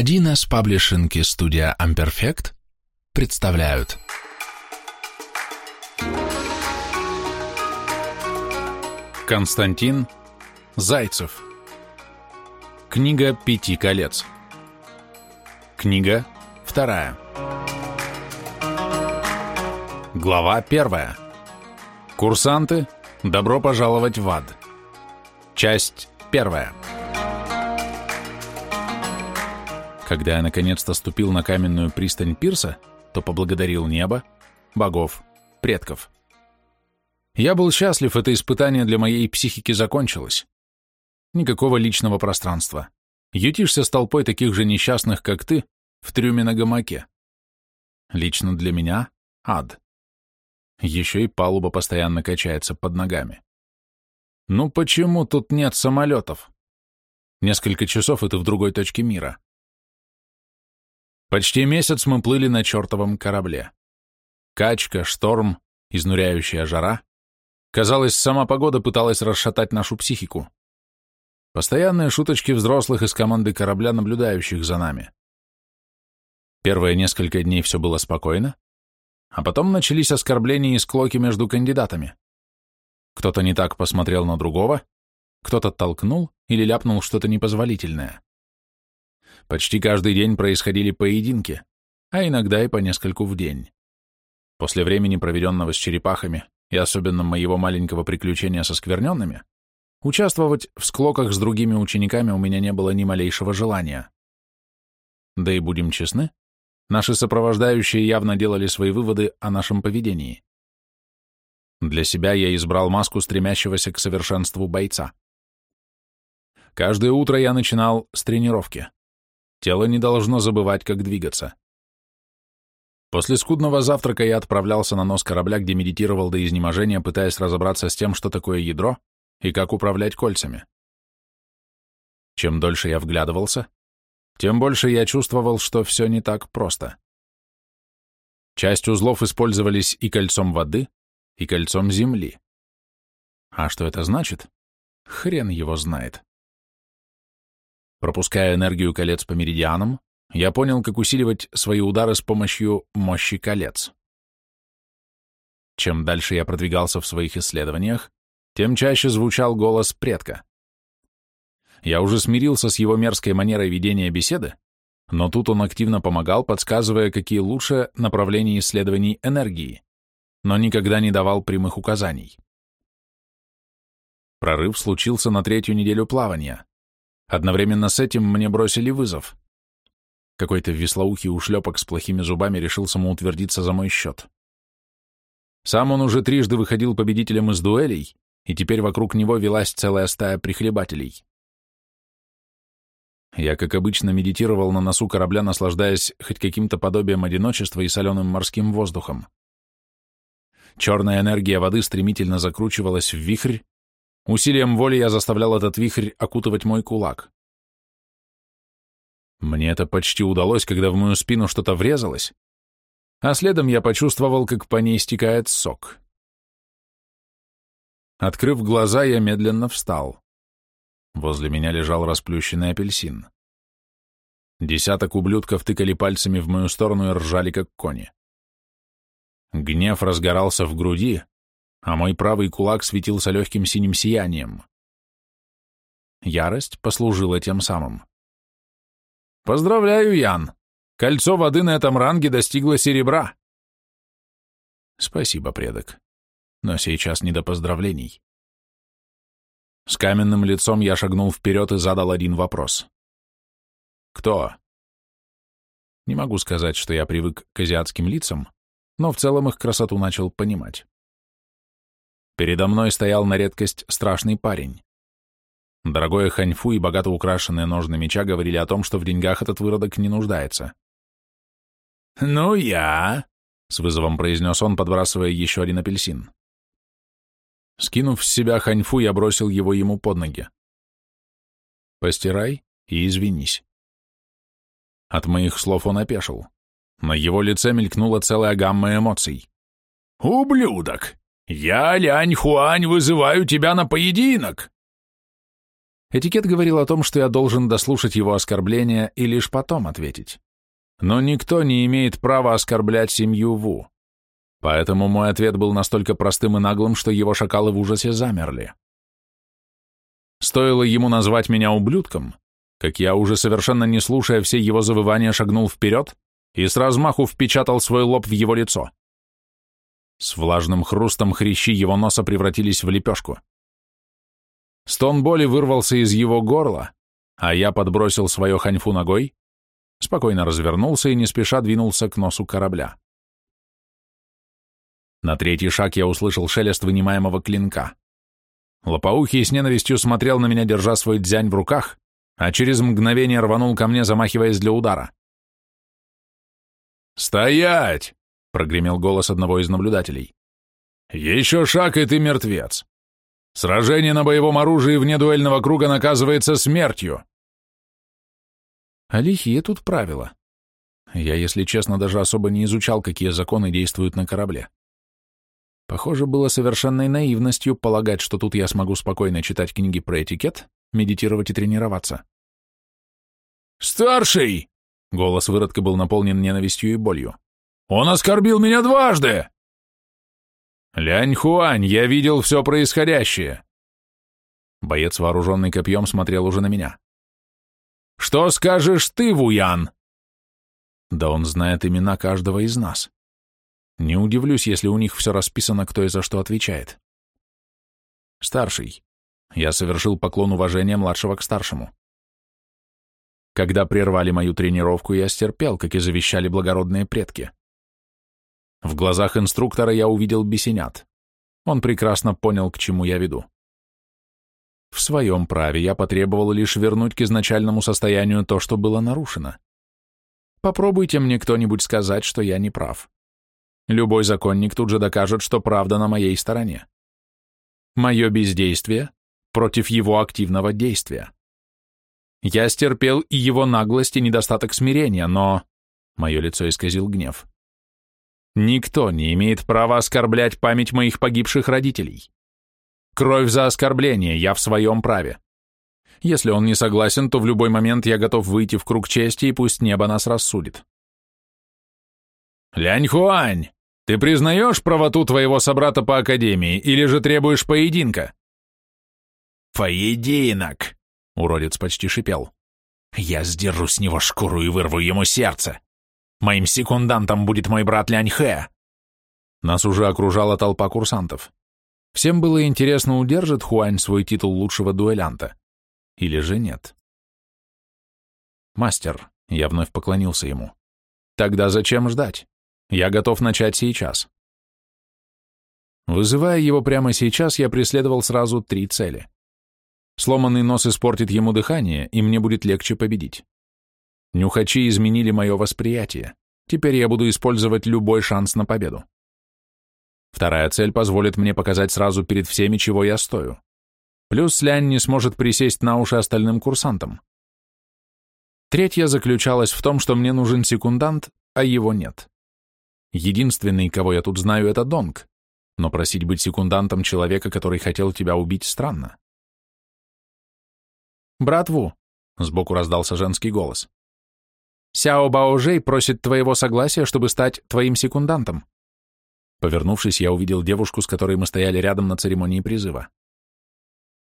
1С паблишинг и студия Amperfect представляют. Константин Зайцев. Книга пяти колец Книга вторая. Глава первая. Курсанты, добро пожаловать в ад. Часть первая Когда я наконец-то ступил на каменную пристань пирса, то поблагодарил небо, богов, предков. Я был счастлив, это испытание для моей психики закончилось. Никакого личного пространства. Ютишься с толпой таких же несчастных, как ты, в трюме на гамаке. Лично для меня — ад. Еще и палуба постоянно качается под ногами. Ну почему тут нет самолетов? Несколько часов, ты в другой точке мира. Почти месяц мы плыли на чертовом корабле. Качка, шторм, изнуряющая жара. Казалось, сама погода пыталась расшатать нашу психику. Постоянные шуточки взрослых из команды корабля, наблюдающих за нами. Первые несколько дней все было спокойно, а потом начались оскорбления и склоки между кандидатами. Кто-то не так посмотрел на другого, кто-то толкнул или ляпнул что-то непозволительное. Почти каждый день происходили поединки, а иногда и по нескольку в день. После времени, проведенного с черепахами, и особенно моего маленького приключения со скверненными, участвовать в склоках с другими учениками у меня не было ни малейшего желания. Да и будем честны, наши сопровождающие явно делали свои выводы о нашем поведении. Для себя я избрал маску стремящегося к совершенству бойца. Каждое утро я начинал с тренировки. Тело не должно забывать, как двигаться. После скудного завтрака я отправлялся на нос корабля, где медитировал до изнеможения, пытаясь разобраться с тем, что такое ядро и как управлять кольцами. Чем дольше я вглядывался, тем больше я чувствовал, что все не так просто. Часть узлов использовались и кольцом воды, и кольцом земли. А что это значит? Хрен его знает. Пропуская энергию колец по меридианам, я понял, как усиливать свои удары с помощью мощи колец. Чем дальше я продвигался в своих исследованиях, тем чаще звучал голос предка. Я уже смирился с его мерзкой манерой ведения беседы, но тут он активно помогал, подсказывая, какие лучше направления исследований энергии, но никогда не давал прямых указаний. Прорыв случился на третью неделю плавания. Одновременно с этим мне бросили вызов. Какой-то веслоухий ушлепок с плохими зубами решил самоутвердиться за мой счет. Сам он уже трижды выходил победителем из дуэлей, и теперь вокруг него велась целая стая прихлебателей. Я, как обычно, медитировал на носу корабля, наслаждаясь хоть каким-то подобием одиночества и соленым морским воздухом. Черная энергия воды стремительно закручивалась в вихрь, Усилием воли я заставлял этот вихрь окутывать мой кулак. Мне это почти удалось, когда в мою спину что-то врезалось, а следом я почувствовал, как по ней стекает сок. Открыв глаза, я медленно встал. Возле меня лежал расплющенный апельсин. Десяток ублюдков тыкали пальцами в мою сторону и ржали, как кони. Гнев разгорался в груди, а мой правый кулак светился легким синим сиянием. Ярость послужила тем самым. «Поздравляю, Ян! Кольцо воды на этом ранге достигло серебра!» «Спасибо, предок, но сейчас не до поздравлений». С каменным лицом я шагнул вперед и задал один вопрос. «Кто?» Не могу сказать, что я привык к азиатским лицам, но в целом их красоту начал понимать. Передо мной стоял на редкость страшный парень. Дорогое ханьфу и богато украшенные ножны меча говорили о том, что в деньгах этот выродок не нуждается. «Ну я», — с вызовом произнес он, подбрасывая еще один апельсин. Скинув с себя ханьфу, я бросил его ему под ноги. «Постирай и извинись». От моих слов он опешил. На его лице мелькнула целая гамма эмоций. «Ублюдок! «Я, Лянь Хуань, вызываю тебя на поединок!» Этикет говорил о том, что я должен дослушать его оскорбления и лишь потом ответить. Но никто не имеет права оскорблять семью Ву. Поэтому мой ответ был настолько простым и наглым, что его шакалы в ужасе замерли. Стоило ему назвать меня ублюдком, как я, уже совершенно не слушая все его завывания, шагнул вперед и с размаху впечатал свой лоб в его лицо. С влажным хрустом хрящи его носа превратились в лепешку. Стон боли вырвался из его горла, а я подбросил свое ханьфу ногой, спокойно развернулся и не спеша двинулся к носу корабля. На третий шаг я услышал шелест вынимаемого клинка. Лопоухий с ненавистью смотрел на меня, держа свой дзянь в руках, а через мгновение рванул ко мне, замахиваясь для удара. «Стоять!» — прогремел голос одного из наблюдателей. «Еще шаг, и ты мертвец. Сражение на боевом оружии вне дуэльного круга наказывается смертью». А лихие тут правила. Я, если честно, даже особо не изучал, какие законы действуют на корабле. Похоже, было совершенной наивностью полагать, что тут я смогу спокойно читать книги про этикет, медитировать и тренироваться. «Старший!» — голос выродка был наполнен ненавистью и болью. «Он оскорбил меня дважды!» «Лянь Хуань, я видел все происходящее!» Боец, вооруженный копьем, смотрел уже на меня. «Что скажешь ты, Вуян?» Да он знает имена каждого из нас. Не удивлюсь, если у них все расписано, кто и за что отвечает. Старший. Я совершил поклон уважения младшего к старшему. Когда прервали мою тренировку, я стерпел, как и завещали благородные предки. В глазах инструктора я увидел бесенят. Он прекрасно понял, к чему я веду. В своем праве я потребовал лишь вернуть к изначальному состоянию то, что было нарушено. Попробуйте мне кто-нибудь сказать, что я не прав. Любой законник тут же докажет, что правда на моей стороне. Мое бездействие против его активного действия. Я стерпел и его наглость, и недостаток смирения, но... Мое лицо исказил гнев. Никто не имеет права оскорблять память моих погибших родителей. Кровь за оскорбление, я в своем праве. Если он не согласен, то в любой момент я готов выйти в круг чести, и пусть небо нас рассудит. «Лянь Хуань, ты признаешь правоту твоего собрата по Академии или же требуешь поединка?» «Поединок!» — уродец почти шипел. «Я сдержу с него шкуру и вырву ему сердце. Моим секундантом будет мой брат Ляньхэ». Нас уже окружала толпа курсантов. Всем было интересно, удержит Хуань свой титул лучшего дуэлянта. Или же нет. «Мастер», — я вновь поклонился ему. «Тогда зачем ждать? Я готов начать сейчас. Вызывая его прямо сейчас, я преследовал сразу три цели. Сломанный нос испортит ему дыхание, и мне будет легче победить. Нюхачи изменили мое восприятие. Теперь я буду использовать любой шанс на победу. Вторая цель позволит мне показать сразу перед всеми, чего я стою. Плюс Слянь не сможет присесть на уши остальным курсантам. Третья заключалась в том, что мне нужен секундант, а его нет. Единственный, кого я тут знаю, это Донг, но просить быть секундантом человека, который хотел тебя убить, странно. «Брат Ву», — сбоку раздался женский голос, — «Сяо Баожей просит твоего согласия, чтобы стать твоим секундантом». Повернувшись, я увидел девушку, с которой мы стояли рядом на церемонии призыва.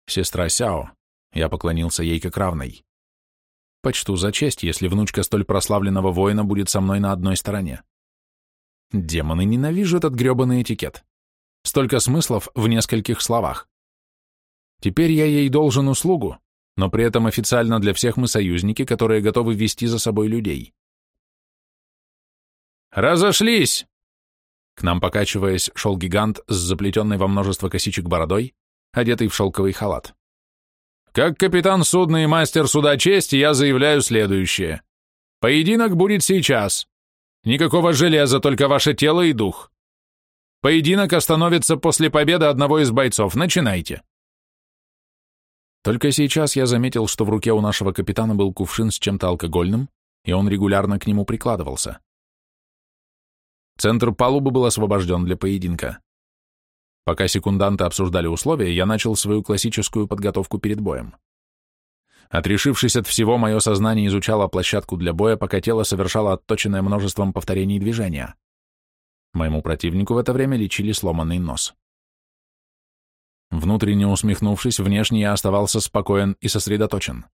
«Сестра Сяо», — я поклонился ей как равной. «Почту за честь, если внучка столь прославленного воина будет со мной на одной стороне». Демоны, ненавижу этот грёбаный этикет. Столько смыслов в нескольких словах. Теперь я ей должен услугу, но при этом официально для всех мы союзники, которые готовы вести за собой людей. «Разошлись!» К нам, покачиваясь, шел гигант с заплетенной во множество косичек бородой, одетый в шелковый халат. «Как капитан судна и мастер суда чести я заявляю следующее. Поединок будет сейчас. Никакого железа, только ваше тело и дух. Поединок остановится после победы одного из бойцов. Начинайте. Только сейчас я заметил, что в руке у нашего капитана был кувшин с чем-то алкогольным, и он регулярно к нему прикладывался. Центр палубы был освобожден для поединка. Пока секунданты обсуждали условия, я начал свою классическую подготовку перед боем. Отрешившись от всего, мое сознание изучало площадку для боя, пока тело совершало отточенное множеством повторений движения. Моему противнику в это время лечили сломанный нос. Внутренне усмехнувшись, внешне я оставался спокоен и сосредоточен.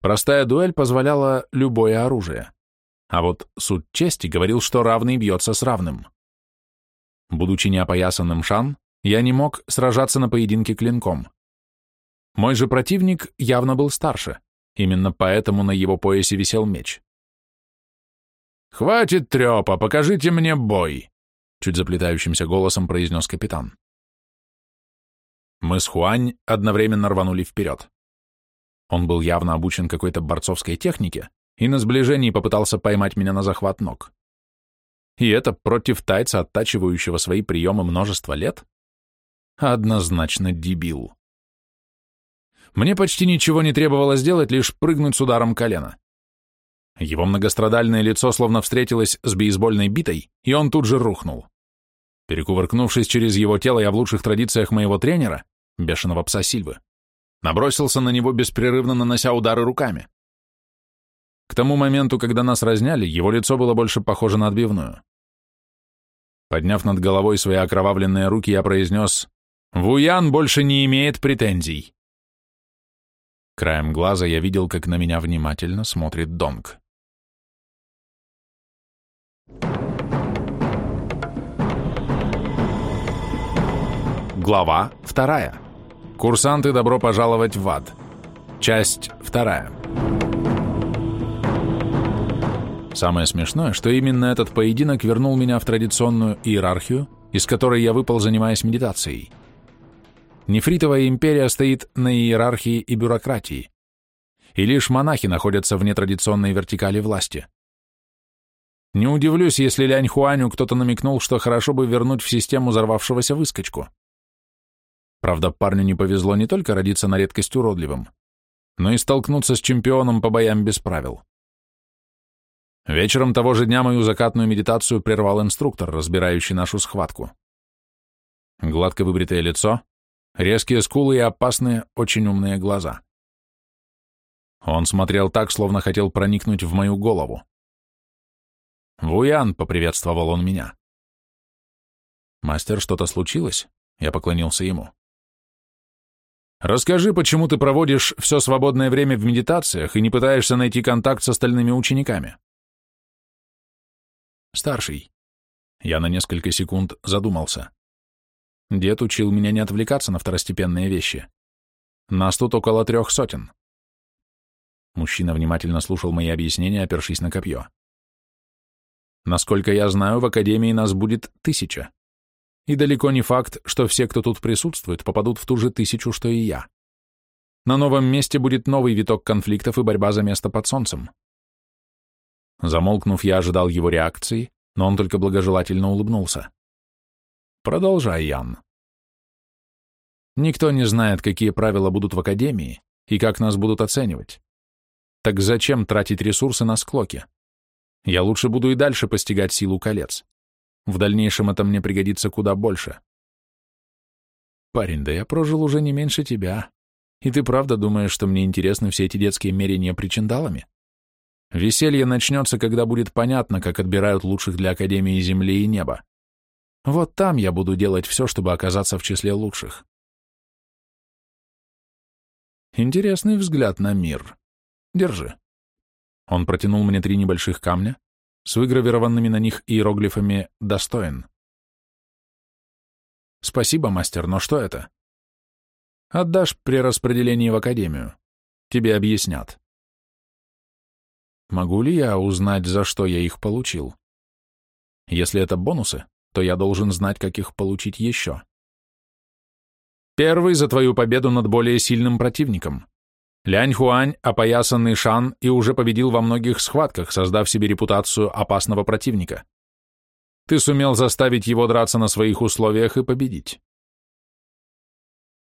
Простая дуэль позволяла любое оружие. А вот суд чести говорил, что равный бьется с равным. Будучи неопоясанным шан, я не мог сражаться на поединке клинком. Мой же противник явно был старше, именно поэтому на его поясе висел меч. «Хватит трепа, покажите мне бой!» чуть заплетающимся голосом произнес капитан. Мы с Хуань одновременно рванули вперед. Он был явно обучен какой-то борцовской технике и на сближении попытался поймать меня на захват ног. И это против тайца, оттачивающего свои приемы множество лет? Однозначно дебил. Мне почти ничего не требовалось сделать, лишь прыгнуть с ударом колена. Его многострадальное лицо словно встретилось с бейсбольной битой, и он тут же рухнул. Перекувыркнувшись через его тело, я в лучших традициях моего тренера, бешеного пса Сильвы, набросился на него, беспрерывно нанося удары руками. К тому моменту, когда нас разняли, его лицо было больше похоже на отбивную. Подняв над головой свои окровавленные руки, я произнес «Вуян больше не имеет претензий». Краем глаза я видел, как на меня внимательно смотрит Донг. Глава вторая. Курсанты, добро пожаловать в ад. Часть вторая. Самое смешное, что именно этот поединок вернул меня в традиционную иерархию, из которой я выпал, занимаясь медитацией. Нефритовая империя стоит на иерархии и бюрократии, и лишь монахи находятся в нетрадиционной вертикали власти. Не удивлюсь, если Лянь Хуаню кто-то намекнул, что хорошо бы вернуть в систему взорвавшегося выскочку. Правда, парню не повезло не только родиться на редкость уродливым, но и столкнуться с чемпионом по боям без правил. Вечером того же дня мою закатную медитацию прервал инструктор, разбирающий нашу схватку. Гладко выбритое лицо, резкие скулы и опасные, очень умные глаза. Он смотрел так, словно хотел проникнуть в мою голову. «Вуян», — поприветствовал он меня. «Мастер, что-то случилось?» — я поклонился ему. «Расскажи, почему ты проводишь все свободное время в медитациях и не пытаешься найти контакт с остальными учениками?» Старший. Я на несколько секунд задумался. Дед учил меня не отвлекаться на второстепенные вещи. Нас тут около трех сотен. Мужчина внимательно слушал мои объяснения, опершись на копье. Насколько я знаю, в Академии нас будет тысяча. И далеко не факт, что все, кто тут присутствует, попадут в ту же тысячу, что и я. На новом месте будет новый виток конфликтов и борьба за место под солнцем. Замолкнув, я ожидал его реакции, но он только благожелательно улыбнулся. Продолжай, Ян. Никто не знает, какие правила будут в Академии и как нас будут оценивать. Так зачем тратить ресурсы на склоки? Я лучше буду и дальше постигать силу колец. В дальнейшем это мне пригодится куда больше. Парень, да я прожил уже не меньше тебя. И ты правда думаешь, что мне интересны все эти детские мерения причиндалами? Веселье начнется, когда будет понятно, как отбирают лучших для Академии Земли и Неба. Вот там я буду делать все, чтобы оказаться в числе лучших. Интересный взгляд на мир. Держи. Он протянул мне три небольших камня с выгравированными на них иероглифами «Достоин». Спасибо, мастер, но что это? Отдашь при распределении в Академию. Тебе объяснят. Могу ли я узнать, за что я их получил? Если это бонусы, то я должен знать, как их получить еще. Первый за твою победу над более сильным противником. Лянь Хуань, опоясанный Шан, и уже победил во многих схватках, создав себе репутацию опасного противника. Ты сумел заставить его драться на своих условиях и победить.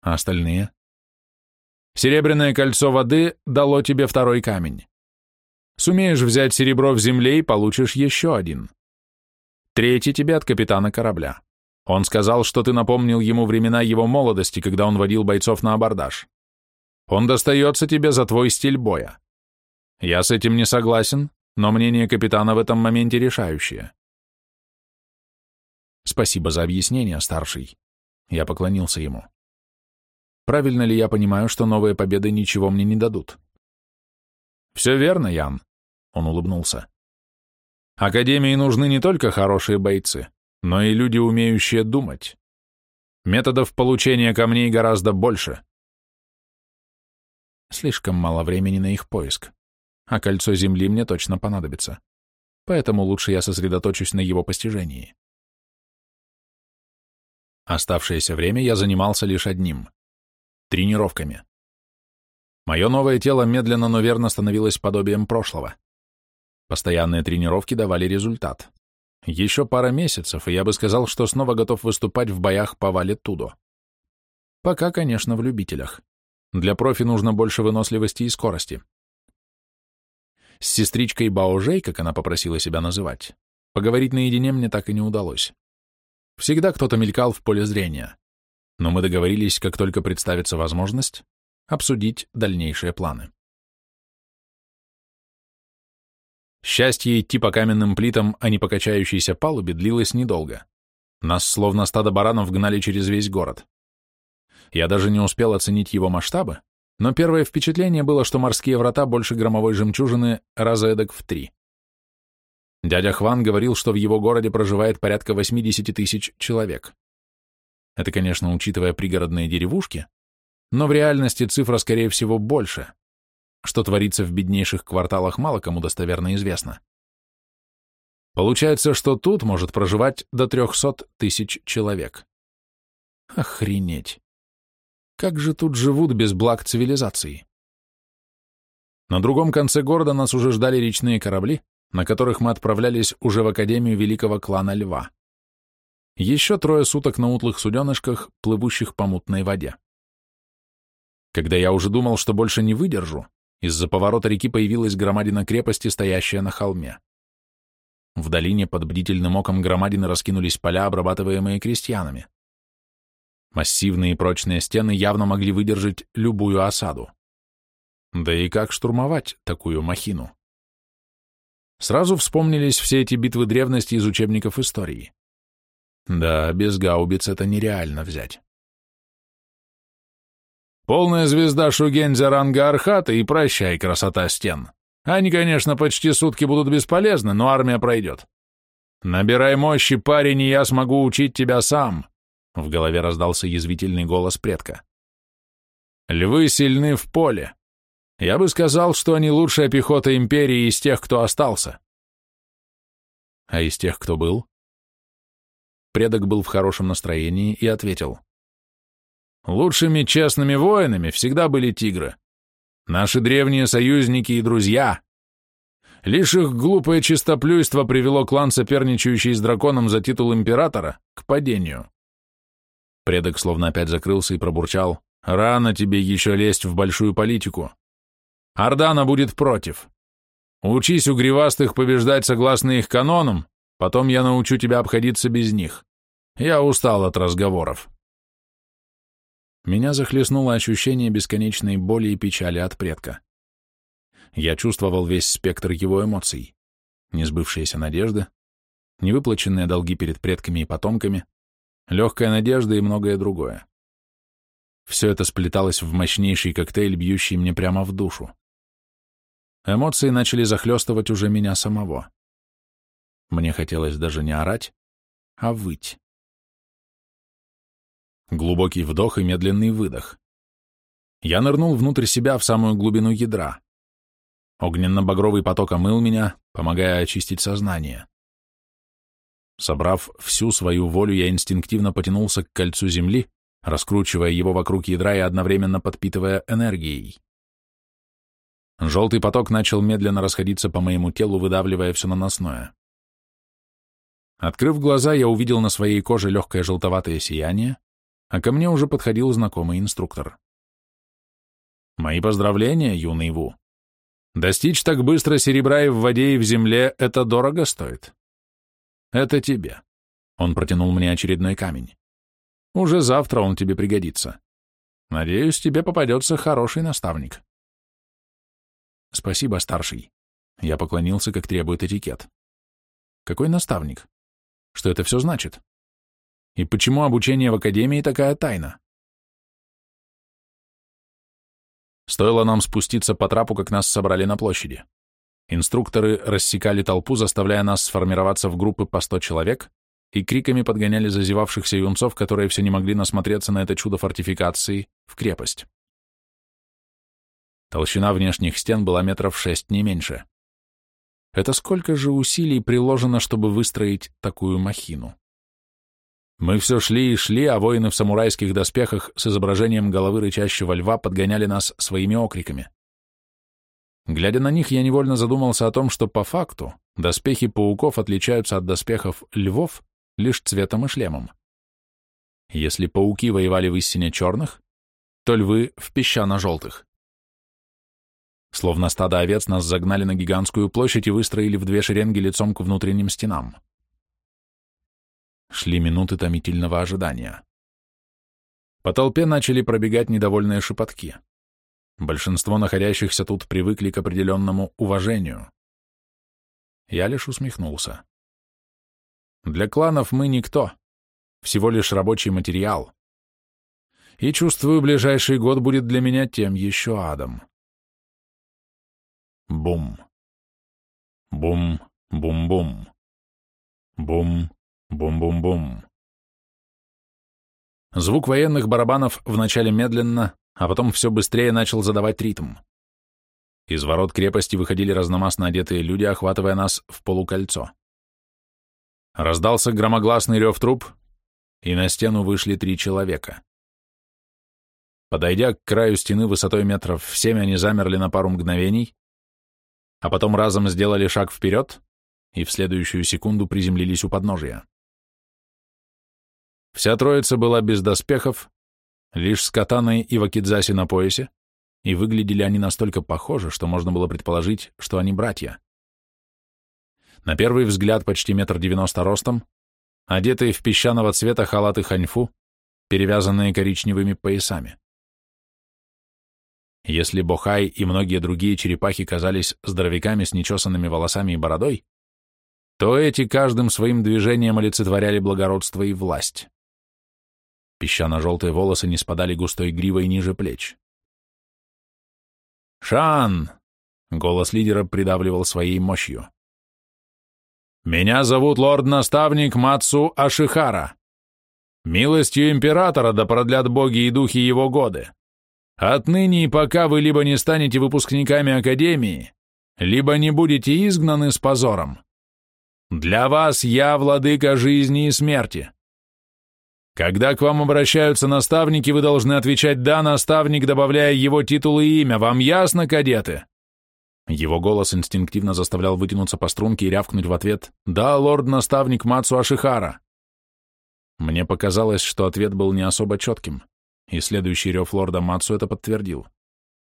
А остальные? Серебряное кольцо воды дало тебе второй камень. Сумеешь взять серебро в земле и получишь еще один. Третий тебе от капитана корабля. Он сказал, что ты напомнил ему времена его молодости, когда он водил бойцов на абордаж. Он достается тебе за твой стиль боя. Я с этим не согласен, но мнение капитана в этом моменте решающее. Спасибо за объяснение, старший. Я поклонился ему. Правильно ли я понимаю, что новые победы ничего мне не дадут? Все верно, Ян, он улыбнулся. Академии нужны не только хорошие бойцы, но и люди, умеющие думать. Методов получения камней гораздо больше. Слишком мало времени на их поиск, а кольцо Земли мне точно понадобится. Поэтому лучше я сосредоточусь на его постижении. Оставшееся время я занимался лишь одним — тренировками. Мое новое тело медленно, но верно становилось подобием прошлого. Постоянные тренировки давали результат. Еще пара месяцев, и я бы сказал, что снова готов выступать в боях по Вале Тудо. Пока, конечно, в любителях. Для профи нужно больше выносливости и скорости. С сестричкой Баожей, как она попросила себя называть, поговорить наедине мне так и не удалось. Всегда кто-то мелькал в поле зрения. Но мы договорились, как только представится возможность, обсудить дальнейшие планы. Счастье идти по каменным плитам, а не по качающейся палубе, длилось недолго. Нас, словно стадо баранов, гнали через весь город. Я даже не успел оценить его масштабы, но первое впечатление было, что морские врата больше громовой жемчужины раза эдак в три. Дядя Хван говорил, что в его городе проживает порядка 80 тысяч человек. Это, конечно, учитывая пригородные деревушки, но в реальности цифра, скорее всего, больше. Что творится в беднейших кварталах, мало кому достоверно известно. Получается, что тут может проживать до 300 тысяч человек. Охренеть. Как же тут живут без благ цивилизации? На другом конце города нас уже ждали речные корабли, на которых мы отправлялись уже в Академию Великого Клана Льва. Еще трое суток на утлых суденышках, плывущих по мутной воде. Когда я уже думал, что больше не выдержу, из-за поворота реки появилась громадина крепости, стоящая на холме. В долине под бдительным оком громадины раскинулись поля, обрабатываемые крестьянами. Массивные прочные стены явно могли выдержать любую осаду. Да и как штурмовать такую махину? Сразу вспомнились все эти битвы древности из учебников истории. Да, без гаубиц это нереально взять. Полная звезда Шугензя ранга Архата и прощай, красота стен. Они, конечно, почти сутки будут бесполезны, но армия пройдет. Набирай мощи, парень, и я смогу учить тебя сам. В голове раздался язвительный голос предка. Львы сильны в поле. Я бы сказал, что они лучшая пехота империи из тех, кто остался. А из тех, кто был? Предок был в хорошем настроении и ответил. Лучшими честными воинами всегда были тигры. Наши древние союзники и друзья. Лишь их глупое чистоплюйство привело клан, соперничающий с драконом за титул императора, к падению. Предок словно опять закрылся и пробурчал. «Рано тебе еще лезть в большую политику. Ордана будет против. Учись у гривастых побеждать согласно их канонам, потом я научу тебя обходиться без них. Я устал от разговоров». Меня захлестнуло ощущение бесконечной боли и печали от предка. Я чувствовал весь спектр его эмоций. Несбывшиеся надежды, невыплаченные долги перед предками и потомками, легкая надежда и многое другое. Все это сплеталось в мощнейший коктейль, бьющий мне прямо в душу. Эмоции начали захлестывать уже меня самого. Мне хотелось даже не орать, а выть. Глубокий вдох и медленный выдох. Я нырнул внутрь себя в самую глубину ядра. Огненно-багровый поток омыл меня, помогая очистить сознание. Собрав всю свою волю, я инстинктивно потянулся к кольцу земли, раскручивая его вокруг ядра и одновременно подпитывая энергией. Желтый поток начал медленно расходиться по моему телу, выдавливая все наносное. Открыв глаза, я увидел на своей коже легкое желтоватое сияние, а ко мне уже подходил знакомый инструктор. Мои поздравления, юный Ву. Достичь так быстро серебра и в воде, и в земле — это дорого стоит. Это тебе. Он протянул мне очередной камень. Уже завтра он тебе пригодится. Надеюсь, тебе попадется хороший наставник. Спасибо, старший. Я поклонился, как требует этикет. Какой наставник? Что это все значит? И почему обучение в академии такая тайна? Стоило нам спуститься по трапу, как нас собрали на площади. Инструкторы рассекали толпу, заставляя нас сформироваться в группы по сто человек, и криками подгоняли зазевавшихся юнцов, которые все не могли насмотреться на это чудо фортификации, в крепость. Толщина внешних стен была метров шесть, не меньше. Это сколько же усилий приложено, чтобы выстроить такую махину? Мы все шли и шли, а воины в самурайских доспехах с изображением головы рычащего льва подгоняли нас своими окриками. Глядя на них, я невольно задумался о том, что по факту доспехи пауков отличаются от доспехов львов лишь цветом и шлемом. Если пауки воевали в истине черных, то львы в песчано-желтых. Словно стадо овец нас загнали на гигантскую площадь и выстроили в две шеренги лицом к внутренним стенам. Шли минуты томительного ожидания. По толпе начали пробегать недовольные шепотки. Большинство находящихся тут привыкли к определенному уважению. Я лишь усмехнулся. Для кланов мы никто, всего лишь рабочий материал. И чувствую, ближайший год будет для меня тем еще адом. Бум. Бум, бум-бум. Бум, бум-бум-бум. Звук военных барабанов вначале медленно, а потом все быстрее начал задавать ритм. Из ворот крепости выходили разномастно одетые люди, охватывая нас в полукольцо. Раздался громогласный рев труб, и на стену вышли три человека. Подойдя к краю стены высотой метров в семь, они замерли на пару мгновений, а потом разом сделали шаг вперед и в следующую секунду приземлились у подножия. Вся троица была без доспехов, лишь с катаной и вакидзаси на поясе, и выглядели они настолько похожи, что можно было предположить, что они братья. На первый взгляд почти метр девяносто ростом, одетые в песчаного цвета халаты ханьфу, перевязанные коричневыми поясами. Если Бохай и многие другие черепахи казались здоровяками с нечесанными волосами и бородой, то эти каждым своим движением олицетворяли благородство и власть. Песчано-желтые волосы не спадали густой гривой ниже плеч. «Шан!» — голос лидера придавливал своей мощью. «Меня зовут лорд-наставник Мацу Ашихара. Милостью императора да продлят боги и духи его годы. Отныне и пока вы либо не станете выпускниками Академии, либо не будете изгнаны с позором. Для вас я владыка жизни и смерти. Когда к вам обращаются наставники, вы должны отвечать «да», наставник, добавляя его титул и имя. Вам ясно, кадеты?» Его голос инстинктивно заставлял вытянуться по струнке и рявкнуть в ответ «Да, лорд-наставник Мацу Ашихара». Мне показалось, что ответ был не особо четким, и следующий рев лорда Мацу это подтвердил.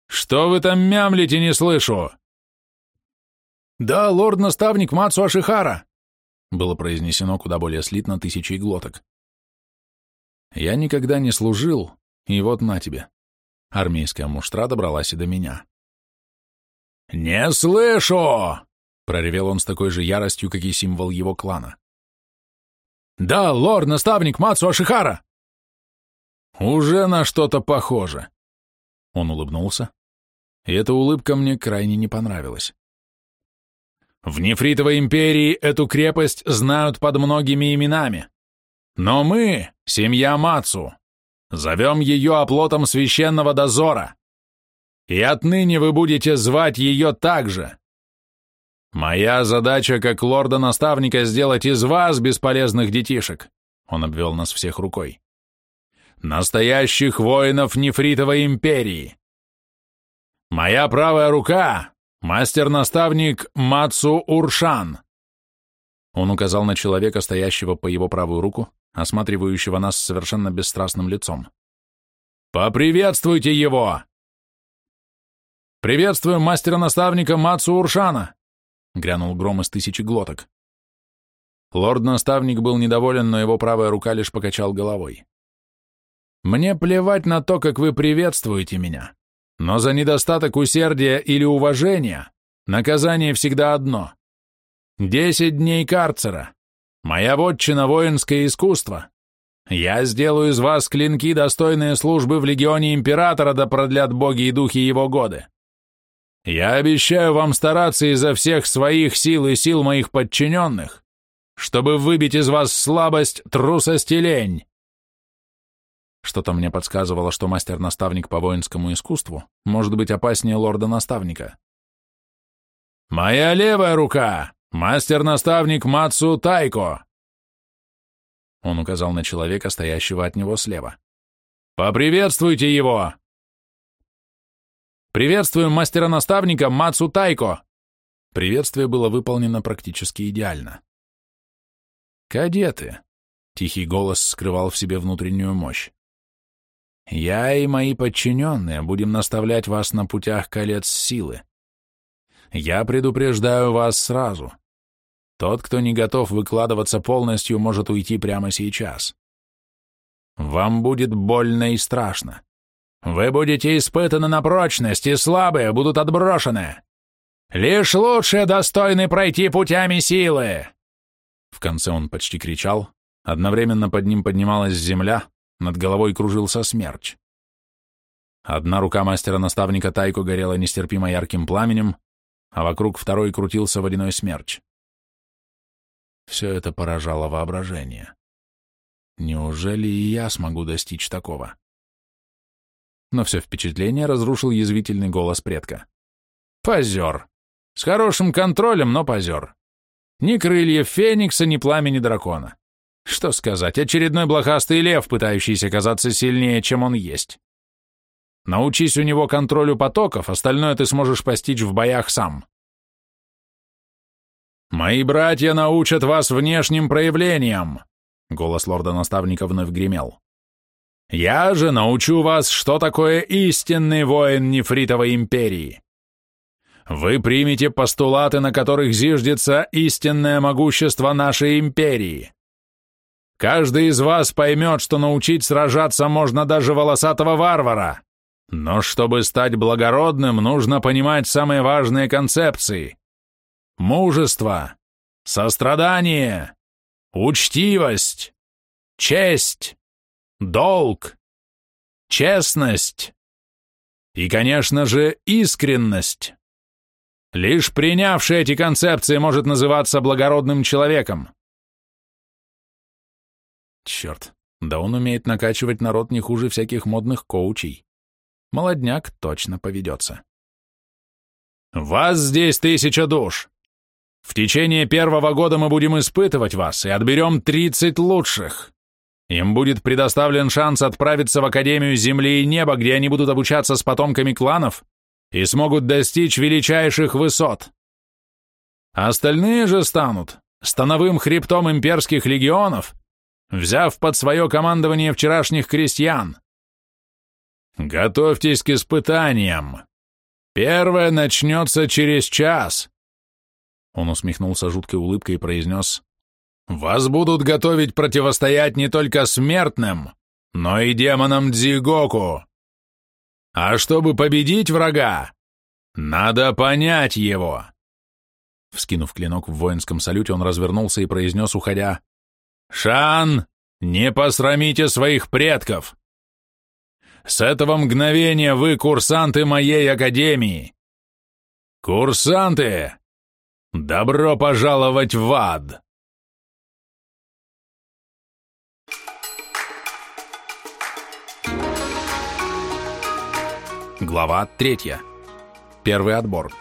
«Что вы там мямлите, не слышу?» «Да, лорд-наставник Мацу Ашихара», было произнесено куда более слитно тысячей глоток. Я никогда не служил, и вот на тебе. Армейская муштра добралась и до меня. «Не слышу!» — проревел он с такой же яростью, как и символ его клана. «Да, лорд-наставник Мацу Ашихара!» «Уже на что-то похоже!» Он улыбнулся, и эта улыбка мне крайне не понравилась. «В Нефритовой империи эту крепость знают под многими именами. Но мы, семья Мацу, зовем ее оплотом священного дозора, и отныне вы будете звать ее так же. Моя задача как лорда-наставника сделать из вас, бесполезных детишек, он обвел нас всех рукой, настоящих воинов Нефритовой империи. Моя правая рука — мастер-наставник Мацу Уршан. Он указал на человека, стоящего по его правую руку, осматривающего нас совершенно бесстрастным лицом. «Поприветствуйте его!» «Приветствуем мастера-наставника Мацу Уршана!» — грянул гром из тысячи глоток. Лорд-наставник был недоволен, но его правая рука лишь покачал головой. Мне плевать на то, как вы приветствуете меня, но за недостаток усердия или уважения наказание всегда одно. Десять дней карцера. Моя вотчина воинское искусство. Я сделаю из вас клинки, достойные службы в легионе императора, да продлят боги и духи его годы. Я обещаю вам стараться изо всех своих сил и сил моих подчиненных, чтобы выбить из вас слабость, трусость и лень. Что-то мне подсказывало, что мастер-наставник по воинскому искусству может быть опаснее лорда-наставника. «Моя левая рука! Мастер-наставник Мацу Тайко!» Он указал на человека, стоящего от него слева. «Поприветствуйте его!» «Приветствуем мастера-наставника Мацу Тайко!» Приветствие было выполнено практически идеально. «Кадеты!» — тихий голос скрывал в себе внутреннюю мощь. «Я и мои подчиненные будем наставлять вас на путях колец силы. Я предупреждаю вас сразу. Тот, кто не готов выкладываться полностью, может уйти прямо сейчас. Вам будет больно и страшно. Вы будете испытаны на прочность, и слабые будут отброшены. Лишь лучшие достойны пройти путями силы!» В конце он почти кричал, одновременно под ним поднималась земля, над головой кружился смерч. Одна рука мастера-наставника Тайко горела нестерпимо ярким пламенем, а вокруг второй крутился водяной смерч. Все это поражало воображение. Неужели и я смогу достичь такого? но все впечатление разрушил язвительный голос предка. «Позер! С хорошим контролем, но позер. Ни крыльев феникса, ни пламени дракона. Что сказать, очередной блохастый лев, пытающийся казаться сильнее, чем он есть. Научись у него контролю потоков, остальное ты сможешь постичь в боях сам. «Мои братья научат вас внешним проявлениям!» Голос лорда-наставника вновь гремел. Я же научу вас, что такое истинный воин Нефритовой империи. Вы примете постулаты, на которых зиждется истинное могущество нашей империи. Каждый из вас поймет, что научить сражаться можно даже волосатого варвара. Но чтобы стать благородным, нужно понимать самые важные концепции. Мужество, сострадание, учтивость, честь, долг, честность и, конечно же, искренность. Лишь принявший эти концепции может называться благородным человеком. Черт, да он умеет накачивать народ не хуже всяких модных коучей. Молодняк точно поведется. «Вас здесь тысяча душ. В течение первого года мы будем испытывать вас и отберем тридцать лучших. Им будет предоставлен шанс отправиться в Академию Земли и Неба, где они будут обучаться с потомками кланов и смогут достичь величайших высот. Остальные же станут становым хребтом имперских легионов, взяв под свое командование вчерашних крестьян. Готовьтесь к испытаниям. Первое начнется через час. Он усмехнулся жуткой улыбкой и произнес вас будут готовить противостоять не только смертным, но и демонам Дзигоку. А чтобы победить врага, надо понять его. Вскинув клинок в воинском салюте, он развернулся и произнес, уходя, «Шан, не посрамите своих предков! С этого мгновения вы курсанты моей академии! Курсанты! Добро пожаловать в ад!» Глава третья. Первый отбор.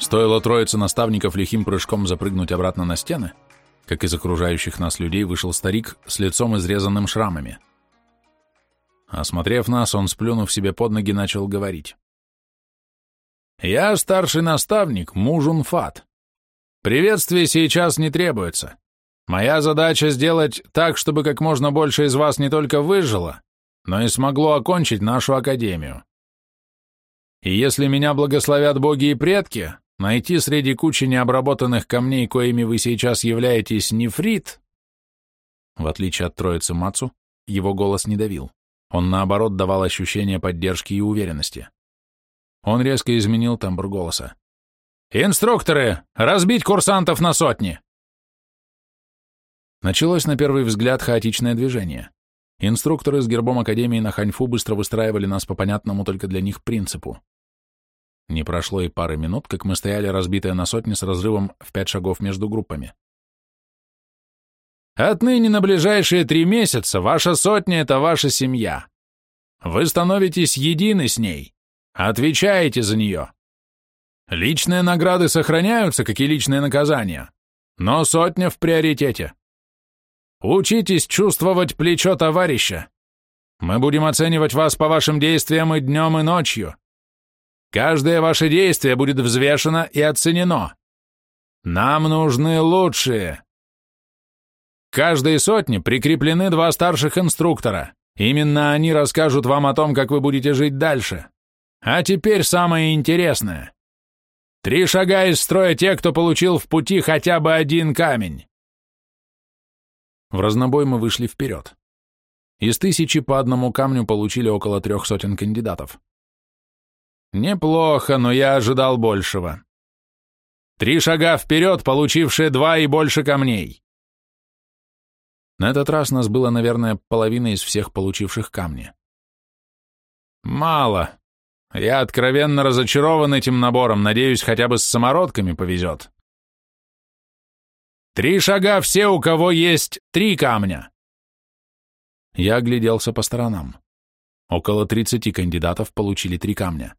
Стоило троице наставников лихим прыжком запрыгнуть обратно на стены, как из окружающих нас людей вышел старик с лицом изрезанным шрамами. Осмотрев нас, он, сплюнув себе под ноги, начал говорить. «Я старший наставник, Мужун Фат. Приветствие сейчас не требуется. Моя задача сделать так, чтобы как можно больше из вас не только выжило, но и смогло окончить нашу академию. И если меня благословят боги и предки, найти среди кучи необработанных камней, коими вы сейчас являетесь, нефрит, В отличие от троицы Мацу, его голос не давил. Он, наоборот, давал ощущение поддержки и уверенности. Он резко изменил тембр голоса. «Инструкторы! Разбить курсантов на сотни!» Началось на первый взгляд хаотичное движение. Инструкторы с гербом Академии на Ханьфу быстро выстраивали нас по понятному только для них принципу. Не прошло и пары минут, как мы стояли разбитые на сотни с разрывом в пять шагов между группами. Отныне на ближайшие три месяца ваша сотня — это ваша семья. Вы становитесь едины с ней, отвечаете за нее. Личные награды сохраняются, как и личные наказания, но сотня в приоритете. Учитесь чувствовать плечо товарища. Мы будем оценивать вас по вашим действиям и днем, и ночью. Каждое ваше действие будет взвешено и оценено. Нам нужны лучшие. К каждой сотне прикреплены два старших инструктора. Именно они расскажут вам о том, как вы будете жить дальше. А теперь самое интересное. Три шага из строя те, кто получил в пути хотя бы один камень. В разнобой мы вышли вперед. Из тысячи по одному камню получили около трех сотен кандидатов. Неплохо, но я ожидал большего. Три шага вперед, получившие два и больше камней. На этот раз нас было, наверное, половина из всех получивших камни. Мало. Я откровенно разочарован этим набором, надеюсь, хотя бы с самородками повезет. Три шага все, у кого есть три камня. Я огляделся по сторонам. Около тридцати кандидатов получили три камня.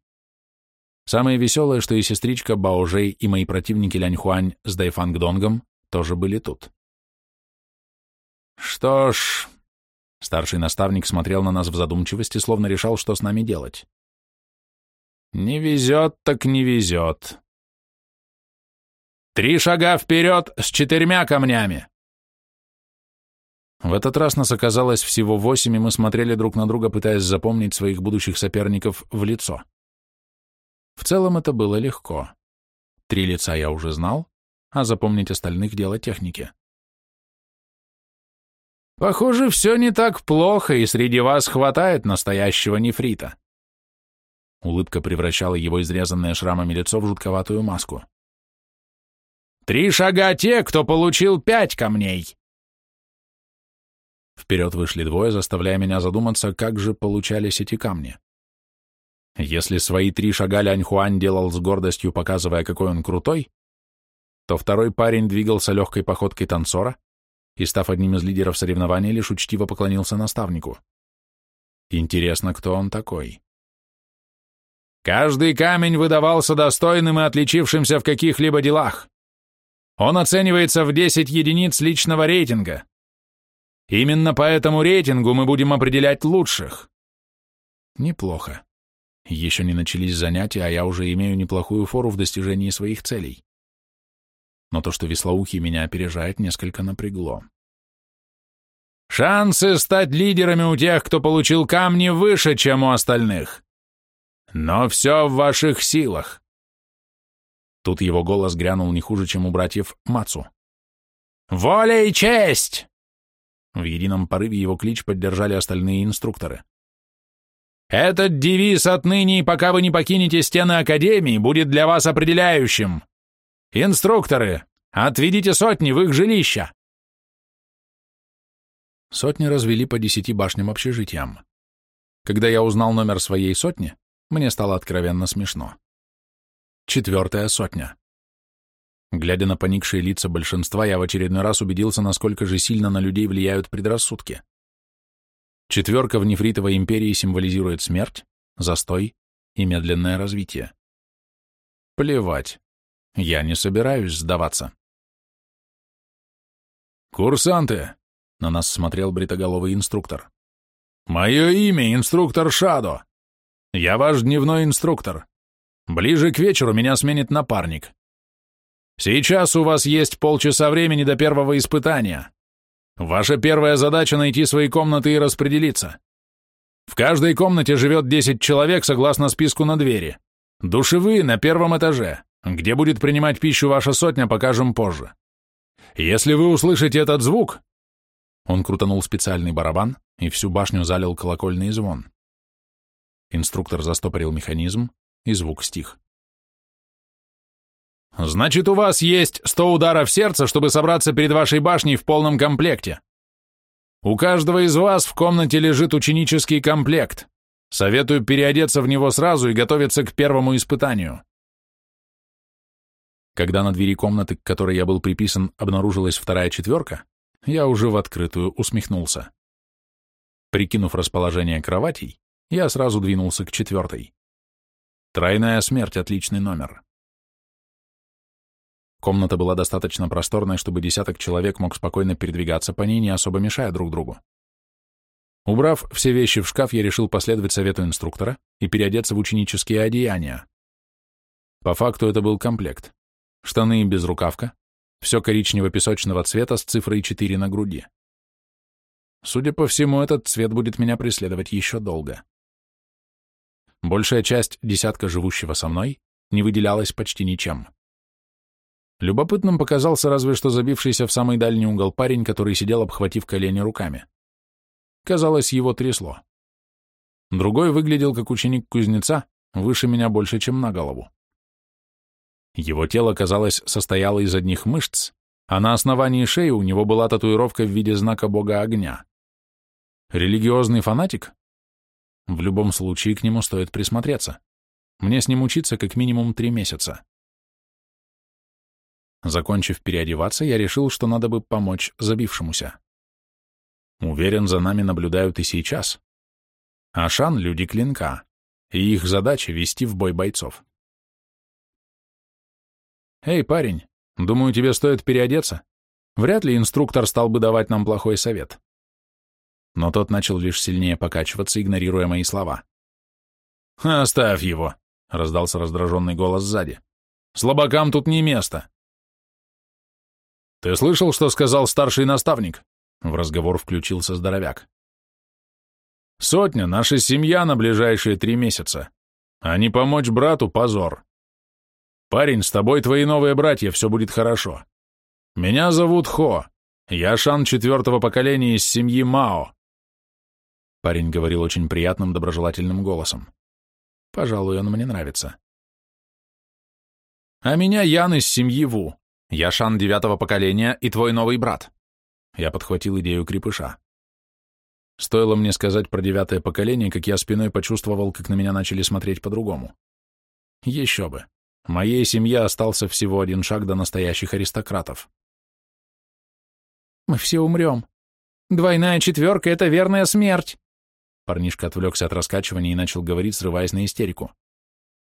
Самое веселое, что и сестричка Баожей, и мои противники Ляньхуань с Дайфангдонгом тоже были тут. Что ж, старший наставник смотрел на нас в задумчивости, словно решал, что с нами делать. Не везет так не везет. Три шага вперед с четырьмя камнями. В этот раз нас оказалось всего восемь, и мы смотрели друг на друга, пытаясь запомнить своих будущих соперников в лицо. В целом это было легко. Три лица я уже знал, а запомнить остальных — дело техники. Похоже, все не так плохо, и среди вас хватает настоящего нефрита. Улыбка превращала его изрезанное шрамами лицо в жутковатую маску. Три шага те, кто получил пять камней. Вперед вышли двое, заставляя меня задуматься, как же получались эти камни. Если свои три шага Лянь Хуань делал с гордостью, показывая, какой он крутой, то второй парень двигался легкой походкой танцора, и, став одним из лидеров соревнований, лишь учтиво поклонился наставнику. Интересно, кто он такой? Каждый камень выдавался достойным и отличившимся в каких-либо делах. Он оценивается в 10 единиц личного рейтинга. Именно по этому рейтингу мы будем определять лучших. Неплохо. Еще не начались занятия, а я уже имею неплохую фору в достижении своих целей но то, что Веслоухий меня опережает, несколько напрягло. «Шансы стать лидерами у тех, кто получил камни, выше, чем у остальных. Но все в ваших силах». Тут его голос грянул не хуже, чем у братьев Мацу. «Воля и честь!» В едином порыве его клич поддержали остальные инструкторы. «Этот девиз отныне, пока вы не покинете стены Академии, будет для вас определяющим. «Инструкторы, отведите сотни в их жилища!» Сотни развели по десяти башням общежитиям. Когда я узнал номер своей сотни, мне стало откровенно смешно. Четвертая сотня. Глядя на поникшие лица большинства, я в очередной раз убедился, насколько же сильно на людей влияют предрассудки. Четверка в нефритовой империи символизирует смерть, застой и медленное развитие. Плевать. Я не собираюсь сдаваться. «Курсанты!» — на нас смотрел бритоголовый инструктор. «Мое имя — инструктор Шадо. Я ваш дневной инструктор. Ближе к вечеру меня сменит напарник. Сейчас у вас есть полчаса времени до первого испытания. Ваша первая задача — найти свои комнаты и распределиться. В каждой комнате живет 10 человек согласно списку на двери. Душевые на первом этаже. Где будет принимать пищу ваша сотня, покажем позже. Если вы услышите этот звук, Он крутанул специальный барабан, и всю башню залил колокольный звон. Инструктор застопорил механизм, и звук стих. «Значит, у вас есть сто ударов сердца, чтобы собраться перед вашей башней в полном комплекте. У каждого из вас в комнате лежит ученический комплект. Советую переодеться в него сразу и готовиться к первому испытанию». Когда на двери комнаты, к которой я был приписан, обнаружилась вторая четверка, я уже в открытую усмехнулся. Прикинув расположение кроватей, я сразу двинулся к четвертой. Тройная смерть — отличный номер. Комната была достаточно просторной, чтобы десяток человек мог спокойно передвигаться по ней, не особо мешая друг другу. Убрав все вещи в шкаф, я решил последовать совету инструктора и переодеться в ученические одеяния. По факту это был комплект. Штаны и безрукавка, все коричнево-песочного цвета с цифрой 4 на груди. Судя по всему, этот цвет будет меня преследовать еще долго. Большая часть десятка живущего со мной не выделялась почти ничем. Любопытным показался разве что забившийся в самый дальний угол парень, который сидел, обхватив колени руками. Казалось, его трясло. Другой выглядел как ученик кузнеца, выше меня больше, чем на голову. Его тело, казалось, состояло из одних мышц, а на основании шеи у него была татуировка в виде знака бога огня. Религиозный фанатик? В любом случае к нему стоит присмотреться. Мне с ним учиться как минимум три месяца. Закончив переодеваться, я решил, что надо бы помочь забившемуся. Уверен, за нами наблюдают и сейчас. Ашан — люди клинка, и их задача — вести в бой бойцов. «Эй, парень, думаю, тебе стоит переодеться. Вряд ли инструктор стал бы давать нам плохой совет». Но тот начал лишь сильнее покачиваться, игнорируя мои слова. «Оставь его», — раздался раздраженный голос сзади. «Слабакам тут не место». «Ты слышал, что сказал старший наставник?» В разговор включился здоровяк. «Сотня — наша семья на ближайшие три месяца, а не помочь брату — позор. Парень, с тобой твои новые братья, все будет хорошо. Меня зовут Хо, я шан четвертого поколения из семьи Мао». Парень говорил очень приятным, доброжелательным голосом. Пожалуй, он мне нравится. «А меня Ян из семьи Ву. Я Шан девятого поколения и твой новый брат. Я подхватил идею крепыша. Стоило мне сказать про девятое поколение, как я спиной почувствовал, как на меня начали смотреть по-другому. Еще бы. Моей семье остался всего один шаг до настоящих аристократов. «Мы все умрем. Двойная четверка — это верная смерть!» Парнишка отвлекся от раскачивания и начал говорить, срываясь на истерику.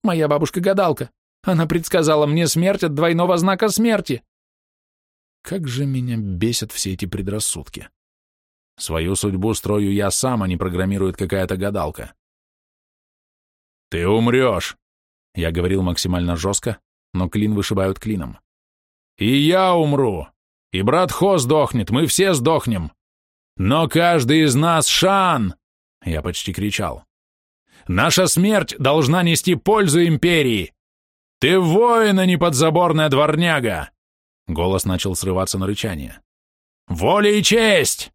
«Моя бабушка гадалка. Она предсказала мне смерть от двойного знака смерти. Как же меня бесят все эти предрассудки. Свою судьбу строю я сам, а не программирует какая-то гадалка. «Ты умрешь!» Я говорил максимально жестко, но клин вышибают клином. «И я умру! И брат Хо сдохнет, мы все сдохнем! Но каждый из нас шан!» Я почти кричал. «Наша смерть должна нести пользу империи! «Ты воин, а не подзаборная дворняга!» Голос начал срываться на рычание. «Воля и честь!»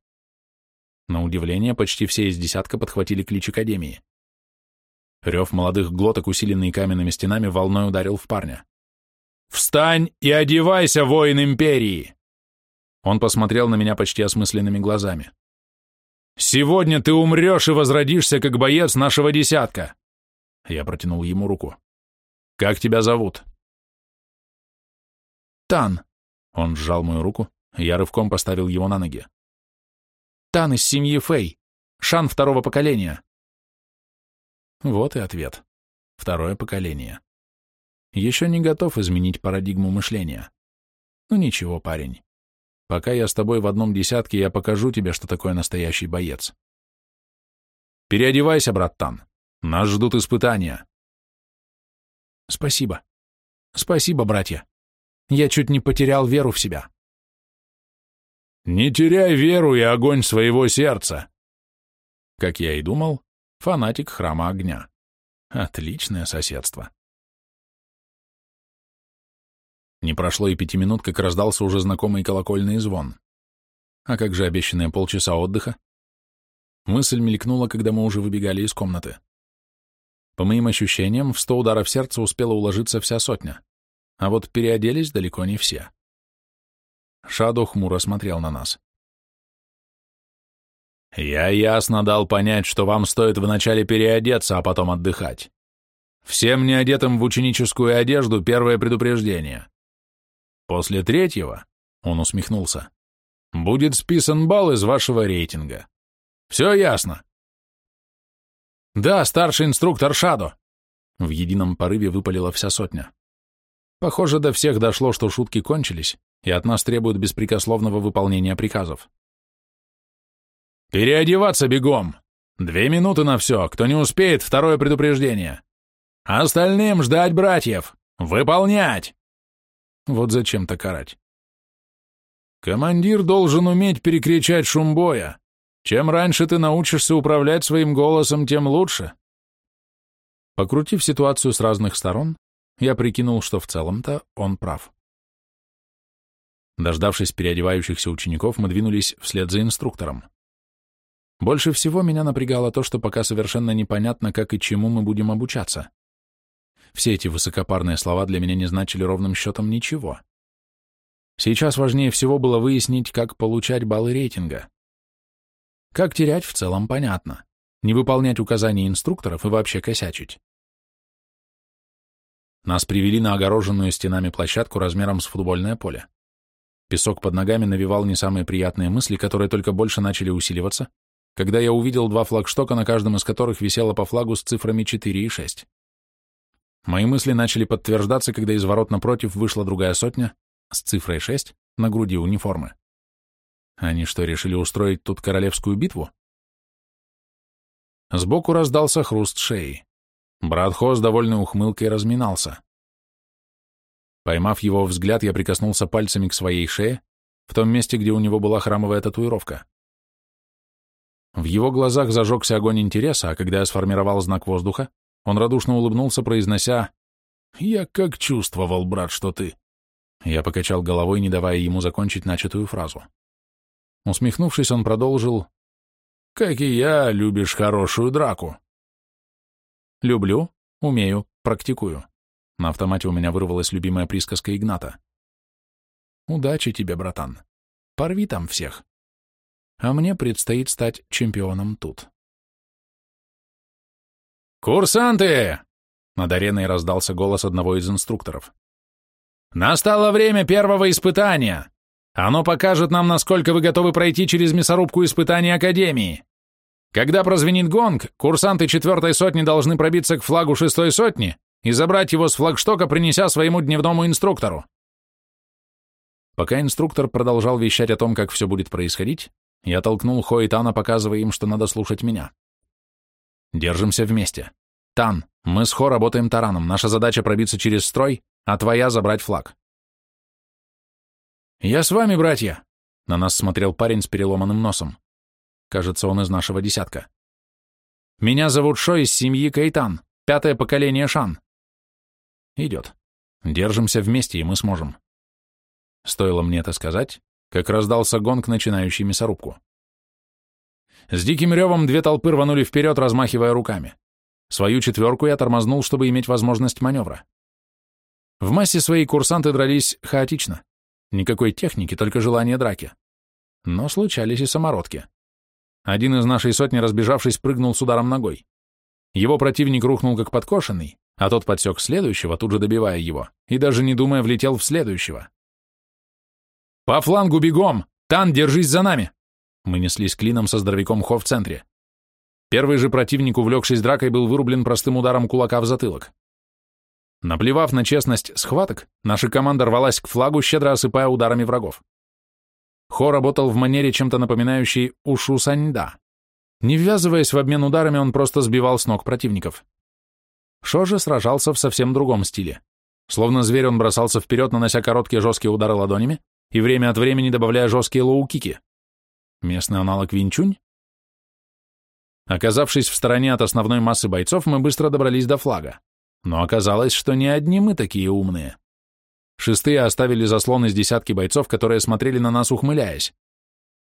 На удивление, почти все из десятка подхватили клич Академии. Рев молодых глоток, усиленный каменными стенами, волной ударил в парня. «Встань и одевайся, воин Империи!» Он посмотрел на меня почти осмысленными глазами. «Сегодня ты умрешь и возродишься, как боец нашего десятка!» Я протянул ему руку. «Как тебя зовут?» «Тан». Он сжал мою руку, я рывком поставил его на ноги. «Тан из семьи Фэй. Шан второго поколения». Вот и ответ. Второе поколение. Еще не готов изменить парадигму мышления. Ну ничего, парень. Пока я с тобой в одном десятке, я покажу тебе, что такое настоящий боец. Переодевайся, брат Тан. Нас ждут испытания. Спасибо. Спасибо, братья. Я чуть не потерял веру в себя. Не теряй веру и огонь своего сердца. Как я и думал, фанатик храма огня. Отличное соседство. Не прошло и пяти минут, как раздался уже знакомый колокольный звон. А как же обещанные полчаса отдыха? Мысль мелькнула, когда мы уже выбегали из комнаты. По моим ощущениям, в сто ударов сердца успела уложиться вся сотня, а вот переоделись далеко не все. Шадо хмуро смотрел на нас. «Я ясно дал понять, что вам стоит вначале переодеться, а потом отдыхать. Всем неодетым в ученическую одежду первое предупреждение. После третьего, — он усмехнулся, — будет списан балл из вашего рейтинга. Все ясно?» «Да, старший инструктор Шадо!» В едином порыве выпалила вся сотня. Похоже, до всех дошло, что шутки кончились, и от нас требуют беспрекословного выполнения приказов. «Переодеваться бегом! Две минуты на все, кто не успеет, второе предупреждение. Остальным ждать братьев! Выполнять!» Вот зачем-то карать. Командир должен уметь перекричать шум боя. Чем раньше ты научишься управлять своим голосом, тем лучше. Покрутив ситуацию с разных сторон, я прикинул, что в целом-то он прав. Дождавшись переодевающихся учеников, мы двинулись вслед за инструктором. Больше всего меня напрягало то, что пока совершенно непонятно, как и чему мы будем обучаться. Все эти высокопарные слова для меня не значили ровным счетом ничего. Сейчас важнее всего было выяснить, как получать баллы рейтинга. Как терять, в целом понятно. Не выполнять указания инструкторов и вообще косячить. Нас привели на огороженную стенами площадку размером с футбольное поле. Песок под ногами навевал не самые приятные мысли, которые только больше начали усиливаться, когда я увидел два флагштока, на каждом из которых висело по флагу с цифрами 4 и 6. Мои мысли начали подтверждаться, когда из ворот напротив вышла другая сотня с цифрой 6 на груди униформы. Они что, решили устроить тут королевскую битву? Сбоку раздался хруст шеи. Брат Хо с довольной ухмылкой разминался. Поймав его взгляд, я прикоснулся пальцами к своей шее, в том месте, где у него была храмовая татуировка. В его глазах зажегся огонь интереса, а когда я сформировал знак воздуха, он радушно улыбнулся, произнося «Я как чувствовал, брат, что ты...» Я покачал головой, не давая ему закончить начатую фразу. Усмехнувшись, он продолжил, «Как и я, любишь хорошую драку». «Люблю, умею, практикую». На автомате у меня вырвалась любимая присказка Игната. «Удачи тебе, братан. Порви там всех. А мне предстоит стать чемпионом тут». «Курсанты!» — над ареной раздался голос одного из инструкторов. «Настало время первого испытания. Оно покажет нам, насколько вы готовы пройти через мясорубку испытаний Академии. Когда прозвенит гонг, курсанты четвертой сотни должны пробиться к флагу шестой сотни и забрать его с флагштока, принеся своему дневному инструктору. Пока инструктор продолжал вещать о том, как все будет происходить, я толкнул Хо и Тана, показывая им, что надо слушать меня. Держимся вместе. Тан, мы с Хо работаем тараном, наша задача пробиться через строй, а твоя — забрать флаг. «Я с вами, братья!» На нас смотрел парень с переломанным носом. Кажется, он из нашего десятка. «Меня зовут Шо из семьи Кайтан, пятое поколение Шан». «Идет. Держимся вместе, и мы сможем». Стоило мне это сказать, как раздался гонг, начинающий мясорубку. С диким ревом две толпы рванули вперед, размахивая руками. Свою четверку я тормознул, чтобы иметь возможность маневра. В массе своей курсанты дрались хаотично. Никакой техники, только желание драки. Но случались и самородки. Один из нашей сотни, разбежавшись, прыгнул с ударом ногой. Его противник рухнул как подкошенный, а тот подсек следующего, тут же добивая его, и даже не думая влетел в следующего. «По флангу бегом! Тан, держись за нами!» Мы неслись клином со здоровяком Хо в центре. Первый же противник, увлекшись дракой, был вырублен простым ударом кулака в затылок. Наплевав на честность схваток, наша команда рвалась к флагу, щедро осыпая ударами врагов. Хо работал в манере, чем-то напоминающей ушу саньда. Не ввязываясь в обмен ударами, он просто сбивал с ног противников. Шо же сражался в совсем другом стиле. Словно зверь он бросался вперед, нанося короткие жесткие удары ладонями и время от времени добавляя жесткие лоу-кики. Местный аналог Винчунь? Оказавшись в стороне от основной массы бойцов, мы быстро добрались до флага. Но оказалось, что не одни мы такие умные. Шестые оставили заслон из десятки бойцов, которые смотрели на нас, ухмыляясь.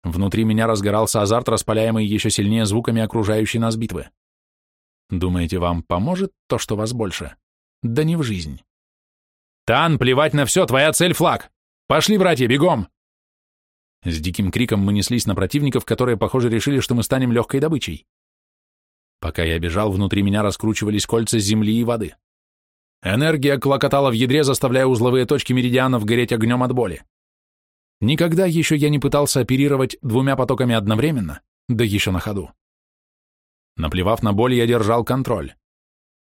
Внутри меня разгорался азарт, распаляемый еще сильнее звуками окружающей нас битвы. Думаете, вам поможет то, что вас больше? Да не в жизнь. «Тан, плевать на все, твоя цель — флаг! Пошли, братья, бегом!» С диким криком мы неслись на противников, которые, похоже, решили, что мы станем легкой добычей. Пока я бежал, внутри меня раскручивались кольца земли и воды. Энергия клокотала в ядре, заставляя узловые точки меридианов гореть огнем от боли. Никогда еще я не пытался оперировать двумя потоками одновременно, да еще на ходу. Наплевав на боль, я держал контроль.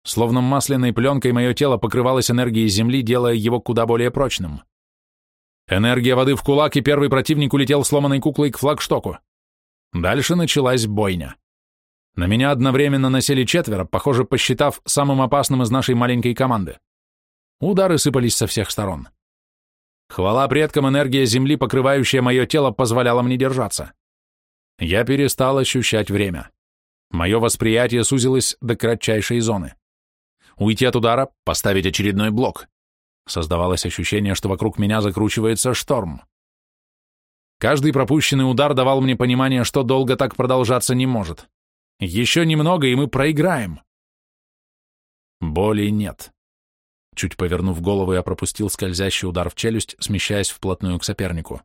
Словно масляной пленкой мое тело покрывалось энергией земли, делая его куда более прочным. Энергия воды в кулак, и первый противник улетел сломанной куклой к флагштоку. Дальше началась бойня. На меня одновременно насели четверо, похоже, посчитав самым опасным из нашей маленькой команды. Удары сыпались со всех сторон. Хвала предкам, энергия земли, покрывающая мое тело, позволяла мне держаться. Я перестал ощущать время. Мое восприятие сузилось до кратчайшей зоны. Уйти от удара, поставить очередной блок. Создавалось ощущение, что вокруг меня закручивается шторм. Каждый пропущенный удар давал мне понимание, что долго так продолжаться не может. Еще немного, и мы проиграем. Боли нет. Чуть повернув голову, я пропустил скользящий удар в челюсть, смещаясь вплотную к сопернику.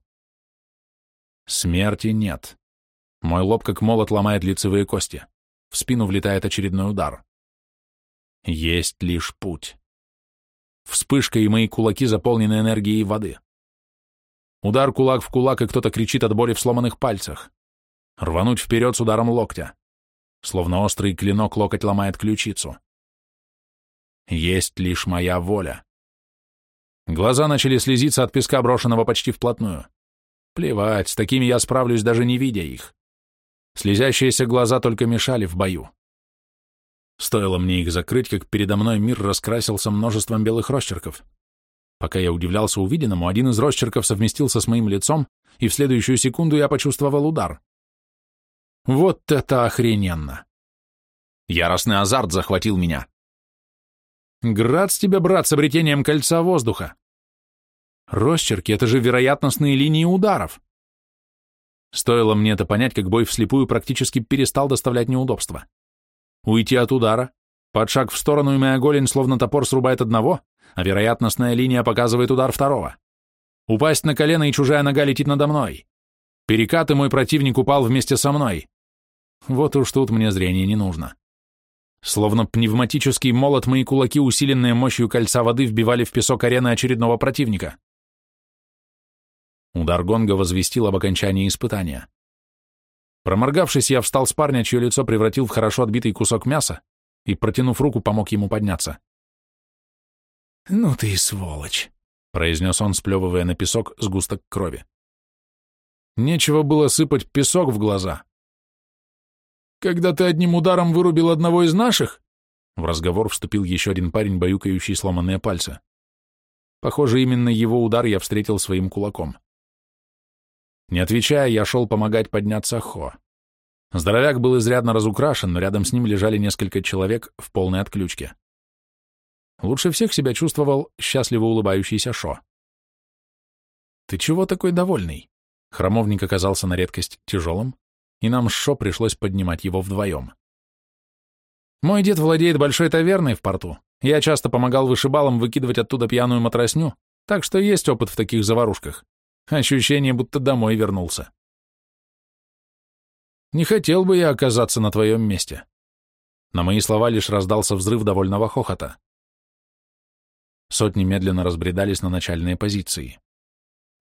Смерти нет. Мой лоб как молот ломает лицевые кости. В спину влетает очередной удар. Есть лишь путь. Вспышка, и мои кулаки заполнены энергией воды. Удар кулак в кулак, и кто-то кричит от боли в сломанных пальцах. Рвануть вперед с ударом локтя. Словно острый клинок локоть ломает ключицу. Есть лишь моя воля. Глаза начали слезиться от песка, брошенного почти вплотную. Плевать, с такими я справлюсь, даже не видя их. Слезящиеся глаза только мешали в бою. Стоило мне их закрыть, как передо мной мир раскрасился множеством белых росчерков. Пока я удивлялся увиденному, один из росчерков совместился с моим лицом, и в следующую секунду я почувствовал удар. Вот это охрененно! Яростный азарт захватил меня. Град с тебя, брат, с обретением кольца воздуха. Росчерки — это же вероятностные линии ударов. Стоило мне это понять, как бой вслепую практически перестал доставлять неудобства. Уйти от удара, под шаг в сторону, и моя голень словно топор срубает одного, а вероятностная линия показывает удар второго. Упасть на колено, и чужая нога летит надо мной. Перекат, и мой противник упал вместе со мной. Вот уж тут мне зрение не нужно. Словно пневматический молот, мои кулаки, усиленные мощью кольца воды, вбивали в песок арены очередного противника. Удар гонга возвестил об окончании испытания. Проморгавшись, я встал с парня, чье лицо превратил в хорошо отбитый кусок мяса, и, протянув руку, помог ему подняться. «Ну ты и сволочь», — произнес он, сплевывая на песок сгусток крови. Нечего было сыпать песок в глаза. «Когда ты одним ударом вырубил одного из наших?» В разговор вступил еще один парень, баюкающий сломанные пальцы. Похоже, именно его удар я встретил своим кулаком. Не отвечая, я шел помогать подняться Хо. Здоровяк был изрядно разукрашен, но рядом с ним лежали несколько человек в полной отключке. Лучше всех себя чувствовал счастливо улыбающийся Шо. «Ты чего такой довольный?» Хромовник оказался на редкость тяжелым, и нам с Шо пришлось поднимать его вдвоем. «Мой дед владеет большой таверной в порту. Я часто помогал вышибалам выкидывать оттуда пьяную матросню, так что есть опыт в таких заварушках. Ощущение, будто домой вернулся. Не хотел бы я оказаться на твоем месте. На мои слова лишь раздался взрыв довольного хохота. Сотни медленно разбредались на начальные позиции.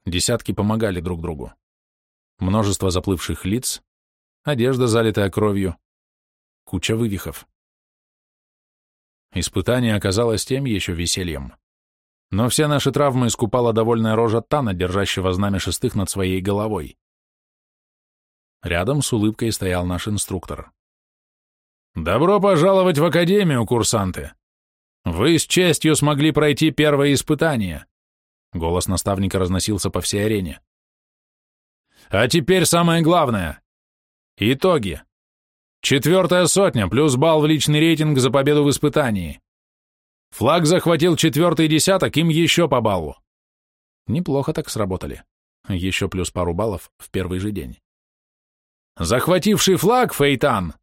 Десятки помогали друг другу. Множество заплывших лиц, одежда, залитая кровью, куча вывихов. Испытание оказалось тем еще весельем. Но все наши травмы искупала довольная рожа Тана, держащего знамя шестых над своей головой. Рядом с улыбкой стоял наш инструктор. «Добро пожаловать в Академию, курсанты! Вы с честью смогли пройти первое испытание!» Голос наставника разносился по всей арене. «А теперь самое главное. Итоги. Четвертая сотня плюс балл в личный рейтинг за победу в испытании. Флаг захватил четвертый десяток, им еще по баллу. Неплохо так сработали. Еще плюс пару баллов в первый же день. Захвативший флаг, Фейтан!»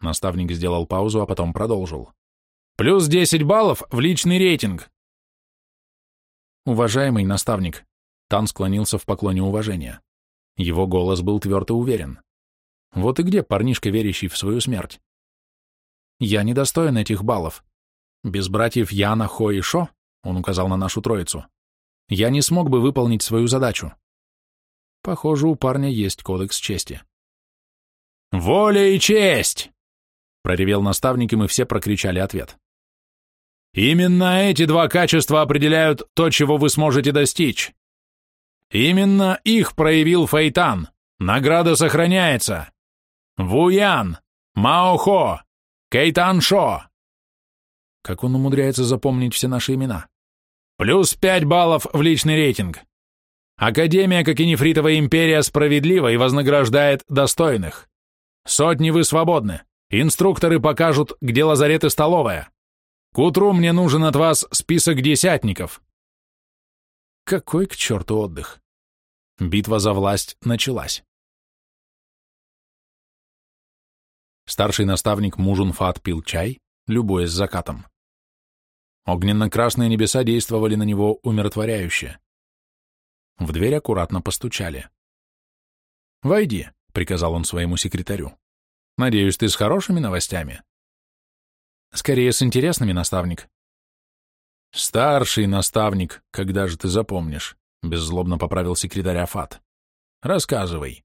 Наставник сделал паузу, а потом продолжил. «Плюс 10 баллов в личный рейтинг!» «Уважаемый наставник!» Тан склонился в поклоне уважения. Его голос был твердо уверен. «Вот и где парнишка, верящий в свою смерть?» «Я недостоин этих баллов. Без братьев Яна, Хо и Шо, он указал на нашу троицу, я не смог бы выполнить свою задачу. Похоже, у парня есть кодекс чести. «Воля и честь!» — проревел наставник, и мы все прокричали ответ. «Именно эти два качества определяют то, чего вы сможете достичь. Именно их проявил Фейтан. Награда сохраняется. Вуян, Маохо, Кейтан-Шо». Как он умудряется запомнить все наши имена? Плюс пять баллов в личный рейтинг. Академия, как и нефритовая империя, справедлива и вознаграждает достойных. Сотни вы свободны. Инструкторы покажут, где лазарет и столовая. К утру мне нужен от вас список десятников. Какой к черту отдых? Битва за власть началась. Старший наставник Мужунфат пил чай, любуясь закатом. Огненно-красные небеса действовали на него умиротворяюще. В дверь аккуратно постучали. «Войди», — приказал он своему секретарю. «Надеюсь, ты с хорошими новостями?» «Скорее, с интересными, наставник». «Старший наставник, когда же ты запомнишь?» — беззлобно поправил секретарь Афат. «Рассказывай».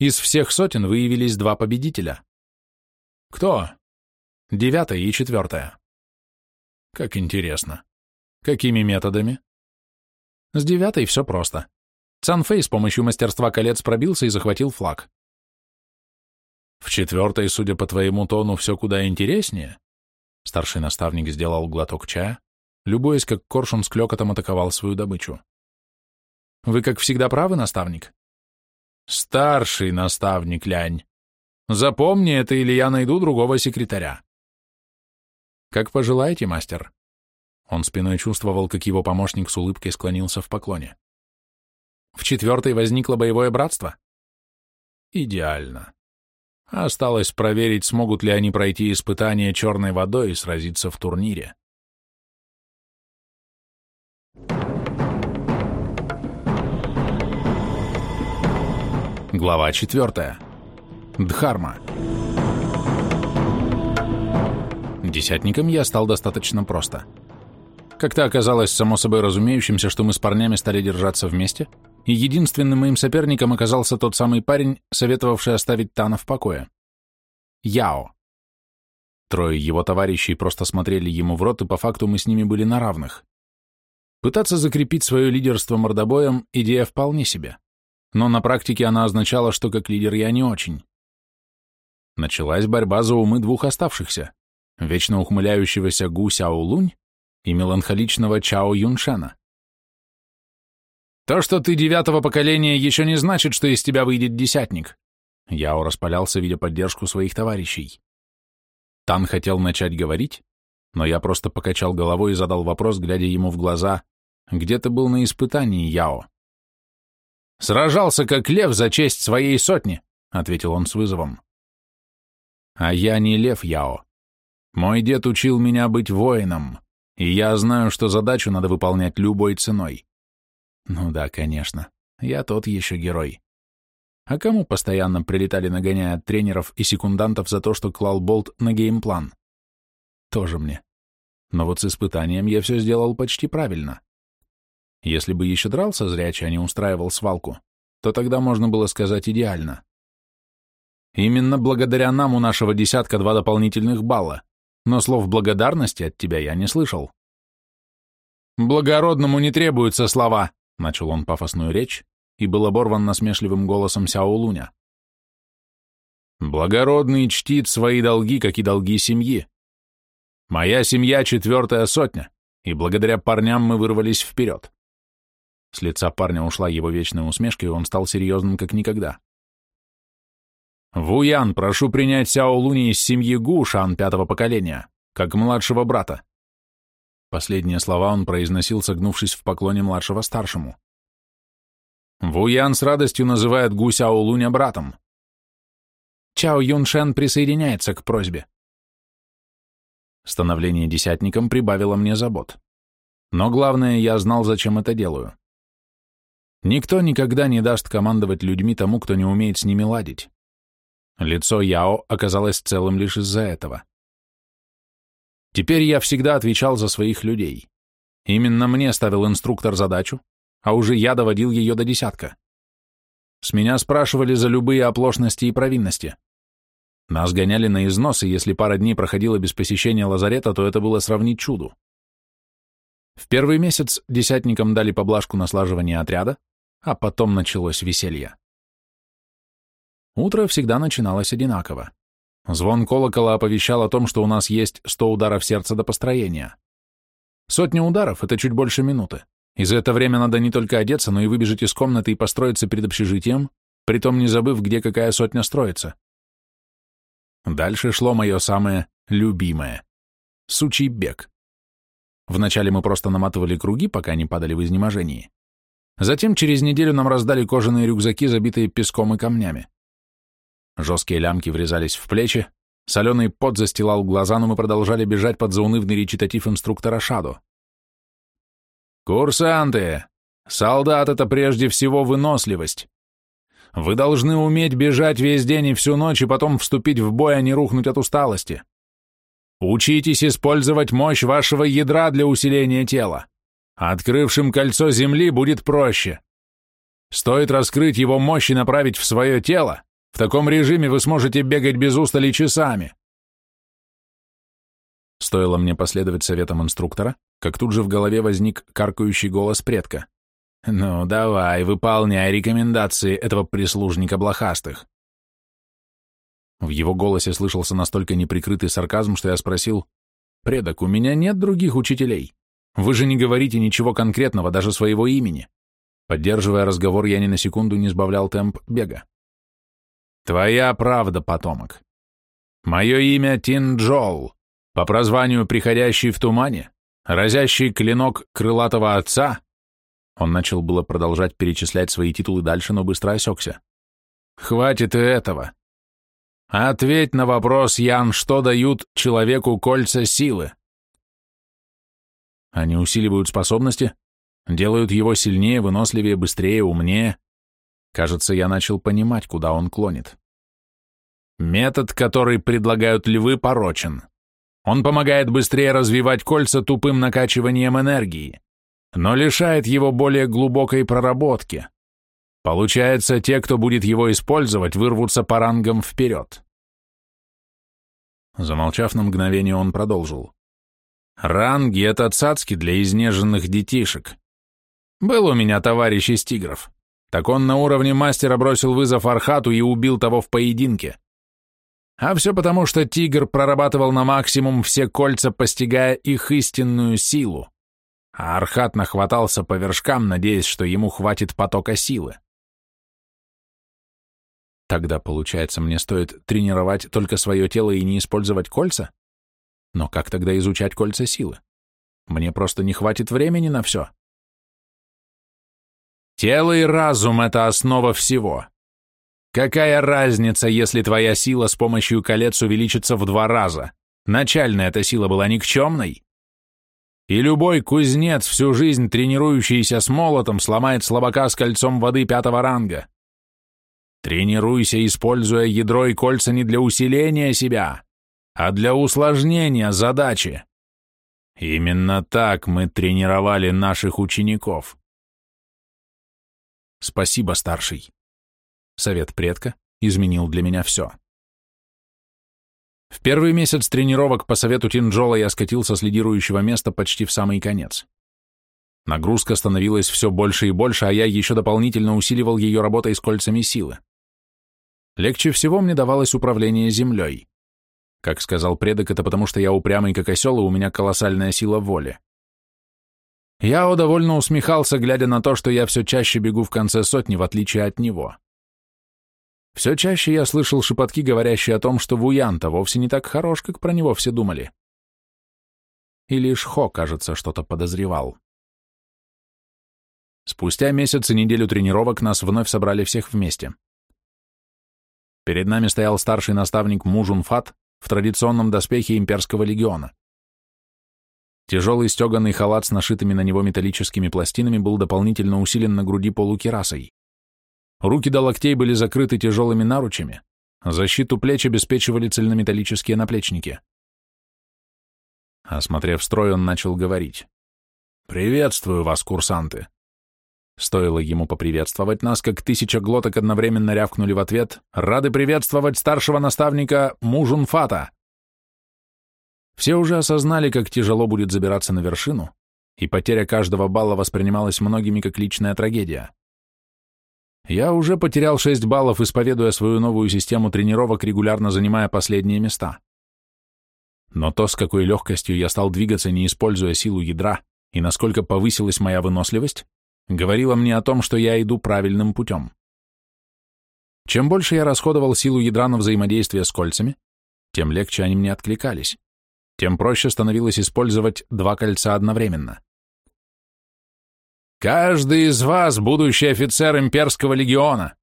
Из всех сотен выявились два победителя. «Кто?» «Девятая и четвертая». Как интересно. Какими методами? С девятой все просто. Цанфэй с помощью мастерства колец пробился и захватил флаг. В четвертой, судя по твоему тону, все куда интереснее. Старший наставник сделал глоток чая, любуясь, как коршун с клёкотом атаковал свою добычу. Вы, как всегда, правы, наставник? Старший наставник, лянь. Запомни это, или я найду другого секретаря. «Как пожелаете, мастер». Он спиной чувствовал, как его помощник с улыбкой склонился в поклоне. В четвертой возникло боевое братство? Идеально. Осталось проверить, смогут ли они пройти испытание черной водой и сразиться в турнире. Глава четвертая. Дхарма. Десятником я стал достаточно просто. Как-то оказалось само собой разумеющимся, что мы с парнями стали держаться вместе, и единственным моим соперником оказался тот самый парень, советовавший оставить Тана в покое. Яо. Трое его товарищей просто смотрели ему в рот, и по факту мы с ними были на равных. Пытаться закрепить свое лидерство мордобоем – идея вполне себе. Но на практике она означала, что как лидер я не очень. Началась борьба за умы двух оставшихся вечно ухмыляющегося Гу Сяо Лунь и меланхоличного Чао Юншена. «То, что ты девятого поколения, еще не значит, что из тебя выйдет десятник», Яо распалялся, видя поддержку своих товарищей. Тан хотел начать говорить, но я просто покачал головой и задал вопрос, глядя ему в глаза, «Где ты был на испытании, Яо?» «Сражался, как лев, за честь своей сотни», — ответил он с вызовом. «А я не лев, Яо. Мой дед учил меня быть воином, и я знаю, что задачу надо выполнять любой ценой. Ну да, конечно, я тот еще герой. А кому постоянно прилетали нагоняя от тренеров и секундантов за то, что клал болт на геймплан? Тоже мне. Но вот с испытанием я все сделал почти правильно. Если бы еще дрался зрячий, а не устраивал свалку, то тогда можно было сказать идеально. Именно благодаря нам у нашего десятка два дополнительных балла но слов благодарности от тебя я не слышал. «Благородному не требуются слова», — начал он пафосную речь и был оборван насмешливым голосом Сяо Луня. «Благородный чтит свои долги, как и долги семьи. Моя семья — четвертая сотня, и благодаря парням мы вырвались вперед». С лица парня ушла его вечная усмешка, и он стал серьезным, как никогда. Вуян, прошу принять Сяо Луни из семьи Гу, Шан пятого поколения, как младшего брата. Последние слова он произносил, согнувшись в поклоне младшего старшему. Вуян с радостью называет гуся Луня братом. Чао Юншен присоединяется к просьбе. Становление десятником прибавило мне забот. Но главное, я знал, зачем это делаю. Никто никогда не даст командовать людьми тому, кто не умеет с ними ладить. Лицо Яо оказалось целым лишь из-за этого. Теперь я всегда отвечал за своих людей. Именно мне ставил инструктор задачу, а уже я доводил ее до десятка. С меня спрашивали за любые оплошности и провинности. Нас гоняли на износ, и если пара дней проходила без посещения лазарета, то это было сравнить чуду. В первый месяц десятникам дали поблажку на слаживание отряда, а потом началось веселье. Утро всегда начиналось одинаково. Звон колокола оповещал о том, что у нас есть 100 ударов сердца до построения. Сотня ударов — это чуть больше минуты, и за это время надо не только одеться, но и выбежать из комнаты и построиться перед общежитием, притом не забыв, где какая сотня строится. Дальше шло мое самое любимое — сучий бег. Вначале мы просто наматывали круги, пока не падали в изнеможении. Затем через неделю нам раздали кожаные рюкзаки, забитые песком и камнями. Жесткие лямки врезались в плечи, соленый пот застилал глаза, но мы продолжали бежать под заунывный речитатив инструктора Шадо. «Курсанты! Солдат — это прежде всего выносливость. Вы должны уметь бежать весь день и всю ночь, и потом вступить в бой, а не рухнуть от усталости. Учитесь использовать мощь вашего ядра для усиления тела. Открывшим кольцо Земли будет проще. Стоит раскрыть его мощь и направить в свое тело, в таком режиме вы сможете бегать без устали часами. Стоило мне последовать советам инструктора, как тут же в голове возник каркающий голос предка. «Ну, давай, выполняй рекомендации этого прислужника блохастых». В его голосе слышался настолько неприкрытый сарказм, что я спросил, «Предок, у меня нет других учителей. Вы же не говорите ничего конкретного, даже своего имени». Поддерживая разговор, я ни на секунду не сбавлял темп бега. «Твоя правда, потомок. Мое имя Тинджол, по прозванию приходящий в тумане, разящий клинок крылатого отца, он начал было продолжать перечислять свои титулы дальше, но быстро осекся. «Хватит и этого. Ответь на вопрос, Ян, что дают человеку кольца силы?» Они усиливают способности, делают его сильнее, выносливее, быстрее, умнее. Кажется, я начал понимать, куда он клонит. Метод, который предлагают львы, порочен. Он помогает быстрее развивать кольца тупым накачиванием энергии но лишает его более глубокой проработки. Получается, те, кто будет его использовать, вырвутся по рангам вперед. Замолчав на мгновение, он продолжил. Ранги — это цацки для изнеженных детишек. Был у меня товарищ из тигров. Так он на уровне мастера бросил вызов Архату и убил того в поединке. А все потому, что тигр прорабатывал на максимум все кольца, постигая их истинную силу а Архат нахватался по вершкам, надеясь, что ему хватит потока силы. Тогда, получается, мне стоит тренировать только свое тело и не использовать кольца? Но как тогда изучать кольца силы? Мне просто не хватит времени на все. Тело и разум — это основа всего. Какая разница, если твоя сила с помощью колец увеличится в два раза? Начальная эта сила была никчемной, и любой кузнец, всю жизнь тренирующийся с молотом, сломает слабака с кольцом воды пятого ранга. Тренируйся, используя ядро и кольца не для усиления себя, а для усложнения задачи. Именно так мы тренировали наших учеников. Спасибо, старший. Совет предка изменил для меня все. В первый месяц тренировок по совету Тинджола я скатился с лидирующего места почти в самый конец. Нагрузка становилась все больше и больше, а я еще дополнительно усиливал ее работой с кольцами силы. Легче всего мне давалось управление землей. Как сказал предок, это потому что я упрямый как осел, и у меня колоссальная сила воли. Яо довольно усмехался, глядя на то, что я все чаще бегу в конце сотни, в отличие от него. Все чаще я слышал шепотки, говорящие о том, что Вуянта вовсе не так хорош, как про него все думали. И лишь Хо, кажется, что-то подозревал. Спустя месяц и неделю тренировок нас вновь собрали всех вместе. Перед нами стоял старший наставник Мужун Фат в традиционном доспехе имперского легиона. Тяжелый стеганый халат с нашитыми на него металлическими пластинами был дополнительно усилен на груди полукерасой. Руки до локтей были закрыты тяжелыми наручами, защиту плеч обеспечивали цельнометаллические наплечники. Осмотрев строй, он начал говорить. «Приветствую вас, курсанты!» Стоило ему поприветствовать нас, как тысяча глоток одновременно рявкнули в ответ «Рады приветствовать старшего наставника Мужунфата!» Все уже осознали, как тяжело будет забираться на вершину, и потеря каждого балла воспринималась многими как личная трагедия. Я уже потерял 6 баллов, исповедуя свою новую систему тренировок, регулярно занимая последние места. Но то, с какой легкостью я стал двигаться, не используя силу ядра, и насколько повысилась моя выносливость, говорило мне о том, что я иду правильным путем. Чем больше я расходовал силу ядра на взаимодействие с кольцами, тем легче они мне откликались, тем проще становилось использовать два кольца одновременно. Каждый из вас – будущий офицер имперского легиона.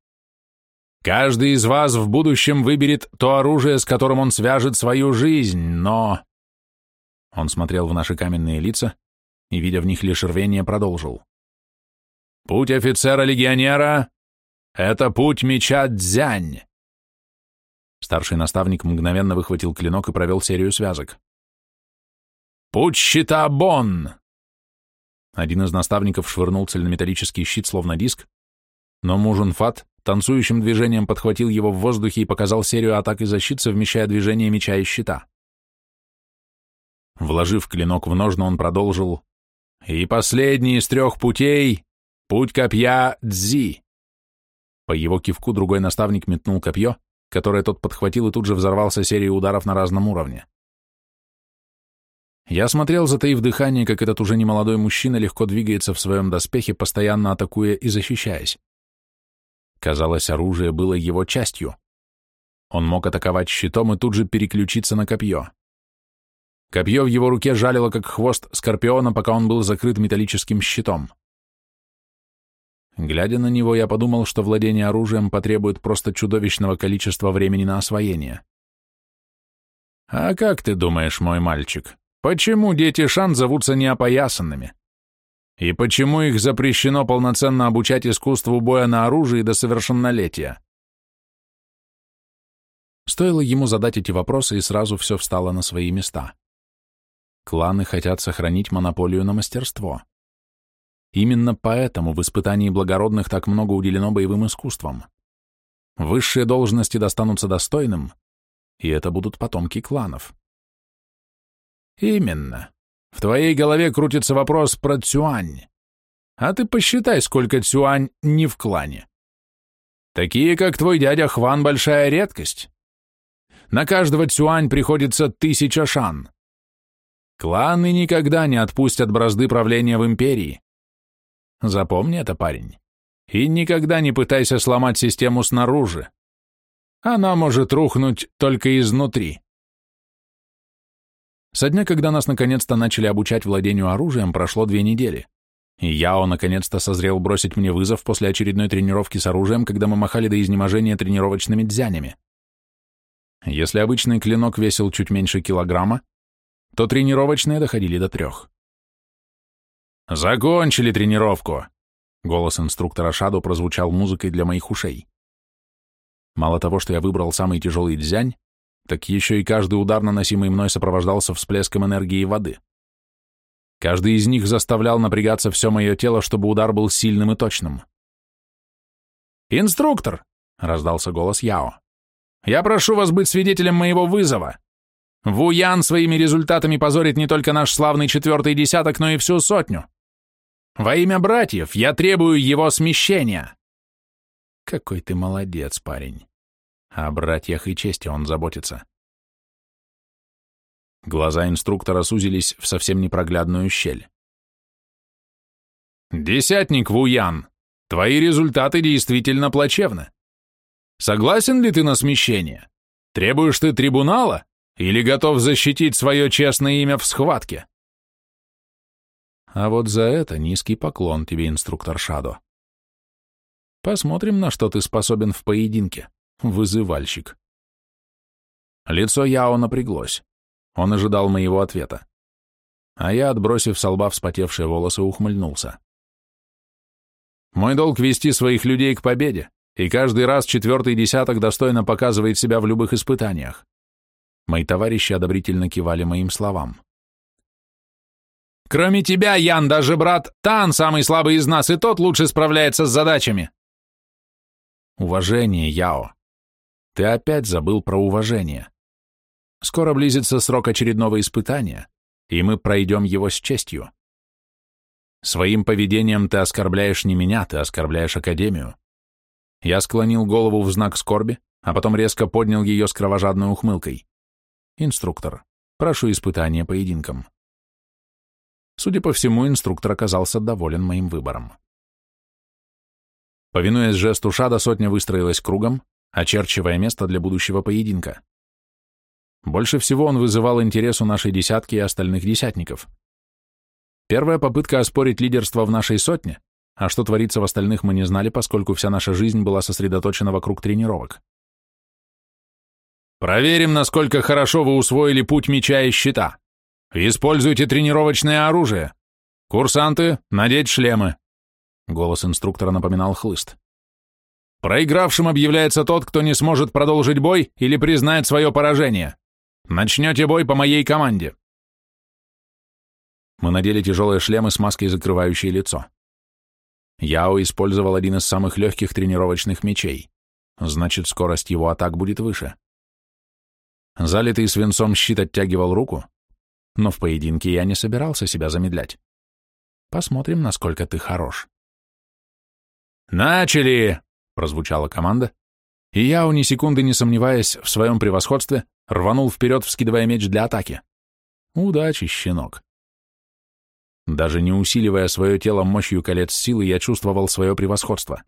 Каждый из вас в будущем выберет то оружие, с которым он свяжет свою жизнь, но... Он смотрел в наши каменные лица и, видя в них лишь рвение, продолжил. Путь офицера-легионера — это путь меча Дзянь. Старший наставник мгновенно выхватил клинок и провел серию связок. Путь щита Бон. Один из наставников швырнул цельнометаллический щит, словно диск, но Мужун Фат танцующим движением подхватил его в воздухе и показал серию атак и защит, совмещая движение меча и щита. Вложив клинок в ножны, он продолжил «И последний из трех путей Путь копья Дзи. По его кивку другой наставник метнул копье, которое тот подхватил и тут же взорвался серией ударов на разном уровне. Я смотрел, затаив дыхание, как этот уже немолодой мужчина легко двигается в своем доспехе, постоянно атакуя и защищаясь. Казалось, оружие было его частью. Он мог атаковать щитом и тут же переключиться на копье. Копье в его руке жалило, как хвост скорпиона, пока он был закрыт металлическим щитом. Глядя на него, я подумал, что владение оружием потребует просто чудовищного количества времени на освоение. «А как ты думаешь, мой мальчик, почему дети Шан зовутся неопоясанными? И почему их запрещено полноценно обучать искусству боя на оружии до совершеннолетия?» Стоило ему задать эти вопросы, и сразу все встало на свои места. Кланы хотят сохранить монополию на мастерство. Именно поэтому в испытании благородных так много уделено боевым искусствам. Высшие должности достанутся достойным, и это будут потомки кланов. Именно. В твоей голове крутится вопрос про Цюань. А ты посчитай, сколько Цюань не в клане. Такие, как твой дядя Хван, большая редкость. На каждого Цюань приходится тысяча шан. Кланы никогда не отпустят бразды правления в империи. Запомни это, парень. И никогда не пытайся сломать систему снаружи. Она может рухнуть только изнутри. Со дня, когда нас наконец-то начали обучать владению оружием, прошло две недели. И Яо наконец-то созрел бросить мне вызов после очередной тренировки с оружием, когда мы махали до изнеможения тренировочными дзянями. Если обычный клинок весил чуть меньше килограмма, то тренировочные доходили до трех. «Закончили тренировку!» Голос инструктора Шадо прозвучал музыкой для моих ушей. Мало того, что я выбрал самый тяжелый дзянь, так еще и каждый удар, наносимый мной, сопровождался всплеском энергии воды. Каждый из них заставлял напрягаться все мое тело, чтобы удар был сильным и точным. «Инструктор!» — раздался голос Яо. «Я прошу вас быть свидетелем моего вызова. Вуян своими результатами позорит не только наш славный четвертый десяток, но и всю сотню. Во имя братьев я требую его смещения. Какой ты молодец, парень. О братьях и чести он заботится. Глаза инструктора сузились в совсем непроглядную щель. «Десятник Вуян, твои результаты действительно плачевны. Согласен ли ты на смещение? Требуешь ты трибунала или готов защитить свое честное имя в схватке?» А вот за это низкий поклон тебе, инструктор Шадо. Посмотрим, на что ты способен в поединке, вызывальщик. Лицо Яо напряглось. Он ожидал моего ответа. А я, отбросив со лба вспотевшие волосы, ухмыльнулся. Мой долг вести своих людей к победе, и каждый раз четвертый десяток достойно показывает себя в любых испытаниях. Мои товарищи одобрительно кивали моим словам. Кроме тебя, Ян, даже брат Тан, самый слабый из нас, и тот лучше справляется с задачами. Уважение, Яо. Ты опять забыл про уважение. Скоро близится срок очередного испытания, и мы пройдем его с честью. Своим поведением ты оскорбляешь не меня, ты оскорбляешь Академию. Я склонил голову в знак скорби, а потом резко поднял ее с кровожадной ухмылкой. Инструктор, прошу испытания поединком. Судя по всему, инструктор оказался доволен моим выбором. Повинуясь жесту Шада, сотня выстроилась кругом, очерчивая место для будущего поединка. Больше всего он вызывал интерес у нашей десятки и остальных десятников. Первая попытка оспорить лидерство в нашей сотне, а что творится в остальных мы не знали, поскольку вся наша жизнь была сосредоточена вокруг тренировок. «Проверим, насколько хорошо вы усвоили путь меча и щита», «Используйте тренировочное оружие! Курсанты, надеть шлемы!» Голос инструктора напоминал хлыст. «Проигравшим объявляется тот, кто не сможет продолжить бой или признает свое поражение. Начнете бой по моей команде!» Мы надели тяжелые шлемы с маской, закрывающей лицо. Яо использовал один из самых легких тренировочных мечей. Значит, скорость его атак будет выше. Залитый свинцом щит оттягивал руку, но в поединке я не собирался себя замедлять. Посмотрим, насколько ты хорош. «Начали!» — прозвучала команда, и я, ни секунды не сомневаясь в своем превосходстве, рванул вперед, вскидывая меч для атаки. Удачи, щенок. Даже не усиливая свое тело мощью колец силы, я чувствовал свое превосходство.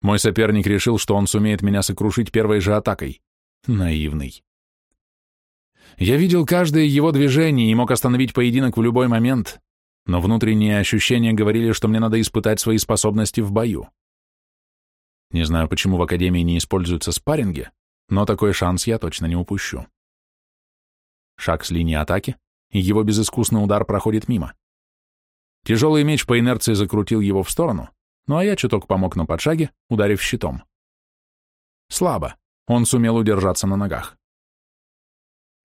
Мой соперник решил, что он сумеет меня сокрушить первой же атакой. Наивный. Я видел каждое его движение и мог остановить поединок в любой момент, но внутренние ощущения говорили, что мне надо испытать свои способности в бою. Не знаю, почему в Академии не используются спарринги, но такой шанс я точно не упущу. Шаг с линии атаки, и его безыскусный удар проходит мимо. Тяжелый меч по инерции закрутил его в сторону, ну а я чуток помог на подшаге, ударив щитом. Слабо, он сумел удержаться на ногах.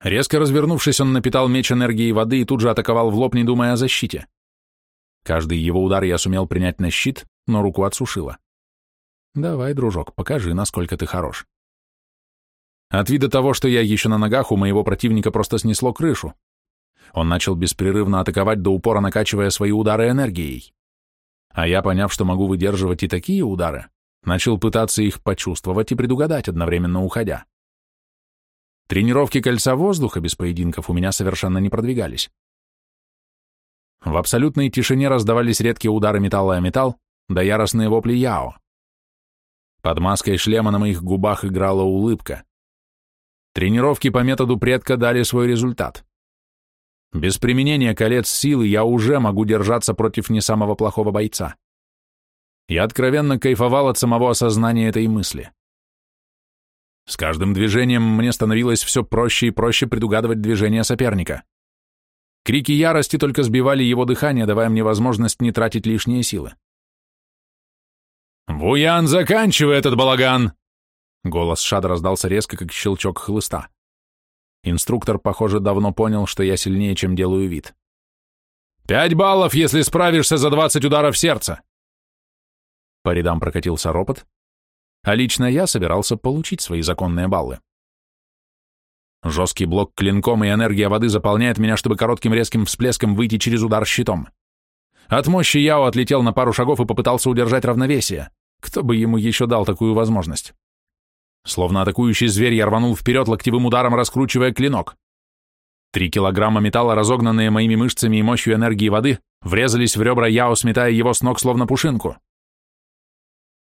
Резко развернувшись, он напитал меч энергией воды и тут же атаковал в лоб, не думая о защите. Каждый его удар я сумел принять на щит, но руку отсушило. Давай, дружок, покажи, насколько ты хорош. От вида того, что я еще на ногах, у моего противника просто снесло крышу. Он начал беспрерывно атаковать до упора, накачивая свои удары энергией. А я, поняв, что могу выдерживать и такие удары, начал пытаться их почувствовать и предугадать, одновременно уходя. Тренировки кольца воздуха без поединков у меня совершенно не продвигались. В абсолютной тишине раздавались редкие удары металла о металл, да яростные вопли Яо. Под маской шлема на моих губах играла улыбка. Тренировки по методу предка дали свой результат. Без применения колец силы я уже могу держаться против не самого плохого бойца. Я откровенно кайфовал от самого осознания этой мысли. С каждым движением мне становилось все проще и проще предугадывать движения соперника. Крики ярости только сбивали его дыхание, давая мне возможность не тратить лишние силы. «Вуян, заканчивай этот балаган!» Голос Шада раздался резко, как щелчок хлыста. Инструктор, похоже, давно понял, что я сильнее, чем делаю вид. «Пять баллов, если справишься за двадцать ударов сердца!» По рядам прокатился ропот, а лично я собирался получить свои законные баллы. Жесткий блок клинком и энергия воды заполняет меня, чтобы коротким резким всплеском выйти через удар щитом. От мощи Яо отлетел на пару шагов и попытался удержать равновесие. Кто бы ему еще дал такую возможность? Словно атакующий зверь, я рванул вперед локтевым ударом, раскручивая клинок. Три килограмма металла, разогнанные моими мышцами и мощью энергии воды, врезались в ребра Яо, сметая его с ног словно пушинку.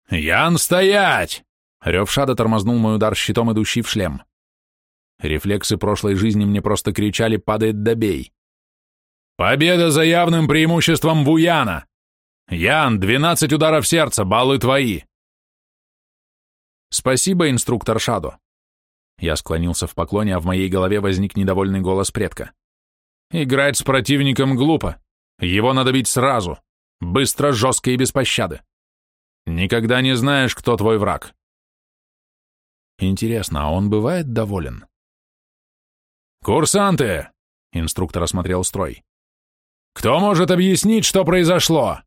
«Ян, стоять!» Рев Шада тормознул мой удар щитом, идущий в шлем. Рефлексы прошлой жизни мне просто кричали «падает, добей!». Победа за явным преимуществом Вуяна! Ян, двенадцать ударов сердца, баллы твои!» «Спасибо, инструктор Шадо». Я склонился в поклоне, а в моей голове возник недовольный голос предка. «Играть с противником глупо. Его надо бить сразу. Быстро, жестко и без пощады. Никогда не знаешь, кто твой враг». «Интересно, а он бывает доволен?» «Курсанты!» — инструктор осмотрел строй. «Кто может объяснить, что произошло?»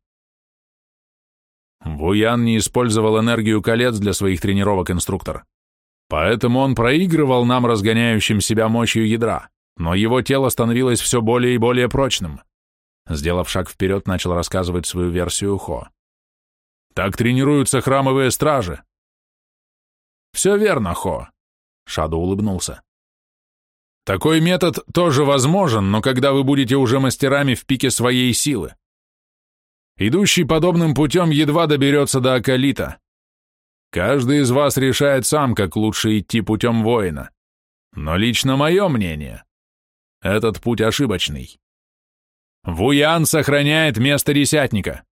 Вуян не использовал энергию колец для своих тренировок, инструктор. Поэтому он проигрывал нам, разгоняющим себя мощью ядра, но его тело становилось все более и более прочным. Сделав шаг вперед, начал рассказывать свою версию Хо. Так тренируются храмовые стражи. Все верно, Хо. Шадо улыбнулся. Такой метод тоже возможен, но когда вы будете уже мастерами в пике своей силы. Идущий подобным путем едва доберется до Акалита. Каждый из вас решает сам, как лучше идти путем воина. Но лично мое мнение, этот путь ошибочный. Вуян сохраняет место десятника.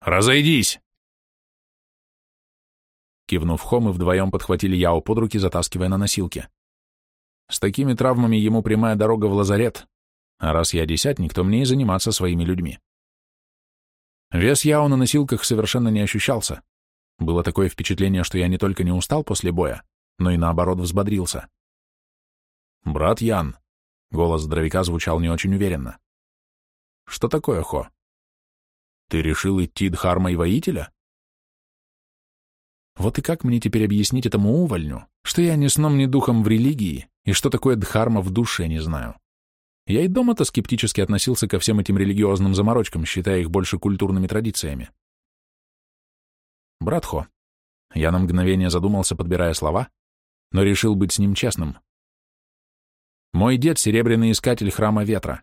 Разойдись!» Кивнув Хо, мы вдвоем подхватили Яо под руки, затаскивая на носилки. С такими травмами ему прямая дорога в лазарет, а раз я десятник, то мне и заниматься своими людьми. Вес Яо на носилках совершенно не ощущался. Было такое впечатление, что я не только не устал после боя, но и наоборот взбодрился. «Брат Ян», — голос здоровяка звучал не очень уверенно. «Что такое, Хо? Ты решил идти Дхармой воителя?» Вот и как мне теперь объяснить этому увольню, что я ни сном, ни духом в религии, и что такое Дхарма в душе не знаю? Я и дома-то скептически относился ко всем этим религиозным заморочкам, считая их больше культурными традициями. Братхо, я на мгновение задумался, подбирая слова, но решил быть с ним честным. Мой дед — серебряный искатель храма ветра,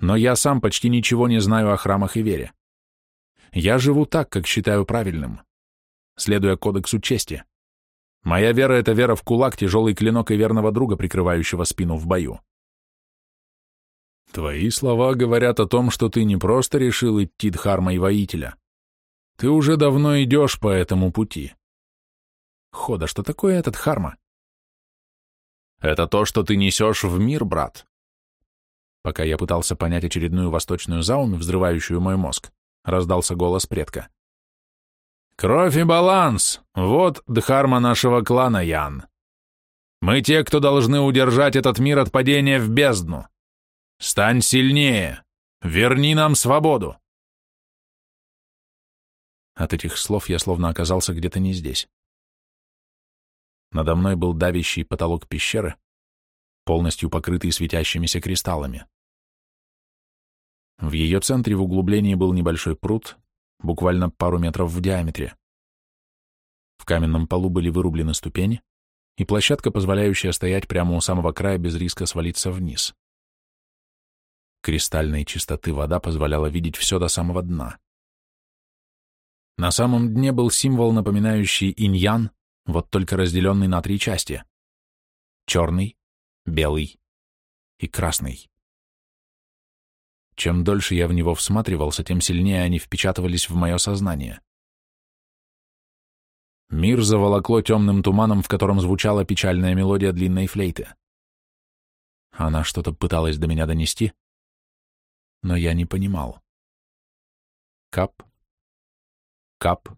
но я сам почти ничего не знаю о храмах и вере. Я живу так, как считаю правильным, следуя кодексу чести. Моя вера — это вера в кулак, тяжелый клинок и верного друга, прикрывающего спину в бою. Твои слова говорят о том, что ты не просто решил идти дхармой воителя. Ты уже давно идешь по этому пути. Хода, что такое этот харма? Это то, что ты несешь в мир, брат. Пока я пытался понять очередную восточную заумь, взрывающую мой мозг, раздался голос предка. Кровь и баланс — вот дхарма нашего клана, Ян. Мы те, кто должны удержать этот мир от падения в бездну. Стань сильнее! Верни нам свободу!» От этих слов я словно оказался где-то не здесь. Надо мной был давящий потолок пещеры, полностью покрытый светящимися кристаллами. В ее центре в углублении был небольшой пруд, буквально пару метров в диаметре. В каменном полу были вырублены ступени и площадка, позволяющая стоять прямо у самого края без риска свалиться вниз. Кристальной чистоты вода позволяла видеть все до самого дна. На самом дне был символ, напоминающий иньян, вот только разделенный на три части. Черный, белый и красный. Чем дольше я в него всматривался, тем сильнее они впечатывались в мое сознание. Мир заволокло темным туманом, в котором звучала печальная мелодия длинной флейты. Она что-то пыталась до меня донести, но я не понимал. Кап, кап,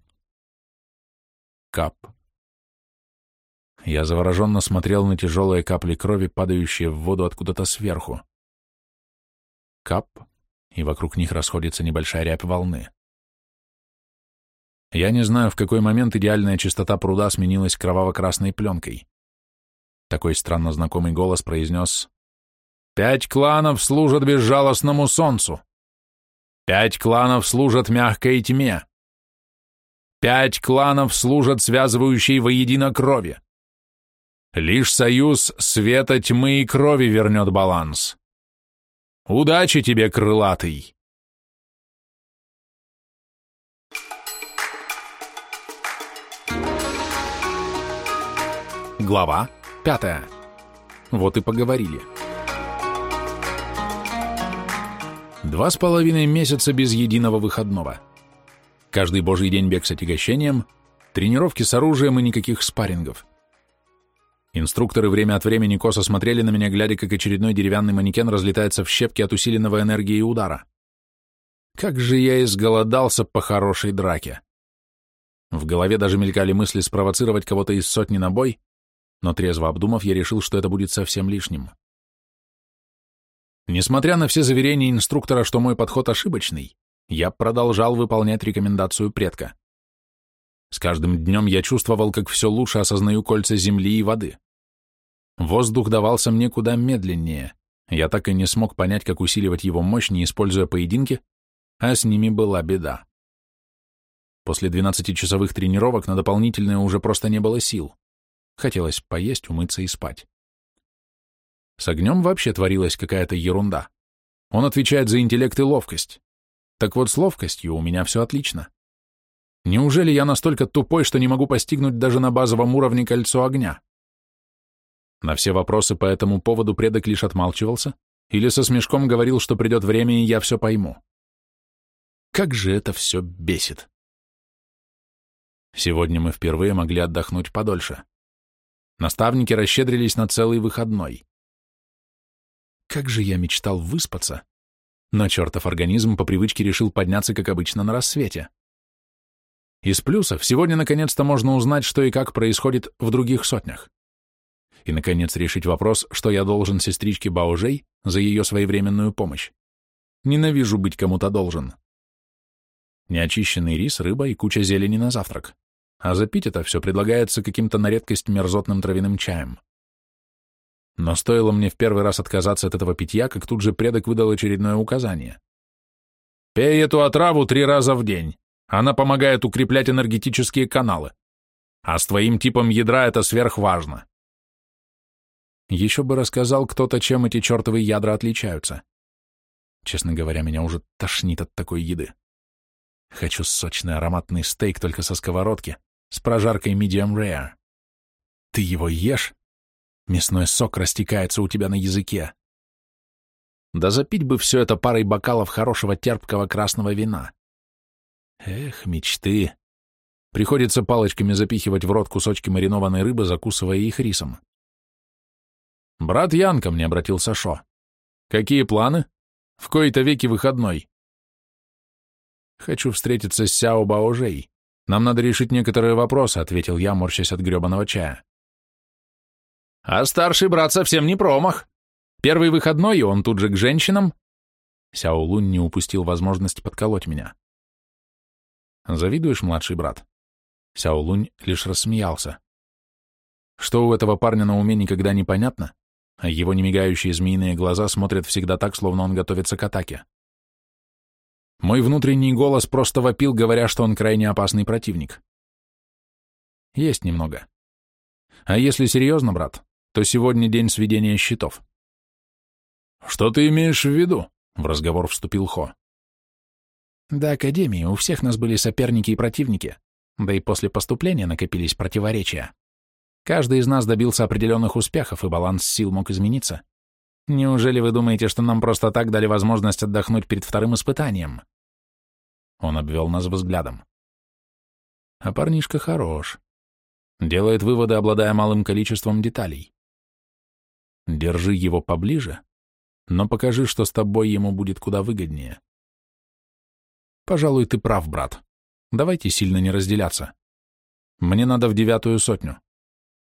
кап. Я завороженно смотрел на тяжелые капли крови, падающие в воду откуда-то сверху. Кап, и вокруг них расходится небольшая рябь волны. Я не знаю, в какой момент идеальная чистота пруда сменилась кроваво-красной пленкой. Такой странно знакомый голос произнес Пять кланов служат безжалостному солнцу. Пять кланов служат мягкой тьме. Пять кланов служат связывающей воедино крови. Лишь союз света, тьмы и крови вернет баланс. Удачи тебе, крылатый! Глава пятая. Вот и поговорили. Два с половиной месяца без единого выходного. Каждый божий день бег с отягощением, тренировки с оружием и никаких спаррингов. Инструкторы время от времени косо смотрели на меня, глядя, как очередной деревянный манекен разлетается в щепки от усиленного энергии удара. Как же я изголодался по хорошей драке. В голове даже мелькали мысли спровоцировать кого-то из сотни на бой, но трезво обдумав, я решил, что это будет совсем лишним. Несмотря на все заверения инструктора, что мой подход ошибочный, я продолжал выполнять рекомендацию предка. С каждым днем я чувствовал, как все лучше осознаю кольца земли и воды. Воздух давался мне куда медленнее. Я так и не смог понять, как усиливать его мощь, не используя поединки, а с ними была беда. После 12-часовых тренировок на дополнительное уже просто не было сил. Хотелось поесть, умыться и спать. С огнем вообще творилась какая-то ерунда. Он отвечает за интеллект и ловкость. Так вот, с ловкостью у меня все отлично. Неужели я настолько тупой, что не могу постигнуть даже на базовом уровне кольцо огня? На все вопросы по этому поводу предок лишь отмалчивался или со смешком говорил, что придет время, и я все пойму. Как же это все бесит. Сегодня мы впервые могли отдохнуть подольше. Наставники расщедрились на целый выходной. Как же я мечтал выспаться, но чертов организм по привычке решил подняться, как обычно, на рассвете. Из плюсов сегодня наконец-то можно узнать, что и как происходит в других сотнях. И, наконец, решить вопрос, что я должен сестричке Баужей за ее своевременную помощь. Ненавижу быть кому-то должен неочищенный рис, рыба и куча зелени на завтрак. А запить это все предлагается каким-то на редкость мерзотным травяным чаем. Но стоило мне в первый раз отказаться от этого питья, как тут же предок выдал очередное указание. «Пей эту отраву три раза в день. Она помогает укреплять энергетические каналы. А с твоим типом ядра это сверхважно». Еще бы рассказал кто-то, чем эти чертовы ядра отличаются. Честно говоря, меня уже тошнит от такой еды. Хочу сочный ароматный стейк только со сковородки, с прожаркой medium rare. Ты его ешь? Мясной сок растекается у тебя на языке. Да запить бы все это парой бокалов хорошего терпкого красного вина. Эх, мечты. Приходится палочками запихивать в рот кусочки маринованной рыбы, закусывая их рисом. «Брат Ян ко мне обратился Шо. Какие планы? В кои-то веки выходной. «Хочу встретиться с Сяо Баожей. Нам надо решить некоторые вопросы», — ответил я, морщась от гребаного чая. «А старший брат совсем не промах. Первый выходной, и он тут же к женщинам». Сяо Лунь не упустил возможность подколоть меня. «Завидуешь, младший брат?» Сяо Лунь лишь рассмеялся. Что у этого парня на уме никогда не понятно, а его немигающие змеиные глаза смотрят всегда так, словно он готовится к атаке. Мой внутренний голос просто вопил, говоря, что он крайне опасный противник. Есть немного. А если серьезно, брат, то сегодня день сведения счетов. Что ты имеешь в виду? В разговор вступил Хо. До Академии у всех нас были соперники и противники, да и после поступления накопились противоречия. Каждый из нас добился определенных успехов, и баланс сил мог измениться. Неужели вы думаете, что нам просто так дали возможность отдохнуть перед вторым испытанием? Он обвел нас взглядом. А парнишка хорош. Делает выводы, обладая малым количеством деталей. Держи его поближе, но покажи, что с тобой ему будет куда выгоднее. Пожалуй, ты прав, брат. Давайте сильно не разделяться. Мне надо в девятую сотню.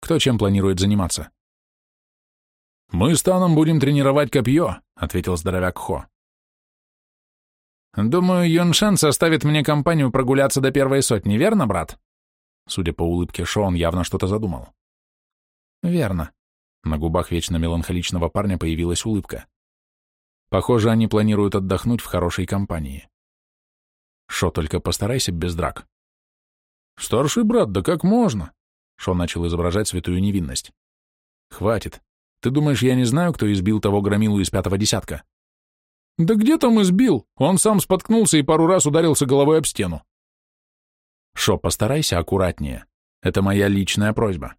Кто чем планирует заниматься? Мы с Таном будем тренировать копье, ответил здоровяк Хо. «Думаю, Юншен составит мне компанию прогуляться до первой сотни, верно, брат?» Судя по улыбке Шо, он явно что-то задумал. «Верно». На губах вечно меланхоличного парня появилась улыбка. Похоже, они планируют отдохнуть в хорошей компании. Шо, только постарайся без драк. «Старший брат, да как можно?» Шо начал изображать святую невинность. «Хватит. Ты думаешь, я не знаю, кто избил того громилу из пятого десятка?» Да где там избил? Он сам споткнулся и пару раз ударился головой об стену. Шо, постарайся аккуратнее. Это моя личная просьба.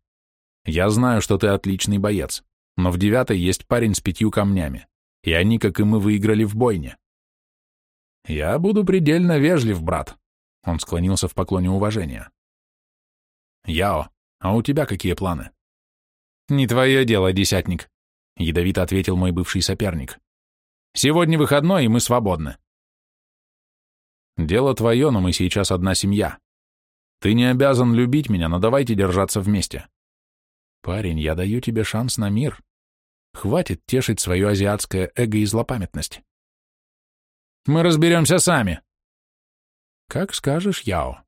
Я знаю, что ты отличный боец, но в девятой есть парень с пятью камнями, и они, как и мы, выиграли в бойне. Я буду предельно вежлив, брат. Он склонился в поклоне уважения. Яо, а у тебя какие планы? Не твое дело, десятник, ядовито ответил мой бывший соперник. Сегодня выходной, и мы свободны. Дело твое, но мы сейчас одна семья. Ты не обязан любить меня, но давайте держаться вместе. Парень, я даю тебе шанс на мир. Хватит тешить свое азиатское эго и злопамятность. Мы разберемся сами. Как скажешь, Яо.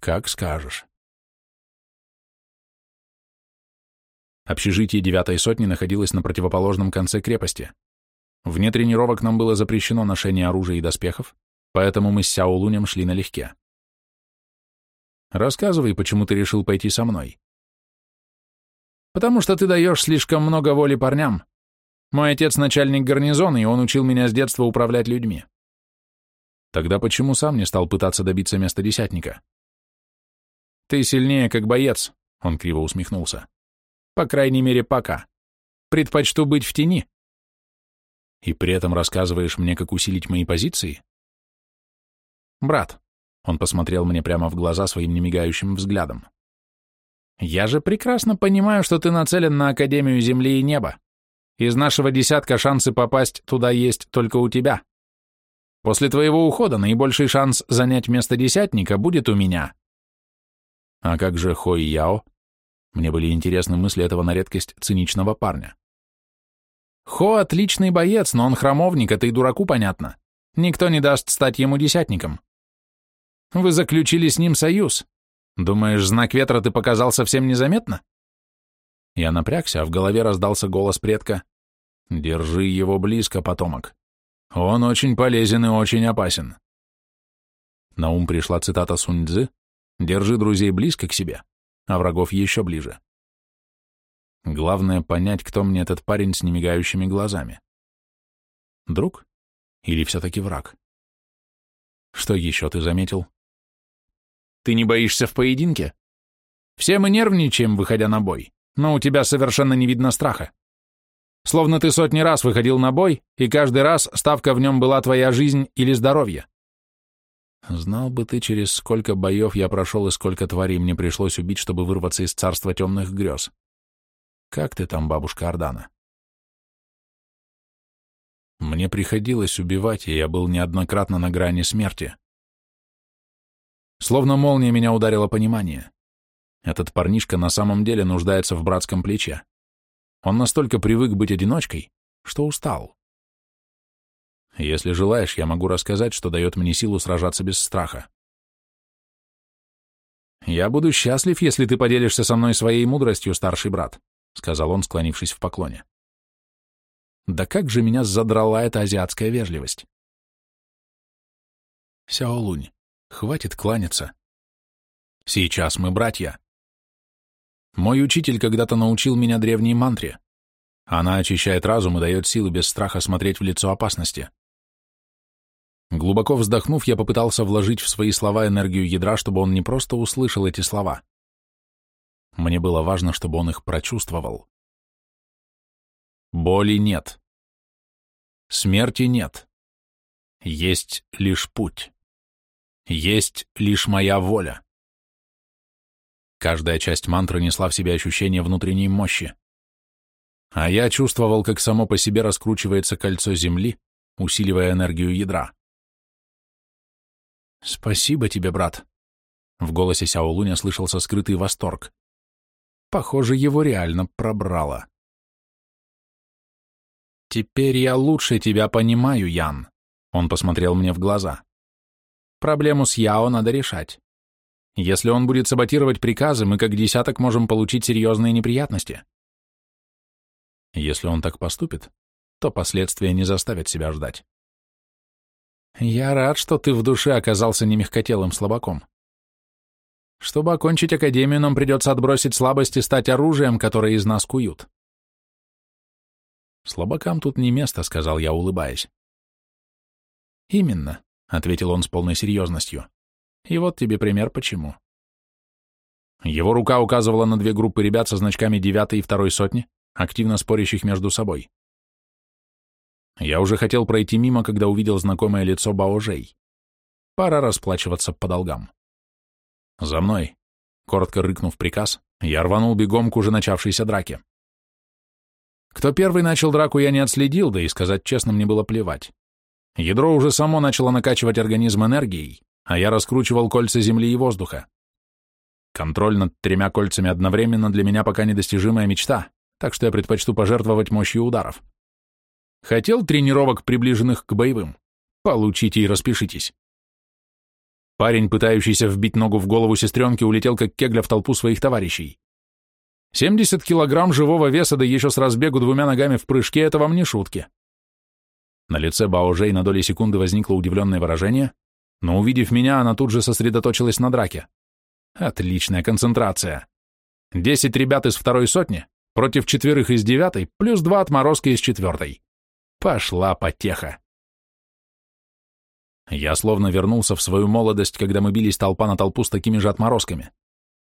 Как скажешь. Общежитие девятой сотни находилось на противоположном конце крепости. Вне тренировок нам было запрещено ношение оружия и доспехов, поэтому мы с Сяо Лунем шли налегке. Рассказывай, почему ты решил пойти со мной. Потому что ты даешь слишком много воли парням. Мой отец начальник гарнизона, и он учил меня с детства управлять людьми. Тогда почему сам не стал пытаться добиться места десятника? Ты сильнее, как боец, он криво усмехнулся. По крайней мере, пока. Предпочту быть в тени. И при этом рассказываешь мне, как усилить мои позиции? Брат, он посмотрел мне прямо в глаза своим немигающим взглядом. «Я же прекрасно понимаю, что ты нацелен на Академию Земли и Неба. Из нашего десятка шансы попасть туда есть только у тебя. После твоего ухода наибольший шанс занять место десятника будет у меня». «А как же Хой Яо?» Мне были интересны мысли этого на редкость циничного парня. «Хо — отличный боец, но он храмовник, это и дураку понятно. Никто не даст стать ему десятником. Вы заключили с ним союз. Думаешь, знак ветра ты показал совсем незаметно? Я напрягся, а в голове раздался голос предка. Держи его близко, потомок. Он очень полезен и очень опасен. На ум пришла цитата Сунь Цзы «Держи друзей близко к себе, а врагов еще ближе». Главное понять, кто мне этот парень с немигающими глазами. Друг? Или все-таки враг? Что еще ты заметил? Ты не боишься в поединке? Все мы нервничаем, выходя на бой, но у тебя совершенно не видно страха. Словно ты сотни раз выходил на бой, и каждый раз ставка в нем была твоя жизнь или здоровье. Знал бы ты, через сколько боев я прошел и сколько тварей мне пришлось убить, чтобы вырваться из царства темных грез. Как ты там, бабушка Ордана? Мне приходилось убивать, и я был неоднократно на грани смерти. Словно молния меня ударило понимание. Этот парнишка на самом деле нуждается в братском плече. Он настолько привык быть одиночкой, что устал. Если желаешь, я могу рассказать, что дает мне силу сражаться без страха. «Я буду счастлив, если ты поделишься со мной своей мудростью, старший брат», сказал он, склонившись в поклоне. Да как же меня задрала эта азиатская вежливость. Сяолунь, Хватит кланяться. Сейчас мы братья. Мой учитель когда-то научил меня древней мантре. Она очищает разум и дает силы без страха смотреть в лицо опасности. Глубоко вздохнув, я попытался вложить в свои слова энергию ядра, чтобы он не просто услышал эти слова. Мне было важно, чтобы он их прочувствовал. Боли нет. Смерти нет. Есть лишь путь. Есть лишь моя воля. Каждая часть мантры несла в себе ощущение внутренней мощи. А я чувствовал, как само по себе раскручивается кольцо Земли, усиливая энергию ядра. «Спасибо тебе, брат!» В голосе Сяо Луня слышался скрытый восторг. Похоже, его реально пробрало. «Теперь я лучше тебя понимаю, Ян», — он посмотрел мне в глаза. Проблему с Яо надо решать. Если он будет саботировать приказы, мы как десяток можем получить серьезные неприятности. Если он так поступит, то последствия не заставят себя ждать. Я рад, что ты в душе оказался не мягкотелым слабаком. Чтобы окончить академию, нам придется отбросить слабость и стать оружием, которое из нас куют. Слабакам тут не место, сказал я, улыбаясь. Именно ответил он с полной серьезностью. И вот тебе пример почему. Его рука указывала на две группы ребят со значками девятой и второй сотни, активно спорящих между собой. Я уже хотел пройти мимо, когда увидел знакомое лицо Баожей. Пора расплачиваться по долгам. «За мной!» Коротко рыкнув приказ, я рванул бегом к уже начавшейся драке. Кто первый начал драку, я не отследил, да и сказать честно, мне было плевать. Ядро уже само начало накачивать организм энергией, а я раскручивал кольца земли и воздуха. Контроль над тремя кольцами одновременно для меня пока недостижимая мечта, так что я предпочту пожертвовать мощью ударов. Хотел тренировок, приближенных к боевым? Получите и распишитесь. Парень, пытающийся вбить ногу в голову сестренки, улетел как кегля в толпу своих товарищей. 70 килограмм живого веса, да еще с разбегу двумя ногами в прыжке — это вам не шутки. На лице Баожей на доли секунды возникло удивленное выражение, но, увидев меня, она тут же сосредоточилась на драке. Отличная концентрация. Десять ребят из второй сотни против четверых из девятой, плюс два отморозка из четвертой. Пошла потеха. Я словно вернулся в свою молодость, когда мы бились толпа на толпу с такими же отморозками.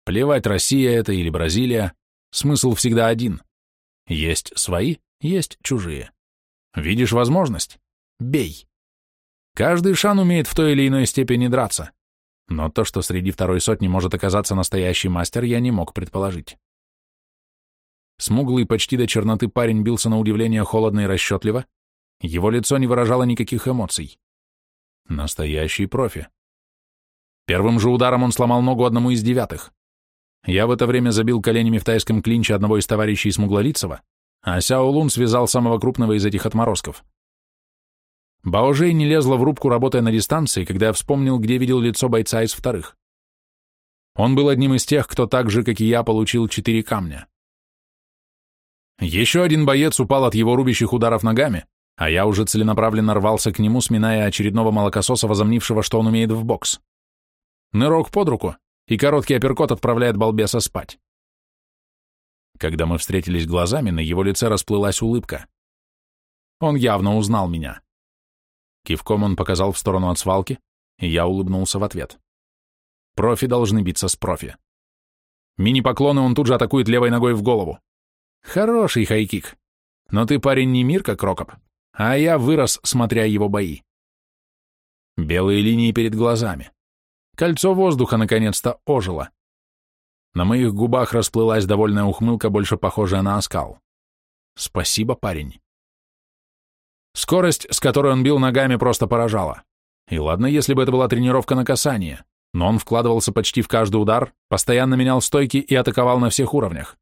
Плевать, Россия это или Бразилия, смысл всегда один. Есть свои, есть чужие. Видишь возможность? Бей. Каждый шан умеет в той или иной степени драться, но то, что среди второй сотни может оказаться настоящий мастер, я не мог предположить. Смуглый почти до черноты парень бился на удивление холодно и расчетливо, его лицо не выражало никаких эмоций. Настоящий профи. Первым же ударом он сломал ногу одному из девятых. Я в это время забил коленями в тайском клинче одного из товарищей Смуглолицева, а Сяо Лун связал самого крупного из этих отморозков. Баожей не лезла в рубку, работая на дистанции, когда я вспомнил, где видел лицо бойца из вторых. Он был одним из тех, кто так же, как и я, получил четыре камня. Еще один боец упал от его рубящих ударов ногами, а я уже целенаправленно рвался к нему, сминая очередного молокососа, возомнившего, что он умеет в бокс. Нырок под руку, и короткий апперкот отправляет балбеса спать. Когда мы встретились глазами, на его лице расплылась улыбка. Он явно узнал меня. Кивком он показал в сторону от свалки, и я улыбнулся в ответ. Профи должны биться с профи. Мини-поклоны он тут же атакует левой ногой в голову. Хороший хайкик. Но ты, парень, не Мирка Крокоп, а я вырос, смотря его бои. Белые линии перед глазами. Кольцо воздуха наконец-то ожило. На моих губах расплылась довольная ухмылка, больше похожая на оскал. Спасибо, парень. Скорость, с которой он бил ногами, просто поражала. И ладно, если бы это была тренировка на касание, но он вкладывался почти в каждый удар, постоянно менял стойки и атаковал на всех уровнях.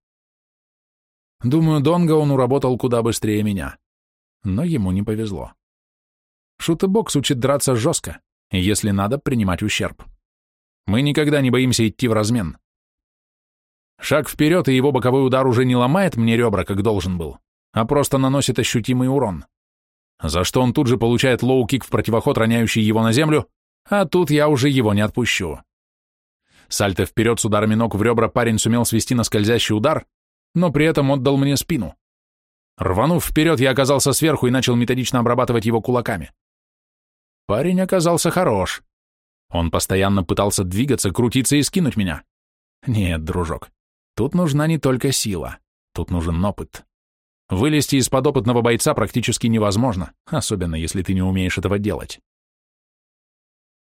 Думаю, Донга он уработал куда быстрее меня но ему не повезло. Шутебокс учит драться жестко, и если надо, принимать ущерб. Мы никогда не боимся идти в размен. Шаг вперед, и его боковой удар уже не ломает мне ребра, как должен был, а просто наносит ощутимый урон. За что он тут же получает лоу-кик в противоход, роняющий его на землю, а тут я уже его не отпущу. Сальто вперед с ударами ног в ребра парень сумел свести на скользящий удар, но при этом отдал мне спину. Рванув вперед, я оказался сверху и начал методично обрабатывать его кулаками. Парень оказался хорош. Он постоянно пытался двигаться, крутиться и скинуть меня. Нет, дружок, тут нужна не только сила, тут нужен опыт. Вылезти из подопытного бойца практически невозможно, особенно если ты не умеешь этого делать.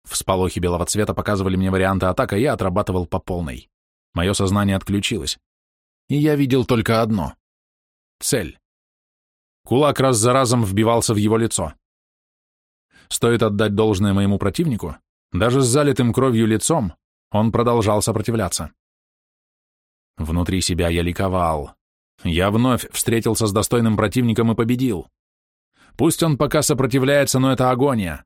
Всполохи белого цвета показывали мне варианты атак, а я отрабатывал по полной. Мое сознание отключилось. И я видел только одно — цель. Кулак раз за разом вбивался в его лицо. Стоит отдать должное моему противнику, даже с залитым кровью лицом он продолжал сопротивляться. Внутри себя я ликовал. Я вновь встретился с достойным противником и победил. Пусть он пока сопротивляется, но это агония.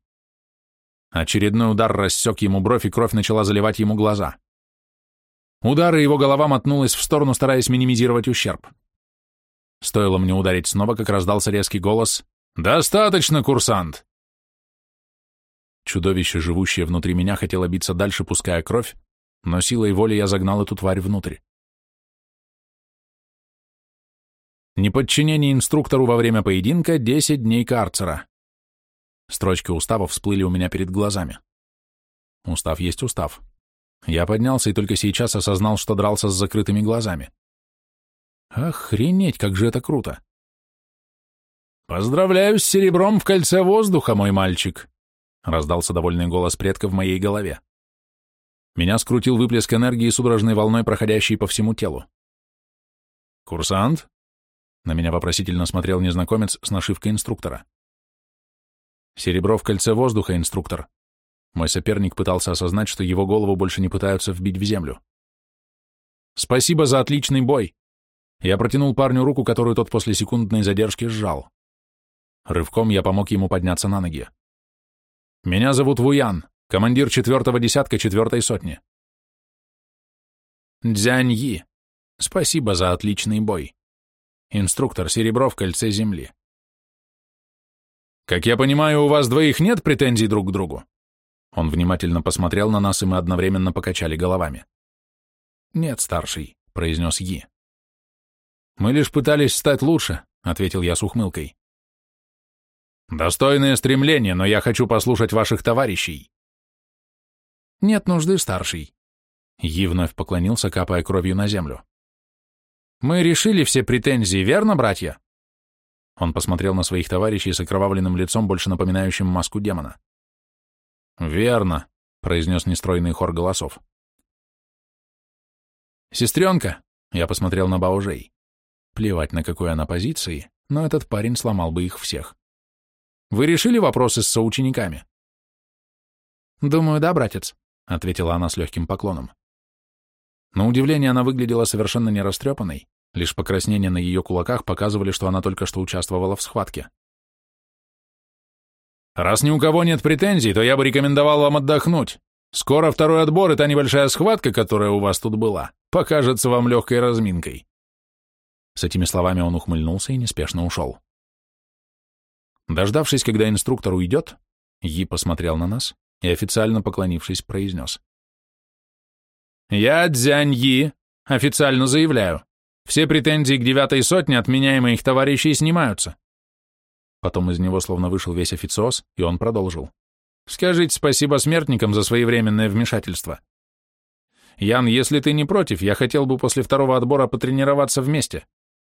Очередной удар рассек ему бровь, и кровь начала заливать ему глаза. Удар, и его голова мотнулась в сторону, стараясь минимизировать ущерб. Стоило мне ударить снова, как раздался резкий голос «Достаточно, курсант!» Чудовище, живущее внутри меня, хотело биться дальше, пуская кровь, но силой воли я загнал эту тварь внутрь. Неподчинение инструктору во время поединка — 10 дней карцера. Строчки устава всплыли у меня перед глазами. Устав есть устав. Я поднялся и только сейчас осознал, что дрался с закрытыми глазами. Охренеть, как же это круто! «Поздравляю с серебром в кольце воздуха, мой мальчик!» — раздался довольный голос предка в моей голове. Меня скрутил выплеск энергии судорожной волной, проходящей по всему телу. «Курсант?» — на меня вопросительно смотрел незнакомец с нашивкой инструктора. «Серебро в кольце воздуха, инструктор». Мой соперник пытался осознать, что его голову больше не пытаются вбить в землю. «Спасибо за отличный бой!» Я протянул парню руку, которую тот после секундной задержки сжал. Рывком я помог ему подняться на ноги. «Меня зовут Вуян, командир четвертого десятка четвертой сотни». «Дзянь Yi. Спасибо за отличный бой. Инструктор Серебро в кольце земли». «Как я понимаю, у вас двоих нет претензий друг к другу?» Он внимательно посмотрел на нас, и мы одновременно покачали головами. «Нет, старший», — произнес Yi. «Мы лишь пытались стать лучше», — ответил я с ухмылкой. Достойное стремление, но я хочу послушать ваших товарищей. Нет нужды, старший. Yi вновь поклонился, капая кровью на землю. Мы решили все претензии, верно, братья? Он посмотрел на своих товарищей с окровавленным лицом, больше напоминающим маску демона. «Верно», — произнес нестройный хор голосов. «Сестренка», — я посмотрел на Баужей. Плевать, на какой она позиции, но этот парень сломал бы их всех. Вы решили вопросы с соучениками?» «Думаю, да, братец», — ответила она с легким поклоном. На удивление она выглядела совершенно не растрепанной, лишь покраснения на ее кулаках показывали, что она только что участвовала в схватке. «Раз ни у кого нет претензий, то я бы рекомендовал вам отдохнуть. Скоро второй отбор, и та небольшая схватка, которая у вас тут была, покажется вам легкой разминкой». С этими словами он ухмыльнулся и неспешно ушел. Дождавшись, когда инструктор уйдет, Yi посмотрел на нас и, официально поклонившись, произнес. «Я, Дзянь Yi, официально заявляю, все претензии к девятой сотне от меня товарищей снимаются». Потом из него словно вышел весь официоз, и он продолжил. «Скажите спасибо смертникам за своевременное вмешательство. Ян, если ты не против, я хотел бы после второго отбора потренироваться вместе.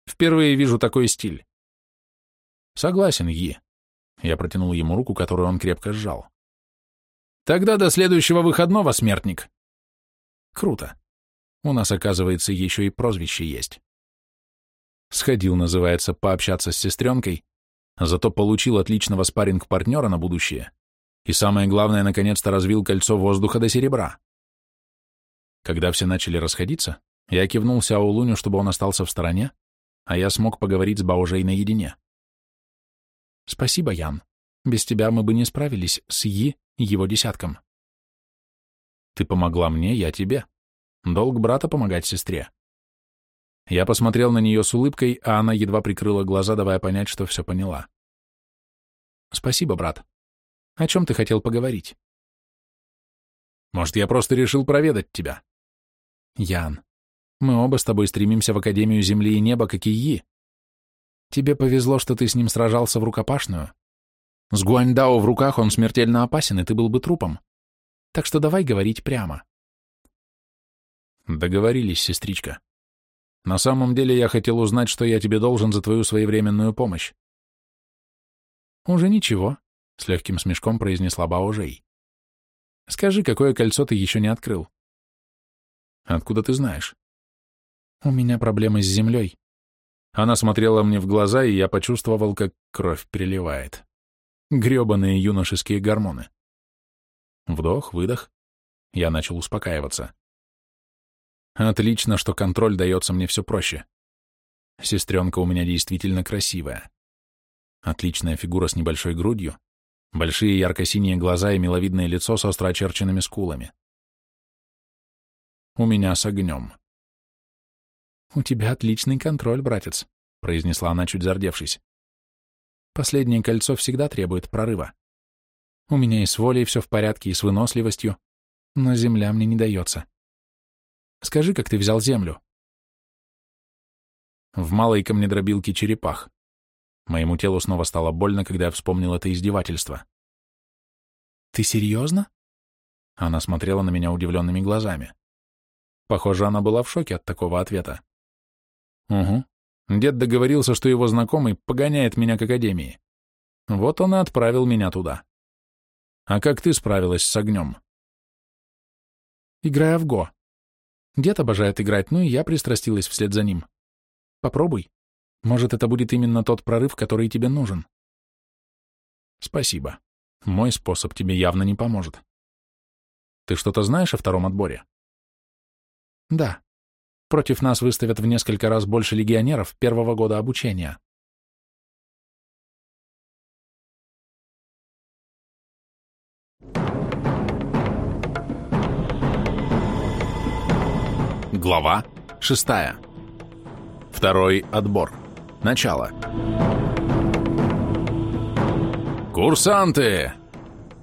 Впервые вижу такой стиль». «Согласен, Yi. Я протянул ему руку, которую он крепко сжал. «Тогда до следующего выходного, смертник!» «Круто. У нас, оказывается, еще и прозвище есть». Сходил, называется, пообщаться с сестренкой, зато получил отличного спарринг-партнера на будущее и, самое главное, наконец-то развил кольцо воздуха до серебра. Когда все начали расходиться, я кивнул Сяолуню, чтобы он остался в стороне, а я смог поговорить с Баожей наедине. Спасибо, Ян. Без тебя мы бы не справились с Yi и его десятком. Ты помогла мне, я тебе. Долг брата помогать сестре. Я посмотрел на нее с улыбкой, а она едва прикрыла глаза, давая понять, что все поняла. Спасибо, брат. О чем ты хотел поговорить? Может, я просто решил проведать тебя? Ян, мы оба с тобой стремимся в Академию Земли и Неба, как и Yi. Тебе повезло, что ты с ним сражался в рукопашную. С Гуаньдао в руках он смертельно опасен, и ты был бы трупом. Так что давай говорить прямо. Договорились, сестричка. На самом деле я хотел узнать, что я тебе должен за твою своевременную помощь. Уже ничего, — с легким смешком произнесла Бао Жэй. Скажи, какое кольцо ты еще не открыл? Откуда ты знаешь? У меня проблемы с землей. Она смотрела мне в глаза, и я почувствовал, как кровь переливает. Гребаные юношеские гормоны. Вдох, выдох. Я начал успокаиваться. Отлично, что контроль дается мне все проще. Сестренка у меня действительно красивая. Отличная фигура с небольшой грудью, большие ярко-синие глаза и миловидное лицо с остро очерченными скулами. У меня с огнем. «У тебя отличный контроль, братец», — произнесла она, чуть зардевшись. «Последнее кольцо всегда требует прорыва. У меня и с волей все в порядке, и с выносливостью, но земля мне не дается. Скажи, как ты взял землю?» В малой камнедробилке черепах. Моему телу снова стало больно, когда я вспомнил это издевательство. «Ты серьезно?» Она смотрела на меня удивленными глазами. Похоже, она была в шоке от такого ответа. Угу. Дед договорился, что его знакомый погоняет меня к академии. Вот он и отправил меня туда. А как ты справилась с огнем? Играя в Го. Дед обожает играть, ну и я пристрастилась вслед за ним. Попробуй. Может, это будет именно тот прорыв, который тебе нужен. Спасибо. Мой способ тебе явно не поможет. Ты что-то знаешь о втором отборе? Да. Против нас выставят в несколько раз больше легионеров первого года обучения. Глава 6. Второй отбор. Начало. «Курсанты!»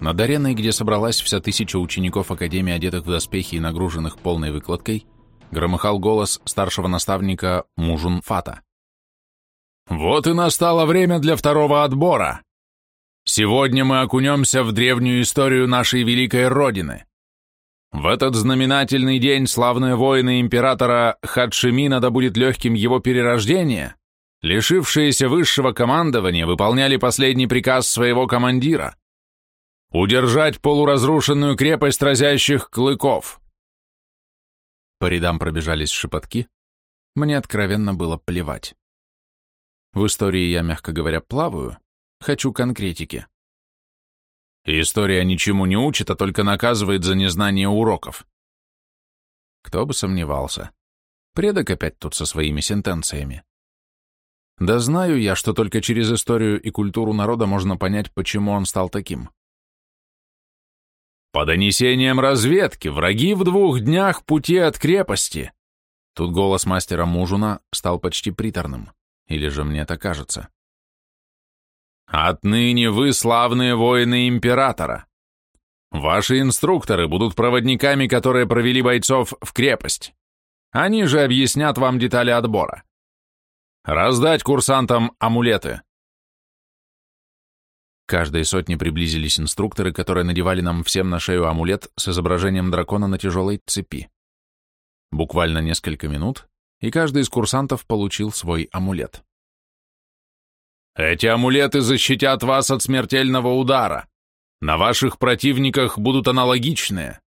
Над ареной, где собралась вся тысяча учеников Академии, одетых в доспехи и нагруженных полной выкладкой, громыхал голос старшего наставника Мужун Фата. «Вот и настало время для второго отбора. Сегодня мы окунемся в древнюю историю нашей великой Родины. В этот знаменательный день славные воины императора Хадшимина да будет легким его перерождение, лишившиеся высшего командования, выполняли последний приказ своего командира — удержать полуразрушенную крепость разящих клыков. По рядам пробежались шепотки, мне откровенно было плевать. В истории я, мягко говоря, плаваю, хочу конкретики. История ничему не учит, а только наказывает за незнание уроков. Кто бы сомневался. Предок опять тут со своими сентенциями. Да знаю я, что только через историю и культуру народа можно понять, почему он стал таким. По донесениям разведки, враги в двух днях пути от крепости. Тут голос мастера Мужуна стал почти приторным. Или же мне это кажется. Отныне вы славные воины императора. Ваши инструкторы будут проводниками, которые провели бойцов в крепость. Они же объяснят вам детали отбора. Раздать курсантам амулеты. Каждой сотни приблизились инструкторы, которые надевали нам всем на шею амулет с изображением дракона на тяжелой цепи. Буквально несколько минут, и каждый из курсантов получил свой амулет. Эти амулеты защитят вас от смертельного удара. На ваших противниках будут аналогичные.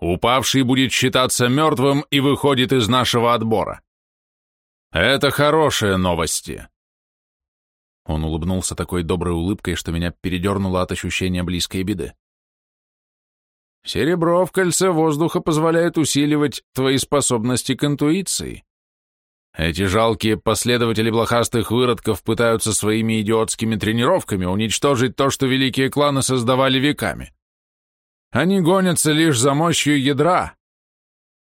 Упавший будет считаться мертвым и выходит из нашего отбора. Это хорошие новости. Он улыбнулся такой доброй улыбкой, что меня передернуло от ощущения близкой беды. Серебро в кольце воздуха позволяет усиливать твои способности к интуиции. Эти жалкие последователи блохастых выродков пытаются своими идиотскими тренировками уничтожить то, что великие кланы создавали веками. Они гонятся лишь за мощью ядра.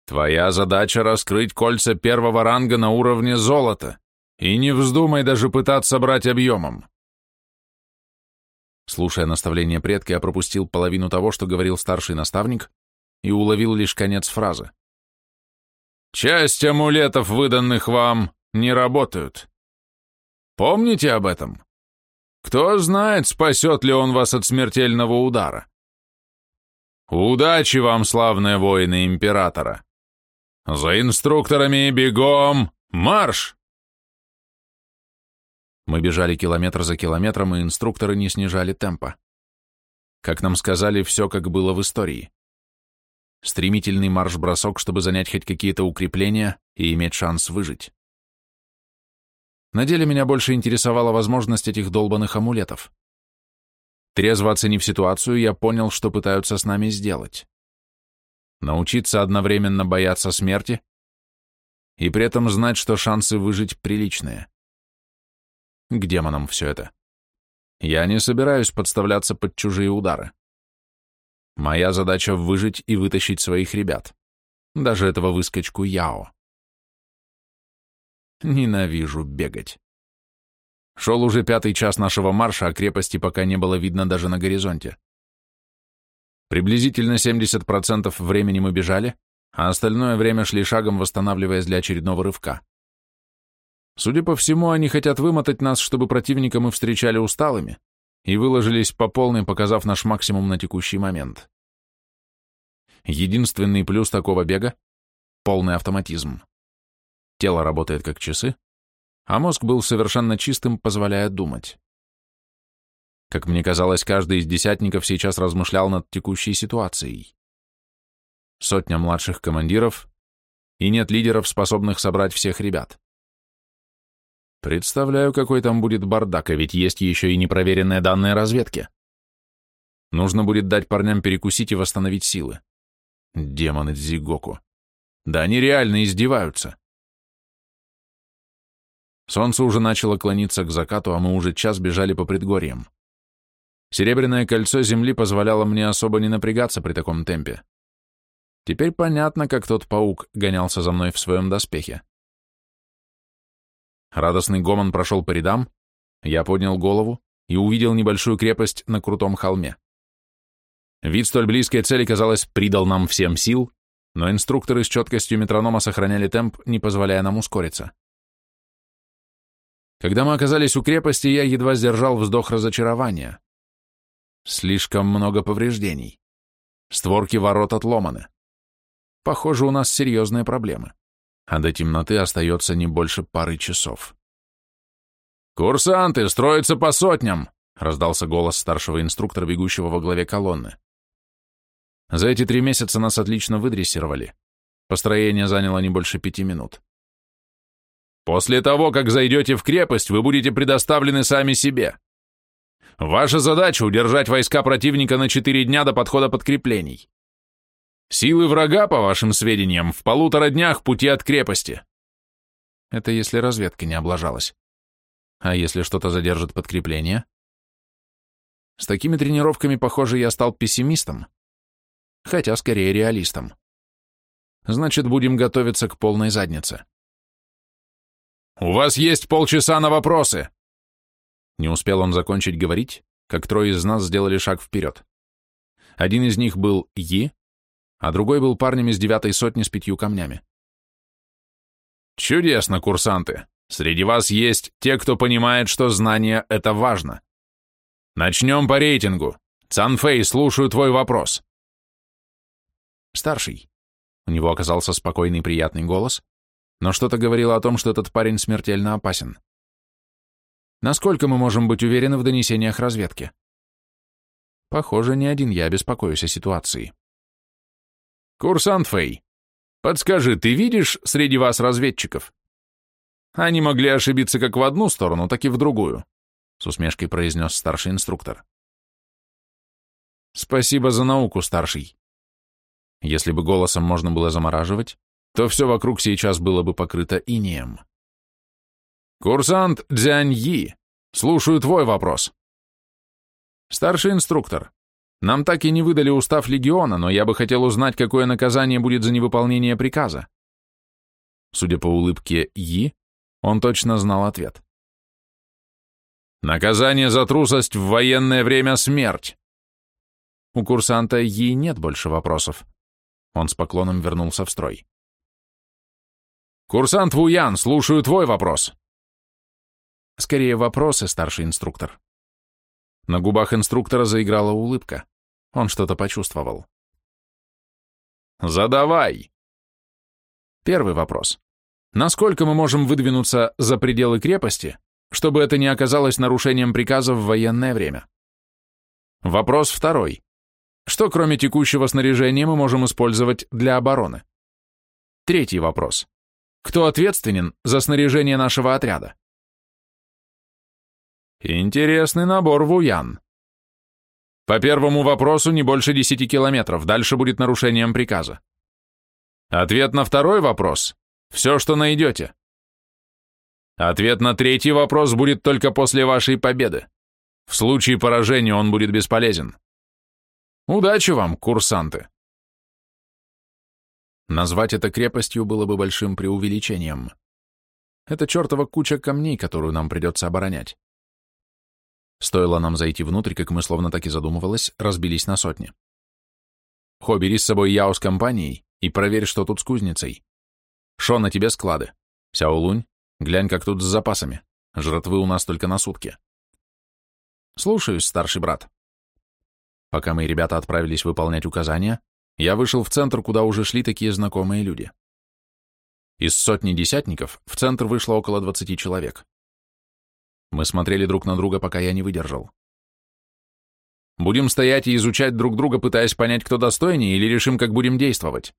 Твоя задача — раскрыть кольца первого ранга на уровне золота, и не вздумай даже пытаться брать объемом. Слушая наставление предка, я пропустил половину того, что говорил старший наставник, и уловил лишь конец фразы. Часть амулетов, выданных вам, не работают. Помните об этом? Кто знает, спасет ли он вас от смертельного удара. Удачи вам, славные воины Императора! За инструкторами бегом! Марш! Мы бежали километр за километром, и инструкторы не снижали темпа. Как нам сказали, все как было в истории. Стремительный марш-бросок, чтобы занять хоть какие-то укрепления и иметь шанс выжить. На деле меня больше интересовала возможность этих долбанных амулетов. Трезво оценив ситуацию, я понял, что пытаются с нами сделать. Научиться одновременно бояться смерти и при этом знать, что шансы выжить приличные. К демонам все это. Я не собираюсь подставляться под чужие удары. Моя задача выжить и вытащить своих ребят. Даже этого выскочку Яо. Ненавижу бегать. Шел уже пятый час нашего марша, а крепости пока не было видно даже на горизонте. Приблизительно 70% времени мы бежали, а остальное время шли шагом, восстанавливаясь для очередного рывка. Судя по всему, они хотят вымотать нас, чтобы противника мы встречали усталыми, и выложились по полной, показав наш максимум на текущий момент. Единственный плюс такого бега — полный автоматизм. Тело работает как часы, а мозг был совершенно чистым, позволяя думать. Как мне казалось, каждый из десятников сейчас размышлял над текущей ситуацией. Сотня младших командиров, и нет лидеров, способных собрать всех ребят. Представляю, какой там будет бардак, а ведь есть еще и непроверенные данные разведки. Нужно будет дать парням перекусить и восстановить силы. Демоны Дзигоку. Да они реально издеваются. Солнце уже начало клониться к закату, а мы уже час бежали по предгорьям. Серебряное кольцо земли позволяло мне особо не напрягаться при таком темпе. Теперь понятно, как тот паук гонялся за мной в своем доспехе. Радостный гомон прошел по рядам, я поднял голову и увидел небольшую крепость на крутом холме. Вид столь близкой цели, казалось, придал нам всем сил, но инструкторы с четкостью метронома сохраняли темп, не позволяя нам ускориться. Когда мы оказались у крепости, я едва сдержал вздох разочарования. Слишком много повреждений. Створки ворот отломаны. Похоже, у нас серьезные проблемы. А до темноты остается не больше пары часов. «Курсанты, строятся по сотням!» — раздался голос старшего инструктора, бегущего во главе колонны. За эти три месяца нас отлично выдрессировали. Построение заняло не больше пяти минут. После того, как зайдете в крепость, вы будете предоставлены сами себе. Ваша задача — удержать войска противника на четыре дня до подхода подкреплений. Силы врага, по вашим сведениям, в полутора днях пути от крепости. Это если разведка не облажалась. А если что-то задержит подкрепление? С такими тренировками, похоже, я стал пессимистом хотя скорее реалистом. Значит, будем готовиться к полной заднице. «У вас есть полчаса на вопросы!» Не успел он закончить говорить, как трое из нас сделали шаг вперед. Один из них был Yi, а другой был парнем из девятой сотни с пятью камнями. «Чудесно, курсанты! Среди вас есть те, кто понимает, что знание — это важно. Начнем по рейтингу. Цанфэй, слушаю твой вопрос». Старший. У него оказался спокойный приятный голос, но что-то говорило о том, что этот парень смертельно опасен. Насколько мы можем быть уверены в донесениях разведки? Похоже, не один я беспокоюсь о ситуации. Курсант Фэй, подскажи, ты видишь среди вас разведчиков? Они могли ошибиться как в одну сторону, так и в другую, с усмешкой произнес старший инструктор. Спасибо за науку, старший. Если бы голосом можно было замораживать, то все вокруг сейчас было бы покрыто инеем. «Курсант Дзяньи, слушаю твой вопрос». «Старший инструктор, нам так и не выдали устав легиона, но я бы хотел узнать, какое наказание будет за невыполнение приказа». Судя по улыбке Yi, он точно знал ответ. «Наказание за трусость в военное время — смерть». У курсанта Yi нет больше вопросов. Он с поклоном вернулся в строй. «Курсант Вуян, слушаю твой вопрос». Скорее вопросы, старший инструктор. На губах инструктора заиграла улыбка. Он что-то почувствовал. «Задавай!» Первый вопрос. Насколько мы можем выдвинуться за пределы крепости, чтобы это не оказалось нарушением приказа в военное время? Вопрос второй. Что кроме текущего снаряжения мы можем использовать для обороны? Третий вопрос. Кто ответственен за снаряжение нашего отряда? Интересный набор, Вуян. По первому вопросу не больше 10 километров, дальше будет нарушением приказа. Ответ на второй вопрос – все, что найдете. Ответ на третий вопрос будет только после вашей победы. В случае поражения он будет бесполезен. Удачи вам, курсанты!» Назвать это крепостью было бы большим преувеличением. Это чертова куча камней, которую нам придется оборонять. Стоило нам зайти внутрь, как мы, словно так и задумывалось, разбились на сотни. Хо, бери с собой Яо с компанией и проверь, что тут с кузницей. Шо, на тебе склады. Сяолунь, глянь, как тут с запасами. Жратвы у нас только на сутки. Слушаюсь, старший брат. Пока мои ребята отправились выполнять указания, я вышел в центр, куда уже шли такие знакомые люди. Из сотни десятников в центр вышло около двадцати человек. Мы смотрели друг на друга, пока я не выдержал. Будем стоять и изучать друг друга, пытаясь понять, кто достойнее, или решим, как будем действовать?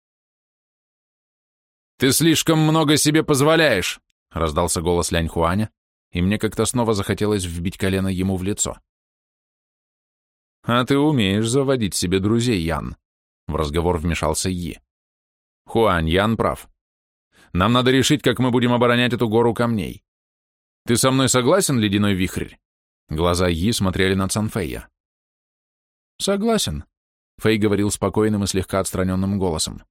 «Ты слишком много себе позволяешь!» — раздался голос Лянь Хуаня, и мне как-то снова захотелось вбить колено ему в лицо. «А ты умеешь заводить себе друзей, Ян», — в разговор вмешался Yi. «Хуань, Ян прав. Нам надо решить, как мы будем оборонять эту гору камней. Ты со мной согласен, ледяной вихрь?» Глаза Yi смотрели на Цанфэя. «Согласен», — Фэй говорил спокойным и слегка отстраненным голосом.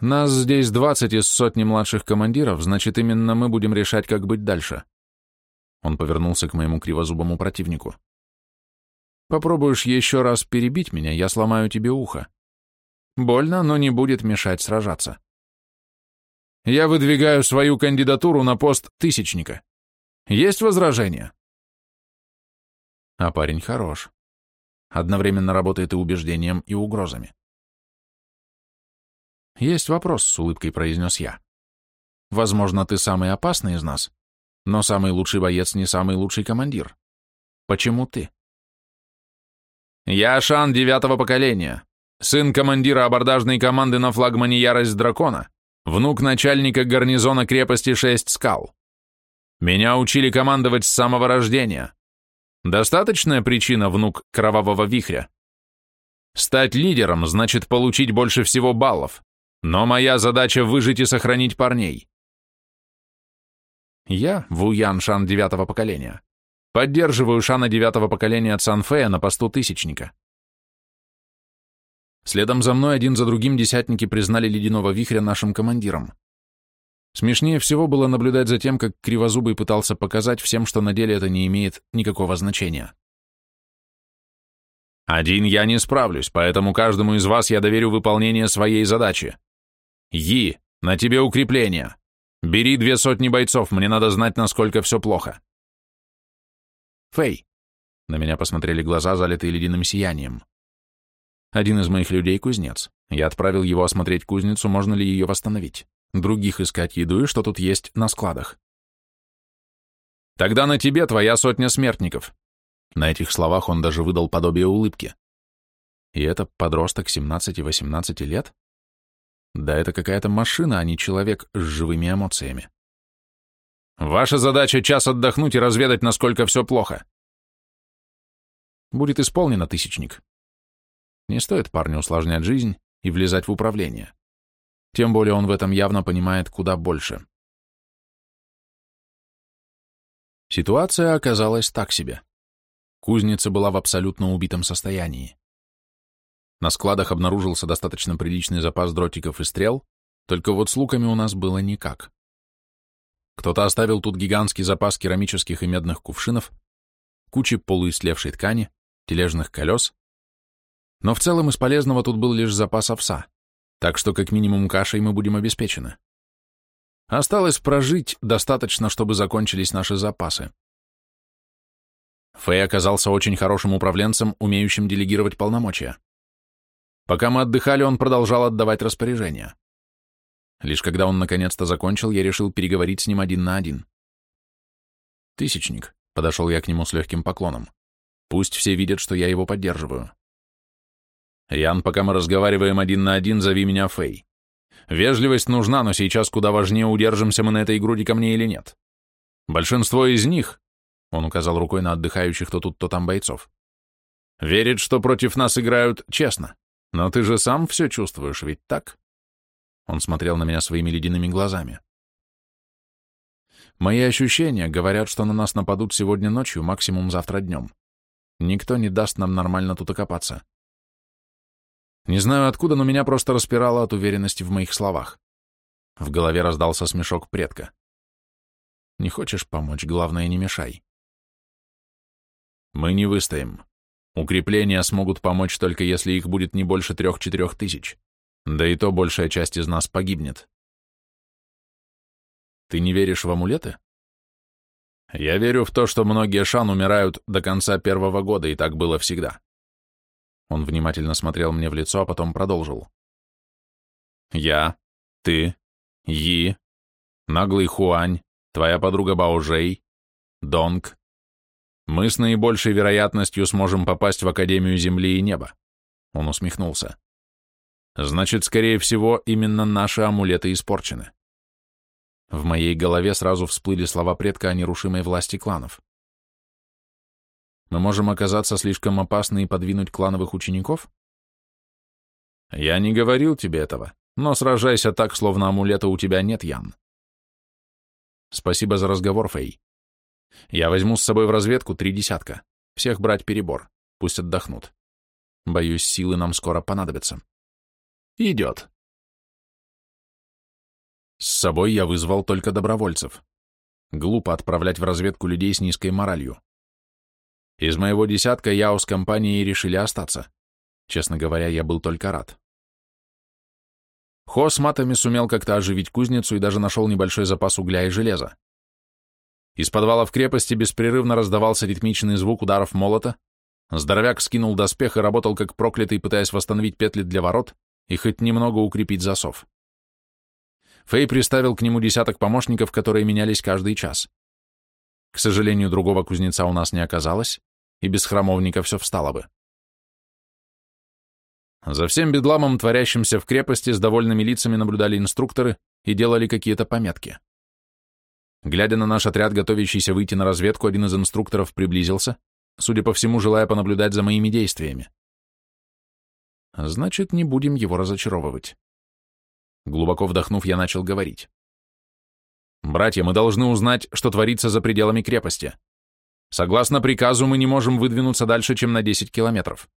«Нас здесь двадцать из сотни младших командиров, значит, именно мы будем решать, как быть дальше». Он повернулся к моему кривозубому противнику. «Попробуешь еще раз перебить меня, я сломаю тебе ухо. Больно, но не будет мешать сражаться. Я выдвигаю свою кандидатуру на пост тысячника. Есть возражения?» А парень хорош. Одновременно работает и убеждением, и угрозами. «Есть вопрос», — с улыбкой произнес я. «Возможно, ты самый опасный из нас, но самый лучший боец не самый лучший командир. Почему ты?» «Я Шан девятого поколения, сын командира абордажной команды на флагмане «Ярость дракона», внук начальника гарнизона крепости Шесть скал. Меня учили командовать с самого рождения. Достаточная причина, внук кровавого вихря? Стать лидером значит получить больше всего баллов, но моя задача выжить и сохранить парней. Я, Ву Ян Шан девятого поколения, поддерживаю Шана девятого поколения от Санфея на посту тысячника. Следом за мной один за другим десятники признали ледяного вихря нашим командиром. Смешнее всего было наблюдать за тем, как Кривозубый пытался показать всем, что на деле это не имеет никакого значения. «Один я не справлюсь, поэтому каждому из вас я доверю выполнение своей задачи. Yi, на тебе укрепление. Бери две сотни бойцов, мне надо знать, насколько все плохо». «Фэй», — на меня посмотрели глаза, залитые ледяным сиянием. «Один из моих людей — кузнец. Я отправил его осмотреть кузницу, можно ли ее восстановить других искать еду и что тут есть на складах. Тогда на тебе твоя сотня смертников. На этих словах он даже выдал подобие улыбки. И это подросток 17-18 лет? Да это какая-то машина, а не человек с живыми эмоциями. Ваша задача — час отдохнуть и разведать, насколько все плохо. Будет исполнено, тысячник. Не стоит парню усложнять жизнь и влезать в управление. Тем более он в этом явно понимает куда больше. Ситуация оказалась так себе. Кузница была в абсолютно убитом состоянии. На складах обнаружился достаточно приличный запас дротиков и стрел, только вот с луками у нас было никак. Кто-то оставил тут гигантский запас керамических и медных кувшинов, кучи полуистлевшей ткани, тележных колес, но в целом из полезного тут был лишь запас овса так что как минимум кашей мы будем обеспечены. Осталось прожить достаточно, чтобы закончились наши запасы. Фэй оказался очень хорошим управленцем, умеющим делегировать полномочия. Пока мы отдыхали, он продолжал отдавать распоряжения. Лишь когда он наконец-то закончил, я решил переговорить с ним один на один. «Тысячник», — подошел я к нему с легким поклоном. «Пусть все видят, что я его поддерживаю. Ян, пока мы разговариваем один на один, зови меня Фэй. Вежливость нужна, но сейчас куда важнее, удержимся мы на этой груди камней или нет. Большинство из них, он указал рукой на отдыхающих то тут, то там бойцов, верит, что против нас играют честно. Но ты же сам все чувствуешь, ведь так? Он смотрел на меня своими ледяными глазами. Мои ощущения говорят, что на нас нападут сегодня ночью, максимум завтра днем. Никто не даст нам нормально тут окопаться. Не знаю откуда, но меня просто распирало от уверенности в моих словах. В голове раздался смешок предка. Не хочешь помочь, главное, не мешай. Мы не выстоим. Укрепления смогут помочь только если их будет не больше трех-четырех тысяч. Да и то большая часть из нас погибнет. Ты не веришь в амулеты? Я верю в то, что многие шан умирают до конца первого года, и так было всегда. Он внимательно смотрел мне в лицо, а потом продолжил. «Я, ты, Yi, наглый Хуань, твоя подруга Баожей, Донг. Мы с наибольшей вероятностью сможем попасть в Академию Земли и Неба. Он усмехнулся. Значит, скорее всего, именно наши амулеты испорчены. В моей голове сразу всплыли слова предка о нерушимой власти кланов. Мы можем оказаться слишком опасны и подвинуть клановых учеников? Я не говорил тебе этого, но сражайся так, словно амулета у тебя нет, Ян. Спасибо за разговор, Фэй. Я возьму с собой в разведку три десятка. Всех брать перебор. Пусть отдохнут. Боюсь, силы нам скоро понадобятся. Идет. С собой я вызвал только добровольцев. Глупо отправлять в разведку людей с низкой моралью. Из моего десятка Яо с компанией решили остаться. Честно говоря, я был только рад. Хо с матами сумел как-то оживить кузницу и даже нашел небольшой запас угля и железа. Из подвала в крепости беспрерывно раздавался ритмичный звук ударов молота, здоровяк скинул доспех и работал как проклятый, пытаясь восстановить петли для ворот и хоть немного укрепить засов. Фэй приставил к нему десяток помощников, которые менялись каждый час. К сожалению, другого кузнеца у нас не оказалось, и без храмовника все встало бы. За всем бедламом, творящимся в крепости, с довольными лицами наблюдали инструкторы и делали какие-то пометки. Глядя на наш отряд, готовящийся выйти на разведку, один из инструкторов приблизился, судя по всему, желая понаблюдать за моими действиями. Значит, не будем его разочаровывать. Глубоко вдохнув, я начал говорить. «Братья, мы должны узнать, что творится за пределами крепости. Согласно приказу, мы не можем выдвинуться дальше, чем на 10 километров.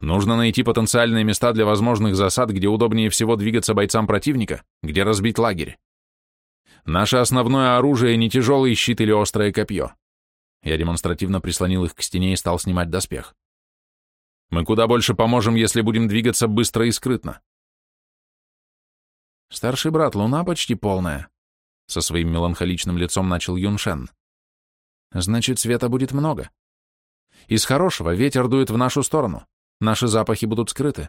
Нужно найти потенциальные места для возможных засад, где удобнее всего двигаться бойцам противника, где разбить лагерь. Наше основное оружие не тяжелый щит или острое копье. Я демонстративно прислонил их к стене и стал снимать доспех. Мы куда больше поможем, если будем двигаться быстро и скрытно. Старший брат, луна почти полная. Со своим меланхоличным лицом начал Юншен. Значит, света будет много. Из хорошего ветер дует в нашу сторону. Наши запахи будут скрыты.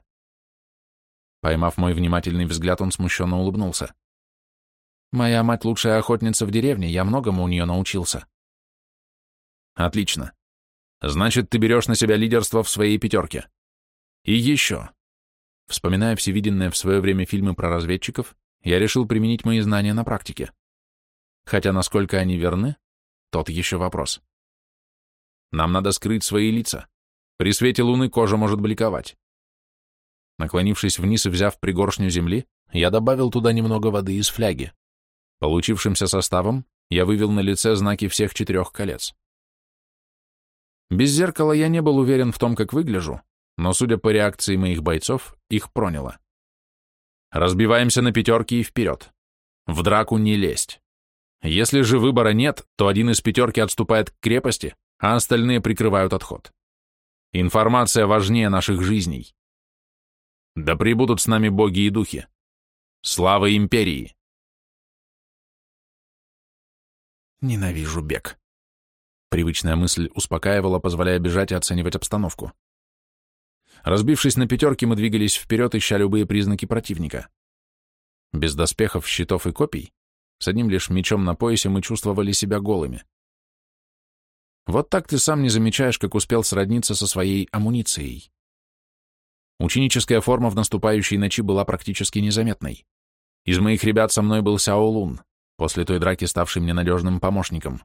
Поймав мой внимательный взгляд, он смущенно улыбнулся. Моя мать лучшая охотница в деревне, я многому у нее научился. Отлично. Значит, ты берешь на себя лидерство в своей пятерке. И еще. Вспоминая всевиденные в свое время фильмы про разведчиков, я решил применить мои знания на практике. Хотя насколько они верны, тот еще вопрос. Нам надо скрыть свои лица. При свете луны кожа может бликовать. Наклонившись вниз и взяв пригоршню земли, я добавил туда немного воды из фляги. Получившимся составом я вывел на лице знаки всех четырех колец. Без зеркала я не был уверен в том, как выгляжу, но, судя по реакции моих бойцов, их проняло. Разбиваемся на пятерки и вперед. В драку не лезть. Если же выбора нет, то один из пятерки отступает к крепости, а остальные прикрывают отход. Информация важнее наших жизней. Да прибудут с нами боги и духи. Слава империи! Ненавижу бег. Привычная мысль успокаивала, позволяя бежать и оценивать обстановку. Разбившись на пятерки, мы двигались вперед, ища любые признаки противника. Без доспехов, щитов и копий, с одним лишь мечом на поясе мы чувствовали себя голыми. Вот так ты сам не замечаешь, как успел сродниться со своей амуницией. Ученическая форма в наступающей ночи была практически незаметной. Из моих ребят со мной был Сяо Лун, после той драки ставший мне надежным помощником.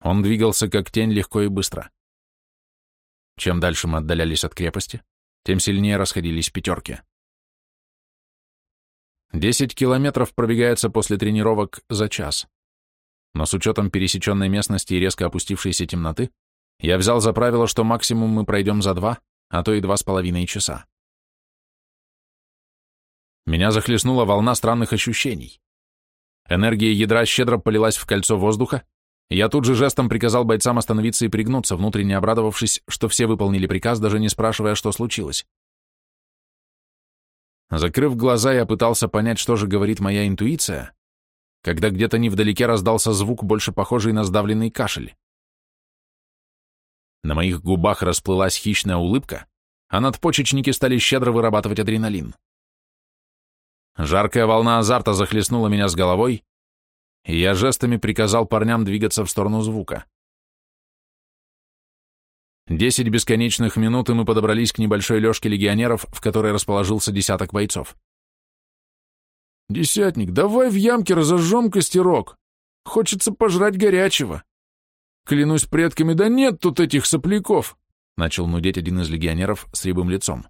Он двигался как тень легко и быстро. Чем дальше мы отдалялись от крепости, тем сильнее расходились пятерки. Десять километров пробегается после тренировок за час. Но с учетом пересеченной местности и резко опустившейся темноты, я взял за правило, что максимум мы пройдем за два, а то и два с половиной часа. Меня захлестнула волна странных ощущений. Энергия ядра щедро полилась в кольцо воздуха, я тут же жестом приказал бойцам остановиться и пригнуться, внутренне обрадовавшись, что все выполнили приказ, даже не спрашивая, что случилось. Закрыв глаза, я пытался понять, что же говорит моя интуиция, когда где-то невдалеке раздался звук, больше похожий на сдавленный кашель. На моих губах расплылась хищная улыбка, а надпочечники стали щедро вырабатывать адреналин. Жаркая волна азарта захлестнула меня с головой, и я жестами приказал парням двигаться в сторону звука. Десять бесконечных минут, и мы подобрались к небольшой лёжке легионеров, в которой расположился десяток бойцов. «Десятник, давай в ямке разожжем костерок. Хочется пожрать горячего. Клянусь предками, да нет тут этих сопляков!» Начал нудеть один из легионеров с рябым лицом.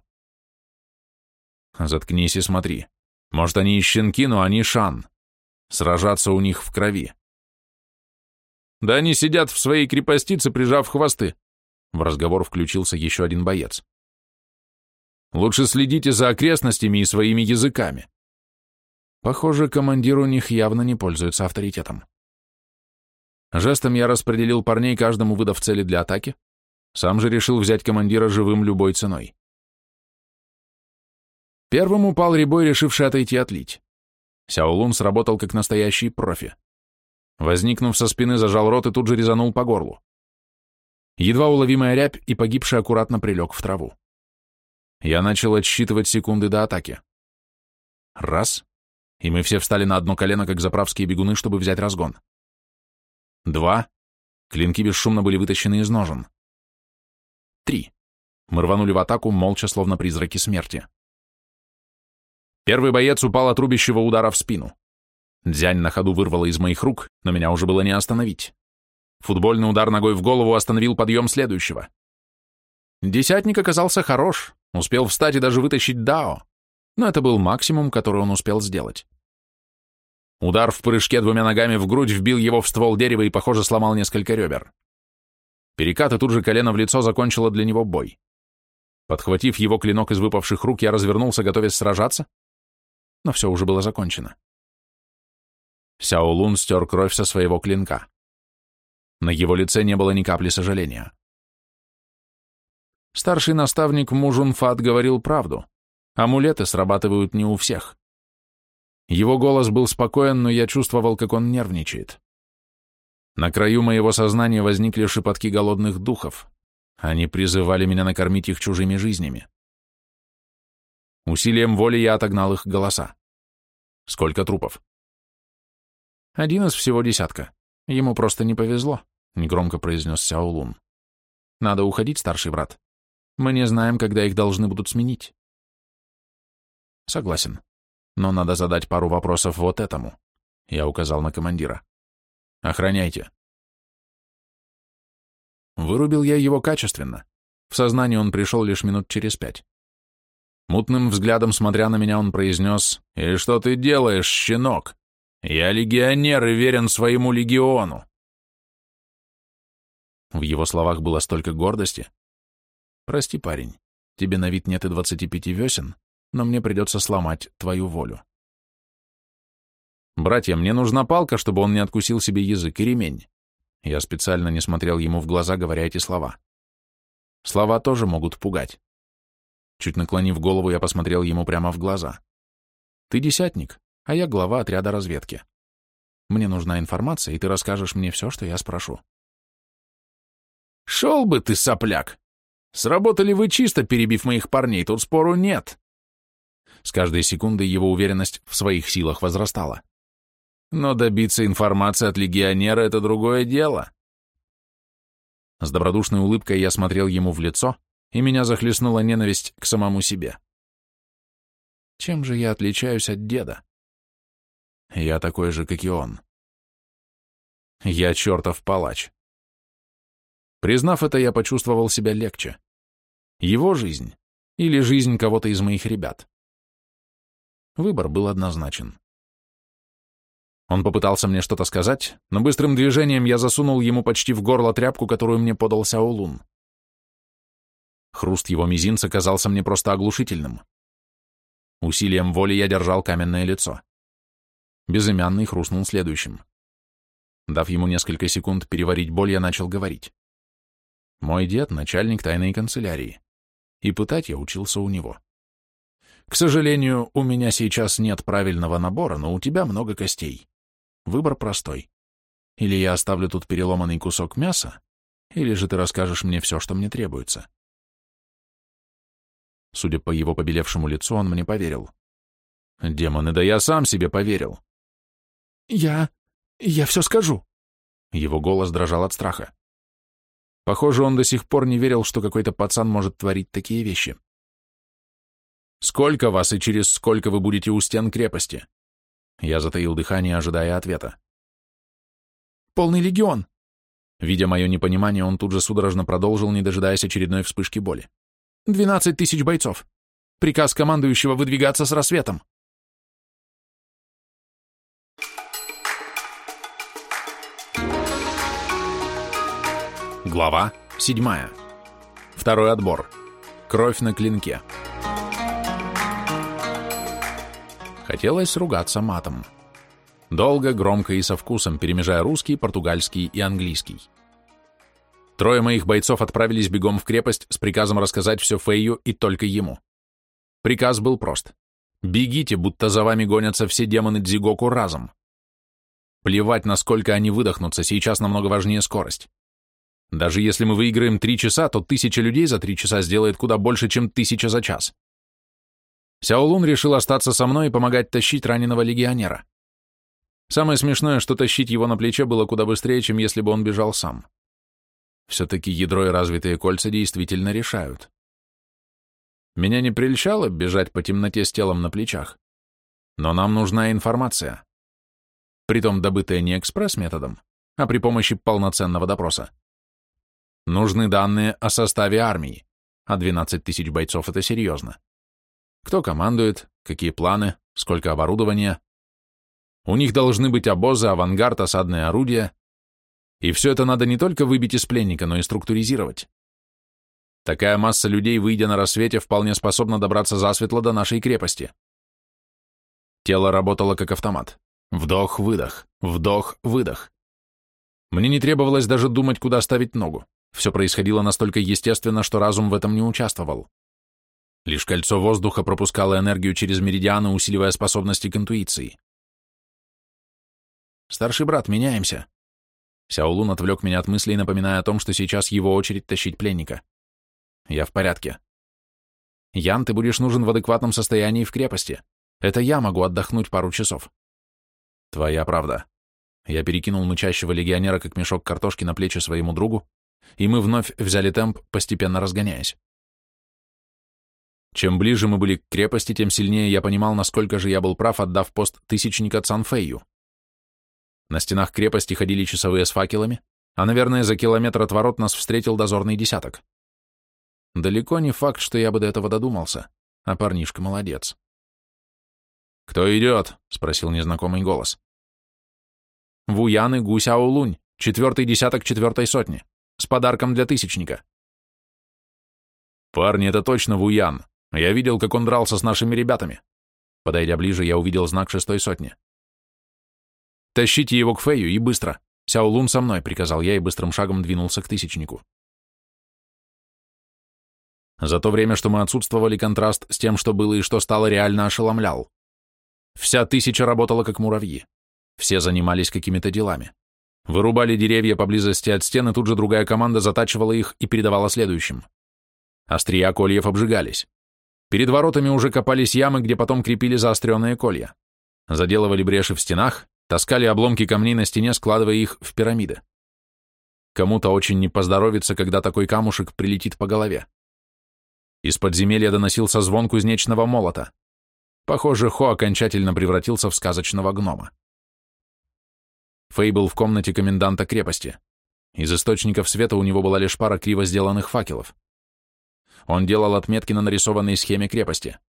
«Заткнись и смотри. Может, они и щенки, но они шан. Сражаться у них в крови». «Да они сидят в своей крепостице, прижав хвосты. В разговор включился еще один боец. «Лучше следите за окрестностями и своими языками». Похоже, командир у них явно не пользуется авторитетом. Жестом я распределил парней, каждому выдав цели для атаки, сам же решил взять командира живым любой ценой. Первым упал Рябой, решивший отойти отлить. Сяолун сработал как настоящий профи. Возникнув со спины, зажал рот и тут же резанул по горлу. Едва уловимая рябь, и погибший аккуратно прилег в траву. Я начал отсчитывать секунды до атаки. Раз, и мы все встали на одно колено, как заправские бегуны, чтобы взять разгон. Два, клинки бесшумно были вытащены из ножен. Три, мы рванули в атаку, молча, словно призраки смерти. Первый боец упал от рубящего удара в спину. Дзянь на ходу вырвала из моих рук, но меня уже было не остановить. Футбольный удар ногой в голову остановил подъем следующего. Десятник оказался хорош, успел встать и даже вытащить Дао, но это был максимум, который он успел сделать. Удар в прыжке двумя ногами в грудь вбил его в ствол дерева и, похоже, сломал несколько ребер. Перекат и тут же колено в лицо закончило для него бой. Подхватив его клинок из выпавших рук, я развернулся, готовясь сражаться, но все уже было закончено. Сяо Лун стер кровь со своего клинка. На его лице не было ни капли сожаления. Старший наставник Мужунфат говорил правду. Амулеты срабатывают не у всех. Его голос был спокоен, но я чувствовал, как он нервничает. На краю моего сознания возникли шепотки голодных духов. Они призывали меня накормить их чужими жизнями. Усилием воли я отогнал их голоса. Сколько трупов? Один из всего десятка. Ему просто не повезло, негромко произнес Сяолун. Надо уходить, старший брат. Мы не знаем, когда их должны будут сменить. Согласен. Но надо задать пару вопросов вот этому. Я указал на командира. Охраняйте. Вырубил я его качественно. В сознание он пришел лишь минут через пять. Мутным взглядом, смотря на меня, он произнес, «И что ты делаешь, щенок?» Я легионер и верен своему легиону. В его словах было столько гордости. Прости, парень, тебе на вид нет и двадцати пяти весен, но мне придется сломать твою волю. Братья, мне нужна палка, чтобы он не откусил себе язык и ремень. Я специально не смотрел ему в глаза, говоря эти слова. Слова тоже могут пугать. Чуть наклонив голову, я посмотрел ему прямо в глаза. Ты десятник, а я глава отряда разведки. Мне нужна информация, и ты расскажешь мне все, что я спрошу. Шел бы ты, сопляк! Сработали вы чисто, перебив моих парней, тут спору нет. С каждой секундой его уверенность в своих силах возрастала. Но добиться информации от легионера — это другое дело. С добродушной улыбкой я смотрел ему в лицо, и меня захлестнула ненависть к самому себе. Чем же я отличаюсь от деда? Я такой же, как и он. Я чертов палач. Признав это, я почувствовал себя легче. Его жизнь или жизнь кого-то из моих ребят. Выбор был однозначен. Он попытался мне что-то сказать, но быстрым движением я засунул ему почти в горло тряпку, которую мне подал Сяолун. Хруст его мизинца казался мне просто оглушительным. Усилием воли я держал каменное лицо. Безымянный хрустнул следующим. Дав ему несколько секунд переварить боль, я начал говорить. Мой дед — начальник тайной канцелярии, и пытать я учился у него. К сожалению, у меня сейчас нет правильного набора, но у тебя много костей. Выбор простой. Или я оставлю тут переломанный кусок мяса, или же ты расскажешь мне все, что мне требуется. Судя по его побелевшему лицу, он мне поверил. Демоны, да я сам себе поверил. Я... я все скажу. Его голос дрожал от страха. Похоже, он до сих пор не верил, что какой-то пацан может творить такие вещи. «Сколько вас и через сколько вы будете у стен крепости?» Я затаил дыхание, ожидая ответа. «Полный легион!» Видя мое непонимание, он тут же судорожно продолжил, не дожидаясь очередной вспышки боли. «Двенадцать тысяч бойцов! Приказ командующего выдвигаться с рассветом!» Глава седьмая. Второй отбор. Кровь на клинке. Хотелось ругаться матом. Долго, громко и со вкусом, перемежая русский, португальский и английский. Трое моих бойцов отправились бегом в крепость с приказом рассказать все Фейю и только ему. Приказ был прост. Бегите, будто за вами гонятся все демоны Дзигоку разом. Плевать, насколько они выдохнутся, сейчас намного важнее скорость. Даже если мы выиграем три часа, то тысяча людей за три часа сделает куда больше, чем тысяча за час. Сяолун решил остаться со мной и помогать тащить раненого легионера. Самое смешное, что тащить его на плече было куда быстрее, чем если бы он бежал сам. Все-таки ядро и развитые кольца действительно решают. Меня не прельщало бежать по темноте с телом на плечах, но нам нужна информация. Притом добытая не экспресс-методом, а при помощи полноценного допроса. Нужны данные о составе армии, а 12 тысяч бойцов — это серьезно. Кто командует, какие планы, сколько оборудования. У них должны быть обозы, авангард, осадные орудия. И все это надо не только выбить из пленника, но и структуризировать. Такая масса людей, выйдя на рассвете, вполне способна добраться засветло до нашей крепости. Тело работало как автомат. Вдох-выдох, вдох-выдох. Мне не требовалось даже думать, куда ставить ногу. Все происходило настолько естественно, что разум в этом не участвовал. Лишь кольцо воздуха пропускало энергию через меридианы, усиливая способности к интуиции. «Старший брат, меняемся!» Сяолун отвлек меня от мыслей, напоминая о том, что сейчас его очередь тащить пленника. «Я в порядке. Ян, ты будешь нужен в адекватном состоянии в крепости. Это я могу отдохнуть пару часов». «Твоя правда». Я перекинул мычащего легионера как мешок картошки на плечи своему другу, и мы вновь взяли темп, постепенно разгоняясь. Чем ближе мы были к крепости, тем сильнее я понимал, насколько же я был прав, отдав пост тысячника Цанфэю. На стенах крепости ходили часовые с факелами, а, наверное, за километр от ворот нас встретил дозорный десяток. Далеко не факт, что я бы до этого додумался, а парнишка молодец. «Кто идет?» — спросил незнакомый голос. «Вуян и Гусь Аулунь, четвертый десяток четвертой сотни, с подарком для тысячника». «Парни, это точно Вуян. Я видел, как он дрался с нашими ребятами. Подойдя ближе, я увидел знак шестой сотни. «Тащите его к Фэю и быстро. Сяолун со мной», — приказал я и быстрым шагом двинулся к тысячнику. За то время, что мы отсутствовали, контраст с тем, что было и что стало, реально ошеломлял. Вся тысяча работала как муравьи. Все занимались какими-то делами. Вырубали деревья поблизости от стены, тут же другая команда затачивала их и передавала следующим. Острия кольев обжигались. Перед воротами уже копались ямы, где потом крепили заостренные колья. Заделывали бреши в стенах, таскали обломки камней на стене, складывая их в пирамиды. Кому-то очень не поздоровится, когда такой камушек прилетит по голове. Из подземелья доносился звон кузнечного молота. Похоже, Хо окончательно превратился в сказочного гнома. Фэй был в комнате коменданта крепости. Из источников света у него была лишь пара криво сделанных факелов. Он делал отметки на нарисованной схеме крепости.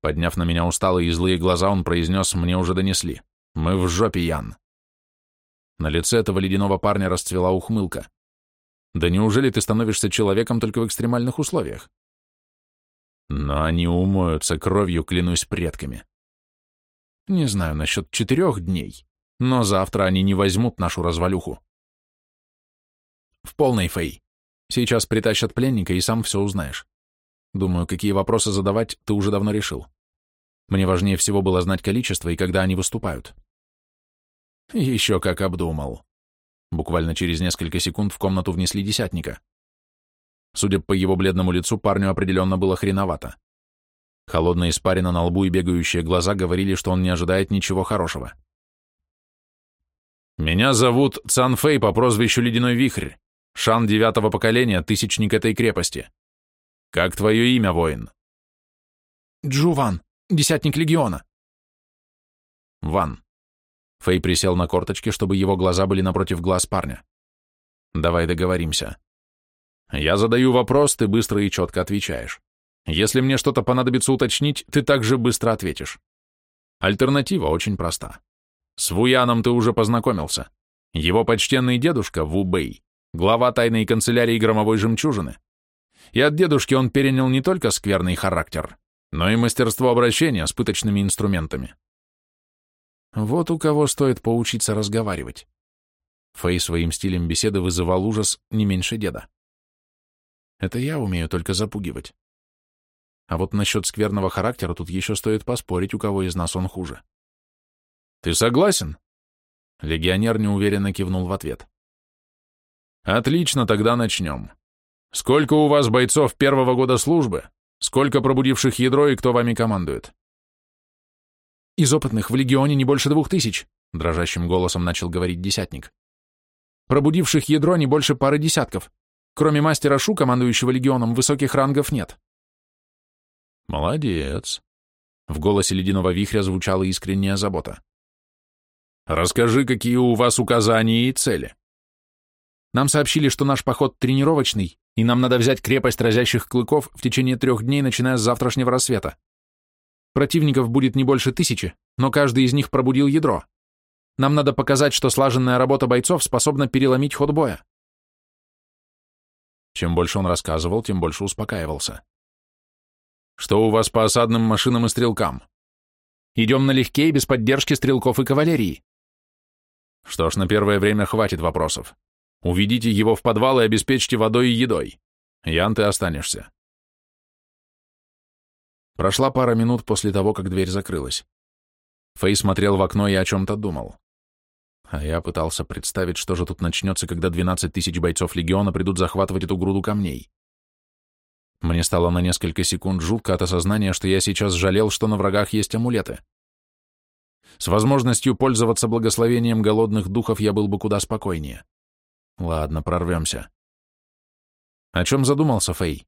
Подняв на меня усталые и злые глаза, он произнес «Мне уже донесли. Мы в жопе, Ян». На лице этого ледяного парня расцвела ухмылка. «Да неужели ты становишься человеком только в экстремальных условиях?» Но они умоются кровью, клянусь предками. Не знаю насчет четырех дней, но завтра они не возьмут нашу развалюху. В полной фей. Сейчас притащат пленника, и сам все узнаешь. Думаю, какие вопросы задавать, ты уже давно решил. Мне важнее всего было знать количество и когда они выступают. Еще как обдумал. Буквально через несколько секунд в комнату внесли десятника. Судя по его бледному лицу, парню определенно было хреновато. Холодная испарина на лбу и бегающие глаза говорили, что он не ожидает ничего хорошего. «Меня зовут Цан Фэй по прозвищу Ледяной Вихрь, шан девятого поколения, тысячник этой крепости. Как твое имя, воин?» «Джуван, десятник легиона». «Ван». Фэй присел на корточки, чтобы его глаза были напротив глаз парня. «Давай договоримся. Я задаю вопрос, ты быстро и четко отвечаешь. Если мне что-то понадобится уточнить, ты также быстро ответишь. Альтернатива очень проста. С Вуяном ты уже познакомился. Его почтенный дедушка, Ву Бэй, глава тайной канцелярии громовой жемчужины. И от дедушки он перенял не только скверный характер, но и мастерство обращения с пыточными инструментами. Вот у кого стоит поучиться разговаривать. Фэй своим стилем беседы вызывал ужас не меньше деда. Это я умею только запугивать. А вот насчет скверного характера тут еще стоит поспорить, у кого из нас он хуже. Ты согласен? Легионер неуверенно кивнул в ответ. Отлично, тогда начнем. Сколько у вас бойцов первого года службы? Сколько пробудивших ядро и кто вами командует? Из опытных в легионе не больше двух тысяч, дрожащим голосом начал говорить десятник. Пробудивших ядро не больше пары десятков. Кроме мастера Шу, командующего легионом, высоких рангов нет. Молодец. В голосе ледяного вихря звучала искренняя забота. Расскажи, какие у вас указания и цели. Нам сообщили, что наш поход тренировочный, и нам надо взять крепость разящих клыков в течение трех дней, начиная с завтрашнего рассвета. Противников будет не больше тысячи, но каждый из них пробудил ядро. Нам надо показать, что слаженная работа бойцов способна переломить ход боя. Чем больше он рассказывал, тем больше успокаивался. Что у вас по осадным машинам и стрелкам? Идем налегке и без поддержки стрелков и кавалерии. Что ж, на первое время хватит вопросов. Уведите его в подвал и обеспечьте водой и едой. Ян, ты останешься. Прошла пара минут после того, как дверь закрылась. Фэй смотрел в окно и о чем-то думал. А я пытался представить, что же тут начнется, когда 12 тысяч бойцов легиона придут захватывать эту груду камней. Мне стало на несколько секунд жутко от осознания, что я сейчас жалел, что на врагах есть амулеты. С возможностью пользоваться благословением голодных духов я был бы куда спокойнее. Ладно, прорвемся. О чем задумался Фэй?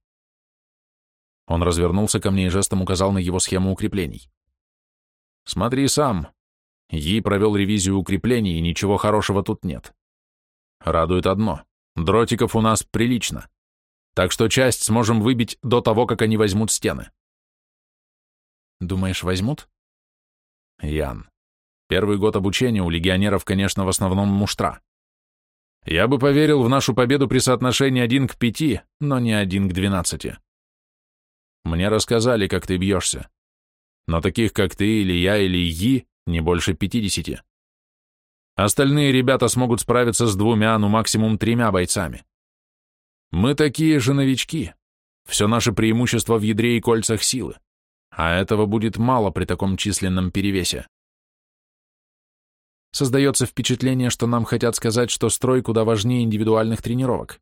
Он развернулся ко мне и жестом указал на его схему укреплений. Смотри сам. Yi провел ревизию укреплений, и ничего хорошего тут нет. Радует одно. Дротиков у нас прилично так что часть сможем выбить до того, как они возьмут стены. Думаешь, возьмут? Ян, первый год обучения у легионеров, конечно, в основном муштра. Я бы поверил в нашу победу при соотношении один к пяти, но не один к двенадцати. Мне рассказали, как ты бьешься. Но таких, как ты или я или Yi, не больше пятидесяти. Остальные ребята смогут справиться с двумя, ну максимум тремя бойцами. Мы такие же новички. Все наше преимущество в ядре и кольцах силы. А этого будет мало при таком численном перевесе. Создается впечатление, что нам хотят сказать, что строй куда важнее индивидуальных тренировок.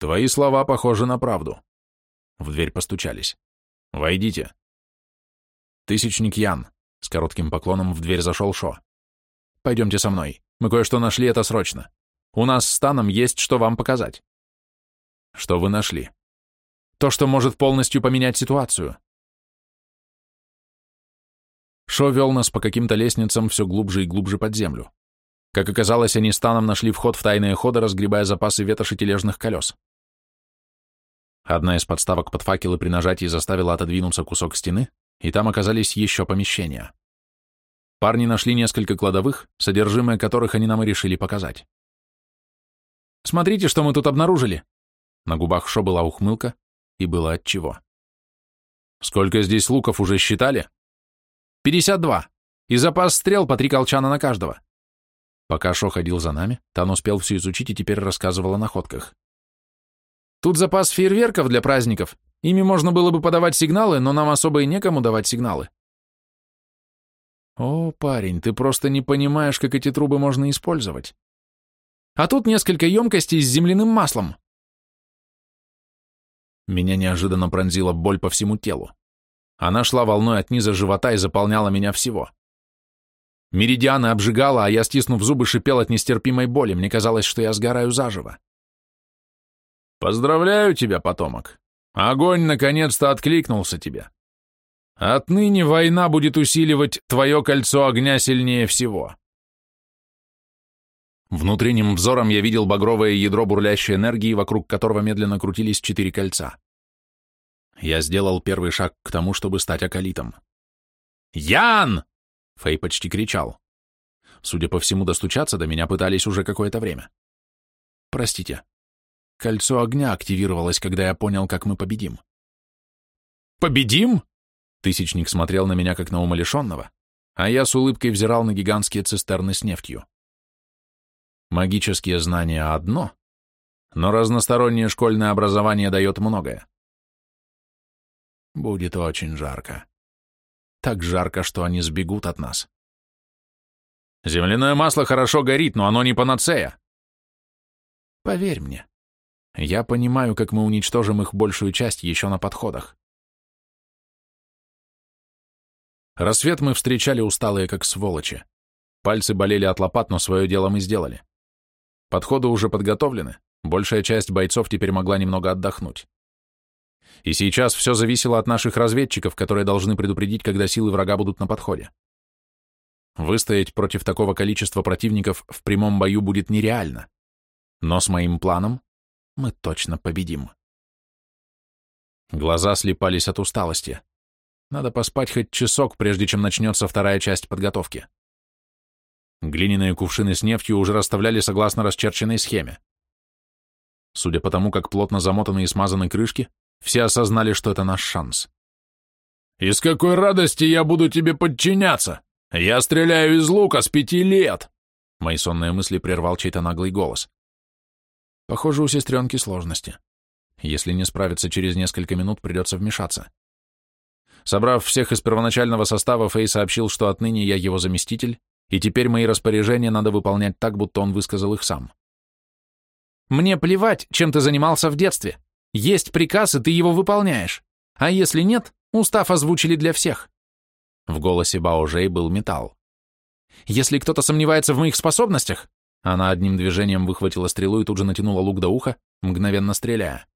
Твои слова похожи на правду. В дверь постучались. Войдите. Тысячник Ян. С коротким поклоном в дверь зашел Шо. Пойдемте со мной. Мы кое-что нашли, это срочно. У нас с Таном есть что вам показать. Что вы нашли? То, что может полностью поменять ситуацию. Шо вел нас по каким-то лестницам все глубже и глубже под землю. Как оказалось, они с Таном нашли вход в тайные ходы, разгребая запасы ветоши тележных колес. Одна из подставок под факелы при нажатии заставила отодвинуться кусок стены, и там оказались еще помещения. Парни нашли несколько кладовых, содержимое которых они нам и решили показать. «Смотрите, что мы тут обнаружили!» На губах Шо была ухмылка, и было отчего. «Сколько здесь луков уже считали?» «Пятьдесят два. И запас стрел по три колчана на каждого». Пока Шо ходил за нами, Тан успел все изучить и теперь рассказывал о находках. «Тут запас фейерверков для праздников. Ими можно было бы подавать сигналы, но нам особо и некому давать сигналы». «О, парень, ты просто не понимаешь, как эти трубы можно использовать». «А тут несколько емкостей с земляным маслом. Меня неожиданно пронзила боль по всему телу. Она шла волной от низа живота и заполняла меня всего. Меридианы обжигала, а я, стиснув зубы, шипел от нестерпимой боли. Мне казалось, что я сгораю заживо. «Поздравляю тебя, потомок. Огонь наконец-то откликнулся тебе. Отныне война будет усиливать твое кольцо огня сильнее всего». Внутренним взором я видел багровое ядро бурлящей энергии, вокруг которого медленно крутились четыре кольца. Я сделал первый шаг к тому, чтобы стать акалитом. «Ян!» Фэй почти кричал. Судя по всему, достучаться до меня пытались уже какое-то время. Простите. Кольцо огня активировалось, когда я понял, как мы победим. «Победим?» Тысячник смотрел на меня, как на умалишенного, а я с улыбкой взирал на гигантские цистерны с нефтью. Магические знания одно, но разностороннее школьное образование дает многое. Будет очень жарко. Так жарко, что они сбегут от нас. Земляное масло хорошо горит, но оно не панацея. Поверь мне, я понимаю, как мы уничтожим их большую часть еще на подходах. Рассвет мы встречали усталые, как сволочи. Пальцы болели от лопат, но свое дело мы сделали. Подходы уже подготовлены, большая часть бойцов теперь могла немного отдохнуть. И сейчас все зависело от наших разведчиков, которые должны предупредить, когда силы врага будут на подходе. Выстоять против такого количества противников в прямом бою будет нереально. Но с моим планом мы точно победим. Глаза слепались от усталости. Надо поспать хоть часок, прежде чем начнется вторая часть подготовки. Глиняные кувшины с нефтью уже расставляли согласно расчерченной схеме. Судя по тому, как плотно замотаны и смазаны крышки, все осознали, что это наш шанс. «И с какой радости я буду тебе подчиняться? Я стреляю из лука с пяти лет!» Мои сонные мысли прервал чей-то наглый голос. Похоже, у сестренки сложности. Если не справиться через несколько минут, придется вмешаться. Собрав всех из первоначального состава, Фэй сообщил, что отныне я его заместитель, и теперь мои распоряжения надо выполнять так, будто он высказал их сам. «Мне плевать, чем ты занимался в детстве. Есть приказ, и ты его выполняешь. А если нет, устав озвучили для всех. В голосе Бао Жэй был металл. Если кто-то сомневается в моих способностях, она одним движением выхватила стрелу и тут же натянула лук до уха, мгновенно стреляя.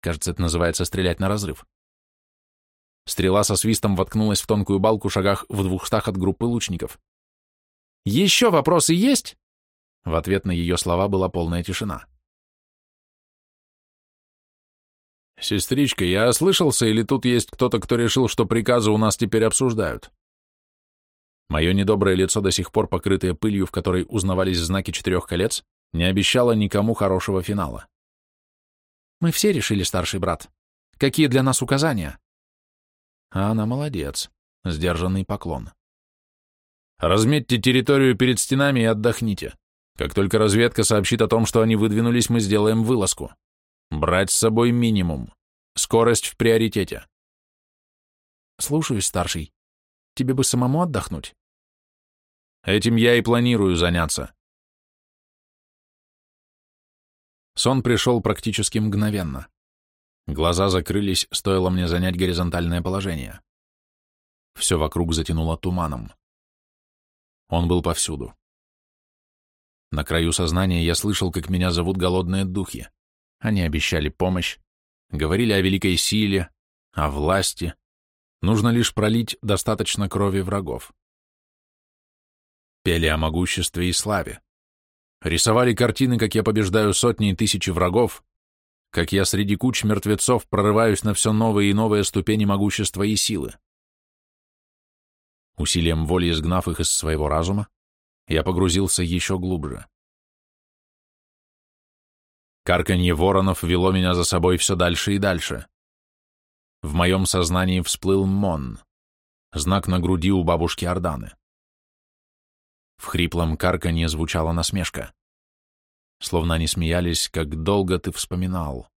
Кажется, это называется стрелять на разрыв. Стрела со свистом воткнулась в тонкую балку шагах в двухстах от группы лучников. «Еще вопросы есть?» В ответ на ее слова была полная тишина. «Сестричка, я ослышался, или тут есть кто-то, кто решил, что приказы у нас теперь обсуждают?» Мое недоброе лицо, до сих пор покрытое пылью, в которой узнавались знаки четырех колец, не обещало никому хорошего финала. «Мы все решили, старший брат. Какие для нас указания?» А она молодец. Сдержанный поклон. «Разметьте территорию перед стенами и отдохните. Как только разведка сообщит о том, что они выдвинулись, мы сделаем вылазку. Брать с собой минимум. Скорость в приоритете. Слушаюсь, старший. Тебе бы самому отдохнуть. Этим я и планирую заняться. Сон пришел практически мгновенно. Глаза закрылись, стоило мне занять горизонтальное положение. Все вокруг затянуло туманом. Он был повсюду. На краю сознания я слышал, как меня зовут голодные духи. Они обещали помощь, говорили о великой силе, о власти. Нужно лишь пролить достаточно крови врагов. Пели о могуществе и славе. Рисовали картины, как я побеждаю сотни и тысячи врагов, как я среди куч мертвецов прорываюсь на все новые и новые ступени могущества и силы. Усилием воли изгнав их из своего разума, я погрузился еще глубже. Карканье воронов вело меня за собой все дальше и дальше. В моем сознании всплыл Мон, знак на груди у бабушки Орданы. В хриплом карканье звучала насмешка. Словно они смеялись, как долго ты вспоминал.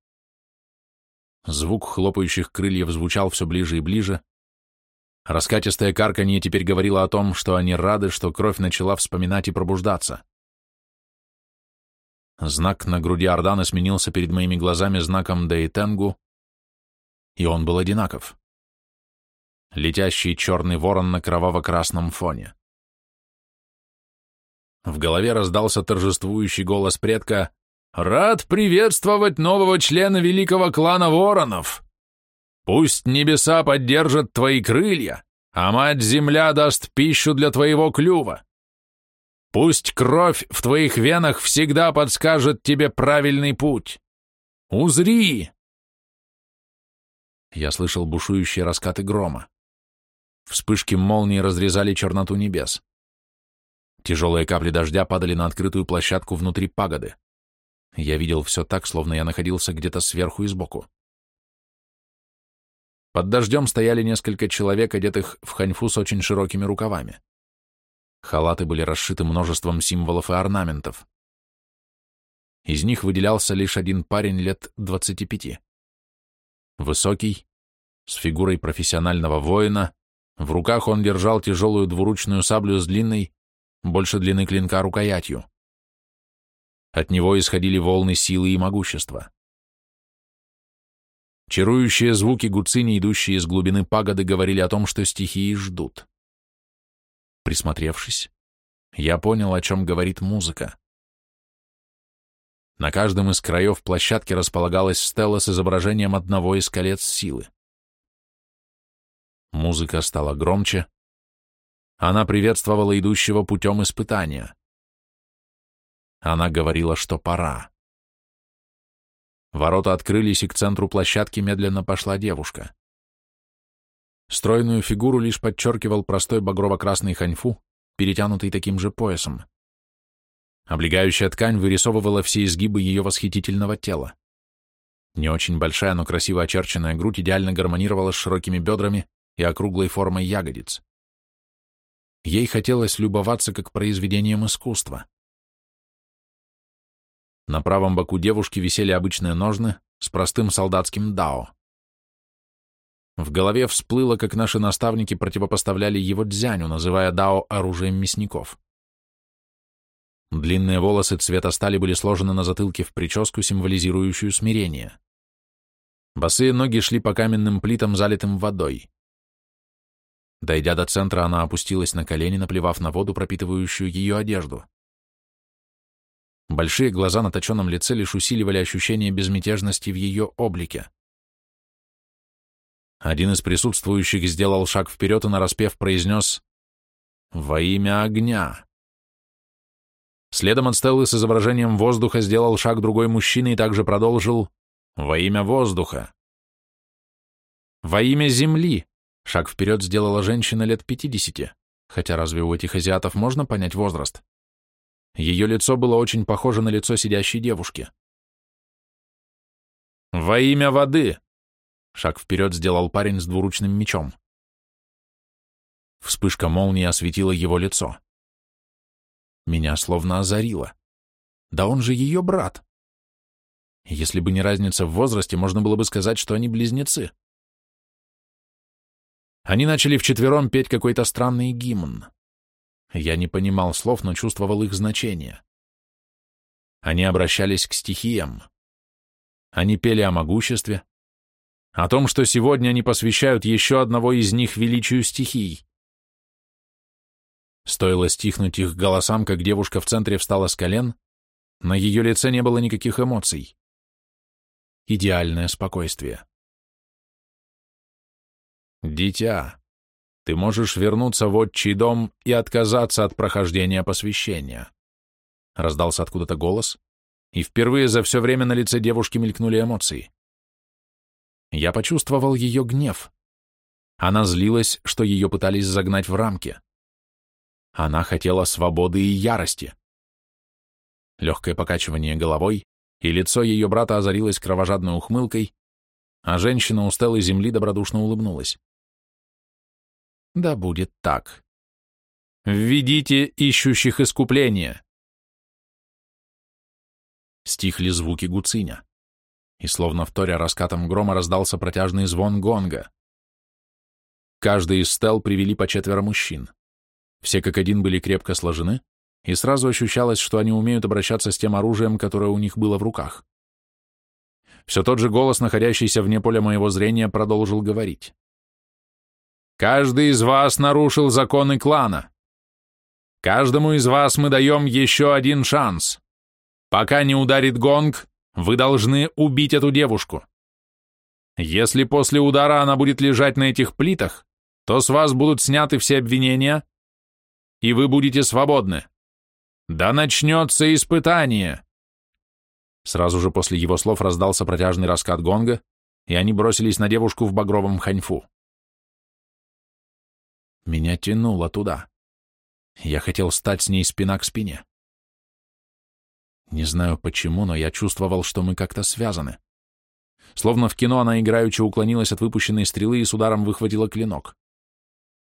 Звук хлопающих крыльев звучал все ближе и ближе. Раскатистое карканье теперь говорило о том, что они рады, что кровь начала вспоминать и пробуждаться. Знак на груди Ордана сменился перед моими глазами знаком Дейтенгу, и он был одинаков. летящий черный ворон на кроваво-красном фоне. В голове раздался торжествующий голос предка «Рад приветствовать нового члена великого клана воронов! Пусть небеса поддержат твои крылья, а мать-земля даст пищу для твоего клюва. Пусть кровь в твоих венах всегда подскажет тебе правильный путь. Узри!» Я слышал бушующие раскаты грома. Вспышки молнии разрезали черноту небес. Тяжелые капли дождя падали на открытую площадку внутри пагоды. Я видел все так, словно я находился где-то сверху и сбоку. Под дождем стояли несколько человек, одетых в ханьфу с очень широкими рукавами. Халаты были расшиты множеством символов и орнаментов. Из них выделялся лишь один парень лет 25. Высокий, с фигурой профессионального воина, в руках он держал тяжелую двуручную саблю с длинной, больше длины клинка рукоятью. От него исходили волны силы и могущества. Чарующие звуки гуцини, идущие из глубины пагоды, говорили о том, что стихии ждут. Присмотревшись, я понял, о чем говорит музыка. На каждом из краев площадки располагалась стела с изображением одного из колец силы. Музыка стала громче. Она приветствовала идущего путем испытания. Она говорила, что пора. Ворота открылись, и к центру площадки медленно пошла девушка. Стройную фигуру лишь подчеркивал простой багрово-красный ханьфу, перетянутый таким же поясом. Облегающая ткань вырисовывала все изгибы ее восхитительного тела. Не очень большая, но красиво очерченная грудь идеально гармонировала с широкими бедрами и округлой формой ягодиц. Ей хотелось любоваться как произведением искусства. На правом боку девушки висели обычные ножны с простым солдатским дао. В голове всплыло, как наши наставники противопоставляли его дзяню, называя дао оружием мясников. Длинные волосы цвета стали были сложены на затылке в прическу, символизирующую смирение. Босые ноги шли по каменным плитам, залитым водой. Дойдя до центра, она опустилась на колени, наплевав на воду, пропитывающую ее одежду. Большие глаза на точенном лице лишь усиливали ощущение безмятежности в ее облике. Один из присутствующих сделал шаг вперед и нараспев произнес «Во имя огня». Следом от Стеллы с изображением воздуха сделал шаг другой мужчина и также продолжил «Во имя воздуха». «Во имя земли», шаг вперед сделала женщина лет пятидесяти, хотя разве у этих азиатов можно понять возраст? Ее лицо было очень похоже на лицо сидящей девушки. «Во имя воды!» Шаг вперед сделал парень с двуручным мечом. Вспышка молнии осветила его лицо. Меня словно озарило. Да он же ее брат. Если бы не разница в возрасте, можно было бы сказать, что они близнецы. Они начали вчетвером петь какой-то странный гимн. Я не понимал слов, но чувствовал их значение. Они обращались к стихиям. Они пели о могуществе, о том, что сегодня они посвящают еще одного из них величию стихий. Стоило стихнуть их голосам, как девушка в центре встала с колен, на ее лице не было никаких эмоций. Идеальное спокойствие. «Дитя, ты можешь вернуться в отчий дом и отказаться от прохождения посвящения», раздался откуда-то голос, и впервые за все время на лице девушки мелькнули эмоции. Я почувствовал ее гнев. Она злилась, что ее пытались загнать в рамки. Она хотела свободы и ярости. Легкое покачивание головой, и лицо ее брата озарилось кровожадной ухмылкой, а женщина у стелы земли добродушно улыбнулась. Да будет так. Введите ищущих искупления. Стихли звуки гуциня и словно вторя раскатом грома раздался протяжный звон гонга. Каждый из стел привели по четверо мужчин. Все как один были крепко сложены, и сразу ощущалось, что они умеют обращаться с тем оружием, которое у них было в руках. Все тот же голос, находящийся вне поля моего зрения, продолжил говорить. Каждый из вас нарушил законы клана. Каждому из вас мы даем еще один шанс. Пока не ударит гонг, вы должны убить эту девушку. Если после удара она будет лежать на этих плитах, то с вас будут сняты все обвинения, и вы будете свободны. Да начнется испытание!» Сразу же после его слов раздался протяжный раскат гонга, и они бросились на девушку в багровом ханьфу. Меня тянуло туда. Я хотел стать с ней спина к спине. Не знаю почему, но я чувствовал, что мы как-то связаны. Словно в кино она играючи уклонилась от выпущенной стрелы и с ударом выхватила клинок.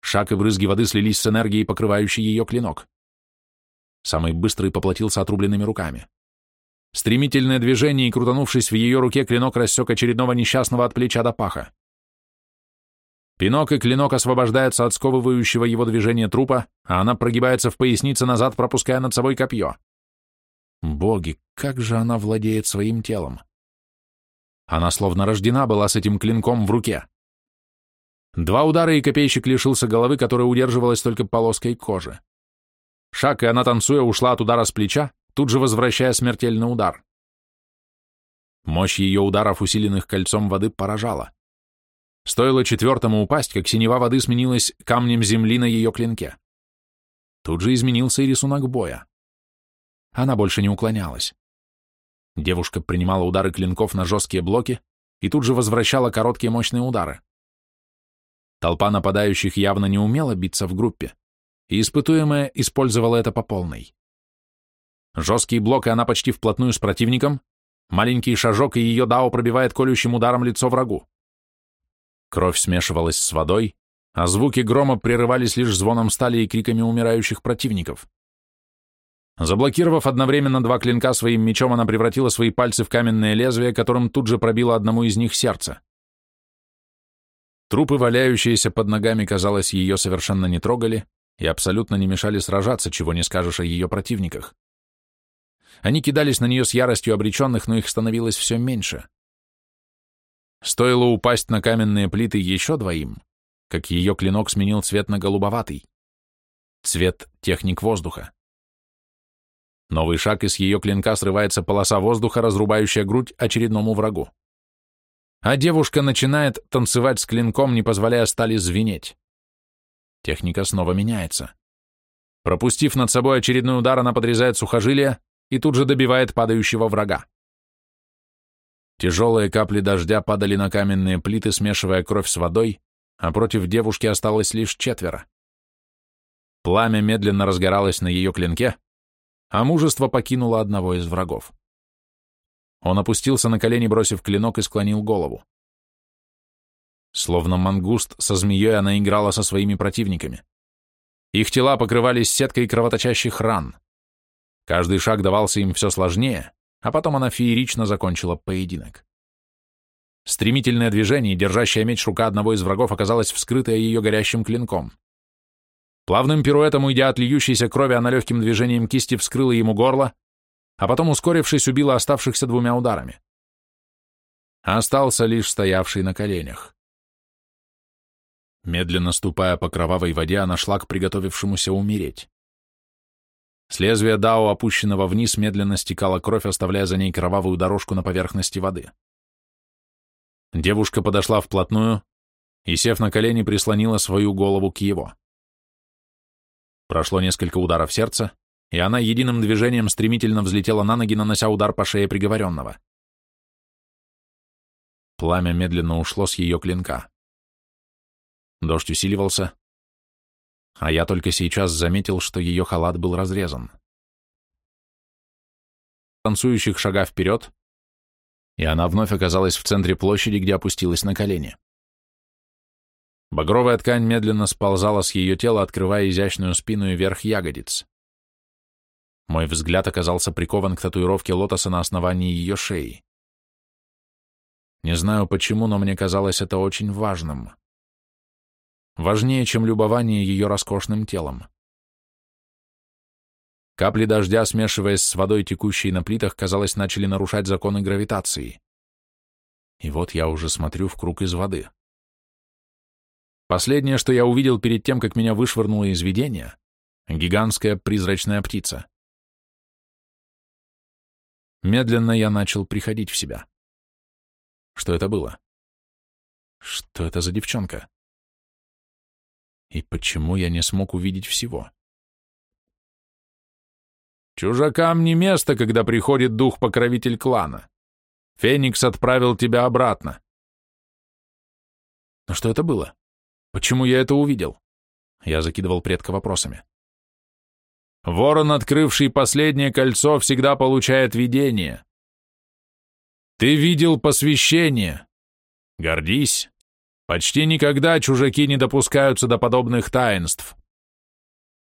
Шаг и брызги воды слились с энергией, покрывающей ее клинок. Самый быстрый поплатился отрубленными руками. Стремительное движение, и, крутанувшись в ее руке, клинок рассек очередного несчастного от плеча до паха. Пинок и клинок освобождаются от сковывающего его движения трупа, а она прогибается в пояснице назад, пропуская над собой копье. Боги, как же она владеет своим телом! Она словно рождена была с этим клинком в руке. Два удара, и копейщик лишился головы, которая удерживалась только полоской кожи. Шаг, и она, танцуя, ушла от удара с плеча, тут же возвращая смертельный удар. Мощь ее ударов, усиленных кольцом воды, поражала. Стоило четвертому упасть, как синева воды сменилась камнем земли на ее клинке. Тут же изменился и рисунок боя. Она больше не уклонялась. Девушка принимала удары клинков на жесткие блоки и тут же возвращала короткие мощные удары. Толпа нападающих явно не умела биться в группе, и испытуемая использовала это по полной. Жесткий блок, и она почти вплотную с противником, маленький шажок, и ее дао пробивает колющим ударом лицо врагу. Кровь смешивалась с водой, а звуки грома прерывались лишь звоном стали и криками умирающих противников. Заблокировав одновременно два клинка своим мечом, она превратила свои пальцы в каменное лезвие, которым тут же пробила одному из них сердце. Трупы, валяющиеся под ногами, казалось, ее совершенно не трогали и абсолютно не мешали сражаться, чего не скажешь о ее противниках. Они кидались на нее с яростью обреченных, но их становилось все меньше. Стоило упасть на каменные плиты еще двоим, как ее клинок сменил цвет на голубоватый. Цвет техник воздуха. Новый шаг, из ее клинка срывается полоса воздуха, разрубающая грудь очередному врагу. А девушка начинает танцевать с клинком, не позволяя стали звенеть. Техника снова меняется. Пропустив над собой очередной удар, она подрезает сухожилие и тут же добивает падающего врага. Тяжелые капли дождя падали на каменные плиты, смешивая кровь с водой, а против девушки осталось лишь четверо. Пламя медленно разгоралось на ее клинке, а мужество покинуло одного из врагов. Он опустился на колени, бросив клинок, и склонил голову. Словно мангуст со змеей она играла со своими противниками. Их тела покрывались сеткой кровоточащих ран. Каждый шаг давался им все сложнее, а потом она феерично закончила поединок. Стремительное движение, держащая меч рука одного из врагов, оказалась вскрытая ее горящим клинком. Плавным пируэтом, уйдя от льющейся крови, она легким движением кисти вскрыла ему горло, а потом, ускорившись, убила оставшихся двумя ударами. Остался лишь стоявший на коленях. Медленно ступая по кровавой воде, она шла к приготовившемуся умереть. С лезвия Дао, опущенного вниз, медленно стекала кровь, оставляя за ней кровавую дорожку на поверхности воды. Девушка подошла вплотную и, сев на колени, прислонила свою голову к его. Прошло несколько ударов сердца, и она единым движением стремительно взлетела на ноги, нанося удар по шее приговоренного. Пламя медленно ушло с ее клинка. Дождь усиливался, а я только сейчас заметил, что ее халат был разрезан. Танцующих шага вперед, и она вновь оказалась в центре площади, где опустилась на колени. Багровая ткань медленно сползала с ее тела, открывая изящную спину и верх ягодиц. Мой взгляд оказался прикован к татуировке лотоса на основании ее шеи. Не знаю почему, но мне казалось это очень важным. Важнее, чем любование ее роскошным телом. Капли дождя, смешиваясь с водой, текущей на плитах, казалось, начали нарушать законы гравитации. И вот я уже смотрю в круг из воды. Последнее, что я увидел перед тем, как меня вышвырнуло из видения — гигантская призрачная птица. Медленно я начал приходить в себя. Что это было? Что это за девчонка? И почему я не смог увидеть всего? Чужакам не место, когда приходит дух-покровитель клана. Феникс отправил тебя обратно. Но что это было? Почему я это увидел? Я закидывал предка вопросами. Ворон, открывший последнее кольцо, всегда получает видение. Ты видел посвящение. Гордись. Почти никогда чужаки не допускаются до подобных таинств.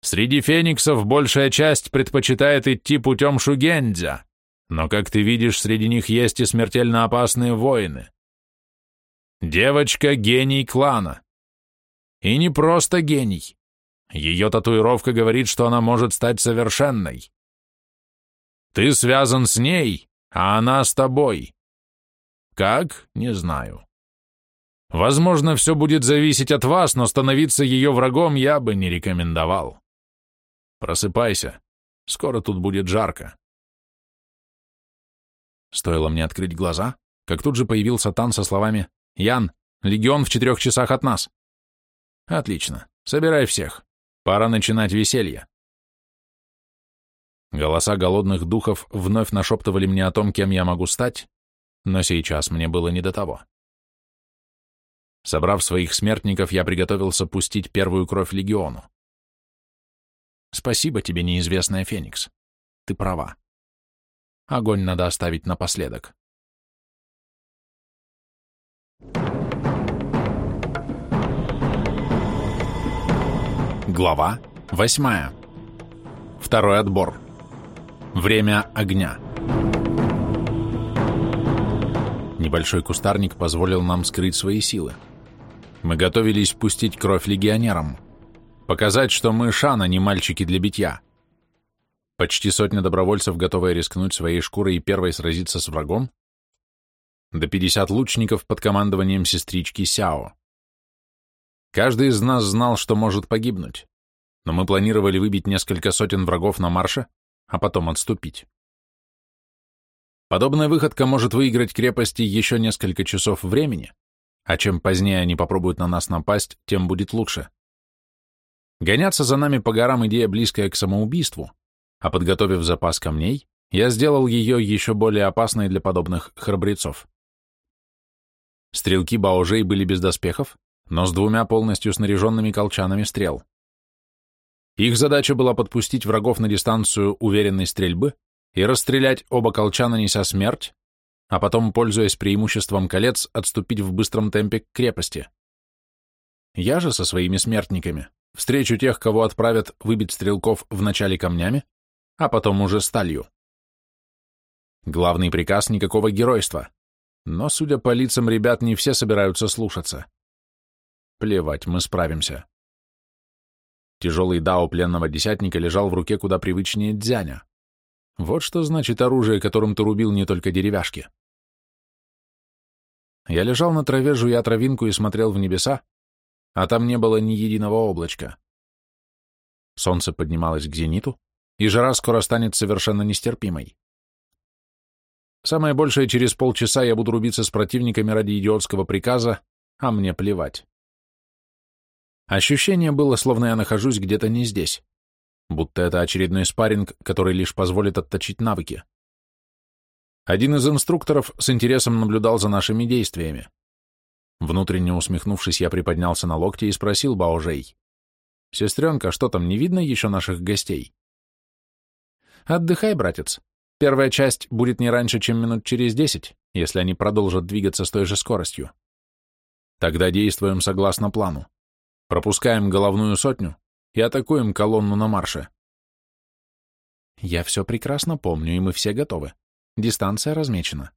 Среди фениксов большая часть предпочитает идти путем шугендзя, но, как ты видишь, среди них есть и смертельно опасные воины. Девочка — гений клана. И не просто гений. Ее татуировка говорит, что она может стать совершенной. Ты связан с ней, а она с тобой. Как? Не знаю. Возможно, все будет зависеть от вас, но становиться ее врагом я бы не рекомендовал. Просыпайся. Скоро тут будет жарко. Стоило мне открыть глаза, как тут же появился Тан со словами «Ян, легион в четырех часах от нас». «Отлично. Собирай всех. Пора начинать веселье». Голоса голодных духов вновь нашептывали мне о том, кем я могу стать, но сейчас мне было не до того. Собрав своих смертников, я приготовился пустить первую кровь легиону. Спасибо тебе, неизвестная Феникс. Ты права. Огонь надо оставить напоследок. Глава восьмая. Второй отбор. Время огня. Небольшой кустарник позволил нам скрыть свои силы. Мы готовились пустить кровь легионерам. Показать, что мы шана, не мальчики для битья. Почти сотня добровольцев, готовые рискнуть своей шкурой и первой сразиться с врагом. До 50 лучников под командованием сестрички Сяо. Каждый из нас знал, что может погибнуть, но мы планировали выбить несколько сотен врагов на марше, а потом отступить. Подобная выходка может выиграть крепости еще несколько часов времени, а чем позднее они попробуют на нас напасть, тем будет лучше. Гоняться за нами по горам идея близкая к самоубийству, а подготовив запас камней, я сделал ее еще более опасной для подобных храбрецов. Стрелки Баожей были без доспехов, но с двумя полностью снаряженными колчанами стрел. Их задача была подпустить врагов на дистанцию уверенной стрельбы и расстрелять оба колчана, неся смерть, а потом, пользуясь преимуществом колец, отступить в быстром темпе к крепости. Я же со своими смертниками Встречу тех, кого отправят выбить стрелков вначале камнями, а потом уже сталью. Главный приказ — никакого геройства. Но, судя по лицам ребят, не все собираются слушаться. Плевать, мы справимся. Тяжелый дао пленного десятника лежал в руке куда привычнее дзяня. Вот что значит оружие, которым ты рубил не только деревяшки. Я лежал на траве, жуя травинку и смотрел в небеса, а там не было ни единого облачка. Солнце поднималось к зениту, и жара скоро станет совершенно нестерпимой. Самое большее через полчаса я буду рубиться с противниками ради идиотского приказа, а мне плевать. Ощущение было, словно я нахожусь где-то не здесь, будто это очередной спарринг, который лишь позволит отточить навыки. Один из инструкторов с интересом наблюдал за нашими действиями. Внутренне усмехнувшись, я приподнялся на локте и спросил Баожей. «Сестренка, что там, не видно еще наших гостей?» «Отдыхай, братец. Первая часть будет не раньше, чем минут через десять, если они продолжат двигаться с той же скоростью. Тогда действуем согласно плану. Пропускаем головную сотню и атакуем колонну на марше». «Я все прекрасно помню, и мы все готовы. Дистанция размечена».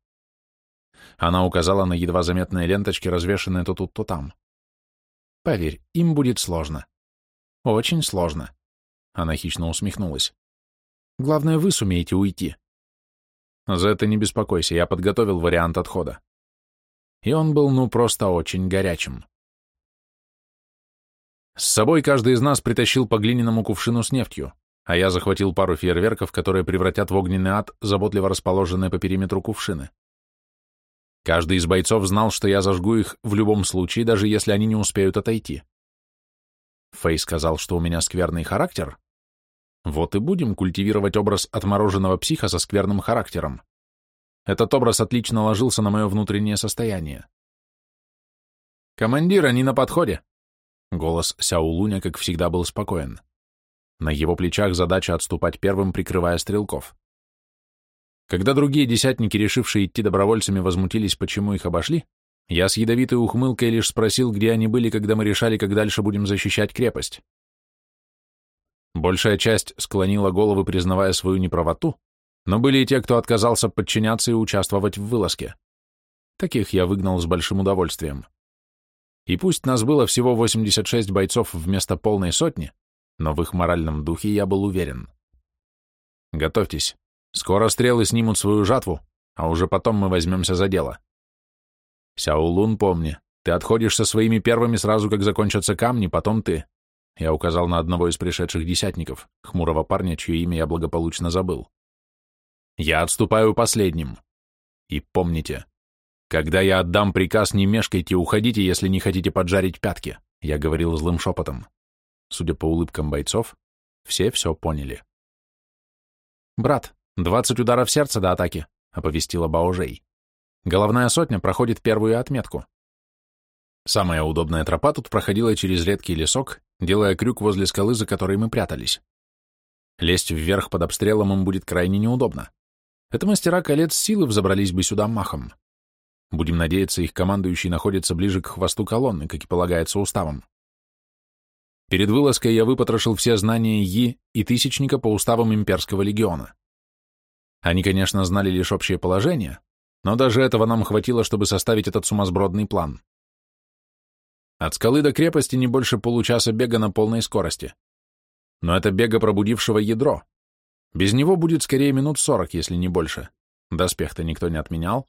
Она указала на едва заметные ленточки, развешанные то тут, то там. Поверь, им будет сложно. Очень сложно. Она хищно усмехнулась. Главное, вы сумеете уйти. За это не беспокойся, я подготовил вариант отхода. И он был, ну, просто очень горячим. С собой каждый из нас притащил по глиняному кувшину с нефтью, а я захватил пару фейерверков, которые превратят в огненный ад заботливо расположенные по периметру кувшины. Каждый из бойцов знал, что я зажгу их в любом случае, даже если они не успеют отойти. Фэй сказал, что у меня скверный характер. Вот и будем культивировать образ отмороженного психа со скверным характером. Этот образ отлично ложился на мое внутреннее состояние. «Командир, они на подходе!» Голос Сяулуня, как всегда, был спокоен. На его плечах задача отступать первым, прикрывая стрелков. Когда другие десятники, решившие идти добровольцами, возмутились, почему их обошли, я с ядовитой ухмылкой лишь спросил, где они были, когда мы решали, как дальше будем защищать крепость. Большая часть склонила головы, признавая свою неправоту, но были и те, кто отказался подчиняться и участвовать в вылазке. Таких я выгнал с большим удовольствием. И пусть нас было всего 86 бойцов вместо полной сотни, но в их моральном духе я был уверен. Готовьтесь. Скоро стрелы снимут свою жатву, а уже потом мы возьмемся за дело. Сяолун, помни, ты отходишь со своими первыми сразу, как закончатся камни, потом ты. Я указал на одного из пришедших десятников, хмурого парня, чье имя я благополучно забыл. Я отступаю последним. И помните, когда я отдам приказ, не мешкайте, уходите, если не хотите поджарить пятки, я говорил злым шепотом. Судя по улыбкам бойцов, все все поняли. Брат, «Двадцать ударов сердца до атаки», — оповестила Баожей. «Головная сотня проходит первую отметку». Самая удобная тропа тут проходила через редкий лесок, делая крюк возле скалы, за которой мы прятались. Лезть вверх под обстрелом им будет крайне неудобно. Это мастера колец силы взобрались бы сюда махом. Будем надеяться, их командующий находится ближе к хвосту колонны, как и полагается уставом. Перед вылазкой я выпотрошил все знания Yi и Тысячника по уставам Имперского легиона. Они, конечно, знали лишь общее положение, но даже этого нам хватило, чтобы составить этот сумасбродный план. От скалы до крепости не больше получаса бега на полной скорости. Но это бега пробудившего ядро. Без него будет скорее минут сорок, если не больше. Доспех-то никто не отменял.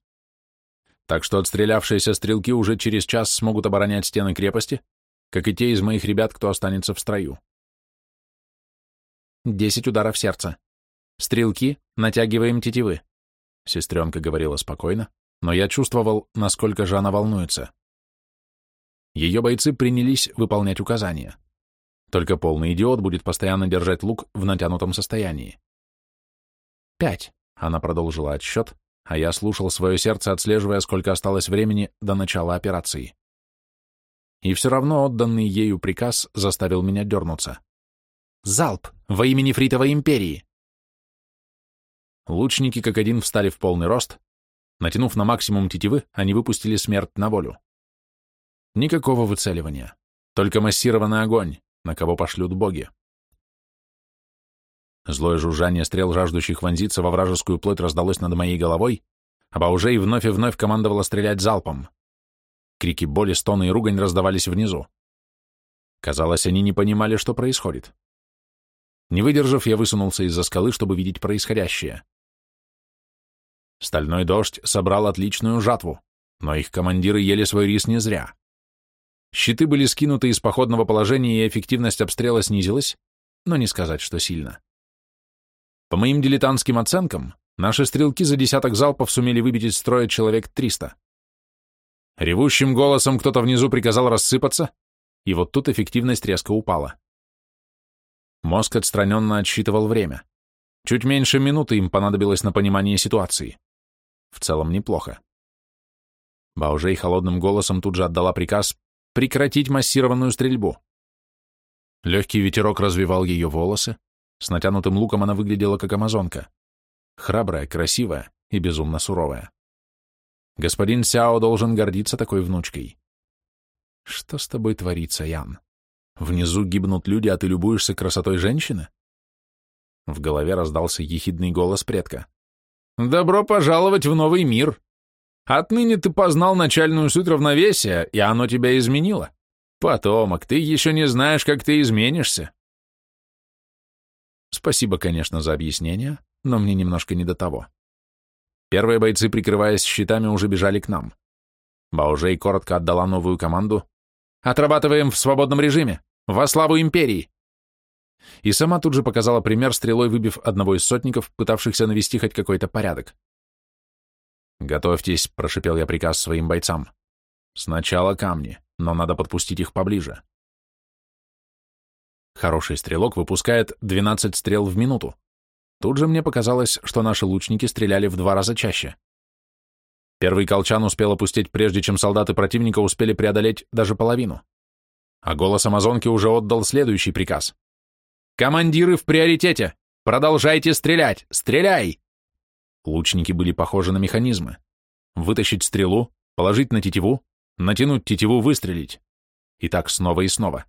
Так что отстрелявшиеся стрелки уже через час смогут оборонять стены крепости, как и те из моих ребят, кто останется в строю. Десять ударов сердца. «Стрелки, натягиваем тетивы», — сестренка говорила спокойно, но я чувствовал, насколько же она волнуется. Ее бойцы принялись выполнять указания. Только полный идиот будет постоянно держать лук в натянутом состоянии. «Пять», — она продолжила отсчет, а я слушал свое сердце, отслеживая, сколько осталось времени до начала операции. И все равно отданный ею приказ заставил меня дернуться. «Залп! Во имя Нефритовой империи!» Лучники как один встали в полный рост. Натянув на максимум тетивы, они выпустили смерть на волю. Никакого выцеливания, только массированный огонь, на кого пошлют боги. Злое жужжание стрел, жаждущих вонзиться во вражескую плоть, раздалось над моей головой, а Баужей вновь и вновь командовала стрелять залпом. Крики боли, стоны и ругань раздавались внизу. Казалось, они не понимали, что происходит. Не выдержав, я высунулся из-за скалы, чтобы видеть происходящее. Стальной дождь собрал отличную жатву, но их командиры ели свой рис не зря. Щиты были скинуты из походного положения, и эффективность обстрела снизилась, но не сказать, что сильно. По моим дилетантским оценкам, наши стрелки за десяток залпов сумели выбить из строя человек 300. Ревущим голосом кто-то внизу приказал рассыпаться, и вот тут эффективность резко упала. Мозг отстраненно отсчитывал время. Чуть меньше минуты им понадобилось на понимание ситуации. В целом неплохо. Баужей холодным голосом тут же отдала приказ прекратить массированную стрельбу. Легкий ветерок развивал ее волосы, с натянутым луком она выглядела как амазонка. Храбрая, красивая и безумно суровая. Господин Сяо должен гордиться такой внучкой. Что с тобой творится, Ян? Внизу гибнут люди, а ты любуешься красотой женщины? В голове раздался ехидный голос предка. Добро пожаловать в новый мир. Отныне ты познал начальную суть равновесия, и оно тебя изменило. Потомок, ты еще не знаешь, как ты изменишься. Спасибо, конечно, за объяснение, но мне немножко не до того. Первые бойцы, прикрываясь щитами, уже бежали к нам. Баужей коротко отдала новую команду. «Отрабатываем в свободном режиме. Во славу империи!» И сама тут же показала пример, стрелой выбив одного из сотников, пытавшихся навести хоть какой-то порядок. «Готовьтесь», — прошипел я приказ своим бойцам. «Сначала камни, но надо подпустить их поближе». Хороший стрелок выпускает 12 стрел в минуту. Тут же мне показалось, что наши лучники стреляли в два раза чаще. Первый колчан успел опустить, прежде чем солдаты противника успели преодолеть даже половину. А голос амазонки уже отдал следующий приказ. «Командиры в приоритете! Продолжайте стрелять! Стреляй!» Лучники были похожи на механизмы. Вытащить стрелу, положить на тетиву, натянуть тетиву, выстрелить. И так снова и снова.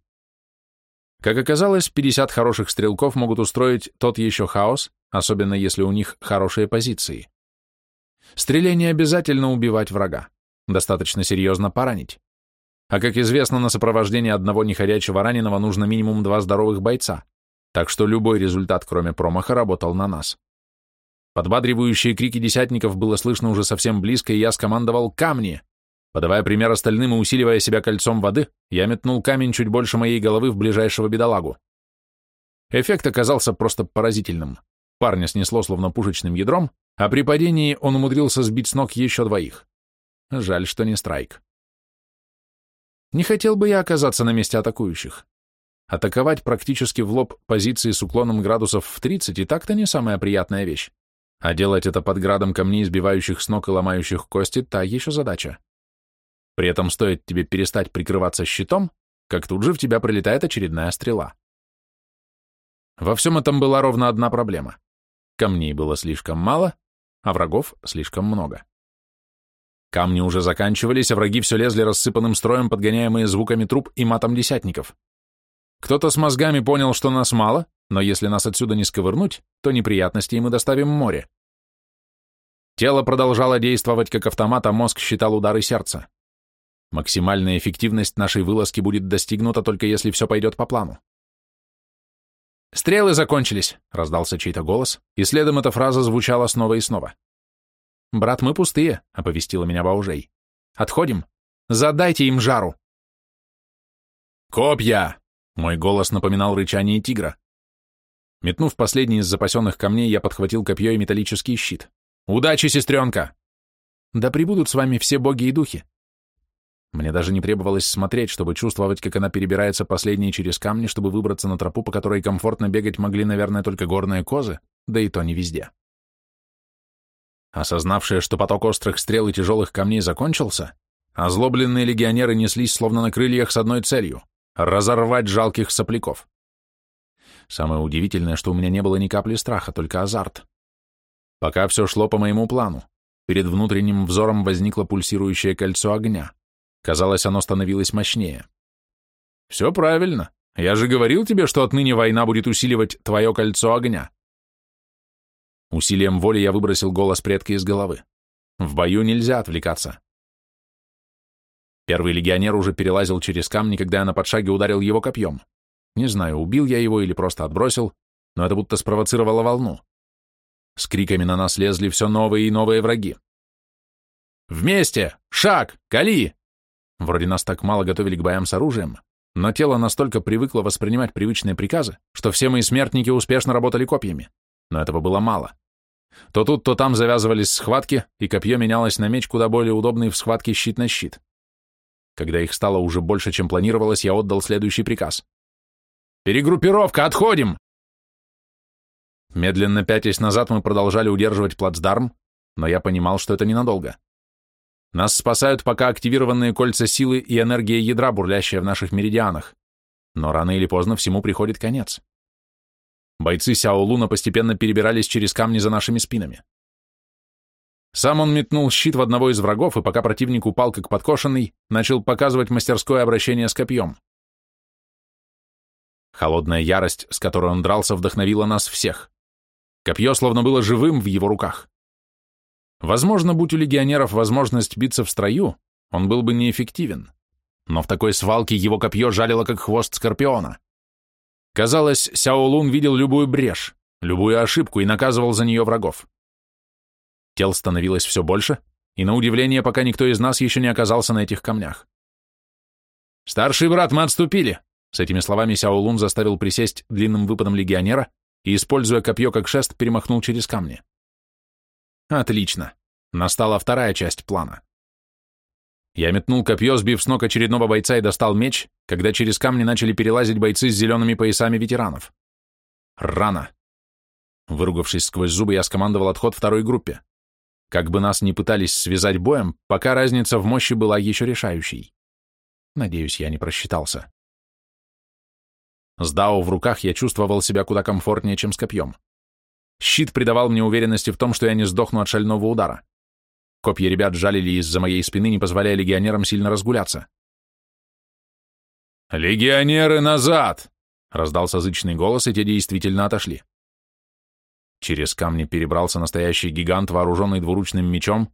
Как оказалось, 50 хороших стрелков могут устроить тот еще хаос, особенно если у них хорошие позиции. Стреле не обязательно убивать врага, достаточно серьезно поранить. А как известно, на сопровождение одного неходячего раненого нужно минимум два здоровых бойца, так что любой результат, кроме промаха, работал на нас. Подбадривающие крики десятников было слышно уже совсем близко, и я скомандовал «Камни!». Подавая пример остальным и усиливая себя кольцом воды, я метнул камень чуть больше моей головы в ближайшего бедолагу. Эффект оказался просто поразительным. Парня снесло словно пушечным ядром, а при падении он умудрился сбить с ног еще двоих. Жаль, что не страйк. Не хотел бы я оказаться на месте атакующих. Атаковать практически в лоб позиции с уклоном градусов в 30 и так-то не самая приятная вещь. А делать это под градом камней, сбивающих с ног и ломающих кости, та еще задача. При этом стоит тебе перестать прикрываться щитом, как тут же в тебя прилетает очередная стрела. Во всем этом была ровно одна проблема. Камней было слишком мало, а врагов слишком много. Камни уже заканчивались, а враги все лезли рассыпанным строем, подгоняемые звуками труп и матом десятников. Кто-то с мозгами понял, что нас мало, но если нас отсюда не сковырнуть, то неприятностей мы доставим море. Тело продолжало действовать как автомат, а мозг считал удары сердца. Максимальная эффективность нашей вылазки будет достигнута только если все пойдет по плану. «Стрелы закончились», — раздался чей-то голос, и следом эта фраза звучала снова и снова. «Брат, мы пустые», — оповестила меня Баужей. «Отходим. Задайте им жару». «Копья!» — мой голос напоминал рычание тигра. Метнув последний из запасенных камней, я подхватил копье и металлический щит. «Удачи, сестренка!» «Да прибудут с вами все боги и духи!» Мне даже не требовалось смотреть, чтобы чувствовать, как она перебирается последней через камни, чтобы выбраться на тропу, по которой комфортно бегать могли, наверное, только горные козы, да и то не везде. Осознавшие, что поток острых стрел и тяжелых камней закончился, озлобленные легионеры неслись словно на крыльях с одной целью — разорвать жалких сопляков. Самое удивительное, что у меня не было ни капли страха, только азарт. Пока все шло по моему плану. Перед внутренним взором возникло пульсирующее кольцо огня. Казалось, оно становилось мощнее. «Все правильно. Я же говорил тебе, что отныне война будет усиливать твое кольцо огня». Усилием воли я выбросил голос предка из головы. В бою нельзя отвлекаться. Первый легионер уже перелазил через камни, когда я на подшаге ударил его копьем. Не знаю, убил я его или просто отбросил, но это будто спровоцировало волну. С криками на нас лезли все новые и новые враги. «Вместе! Шаг! Кали!» Вроде нас так мало готовили к боям с оружием, но тело настолько привыкло воспринимать привычные приказы, что все мои смертники успешно работали копьями. Но этого было мало. То тут, то там завязывались схватки, и копье менялось на меч, куда более удобный в схватке щит на щит. Когда их стало уже больше, чем планировалось, я отдал следующий приказ. Перегруппировка, отходим!» Медленно пятясь назад, мы продолжали удерживать плацдарм, но я понимал, что это ненадолго. Нас спасают пока активированные кольца силы и энергия ядра, бурлящая в наших меридианах. Но рано или поздно всему приходит конец. Бойцы Сяо Луна постепенно перебирались через камни за нашими спинами. Сам он метнул щит в одного из врагов, и пока противник упал как подкошенный, начал показывать мастерское обращение с копьем. Холодная ярость, с которой он дрался, вдохновила нас всех. Копье словно было живым в его руках. Возможно, будь у легионеров возможность биться в строю, он был бы неэффективен. Но в такой свалке его копье жалило, как хвост скорпиона. Казалось, Сяо Лун видел любую брешь, любую ошибку и наказывал за нее врагов. Тел становилось все больше, и на удивление, пока никто из нас еще не оказался на этих камнях. «Старший брат, мы отступили! С этими словами Сяо Лун заставил присесть длинным выпадом легионера и, используя копье как шест, перемахнул через камни. Отлично. Настала вторая часть плана. Я метнул копье, сбив с ног очередного бойца и достал меч, когда через камни начали перелазить бойцы с зелеными поясами ветеранов. Рано. Выругавшись сквозь зубы, я скомандовал отход второй группе. Как бы нас ни пытались связать боем, пока разница в мощи была еще решающей. Надеюсь, я не просчитался. С Дао в руках я чувствовал себя куда комфортнее, чем с копьем. Щит придавал мне уверенности в том, что я не сдохну от шального удара. Копья ребят жалили из-за моей спины, не позволяя легионерам сильно разгуляться. «Легионеры назад!» — раздался зычный голос, и те действительно отошли. Через камни перебрался настоящий гигант, вооруженный двуручным мечом,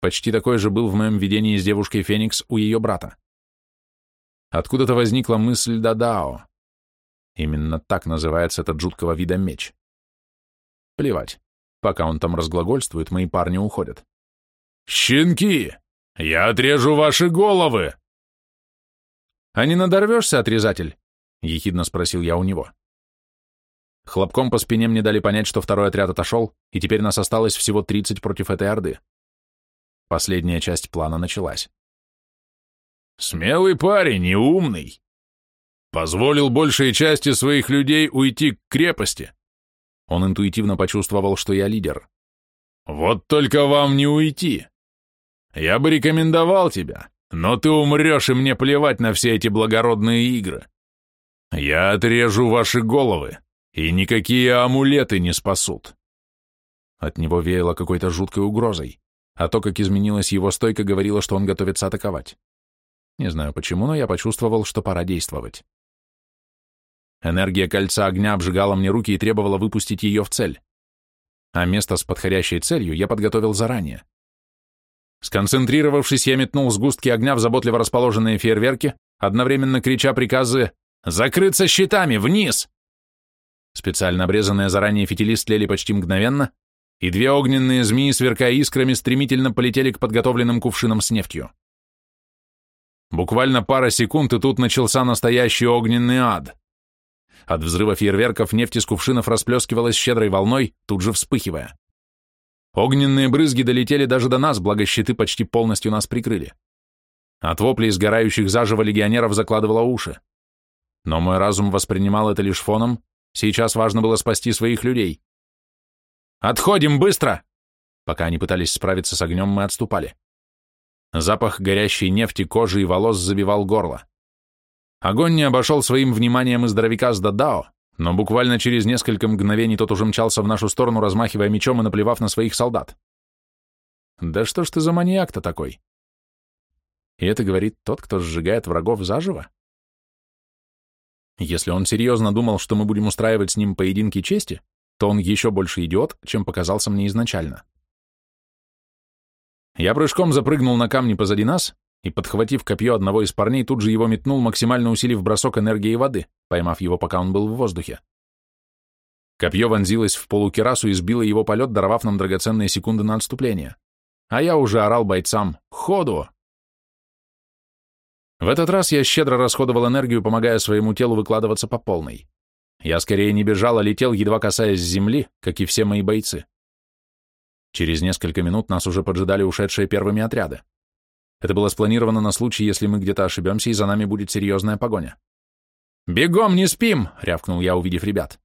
почти такой же был в моем видении с девушкой Феникс у ее брата. Откуда-то возникла мысль Дадао. Именно так называется этот жуткого вида меч. Плевать. Пока он там разглагольствует, мои парни уходят. «Щенки! Я отрежу ваши головы!» «А не надорвешься, отрезатель?» — ехидно спросил я у него. Хлопком по спине мне дали понять, что второй отряд отошел, и теперь нас осталось всего 30 против этой орды. Последняя часть плана началась. «Смелый парень и умный. Позволил большей части своих людей уйти к крепости». Он интуитивно почувствовал, что я лидер. «Вот только вам не уйти. Я бы рекомендовал тебя, но ты умрешь, и мне плевать на все эти благородные игры. Я отрежу ваши головы, и никакие амулеты не спасут. От него веяло какой-то жуткой угрозой, а то, как изменилась его стойка, говорило, что он готовится атаковать. Не знаю почему, но я почувствовал, что пора действовать. Энергия кольца огня обжигала мне руки и требовала выпустить ее в цель. А место с подходящей целью я подготовил заранее. Сконцентрировавшись, я метнул сгустки огня в заботливо расположенные фейерверки, одновременно крича приказы «Закрыться щитами! Вниз!» Специально обрезанные заранее фитили слели почти мгновенно, и две огненные змеи, сверкая искрами, стремительно полетели к подготовленным кувшинам с нефтью. Буквально пара секунд, и тут начался настоящий огненный ад. От взрыва фейерверков нефть из кувшинов расплескивалась щедрой волной, тут же вспыхивая. Огненные брызги долетели даже до нас, благо щиты почти полностью нас прикрыли. От воплей сгорающих заживо легионеров закладывало уши. Но мой разум воспринимал это лишь фоном, сейчас важно было спасти своих людей. «Отходим, быстро!» Пока они пытались справиться с огнем, мы отступали. Запах горящей нефти, кожи и волос забивал горло. Огонь не обошел своим вниманием и здоровяка с Дадао, но буквально через несколько мгновений тот уже мчался в нашу сторону, размахивая мечом и наплевав на своих солдат. Да что ж ты за маньяк-то такой? И это говорит тот, кто сжигает врагов заживо? Если он серьезно думал, что мы будем устраивать с ним поединки чести, то он еще больше идиот, чем показался мне изначально. Я прыжком запрыгнул на камни позади нас и, подхватив копье одного из парней, тут же его метнул, максимально усилив бросок энергии воды, поймав его, пока он был в воздухе. Копье вонзилось в полукерасу и сбило его полет, даровав нам драгоценные секунды на отступление. А я уже орал бойцам «Ходу!». В этот раз я щедро расходовал энергию, помогая своему телу выкладываться по полной. Я скорее не бежал, а летел, едва касаясь земли, как и все мои бойцы. Через несколько минут нас уже поджидали ушедшие первыми отряды. Это было спланировано на случай, если мы где-то ошибемся, и за нами будет серьезная погоня. «Бегом, не спим!» — рявкнул я, увидев ребят.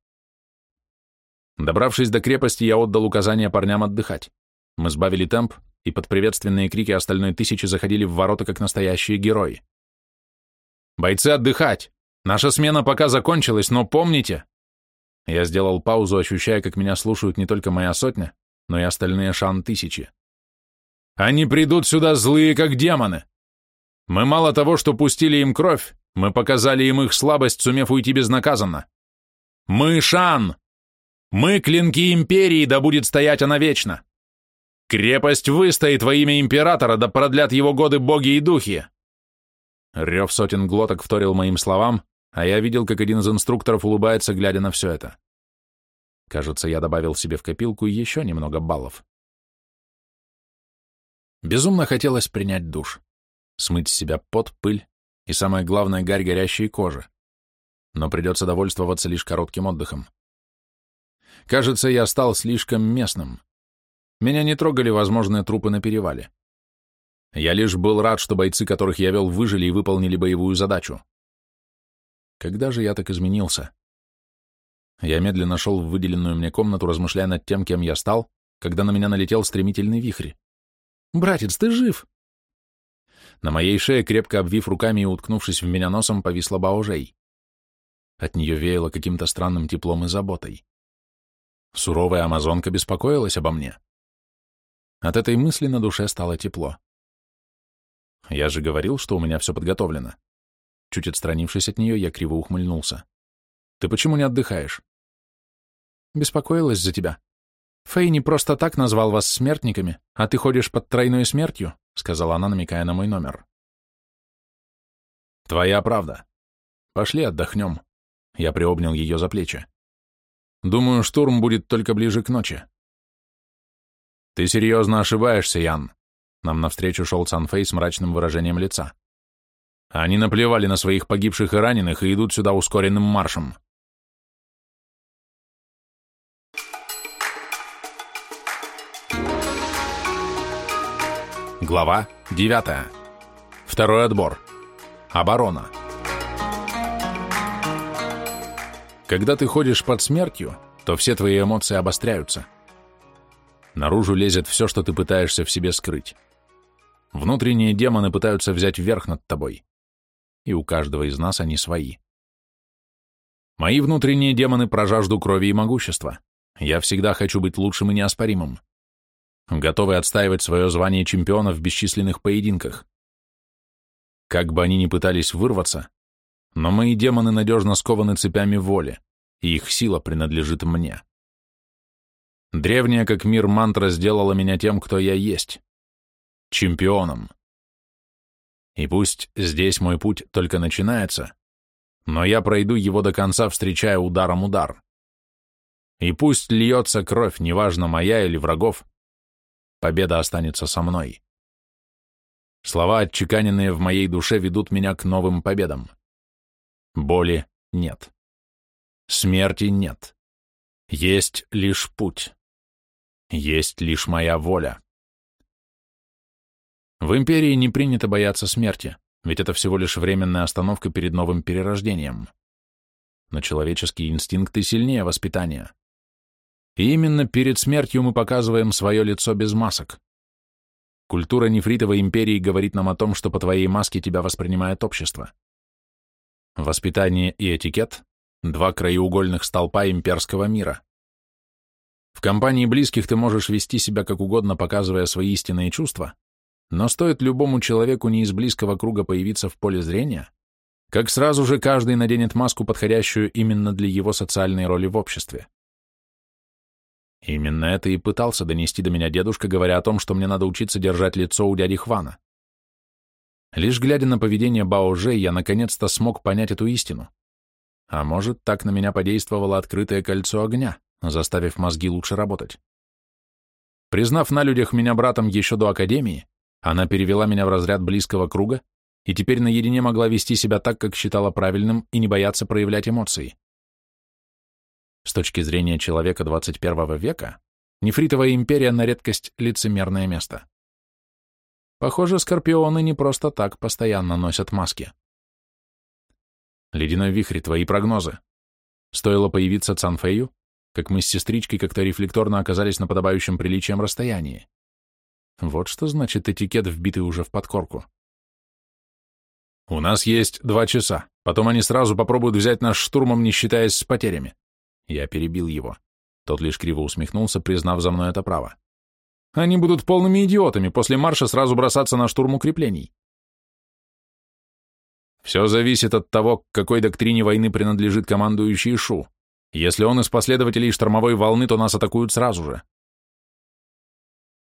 Добравшись до крепости, я отдал указание парням отдыхать. Мы сбавили темп, и под приветственные крики остальной тысячи заходили в ворота, как настоящие герои. «Бойцы, отдыхать! Наша смена пока закончилась, но помните...» Я сделал паузу, ощущая, как меня слушают не только моя сотня, но и остальные шан-тысячи. Они придут сюда злые, как демоны. Мы мало того, что пустили им кровь, мы показали им их слабость, сумев уйти безнаказанно. Мы Шан! Мы клинки империи, да будет стоять она вечно. Крепость выстоит во имя императора, да продлят его годы боги и духи. Рев сотен глоток вторил моим словам, а я видел, как один из инструкторов улыбается, глядя на все это. Кажется, я добавил себе в копилку еще немного баллов. Безумно хотелось принять душ, смыть с себя пот, пыль и, самое главное, гарь горящей кожи. но придется довольствоваться лишь коротким отдыхом. Кажется, я стал слишком местным. Меня не трогали возможные трупы на перевале. Я лишь был рад, что бойцы, которых я вел, выжили и выполнили боевую задачу. Когда же я так изменился? Я медленно шел в выделенную мне комнату, размышляя над тем, кем я стал, когда на меня налетел стремительный вихрь. «Братец, ты жив!» На моей шее, крепко обвив руками и уткнувшись в меня носом, повисла Баожей. От нее веяло каким-то странным теплом и заботой. Суровая амазонка беспокоилась обо мне. От этой мысли на душе стало тепло. Я же говорил, что у меня все подготовлено. Чуть отстранившись от нее, я криво ухмыльнулся. Ты почему не отдыхаешь? Беспокоилась за тебя. Фэй не просто так назвал вас смертниками, а ты ходишь под тройной смертью, сказала она, намекая на мой номер. Твоя правда. Пошли отдохнем. Я приобнял ее за плечи. Думаю, штурм будет только ближе к ночи. Ты серьезно ошибаешься, Ян. Нам навстречу шел Санфей с мрачным выражением лица. Они наплевали на своих погибших и раненых и идут сюда ускоренным маршем. Глава 9. Второй отбор. Оборона. Когда ты ходишь под смертью, то все твои эмоции обостряются. Наружу лезет все, что ты пытаешься в себе скрыть. Внутренние демоны пытаются взять верх над тобой. И у каждого из нас они свои. Мои внутренние демоны про жажду крови и могущества. Я всегда хочу быть лучшим и неоспоримым. Готовый отстаивать свое звание чемпиона в бесчисленных поединках. Как бы они ни пытались вырваться, но мои демоны надежно скованы цепями воли, и их сила принадлежит мне. Древняя как мир мантра сделала меня тем, кто я есть. Чемпионом. И пусть здесь мой путь только начинается, но я пройду его до конца, встречая ударом удар. И пусть льется кровь, неважно, моя или врагов, победа останется со мной. Слова, отчеканенные в моей душе, ведут меня к новым победам. Боли нет. Смерти нет. Есть лишь путь. Есть лишь моя воля. В империи не принято бояться смерти, ведь это всего лишь временная остановка перед новым перерождением. Но человеческие инстинкты сильнее воспитания. И именно перед смертью мы показываем свое лицо без масок. Культура нефритовой империи говорит нам о том, что по твоей маске тебя воспринимает общество. Воспитание и этикет – два краеугольных столпа имперского мира. В компании близких ты можешь вести себя как угодно, показывая свои истинные чувства, но стоит любому человеку не из близкого круга появиться в поле зрения, как сразу же каждый наденет маску, подходящую именно для его социальной роли в обществе. Именно это и пытался донести до меня дедушка, говоря о том, что мне надо учиться держать лицо у дяди Хвана. Лишь глядя на поведение Бао Жэ, я наконец-то смог понять эту истину. А может, так на меня подействовало открытое кольцо огня, заставив мозги лучше работать. Признав на людях меня братом еще до академии, она перевела меня в разряд близкого круга и теперь наедине могла вести себя так, как считала правильным, и не бояться проявлять эмоции. С точки зрения человека 21 века, нефритовая империя на редкость лицемерное место. Похоже, скорпионы не просто так постоянно носят маски. Ледяной вихрь, твои прогнозы. Стоило появиться Цанфею, как мы с сестричкой как-то рефлекторно оказались на подобающем приличием расстоянии. Вот что значит этикет, вбитый уже в подкорку. У нас есть два часа, потом они сразу попробуют взять нас штурмом, не считаясь с потерями. Я перебил его. Тот лишь криво усмехнулся, признав за мной это право. Они будут полными идиотами после марша сразу бросаться на штурм укреплений. Все зависит от того, к какой доктрине войны принадлежит командующий Шу. Если он из последователей штормовой волны, то нас атакуют сразу же.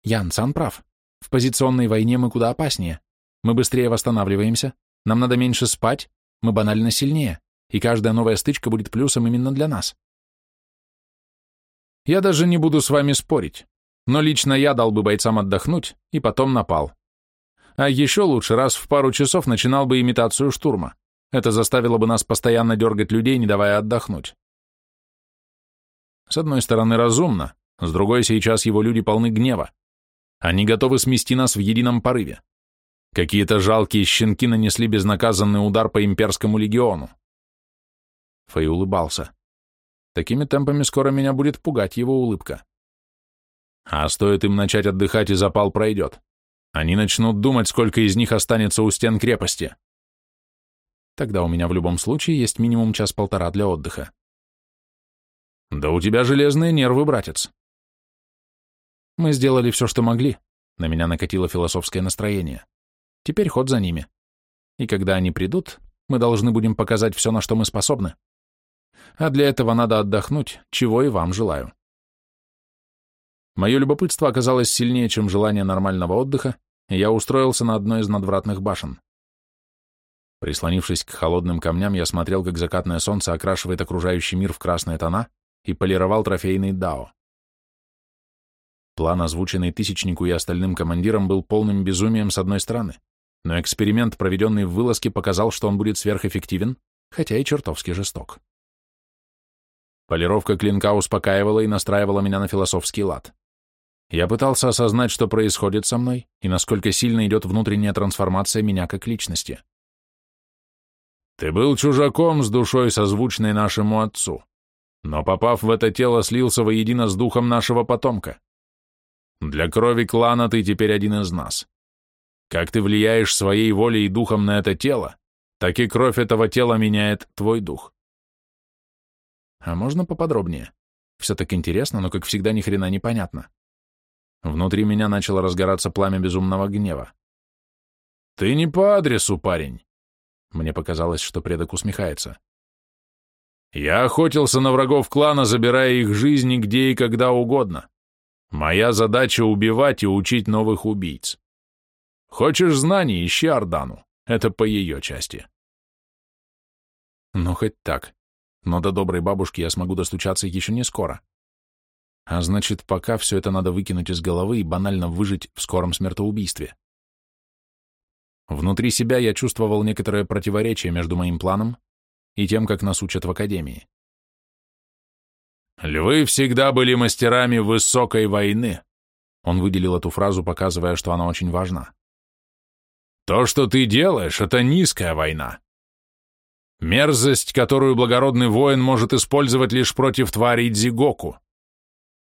Ян, сам прав. В позиционной войне мы куда опаснее. Мы быстрее восстанавливаемся, нам надо меньше спать, мы банально сильнее, и каждая новая стычка будет плюсом именно для нас. Я даже не буду с вами спорить, но лично я дал бы бойцам отдохнуть и потом напал. А еще лучше раз в пару часов начинал бы имитацию штурма, Это заставило бы нас постоянно дергать людей, не давая отдохнуть. С одной стороны, разумно, с другой, сейчас его люди полны гнева. Они готовы смести нас в едином порыве. Какие-то жалкие щенки нанесли безнаказанный удар по имперскому легиону. Фэй улыбался. Такими темпами скоро меня будет пугать его улыбка. А стоит им начать отдыхать, и запал пройдет. Они начнут думать, сколько из них останется у стен крепости. Тогда у меня в любом случае есть минимум час-полтора для отдыха. Да у тебя железные нервы, братец. Мы сделали все, что могли. На меня накатило философское настроение. Теперь ход за ними. И когда они придут, мы должны будем показать все, на что мы способны. А для этого надо отдохнуть, чего и вам желаю. Мое любопытство оказалось сильнее, чем желание нормального отдыха, и я устроился на одной из надвратных башен. Прислонившись к холодным камням, я смотрел, как закатное солнце окрашивает окружающий мир в красные тона и полировал трофейный дао. План, озвученный Тысячнику и остальным командирам, был полным безумием с одной стороны, но эксперимент, проведенный в вылазке, показал, что он будет сверхэффективен, хотя и чертовски жесток. Полировка клинка успокаивала и настраивала меня на философский лад. Я пытался осознать, что происходит со мной и насколько сильно идет внутренняя трансформация меня как личности. Ты был чужаком с душой, созвучной нашему отцу, но, попав в это тело, слился воедино с духом нашего потомка. Для крови клана ты теперь один из нас. Как ты влияешь своей волей и духом на это тело, так и кровь этого тела меняет твой дух. А можно поподробнее? Все так интересно, но, как всегда, ни хрена не понятно. Внутри меня начало разгораться пламя безумного гнева. «Ты не по адресу, парень!» Мне показалось, что предок усмехается. «Я охотился на врагов клана, забирая их жизни где и когда угодно. Моя задача — убивать и учить новых убийц. Хочешь знаний, ищи Ордану. Это по ее части. Ну, хоть так. Но до доброй бабушки я смогу достучаться еще не скоро. А значит, пока все это надо выкинуть из головы и банально выжить в скором смертоубийстве. Внутри себя я чувствовал некоторое противоречие между моим планом и тем, как нас учат в академии. «Львы всегда были мастерами высокой войны», он выделил эту фразу, показывая, что она очень важна. «То, что ты делаешь, это низкая война. Мерзость, которую благородный воин может использовать лишь против тварей Дзигоку.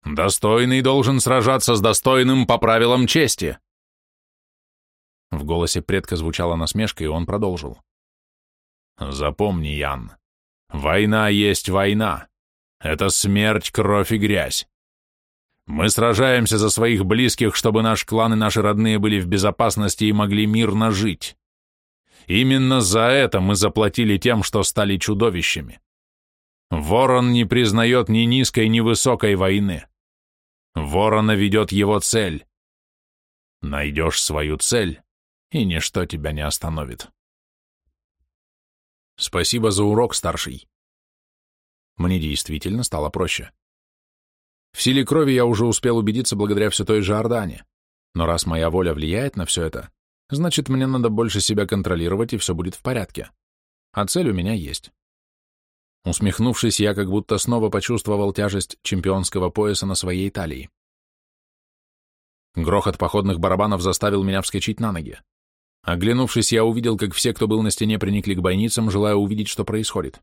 Достойный должен сражаться с достойным по правилам чести». В голосе предка звучала насмешка, и он продолжил. «Запомни, Ян, война есть война. Это смерть, кровь и грязь. Мы сражаемся за своих близких, чтобы наш клан и наши родные были в безопасности и могли мирно жить. Именно за это мы заплатили тем, что стали чудовищами. Ворон не признает ни низкой, ни высокой войны. Ворона ведет его цель. Найдешь свою цель, и ничто тебя не остановит. Спасибо за урок, старший. Мне действительно стало проще. В силе крови я уже успел убедиться благодаря все той же Ордане. Но раз моя воля влияет на все это, значит, мне надо больше себя контролировать, и все будет в порядке. А цель у меня есть. Усмехнувшись, я как будто снова почувствовал тяжесть чемпионского пояса на своей талии. Грохот походных барабанов заставил меня вскочить на ноги. Оглянувшись, я увидел, как все, кто был на стене, приникли к бойницам, желая увидеть, что происходит.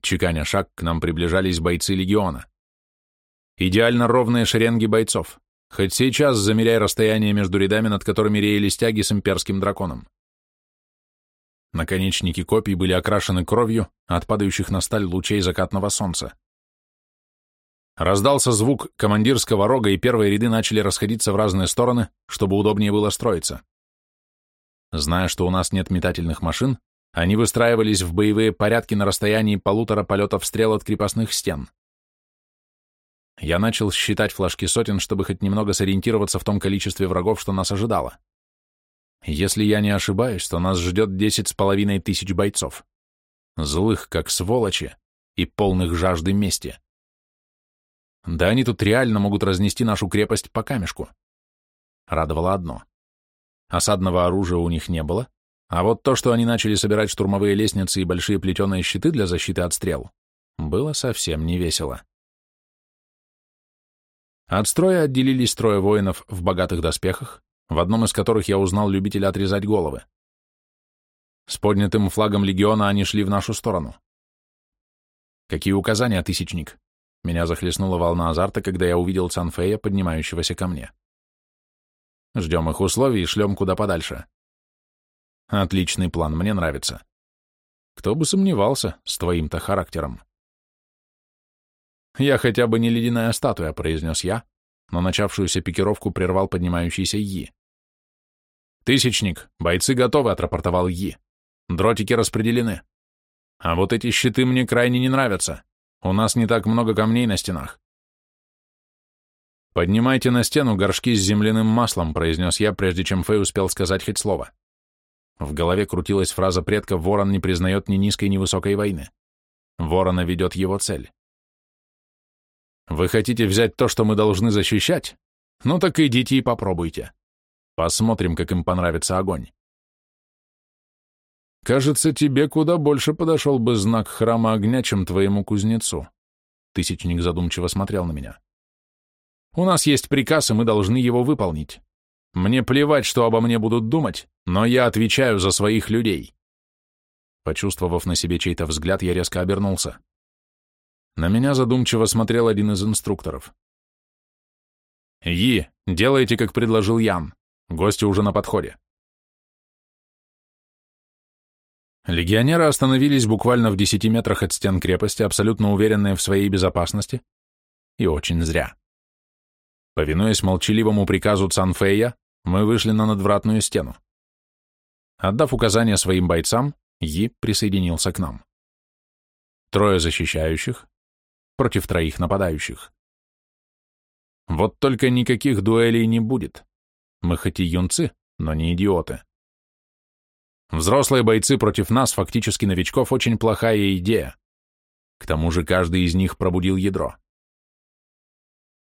Чеканя шаг, к нам приближались бойцы легиона. Идеально ровные шеренги бойцов. Хоть сейчас замеряй расстояние между рядами, над которыми реяли стяги с имперским драконом. Наконечники копий были окрашены кровью от падающих на сталь лучей закатного солнца. Раздался звук командирского рога, и первые ряды начали расходиться в разные стороны, чтобы удобнее было строиться. Зная, что у нас нет метательных машин, они выстраивались в боевые порядки на расстоянии полутора полетов стрел от крепостных стен. Я начал считать флажки сотен, чтобы хоть немного сориентироваться в том количестве врагов, что нас ожидало. Если я не ошибаюсь, то нас ждет десять с половиной тысяч бойцов. Злых, как сволочи, и полных жажды мести. Да они тут реально могут разнести нашу крепость по камешку. Радовало одно. Осадного оружия у них не было, А вот то, что они начали собирать штурмовые лестницы и большие плетеные щиты для защиты от стрел, было совсем не весело. От строя отделились трое воинов в богатых доспехах, в одном из которых я узнал любителя отрезать головы. С поднятым флагом легиона они шли в нашу сторону. «Какие указания, Тысячник?» Меня захлестнула волна азарта, когда я увидел Цанфея, поднимающегося ко мне. Ждем их условий и шлем куда подальше. Отличный план, мне нравится. Кто бы сомневался с твоим-то характером. Я хотя бы не ледяная статуя, произнес я, но начавшуюся пикировку прервал поднимающийся Yi. «Тысячник, бойцы готовы», — отрапортовал Yi. «Дротики распределены. А вот эти щиты мне крайне не нравятся. У нас не так много камней на стенах». «Поднимайте на стену горшки с земляным маслом», — произнес я, прежде чем Фэй успел сказать хоть слово. В голове крутилась фраза предка «Ворон не признает ни низкой, ни высокой войны». Ворона ведет его цель. Вы хотите взять то, что мы должны защищать? Ну так идите и попробуйте. Посмотрим, как им понравится огонь. Кажется, тебе куда больше подошел бы знак храма огня, чем твоему кузнецу. Тысячник задумчиво смотрел на меня. У нас есть приказ, и мы должны его выполнить. Мне плевать, что обо мне будут думать, но я отвечаю за своих людей. Почувствовав на себе чей-то взгляд, я резко обернулся. На меня задумчиво смотрел один из инструкторов. «Yi, делайте, как предложил Ян. Гости уже на подходе». Легионеры остановились буквально в десяти метрах от стен крепости, абсолютно уверенные в своей безопасности, и очень зря. Повинуясь молчаливому приказу Цанфея, мы вышли на надвратную стену. Отдав указания своим бойцам, Yi присоединился к нам. Трое защищающих, против троих нападающих. Вот только никаких дуэлей не будет. Мы хоть и юнцы, но не идиоты. Взрослые бойцы против нас, фактически новичков, очень плохая идея. К тому же каждый из них пробудил ядро.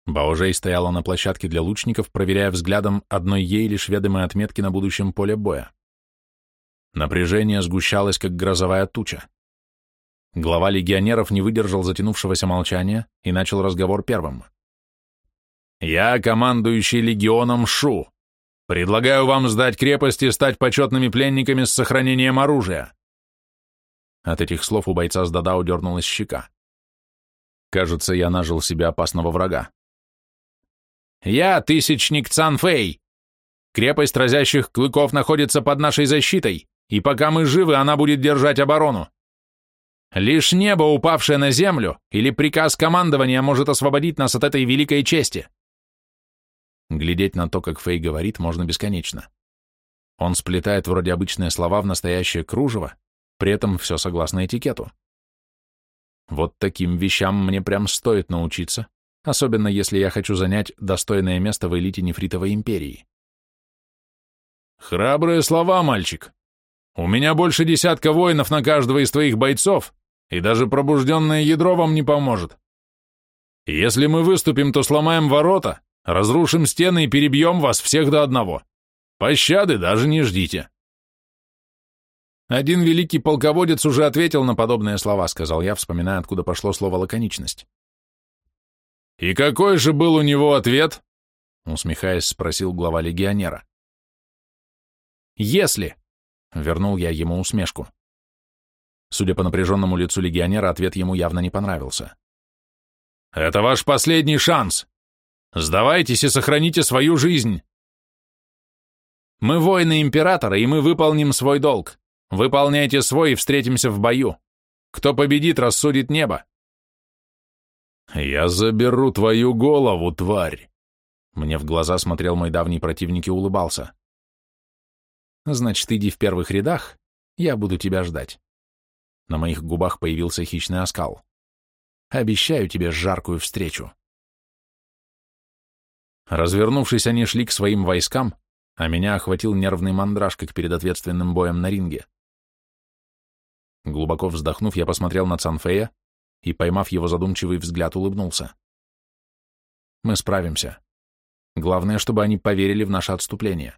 Баожей стояла на площадке для лучников, проверяя взглядом одной ей лишь ведомой отметки на будущем поле боя. Напряжение сгущалось, как грозовая туча. Глава легионеров не выдержал затянувшегося молчания и начал разговор первым. «Я командующий легионом Шу. Предлагаю вам сдать крепость и стать почетными пленниками с сохранением оружия». От этих слов у бойца с Дада удернулась щека. Кажется, я нажил себе опасного врага. «Я тысячник Цанфэй. Крепость разящих клыков находится под нашей защитой, и пока мы живы, она будет держать оборону. Лишь небо, упавшее на землю, или приказ командования может освободить нас от этой великой чести. Глядеть на то, как Фэй говорит, можно бесконечно. Он сплетает вроде обычные слова в настоящее кружево, при этом все согласно этикету. Вот таким вещам мне прям стоит научиться, особенно если я хочу занять достойное место в элите Нефритовой империи. Храбрые слова, мальчик. У меня больше десятка воинов на каждого из твоих бойцов, и даже пробужденное ядро вам не поможет. Если мы выступим, то сломаем ворота, разрушим стены и перебьем вас всех до одного. Пощады даже не ждите. Один великий полководец уже ответил на подобные слова, сказал я, вспоминая, откуда пошло слово лаконичность. И какой же был у него ответ? Усмехаясь, спросил глава легионера. Если, вернул я ему усмешку. Судя по напряженному лицу легионера, ответ ему явно не понравился. «Это ваш последний шанс! Сдавайтесь и сохраните свою жизнь!» «Мы воины Императора, и мы выполним свой долг. Выполняйте свой и встретимся в бою. Кто победит, рассудит небо». «Я заберу твою голову, тварь!» Мне в глаза смотрел мой давний противник и улыбался. «Значит, иди в первых рядах, я буду тебя ждать». На моих губах появился хищный оскал. Обещаю тебе жаркую встречу. Развернувшись, они шли к своим войскам, а меня охватил нервный мандраж, как перед ответственным боем на ринге. Глубоко вздохнув, я посмотрел на Цанфея и, поймав его задумчивый взгляд, улыбнулся. Мы справимся. Главное, чтобы они поверили в наше отступление.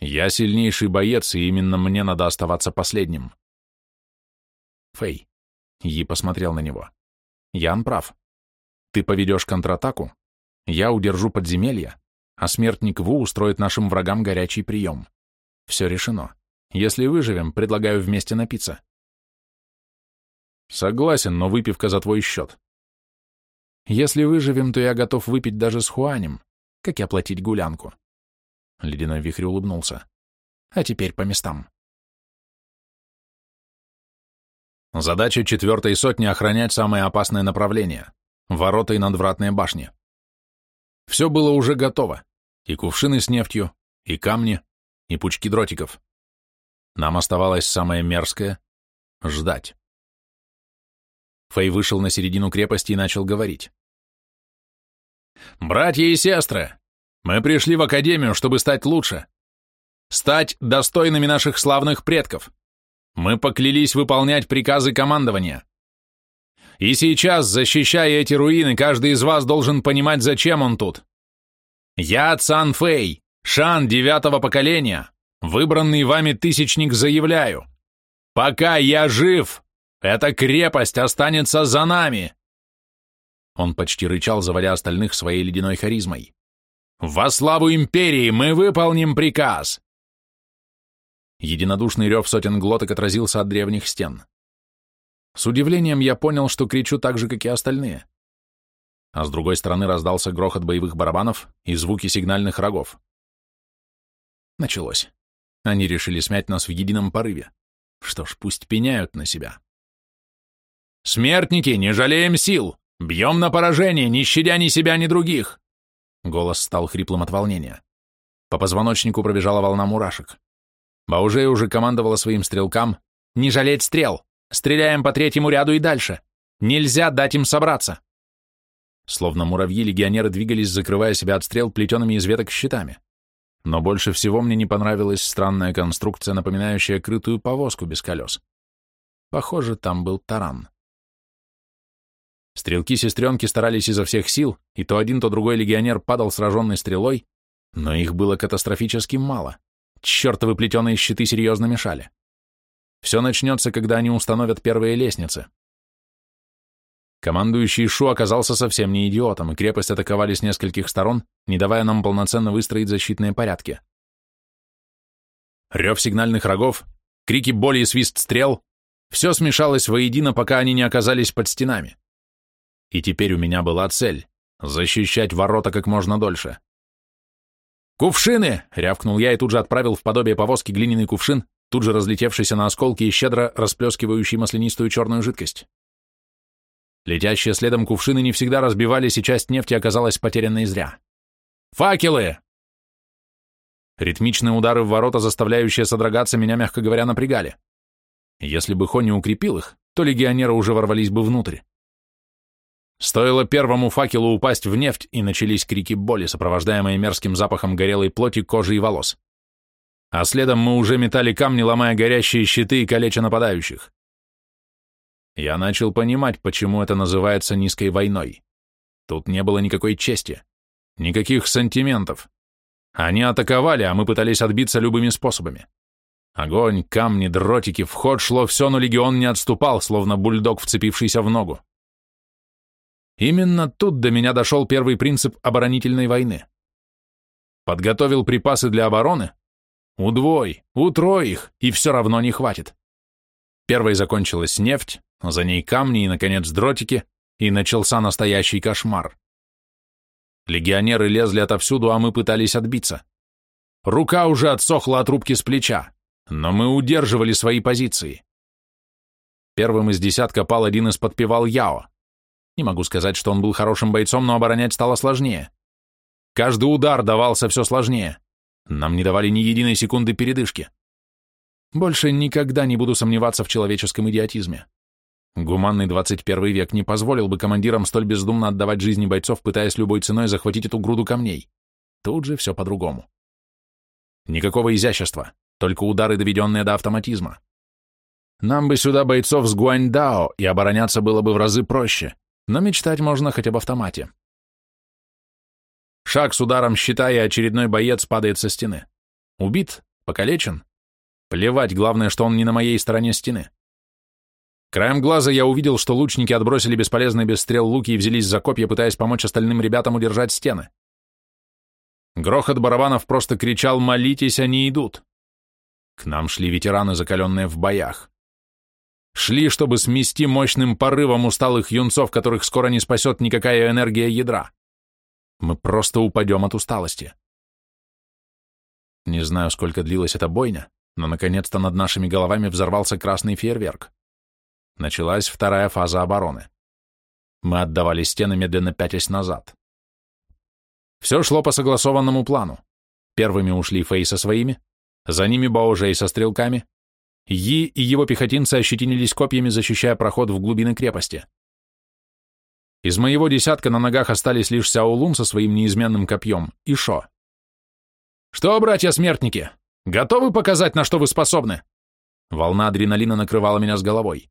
Я сильнейший боец, и именно мне надо оставаться последним. Фэй. Yi посмотрел на него. Ян прав. Ты поведешь контратаку, я удержу подземелье, а смертник Ву устроит нашим врагам горячий прием. Все решено. Если выживем, предлагаю вместе напиться. Согласен, но выпивка за твой счет. Если выживем, то я готов выпить даже с Хуанем. Как и оплатить гулянку. Ледяной вихрь улыбнулся. А теперь по местам. Задача четвертой сотни — охранять самое опасное направление — ворота и надвратные башни. Все было уже готово. И кувшины с нефтью, и камни, и пучки дротиков. Нам оставалось самое мерзкое — ждать. Фэй вышел на середину крепости и начал говорить. «Братья и сестры, мы пришли в Академию, чтобы стать лучше. Стать достойными наших славных предков. Мы поклялись выполнять приказы командования. И сейчас, защищая эти руины, каждый из вас должен понимать, зачем он тут. Я Цан Фэй, Шан девятого поколения, выбранный вами тысячник, заявляю. Пока я жив, эта крепость останется за нами. Он почти рычал, заваля остальных своей ледяной харизмой. «Во славу империи мы выполним приказ!» Единодушный рев сотен глоток отразился от древних стен. С удивлением я понял, что кричу так же, как и остальные. А с другой стороны раздался грохот боевых барабанов и звуки сигнальных рогов. Началось. Они решили смять нас в едином порыве. Что ж, пусть пеняют на себя. «Смертники, не жалеем сил! Бьем на поражение, не щадя ни себя, ни других!» Голос стал хриплым от волнения. По позвоночнику пробежала волна мурашек. Баужей уже командовала своим стрелкам «Не жалеть стрел! Стреляем по третьему ряду и дальше! Нельзя дать им собраться!» Словно муравьи, легионеры двигались, закрывая себя от стрел плетеными из веток щитами. Но больше всего мне не понравилась странная конструкция, напоминающая крытую повозку без колес. Похоже, там был таран. Стрелки-сестренки старались изо всех сил, и то один, то другой легионер падал сраженной стрелой, но их было катастрофически мало. Чертовы плетеные щиты серьезно мешали. Все начнется, когда они установят первые лестницы. Командующий Шу оказался совсем не идиотом, и крепость атаковали с нескольких сторон, не давая нам полноценно выстроить защитные порядки. Рев сигнальных рогов, крики боли и свист стрел — все смешалось воедино, пока они не оказались под стенами. И теперь у меня была цель — защищать ворота как можно дольше. «Кувшины!» — рявкнул я и тут же отправил в подобие повозки глиняный кувшин, тут же разлетевшийся на осколки и щедро расплескивающий маслянистую черную жидкость. Летящие следом кувшины не всегда разбивались, и часть нефти оказалась потерянной зря. «Факелы!» Ритмичные удары в ворота, заставляющие содрогаться, меня, мягко говоря, напрягали. Если бы Хо не укрепил их, то легионеры уже ворвались бы внутрь. Стоило первому факелу упасть в нефть, и начались крики боли, сопровождаемые мерзким запахом горелой плоти, кожи и волос. А следом мы уже метали камни, ломая горящие щиты и калеча нападающих. Я начал понимать, почему это называется низкой войной. Тут не было никакой чести, никаких сантиментов. Они атаковали, а мы пытались отбиться любыми способами. Огонь, камни, дротики, в ход шло все, но легион не отступал, словно бульдог, вцепившийся в ногу. Именно тут до меня дошел первый принцип оборонительной войны. Подготовил припасы для обороны? Удвой, утрой их, и все равно не хватит. Первой закончилась нефть, за ней камни и, наконец, дротики, и начался настоящий кошмар. Легионеры лезли отовсюду, а мы пытались отбиться. Рука уже отсохла от рубки с плеча, но мы удерживали свои позиции. Первым из десятка пал один из подпевал Яо. Не могу сказать, что он был хорошим бойцом, но оборонять стало сложнее. Каждый удар давался все сложнее. Нам не давали ни единой секунды передышки. Больше никогда не буду сомневаться в человеческом идиотизме. Гуманный 21 век не позволил бы командирам столь бездумно отдавать жизни бойцов, пытаясь любой ценой захватить эту груду камней. Тут же все по-другому. Никакого изящества, только удары, доведенные до автоматизма. Нам бы сюда бойцов с Гуаньдао, и обороняться было бы в разы проще но мечтать можно хотя бы в автомате. Шаг с ударом щита, и очередной боец падает со стены. Убит, Покалечен? Плевать, главное, что он не на моей стороне стены. Краем глаза я увидел, что лучники отбросили бесполезные без стрел луки и взялись за копья, пытаясь помочь остальным ребятам удержать стены. Грохот барабанов просто кричал «Молитесь, они идут!». К нам шли ветераны, закаленные в боях. Шли, чтобы смести мощным порывом усталых юнцов, которых скоро не спасет никакая энергия ядра. Мы просто упадем от усталости. Не знаю, сколько длилась эта бойня, но наконец-то над нашими головами взорвался красный фейерверк. Началась вторая фаза обороны. Мы отдавали стены, медленно пятясь назад. Все шло по согласованному плану. Первыми ушли Фэй со своими, за ними Баожей со стрелками, Yi и его пехотинцы ощетинились копьями, защищая проход в глубины крепости. Из моего десятка на ногах остались лишь Сяолун со своим неизменным копьем и Шо. «Что, братья-смертники, готовы показать, на что вы способны?» Волна адреналина накрывала меня с головой.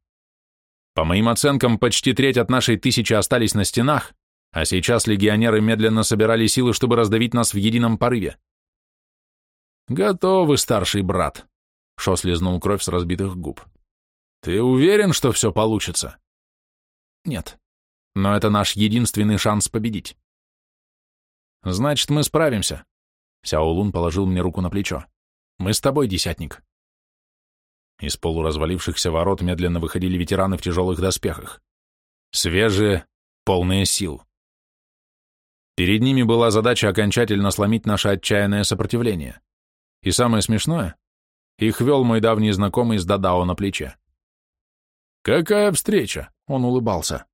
По моим оценкам, почти треть от нашей тысячи остались на стенах, а сейчас легионеры медленно собирали силы, чтобы раздавить нас в едином порыве. «Готовы, старший брат», — Шо слезнул кровь с разбитых губ. «Ты уверен, что все получится?» «Нет, но это наш единственный шанс победить». «Значит, мы справимся», — Сяолун положил мне руку на плечо. «Мы с тобой, десятник». Из полуразвалившихся ворот медленно выходили ветераны в тяжелых доспехах. Свежие, полные сил. Перед ними была задача окончательно сломить наше отчаянное сопротивление. И самое смешное, их вел мой давний знакомый с Дадао на плече. «Какая встреча?» — он улыбался.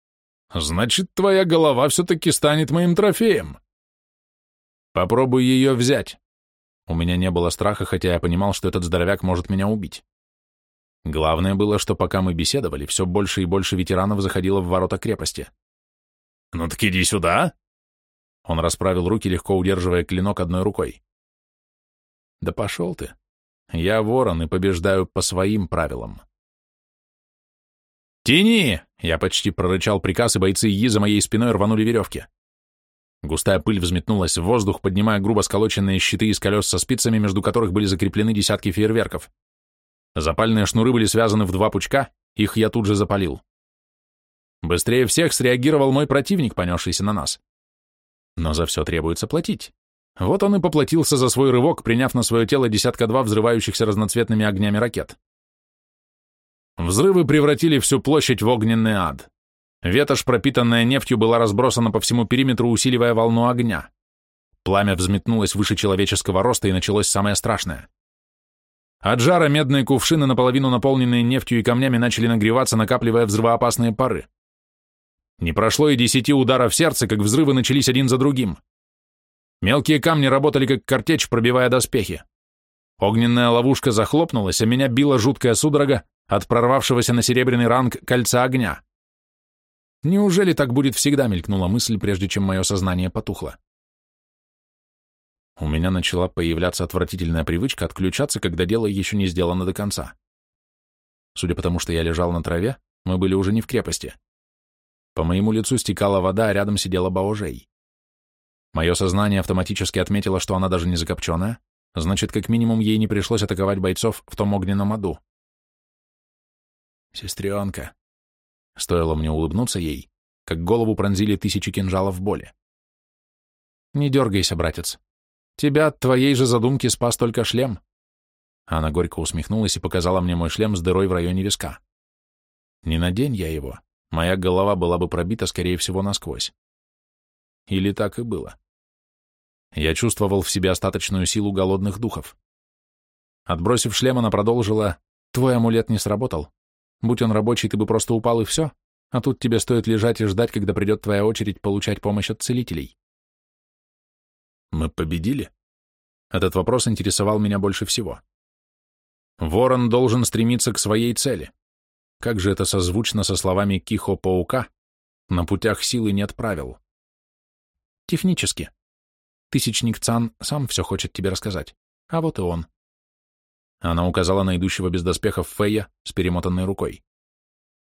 «Значит, твоя голова все-таки станет моим трофеем». «Попробуй ее взять». У меня не было страха, хотя я понимал, что этот здоровяк может меня убить. Главное было, что пока мы беседовали, все больше и больше ветеранов заходило в ворота крепости. «Ну так иди сюда!» Он расправил руки, легко удерживая клинок одной рукой. «Да пошел ты! Я ворон и побеждаю по своим правилам». «Тяни!» — я почти прорычал приказ, и бойцы Yi за моей спиной рванули веревки. Густая пыль взметнулась в воздух, поднимая грубо сколоченные щиты из колес со спицами, между которых были закреплены десятки фейерверков. Запальные шнуры были связаны в два пучка, их я тут же запалил. Быстрее всех среагировал мой противник, понесшийся на нас. Но за все требуется платить. Вот он и поплатился за свой рывок, приняв на свое тело десятка-два взрывающихся разноцветными огнями ракет. Взрывы превратили всю площадь в огненный ад. Ветошь, пропитанная нефтью, была разбросана по всему периметру, усиливая волну огня. Пламя взметнулось выше человеческого роста, и началось самое страшное. От жара медные кувшины, наполовину наполненные нефтью и камнями, начали нагреваться, накапливая взрывоопасные пары. Не прошло и десяти ударов сердца, как взрывы начались один за другим. Мелкие камни работали как картечь, пробивая доспехи. Огненная ловушка захлопнулась, а меня била жуткая судорога от прорвавшегося на серебряный ранг кольца огня. Неужели так будет всегда, мелькнула мысль, прежде чем мое сознание потухло. У меня начала появляться отвратительная привычка отключаться, когда дело еще не сделано до конца. Судя по тому, что я лежал на траве, мы были уже не в крепости. По моему лицу стекала вода, а рядом сидела Баожей. Мое сознание автоматически отметило, что она даже не закопченная, значит, как минимум ей не пришлось атаковать бойцов в том огненном аду. «Сестренка!» Стоило мне улыбнуться ей, как голову пронзили тысячи кинжалов боли. «Не дергайся, братец. Тебя от твоей же задумки спас только шлем. Она горько усмехнулась и показала мне мой шлем с дырой в районе виска. Не надень я его, моя голова была бы пробита, скорее всего, насквозь. Или так и было. Я чувствовал в себе остаточную силу голодных духов. Отбросив шлем, она продолжила, «Твой амулет не сработал. Будь он рабочий, ты бы просто упал и все, а тут тебе стоит лежать и ждать, когда придет твоя очередь получать помощь от целителей». Мы победили? Этот вопрос интересовал меня больше всего. Ворон должен стремиться к своей цели. Как же это созвучно со словами Кихо-паука «На путях силы нет правил». Технически. Тысячник Цан сам все хочет тебе рассказать. А вот и он. Она указала на идущего без доспехов Фея с перемотанной рукой.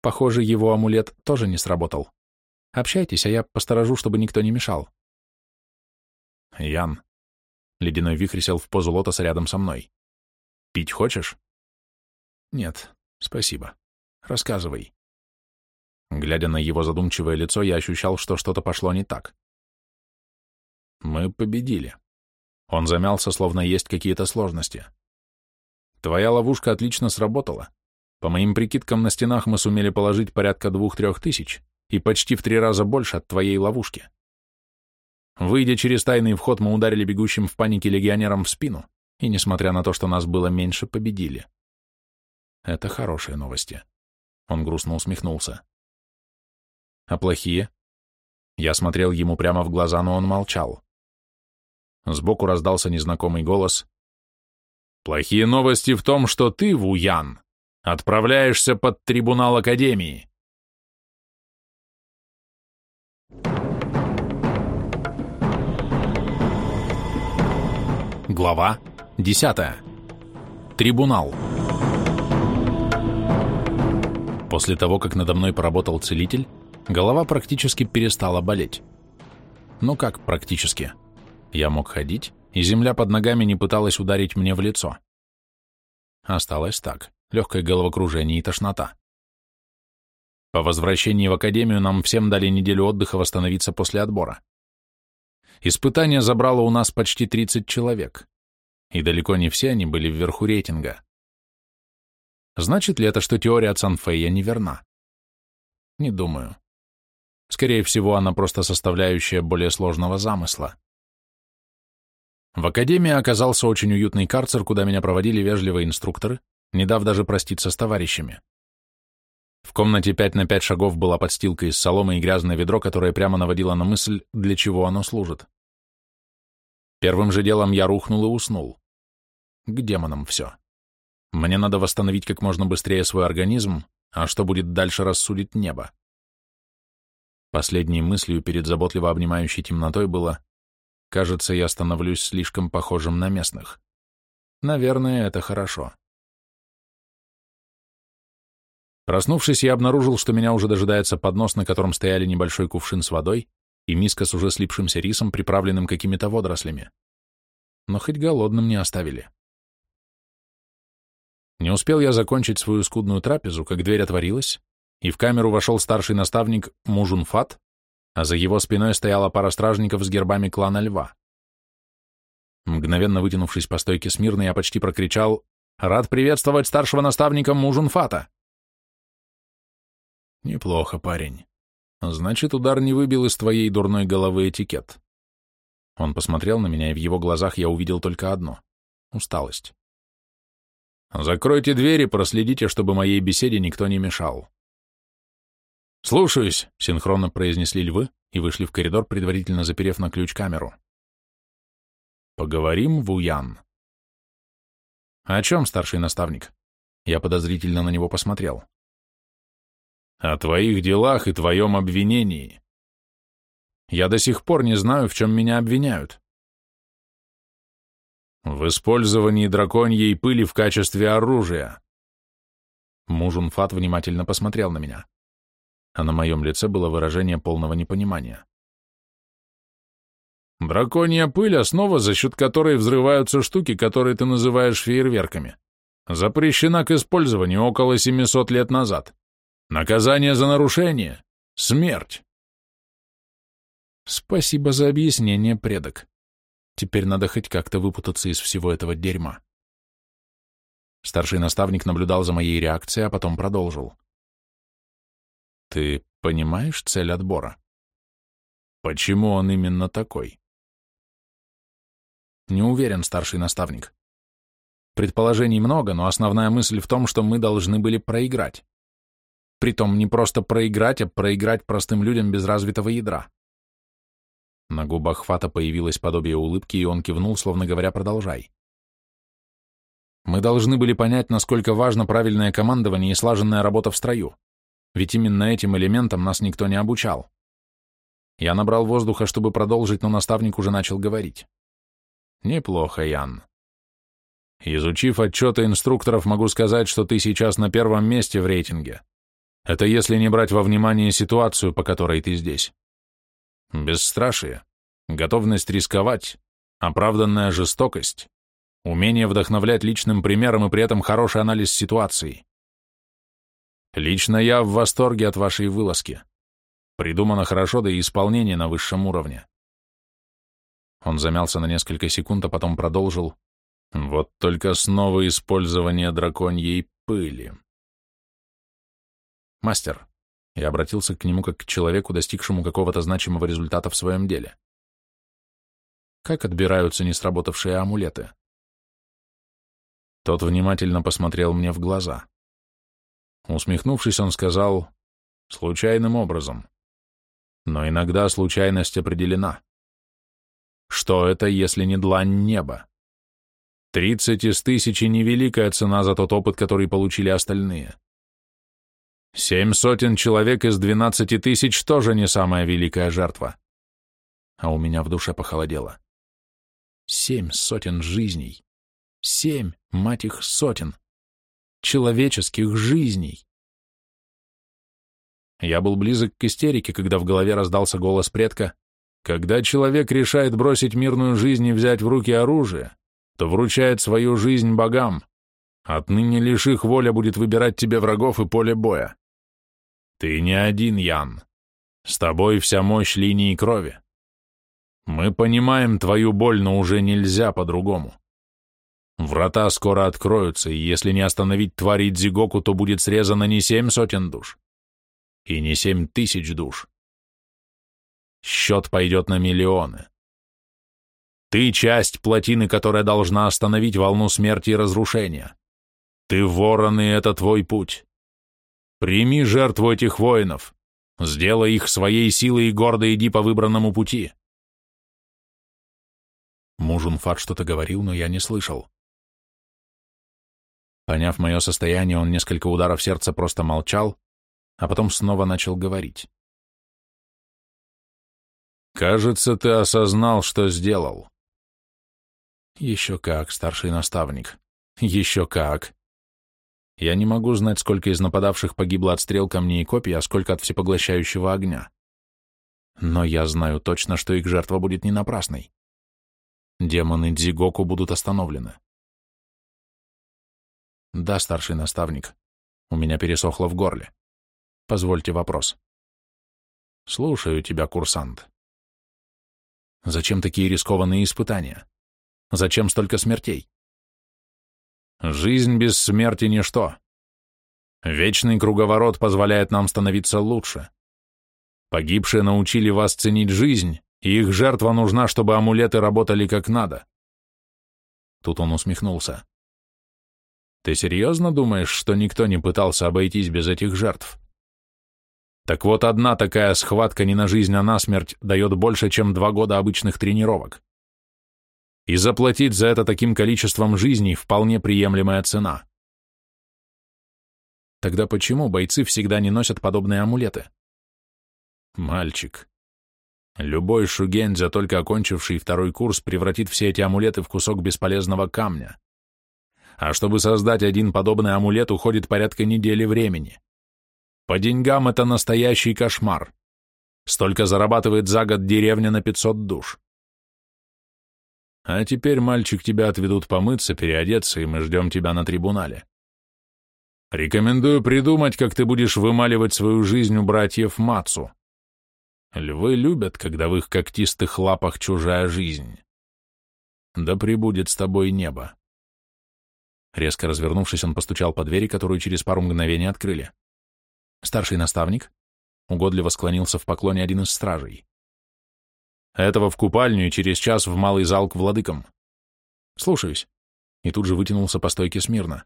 Похоже, его амулет тоже не сработал. Общайтесь, а я посторожу, чтобы никто не мешал. Ян. Ледяной вихрь сел в позу лотоса рядом со мной. Пить хочешь? Нет, спасибо. Рассказывай. Глядя на его задумчивое лицо, я ощущал, что что-то пошло не так. Мы победили. Он замялся, словно есть какие-то сложности. Твоя ловушка отлично сработала. По моим прикидкам, на стенах мы сумели положить порядка двух-трех тысяч и почти в три раза больше от твоей ловушки. Выйдя через тайный вход, мы ударили бегущим в панике легионерам в спину, и, несмотря на то, что нас было меньше, победили. Это хорошие новости. Он грустно усмехнулся. А плохие? Я смотрел ему прямо в глаза, но он молчал. Сбоку раздался незнакомый голос. «Плохие новости в том, что ты, Вуян, отправляешься под трибунал Академии». Глава 10. Трибунал. После того, как надо мной поработал целитель, голова практически перестала болеть. Ну как практически? Я мог ходить, и земля под ногами не пыталась ударить мне в лицо. Осталось так, легкое головокружение и тошнота. По возвращении в академию нам всем дали неделю отдыха восстановиться после отбора. Испытание забрало у нас почти 30 человек, и далеко не все они были вверху рейтинга. Значит ли это, что теория Цанфея неверна? Не думаю. Скорее всего, она просто составляющая более сложного замысла. В академии оказался очень уютный карцер, куда меня проводили вежливые инструкторы, не дав даже проститься с товарищами. В комнате 5 на 5 шагов была подстилка из соломы и грязное ведро, которое прямо наводило на мысль, для чего оно служит. Первым же делом я рухнул и уснул. К демонам все. Мне надо восстановить как можно быстрее свой организм, а что будет дальше рассудит небо. Последней мыслью перед заботливо обнимающей темнотой было Кажется, я становлюсь слишком похожим на местных. Наверное, это хорошо. Проснувшись, я обнаружил, что меня уже дожидается поднос, на котором стояли небольшой кувшин с водой и миска с уже слипшимся рисом, приправленным какими-то водорослями. Но хоть голодным не оставили. Не успел я закончить свою скудную трапезу, как дверь отворилась, и в камеру вошел старший наставник Мужунфат а за его спиной стояла пара стражников с гербами клана Льва. Мгновенно вытянувшись по стойке смирно, я почти прокричал «Рад приветствовать старшего наставника Мужунфата!» «Неплохо, парень. Значит, удар не выбил из твоей дурной головы этикет». Он посмотрел на меня, и в его глазах я увидел только одно — усталость. «Закройте двери, проследите, чтобы моей беседе никто не мешал». «Слушаюсь», — синхронно произнесли львы и вышли в коридор, предварительно заперев на ключ камеру. «Поговорим, Вуян». «О чем, старший наставник?» Я подозрительно на него посмотрел. «О твоих делах и твоем обвинении. Я до сих пор не знаю, в чем меня обвиняют». «В использовании драконьей пыли в качестве оружия». Мужунфат внимательно посмотрел на меня а на моем лице было выражение полного непонимания. «Драконья пыль — основа, за счет которой взрываются штуки, которые ты называешь фейерверками. Запрещена к использованию около 700 лет назад. Наказание за нарушение — смерть». «Спасибо за объяснение, предок. Теперь надо хоть как-то выпутаться из всего этого дерьма». Старший наставник наблюдал за моей реакцией, а потом продолжил. Ты понимаешь цель отбора? Почему он именно такой? Не уверен, старший наставник. Предположений много, но основная мысль в том, что мы должны были проиграть. Притом не просто проиграть, а проиграть простым людям без развитого ядра. На губах Фата появилось подобие улыбки, и он кивнул, словно говоря, продолжай. Мы должны были понять, насколько важно правильное командование и слаженная работа в строю ведь именно этим элементам нас никто не обучал. Я набрал воздуха, чтобы продолжить, но наставник уже начал говорить. Неплохо, Ян. Изучив отчеты инструкторов, могу сказать, что ты сейчас на первом месте в рейтинге. Это если не брать во внимание ситуацию, по которой ты здесь. Бесстрашие, готовность рисковать, оправданная жестокость, умение вдохновлять личным примером и при этом хороший анализ ситуации. Лично я в восторге от вашей вылазки. Придумано хорошо, да и исполнение на высшем уровне. Он замялся на несколько секунд, а потом продолжил. Вот только снова использование драконьей пыли. Мастер, я обратился к нему как к человеку, достигшему какого-то значимого результата в своем деле. Как отбираются не сработавшие амулеты? Тот внимательно посмотрел мне в глаза. Усмехнувшись, он сказал, случайным образом. Но иногда случайность определена. Что это, если не длань неба? Тридцать из тысячи — невеликая цена за тот опыт, который получили остальные. Семь сотен человек из двенадцати тысяч тоже не самая великая жертва. А у меня в душе похолодело. Семь сотен жизней. Семь, мать их, сотен. Человеческих жизней. Я был близок к истерике, когда в голове раздался голос предка. Когда человек решает бросить мирную жизнь и взять в руки оружие, то вручает свою жизнь богам. Отныне лишь их воля будет выбирать тебе врагов и поле боя. Ты не один, Ян. С тобой вся мощь линии крови. Мы понимаем твою боль, но уже нельзя по-другому. Врата скоро откроются, и если не остановить твари Дзигоку, то будет срезано не семь сотен душ и не семь тысяч душ. Счет пойдет на миллионы. Ты часть плотины, которая должна остановить волну смерти и разрушения. Ты ворон, и это твой путь. Прими жертву этих воинов. Сделай их своей силой и гордо иди по выбранному пути. Мужунфат что-то говорил, но я не слышал. Поняв мое состояние, он несколько ударов сердца просто молчал, а потом снова начал говорить. «Кажется, ты осознал, что сделал». «Еще как, старший наставник. Еще как. Я не могу знать, сколько из нападавших погибло от стрел камней и копий, а сколько от всепоглощающего огня. Но я знаю точно, что их жертва будет не напрасной. Демоны Дзигоку будут остановлены. Да, старший наставник. У меня пересохло в горле. Позвольте вопрос. Слушаю тебя, курсант. Зачем такие рискованные испытания? Зачем столько смертей? Жизнь без смерти — ничто. Вечный круговорот позволяет нам становиться лучше. Погибшие научили вас ценить жизнь, и их жертва нужна, чтобы амулеты работали как надо. Тут он усмехнулся. Ты серьезно думаешь, что никто не пытался обойтись без этих жертв? Так вот, одна такая схватка не на жизнь, а на смерть дает больше, чем два года обычных тренировок и заплатить за это таким количеством жизней вполне приемлемая цена. Тогда почему бойцы всегда не носят подобные амулеты? Мальчик. Любой шугензя, только окончивший второй курс, превратит все эти амулеты в кусок бесполезного камня. А чтобы создать один подобный амулет, уходит порядка недели времени. По деньгам это настоящий кошмар. Столько зарабатывает за год деревня на 500 душ. А теперь, мальчик, тебя отведут помыться, переодеться, и мы ждем тебя на трибунале. Рекомендую придумать, как ты будешь вымаливать свою жизнь у братьев Мацу. Львы любят, когда в их когтистых лапах чужая жизнь. Да прибудет с тобой небо. Резко развернувшись, он постучал по двери, которую через пару мгновений открыли. Старший наставник угодливо склонился в поклоне один из стражей. Этого в купальню и через час в малый зал к владыкам. Слушаюсь. И тут же вытянулся по стойке смирно.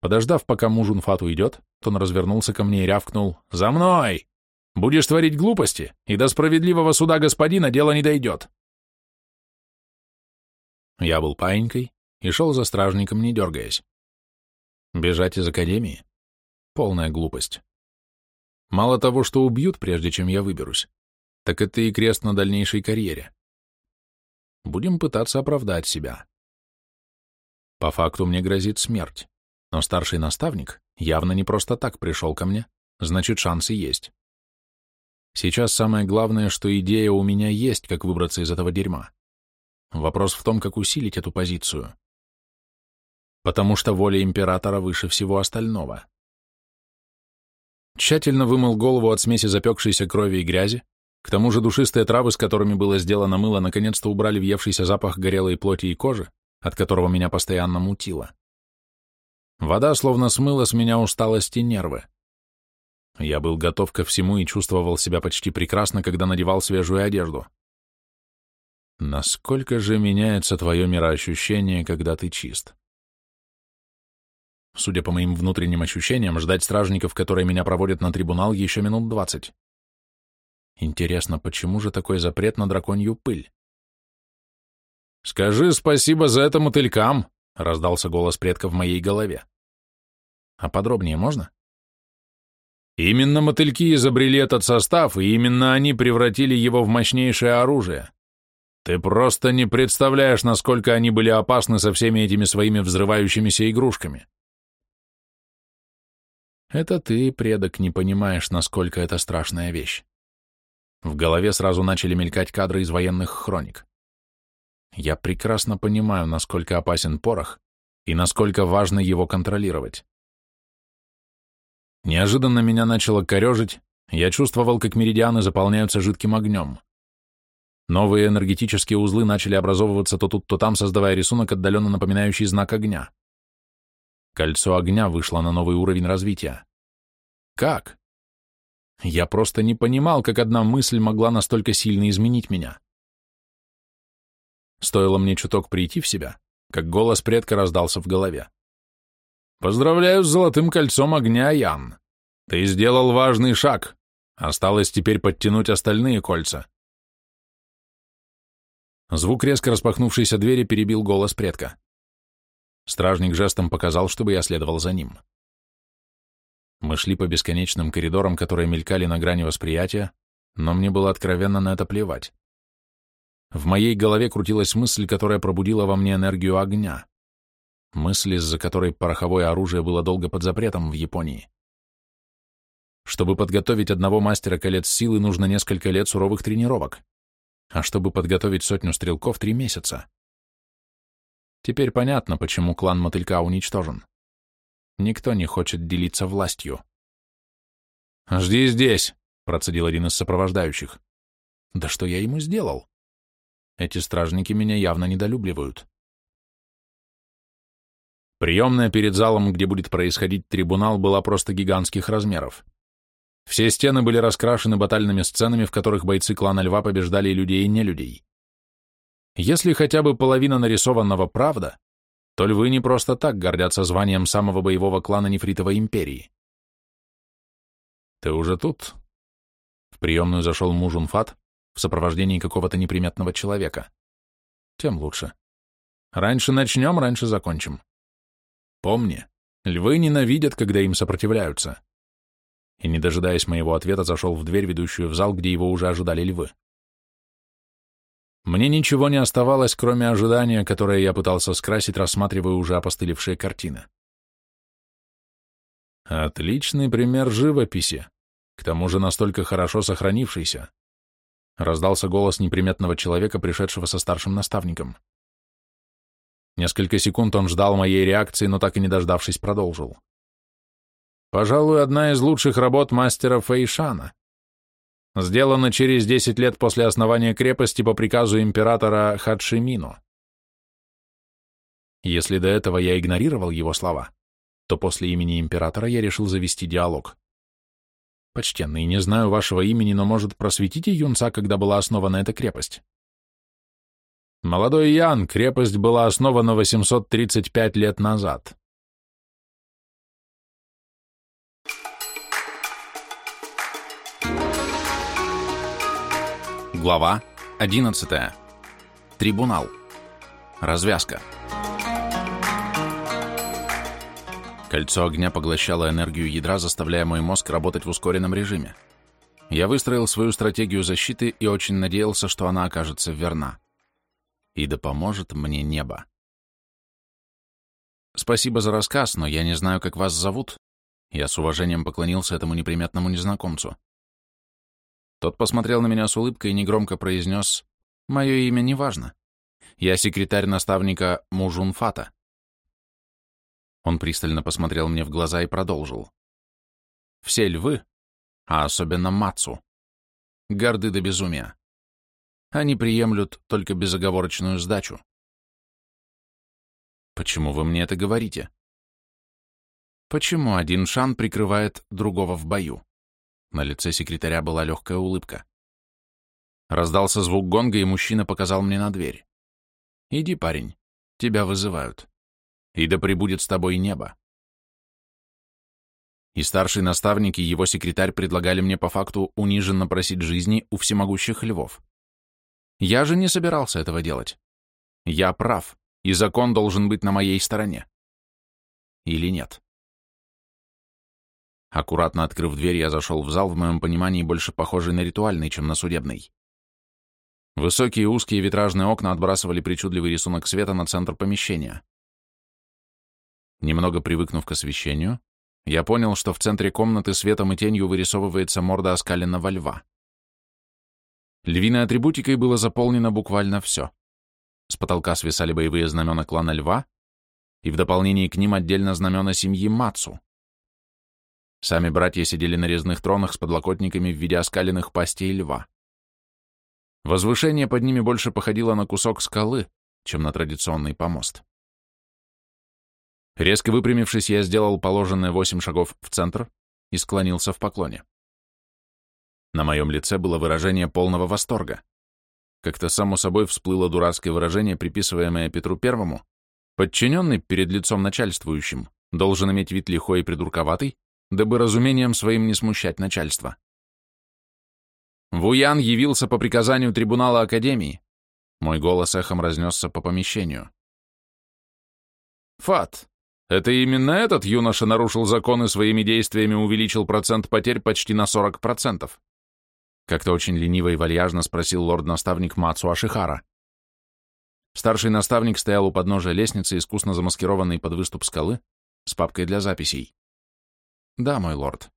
Подождав, пока муж Унфат уйдет, он развернулся ко мне и рявкнул «За мной! Будешь творить глупости, и до справедливого суда господина дело не дойдет!» Я был паинькой и шел за стражником, не дергаясь. Бежать из академии? Полная глупость. Мало того, что убьют, прежде чем я выберусь, так это и крест на дальнейшей карьере. Будем пытаться оправдать себя. По факту мне грозит смерть, но старший наставник явно не просто так пришел ко мне, значит, шансы есть. Сейчас самое главное, что идея у меня есть, как выбраться из этого дерьма. Вопрос в том, как усилить эту позицию. Потому что воля императора выше всего остального. Тщательно вымыл голову от смеси запекшейся крови и грязи, к тому же душистые травы, с которыми было сделано мыло, наконец-то убрали въевшийся запах горелой плоти и кожи, от которого меня постоянно мутило. Вода словно смыла с меня усталость и нервы. Я был готов ко всему и чувствовал себя почти прекрасно, когда надевал свежую одежду. Насколько же меняется твое мироощущение, когда ты чист? Судя по моим внутренним ощущениям, ждать стражников, которые меня проводят на трибунал, еще минут двадцать. Интересно, почему же такой запрет на драконью пыль? «Скажи спасибо за это мотылькам», — раздался голос предка в моей голове. «А подробнее можно?» Именно мотыльки изобрели этот состав, и именно они превратили его в мощнейшее оружие. Ты просто не представляешь, насколько они были опасны со всеми этими своими взрывающимися игрушками. Это ты, предок, не понимаешь, насколько это страшная вещь. В голове сразу начали мелькать кадры из военных хроник. Я прекрасно понимаю, насколько опасен порох и насколько важно его контролировать. Неожиданно меня начало корежить, я чувствовал, как меридианы заполняются жидким огнем. Новые энергетические узлы начали образовываться то тут, то там, создавая рисунок, отдаленно напоминающий знак огня. Кольцо огня вышло на новый уровень развития. Как? Я просто не понимал, как одна мысль могла настолько сильно изменить меня. Стоило мне чуток прийти в себя, как голос предка раздался в голове. «Поздравляю с золотым кольцом огня, Ян. Ты сделал важный шаг. Осталось теперь подтянуть остальные кольца». Звук резко распахнувшейся двери перебил голос предка. Стражник жестом показал, чтобы я следовал за ним. Мы шли по бесконечным коридорам, которые мелькали на грани восприятия, но мне было откровенно на это плевать. В моей голове крутилась мысль, которая пробудила во мне энергию огня. Мысль, из-за которой пороховое оружие было долго под запретом в Японии. Чтобы подготовить одного мастера колец силы, нужно несколько лет суровых тренировок. А чтобы подготовить сотню стрелков, три месяца. Теперь понятно, почему клан Мотылька уничтожен. Никто не хочет делиться властью. «Жди здесь», — процедил один из сопровождающих. «Да что я ему сделал? Эти стражники меня явно недолюбливают». Приемная перед залом, где будет происходить трибунал, была просто гигантских размеров. Все стены были раскрашены батальными сценами, в которых бойцы клана Льва побеждали людей и нелюдей. Если хотя бы половина нарисованного правда, то львы не просто так гордятся званием самого боевого клана Нефритовой империи. «Ты уже тут?» В приемную зашел муж Унфат в сопровождении какого-то неприметного человека. Тем лучше. Раньше начнем, раньше закончим. Помни, львы ненавидят, когда им сопротивляются. И, не дожидаясь моего ответа, зашел в дверь, ведущую в зал, где его уже ожидали львы. Мне ничего не оставалось, кроме ожидания, которое я пытался скрасить, рассматривая уже опостылевшие картины. Отличный пример живописи, к тому же настолько хорошо сохранившийся. Раздался голос неприметного человека, пришедшего со старшим наставником. Несколько секунд он ждал моей реакции, но так и не дождавшись, продолжил. Пожалуй, одна из лучших работ мастера Фейшана. Сделано через 10 лет после основания крепости по приказу императора Хадшимино. Если до этого я игнорировал его слова, то после имени императора я решил завести диалог. Почтенный, не знаю вашего имени, но, может, просветите юнца, когда была основана эта крепость? Молодой Ян, крепость была основана 835 лет назад. Глава 11. Трибунал. Развязка. Кольцо огня поглощало энергию ядра, заставляя мой мозг работать в ускоренном режиме. Я выстроил свою стратегию защиты и очень надеялся, что она окажется верна. И да поможет мне небо. Спасибо за рассказ, но я не знаю, как вас зовут. Я с уважением поклонился этому неприметному незнакомцу. Тот посмотрел на меня с улыбкой и негромко произнес «Мое имя не важно. Я секретарь наставника Мужунфата. Он пристально посмотрел мне в глаза и продолжил. Все львы, а особенно Мацу, горды до безумия. Они приемлют только безоговорочную сдачу. Почему вы мне это говорите? Почему один шан прикрывает другого в бою? На лице секретаря была легкая улыбка. Раздался звук гонга, и мужчина показал мне на дверь. «Иди, парень, тебя вызывают. И да пребудет с тобой небо». И старший наставник, и его секретарь предлагали мне по факту униженно просить жизни у всемогущих львов. Я же не собирался этого делать. Я прав, и закон должен быть на моей стороне. Или нет? Аккуратно открыв дверь, я зашел в зал, в моем понимании больше похожий на ритуальный, чем на судебный. Высокие узкие витражные окна отбрасывали причудливый рисунок света на центр помещения. Немного привыкнув к освещению, я понял, что в центре комнаты светом и тенью вырисовывается морда оскаленного льва. Львиной атрибутикой было заполнено буквально все. С потолка свисали боевые знамена клана льва, и в дополнение к ним отдельно знамена семьи Мацу. Сами братья сидели на резных тронах с подлокотниками в виде оскаленных пастей льва. Возвышение под ними больше походило на кусок скалы, чем на традиционный помост. Резко выпрямившись, я сделал положенные восемь шагов в центр и склонился в поклоне. На моем лице было выражение полного восторга. Как-то само собой всплыло дурацкое выражение, приписываемое Петру Первому. Подчиненный перед лицом начальствующим должен иметь вид лихой и придурковатый, дабы разумением своим не смущать начальство. Вуян явился по приказанию трибунала Академии. Мой голос эхом разнесся по помещению. Фат, это именно этот юноша нарушил законы своими действиями увеличил процент потерь почти на 40%. Как-то очень лениво и вальяжно спросил лорд-наставник Мацу Ашихара. Старший наставник стоял у подножия лестницы, искусно замаскированный под выступ скалы, с папкой для записей. «Да, мой лорд».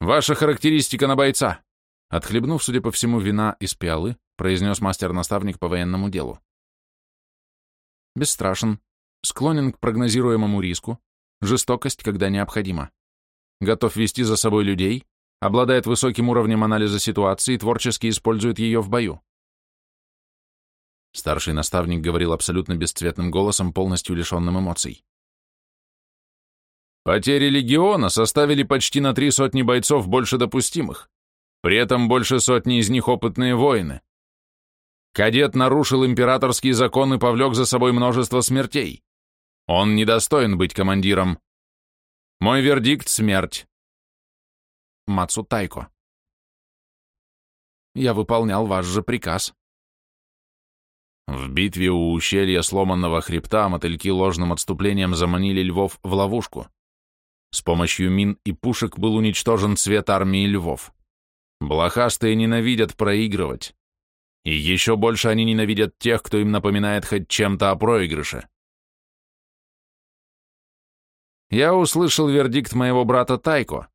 «Ваша характеристика на бойца!» Отхлебнув, судя по всему, вина из пиалы, произнес мастер-наставник по военному делу. Бесстрашен, склонен к прогнозируемому риску, жестокость, когда необходимо. Готов вести за собой людей, обладает высоким уровнем анализа ситуации и творчески использует ее в бою. Старший наставник говорил абсолютно бесцветным голосом, полностью лишенным эмоций. Потери легиона составили почти на три сотни бойцов больше допустимых. При этом больше сотни из них опытные воины. Кадет нарушил императорские законы и повлек за собой множество смертей. Он недостоин быть командиром. Мой вердикт — смерть. Мацутайко. Я выполнял ваш же приказ. В битве у ущелья сломанного хребта мотыльки ложным отступлением заманили львов в ловушку. С помощью мин и пушек был уничтожен цвет армии львов. Блохастые ненавидят проигрывать. И еще больше они ненавидят тех, кто им напоминает хоть чем-то о проигрыше. Я услышал вердикт моего брата Тайко.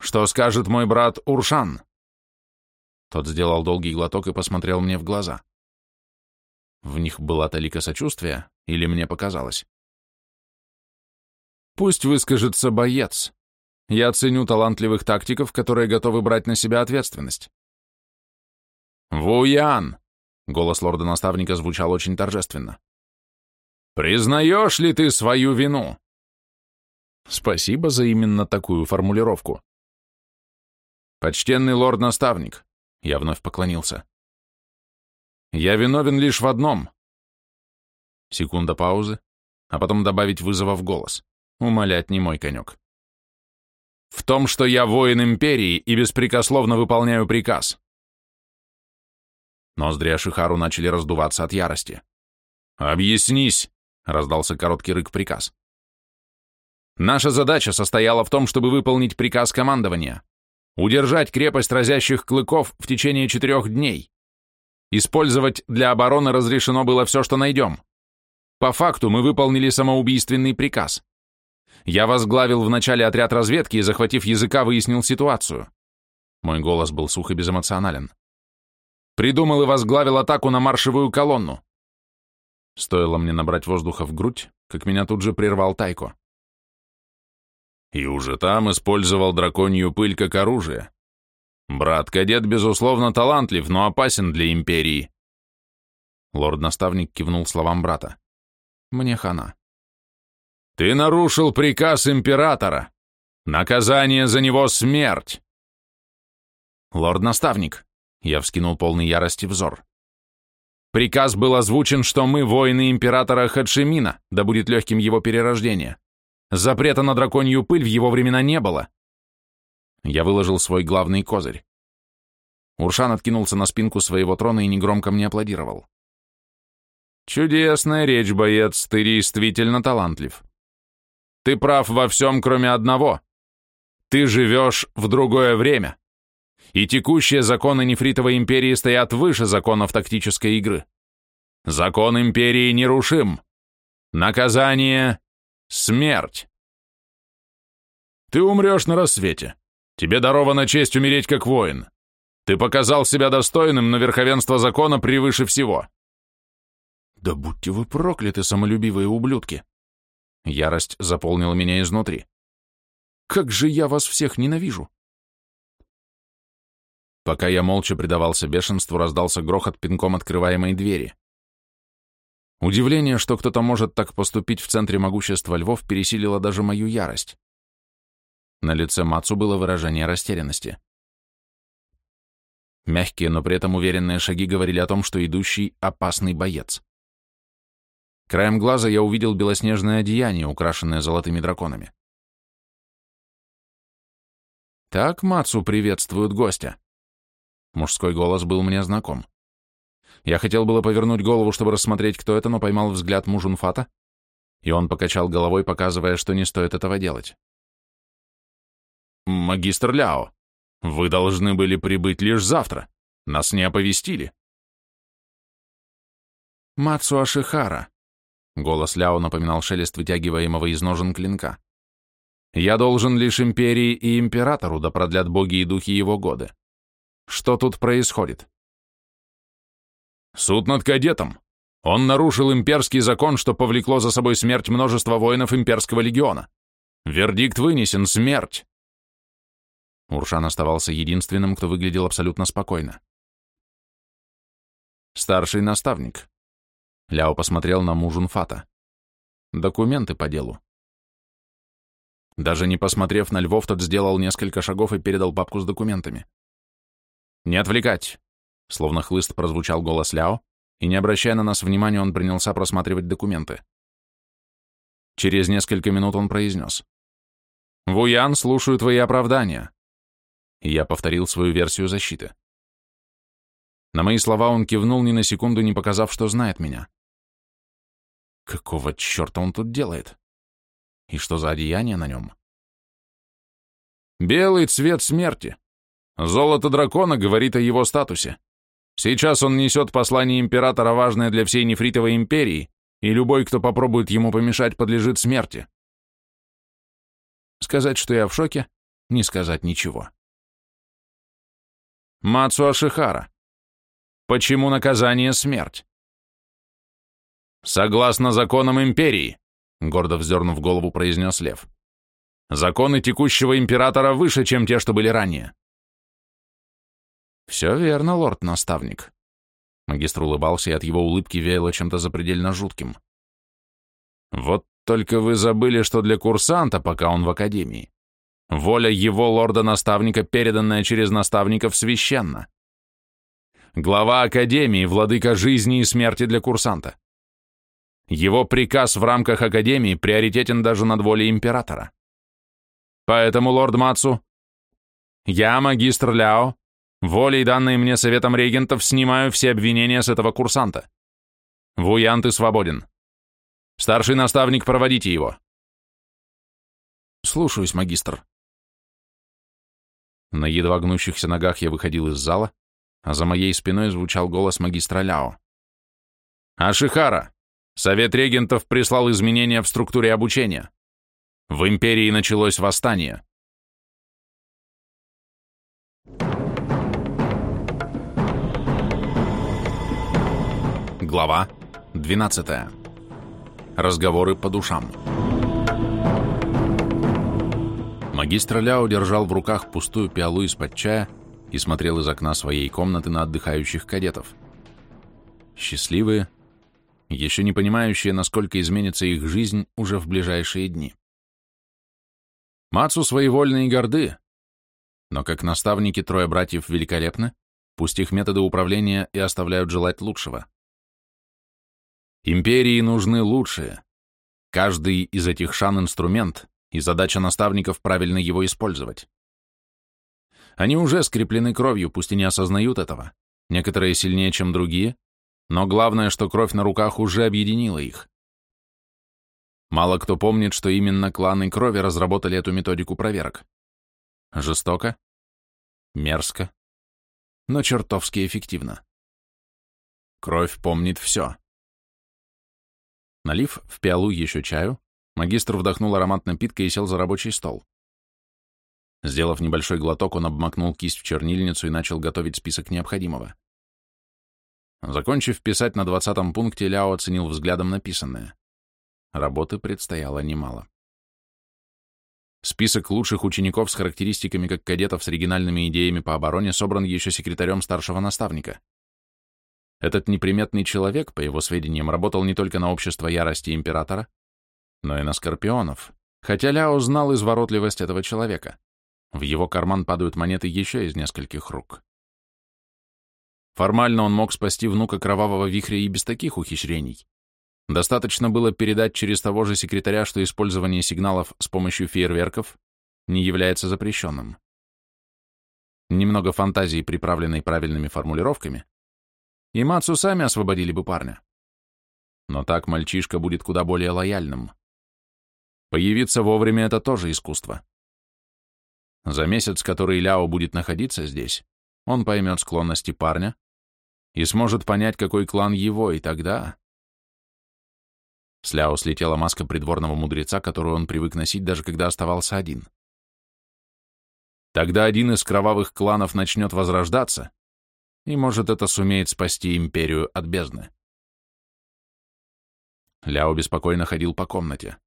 Что скажет мой брат Уршан? Тот сделал долгий глоток и посмотрел мне в глаза. В них была толика сочувствия, или мне показалось? Пусть выскажется боец. Я ценю талантливых тактиков, которые готовы брать на себя ответственность. «Вуян!» — голос лорда-наставника звучал очень торжественно. «Признаешь ли ты свою вину?» «Спасибо за именно такую формулировку». «Почтенный лорд-наставник», — я вновь поклонился. «Я виновен лишь в одном». Секунда паузы, а потом добавить вызова в голос. Умолять не мой конек. В том, что я воин империи и беспрекословно выполняю приказ. Ноздри Ашихару начали раздуваться от ярости. «Объяснись!» — раздался короткий рык-приказ. «Наша задача состояла в том, чтобы выполнить приказ командования. Удержать крепость разящих клыков в течение четырех дней. Использовать для обороны разрешено было все, что найдем. По факту мы выполнили самоубийственный приказ. Я возглавил вначале отряд разведки и, захватив языка, выяснил ситуацию. Мой голос был сух и безэмоционален. Придумал и возглавил атаку на маршевую колонну. Стоило мне набрать воздуха в грудь, как меня тут же прервал Тайко. И уже там использовал драконью пыль как оружие. Брат-кадет, безусловно, талантлив, но опасен для империи. Лорд-наставник кивнул словам брата. Мне хана. Ты нарушил приказ императора. Наказание за него смерть. Лорд-наставник, я вскинул полный ярости взор. Приказ был озвучен, что мы воины императора Хадшимина, да будет легким его перерождение. Запрета на драконью пыль в его времена не было. Я выложил свой главный козырь. Уршан откинулся на спинку своего трона и негромко мне аплодировал. «Чудесная речь, боец, ты действительно талантлив. Ты прав во всем, кроме одного. Ты живешь в другое время. И текущие законы Нефритовой империи стоят выше законов тактической игры. Закон империи нерушим. Наказание — смерть. Ты умрешь на рассвете. Тебе дарована честь умереть как воин. Ты показал себя достойным, но верховенство закона превыше всего. Да будьте вы прокляты, самолюбивые ублюдки. Ярость заполнила меня изнутри. Как же я вас всех ненавижу! Пока я молча предавался бешенству, раздался грохот пинком открываемой двери. Удивление, что кто-то может так поступить в центре могущества львов, пересилило даже мою ярость. На лице Мацу было выражение растерянности. Мягкие, но при этом уверенные шаги говорили о том, что идущий — опасный боец. Краем глаза я увидел белоснежное одеяние, украшенное золотыми драконами. Так Мацу приветствуют гостя. Мужской голос был мне знаком. Я хотел было повернуть голову, чтобы рассмотреть, кто это, но поймал взгляд Мужунфата, и он покачал головой, показывая, что не стоит этого делать. «Магистр Ляо, вы должны были прибыть лишь завтра. Нас не оповестили». «Мацу Ашихара», Голос Ляо напоминал шелест вытягиваемого из ножен клинка. «Я должен лишь империи и императору, да продлят боги и духи его годы. Что тут происходит?» «Суд над кадетом. Он нарушил имперский закон, что повлекло за собой смерть множества воинов имперского легиона. Вердикт вынесен — смерть!» Уршан оставался единственным, кто выглядел абсолютно спокойно. «Старший наставник», Ляо посмотрел на Мужунфата. Документы по делу. Даже не посмотрев на Львов, тот сделал несколько шагов и передал папку с документами. «Не отвлекать!» Словно хлыст прозвучал голос Ляо, и, не обращая на нас внимания, он принялся просматривать документы. Через несколько минут он произнес. «Вуян, слушаю твои оправдания». И я повторил свою версию защиты. На мои слова он кивнул, ни на секунду не показав, что знает меня. Какого черта он тут делает? И что за одеяние на нем? Белый цвет смерти. Золото дракона говорит о его статусе. Сейчас он несет послание императора, важное для всей нефритовой империи, и любой, кто попробует ему помешать, подлежит смерти. Сказать, что я в шоке, не сказать ничего. Мацу Ашихара. Почему наказание смерть? «Согласно законам империи», — гордо вздернув голову, произнес Лев. «Законы текущего императора выше, чем те, что были ранее». «Все верно, лорд-наставник». Магистр улыбался, и от его улыбки веяло чем-то запредельно жутким. «Вот только вы забыли, что для курсанта, пока он в академии, воля его лорда-наставника, переданная через наставников, священна. Глава академии, владыка жизни и смерти для курсанта. Его приказ в рамках Академии приоритетен даже над волей императора. Поэтому, лорд Мацу, я, магистр Ляо, волей, данной мне советом регентов, снимаю все обвинения с этого курсанта. Вуян, ты свободен. Старший наставник, проводите его. Слушаюсь, магистр. На едва гнущихся ногах я выходил из зала, а за моей спиной звучал голос магистра Ляо. «Ашихара, Совет регентов прислал изменения в структуре обучения. В империи началось восстание. Глава 12. Разговоры по душам. Магистр Ляо держал в руках пустую пиалу из-под чая и смотрел из окна своей комнаты на отдыхающих кадетов. Счастливые, еще не понимающие, насколько изменится их жизнь уже в ближайшие дни. Мацу своевольны и горды, но как наставники трое братьев великолепны, пусть их методы управления и оставляют желать лучшего. Империи нужны лучшие. Каждый из этих шан — инструмент, и задача наставников правильно его использовать. Они уже скреплены кровью, пусть и не осознают этого. Некоторые сильнее, чем другие, но главное, что кровь на руках уже объединила их. Мало кто помнит, что именно кланы крови разработали эту методику проверок. Жестоко, мерзко, но чертовски эффективно. Кровь помнит все. Налив в пиалу еще чаю, магистр вдохнул аромат напитка и сел за рабочий стол. Сделав небольшой глоток, он обмакнул кисть в чернильницу и начал готовить список необходимого. Закончив писать на двадцатом пункте, Ляо оценил взглядом написанное. Работы предстояло немало. Список лучших учеников с характеристиками как кадетов с оригинальными идеями по обороне собран еще секретарем старшего наставника. Этот неприметный человек, по его сведениям, работал не только на общество ярости императора, но и на скорпионов, хотя Ляо знал изворотливость этого человека. В его карман падают монеты еще из нескольких рук. Формально он мог спасти внука кровавого вихря и без таких ухищрений. Достаточно было передать через того же секретаря, что использование сигналов с помощью фейерверков не является запрещенным. Немного фантазии, приправленной правильными формулировками, и Мацу сами освободили бы парня. Но так мальчишка будет куда более лояльным. Появиться вовремя — это тоже искусство. За месяц, который Ляо будет находиться здесь, он поймет склонности парня и сможет понять, какой клан его, и тогда... С Ляо слетела маска придворного мудреца, которую он привык носить, даже когда оставался один. Тогда один из кровавых кланов начнет возрождаться, и, может, это сумеет спасти империю от бездны. Ляо беспокойно ходил по комнате.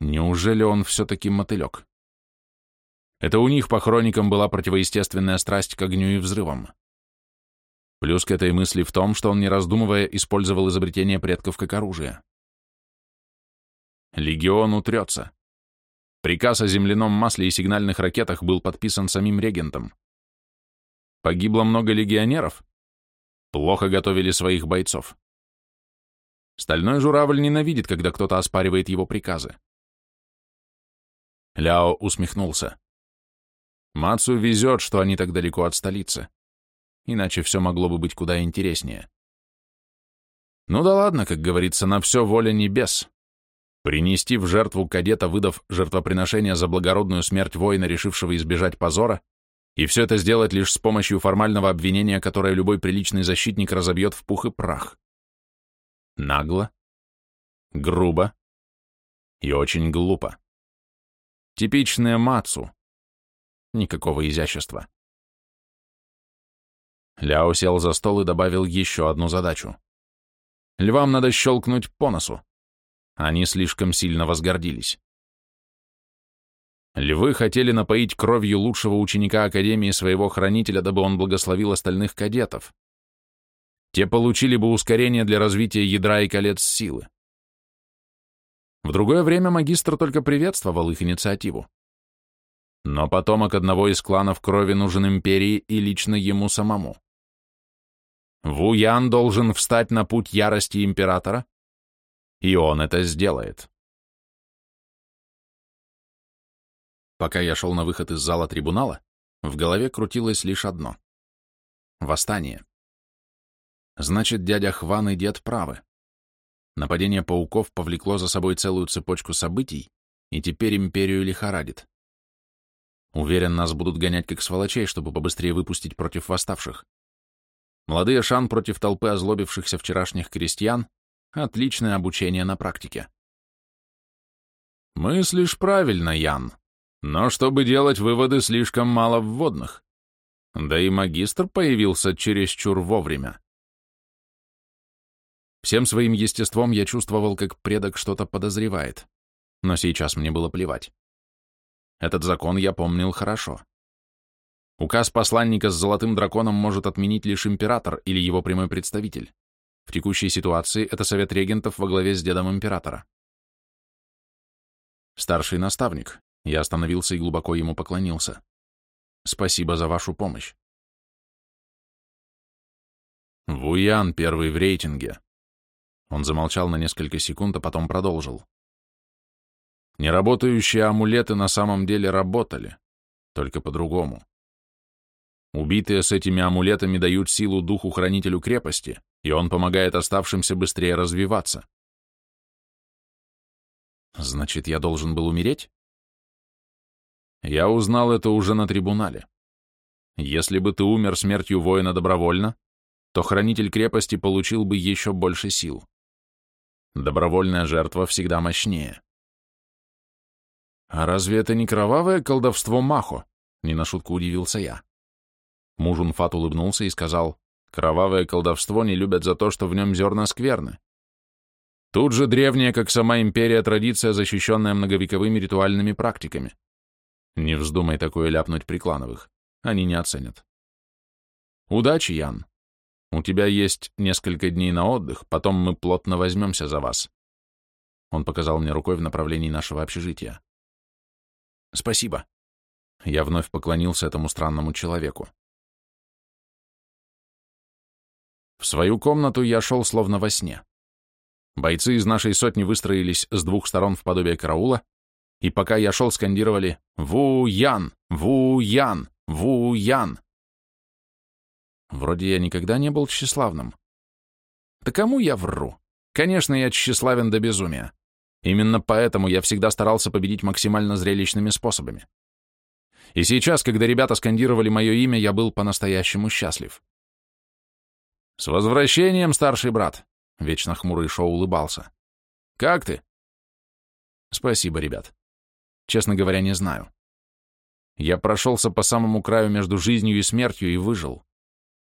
Неужели он все-таки мотылек? Это у них по хроникам была противоестественная страсть к огню и взрывам. Плюс к этой мысли в том, что он, не раздумывая, использовал изобретение предков как оружие. Легион утрется. Приказ о земляном масле и сигнальных ракетах был подписан самим регентом. Погибло много легионеров? Плохо готовили своих бойцов. Стальной журавль ненавидит, когда кто-то оспаривает его приказы. Ляо усмехнулся. Мацу везет, что они так далеко от столицы иначе все могло бы быть куда интереснее. Ну да ладно, как говорится, на все воля небес. Принести в жертву кадета, выдав жертвоприношение за благородную смерть воина, решившего избежать позора, и все это сделать лишь с помощью формального обвинения, которое любой приличный защитник разобьет в пух и прах. Нагло, грубо и очень глупо. Типичная Мацу. Никакого изящества. Ляо сел за стол и добавил еще одну задачу. Львам надо щелкнуть по носу. Они слишком сильно возгордились. Львы хотели напоить кровью лучшего ученика Академии своего хранителя, дабы он благословил остальных кадетов. Те получили бы ускорение для развития ядра и колец силы. В другое время магистр только приветствовал их инициативу. Но потомок одного из кланов крови нужен империи и лично ему самому. Ву Ян должен встать на путь ярости императора, и он это сделает. Пока я шел на выход из зала трибунала, в голове крутилось лишь одно — восстание. Значит, дядя Хван и дед правы. Нападение пауков повлекло за собой целую цепочку событий, и теперь империю лихорадит. Уверен, нас будут гонять как сволочей, чтобы побыстрее выпустить против восставших. Молодые шан против толпы озлобившихся вчерашних крестьян — отличное обучение на практике. Мыслишь правильно, Ян, но чтобы делать выводы, слишком мало вводных. Да и магистр появился чересчур вовремя. Всем своим естеством я чувствовал, как предок что-то подозревает, но сейчас мне было плевать. Этот закон я помнил хорошо. Указ посланника с золотым драконом может отменить лишь император или его прямой представитель. В текущей ситуации это совет регентов во главе с дедом императора. Старший наставник. Я остановился и глубоко ему поклонился. Спасибо за вашу помощь. Вуян первый в рейтинге. Он замолчал на несколько секунд, а потом продолжил. Неработающие амулеты на самом деле работали, только по-другому. Убитые с этими амулетами дают силу духу-хранителю крепости, и он помогает оставшимся быстрее развиваться. Значит, я должен был умереть? Я узнал это уже на трибунале. Если бы ты умер смертью воина добровольно, то хранитель крепости получил бы еще больше сил. Добровольная жертва всегда мощнее. А разве это не кровавое колдовство Махо? Не на шутку удивился я. Мужунфат улыбнулся и сказал, кровавое колдовство не любят за то, что в нем зерна скверны. Тут же древняя, как сама империя, традиция, защищенная многовековыми ритуальными практиками. Не вздумай такое ляпнуть при клановых. Они не оценят. Удачи, Ян. У тебя есть несколько дней на отдых, потом мы плотно возьмемся за вас. Он показал мне рукой в направлении нашего общежития. Спасибо. Я вновь поклонился этому странному человеку. В свою комнату я шел словно во сне. Бойцы из нашей сотни выстроились с двух сторон в подобие караула, и пока я шел, скандировали «Ву-Ян! Ву-Ян! Ву-Ян!». Вроде я никогда не был тщеславным. Да кому я вру? Конечно, я тщеславен до безумия. Именно поэтому я всегда старался победить максимально зрелищными способами. И сейчас, когда ребята скандировали мое имя, я был по-настоящему счастлив. «С возвращением, старший брат!» Вечно хмурый Шоу улыбался. «Как ты?» «Спасибо, ребят. Честно говоря, не знаю. Я прошелся по самому краю между жизнью и смертью и выжил.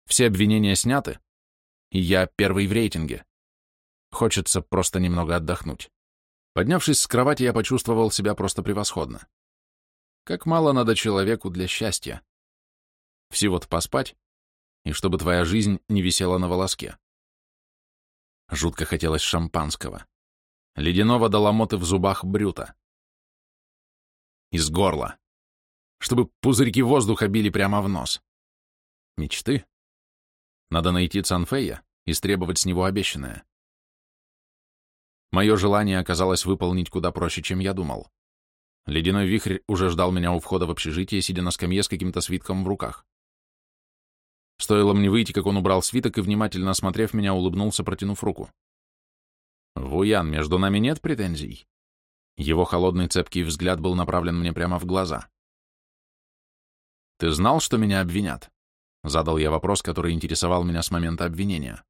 Все обвинения сняты, и я первый в рейтинге. Хочется просто немного отдохнуть. Поднявшись с кровати, я почувствовал себя просто превосходно. Как мало надо человеку для счастья. Всего-то поспать, и чтобы твоя жизнь не висела на волоске. Жутко хотелось шампанского. Ледяного до ломоты в зубах брюта. Из горла. Чтобы пузырьки воздуха били прямо в нос. Мечты? Надо найти Цанфея и стребовать с него обещанное. Мое желание оказалось выполнить куда проще, чем я думал. Ледяной вихрь уже ждал меня у входа в общежитие, сидя на скамье с каким-то свитком в руках. Стоило мне выйти, как он убрал свиток и, внимательно осмотрев меня, улыбнулся, протянув руку. «Вуян, между нами нет претензий?» Его холодный цепкий взгляд был направлен мне прямо в глаза. «Ты знал, что меня обвинят?» Задал я вопрос, который интересовал меня с момента обвинения.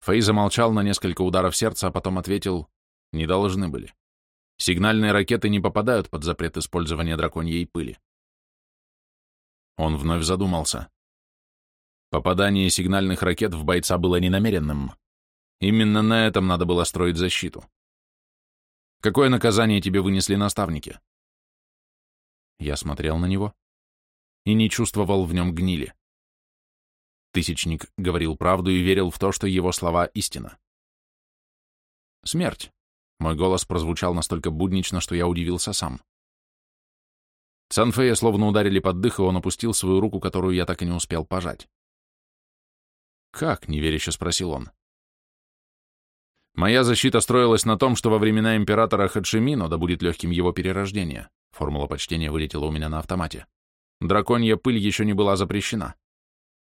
Фэй замолчал на несколько ударов сердца, а потом ответил, «Не должны были. Сигнальные ракеты не попадают под запрет использования драконьей пыли. Он вновь задумался. Попадание сигнальных ракет в бойца было ненамеренным. Именно на этом надо было строить защиту. Какое наказание тебе вынесли наставники? Я смотрел на него и не чувствовал в нем гнили. Тысячник говорил правду и верил в то, что его слова — истина. Смерть. Мой голос прозвучал настолько буднично, что я удивился сам. Санфея словно ударили под дых, и он опустил свою руку, которую я так и не успел пожать. «Как?» — неверяще спросил он. «Моя защита строилась на том, что во времена императора Хадшимино, да будет легким его перерождение, формула почтения вылетела у меня на автомате, драконья пыль еще не была запрещена,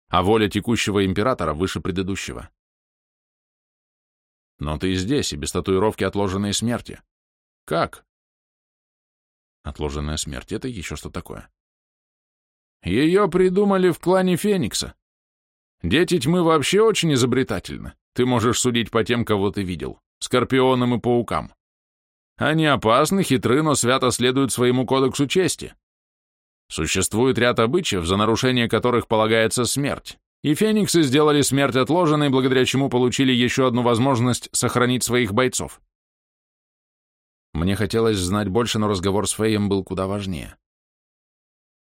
а воля текущего императора выше предыдущего. Но ты здесь, и без татуировки отложенной смерти. Как?» Отложенная смерть — это еще что такое? Ее придумали в клане Феникса. Дети тьмы вообще очень изобретательны. Ты можешь судить по тем, кого ты видел, скорпионам и паукам. Они опасны, хитры, но свято следуют своему кодексу чести. Существует ряд обычаев, за нарушение которых полагается смерть, И фениксы сделали смерть отложенной, благодаря чему получили еще одну возможность сохранить своих бойцов. Мне хотелось знать больше, но разговор с Феем был куда важнее.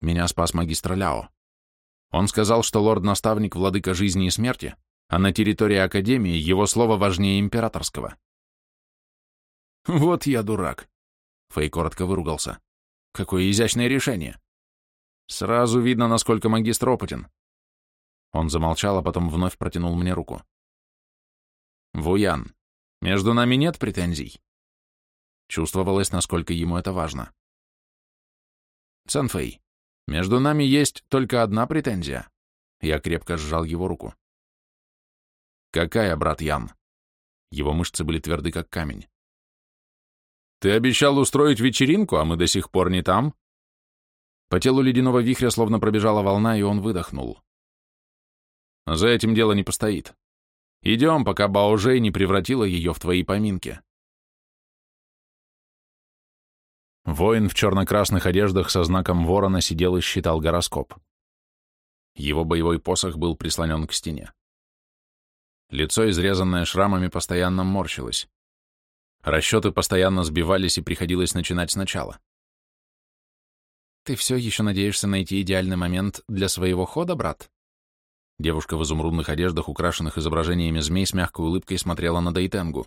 Меня спас магистр Ляо. Он сказал, что лорд-наставник — владыка жизни и смерти, а на территории Академии его слово важнее императорского. «Вот я дурак», — Фей коротко выругался. «Какое изящное решение. Сразу видно, насколько магистр опытен. Он замолчал, а потом вновь протянул мне руку. «Вуян, между нами нет претензий?» Чувствовалось, насколько ему это важно. «Цанфэй, между нами есть только одна претензия». Я крепко сжал его руку. «Какая, брат Ян?» Его мышцы были тверды, как камень. «Ты обещал устроить вечеринку, а мы до сих пор не там?» По телу ледяного вихря словно пробежала волна, и он выдохнул. За этим дело не постоит. Идем, пока Баожей не превратила ее в твои поминки. Воин в черно-красных одеждах со знаком ворона сидел и считал гороскоп. Его боевой посох был прислонен к стене. Лицо, изрезанное шрамами, постоянно морщилось. Расчеты постоянно сбивались, и приходилось начинать сначала. «Ты все еще надеешься найти идеальный момент для своего хода, брат?» Девушка в изумрудных одеждах, украшенных изображениями змей, с мягкой улыбкой смотрела на Дейтенгу.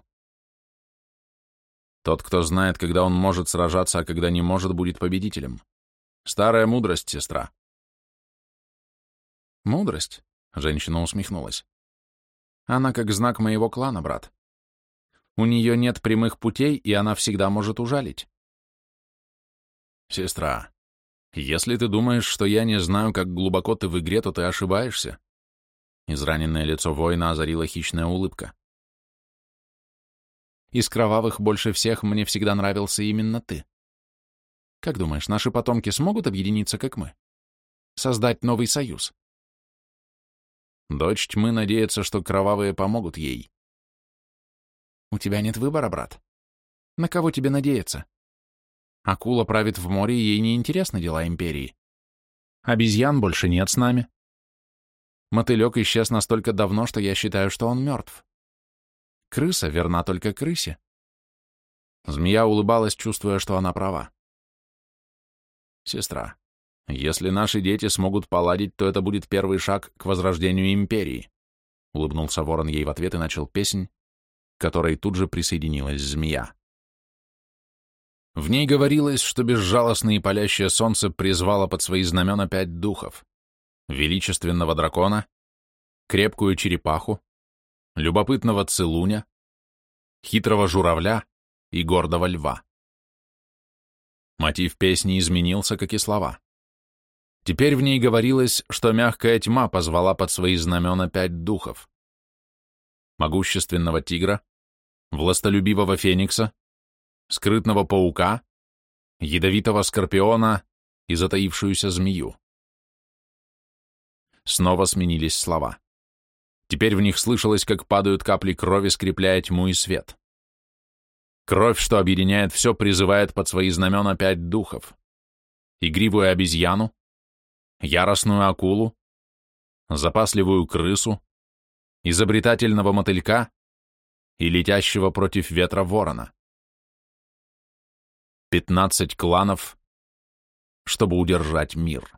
Тот, кто знает, когда он может сражаться, а когда не может, будет победителем. Старая мудрость, сестра. Мудрость? Женщина усмехнулась. Она как знак моего клана, брат. У нее нет прямых путей, и она всегда может ужалить. Сестра, если ты думаешь, что я не знаю, как глубоко ты в игре, то ты ошибаешься. Израненное лицо воина озарила хищная улыбка. Из кровавых больше всех мне всегда нравился именно ты. Как думаешь, наши потомки смогут объединиться, как мы? Создать новый союз? Дочь тьмы надеется, что кровавые помогут ей. У тебя нет выбора, брат. На кого тебе надеяться? Акула правит в море, ей не интересны дела империи. Обезьян больше нет с нами. Мотылек исчез настолько давно, что я считаю, что он мертв. Крыса верна только крысе. Змея улыбалась, чувствуя, что она права. Сестра, если наши дети смогут поладить, то это будет первый шаг к возрождению империи. Улыбнулся ворон ей в ответ и начал песнь, к которой тут же присоединилась змея. В ней говорилось, что безжалостное и палящее солнце призвало под свои знамена пять духов величественного дракона, крепкую черепаху, любопытного целуня, хитрого журавля и гордого льва. Мотив песни изменился, как и слова. Теперь в ней говорилось, что мягкая тьма позвала под свои знамена пять духов. Могущественного тигра, властолюбивого феникса, скрытного паука, ядовитого скорпиона и затаившуюся змею. Снова сменились слова. Теперь в них слышалось, как падают капли крови, скрепляя тьму и свет. Кровь, что объединяет все, призывает под свои знамена пять духов. Игривую обезьяну, яростную акулу, запасливую крысу, изобретательного мотылька и летящего против ветра ворона. Пятнадцать кланов, чтобы удержать мир.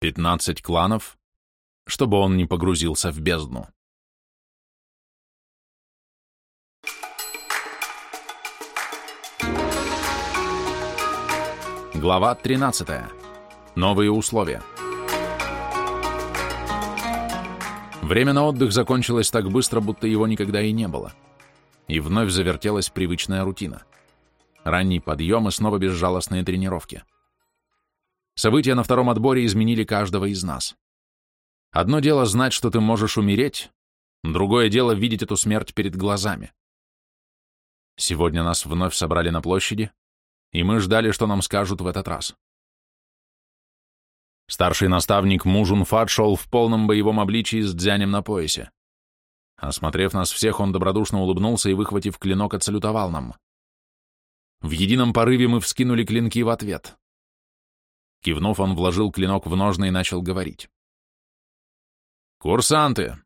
Пятнадцать кланов, чтобы он не погрузился в бездну. Глава 13. Новые условия. Время на отдых закончилось так быстро, будто его никогда и не было. И вновь завертелась привычная рутина. Ранний подъем и снова безжалостные тренировки. События на втором отборе изменили каждого из нас. Одно дело знать, что ты можешь умереть, другое дело видеть эту смерть перед глазами. Сегодня нас вновь собрали на площади, и мы ждали, что нам скажут в этот раз. Старший наставник Мужун Фат шел в полном боевом обличии с дзянем на поясе. Осмотрев нас всех, он добродушно улыбнулся и, выхватив клинок, отсалютовал нам. В едином порыве мы вскинули клинки в ответ. Кивнув, он вложил клинок в ножны и начал говорить. Курсанты,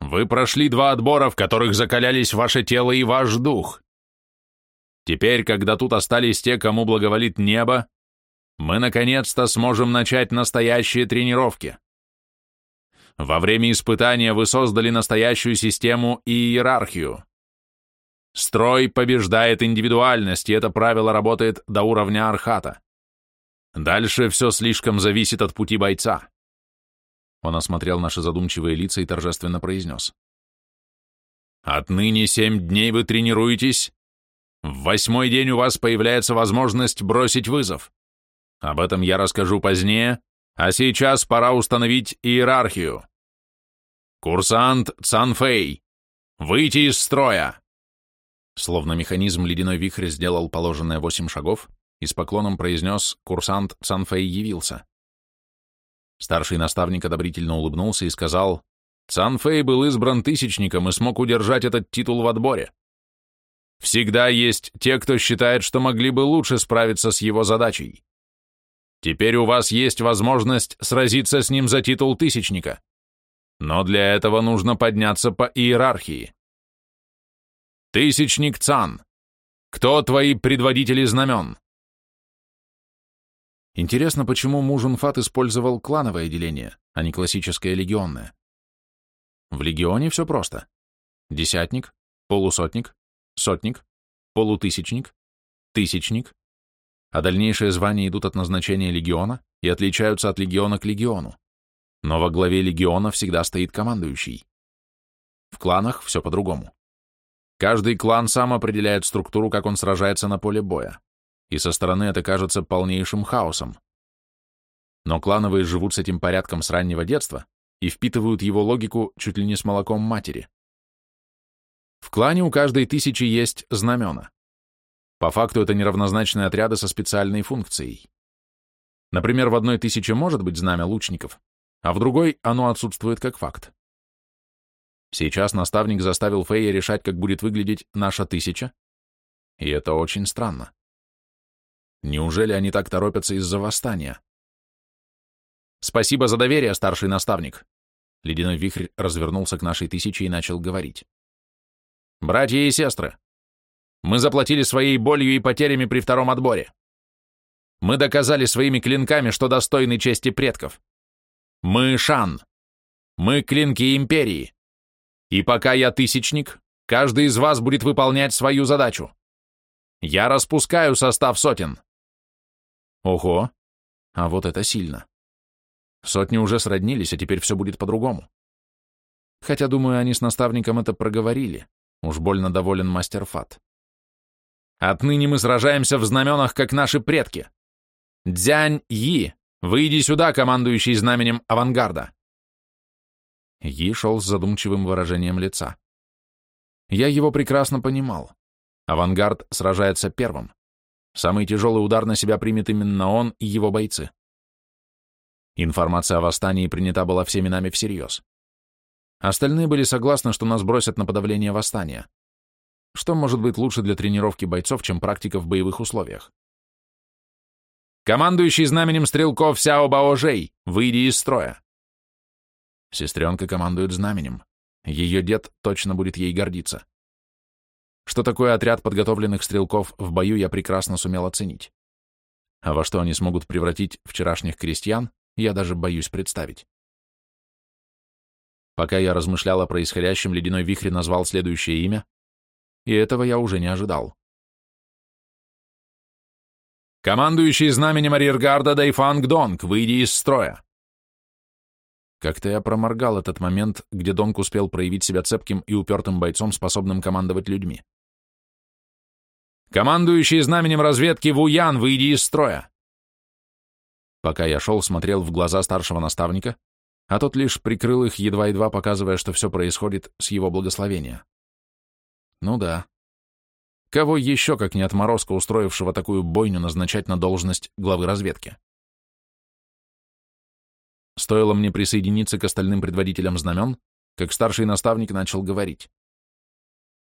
вы прошли два отбора, в которых закалялись ваше тело и ваш дух. Теперь, когда тут остались те, кому благоволит небо, мы наконец-то сможем начать настоящие тренировки. Во время испытания вы создали настоящую систему и иерархию. Строй побеждает индивидуальность, и это правило работает до уровня архата. Дальше все слишком зависит от пути бойца. Он осмотрел наши задумчивые лица и торжественно произнес. «Отныне семь дней вы тренируетесь. В восьмой день у вас появляется возможность бросить вызов. Об этом я расскажу позднее, а сейчас пора установить иерархию. Курсант Цанфэй, выйти из строя!» Словно механизм ледяной вихрь сделал положенные восемь шагов и с поклоном произнес «Курсант Цанфэй явился». Старший наставник одобрительно улыбнулся и сказал, «Цан Фэй был избран тысячником и смог удержать этот титул в отборе. Всегда есть те, кто считает, что могли бы лучше справиться с его задачей. Теперь у вас есть возможность сразиться с ним за титул тысячника. Но для этого нужно подняться по иерархии. Тысячник Цан, кто твои предводители знамен? Интересно, почему Мужунфат использовал клановое деление, а не классическое легионное? В легионе все просто. Десятник, полусотник, сотник, полутысячник, тысячник, а дальнейшие звания идут от назначения легиона и отличаются от легиона к легиону. Но во главе легиона всегда стоит командующий. В кланах все по-другому. Каждый клан сам определяет структуру, как он сражается на поле боя и со стороны это кажется полнейшим хаосом. Но клановые живут с этим порядком с раннего детства и впитывают его логику чуть ли не с молоком матери. В клане у каждой тысячи есть знамена. По факту это неравнозначные отряды со специальной функцией. Например, в одной тысяче может быть знамя лучников, а в другой оно отсутствует как факт. Сейчас наставник заставил Фея решать, как будет выглядеть наша тысяча, и это очень странно. Неужели они так торопятся из-за восстания? Спасибо за доверие, старший наставник. Ледяной вихрь развернулся к нашей тысяче и начал говорить. Братья и сестры, мы заплатили своей болью и потерями при втором отборе. Мы доказали своими клинками, что достойны чести предков. Мы Шан. Мы клинки империи. И пока я тысячник, каждый из вас будет выполнять свою задачу. Я распускаю состав сотен. Ого! А вот это сильно. Сотни уже сроднились, а теперь все будет по-другому. Хотя, думаю, они с наставником это проговорили. Уж больно доволен мастер Фат. Отныне мы сражаемся в знаменах, как наши предки. Дзянь Yi, выйди сюда, командующий знаменем авангарда. Yi шел с задумчивым выражением лица. Я его прекрасно понимал. Авангард сражается первым. Самый тяжелый удар на себя примет именно он и его бойцы. Информация о восстании принята была всеми нами всерьез. Остальные были согласны, что нас бросят на подавление восстания. Что может быть лучше для тренировки бойцов, чем практика в боевых условиях? «Командующий знаменем стрелков Сяо Баожей, выйди из строя!» Сестренка командует знаменем. Ее дед точно будет ей гордиться. Что такое отряд подготовленных стрелков в бою, я прекрасно сумел оценить. А во что они смогут превратить вчерашних крестьян, я даже боюсь представить. Пока я размышлял о происходящем, ледяной вихрь назвал следующее имя, и этого я уже не ожидал. «Командующий знаменем арьергарда Дайфанг Донг, выйди из строя!» Как-то я проморгал этот момент, где Донг успел проявить себя цепким и упертым бойцом, способным командовать людьми. Командующий знаменем разведки Вуян, выйди из строя!» Пока я шел, смотрел в глаза старшего наставника, а тот лишь прикрыл их, едва-едва показывая, что все происходит с его благословения. Ну да. Кого еще, как не отморозка, устроившего такую бойню, назначать на должность главы разведки? Стоило мне присоединиться к остальным предводителям знамен, как старший наставник начал говорить.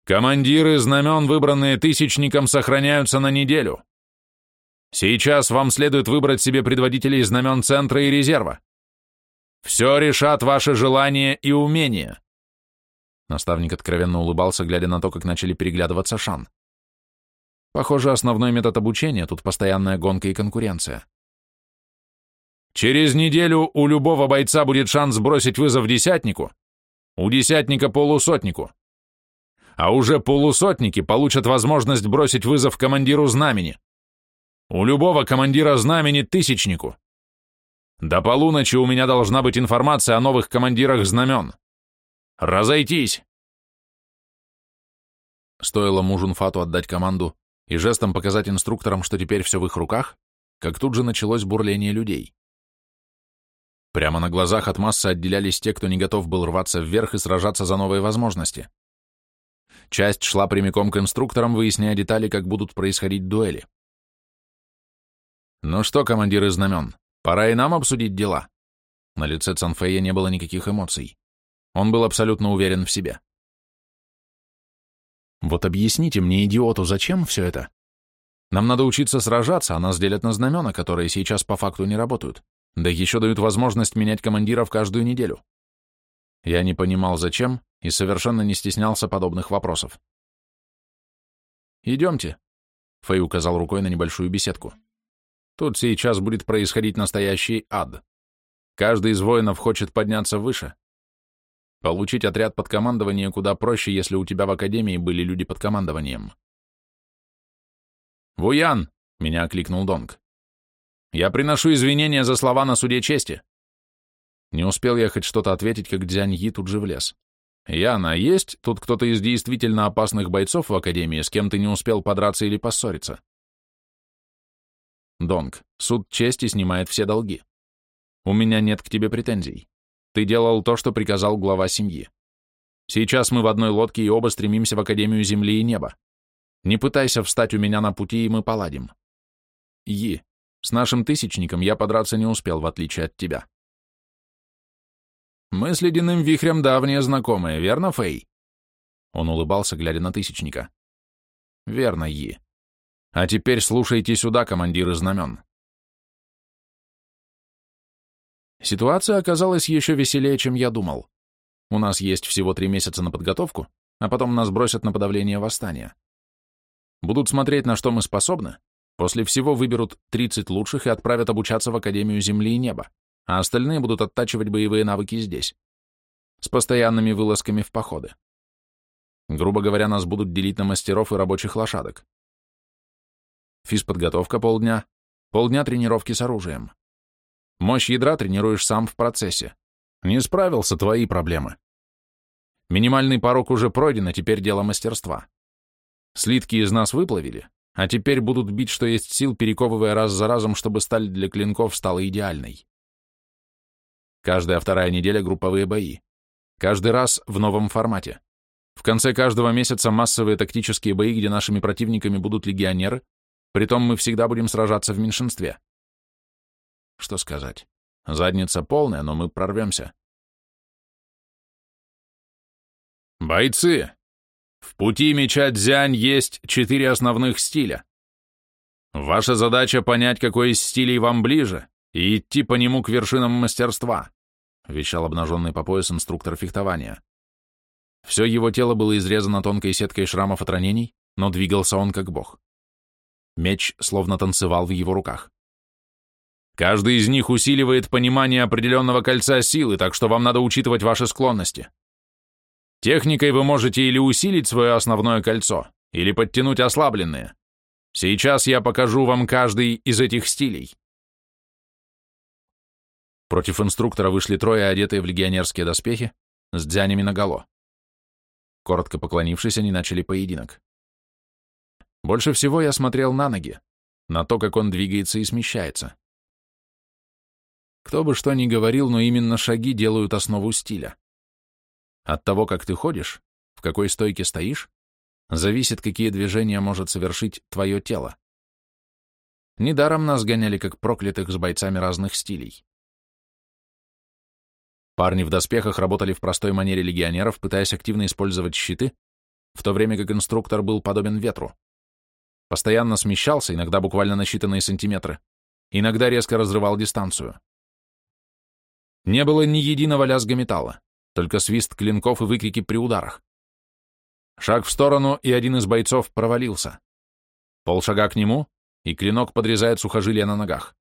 Командиры знамен, выбранные тысячником, сохраняются на неделю. Сейчас вам следует выбрать себе предводителей знамен центра и резерва. Все решат ваши желания и умения. Наставник откровенно улыбался, глядя на то, как начали переглядываться Шан. Похоже, основной метод обучения тут постоянная гонка и конкуренция. Через неделю у любого бойца будет шанс бросить вызов десятнику, у десятника полусотнику. А уже полусотники получат возможность бросить вызов командиру знамени. У любого командира знамени тысячнику. До полуночи у меня должна быть информация о новых командирах знамен. Разойтись!» Стоило мужу Фату отдать команду и жестом показать инструкторам, что теперь все в их руках, как тут же началось бурление людей. Прямо на глазах от массы отделялись те, кто не готов был рваться вверх и сражаться за новые возможности. Часть шла прямиком к инструкторам, выясняя детали, как будут происходить дуэли. «Ну что, командиры знамен, пора и нам обсудить дела». На лице Цанфея не было никаких эмоций. Он был абсолютно уверен в себе. Вот объясните мне, идиоту, зачем все это? Нам надо учиться сражаться, а нас делят на знамена, которые сейчас по факту не работают, да еще дают возможность менять командиров каждую неделю. Я не понимал, зачем, и совершенно не стеснялся подобных вопросов. «Идемте», — Фэй указал рукой на небольшую беседку. «Тут сейчас будет происходить настоящий ад. Каждый из воинов хочет подняться выше, Получить отряд под командование куда проще, если у тебя в академии были люди под командованием. «Вуян!» — меня окликнул Донг. «Я приношу извинения за слова на суде чести». Не успел я хоть что-то ответить, как Дзянь Yi тут же влез. «Яна, есть тут кто-то из действительно опасных бойцов в Академии, с кем ты не успел подраться или поссориться?» Донг, суд чести снимает все долги. У меня нет к тебе претензий. Ты делал то, что приказал глава семьи. Сейчас мы в одной лодке и оба стремимся в Академию Земли и Неба. Не пытайся встать у меня на пути, и мы поладим. Yi, с нашим тысячником я подраться не успел, в отличие от тебя. Мы с ледяным вихрем давние знакомые, верно, Фэй? Он улыбался, глядя на тысячника. Верно, Yi. А теперь слушайте сюда, командиры знамен. Ситуация оказалась еще веселее, чем я думал. У нас есть всего три месяца на подготовку, а потом нас бросят на подавление восстания. Будут смотреть, на что мы способны, после всего выберут 30 лучших и отправят обучаться в Академию Земли и Неба, а остальные будут оттачивать боевые навыки здесь, с постоянными вылазками в походы. Грубо говоря, нас будут делить на мастеров и рабочих лошадок. Физподготовка полдня, полдня тренировки с оружием. Мощь ядра тренируешь сам в процессе. Не справился, твои проблемы. Минимальный порог уже пройден, а теперь дело мастерства. Слитки из нас выплавили, а теперь будут бить, что есть сил, перековывая раз за разом, чтобы сталь для клинков стала идеальной. Каждая вторая неделя групповые бои. Каждый раз в новом формате. В конце каждого месяца массовые тактические бои, где нашими противниками будут легионеры, притом мы всегда будем сражаться в меньшинстве. Что сказать? Задница полная, но мы прорвемся. Бойцы! В пути меча Дзянь есть четыре основных стиля. Ваша задача понять, какой из стилей вам ближе, и идти по нему к вершинам мастерства, вещал обнаженный по пояс инструктор фехтования. Все его тело было изрезано тонкой сеткой шрамов от ранений, но двигался он как бог. Меч словно танцевал в его руках. Каждый из них усиливает понимание определенного кольца силы, так что вам надо учитывать ваши склонности. Техникой вы можете или усилить свое основное кольцо, или подтянуть ослабленные. Сейчас я покажу вам каждый из этих стилей. Против инструктора вышли трое, одетые в легионерские доспехи, с дзянями наголо. Коротко поклонившись, они начали поединок. Больше всего я смотрел на ноги, на то, как он двигается и смещается. Кто бы что ни говорил, но именно шаги делают основу стиля. От того, как ты ходишь, в какой стойке стоишь, зависит, какие движения может совершить твое тело. Недаром нас гоняли как проклятых с бойцами разных стилей. Парни в доспехах работали в простой манере легионеров, пытаясь активно использовать щиты, в то время как инструктор был подобен ветру. Постоянно смещался, иногда буквально на считанные сантиметры, иногда резко разрывал дистанцию. Не было ни единого лязга металла, только свист клинков и выкрики при ударах. Шаг в сторону, и один из бойцов провалился. Полшага к нему, и клинок подрезает сухожилия на ногах.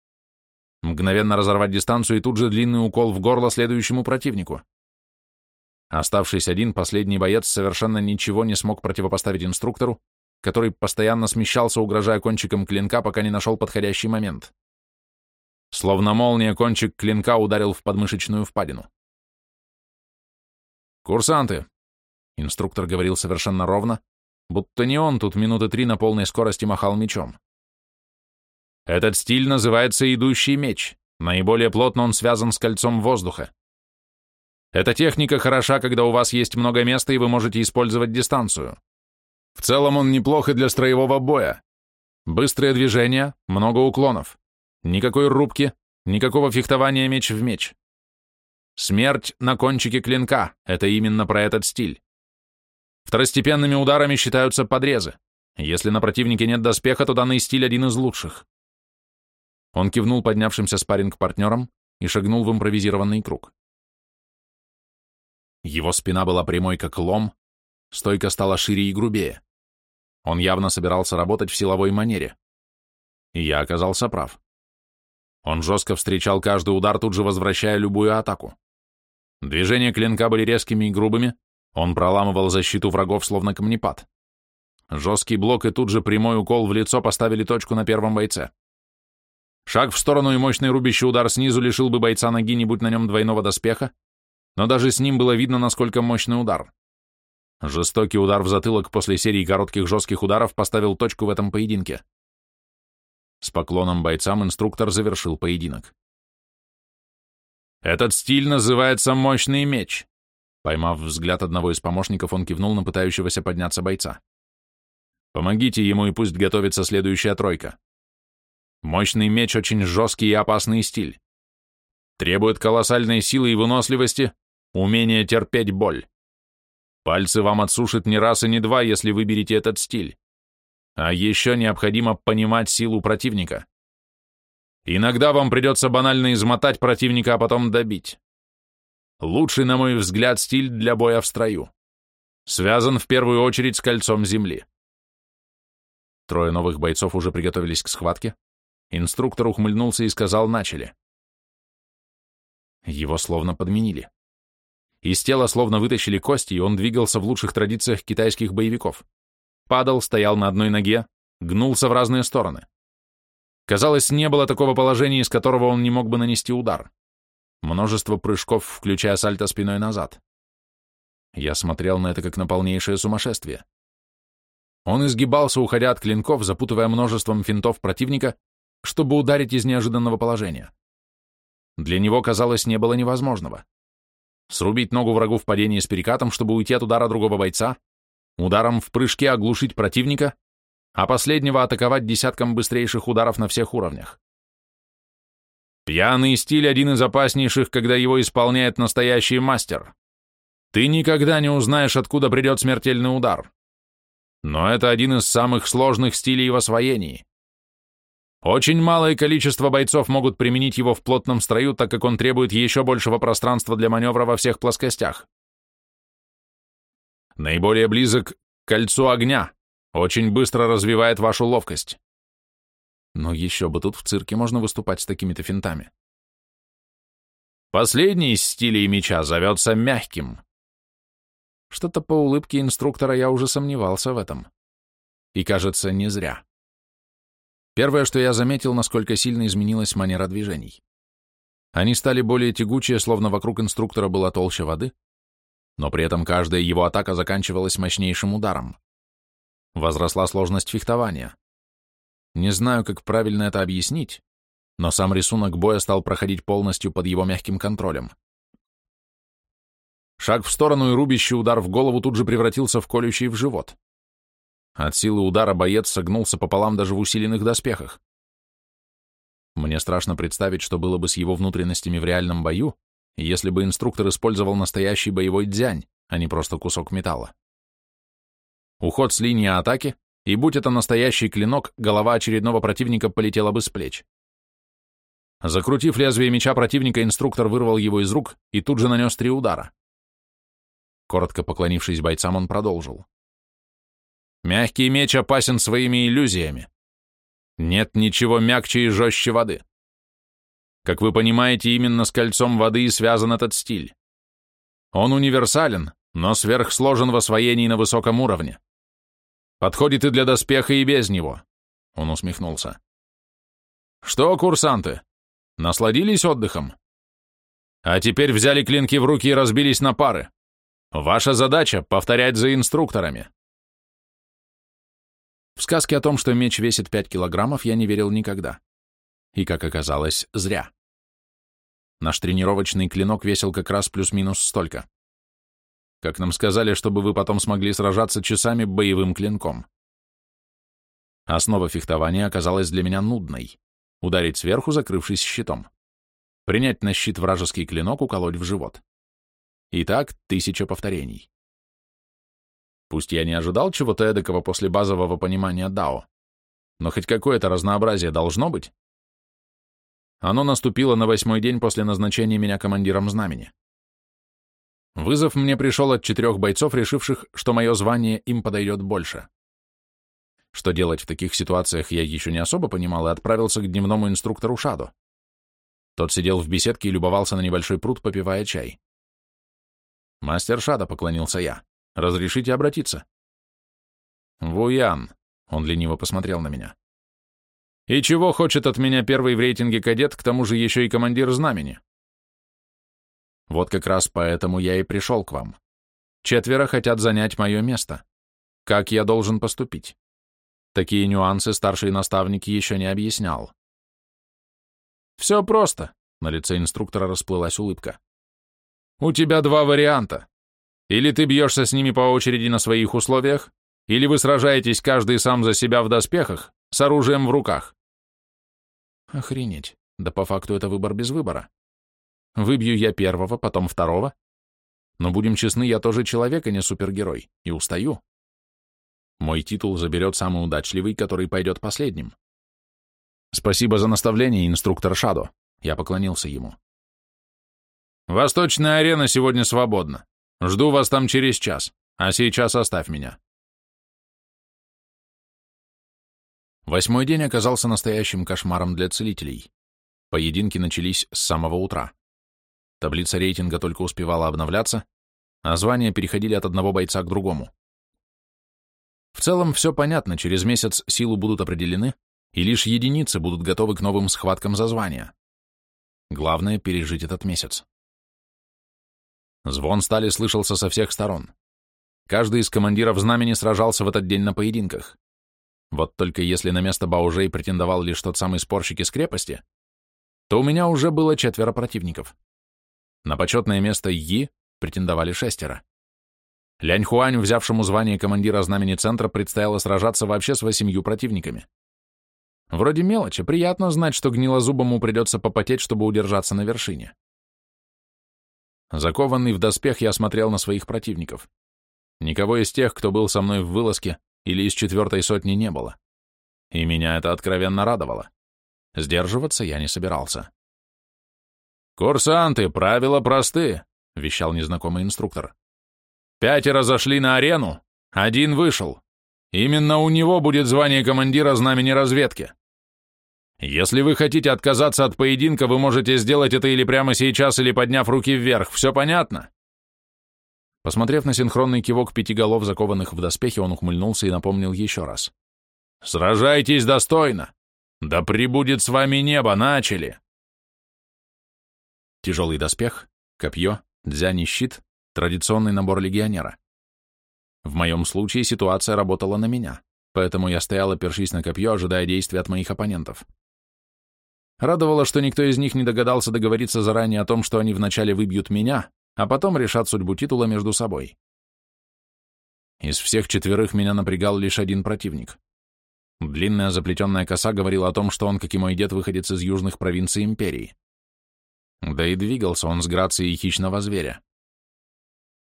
Мгновенно разорвать дистанцию и тут же длинный укол в горло следующему противнику. Оставшийся один, последний боец совершенно ничего не смог противопоставить инструктору, который постоянно смещался, угрожая кончиком клинка, пока не нашел подходящий момент. Словно молния, кончик клинка ударил в подмышечную впадину. «Курсанты!» Инструктор говорил совершенно ровно, будто не он тут минуты три на полной скорости махал мечом. Этот стиль называется «идущий меч», наиболее плотно он связан с кольцом воздуха. Эта техника хороша, когда у вас есть много места, и вы можете использовать дистанцию. В целом он неплох и для строевого боя. Быстрые движения, много уклонов. Никакой рубки, никакого фехтования меч в меч. Смерть на кончике клинка — это именно про этот стиль. Второстепенными ударами считаются подрезы. Если на противнике нет доспеха, то данный стиль один из лучших. Он кивнул поднявшимся спарринг-партнером и шагнул в импровизированный круг. Его спина была прямой, как лом, стойка стала шире и грубее. Он явно собирался работать в силовой манере. И я оказался прав. Он жестко встречал каждый удар, тут же возвращая любую атаку. Движения клинка были резкими и грубыми, он проламывал защиту врагов, словно камнепад. Жесткий блок и тут же прямой укол в лицо поставили точку на первом бойце. Шаг в сторону и мощный рубящий удар снизу лишил бы бойца ноги, не будь на нем двойного доспеха, но даже с ним было видно, насколько мощный удар. Жестокий удар в затылок после серии коротких жестких ударов поставил точку в этом поединке. С поклоном бойцам инструктор завершил поединок. «Этот стиль называется «мощный меч», Поймав взгляд одного из помощников, он кивнул на пытающегося подняться бойца. «Помогите ему, и пусть готовится следующая тройка. Мощный меч — очень жесткий и опасный стиль. Требует колоссальной силы и выносливости, умения терпеть боль. Пальцы вам отсушит не раз и не два, если выберете этот стиль. А еще необходимо понимать силу противника. Иногда вам придется банально измотать противника, а потом добить. Лучший, на мой взгляд, стиль для боя в строю. Связан в первую очередь с кольцом земли. Трое новых бойцов уже приготовились к схватке. Инструктор ухмыльнулся и сказал «начали». Его словно подменили. Из тела словно вытащили кости, и он двигался в лучших традициях китайских боевиков. Падал, стоял на одной ноге, гнулся в разные стороны. Казалось, не было такого положения, из которого он не мог бы нанести удар. Множество прыжков, включая сальто спиной назад. Я смотрел на это как на полнейшее сумасшествие. Он изгибался, уходя от клинков, запутывая множеством финтов противника, чтобы ударить из неожиданного положения. Для него, казалось, не было невозможного. Срубить ногу врагу в падении с перекатом, чтобы уйти от удара другого бойца, ударом в прыжке оглушить противника, а последнего атаковать десятком быстрейших ударов на всех уровнях. Пьяный стиль один из опаснейших, когда его исполняет настоящий мастер. Ты никогда не узнаешь, откуда придет смертельный удар. Но это один из самых сложных стилей в освоении. Очень малое количество бойцов могут применить его в плотном строю, так как он требует еще большего пространства для маневра во всех плоскостях. Наиболее близок к кольцу огня, очень быстро развивает вашу ловкость. Но еще бы тут в цирке можно выступать с такими-то финтами. Последний из стилей меча зовется мягким. Что-то по улыбке инструктора я уже сомневался в этом. И, кажется, не зря. Первое, что я заметил, насколько сильно изменилась манера движений. Они стали более тягучие, словно вокруг инструктора была толща воды, но при этом каждая его атака заканчивалась мощнейшим ударом. Возросла сложность фехтования. Не знаю, как правильно это объяснить, но сам рисунок боя стал проходить полностью под его мягким контролем. Шаг в сторону и рубящий удар в голову тут же превратился в колющий в живот. От силы удара боец согнулся пополам даже в усиленных доспехах. Мне страшно представить, что было бы с его внутренностями в реальном бою, если бы инструктор использовал настоящий боевой дзянь, а не просто кусок металла. Уход с линии атаки, и будь это настоящий клинок, голова очередного противника полетела бы с плеч. Закрутив лезвие меча противника, инструктор вырвал его из рук и тут же нанес три удара. Коротко поклонившись бойцам, он продолжил. «Мягкий меч опасен своими иллюзиями. Нет ничего мягче и жестче воды. Как вы понимаете, именно с кольцом воды и связан этот стиль. Он универсален, но сверхсложен в освоении на высоком уровне. Подходит и для доспеха, и без него. Он усмехнулся. Что, курсанты, насладились отдыхом? А теперь взяли клинки в руки и разбились на пары. Ваша задача — повторять за инструкторами. В сказке о том, что меч весит 5 килограммов, я не верил никогда. И, как оказалось, зря. Наш тренировочный клинок весил как раз плюс-минус столько. Как нам сказали, чтобы вы потом смогли сражаться часами боевым клинком. Основа фехтования оказалась для меня нудной. Ударить сверху, закрывшись щитом. Принять на щит вражеский клинок, уколоть в живот. Итак, тысяча повторений. Пусть я не ожидал чего-то эдакого после базового понимания Дао, но хоть какое-то разнообразие должно быть. Оно наступило на восьмой день после назначения меня командиром знамени. Вызов мне пришел от четырех бойцов, решивших, что мое звание им подойдет больше. Что делать в таких ситуациях я еще не особо понимал и отправился к дневному инструктору Шаду. Тот сидел в беседке и любовался на небольшой пруд, попивая чай. «Мастер Шада», — поклонился я, — «разрешите обратиться?» «Вуян», — он лениво посмотрел на меня. И чего хочет от меня первый в рейтинге кадет, к тому же еще и командир знамени? Вот как раз поэтому я и пришел к вам. Четверо хотят занять мое место. Как я должен поступить? Такие нюансы старший наставник еще не объяснял. Все просто, на лице инструктора расплылась улыбка. У тебя два варианта. Или ты бьешься с ними по очереди на своих условиях, или вы сражаетесь каждый сам за себя в доспехах, с оружием в руках. Охренеть. Да по факту это выбор без выбора. Выбью я первого, потом второго. Но будем честны, я тоже человек, а не супергерой, и устаю. Мой титул заберет самый удачливый, который пойдет последним. Спасибо за наставление, инструктор Шадо. Я поклонился ему. Восточная арена сегодня свободна. Жду вас там через час, а сейчас оставь меня. Восьмой день оказался настоящим кошмаром для целителей. Поединки начались с самого утра. Таблица рейтинга только успевала обновляться, а звания переходили от одного бойца к другому. В целом все понятно, через месяц силы будут определены, и лишь единицы будут готовы к новым схваткам за звания. Главное — пережить этот месяц. Звон стали слышался со всех сторон. Каждый из командиров знамени сражался в этот день на поединках. Вот только если на место Баужей претендовал лишь тот самый спорщик из крепости, то у меня уже было четверо противников. На почетное место Yi претендовали шестеро. Лянь Хуань, взявшему звание командира знамени центра, предстояло сражаться вообще с восемью противниками. Вроде мелочи, приятно знать, что гнилозубому придется попотеть, чтобы удержаться на вершине. Закованный в доспех, я смотрел на своих противников. Никого из тех, кто был со мной в вылазке, или из четвертой сотни не было. И меня это откровенно радовало. Сдерживаться я не собирался. «Курсанты, правила просты», — вещал незнакомый инструктор. «Пятеро зашли на арену, один вышел. Именно у него будет звание командира знамени разведки. Если вы хотите отказаться от поединка, вы можете сделать это или прямо сейчас, или подняв руки вверх. Все понятно?» Посмотрев на синхронный кивок пяти голов, закованных в доспехи, он ухмыльнулся и напомнил еще раз. «Сражайтесь достойно! Да прибудет с вами небо! Начали!» Тяжелый доспех, копье, дзянь и щит — традиционный набор легионера. В моем случае ситуация работала на меня, поэтому я стоял, опершись на копье, ожидая действий от моих оппонентов. Радовало, что никто из них не догадался договориться заранее о том, что они вначале выбьют меня, а потом решат судьбу титула между собой. Из всех четверых меня напрягал лишь один противник. Длинная заплетенная коса говорила о том, что он, как и мой дед, выходец из южных провинций империи. Да и двигался он с грацией хищного зверя.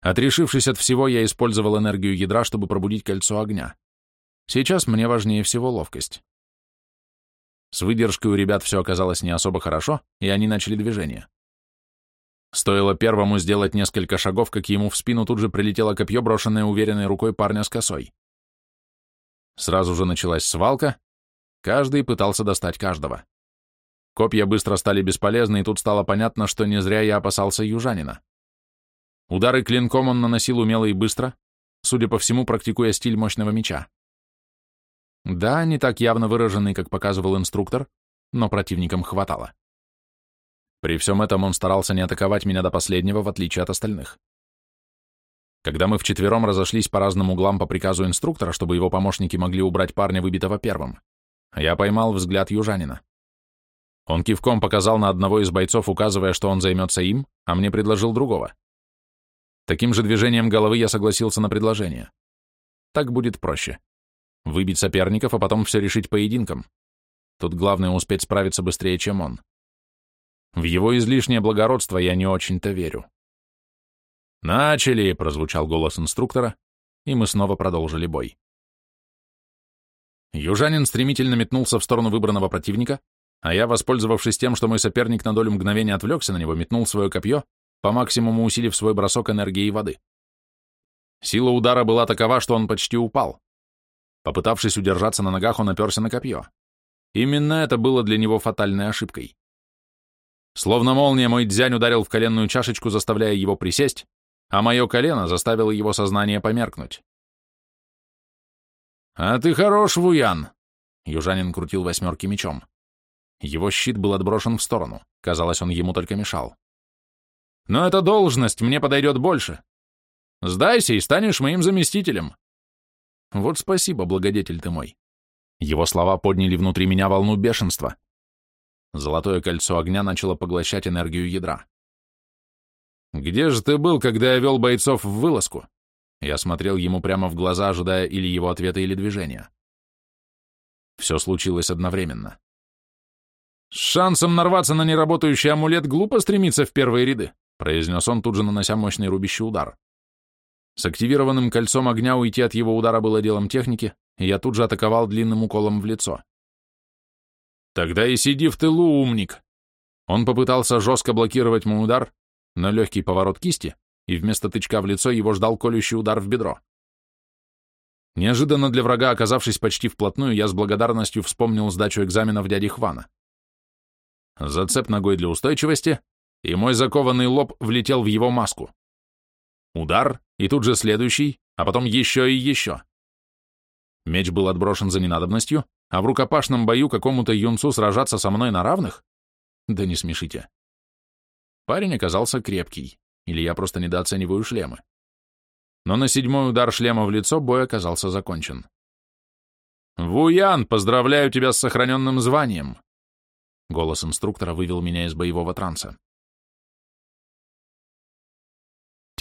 Отрешившись от всего, я использовал энергию ядра, чтобы пробудить кольцо огня. Сейчас мне важнее всего ловкость. С выдержкой у ребят все оказалось не особо хорошо, и они начали движение. Стоило первому сделать несколько шагов, как ему в спину тут же прилетело копье, брошенное уверенной рукой парня с косой. Сразу же началась свалка, каждый пытался достать каждого. Копья быстро стали бесполезны, и тут стало понятно, что не зря я опасался южанина. Удары клинком он наносил умело и быстро, судя по всему, практикуя стиль мощного меча. Да, не так явно выраженный, как показывал инструктор, но противникам хватало. При всем этом он старался не атаковать меня до последнего, в отличие от остальных. Когда мы вчетвером разошлись по разным углам по приказу инструктора, чтобы его помощники могли убрать парня, выбитого первым, я поймал взгляд южанина. Он кивком показал на одного из бойцов, указывая, что он займется им, а мне предложил другого. Таким же движением головы я согласился на предложение. Так будет проще. Выбить соперников, а потом все решить поединком. Тут главное успеть справиться быстрее, чем он. В его излишнее благородство я не очень-то верю. «Начали!» — прозвучал голос инструктора, и мы снова продолжили бой. Южанин стремительно метнулся в сторону выбранного противника, а я, воспользовавшись тем, что мой соперник на долю мгновения отвлекся на него, метнул свое копье, по максимуму усилив свой бросок энергии и воды. Сила удара была такова, что он почти упал. Попытавшись удержаться на ногах, он оперся на копье. Именно это было для него фатальной ошибкой. Словно молния, мой дзянь ударил в коленную чашечку, заставляя его присесть, а мое колено заставило его сознание померкнуть. «А ты хорош, Вуян!» Южанин крутил восьмерки мечом. Его щит был отброшен в сторону. Казалось, он ему только мешал. «Но эта должность мне подойдет больше. Сдайся и станешь моим заместителем». «Вот спасибо, благодетель ты мой». Его слова подняли внутри меня волну бешенства. Золотое кольцо огня начало поглощать энергию ядра. «Где же ты был, когда я вел бойцов в вылазку?» Я смотрел ему прямо в глаза, ожидая или его ответа, или движения. Все случилось одновременно. «С шансом нарваться на неработающий амулет глупо стремиться в первые ряды», произнес он, тут же нанося мощный рубящий удар. С активированным кольцом огня уйти от его удара было делом техники, и я тут же атаковал длинным уколом в лицо. Тогда и сиди в тылу, умник. Он попытался жестко блокировать мой удар, но легкий поворот кисти, и вместо тычка в лицо его ждал колющий удар в бедро. Неожиданно для врага, оказавшись почти вплотную, я с благодарностью вспомнил сдачу экзамена в дяди Хвана. Зацеп ногой для устойчивости, и мой закованный лоб влетел в его маску. Удар, и тут же следующий, а потом еще и еще. Меч был отброшен за ненадобностью, а в рукопашном бою какому-то юнцу сражаться со мной на равных? Да не смешите. Парень оказался крепкий, или я просто недооцениваю шлемы. Но на седьмой удар шлема в лицо бой оказался закончен. «Вуян, поздравляю тебя с сохраненным званием!» Голос инструктора вывел меня из боевого транса.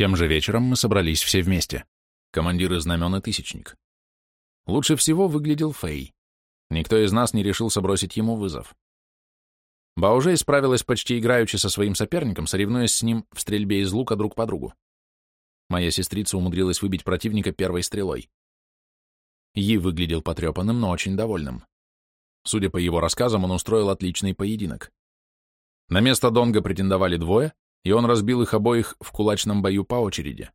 Тем же вечером мы собрались все вместе. Командиры знамен и тысячник. Лучше всего выглядел Фэй. Никто из нас не решился бросить ему вызов. Баужей справилась почти играючи со своим соперником, соревнуясь с ним в стрельбе из лука друг по другу. Моя сестрица умудрилась выбить противника первой стрелой. Yi выглядел потрепанным, но очень довольным. Судя по его рассказам, он устроил отличный поединок. На место Донга претендовали двое, и он разбил их обоих в кулачном бою по очереди.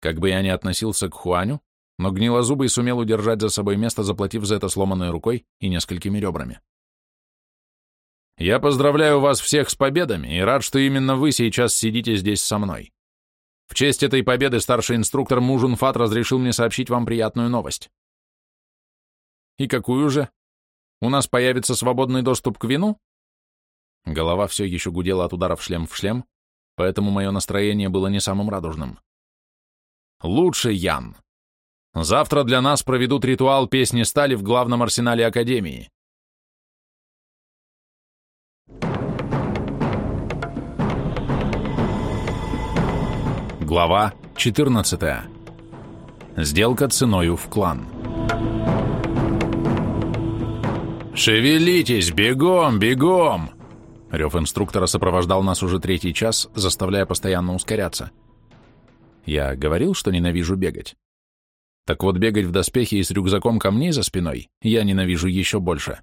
Как бы я ни относился к Хуаню, но Гнилозубый сумел удержать за собой место, заплатив за это сломанной рукой и несколькими ребрами. «Я поздравляю вас всех с победами и рад, что именно вы сейчас сидите здесь со мной. В честь этой победы старший инструктор Мужун Фат разрешил мне сообщить вам приятную новость». «И какую же? У нас появится свободный доступ к вину?» Голова все еще гудела от ударов шлем в шлем, поэтому мое настроение было не самым радужным. «Лучше, Ян!» Завтра для нас проведут ритуал песни стали в главном арсенале Академии. Глава 14. Сделка ценою в клан. «Шевелитесь! Бегом! Бегом!» Рев инструктора сопровождал нас уже третий час, заставляя постоянно ускоряться. Я говорил, что ненавижу бегать. Так вот, бегать в доспехе и с рюкзаком камней за спиной я ненавижу еще больше.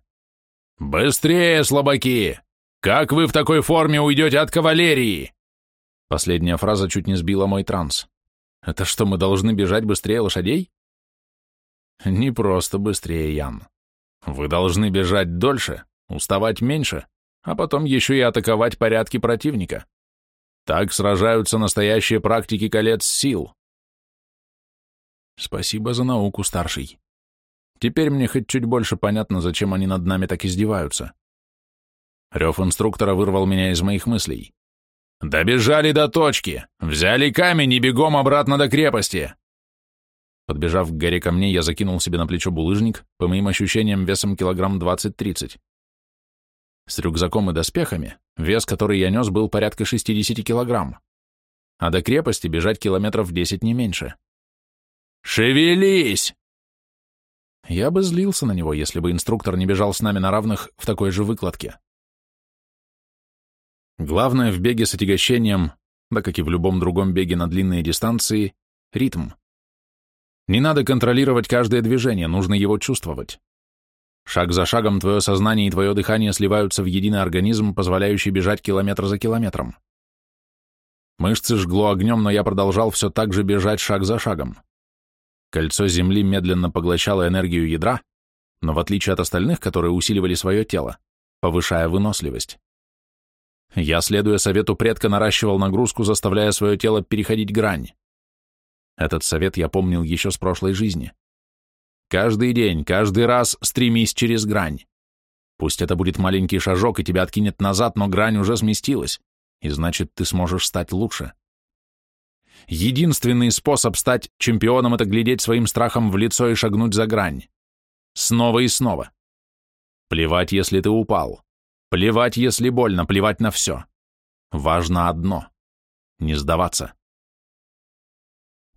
«Быстрее, слабаки! Как вы в такой форме уйдете от кавалерии?» Последняя фраза чуть не сбила мой транс. «Это что, мы должны бежать быстрее лошадей?» «Не просто быстрее, Ян. Вы должны бежать дольше, уставать меньше, а потом еще и атаковать порядки противника. Так сражаются настоящие практики колец сил. Спасибо за науку, старший. Теперь мне хоть чуть больше понятно, зачем они над нами так издеваются. Рев инструктора вырвал меня из моих мыслей. «Добежали до точки! Взяли камень и бегом обратно до крепости!» Подбежав к горе камней, я закинул себе на плечо булыжник, по моим ощущениям, весом килограмм 20-30. С рюкзаком и доспехами вес, который я нес, был порядка 60 килограмм, а до крепости бежать километров 10 не меньше. «Шевелись!» Я бы злился на него, если бы инструктор не бежал с нами на равных в такой же выкладке. Главное в беге с отягощением, да как и в любом другом беге на длинные дистанции, ритм. Не надо контролировать каждое движение, нужно его чувствовать. Шаг за шагом твое сознание и твое дыхание сливаются в единый организм, позволяющий бежать километр за километром. Мышцы жгло огнем, но я продолжал все так же бежать шаг за шагом. Кольцо Земли медленно поглощало энергию ядра, но в отличие от остальных, которые усиливали свое тело, повышая выносливость. Я, следуя совету предка, наращивал нагрузку, заставляя свое тело переходить грань. Этот совет я помнил еще с прошлой жизни. Каждый день, каждый раз стремись через грань. Пусть это будет маленький шажок и тебя откинет назад, но грань уже сместилась, и значит, ты сможешь стать лучше. Единственный способ стать чемпионом — это глядеть своим страхом в лицо и шагнуть за грань. Снова и снова. Плевать, если ты упал. Плевать, если больно, плевать на все. Важно одно — не сдаваться.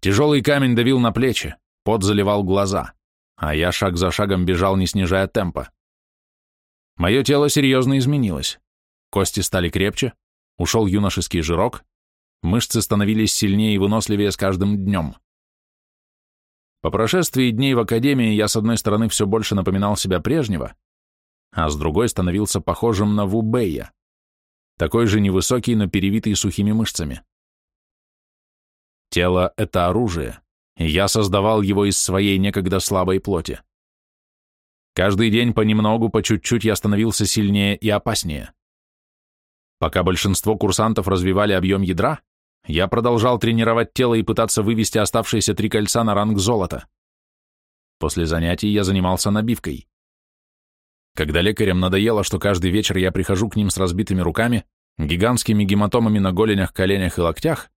Тяжелый камень давил на плечи, пот заливал глаза, а я шаг за шагом бежал, не снижая темпа. Мое тело серьезно изменилось. Кости стали крепче, ушел юношеский жирок, мышцы становились сильнее и выносливее с каждым днем. По прошествии дней в академии я, с одной стороны, все больше напоминал себя прежнего, а с другой становился похожим на Вубея, такой же невысокий, но перевитый сухими мышцами. Тело — это оружие, я создавал его из своей некогда слабой плоти. Каждый день понемногу, по чуть-чуть я становился сильнее и опаснее. Пока большинство курсантов развивали объем ядра, я продолжал тренировать тело и пытаться вывести оставшиеся три кольца на ранг золота. После занятий я занимался набивкой. Когда лекарям надоело, что каждый вечер я прихожу к ним с разбитыми руками, гигантскими гематомами на голенях, коленях и локтях,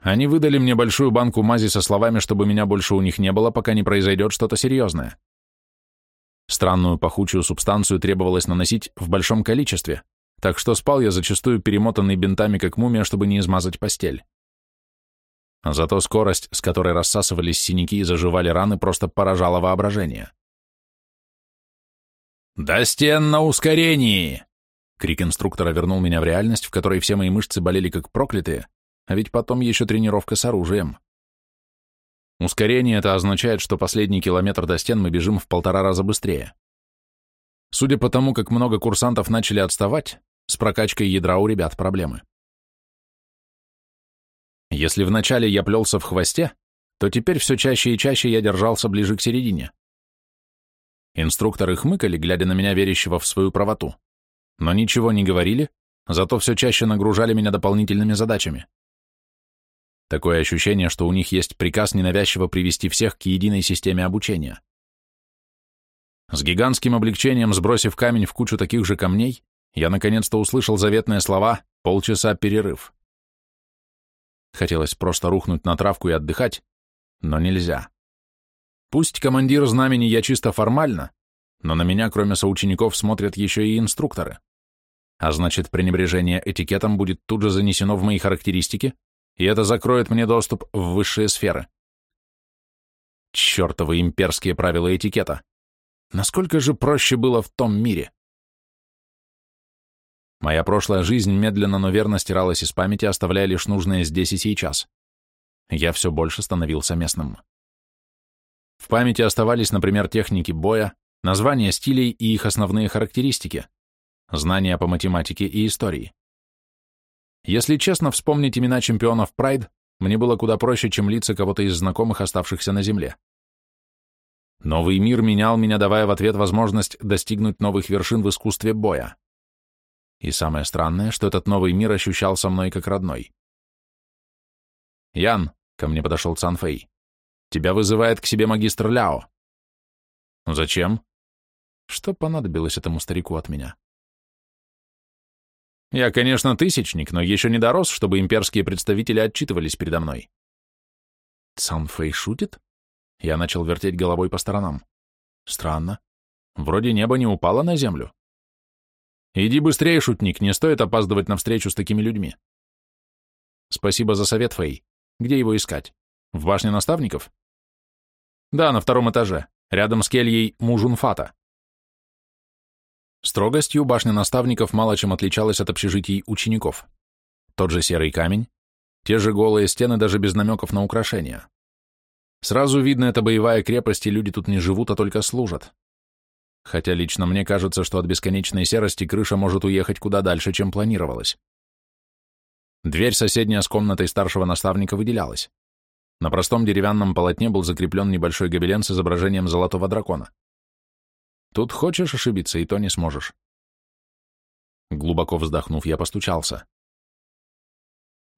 они выдали мне большую банку мази со словами, чтобы меня больше у них не было, пока не произойдет что-то серьезное. Странную пахучую субстанцию требовалось наносить в большом количестве, так что спал я зачастую перемотанный бинтами, как мумия, чтобы не измазать постель. Зато скорость, с которой рассасывались синяки и заживали раны, просто поражала воображение. «До стен на ускорении!» Крик инструктора вернул меня в реальность, в которой все мои мышцы болели как проклятые, а ведь потом еще тренировка с оружием. Ускорение это означает, что последний километр до стен мы бежим в полтора раза быстрее. Судя по тому, как много курсантов начали отставать, с прокачкой ядра у ребят проблемы. Если вначале я плелся в хвосте, то теперь все чаще и чаще я держался ближе к середине. Инструкторы хмыкали, глядя на меня, верящего в свою правоту, но ничего не говорили, зато все чаще нагружали меня дополнительными задачами. Такое ощущение, что у них есть приказ ненавязчиво привести всех к единой системе обучения. С гигантским облегчением сбросив камень в кучу таких же камней, я наконец-то услышал заветные слова «полчаса перерыв». Хотелось просто рухнуть на травку и отдыхать, но нельзя. Пусть командир знамени я чисто формально, но на меня, кроме соучеников, смотрят еще и инструкторы. А значит, пренебрежение этикетом будет тут же занесено в мои характеристики, и это закроет мне доступ в высшие сферы. Чертовы имперские правила этикета. Насколько же проще было в том мире? Моя прошлая жизнь медленно, но верно стиралась из памяти, оставляя лишь нужное здесь и сейчас. Я все больше становился местным. В памяти оставались, например, техники боя, названия стилей и их основные характеристики, знания по математике и истории. Если честно, вспомнить имена чемпионов Pride мне было куда проще, чем лица кого-то из знакомых, оставшихся на земле. Новый мир менял меня, давая в ответ возможность достигнуть новых вершин в искусстве боя. И самое странное, что этот новый мир ощущал со мной как родной. «Ян», — ко мне подошел Цан Фэй, — «тебя вызывает к себе магистр Ляо». «Зачем?» Что понадобилось этому старику от меня? Я, конечно, тысячник, но еще не дорос, чтобы имперские представители отчитывались передо мной. Цан Фэй шутит? Я начал вертеть головой по сторонам. Странно. Вроде небо не упало на землю. Иди быстрее, шутник, не стоит опаздывать на встречу с такими людьми. Спасибо за совет, Фэй. Где его искать? В башне наставников? Да, на втором этаже, рядом с кельей Мужунфата. Строгостью башня наставников мало чем отличалась от общежитий учеников. Тот же серый камень, те же голые стены даже без намеков на украшения. Сразу видно, это боевая крепость, и люди тут не живут, а только служат. Хотя лично мне кажется, что от бесконечной серости крыша может уехать куда дальше, чем планировалось. Дверь, соседняя с комнатой старшего наставника, выделялась. На простом деревянном полотне был закреплен небольшой гобелен с изображением золотого дракона. Тут хочешь ошибиться, и то не сможешь. Глубоко вздохнув, я постучался.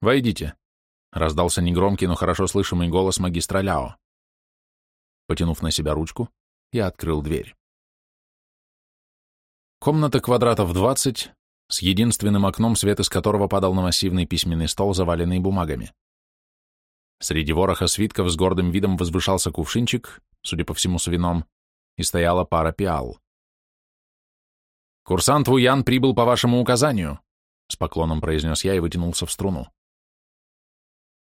«Войдите», — раздался негромкий, но хорошо слышимый голос магистра Ляо. Потянув на себя ручку, я открыл дверь. Комната квадратов 20, с единственным окном, свет из которого падал на массивный письменный стол, заваленный бумагами. Среди вороха свитков с гордым видом возвышался кувшинчик, судя по всему, с вином, и стояла пара пиал. «Курсант Вуян прибыл по вашему указанию», — с поклоном произнес я и вытянулся в струну.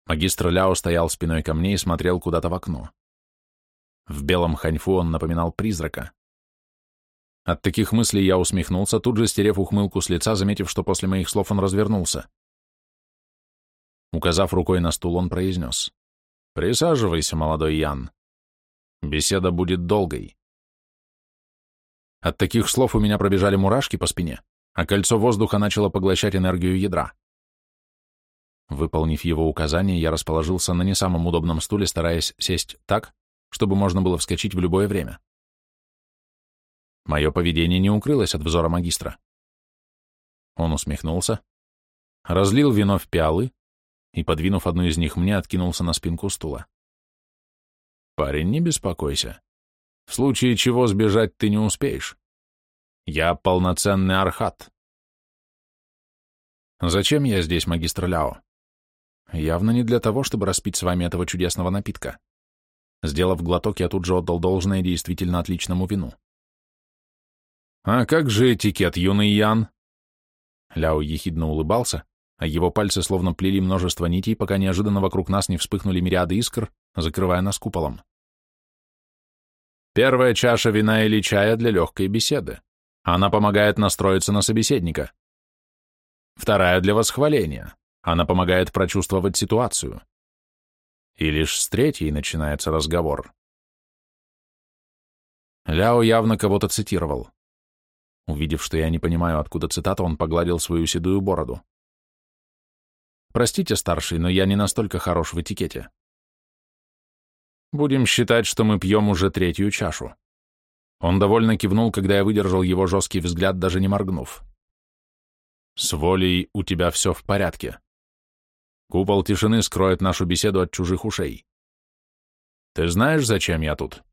Магистр Ляо стоял спиной ко мне и смотрел куда-то в окно. В белом ханьфу он напоминал призрака. От таких мыслей я усмехнулся, тут же стерев ухмылку с лица, заметив, что после моих слов он развернулся. Указав рукой на стул, он произнес. «Присаживайся, молодой Ян. Беседа будет долгой». От таких слов у меня пробежали мурашки по спине, а кольцо воздуха начало поглощать энергию ядра. Выполнив его указание, я расположился на не самом удобном стуле, стараясь сесть так, чтобы можно было вскочить в любое время. Мое поведение не укрылось от взора магистра. Он усмехнулся, разлил вино в пиалы и, подвинув одну из них мне, откинулся на спинку стула. «Парень, не беспокойся. В случае чего сбежать ты не успеешь. Я полноценный архат. Зачем я здесь, магистр Ляо? Явно не для того, чтобы распить с вами этого чудесного напитка. Сделав глоток, я тут же отдал должное действительно отличному вину. А как же этикет, юный Ян? Ляо ехидно улыбался, а его пальцы словно плели множество нитей, пока неожиданно вокруг нас не вспыхнули мириады искр, закрывая нас куполом. Первая чаша вина или чая для легкой беседы. Она помогает настроиться на собеседника. Вторая для восхваления. Она помогает прочувствовать ситуацию. И лишь с третьей начинается разговор. Ляо явно кого-то цитировал. Увидев, что я не понимаю, откуда цитата, он погладил свою седую бороду. «Простите, старший, но я не настолько хорош в этикете. Будем считать, что мы пьем уже третью чашу. Он довольно кивнул, когда я выдержал его жесткий взгляд, даже не моргнув. С волей у тебя все в порядке. Купол тишины скроет нашу беседу от чужих ушей. Ты знаешь, зачем я тут?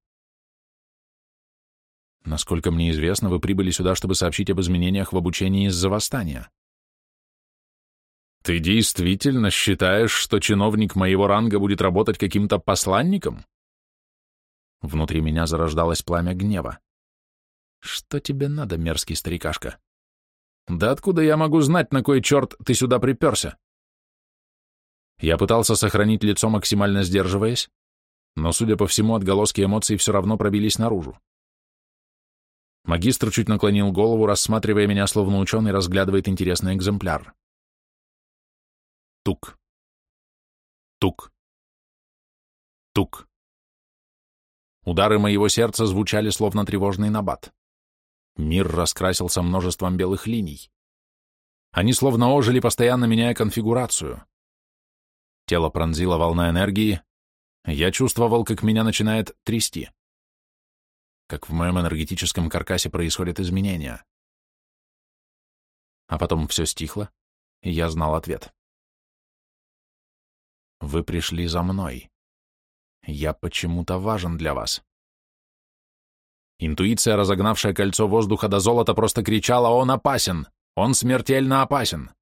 Насколько мне известно, вы прибыли сюда, чтобы сообщить об изменениях в обучении из-за восстания. Ты действительно считаешь, что чиновник моего ранга будет работать каким-то посланником? Внутри меня зарождалось пламя гнева. Что тебе надо, мерзкий старикашка? Да откуда я могу знать, на кой черт ты сюда приперся? Я пытался сохранить лицо, максимально сдерживаясь, но, судя по всему, отголоски эмоций все равно пробились наружу. Магистр чуть наклонил голову, рассматривая меня, словно ученый разглядывает интересный экземпляр. Тук. Тук. Тук. Удары моего сердца звучали словно тревожный набат. Мир раскрасился множеством белых линий. Они словно ожили, постоянно меняя конфигурацию. Тело пронзила волна энергии. Я чувствовал, как меня начинает трясти. Как в моем энергетическом каркасе происходят изменения. А потом все стихло, и я знал ответ. Вы пришли за мной. Я почему-то важен для вас. Интуиция, разогнавшая кольцо воздуха до золота, просто кричала «Он опасен! Он смертельно опасен!»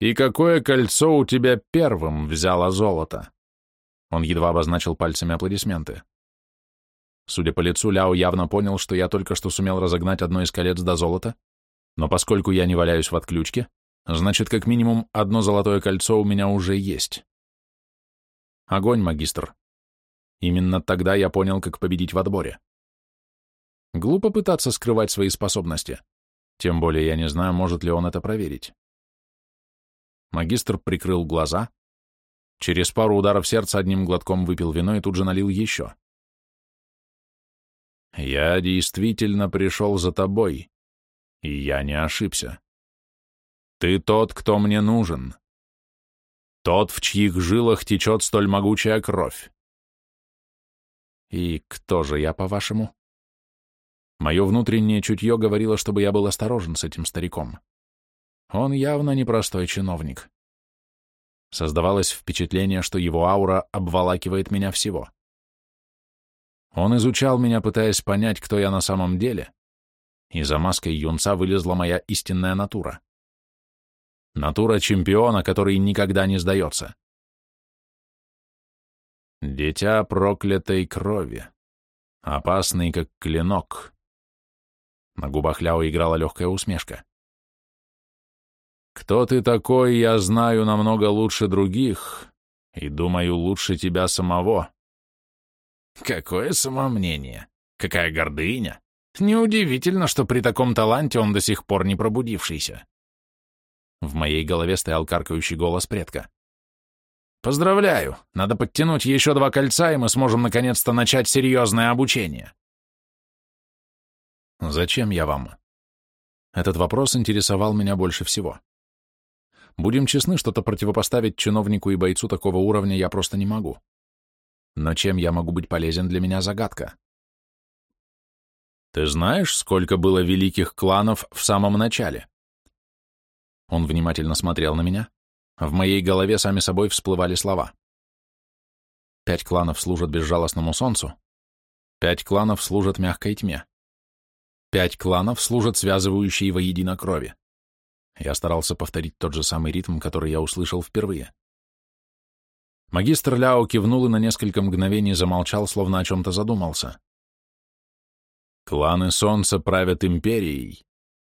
«И какое кольцо у тебя первым взяло золото?» Он едва обозначил пальцами аплодисменты. Судя по лицу, Ляо явно понял, что я только что сумел разогнать одно из колец до золота, но поскольку я не валяюсь в отключке, значит, как минимум одно золотое кольцо у меня уже есть. Огонь, магистр. Именно тогда я понял, как победить в отборе. Глупо пытаться скрывать свои способности. Тем более я не знаю, может ли он это проверить. Магистр прикрыл глаза, через пару ударов сердца одним глотком выпил вино и тут же налил еще. «Я действительно пришел за тобой, и я не ошибся. Ты тот, кто мне нужен. Тот, в чьих жилах течет столь могучая кровь. И кто же я, по-вашему? Мое внутреннее чутье говорило, чтобы я был осторожен с этим стариком. Он явно непростой чиновник. Создавалось впечатление, что его аура обволакивает меня всего. Он изучал меня, пытаясь понять, кто я на самом деле, и за маской юнца вылезла моя истинная натура. Натура чемпиона, который никогда не сдается. Дитя проклятой крови, опасный как клинок. На губах Ляо играла легкая усмешка. Кто ты такой, я знаю намного лучше других, и думаю, лучше тебя самого. Какое самомнение, какая гордыня. Неудивительно, что при таком таланте он до сих пор не пробудившийся. В моей голове стоял каркающий голос предка. Поздравляю, надо подтянуть еще два кольца, и мы сможем наконец-то начать серьезное обучение. Зачем я вам? Этот вопрос интересовал меня больше всего. Будем честны, что-то противопоставить чиновнику и бойцу такого уровня я просто не могу. Но чем я могу быть полезен, для меня загадка. Ты знаешь, сколько было великих кланов в самом начале? Он внимательно смотрел на меня, в моей голове сами собой всплывали слова. Пять кланов служат безжалостному солнцу, пять кланов служат мягкой тьме, пять кланов служат связывающей воедино крови. Я старался повторить тот же самый ритм, который я услышал впервые. Магистр Ляо кивнул и на несколько мгновений замолчал, словно о чем-то задумался. Кланы Солнца правят империей,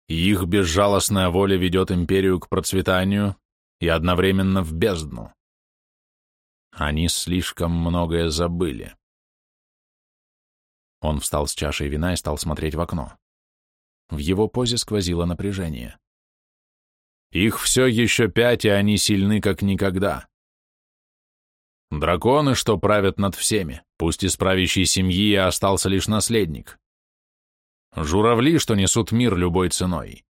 их безжалостная воля ведет империю к процветанию и одновременно в бездну. Они слишком многое забыли. Он встал с чашей вина и стал смотреть в окно. В его позе сквозило напряжение. Их все еще пять, и они сильны как никогда. Драконы, что правят над всеми, пусть из правящей семьи остался лишь наследник. Журавли, что несут мир любой ценой.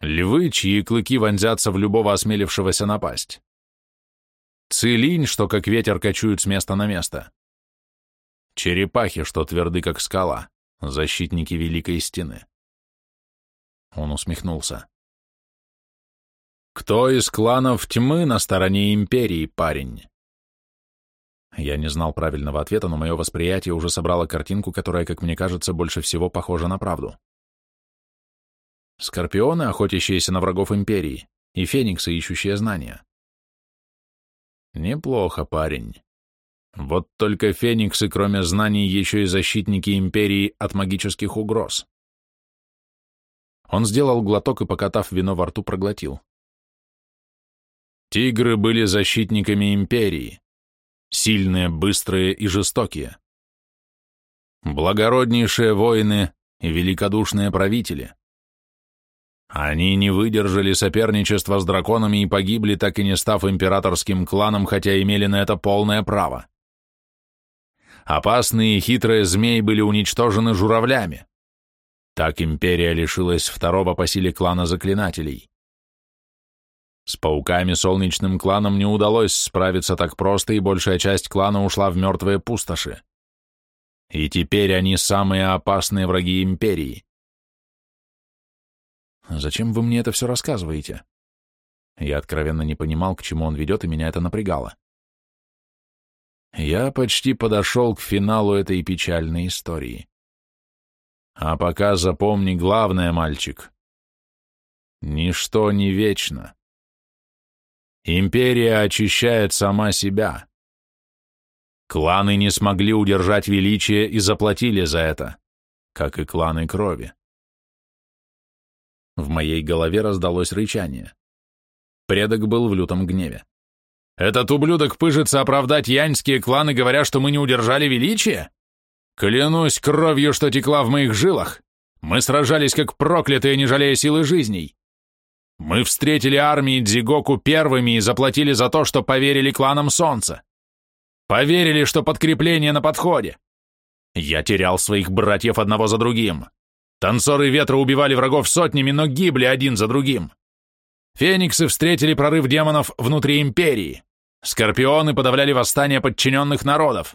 Львы, чьи клыки вонзятся в любого осмелившегося напасть. Целинь, что как ветер кочуют с места на место. Черепахи, что тверды как скала, защитники Великой Стены. Он усмехнулся. «Кто из кланов тьмы на стороне Империи, парень?» Я не знал правильного ответа, но мое восприятие уже собрало картинку, которая, как мне кажется, больше всего похожа на правду. Скорпионы, охотящиеся на врагов Империи, и фениксы, ищущие знания. Неплохо, парень. Вот только фениксы, кроме знаний, еще и защитники Империи от магических угроз. Он сделал глоток и, покатав вино во рту, проглотил. Тигры были защитниками Империи, сильные, быстрые и жестокие. Благороднейшие воины и великодушные правители. Они не выдержали соперничества с драконами и погибли, так и не став императорским кланом, хотя имели на это полное право. Опасные и хитрые змеи были уничтожены журавлями. Так империя лишилась второго по силе клана заклинателей. С пауками солнечным кланом не удалось справиться так просто, и большая часть клана ушла в мертвые пустоши. И теперь они самые опасные враги империи. Зачем вы мне это все рассказываете? Я откровенно не понимал, к чему он ведет, и меня это напрягало. Я почти подошел к финалу этой печальной истории. А пока запомни главное, мальчик. Ничто не вечно. Империя очищает сама себя. Кланы не смогли удержать величие и заплатили за это, как и кланы крови. В моей голове раздалось рычание. Предок был в лютом гневе. «Этот ублюдок пыжится оправдать яньские кланы, говоря, что мы не удержали величие? Клянусь кровью, что текла в моих жилах. Мы сражались как проклятые, не жалея силы жизней. Мы встретили армии Дзигоку первыми и заплатили за то, что поверили кланам Солнца. Поверили, что подкрепление на подходе. Я терял своих братьев одного за другим. Танцоры ветра убивали врагов сотнями, но гибли один за другим. Фениксы встретили прорыв демонов внутри империи. Скорпионы подавляли восстание подчиненных народов.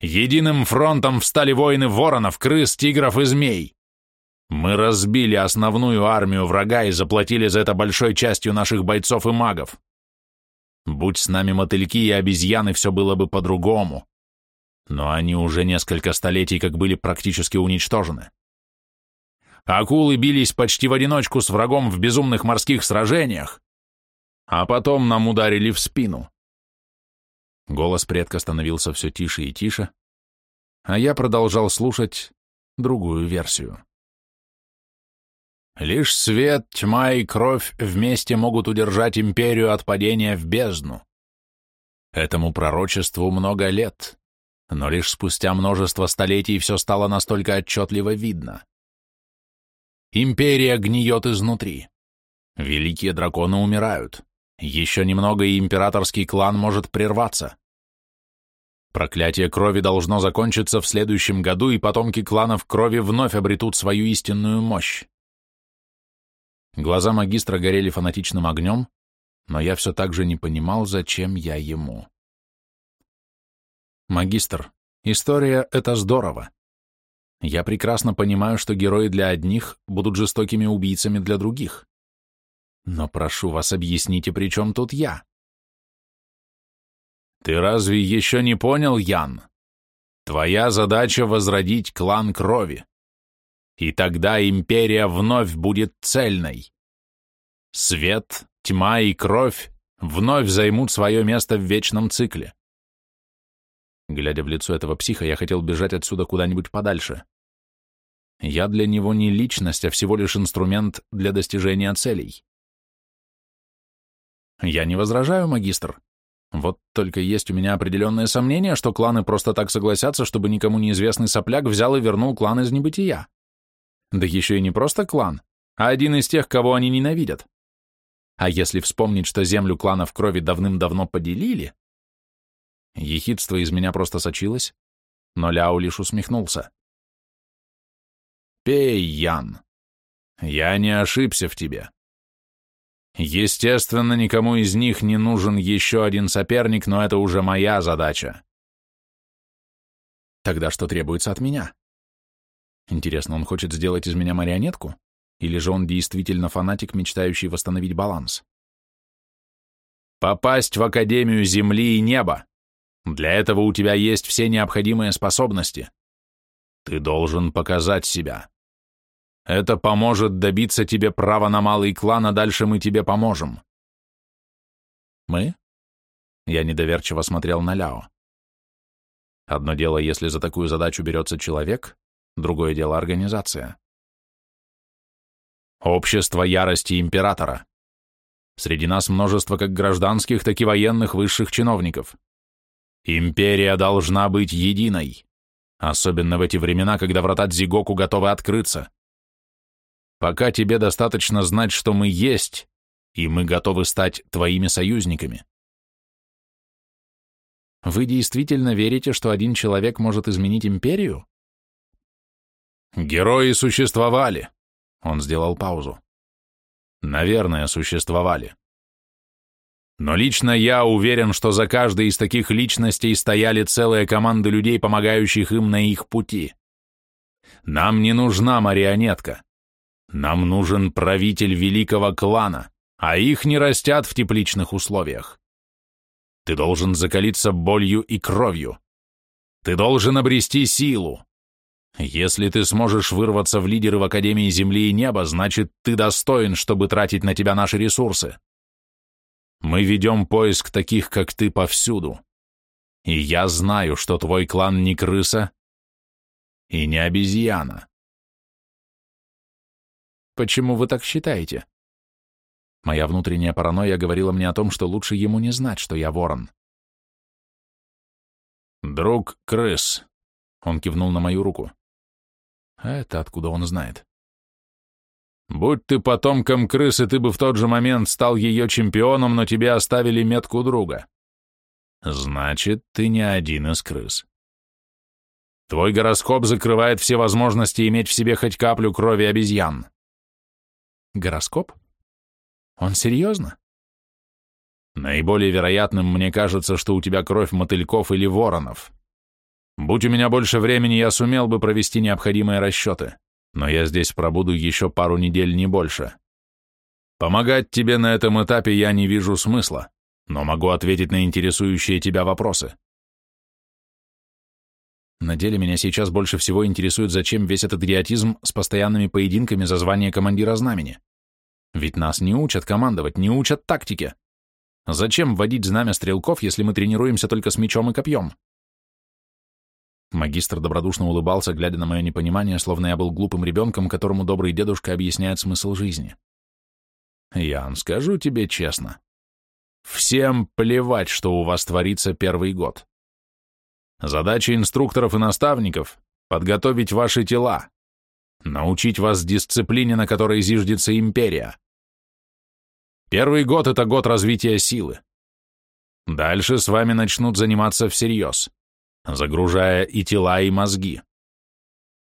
Единым фронтом встали воины воронов, крыс, тигров и змей. Мы разбили основную армию врага и заплатили за это большой частью наших бойцов и магов. Будь с нами мотыльки и обезьяны, все было бы по-другому. Но они уже несколько столетий как были практически уничтожены. Акулы бились почти в одиночку с врагом в безумных морских сражениях, а потом нам ударили в спину. Голос предка становился все тише и тише, а я продолжал слушать другую версию. Лишь свет, тьма и кровь вместе могут удержать империю от падения в бездну. Этому пророчеству много лет, но лишь спустя множество столетий все стало настолько отчетливо видно. Империя гниет изнутри. Великие драконы умирают. Еще немного, и императорский клан может прерваться. Проклятие крови должно закончиться в следующем году, и потомки кланов крови вновь обретут свою истинную мощь. Глаза магистра горели фанатичным огнем, но я все так же не понимал, зачем я ему. Магистр, история — это здорово. Я прекрасно понимаю, что герои для одних будут жестокими убийцами для других. Но прошу вас, объясните, при чем тут я? Ты разве еще не понял, Ян? Твоя задача — возродить клан крови. И тогда империя вновь будет цельной. Свет, тьма и кровь вновь займут свое место в вечном цикле. Глядя в лицо этого психа, я хотел бежать отсюда куда-нибудь подальше. Я для него не личность, а всего лишь инструмент для достижения целей. Я не возражаю, магистр. Вот только есть у меня определенное сомнение, что кланы просто так согласятся, чтобы никому неизвестный сопляк взял и вернул клан из небытия. Да еще и не просто клан, а один из тех, кого они ненавидят. А если вспомнить, что землю кланов крови давным-давно поделили, Ехидство из меня просто сочилось, но Ляо лишь усмехнулся. «Пей, Ян. Я не ошибся в тебе. Естественно, никому из них не нужен еще один соперник, но это уже моя задача». «Тогда что требуется от меня?» Интересно, он хочет сделать из меня марионетку? Или же он действительно фанатик, мечтающий восстановить баланс? «Попасть в Академию Земли и Неба!» Для этого у тебя есть все необходимые способности. Ты должен показать себя. Это поможет добиться тебе права на малый клан, а дальше мы тебе поможем. Мы? Я недоверчиво смотрел на Ляо. Одно дело, если за такую задачу берется человек, другое дело организация. Общество ярости императора. Среди нас множество как гражданских, так и военных высших чиновников. Империя должна быть единой, особенно в эти времена, когда врата Дзигоку готовы открыться. Пока тебе достаточно знать, что мы есть, и мы готовы стать твоими союзниками. Вы действительно верите, что один человек может изменить империю? Герои существовали. Он сделал паузу. Наверное, существовали. Но лично я уверен, что за каждой из таких личностей стояли целые команды людей, помогающих им на их пути. Нам не нужна марионетка. Нам нужен правитель великого клана, а их не растят в тепличных условиях. Ты должен закалиться болью и кровью. Ты должен обрести силу. Если ты сможешь вырваться в лидеры в Академии Земли и Неба, значит, ты достоин, чтобы тратить на тебя наши ресурсы. Мы ведем поиск таких, как ты, повсюду. И я знаю, что твой клан не крыса и не обезьяна. Почему вы так считаете? Моя внутренняя паранойя говорила мне о том, что лучше ему не знать, что я ворон. «Друг крыс», — он кивнул на мою руку. А это откуда он знает? Будь ты потомком крысы, ты бы в тот же момент стал ее чемпионом, но тебе оставили метку друга. Значит, ты не один из крыс. Твой гороскоп закрывает все возможности иметь в себе хоть каплю крови обезьян. Гороскоп? Он серьезно? Наиболее вероятным мне кажется, что у тебя кровь мотыльков или воронов. Будь у меня больше времени, я сумел бы провести необходимые расчеты но я здесь пробуду еще пару недель, не больше. Помогать тебе на этом этапе я не вижу смысла, но могу ответить на интересующие тебя вопросы. На деле меня сейчас больше всего интересует, зачем весь этот идиотизм с постоянными поединками за звание командира знамени. Ведь нас не учат командовать, не учат тактике. Зачем вводить знамя стрелков, если мы тренируемся только с мечом и копьем? Магистр добродушно улыбался, глядя на мое непонимание, словно я был глупым ребенком, которому добрый дедушка объясняет смысл жизни. «Ян, скажу тебе честно, всем плевать, что у вас творится первый год. Задача инструкторов и наставников — подготовить ваши тела, научить вас дисциплине, на которой зиждется империя. Первый год — это год развития силы. Дальше с вами начнут заниматься всерьез загружая и тела, и мозги.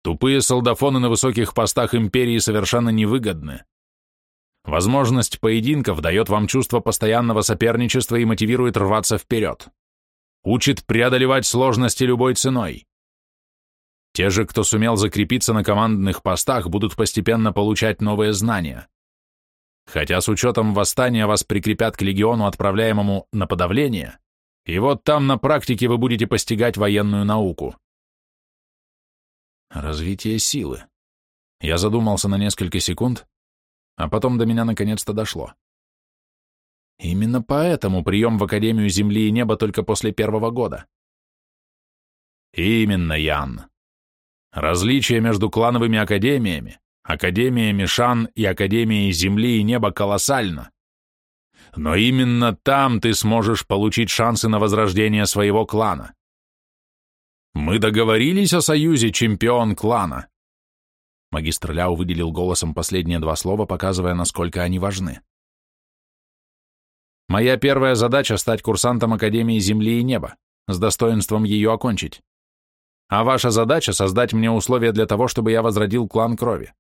Тупые солдафоны на высоких постах империи совершенно невыгодны. Возможность поединков дает вам чувство постоянного соперничества и мотивирует рваться вперед. Учит преодолевать сложности любой ценой. Те же, кто сумел закрепиться на командных постах, будут постепенно получать новые знания. Хотя с учетом восстания вас прикрепят к легиону, отправляемому на подавление, и вот там на практике вы будете постигать военную науку. Развитие силы. Я задумался на несколько секунд, а потом до меня наконец-то дошло. Именно поэтому прием в Академию Земли и Неба только после первого года. Именно, Ян. Различие между клановыми академиями, Академиями Шан и Академией Земли и Неба колоссально. Но именно там ты сможешь получить шансы на возрождение своего клана. Мы договорились о союзе, чемпион клана. Магистр Ляо выделил голосом последние два слова, показывая, насколько они важны. Моя первая задача — стать курсантом Академии Земли и Неба, с достоинством ее окончить. А ваша задача — создать мне условия для того, чтобы я возродил клан крови.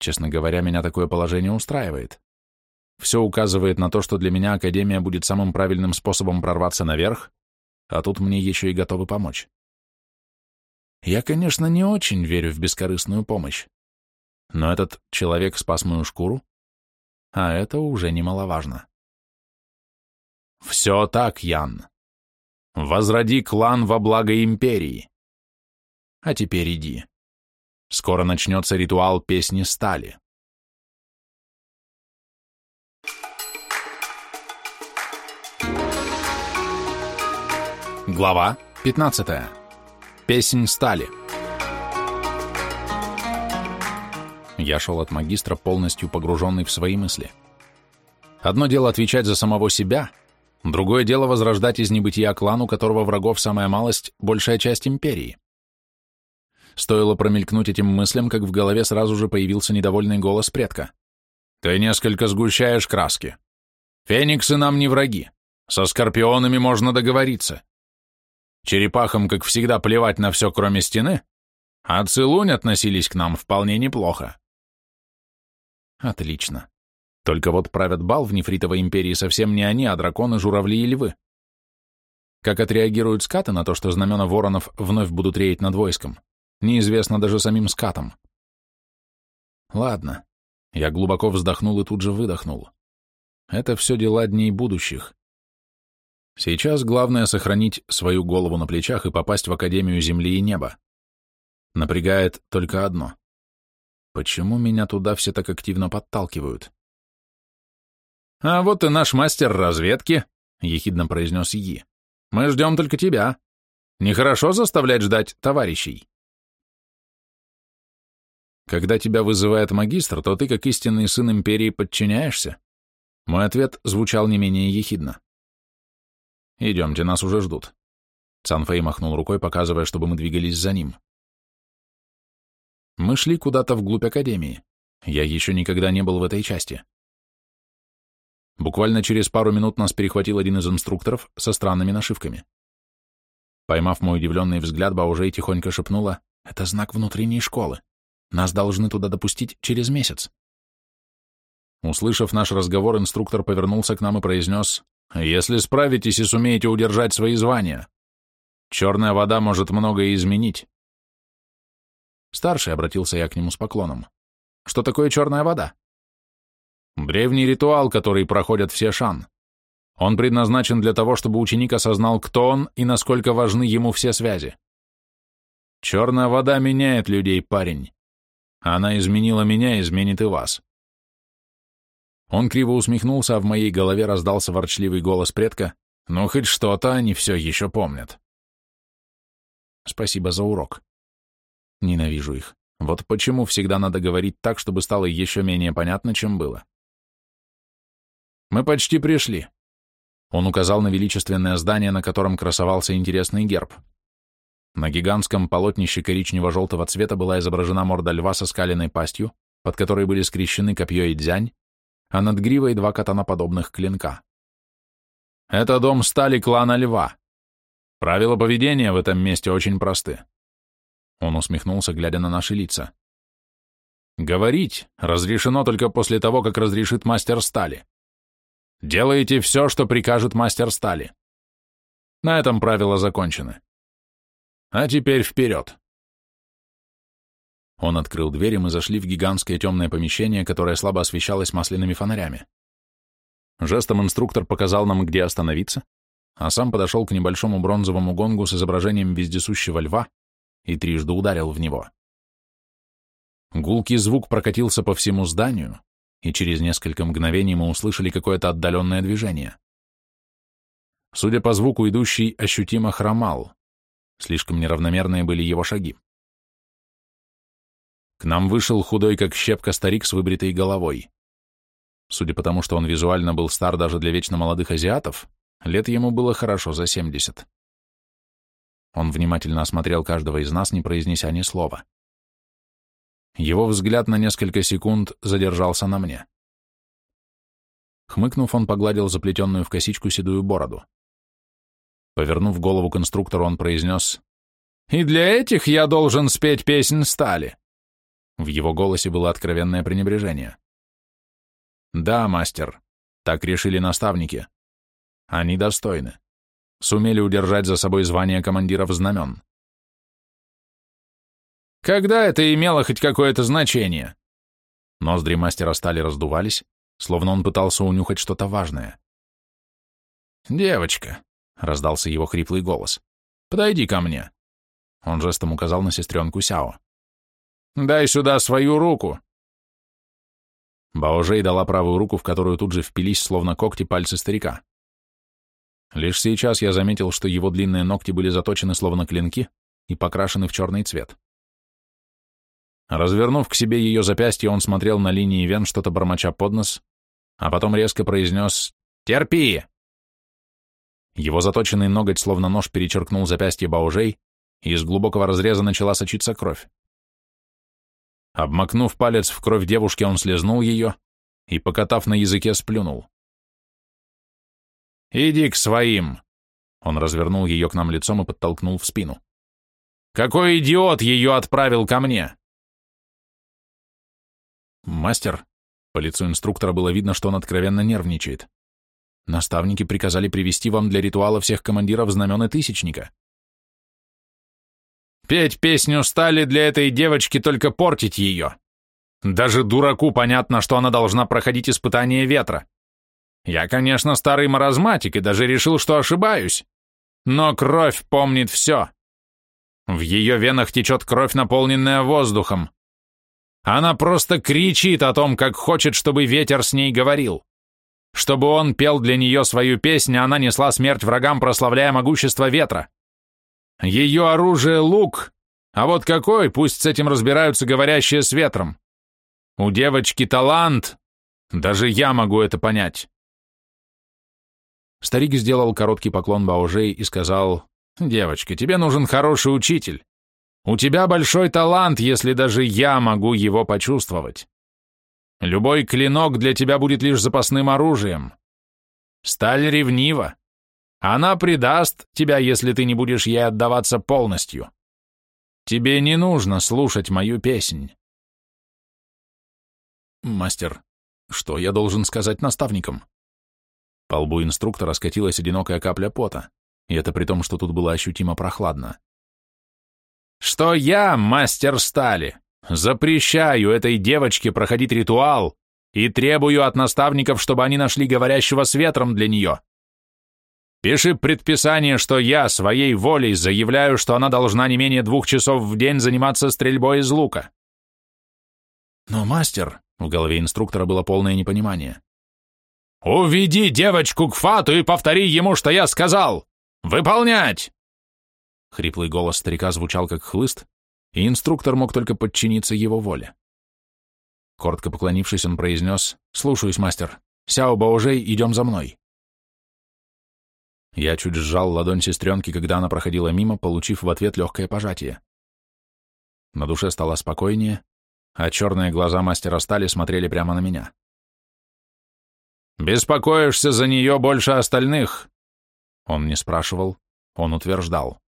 Честно говоря, меня такое положение устраивает. Все указывает на то, что для меня Академия будет самым правильным способом прорваться наверх, а тут мне еще и готовы помочь. Я, конечно, не очень верю в бескорыстную помощь, но этот человек спас мою шкуру, а это уже немаловажно. Все так, Ян. Возроди клан во благо империи. А теперь иди. Скоро начнется ритуал песни стали. Глава 15. Песнь стали. Я шел от магистра, полностью погруженный в свои мысли. Одно дело отвечать за самого себя, другое дело возрождать из небытия клан, у которого врагов самая малость, большая часть империи. Стоило промелькнуть этим мыслям, как в голове сразу же появился недовольный голос предка. «Ты несколько сгущаешь краски. Фениксы нам не враги. Со скорпионами можно договориться. Черепахам, как всегда, плевать на все, кроме стены, а целунь относились к нам вполне неплохо. Отлично. Только вот правят бал в Нефритовой империи совсем не они, а драконы, журавли и львы. Как отреагируют скаты на то, что знамена воронов вновь будут реять над войском, неизвестно даже самим скатам. Ладно. Я глубоко вздохнул и тут же выдохнул. Это все дела дней будущих. Сейчас главное сохранить свою голову на плечах и попасть в Академию Земли и Неба. Напрягает только одно. Почему меня туда все так активно подталкивают? «А вот и наш мастер разведки», — ехидно произнес Yi. «Мы ждем только тебя. Нехорошо заставлять ждать товарищей». Когда тебя вызывает магистр, то ты, как истинный сын империи, подчиняешься? Мой ответ звучал не менее ехидно. Идемте, нас уже ждут. Цанфэй махнул рукой, показывая, чтобы мы двигались за ним. Мы шли куда-то вглубь Академии. Я еще никогда не был в этой части. Буквально через пару минут нас перехватил один из инструкторов со странными нашивками. Поймав мой удивленный взгляд, Баужей тихонько шепнула, «Это знак внутренней школы. Нас должны туда допустить через месяц». Услышав наш разговор, инструктор повернулся к нам и произнес, «Если справитесь и сумеете удержать свои звания, черная вода может многое изменить». Старший обратился я к нему с поклоном. «Что такое черная вода?» Древний ритуал, который проходят все шан. Он предназначен для того, чтобы ученик осознал, кто он и насколько важны ему все связи. Черная вода меняет людей, парень. Она изменила меня, изменит и вас. Он криво усмехнулся, а в моей голове раздался ворчливый голос предка, «Ну, хоть что-то они все еще помнят». Спасибо за урок. Ненавижу их. Вот почему всегда надо говорить так, чтобы стало еще менее понятно, чем было. Мы почти пришли. Он указал на величественное здание, на котором красовался интересный герб. На гигантском полотнище коричнево-желтого цвета была изображена морда льва со скаленной пастью, под которой были скрещены копье и дзянь, а над гривой два катаноподобных клинка. Это дом стали клана льва. Правила поведения в этом месте очень просты. Он усмехнулся, глядя на наши лица. Говорить разрешено только после того, как разрешит мастер стали. Делаете все, что прикажет мастер стали. На этом правила закончены. А теперь вперед. Он открыл дверь, и мы зашли в гигантское темное помещение, которое слабо освещалось масляными фонарями. Жестом инструктор показал нам, где остановиться, а сам подошел к небольшому бронзовому гонгу с изображением вездесущего льва и трижды ударил в него. Гулкий звук прокатился по всему зданию, и через несколько мгновений мы услышали какое-то отдаленное движение. Судя по звуку, идущий ощутимо хромал. Слишком неравномерные были его шаги. К нам вышел худой, как щепка, старик с выбритой головой. Судя по тому, что он визуально был стар даже для вечно молодых азиатов, лет ему было хорошо за семьдесят. Он внимательно осмотрел каждого из нас, не произнеся ни слова. Его взгляд на несколько секунд задержался на мне. Хмыкнув, он погладил заплетенную в косичку седую бороду. Повернув голову к инструктору, он произнес «И для этих я должен спеть песнь стали». В его голосе было откровенное пренебрежение. «Да, мастер, так решили наставники. Они достойны. Сумели удержать за собой звание командиров знамен. Когда это имело хоть какое-то значение? Ноздри мастера стали раздувались, словно он пытался унюхать что-то важное. «Девочка», — раздался его хриплый голос, — «подойди ко мне». Он жестом указал на сестренку Сяо. «Дай сюда свою руку». Баожей дала правую руку, в которую тут же впились, словно когти, пальцы старика. Лишь сейчас я заметил, что его длинные ногти были заточены, словно клинки, и покрашены в черный цвет. Развернув к себе ее запястье, он смотрел на линии вен, что-то бормоча под нос, а потом резко произнес «Терпи!». Его заточенный ноготь, словно нож, перечеркнул запястье Баужей, и из глубокого разреза начала сочиться кровь. Обмакнув палец в кровь девушки, он слезнул ее и, покатав на языке, сплюнул. Иди к своим. Он развернул ее к нам лицом и подтолкнул в спину. Какой идиот ее отправил ко мне? Мастер, по лицу инструктора было видно, что он откровенно нервничает. Наставники приказали привести вам для ритуала всех командиров знамен и тысячника. Петь песню стали для этой девочки только портить ее. Даже дураку понятно, что она должна проходить испытание ветра. Я, конечно, старый маразматик и даже решил, что ошибаюсь. Но кровь помнит все. В ее венах течет кровь, наполненная воздухом. Она просто кричит о том, как хочет, чтобы ветер с ней говорил. Чтобы он пел для нее свою песню, она несла смерть врагам, прославляя могущество ветра. Ее оружие — лук, а вот какой, пусть с этим разбираются говорящие с ветром. У девочки талант, даже я могу это понять. Старик сделал короткий поклон Баужей и сказал, «Девочка, тебе нужен хороший учитель. У тебя большой талант, если даже я могу его почувствовать. Любой клинок для тебя будет лишь запасным оружием. Сталь ревнива. Она предаст тебя, если ты не будешь ей отдаваться полностью. Тебе не нужно слушать мою песнь. Мастер, что я должен сказать наставникам? По лбу инструктора скатилась одинокая капля пота, и это при том, что тут было ощутимо прохладно. «Что я, мастер стали, запрещаю этой девочке проходить ритуал и требую от наставников, чтобы они нашли говорящего с ветром для нее. Пиши предписание, что я своей волей заявляю, что она должна не менее двух часов в день заниматься стрельбой из лука». «Но, мастер», — в голове инструктора было полное непонимание, «Уведи девочку к Фату и повтори ему, что я сказал! Выполнять!» Хриплый голос старика звучал как хлыст, и инструктор мог только подчиниться его воле. Коротко поклонившись, он произнес «Слушаюсь, мастер. Сяо Баужей, идем за мной». Я чуть сжал ладонь сестренки, когда она проходила мимо, получив в ответ легкое пожатие. На душе стало спокойнее, а черные глаза мастера стали смотрели прямо на меня. Беспокоишься за нее больше остальных?» Он не спрашивал, он утверждал.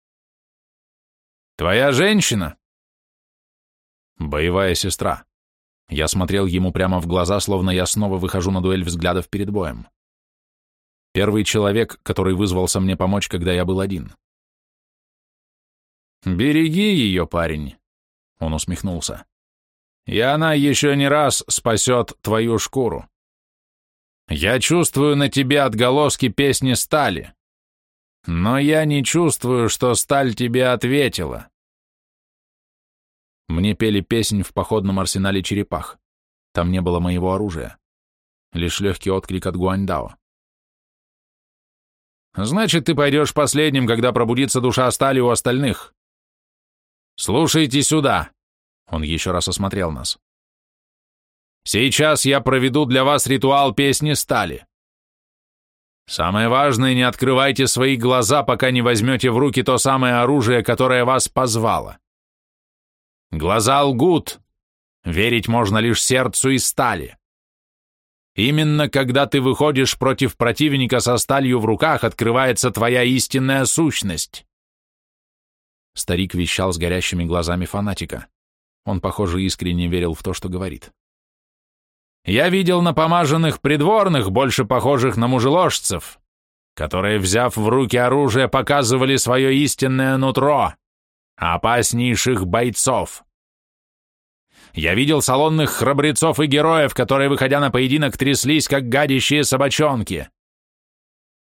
«Твоя женщина?» «Боевая сестра». Я смотрел ему прямо в глаза, словно я снова выхожу на дуэль взглядов перед боем. Первый человек, который вызвался мне помочь, когда я был один. «Береги ее, парень», — он усмехнулся. «И она еще не раз спасет твою шкуру». Я чувствую на тебе отголоски песни стали. Но я не чувствую, что сталь тебе ответила. Мне пели песнь в походном арсенале черепах. Там не было моего оружия. Лишь легкий отклик от Гуаньдао. Значит, ты пойдешь последним, когда пробудится душа стали у остальных. Слушайте сюда. Он еще раз осмотрел нас. Сейчас я проведу для вас ритуал песни стали. Самое важное, не открывайте свои глаза, пока не возьмете в руки то самое оружие, которое вас позвало. Глаза лгут. Верить можно лишь сердцу и стали. Именно когда ты выходишь против противника со сталью в руках, открывается твоя истинная сущность. Старик вещал с горящими глазами фанатика. Он, похоже, искренне верил в то, что говорит. Я видел напомаженных придворных, больше похожих на мужеложцев, которые, взяв в руки оружие, показывали свое истинное нутро, опаснейших бойцов. Я видел салонных храбрецов и героев, которые, выходя на поединок, тряслись, как гадящие собачонки.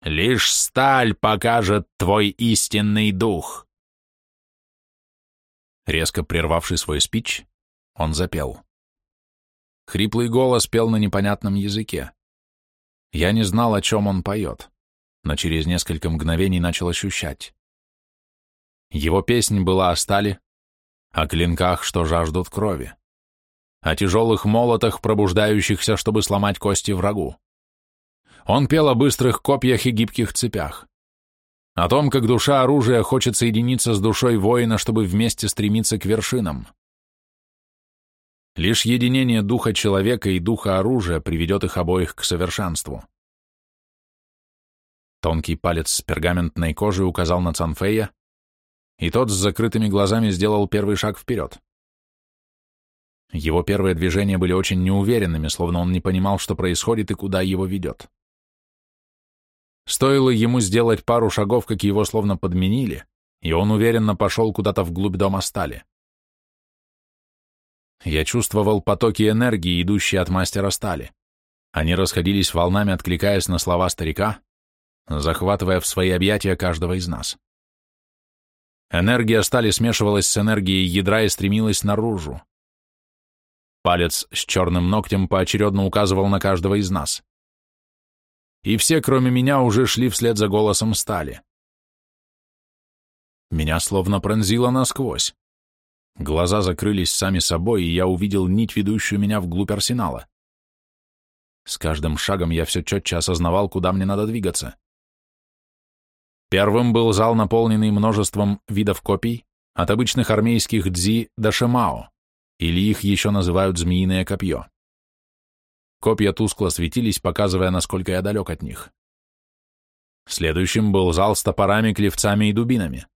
Лишь сталь покажет твой истинный дух. Резко прервавший свой спич, он запел. Хриплый голос пел на непонятном языке. Я не знал, о чем он поет, но через несколько мгновений начал ощущать. Его песнь была о стали, о клинках, что жаждут крови, о тяжелых молотах, пробуждающихся, чтобы сломать кости врагу. Он пел о быстрых копьях и гибких цепях, о том, как душа оружия хочет соединиться с душой воина, чтобы вместе стремиться к вершинам. Лишь единение духа человека и духа оружия приведет их обоих к совершенству. Тонкий палец с пергаментной кожей указал на Цанфея, и тот с закрытыми глазами сделал первый шаг вперед. Его первые движения были очень неуверенными, словно он не понимал, что происходит и куда его ведет. Стоило ему сделать пару шагов, как его словно подменили, и он уверенно пошел куда-то вглубь дома стали. Я чувствовал потоки энергии, идущие от мастера стали. Они расходились волнами, откликаясь на слова старика, захватывая в свои объятия каждого из нас. Энергия стали смешивалась с энергией ядра и стремилась наружу. Палец с черным ногтем поочередно указывал на каждого из нас. И все, кроме меня, уже шли вслед за голосом стали. Меня словно пронзило насквозь. Глаза закрылись сами собой, и я увидел нить, ведущую меня вглубь арсенала. С каждым шагом я все четче осознавал, куда мне надо двигаться. Первым был зал, наполненный множеством видов копий, от обычных армейских дзи до шемао, или их еще называют змеиное копье. Копья тускло светились, показывая, насколько я далек от них. Следующим был зал с топорами, клевцами и дубинами.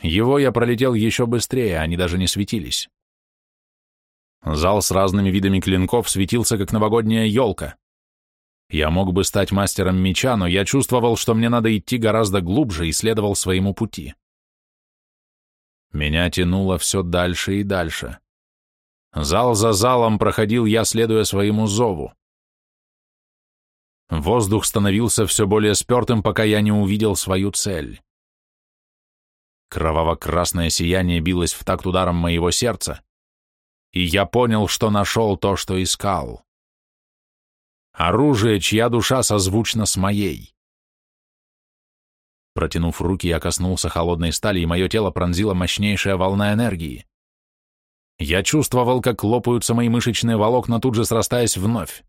Его я пролетел еще быстрее, они даже не светились. Зал с разными видами клинков светился, как новогодняя елка. Я мог бы стать мастером меча, но я чувствовал, что мне надо идти гораздо глубже и следовал своему пути. Меня тянуло все дальше и дальше. Зал за залом проходил я, следуя своему зову. Воздух становился все более спертым, пока я не увидел свою цель. Кроваво-красное сияние билось в такт ударом моего сердца, и я понял, что нашел то, что искал. Оружие, чья душа созвучна с моей. Протянув руки, я коснулся холодной стали, и мое тело пронзила мощнейшая волна энергии. Я чувствовал, как лопаются мои мышечные волокна, тут же срастаясь вновь.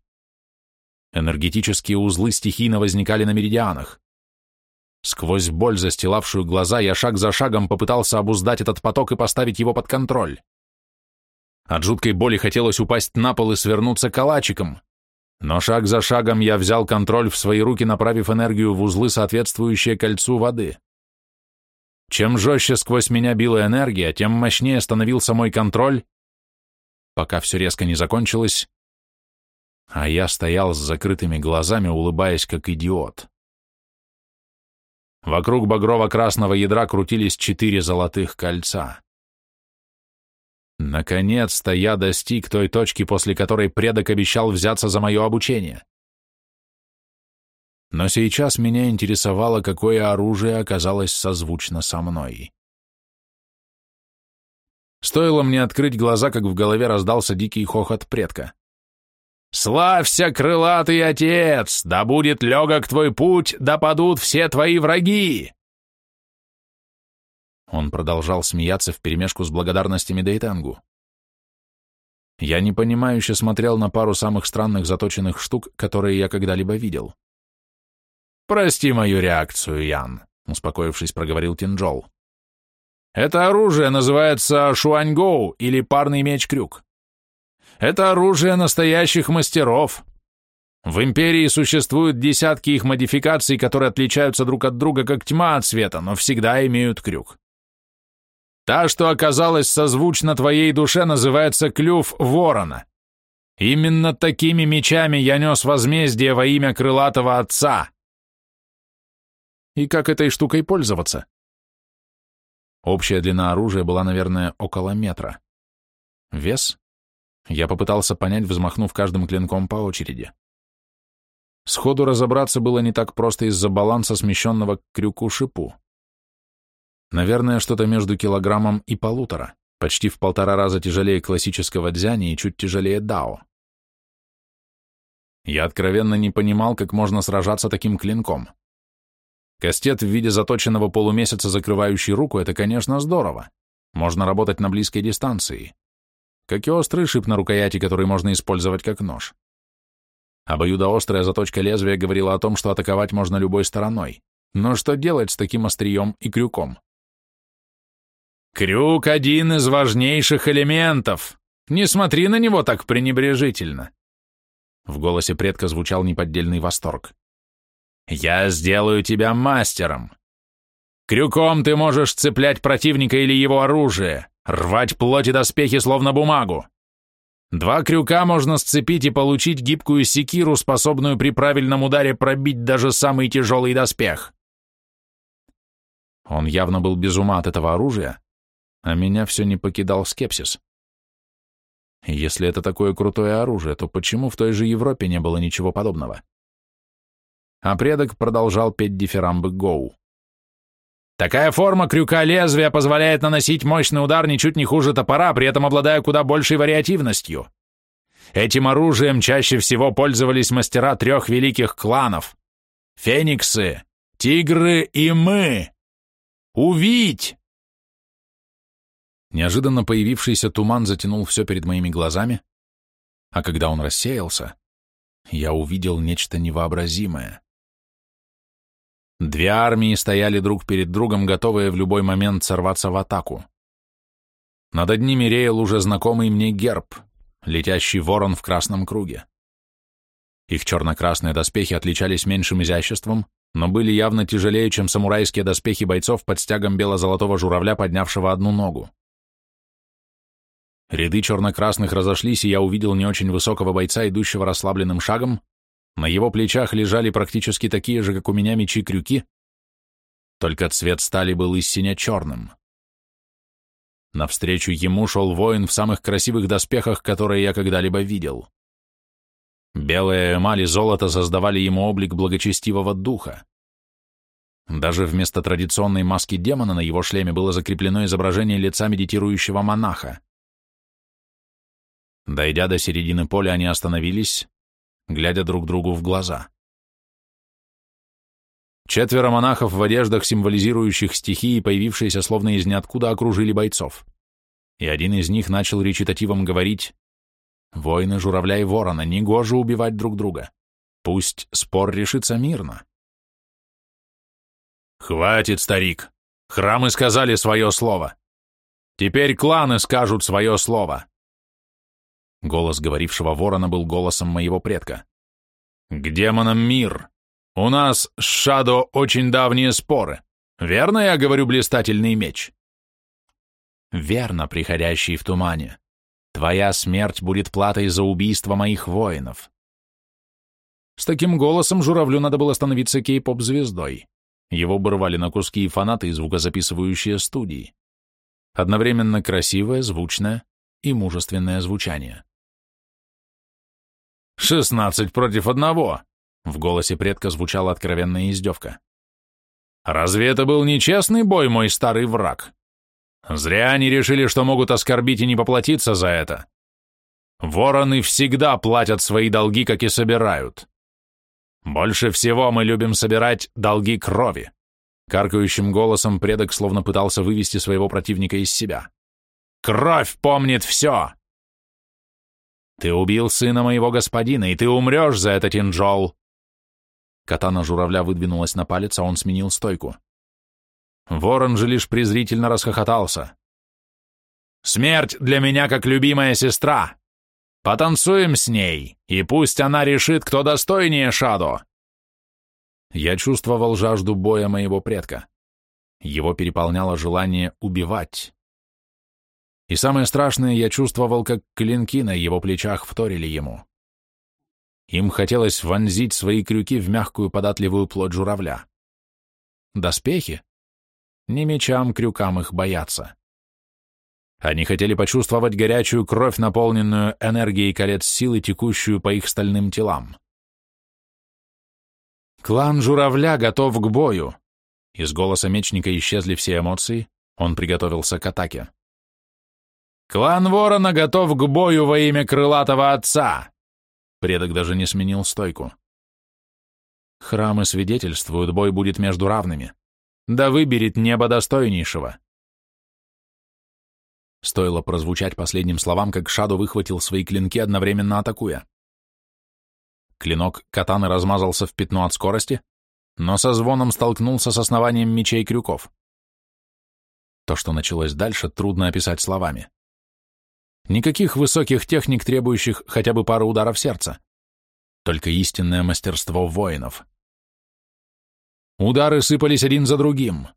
Энергетические узлы стихийно возникали на меридианах. Сквозь боль, застилавшую глаза, я шаг за шагом попытался обуздать этот поток и поставить его под контроль. От жуткой боли хотелось упасть на пол и свернуться калачиком, но шаг за шагом я взял контроль в свои руки, направив энергию в узлы, соответствующие кольцу воды. Чем жестче сквозь меня била энергия, тем мощнее становился мой контроль, пока все резко не закончилось, а я стоял с закрытыми глазами, улыбаясь как идиот. Вокруг багрово-красного ядра крутились четыре золотых кольца. Наконец-то я достиг той точки, после которой предок обещал взяться за мое обучение. Но сейчас меня интересовало, какое оружие оказалось созвучно со мной. Стоило мне открыть глаза, как в голове раздался дикий хохот предка. «Славься, крылатый отец! Да будет легок твой путь, да падут все твои враги!» Он продолжал смеяться вперемешку с благодарностями Дейтангу. Я непонимающе смотрел на пару самых странных заточенных штук, которые я когда-либо видел. «Прости мою реакцию, Ян», — успокоившись, проговорил Тинджол. «Это оружие называется шуаньгоу или парный меч-крюк. Это оружие настоящих мастеров. В Империи существуют десятки их модификаций, которые отличаются друг от друга, как тьма от света, но всегда имеют крюк. Та, что оказалась созвучна твоей душе, называется клюв ворона. Именно такими мечами я нес возмездие во имя крылатого отца. И как этой штукой пользоваться? Общая длина оружия была, наверное, около метра. Вес я попытался понять, взмахнув каждым клинком по очереди. Сходу разобраться было не так просто из-за баланса смещенного к крюку шипу. Наверное, что-то между килограммом и полутора, почти в полтора раза тяжелее классического дзяни и чуть тяжелее дао. Я откровенно не понимал, как можно сражаться таким клинком. Кастет в виде заточенного полумесяца, закрывающий руку, это, конечно, здорово. Можно работать на близкой дистанции как и острый шип на рукояти, который можно использовать как нож. Обоюдоострая заточка лезвия говорила о том, что атаковать можно любой стороной. Но что делать с таким острием и крюком? «Крюк — один из важнейших элементов. Не смотри на него так пренебрежительно». В голосе предка звучал неподдельный восторг. Я сделаю тебя мастером. Крюком ты можешь цеплять противника или его оружие, рвать плоть и доспехи словно бумагу. Два крюка можно сцепить и получить гибкую секиру, способную при правильном ударе пробить даже самый тяжелый доспех. Он явно был без ума от этого оружия, а меня все не покидал скепсис. Если это такое крутое оружие, то почему в той же Европе не было ничего подобного? А предок продолжал петь дифирамбы Гоу. Такая форма крюка лезвия позволяет наносить мощный удар ничуть не хуже топора, при этом обладая куда большей вариативностью. Этим оружием чаще всего пользовались мастера трех великих кланов — Фениксы, Тигры и мы. Увидь! Неожиданно появившийся туман затянул все перед моими глазами, а когда он рассеялся, я увидел нечто невообразимое. Две армии стояли друг перед другом, готовые в любой момент сорваться в атаку. Над одними реял уже знакомый мне герб, летящий ворон в красном круге. Их черно-красные доспехи отличались меньшим изяществом, но были явно тяжелее, чем самурайские доспехи бойцов под стягом бело-золотого журавля, поднявшего одну ногу. Ряды черно-красных разошлись, и я увидел не очень высокого бойца, идущего расслабленным шагом. На его плечах лежали практически такие же, как у меня, мечи-крюки, только цвет стали был истинно черным. Навстречу ему шел воин в самых красивых доспехах, которые я когда-либо видел. Белая эмаль и золото создавали ему облик благочестивого духа. Даже вместо традиционной маски демона на его шлеме было закреплено изображение лица медитирующего монаха. Дойдя до середины поля, они остановились, глядя друг другу в глаза. Четверо монахов в одеждах, символизирующих стихии, появившиеся словно из ниоткуда, окружили бойцов. И один из них начал речитативом говорить «Воины журавля и ворона, негоже убивать друг друга. Пусть спор решится мирно». «Хватит, старик! Храмы сказали свое слово. Теперь кланы скажут свое слово. Голос говорившего ворона был голосом моего предка. «К демонам мир! У нас с Шадо очень давние споры. Верно я говорю, блистательный меч?» «Верно, приходящий в тумане. Твоя смерть будет платой за убийство моих воинов». С таким голосом журавлю надо было становиться кей-поп-звездой. Его бы рвали на куски и фанаты и звукозаписывающие студии. Одновременно красивое, звучное и мужественное звучание. «Шестнадцать против одного!» В голосе предка звучала откровенная издевка. «Разве это был нечестный бой, мой старый враг? Зря они решили, что могут оскорбить и не поплатиться за это. Вороны всегда платят свои долги, как и собирают. Больше всего мы любим собирать долги крови». Каркающим голосом предок словно пытался вывести своего противника из себя. «Кровь помнит все!» Ты убил сына моего господина, и ты умрешь за это, Тинджол!» Катана журавля выдвинулась на палец, а он сменил стойку. Ворон же лишь презрительно расхохотался. «Смерть для меня как любимая сестра! Потанцуем с ней, и пусть она решит, кто достойнее Шадо!» Я чувствовал жажду боя моего предка. Его переполняло желание убивать. И самое страшное, я чувствовал, как клинки на его плечах вторили ему. Им хотелось вонзить свои крюки в мягкую податливую плоть журавля. Доспехи? Не мечам, крюкам их бояться. Они хотели почувствовать горячую кровь, наполненную энергией колец силы, текущую по их стальным телам. Клан журавля готов к бою. Из голоса мечника исчезли все эмоции, он приготовился к атаке. «Клан Ворона готов к бою во имя крылатого отца!» Предок даже не сменил стойку. Храмы свидетельствуют, бой будет между равными. Да выберет небо достойнейшего. Стоило прозвучать последним словам, как Шадо выхватил свои клинки, одновременно атакуя. Клинок катаны размазался в пятно от скорости, но со звоном столкнулся с основанием мечей крюков. То, что началось дальше, трудно описать словами. Никаких высоких техник, требующих хотя бы пару ударов сердца. Только истинное мастерство воинов. Удары сыпались один за другим.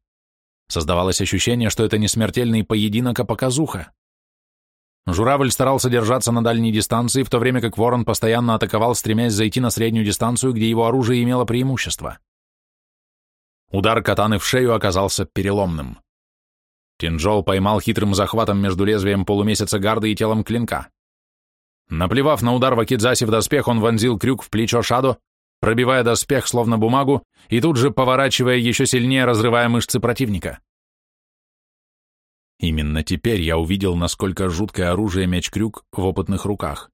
Создавалось ощущение, что это не смертельный поединок, а показуха. Журавль старался держаться на дальней дистанции, в то время как ворон постоянно атаковал, стремясь зайти на среднюю дистанцию, где его оружие имело преимущество. Удар катаны в шею оказался переломным. Тинжол поймал хитрым захватом между лезвием полумесяца гарды и телом клинка. Наплевав на удар Вакидзаси в доспех, он вонзил крюк в плечо Шадо, пробивая доспех словно бумагу и тут же поворачивая еще сильнее, разрывая мышцы противника. Именно теперь я увидел, насколько жуткое оружие меч-крюк в опытных руках.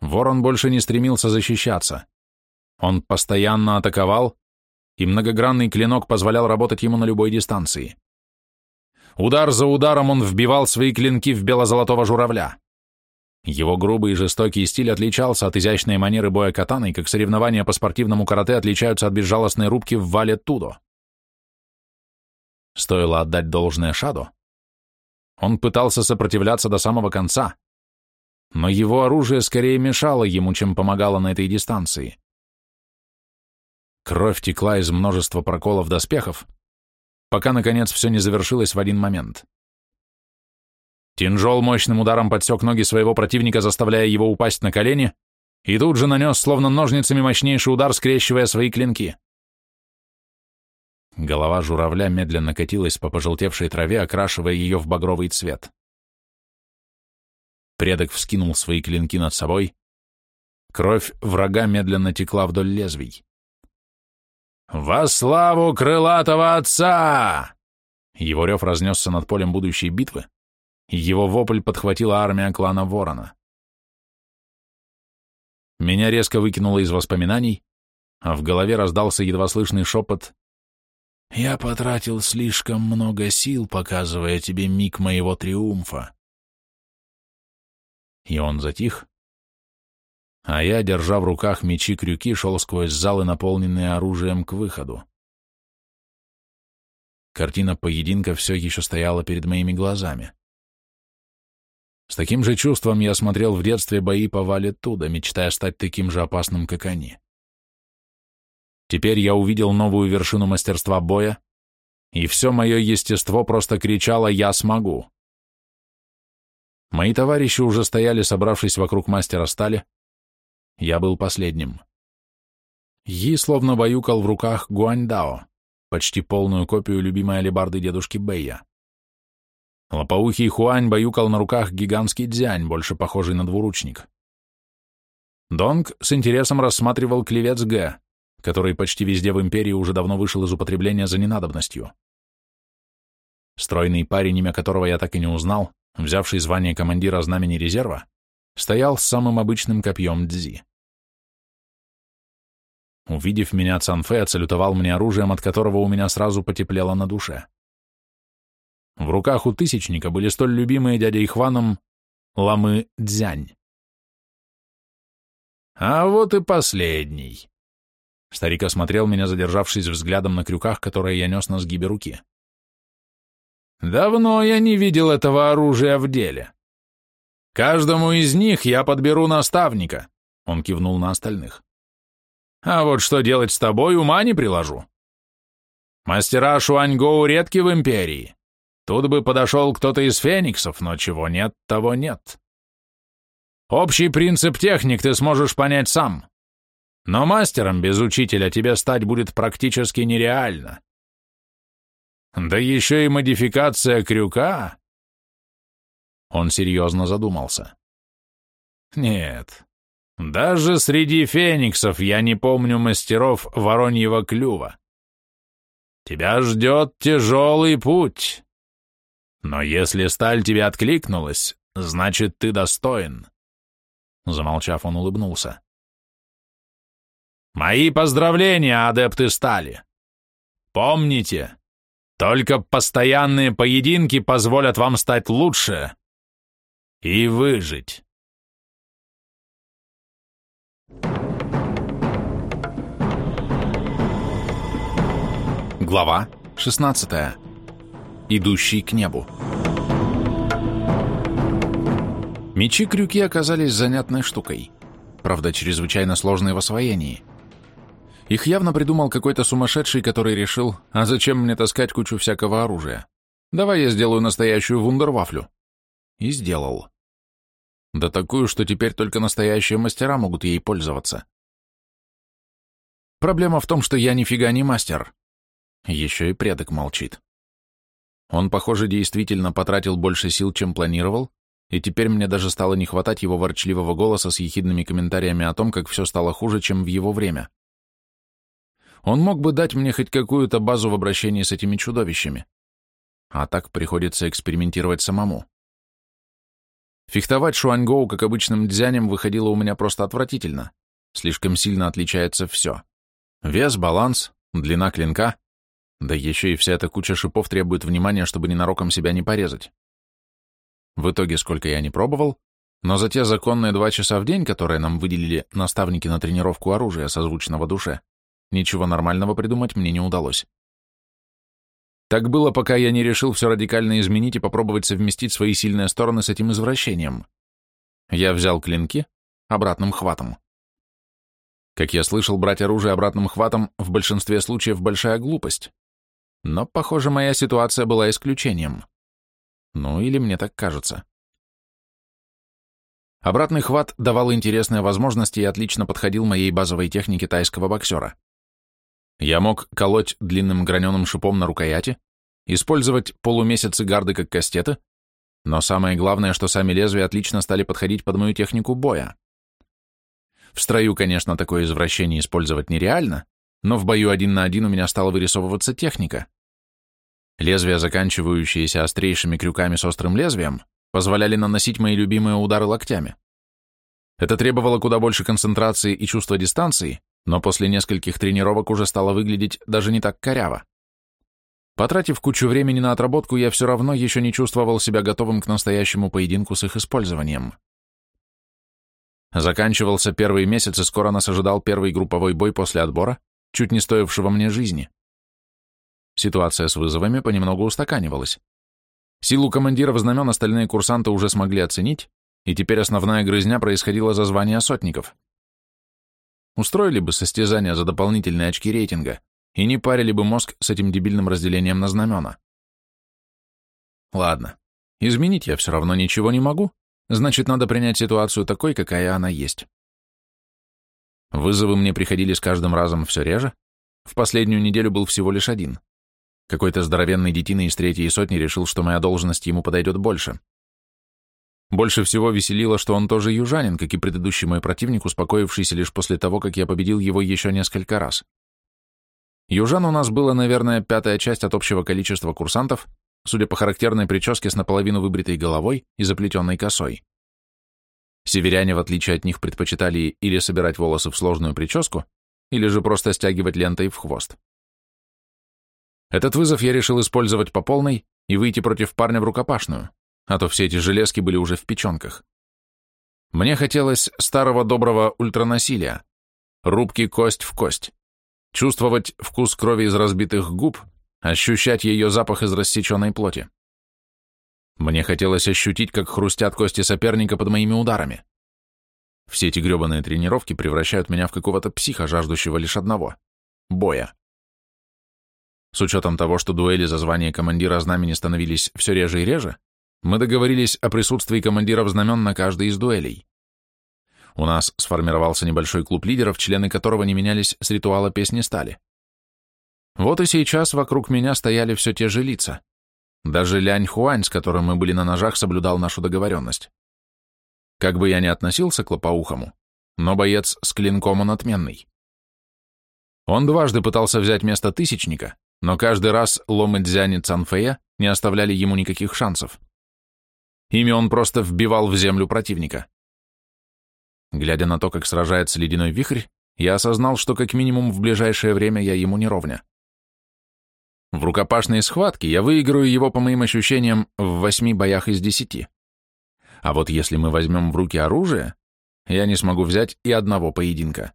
Ворон больше не стремился защищаться. Он постоянно атаковал, и многогранный клинок позволял работать ему на любой дистанции. Удар за ударом он вбивал свои клинки в бело-золотого журавля. Его грубый и жестокий стиль отличался от изящной манеры боя катаной, как соревнования по спортивному карате отличаются от безжалостной рубки в вале тудо. Стоило отдать должное Шадо. Он пытался сопротивляться до самого конца, но его оружие скорее мешало ему, чем помогало на этой дистанции. Кровь текла из множества проколов доспехов, пока, наконец, все не завершилось в один момент. Тинжол мощным ударом подсек ноги своего противника, заставляя его упасть на колени, и тут же нанес, словно ножницами, мощнейший удар, скрещивая свои клинки. Голова журавля медленно катилась по пожелтевшей траве, окрашивая ее в багровый цвет. Предок вскинул свои клинки над собой. Кровь врага медленно текла вдоль лезвий. «Во славу крылатого отца!» Его рев разнесся над полем будущей битвы, и его вопль подхватила армия клана Ворона. Меня резко выкинуло из воспоминаний, а в голове раздался едва слышный шепот «Я потратил слишком много сил, показывая тебе миг моего триумфа». И он затих, а я, держа в руках мечи-крюки, шел сквозь залы, наполненные оружием, к выходу. Картина поединка все еще стояла перед моими глазами. С таким же чувством я смотрел в детстве бои по Вале Туда, мечтая стать таким же опасным, как они. Теперь я увидел новую вершину мастерства боя, и все мое естество просто кричало «Я смогу!». Мои товарищи уже стояли, собравшись вокруг мастера стали, я был последним. Yi словно баюкал в руках Гуаньдао, почти полную копию любимой алебарды дедушки Бэя. Лопоухий Хуань баюкал на руках гигантский дзянь, больше похожий на двуручник. Донг с интересом рассматривал клевец Г, который почти везде в империи уже давно вышел из употребления за ненадобностью. Стройный парень, имя которого я так и не узнал, взявший звание командира знамени резерва, стоял с самым обычным копьем Дзи. Увидев меня, Цанфэ отсалютовал мне оружием, от которого у меня сразу потеплело на душе. В руках у Тысячника были столь любимые дядей Хваном ламы Дзянь. «А вот и последний!» Старик осмотрел меня, задержавшись взглядом на крюках, которые я нес на сгибе руки. «Давно я не видел этого оружия в деле. Каждому из них я подберу наставника», — он кивнул на остальных. А вот что делать с тобой, ума не приложу. Мастера Шуаньгоу редки в империи. Тут бы подошел кто-то из фениксов, но чего нет, того нет. Общий принцип техник ты сможешь понять сам. Но мастером без учителя тебе стать будет практически нереально. Да еще и модификация крюка. Он серьезно задумался. Нет, даже среди фениксов я не помню мастеров вороньего клюва. Тебя ждет тяжелый путь. Но если сталь тебе откликнулась, значит, ты достоин. Замолчав, он улыбнулся. Мои поздравления, адепты стали. Помните, только постоянные поединки позволят вам стать лучше и выжить. Глава 16. Идущий к небу. Мечи-крюки оказались занятной штукой, правда, чрезвычайно сложной в освоении. Их явно придумал какой-то сумасшедший, который решил, а зачем мне таскать кучу всякого оружия? Давай я сделаю настоящую вундервафлю. И сделал. Да такую, что теперь только настоящие мастера могут ей пользоваться. Проблема в том, что я нифига не мастер. Еще и предок молчит. Он, похоже, действительно потратил больше сил, чем планировал, и теперь мне даже стало не хватать его ворчливого голоса с ехидными комментариями о том, как все стало хуже, чем в его время. Он мог бы дать мне хоть какую-то базу в обращении с этими чудовищами. А так приходится экспериментировать самому. Фехтовать шуаньгоу, как обычным дзянем, выходило у меня просто отвратительно. Слишком сильно отличается все. Вес, баланс, длина клинка, да еще и вся эта куча шипов требует внимания, чтобы ненароком себя не порезать. В итоге, сколько я не пробовал, но за те законные два часа в день, которые нам выделили наставники на тренировку оружия, созвучного душе, Ничего нормального придумать мне не удалось. Так было, пока я не решил все радикально изменить и попробовать совместить свои сильные стороны с этим извращением. Я взял клинки обратным хватом. Как я слышал, брать оружие обратным хватом в большинстве случаев большая глупость. Но, похоже, моя ситуация была исключением. Ну, или мне так кажется. Обратный хват давал интересные возможности и отлично подходил моей базовой технике тайского боксера. Я мог колоть длинным граненым шипом на рукояти, использовать полумесяцы гарды как кастеты, но самое главное, что сами лезвия отлично стали подходить под мою технику боя. В строю, конечно, такое извращение использовать нереально, но в бою один на один у меня стала вырисовываться техника. Лезвия, заканчивающиеся острейшими крюками с острым лезвием, позволяли наносить мои любимые удары локтями. Это требовало куда больше концентрации и чувства дистанции, но после нескольких тренировок уже стало выглядеть даже не так коряво. Потратив кучу времени на отработку, я все равно еще не чувствовал себя готовым к настоящему поединку с их использованием. Заканчивался первый месяц, и скоро нас ожидал первый групповой бой после отбора, чуть не стоившего мне жизни. Ситуация с вызовами понемногу устаканивалась. Силу командиров знамен остальные курсанты уже смогли оценить, и теперь основная грызня происходила за звание сотников — Устроили бы состязания за дополнительные очки рейтинга и не парили бы мозг с этим дебильным разделением на знамена. Ладно, изменить я все равно ничего не могу, значит, надо принять ситуацию такой, какая она есть. Вызовы мне приходили с каждым разом все реже, в последнюю неделю был всего лишь один. Какой-то здоровенный детина из третьей сотни решил, что моя должность ему подойдет больше. Больше всего веселило, что он тоже южанин, как и предыдущий мой противник, успокоившийся лишь после того, как я победил его еще несколько раз. Южан у нас было, наверное, пятая часть от общего количества курсантов, судя по характерной прическе с наполовину выбритой головой и заплетенной косой. Северяне, в отличие от них, предпочитали или собирать волосы в сложную прическу, или же просто стягивать лентой в хвост. Этот вызов я решил использовать по полной и выйти против парня в рукопашную а то все эти железки были уже в печенках. Мне хотелось старого доброго ультранасилия, рубки кость в кость, чувствовать вкус крови из разбитых губ, ощущать ее запах из рассеченной плоти. Мне хотелось ощутить, как хрустят кости соперника под моими ударами. Все эти гребаные тренировки превращают меня в какого-то психа, жаждущего лишь одного — боя. С учетом того, что дуэли за звание командира знамени становились все реже и реже, мы договорились о присутствии командиров знамен на каждой из дуэлей. У нас сформировался небольшой клуб лидеров, члены которого не менялись с ритуала песни стали. Вот и сейчас вокруг меня стояли все те же лица. Даже Лянь Хуань, с которым мы были на ножах, соблюдал нашу договоренность. Как бы я ни относился к лопоухому, но боец с клинком он отменный. Он дважды пытался взять место Тысячника, но каждый раз Ломы Дзянь и Цанфея не оставляли ему никаких шансов. Ими он просто вбивал в землю противника. Глядя на то, как сражается ледяной вихрь, я осознал, что как минимум в ближайшее время я ему не ровня. В рукопашной схватке я выиграю его, по моим ощущениям, в восьми боях из десяти. А вот если мы возьмем в руки оружие, я не смогу взять и одного поединка.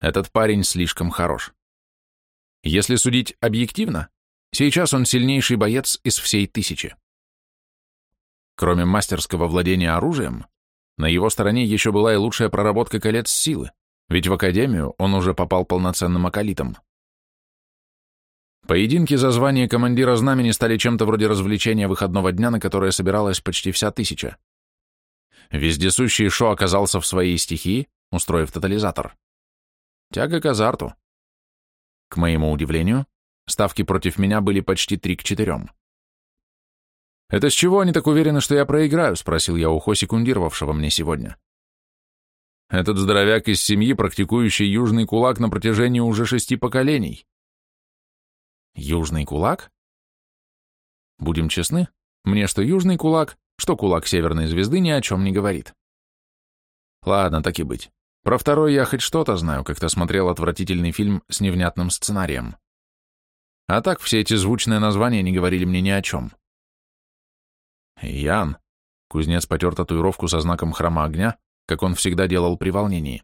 Этот парень слишком хорош. Если судить объективно, сейчас он сильнейший боец из всей тысячи. Кроме мастерского владения оружием, на его стороне еще была и лучшая проработка колец силы, ведь в академию он уже попал полноценным акалитом. Поединки за звание командира знамени стали чем-то вроде развлечения выходного дня, на которое собиралась почти вся тысяча. Вездесущий Шо оказался в своей стихии, устроив тотализатор. Тяга к азарту. К моему удивлению, ставки против меня были почти три к четырем. «Это с чего они так уверены, что я проиграю?» — спросил я у Хо, секундировавшего мне сегодня. Этот здоровяк из семьи, практикующий южный кулак на протяжении уже шести поколений. Южный кулак? Будем честны, мне что южный кулак, что кулак северной звезды ни о чем не говорит. Ладно, так и быть. Про второй я хоть что-то знаю, как-то смотрел отвратительный фильм с невнятным сценарием. А так все эти звучные названия не говорили мне ни о чем. Ян. Кузнец потер татуировку со знаком храма огня, как он всегда делал при волнении.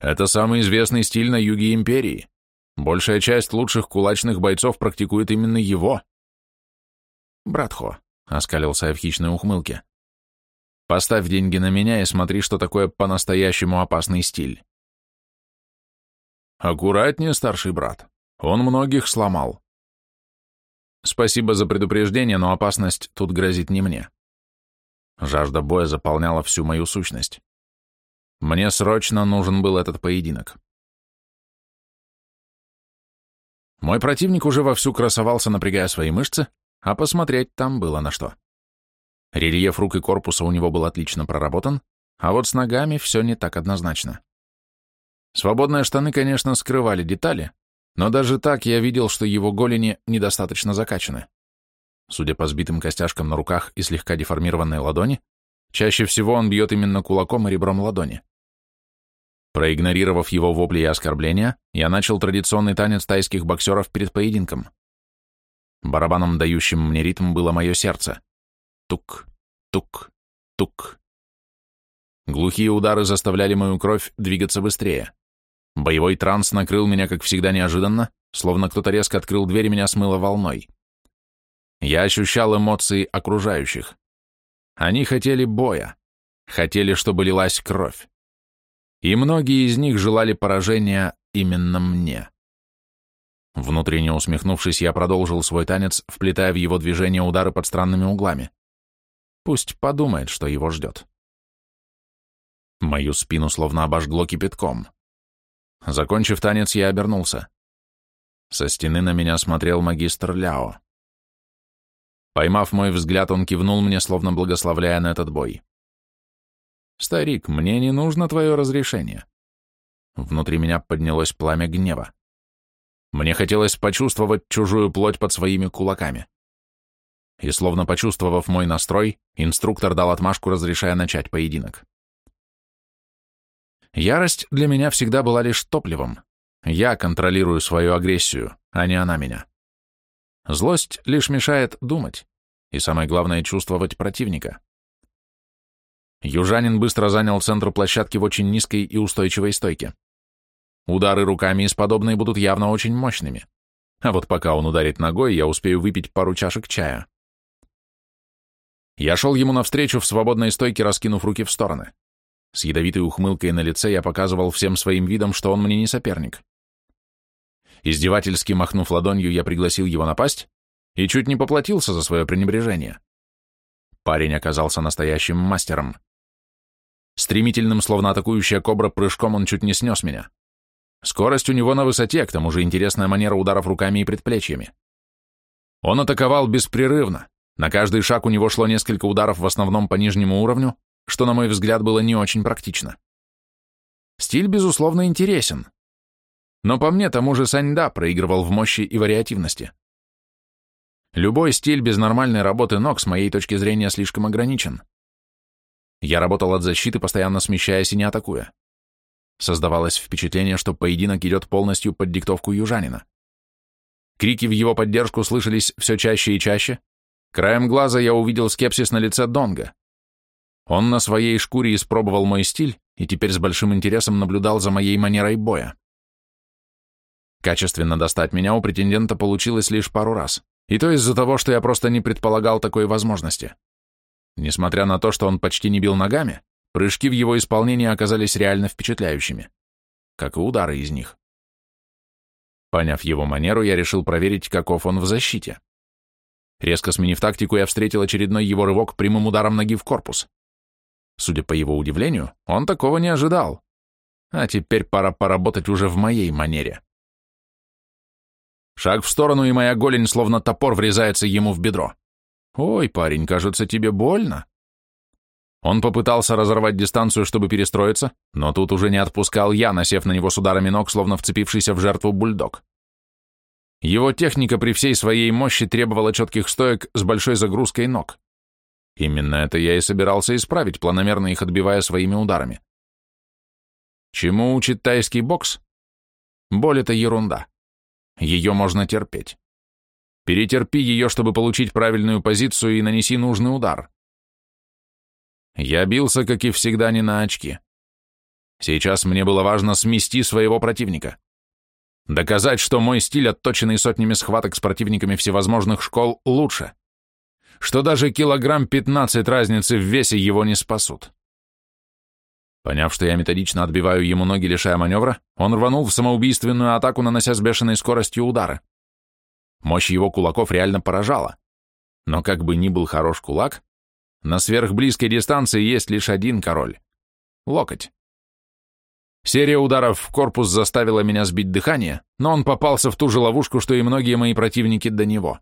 Это самый известный стиль на юге империи. Большая часть лучших кулачных бойцов практикует именно его. Братхо, — оскалился я в хищной ухмылке, — поставь деньги на меня и смотри, что такое по-настоящему опасный стиль. Аккуратнее, старший брат. Он многих сломал. Спасибо за предупреждение, но опасность тут грозит не мне. Жажда боя заполняла всю мою сущность. Мне срочно нужен был этот поединок. Мой противник уже вовсю красовался, напрягая свои мышцы, а посмотреть там было на что. Рельеф рук и корпуса у него был отлично проработан, а вот с ногами все не так однозначно. Свободные штаны, конечно, скрывали детали, но даже так я видел, что его голени недостаточно закачаны. Судя по сбитым костяшкам на руках и слегка деформированной ладони, чаще всего он бьет именно кулаком и ребром ладони. Проигнорировав его вопли и оскорбления, я начал традиционный танец тайских боксеров перед поединком. Барабаном, дающим мне ритм, было мое сердце. Тук, тук, тук. Глухие удары заставляли мою кровь двигаться быстрее. Боевой транс накрыл меня, как всегда, неожиданно, словно кто-то резко открыл дверь и меня смыло волной. Я ощущал эмоции окружающих. Они хотели боя, хотели, чтобы лилась кровь и многие из них желали поражения именно мне. Внутренне усмехнувшись, я продолжил свой танец, вплетая в его движение удары под странными углами. Пусть подумает, что его ждет. Мою спину словно обожгло кипятком. Закончив танец, я обернулся. Со стены на меня смотрел магистр Ляо. Поймав мой взгляд, он кивнул мне, словно благословляя на этот бой. «Старик, мне не нужно твое разрешение». Внутри меня поднялось пламя гнева. Мне хотелось почувствовать чужую плоть под своими кулаками. И словно почувствовав мой настрой, инструктор дал отмашку, разрешая начать поединок. Ярость для меня всегда была лишь топливом. Я контролирую свою агрессию, а не она меня. Злость лишь мешает думать, и самое главное — чувствовать противника. Южанин быстро занял центр площадки в очень низкой и устойчивой стойке. Удары руками из подобной будут явно очень мощными. А вот пока он ударит ногой, я успею выпить пару чашек чая. Я шел ему навстречу в свободной стойке, раскинув руки в стороны. С ядовитой ухмылкой на лице я показывал всем своим видом, что он мне не соперник. Издевательски махнув ладонью, я пригласил его напасть и чуть не поплатился за свое пренебрежение. Парень оказался настоящим мастером. Стремительным, словно атакующая кобра, прыжком он чуть не снес меня. Скорость у него на высоте, к тому же интересная манера ударов руками и предплечьями. Он атаковал беспрерывно. На каждый шаг у него шло несколько ударов в основном по нижнему уровню, что, на мой взгляд, было не очень практично. Стиль, безусловно, интересен. Но по мне, тому же Саньда проигрывал в мощи и вариативности. Любой стиль без нормальной работы ног, с моей точки зрения, слишком ограничен. Я работал от защиты, постоянно смещаясь и не атакуя. Создавалось впечатление, что поединок идет полностью под диктовку южанина. Крики в его поддержку слышались все чаще и чаще. Краем глаза я увидел скепсис на лице Донга. Он на своей шкуре испробовал мой стиль и теперь с большим интересом наблюдал за моей манерой боя. Качественно достать меня у претендента получилось лишь пару раз, и то из-за того, что я просто не предполагал такой возможности. Несмотря на то, что он почти не бил ногами, прыжки в его исполнении оказались реально впечатляющими, как и удары из них. Поняв его манеру, я решил проверить, каков он в защите. Резко сменив тактику, я встретил очередной его рывок прямым ударом ноги в корпус. Судя по его удивлению, он такого не ожидал. А теперь пора поработать уже в моей манере. Шаг в сторону, и моя голень словно топор врезается ему в бедро. «Ой, парень, кажется, тебе больно?» Он попытался разорвать дистанцию, чтобы перестроиться, но тут уже не отпускал я, насев на него с ударами ног, словно вцепившийся в жертву бульдог. Его техника при всей своей мощи требовала четких стоек с большой загрузкой ног. Именно это я и собирался исправить, планомерно их отбивая своими ударами. Чему учит тайский бокс? Боль — это ерунда. Ее можно терпеть. Перетерпи ее, чтобы получить правильную позицию и нанеси нужный удар. Я бился, как и всегда, не на очки. Сейчас мне было важно смести своего противника. Доказать, что мой стиль, отточенный сотнями схваток с противниками всевозможных школ, лучше. Что даже килограмм 15 разницы в весе его не спасут. Поняв, что я методично отбиваю ему ноги, лишая маневра, он рванул в самоубийственную атаку, нанося с бешеной скоростью удары. Мощь его кулаков реально поражала. Но как бы ни был хорош кулак, на сверхблизкой дистанции есть лишь один король — локоть. Серия ударов в корпус заставила меня сбить дыхание, но он попался в ту же ловушку, что и многие мои противники до него.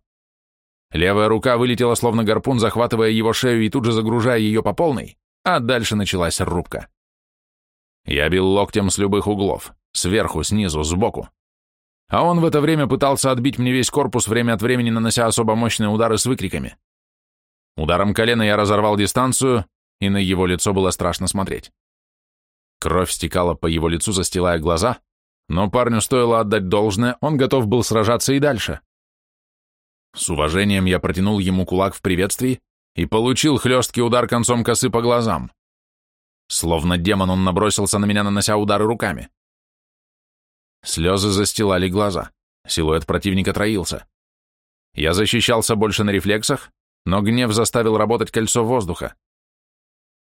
Левая рука вылетела словно гарпун, захватывая его шею и тут же загружая ее по полной, а дальше началась рубка. Я бил локтем с любых углов, сверху, снизу, сбоку. А он в это время пытался отбить мне весь корпус, время от времени нанося особо мощные удары с выкриками. Ударом колена я разорвал дистанцию, и на его лицо было страшно смотреть. Кровь стекала по его лицу, застилая глаза, но парню стоило отдать должное, он готов был сражаться и дальше. С уважением я протянул ему кулак в приветствии и получил хлесткий удар концом косы по глазам. Словно демон он набросился на меня, нанося удары руками. Слезы застилали глаза, силуэт противника троился. Я защищался больше на рефлексах, но гнев заставил работать кольцо воздуха.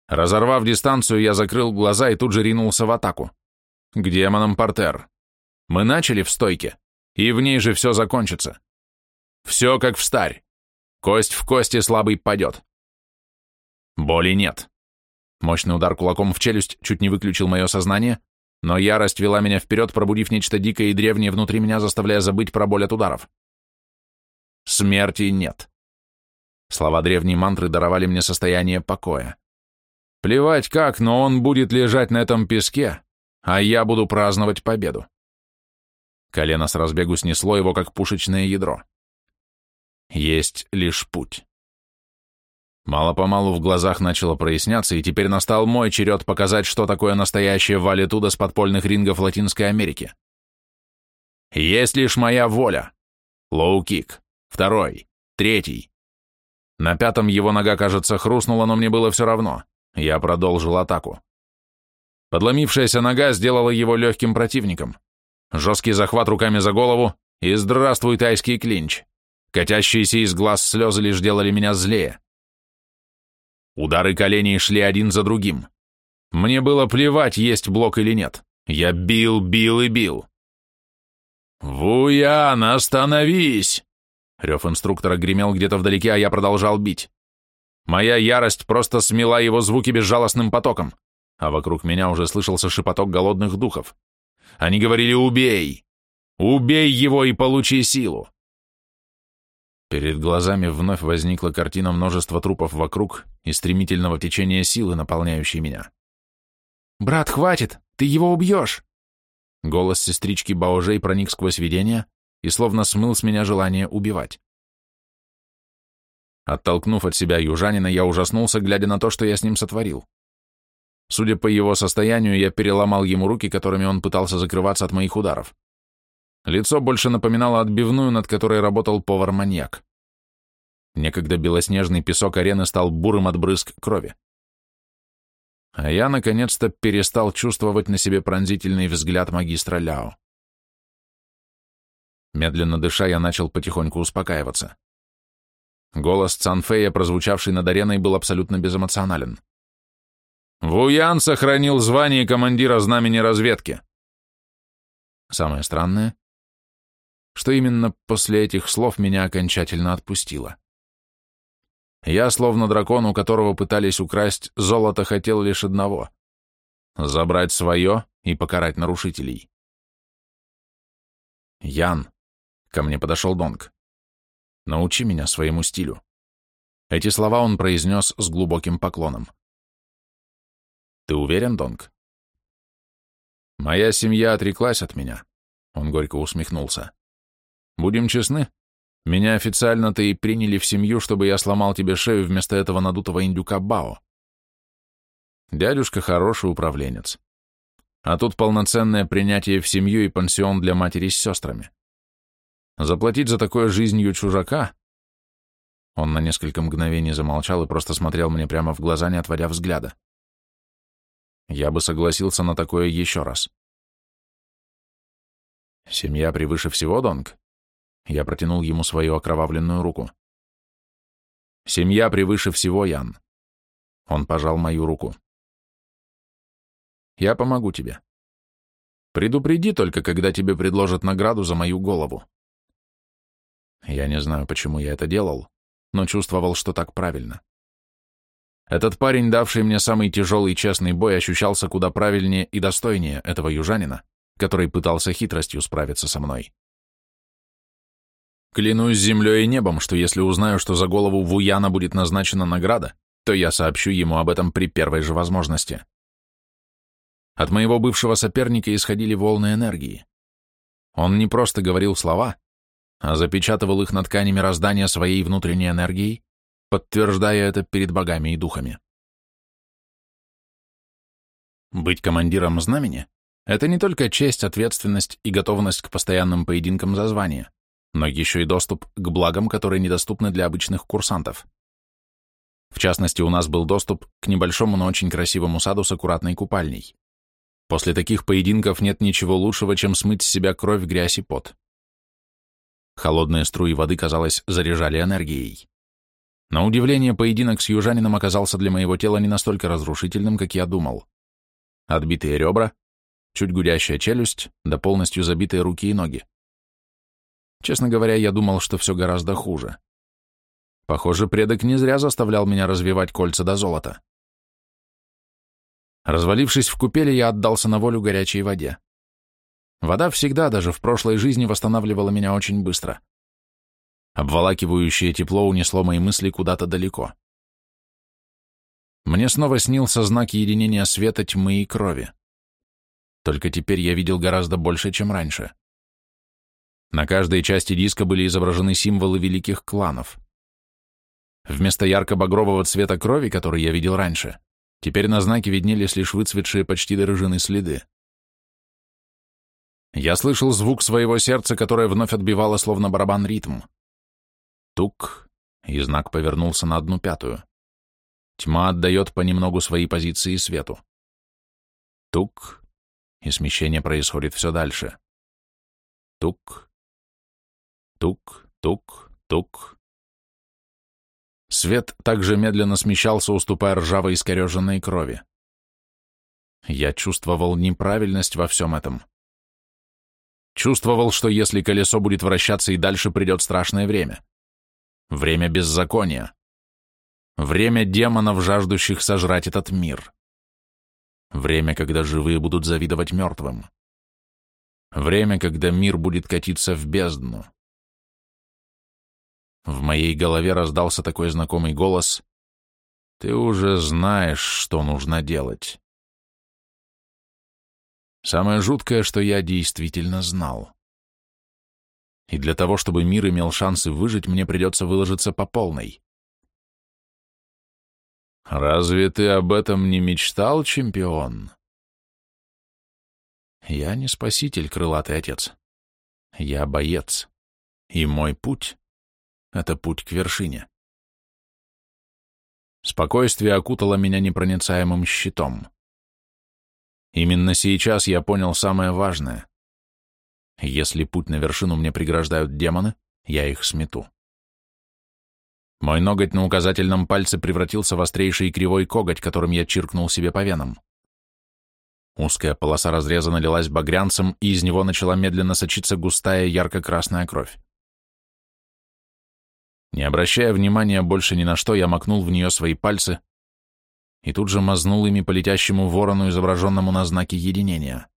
Разорвав дистанцию, я закрыл глаза и тут же ринулся в атаку. К демонам портер. Мы начали в стойке, и в ней же все закончится. Все как в старь. Кость в кости слабый падет. Боли нет. Мощный удар кулаком в челюсть чуть не выключил мое сознание, но ярость вела меня вперед, пробудив нечто дикое и древнее внутри меня, заставляя забыть про боль от ударов. Смерти нет. Слова древней мантры даровали мне состояние покоя. Плевать как, но он будет лежать на этом песке, а я буду праздновать победу. Колено с разбегу снесло его, как пушечное ядро. Есть лишь путь. Мало-помалу в глазах начало проясняться, и теперь настал мой черед показать, что такое настоящее валитуда с подпольных рингов Латинской Америки. Есть лишь моя воля. Лоу-кик. Второй. Третий. На пятом его нога, кажется, хрустнула, но мне было все равно. Я продолжил атаку. Подломившаяся нога сделала его легким противником. Жесткий захват руками за голову и здравствуй тайский клинч. Катящиеся из глаз слезы лишь делали меня злее. Удары коленей шли один за другим. Мне было плевать, есть блок или нет. Я бил, бил и бил. «Вуян, остановись!» Рев инструктора гремел где-то вдалеке, а я продолжал бить. Моя ярость просто смела его звуки безжалостным потоком, а вокруг меня уже слышался шепоток голодных духов. Они говорили «Убей! Убей его и получи силу!» Перед глазами вновь возникла картина множества трупов вокруг и стремительного течения силы, наполняющей меня. «Брат, хватит! Ты его убьешь!» Голос сестрички Баожей проник сквозь видение, и словно смыл с меня желание убивать. Оттолкнув от себя южанина, я ужаснулся, глядя на то, что я с ним сотворил. Судя по его состоянию, я переломал ему руки, которыми он пытался закрываться от моих ударов. Лицо больше напоминало отбивную, над которой работал повар-маньяк. Некогда белоснежный песок арены стал бурым от брызг крови. А я, наконец-то, перестал чувствовать на себе пронзительный взгляд магистра Ляо. Медленно дыша, я начал потихоньку успокаиваться. Голос Цанфея, прозвучавший над ареной, был абсолютно безэмоционален. Вуян сохранил звание командира знамени разведки. Самое странное, что именно после этих слов меня окончательно отпустило. Я, словно дракон, у которого пытались украсть золото, хотел лишь одного — забрать свое и покарать нарушителей. «Ян», — ко мне подошел Донг, — «научи меня своему стилю». Эти слова он произнес с глубоким поклоном. «Ты уверен, Донг?» «Моя семья отреклась от меня», — он горько усмехнулся. «Будем честны, меня официально-то и приняли в семью, чтобы я сломал тебе шею вместо этого надутого индюка Бао. Дядюшка хороший управленец. А тут полноценное принятие в семью и пансион для матери с сестрами. Заплатить за такое жизнью чужака? Он на несколько мгновений замолчал и просто смотрел мне прямо в глаза, не отводя взгляда. Я бы согласился на такое еще раз. Семья превыше всего, Донг? Я протянул ему свою окровавленную руку. Семья превыше всего, Ян. Он пожал мою руку. Я помогу тебе. Предупреди только, когда тебе предложат награду за мою голову. Я не знаю, почему я это делал, но чувствовал, что так правильно. Этот парень, давший мне самый тяжелый и честный бой, ощущался куда правильнее и достойнее этого южанина, который пытался хитростью справиться со мной. Клянусь землей и небом, что если узнаю, что за голову Вуяна будет назначена награда, то я сообщу ему об этом при первой же возможности. От моего бывшего соперника исходили волны энергии. Он не просто говорил слова, а запечатывал их на ткани мироздания своей внутренней энергией, подтверждая это перед богами и духами. Быть командиром знамени — это не только честь, ответственность и готовность к постоянным поединкам за звание, но еще и доступ к благам, которые недоступны для обычных курсантов. В частности, у нас был доступ к небольшому, но очень красивому саду с аккуратной купальней. После таких поединков нет ничего лучшего, чем смыть с себя кровь, грязь и пот. Холодные струи воды, казалось, заряжали энергией. На удивление, поединок с южанином оказался для моего тела не настолько разрушительным, как я думал. Отбитые ребра, чуть гудящая челюсть, да полностью забитые руки и ноги. Честно говоря, я думал, что все гораздо хуже. Похоже, предок не зря заставлял меня развивать кольца до золота. Развалившись в купели, я отдался на волю горячей воде. Вода всегда, даже в прошлой жизни, восстанавливала меня очень быстро. Обволакивающее тепло унесло мои мысли куда-то далеко. Мне снова снился знак единения света, тьмы и крови. Только теперь я видел гораздо больше, чем раньше. На каждой части диска были изображены символы великих кланов. Вместо ярко-багрового цвета крови, который я видел раньше, теперь на знаке виднелись лишь выцветшие почти до следы. Я слышал звук своего сердца, которое вновь отбивало словно барабан ритм. Тук, и знак повернулся на одну пятую. Тьма отдает понемногу свои позиции свету. Тук, и смещение происходит все дальше. Тук, тук, тук, тук. Свет также медленно смещался, уступая ржавой искореженной крови. Я чувствовал неправильность во всем этом. Чувствовал, что если колесо будет вращаться и дальше придет страшное время. Время беззакония. Время демонов, жаждущих сожрать этот мир. Время, когда живые будут завидовать мертвым. Время, когда мир будет катиться в бездну. В моей голове раздался такой знакомый голос «Ты уже знаешь, что нужно делать». Самое жуткое, что я действительно знал. И для того, чтобы мир имел шансы выжить, мне придется выложиться по полной. Разве ты об этом не мечтал, чемпион? Я не спаситель, крылатый отец. Я боец. И мой путь — это путь к вершине. Спокойствие окутало меня непроницаемым щитом. Именно сейчас я понял самое важное. Если путь на вершину мне преграждают демоны, я их смету. Мой ноготь на указательном пальце превратился в острейший кривой коготь, которым я чиркнул себе по венам. Узкая полоса разреза налилась багрянцем, и из него начала медленно сочиться густая ярко-красная кровь. Не обращая внимания больше ни на что, я макнул в нее свои пальцы и тут же мазнул ими по летящему ворону, изображенному на знаке единения.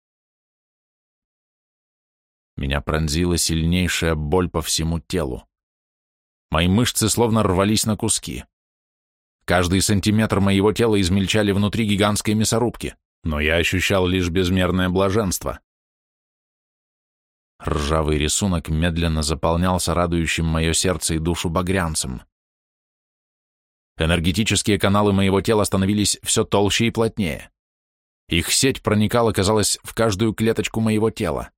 Меня пронзила сильнейшая боль по всему телу. Мои мышцы словно рвались на куски. Каждый сантиметр моего тела измельчали внутри гигантской мясорубки, но я ощущал лишь безмерное блаженство. Ржавый рисунок медленно заполнялся радующим мое сердце и душу багрянцем. Энергетические каналы моего тела становились все толще и плотнее. Их сеть проникала, казалось, в каждую клеточку моего тела.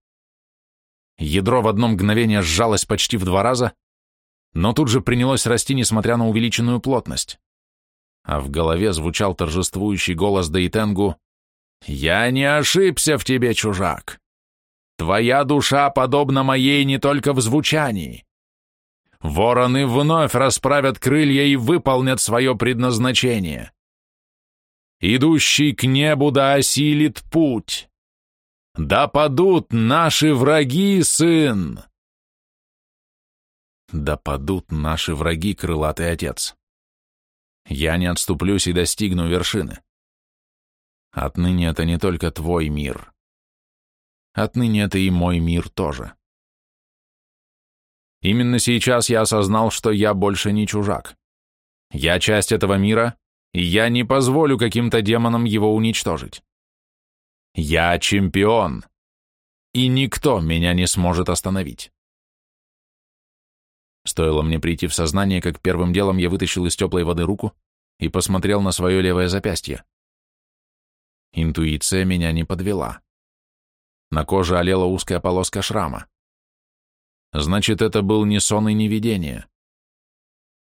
Ядро в одно мгновение сжалось почти в два раза, но тут же принялось расти, несмотря на увеличенную плотность. А в голове звучал торжествующий голос Дейтенгу «Я не ошибся в тебе, чужак! Твоя душа подобна моей не только в звучании. Вороны вновь расправят крылья и выполнят свое предназначение. Идущий к небу да осилит путь. Да падут наши враги, сын!» Да падут наши враги, крылатый отец. Я не отступлюсь и достигну вершины. Отныне это не только твой мир. Отныне это и мой мир тоже. Именно сейчас я осознал, что я больше не чужак. Я часть этого мира, и я не позволю каким-то демонам его уничтожить. Я чемпион, и никто меня не сможет остановить. Стоило мне прийти в сознание, как первым делом я вытащил из теплой воды руку и посмотрел на свое левое запястье. Интуиция меня не подвела. На коже олела узкая полоска шрама. Значит, это был не сон и не видение.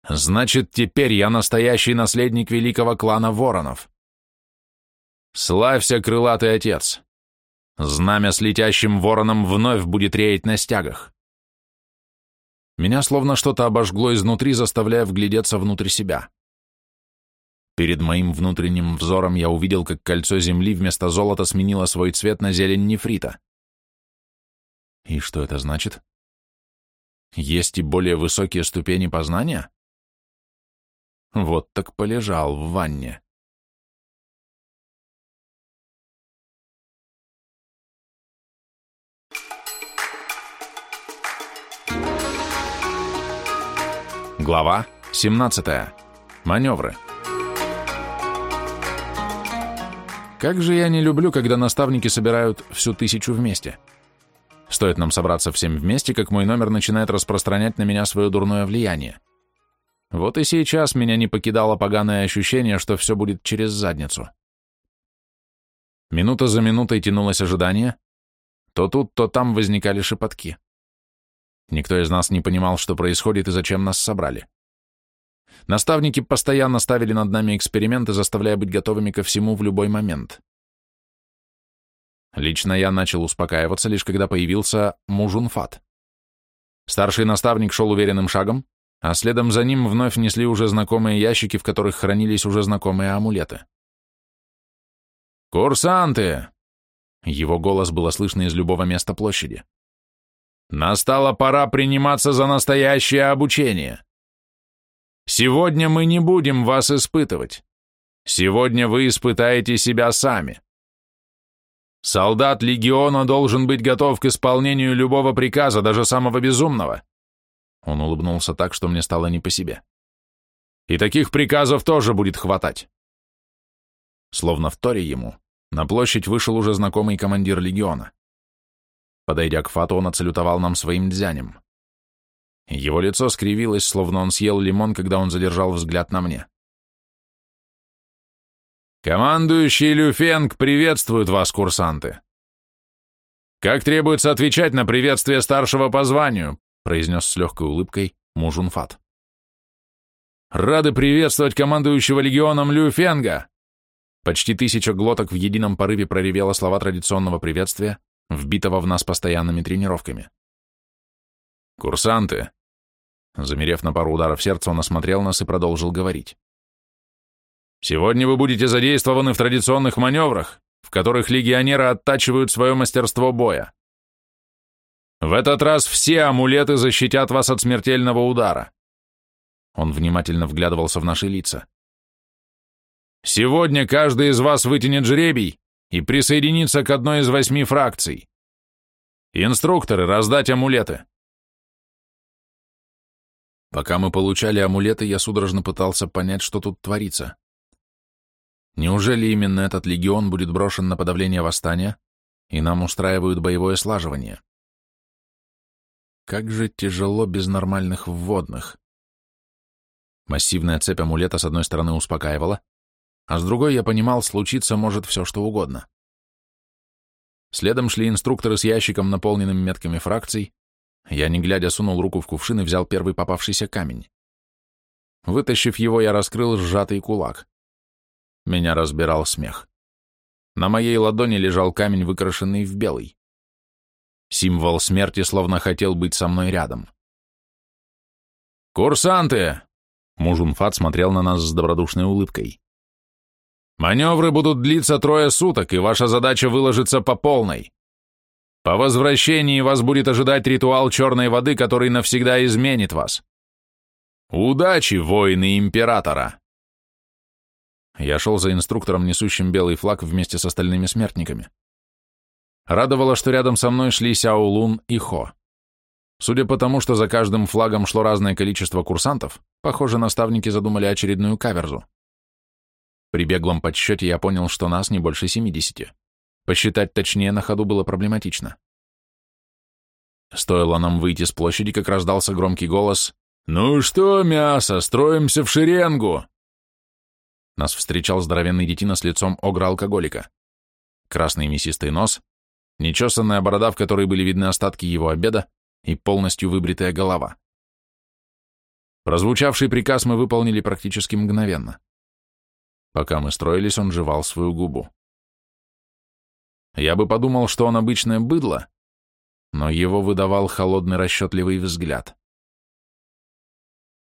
Значит, теперь я настоящий наследник великого клана воронов. Славься, крылатый отец! Знамя с летящим вороном вновь будет реять на стягах. Меня словно что-то обожгло изнутри, заставляя вглядеться внутрь себя. Перед моим внутренним взором я увидел, как кольцо земли вместо золота сменило свой цвет на зелень нефрита. И что это значит? Есть и более высокие ступени познания? Вот так полежал в ванне. Глава 17. Маневры. Как же я не люблю, когда наставники собирают всю тысячу вместе. Стоит нам собраться всем вместе, как мой номер начинает распространять на меня свое дурное влияние. Вот и сейчас меня не покидало поганое ощущение, что все будет через задницу. Минута за минутой тянулось ожидание. То тут, то там возникали шепотки. Никто из нас не понимал, что происходит и зачем нас собрали. Наставники постоянно ставили над нами эксперименты, заставляя быть готовыми ко всему в любой момент. Лично я начал успокаиваться, лишь когда появился Мужунфат. Старший наставник шел уверенным шагом, а следом за ним вновь несли уже знакомые ящики, в которых хранились уже знакомые амулеты. «Курсанты!» Его голос было слышно из любого места площади. Настала пора приниматься за настоящее обучение. Сегодня мы не будем вас испытывать. Сегодня вы испытаете себя сами. Солдат легиона должен быть готов к исполнению любого приказа, даже самого безумного. Он улыбнулся так, что мне стало не по себе. И таких приказов тоже будет хватать. Словно в торе ему, на площадь вышел уже знакомый командир легиона. Подойдя к Фату, он отсалютовал нам своим дзянем. Его лицо скривилось, словно он съел лимон, когда он задержал взгляд на мне. «Командующий Люфенг приветствует вас, курсанты!» «Как требуется отвечать на приветствие старшего по званию?» произнес с легкой улыбкой мужун Фат. «Рады приветствовать командующего легионом Люфенга!» Почти тысяча глоток в едином порыве проревела слова традиционного приветствия, вбитого в нас постоянными тренировками. «Курсанты, Замерев на пару ударов сердца, он осмотрел нас и продолжил говорить. «Сегодня вы будете задействованы в традиционных маневрах, в которых легионеры оттачивают свое мастерство боя. В этот раз все амулеты защитят вас от смертельного удара». Он внимательно вглядывался в наши лица. «Сегодня каждый из вас вытянет жребий и присоединится к одной из восьми фракций. Инструкторы, раздать амулеты. Пока мы получали амулеты, я судорожно пытался понять, что тут творится. Неужели именно этот легион будет брошен на подавление восстания, и нам устраивают боевое слаживание? Как же тяжело без нормальных вводных. Массивная цепь амулета с одной стороны успокаивала, а с другой я понимал, случиться может все что угодно. Следом шли инструкторы с ящиком, наполненным метками фракций, я, не глядя, сунул руку в кувшин и взял первый попавшийся камень. Вытащив его, я раскрыл сжатый кулак. Меня разбирал смех. На моей ладони лежал камень, выкрашенный в белый. Символ смерти словно хотел быть со мной рядом. «Курсанты!» Мужунфат смотрел на нас с добродушной улыбкой. «Маневры будут длиться трое суток, и ваша задача выложиться по полной. По возвращении вас будет ожидать ритуал черной воды, который навсегда изменит вас. Удачи, воины императора!» Я шел за инструктором, несущим белый флаг вместе с остальными смертниками. Радовало, что рядом со мной шли Сяо Лун и Хо. Судя по тому, что за каждым флагом шло разное количество курсантов, похоже, наставники задумали очередную каверзу. При беглом подсчете я понял, что нас не больше семидесяти. Посчитать точнее на ходу было проблематично. Стоило нам выйти с площади, как раздался громкий голос «Ну что, мясо, строимся в шеренгу!» Нас встречал здоровенный детина с лицом огра-алкоголика. Красный мясистый нос, нечесанная борода, в которой были видны остатки его обеда, и полностью выбритая голова. Прозвучавший приказ мы выполнили практически мгновенно. Пока мы строились, он жевал свою губу. Я бы подумал, что он обычное быдло, но его выдавал холодный расчетливый взгляд.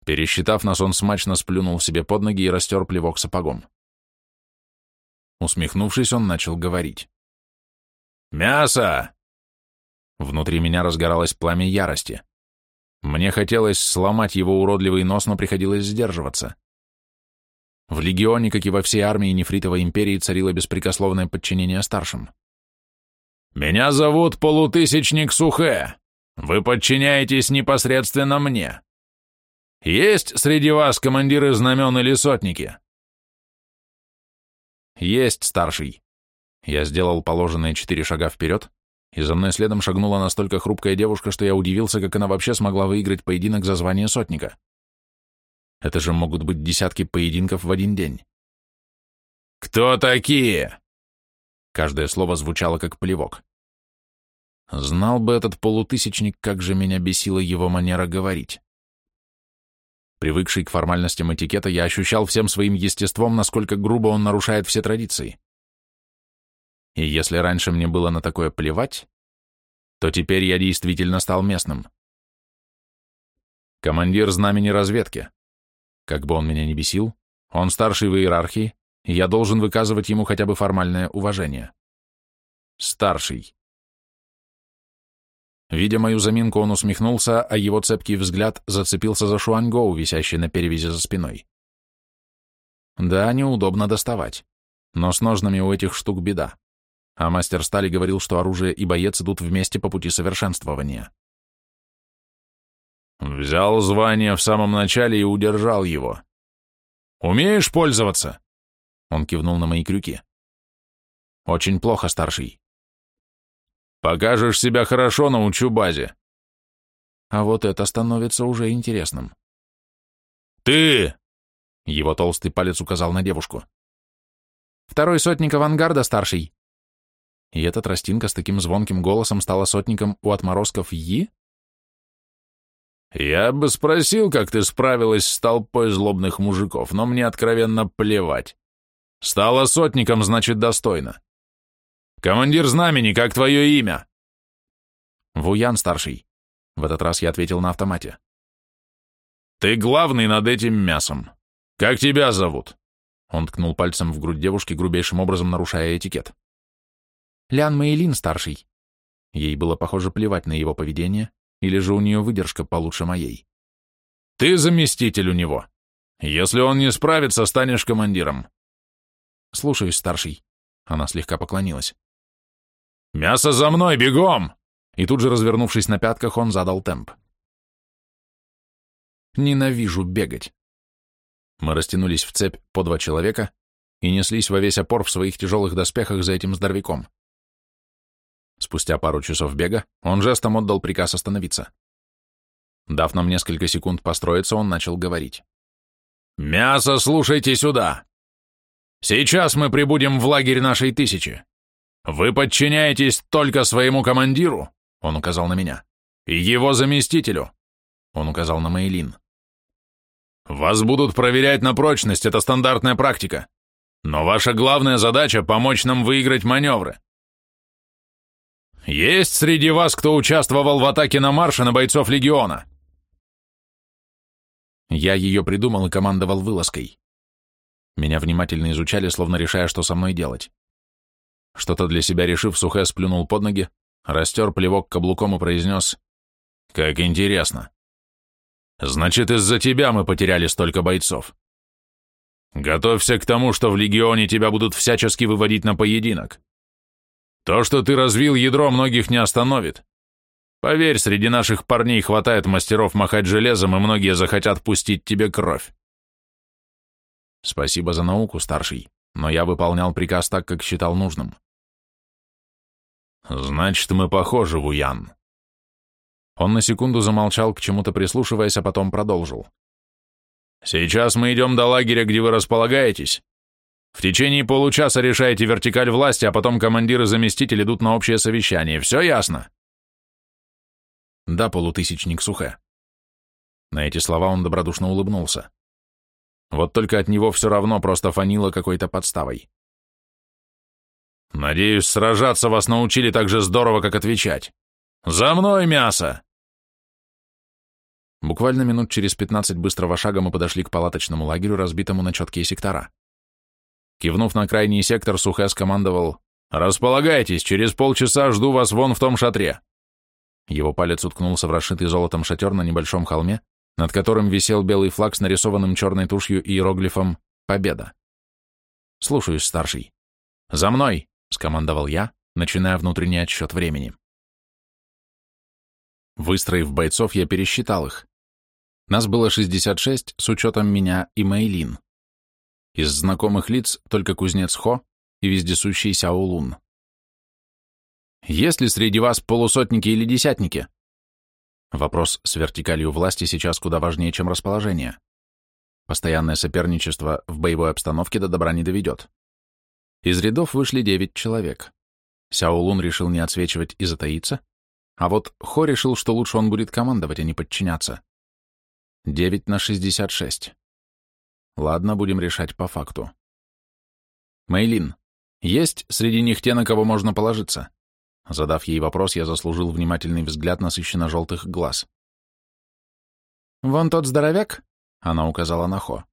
Пересчитав нас, он смачно сплюнул себе под ноги и растер плевок сапогом. Усмехнувшись, он начал говорить. «Мясо!» Внутри меня разгоралось пламя ярости. Мне хотелось сломать его уродливый нос, но приходилось сдерживаться. В легионе, как и во всей армии Нефритовой империи, царило беспрекословное подчинение старшим. «Меня зовут Полутысячник Сухэ. Вы подчиняетесь непосредственно мне. Есть среди вас командиры знамен или сотники?» «Есть, старший». Я сделал положенные четыре шага вперед, и за мной следом шагнула настолько хрупкая девушка, что я удивился, как она вообще смогла выиграть поединок за звание сотника. Это же могут быть десятки поединков в один день. «Кто такие?» Каждое слово звучало как плевок. Знал бы этот полутысячник, как же меня бесила его манера говорить. Привыкший к формальностям этикета, я ощущал всем своим естеством, насколько грубо он нарушает все традиции. И если раньше мне было на такое плевать, то теперь я действительно стал местным. Командир знамени разведки. Как бы он меня ни бесил, он старший в иерархии, я должен выказывать ему хотя бы формальное уважение. Старший. Видя мою заминку, он усмехнулся, а его цепкий взгляд зацепился за Шуаньгоу, висящий на перевязи за спиной. Да, неудобно доставать, но с ножнами у этих штук беда. А мастер стали говорил, что оружие и боец идут вместе по пути совершенствования. Взял звание в самом начале и удержал его. Умеешь пользоваться? Он кивнул на мои крюки. Очень плохо, старший. Покажешь себя хорошо, научу базе. А вот это становится уже интересным. Ты! Его толстый палец указал на девушку. Второй сотник авангарда, старший. И эта тростинка с таким звонким голосом стала сотником у отморозков Yi? Я бы спросил, как ты справилась с толпой злобных мужиков, но мне откровенно плевать. Стала сотником, значит, достойно. Командир знамени, как твое имя? Вуян, старший. В этот раз я ответил на автомате. Ты главный над этим мясом. Как тебя зовут?» Он ткнул пальцем в грудь девушки, грубейшим образом нарушая этикет. Лян Мэйлин старший. Ей было, похоже, плевать на его поведение, или же у нее выдержка получше моей. Ты заместитель у него. Если он не справится, станешь командиром. Слушаюсь, старший. Она слегка поклонилась. «Мясо за мной, бегом!» И тут же, развернувшись на пятках, он задал темп. Ненавижу бегать. Мы растянулись в цепь по два человека и неслись во весь опор в своих тяжелых доспехах за этим здоровяком. Спустя пару часов бега он жестом отдал приказ остановиться. Дав нам несколько секунд построиться, он начал говорить. «Мясо, слушайте сюда! Сейчас мы прибудем в лагерь нашей тысячи. Вы подчиняетесь только своему командиру, он указал на меня, и его заместителю, он указал на Мейлин. Вас будут проверять на прочность, это стандартная практика. Но ваша главная задача — помочь нам выиграть маневры. Есть среди вас, кто участвовал в атаке на марше на бойцов легиона? Я ее придумал и командовал вылазкой. Меня внимательно изучали, словно решая, что со мной делать. Что-то для себя решив, Сухэ сплюнул под ноги, растер плевок каблуком и произнес «Как интересно. Значит, из-за тебя мы потеряли столько бойцов. Готовься к тому, что в Легионе тебя будут всячески выводить на поединок. То, что ты развил ядро, многих не остановит. Поверь, среди наших парней хватает мастеров махать железом, и многие захотят пустить тебе кровь. Спасибо за науку, старший, но я выполнял приказ так, как считал нужным. Значит, мы похожи, Вуян. Он на секунду замолчал, к чему-то прислушиваясь, а потом продолжил. Сейчас мы идем до лагеря, где вы располагаетесь. В течение получаса решаете вертикаль власти, а потом командир и заместитель идут на общее совещание. Все ясно? Да, полутысячник Сухэ. На эти слова он добродушно улыбнулся. Вот только от него все равно просто фанило какой-то подставой. «Надеюсь, сражаться вас научили так же здорово, как отвечать. За мной мясо!» Буквально минут через пятнадцать быстрого шага мы подошли к палаточному лагерю, разбитому на четкие сектора. Кивнув на крайний сектор, Сухэ скомандовал «Располагайтесь, через полчаса жду вас вон в том шатре». Его палец уткнулся в расшитый золотом шатер на небольшом холме, над которым висел белый флаг с нарисованным черной тушью иероглифом «Победа». «Слушаюсь, старший». «За мной!» — скомандовал я, начиная внутренний отсчет времени. Выстроив бойцов, я пересчитал их. Нас было 66 с учетом меня и Мэйлин. Из знакомых лиц только кузнец Хо и вездесущий Сяо Лун. Есть ли среди вас полусотники или десятники? Вопрос с вертикалью власти сейчас куда важнее, чем расположение. Постоянное соперничество в боевой обстановке до добра не доведет. Из рядов вышли девять человек. Сяо Лун решил не отсвечивать и затаиться, а вот Хо решил, что лучше он будет командовать, а не подчиняться. 9 на 66. Ладно, будем решать по факту. Мейлин, есть среди них те, на кого можно положиться? Задав ей вопрос, я заслужил внимательный взгляд насыщенно-желтых глаз. «Вон тот здоровяк?» — она указала на Хо.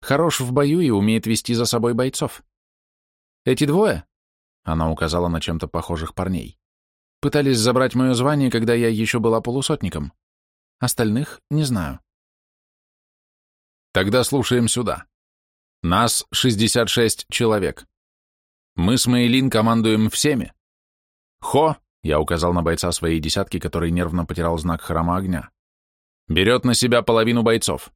«Хорош в бою и умеет вести за собой бойцов. Эти двое?» — она указала на чем-то похожих парней. «Пытались забрать мое звание, когда я еще была полусотником. Остальных не знаю». Тогда слушаем сюда. Нас 66 человек. Мы с Мейлин командуем всеми. Хо, я указал на бойца своей десятки, который нервно потирал знак храма огня, берет на себя половину бойцов.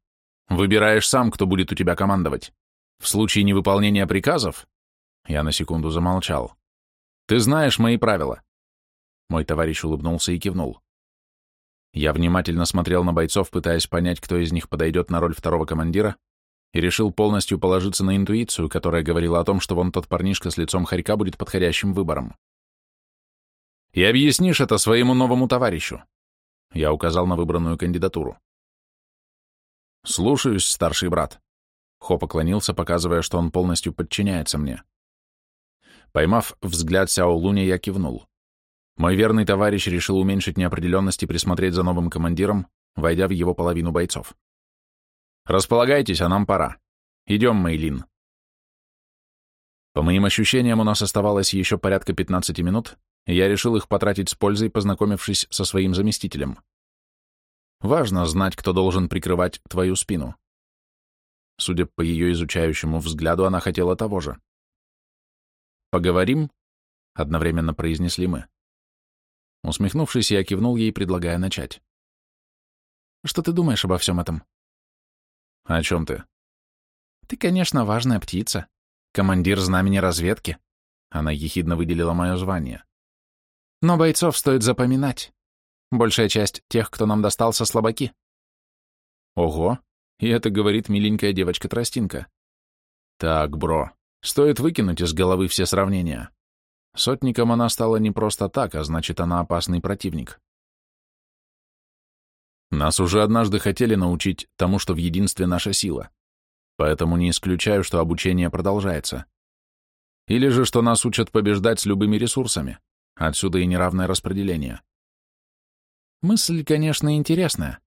Выбираешь сам, кто будет у тебя командовать. В случае невыполнения приказов... Я на секунду замолчал. Ты знаешь мои правила. Мой товарищ улыбнулся и кивнул. Я внимательно смотрел на бойцов, пытаясь понять, кто из них подойдет на роль второго командира, и решил полностью положиться на интуицию, которая говорила о том, что вон тот парнишка с лицом хорька будет подходящим выбором. «И объяснишь это своему новому товарищу», — я указал на выбранную кандидатуру. «Слушаюсь, старший брат», — Хо поклонился, показывая, что он полностью подчиняется мне. Поймав взгляд Сяо Луня, я кивнул. Мой верный товарищ решил уменьшить неопределенность и присмотреть за новым командиром, войдя в его половину бойцов. Располагайтесь, а нам пора. Идем, Мейлин. По моим ощущениям, у нас оставалось еще порядка 15 минут, я решил их потратить с пользой, познакомившись со своим заместителем. Важно знать, кто должен прикрывать твою спину. Судя по ее изучающему взгляду, она хотела того же. «Поговорим?» — одновременно произнесли мы. Усмехнувшись, я кивнул ей, предлагая начать. «Что ты думаешь обо всем этом?» «О чем ты?» «Ты, конечно, важная птица. Командир знамени разведки». Она ехидно выделила мое звание. «Но бойцов стоит запоминать. Большая часть тех, кто нам достался, слабаки». «Ого!» И это говорит миленькая девочка-тростинка. «Так, бро, стоит выкинуть из головы все сравнения. Сотником она стала не просто так, а значит, она опасный противник. Нас уже однажды хотели научить тому, что в единстве наша сила. Поэтому не исключаю, что обучение продолжается. Или же, что нас учат побеждать с любыми ресурсами. Отсюда и неравное распределение. Мысль, конечно, интересная.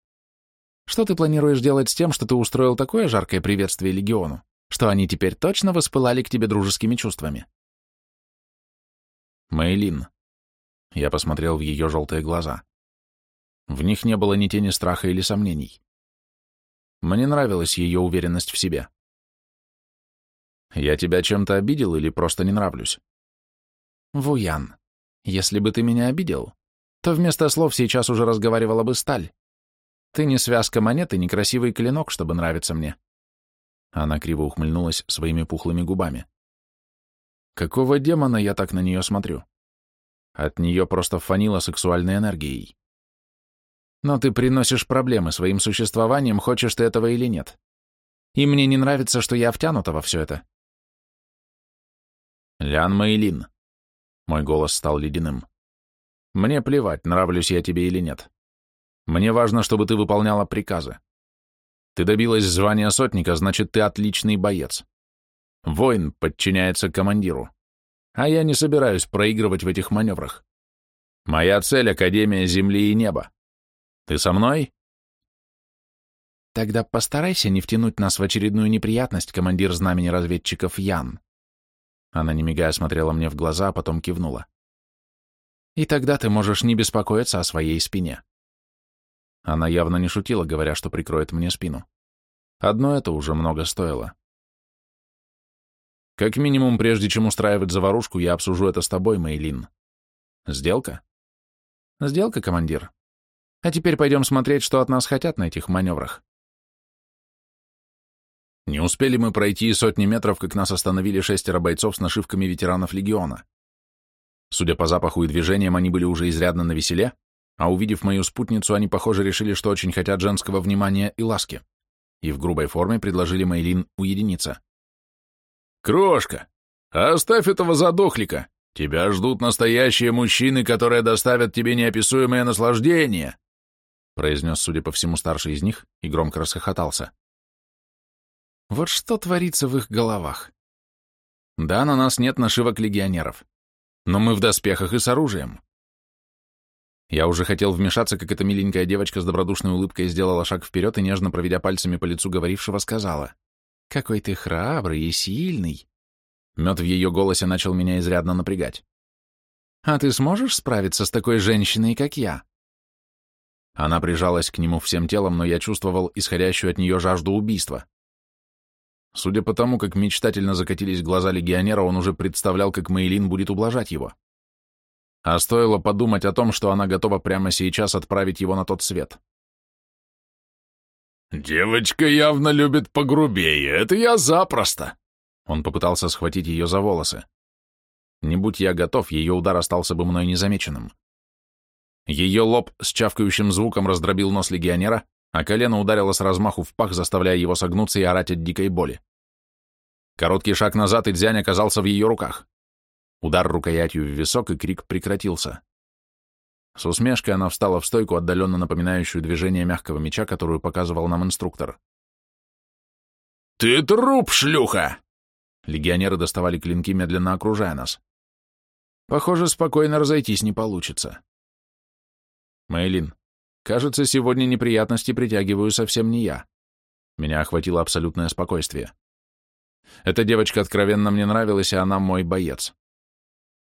Что ты планируешь делать с тем, что ты устроил такое жаркое приветствие легиону, что они теперь точно воспылали к тебе дружескими чувствами? Мейлин. Я посмотрел в ее желтые глаза. В них не было ни тени страха или сомнений. Мне нравилась ее уверенность в себе. Я тебя чем-то обидел или просто не нравлюсь? Вуян, если бы ты меня обидел, то вместо слов сейчас уже разговаривала бы сталь. Ты не связка монет и не красивый клинок, чтобы нравиться мне. Она криво ухмыльнулась своими пухлыми губами. Какого демона я так на нее смотрю? От нее просто фанило сексуальной энергией. Но ты приносишь проблемы своим существованием, хочешь ты этого или нет. И мне не нравится, что я втянута во все это. Лян Мейлин. Мой голос стал ледяным. Мне плевать, нравлюсь я тебе или нет. Мне важно, чтобы ты выполняла приказы. Ты добилась звания сотника, значит, ты отличный боец. Воин подчиняется командиру. А я не собираюсь проигрывать в этих маневрах. Моя цель — Академия Земли и Неба. Ты со мной? Тогда постарайся не втянуть нас в очередную неприятность, командир знамени разведчиков Ян. Она, не мигая, смотрела мне в глаза, а потом кивнула. И тогда ты можешь не беспокоиться о своей спине. Она явно не шутила, говоря, что прикроет мне спину. Одно это уже много стоило. Как минимум, прежде чем устраивать заварушку, я обсужу это с тобой, Мейлин. Сделка? Сделка, командир. А теперь пойдем смотреть, что от нас хотят на этих маневрах. Не успели мы пройти сотни метров, как нас остановили шестеро бойцов с нашивками ветеранов Легиона. Судя по запаху и движениям, они были уже изрядно навеселе, а увидев мою спутницу, они, похоже, решили, что очень хотят женского внимания и ласки, и в грубой форме предложили Мейлин уединиться. «Крошка, оставь этого задохлика. Тебя ждут настоящие мужчины, которые доставят тебе неописуемое наслаждение», произнес, судя по всему, старший из них и громко расхохотался. Вот что творится в их головах. Да, на нас нет нашивок легионеров, но мы в доспехах и с оружием. Я уже хотел вмешаться, как эта миленькая девочка с добродушной улыбкой сделала шаг вперед и, нежно проведя пальцами по лицу говорившего, сказала — какой ты храбрый и сильный. Мед в ее голосе начал меня изрядно напрягать. А ты сможешь справиться с такой женщиной, как я? Она прижалась к нему всем телом, но я чувствовал исходящую от нее жажду убийства. Судя по тому, как мечтательно закатились глаза легионера, он уже представлял, как Мейлин будет ублажать его. А стоило подумать о том, что она готова прямо сейчас отправить его на тот свет. «Девочка явно любит погрубее, это я запросто!» Он попытался схватить ее за волосы. Не будь я готов, ее удар остался бы мной незамеченным. Ее лоб с чавкающим звуком раздробил нос легионера, а колено ударило с размаху в пах, заставляя его согнуться и орать от дикой боли. Короткий шаг назад, и Дзянь оказался в ее руках. Удар рукоятью в висок, и крик прекратился. С усмешкой она встала в стойку, отдаленно напоминающую движение мягкого меча, которую показывал нам инструктор. «Ты труп, шлюха!» Легионеры доставали клинки, медленно окружая нас. Похоже, спокойно разойтись не получится. Мейлин, кажется, сегодня неприятности притягиваю совсем не я. Меня охватило абсолютное спокойствие. Эта девочка откровенно мне нравилась, и она мой боец.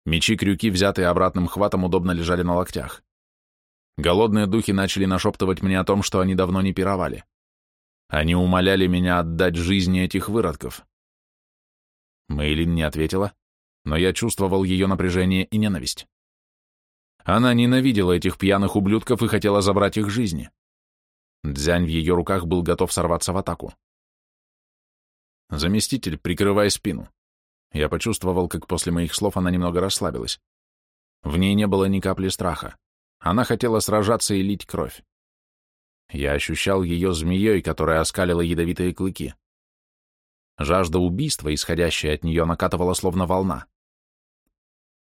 Мечи-крюки, взятые обратным хватом, удобно лежали на локтях. Голодные духи начали нашептывать мне о том, что они давно не пировали. Они умоляли меня отдать жизни этих выродков. Мейлин не ответила, но я чувствовал ее напряжение и ненависть. Она ненавидела этих пьяных ублюдков и хотела забрать их жизни. Дзянь в ее руках был готов сорваться в атаку. Заместитель, прикрывая спину. Я почувствовал, как после моих слов она немного расслабилась. В ней не было ни капли страха. Она хотела сражаться и лить кровь. Я ощущал ее змеей, которая оскалила ядовитые клыки. Жажда убийства, исходящая от нее, накатывала словно волна.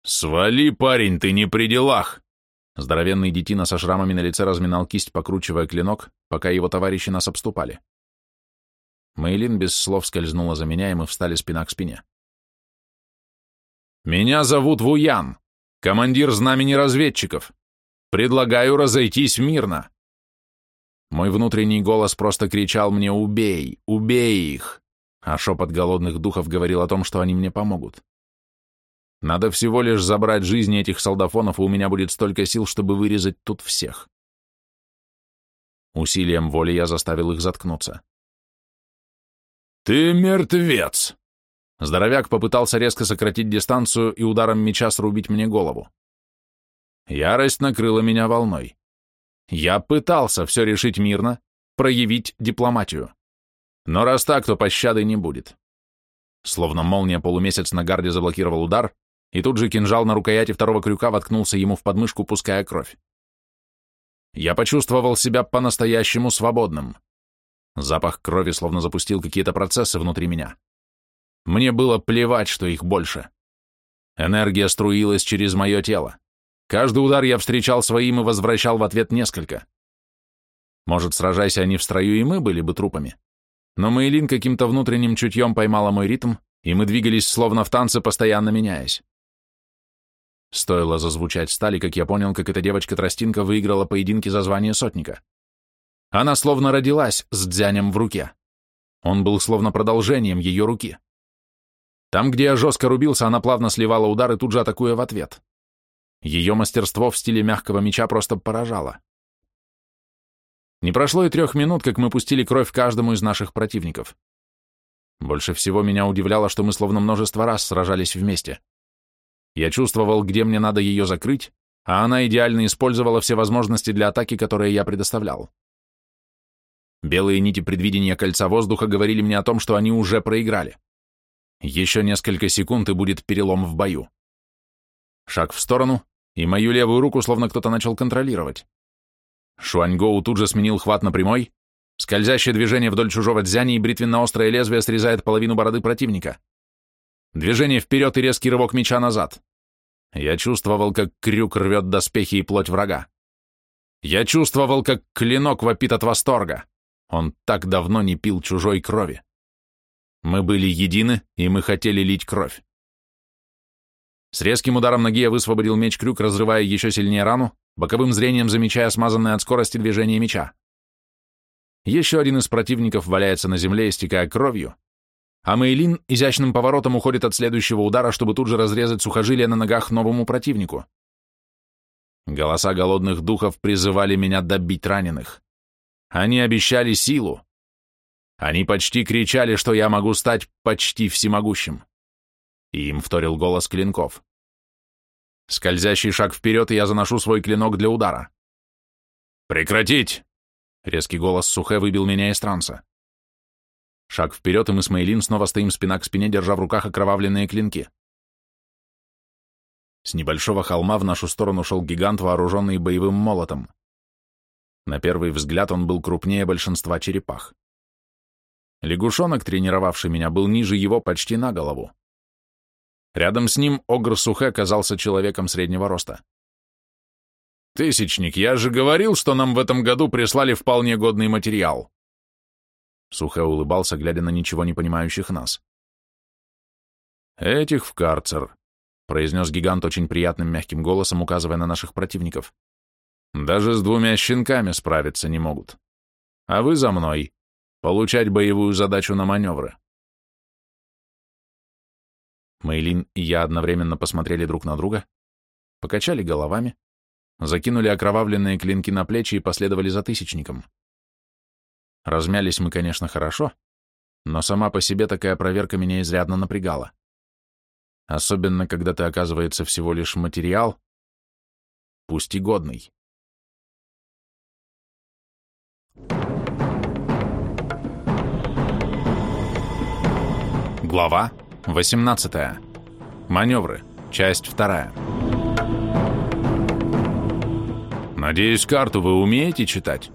«Свали, парень, ты не при делах!» Здоровенный детина со шрамами на лице разминал кисть, покручивая клинок, пока его товарищи нас обступали. Мейлин без слов скользнула за меня, и мы встали спина к спине. «Меня зовут Вуян, командир знамени разведчиков. Предлагаю разойтись мирно!» Мой внутренний голос просто кричал мне «Убей! Убей их!» А шепот голодных духов говорил о том, что они мне помогут. Надо всего лишь забрать жизни этих солдафонов, и у меня будет столько сил, чтобы вырезать тут всех. Усилием воли я заставил их заткнуться. «Ты мертвец!» Здоровяк попытался резко сократить дистанцию и ударом меча срубить мне голову. Ярость накрыла меня волной. Я пытался все решить мирно, проявить дипломатию. Но раз так, то пощады не будет. Словно молния полумесяц на гарде заблокировал удар, и тут же кинжал на рукояти второго крюка воткнулся ему в подмышку, пуская кровь. Я почувствовал себя по-настоящему свободным. Запах крови словно запустил какие-то процессы внутри меня. Мне было плевать, что их больше. Энергия струилась через мое тело. Каждый удар я встречал своим и возвращал в ответ несколько. Может, сражаясь они в строю, и мы были бы трупами. Но Мейлин каким-то внутренним чутьем поймала мой ритм, и мы двигались словно в танце, постоянно меняясь. Стоило зазвучать стали, как я понял, как эта девочка-тростинка выиграла поединки за звание сотника. Она словно родилась с дзянем в руке. Он был словно продолжением ее руки. Там, где я жестко рубился, она плавно сливала удары, тут же атакуя в ответ. Ее мастерство в стиле мягкого меча просто поражало. Не прошло и трех минут, как мы пустили кровь каждому из наших противников. Больше всего меня удивляло, что мы словно множество раз сражались вместе. Я чувствовал, где мне надо ее закрыть, а она идеально использовала все возможности для атаки, которые я предоставлял. Белые нити предвидения кольца воздуха говорили мне о том, что они уже проиграли. Еще несколько секунд, и будет перелом в бою. Шаг в сторону, и мою левую руку словно кто-то начал контролировать. Шуаньгоу тут же сменил хват на прямой, скользящее движение вдоль чужого дзяни и бритвенно-острое лезвие срезает половину бороды противника. Движение вперед и резкий рывок меча назад. Я чувствовал, как крюк рвет доспехи и плоть врага. Я чувствовал, как клинок вопит от восторга. Он так давно не пил чужой крови. Мы были едины, и мы хотели лить кровь. С резким ударом ноги я высвободил меч крюк, разрывая еще сильнее рану, боковым зрением замечая смазанное от скорости движение меча. Еще один из противников валяется на земле, истекая кровью, а Мейлин изящным поворотом уходит от следующего удара, чтобы тут же разрезать сухожилия на ногах новому противнику. Голоса голодных духов призывали меня добить раненых. Они обещали силу. Они почти кричали, что я могу стать почти всемогущим. И им вторил голос клинков. Скользящий шаг вперед, и я заношу свой клинок для удара. «Прекратить!» Резкий голос Сухе выбил меня из транса. Шаг вперед, и мы с Мейлин снова стоим спина к спине, держа в руках окровавленные клинки. С небольшого холма в нашу сторону шел гигант, вооруженный боевым молотом. На первый взгляд он был крупнее большинства черепах. Лягушонок, тренировавший меня, был ниже его почти на голову. Рядом с ним Огр Сухе оказался человеком среднего роста. «Тысячник, я же говорил, что нам в этом году прислали вполне годный материал. Сухо улыбался, глядя на ничего не понимающих нас. «Этих в карцер», — произнес гигант очень приятным мягким голосом, указывая на наших противников. «Даже с двумя щенками справиться не могут. А вы за мной. получать боевую задачу на маневры. Мейлин и я одновременно посмотрели друг на друга, покачали головами, закинули окровавленные клинки на плечи и последовали за тысячником. Размялись мы, конечно, хорошо, но сама по себе такая проверка меня изрядно напрягала. Особенно, когда ты, оказывается, всего лишь материал, пусть и годный. Глава 18. Маневры. Часть 2. «Надеюсь, карту вы умеете читать?»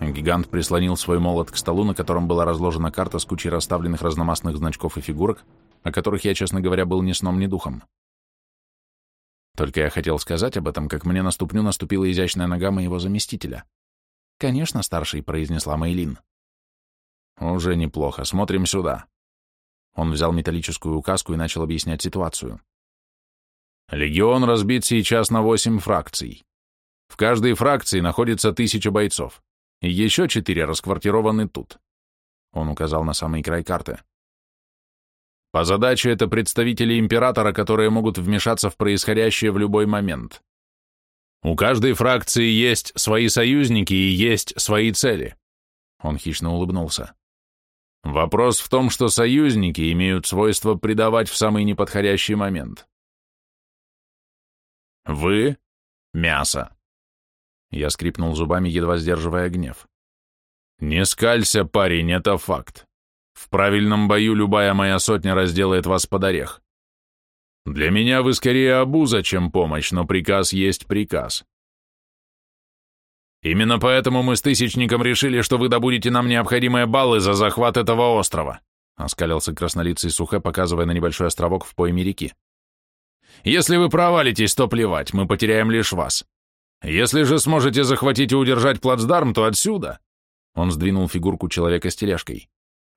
Гигант прислонил свой молот к столу, на котором была разложена карта с кучей расставленных разномастных значков и фигурок, о которых я, честно говоря, был ни сном, ни духом. Только я хотел сказать об этом, как мне на ступню наступила изящная нога моего заместителя. «Конечно, старший», — произнесла Мейлин. «Уже неплохо. Смотрим сюда». Он взял металлическую указку и начал объяснять ситуацию. «Легион разбит сейчас на восемь фракций. В каждой фракции находится тысяча бойцов. Еще четыре расквартированы тут. Он указал на самый край карты. По задаче это представители императора, которые могут вмешаться в происходящее в любой момент. У каждой фракции есть свои союзники и есть свои цели. Он хищно улыбнулся. Вопрос в том, что союзники имеют свойство предавать в самый неподходящий момент. Вы — мясо. Я скрипнул зубами, едва сдерживая гнев. «Не скалься, парень, это факт. В правильном бою любая моя сотня разделает вас под орех. Для меня вы скорее обуза, чем помощь, но приказ есть приказ. Именно поэтому мы с Тысячником решили, что вы добудете нам необходимые баллы за захват этого острова», оскалился краснолицый Сухе, показывая на небольшой островок в пойме реки. «Если вы провалитесь, то плевать, мы потеряем лишь вас. Если же сможете захватить и удержать плацдарм, то отсюда...» Он сдвинул фигурку человека с тележкой.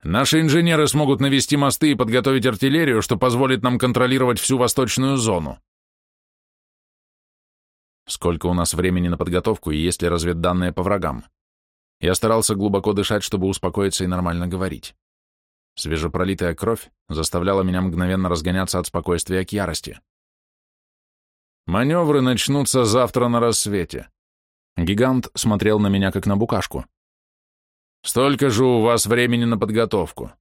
«Наши инженеры смогут навести мосты и подготовить артиллерию, что позволит нам контролировать всю восточную зону». Сколько у нас времени на подготовку и есть ли разведданные по врагам? Я старался глубоко дышать, чтобы успокоиться и нормально говорить. Свежепролитая кровь заставляла меня мгновенно разгоняться от спокойствия к ярости. Маневры начнутся завтра на рассвете. Гигант смотрел на меня, как на букашку. Столько же у вас времени на подготовку.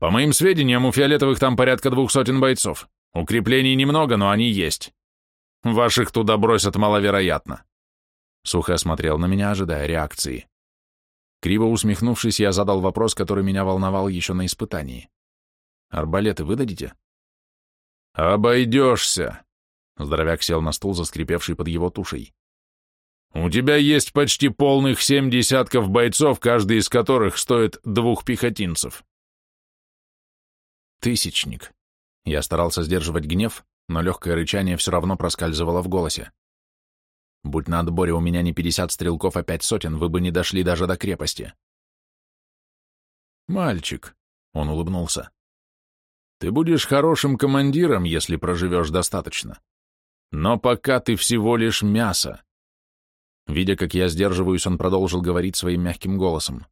По моим сведениям, у фиолетовых там порядка двух сотен бойцов. Укреплений немного, но они есть. Ваших туда бросят маловероятно. Сухо смотрел на меня, ожидая реакции. Криво усмехнувшись, я задал вопрос, который меня волновал еще на испытании. «Арбалеты выдадите?» «Обойдешься!» Здоровяк сел на стул, заскрипевший под его тушей. «У тебя есть почти полных семь десятков бойцов, каждый из которых стоит двух пехотинцев». «Тысячник». Я старался сдерживать гнев, но легкое рычание все равно проскальзывало в голосе. «Будь на отборе у меня не пятьдесят стрелков, а пять сотен, вы бы не дошли даже до крепости». «Мальчик», — он улыбнулся, ты будешь хорошим командиром, если проживешь достаточно. Но пока ты всего лишь мясо. Видя, как я сдерживаюсь, он продолжил говорить своим мягким голосом.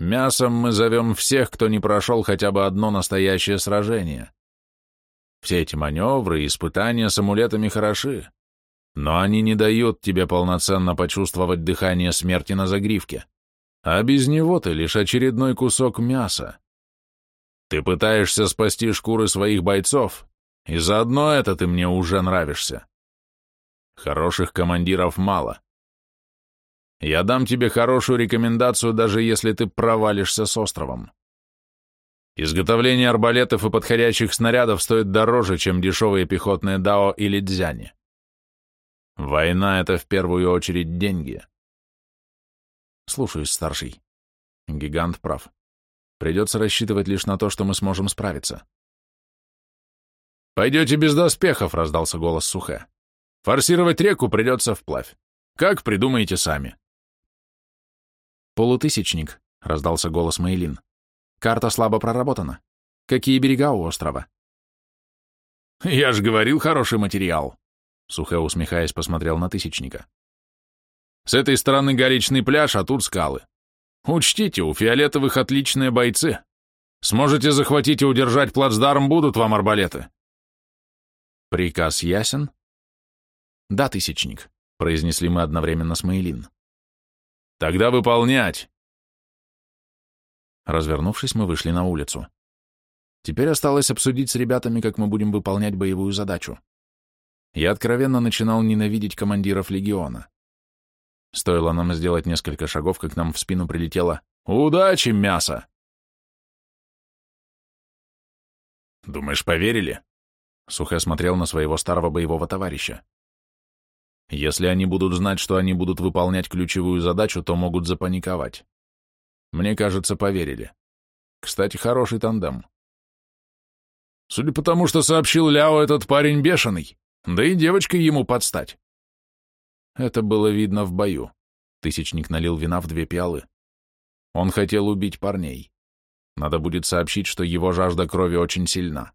Мясом мы зовем всех, кто не прошел хотя бы одно настоящее сражение. Все эти маневры и испытания с амулетами хороши, но они не дают тебе полноценно почувствовать дыхание смерти на загривке. А без него ты лишь очередной кусок мяса. Ты пытаешься спасти шкуры своих бойцов, и заодно это ты мне уже нравишься. Хороших командиров мало. Я дам тебе хорошую рекомендацию, даже если ты провалишься с островом. Изготовление арбалетов и подходящих снарядов стоит дороже, чем дешевые пехотные дао или дзяни. Война — это в первую очередь деньги. Слушаюсь, старший. Гигант прав. Придется рассчитывать лишь на то, что мы сможем справиться. «Пойдете без доспехов», — раздался голос Сухе. «Форсировать реку придется вплавь. Как придумаете сами». «Полутысячник», — раздался голос Мейлин. «Карта слабо проработана. Какие берега у острова?» «Я же говорил, хороший материал», — Сухе, усмехаясь, посмотрел на Тысячника. «С этой стороны галечный пляж, а тут скалы. Учтите, у фиолетовых отличные бойцы. Сможете захватить и удержать плацдарм, будут вам арбалеты. Приказ ясен? Да, тысячник, произнесли мы одновременно с Мейлин. Тогда выполнять. Развернувшись, мы вышли на улицу. Теперь осталось обсудить с ребятами, как мы будем выполнять боевую задачу. Я откровенно начинал ненавидеть командиров легиона. Стоило нам сделать несколько шагов, как нам в спину прилетело «Удачи, мясо!» «Думаешь, поверили?» Сухэ смотрел на своего старого боевого товарища. «Если они будут знать, что они будут выполнять ключевую задачу, то могут запаниковать. Мне кажется, поверили. Кстати, хороший тандем. Судя по тому, что сообщил Ляо, этот парень бешеный, да и девочка ему подстать. Это было видно в бою. Тысячник налил вина в две пиалы. Он хотел убить парней. Надо будет сообщить, что его жажда крови очень сильна.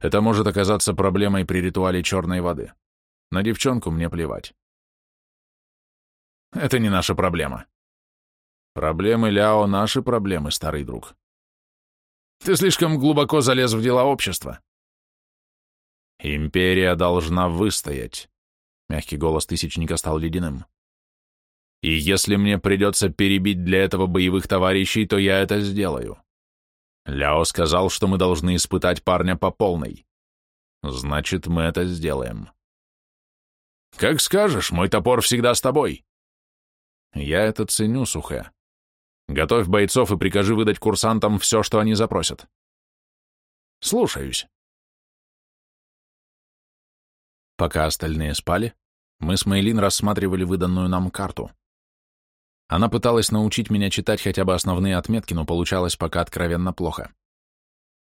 Это может оказаться проблемой при ритуале черной воды. На девчонку мне плевать. Это не наша проблема. Проблемы Ляо — наши проблемы, старый друг. Ты слишком глубоко залез в дела общества. Империя должна выстоять. Мягкий голос Тысячника стал ледяным. И если мне придется перебить для этого боевых товарищей, то я это сделаю. Ляо сказал, что мы должны испытать парня по полной. Значит, мы это сделаем. Как скажешь, мой топор всегда с тобой. Я это ценю, Сухэ. Готовь бойцов и прикажи выдать курсантам все, что они запросят. Слушаюсь. Пока остальные спали, мы с Мейлин рассматривали выданную нам карту. Она пыталась научить меня читать хотя бы основные отметки, но получалось пока откровенно плохо.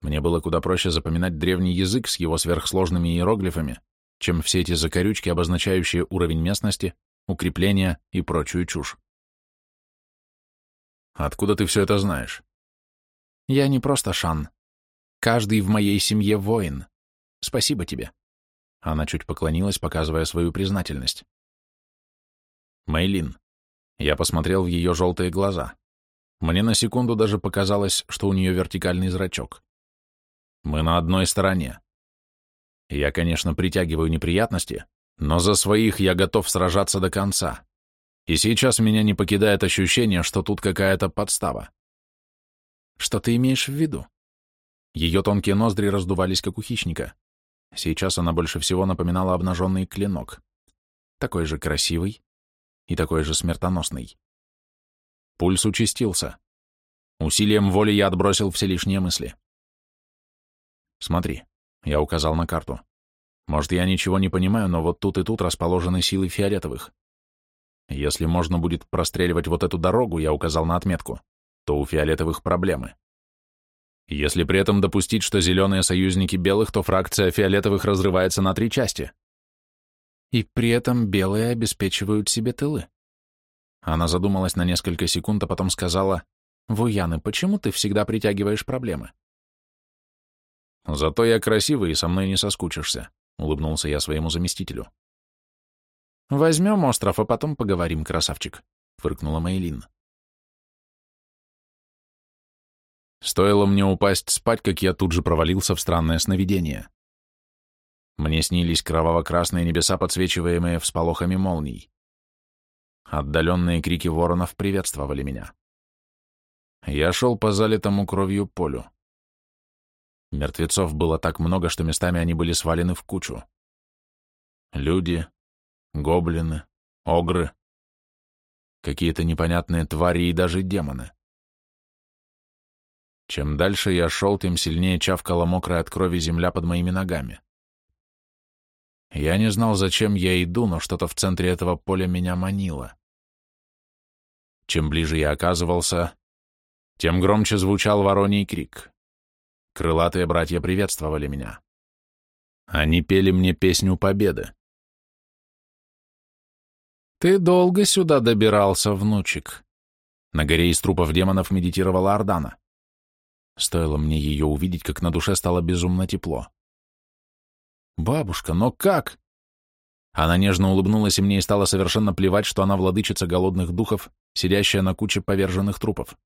Мне было куда проще запоминать древний язык с его сверхсложными иероглифами, чем все эти закорючки, обозначающие уровень местности, укрепления и прочую чушь. Откуда ты все это знаешь? Я не просто Шан. Каждый в моей семье воин. Спасибо тебе. Она чуть поклонилась, показывая свою признательность. Мейлин. Я посмотрел в ее желтые глаза. Мне на секунду даже показалось, что у нее вертикальный зрачок. Мы на одной стороне. Я, конечно, притягиваю неприятности, но за своих я готов сражаться до конца. И сейчас меня не покидает ощущение, что тут какая-то подстава. Что ты имеешь в виду? Ее тонкие ноздри раздувались, как у хищника. Сейчас она больше всего напоминала обнаженный клинок. Такой же красивый и такой же смертоносный. Пульс участился. Усилием воли я отбросил все лишние мысли. Смотри, я указал на карту. Может, я ничего не понимаю, но вот тут и тут расположены силы фиолетовых. Если можно будет простреливать вот эту дорогу, я указал на отметку, то у фиолетовых проблемы. Если при этом допустить, что зеленые союзники белых, то фракция фиолетовых разрывается на три части. И при этом белые обеспечивают себе тылы. Она задумалась на несколько секунд, а потом сказала, «Вуяны, почему ты всегда притягиваешь проблемы?» «Зато я красивый, и со мной не соскучишься», — улыбнулся я своему заместителю. «Возьмем остров, а потом поговорим, красавчик», — фыркнула Мейлин. Стоило мне упасть спать, как я тут же провалился в странное сновидение. Мне снились кроваво-красные небеса, подсвечиваемые всполохами молний. Отдаленные крики воронов приветствовали меня. Я шел по залитому кровью полю. Мертвецов было так много, что местами они были свалены в кучу. Люди, гоблины, огры, какие-то непонятные твари и даже демоны. Чем дальше я шел, тем сильнее чавкала мокрая от крови земля под моими ногами. Я не знал, зачем я иду, но что-то в центре этого поля меня манило. Чем ближе я оказывался, тем громче звучал вороний крик. Крылатые братья приветствовали меня. Они пели мне песню победы. «Ты долго сюда добирался, внучек?» На горе из трупов демонов медитировала Ордана. Стоило мне ее увидеть, как на душе стало безумно тепло. «Бабушка, но как?» Она нежно улыбнулась, и мне и стало совершенно плевать, что она владычица голодных духов сидящая на куче поверженных трупов.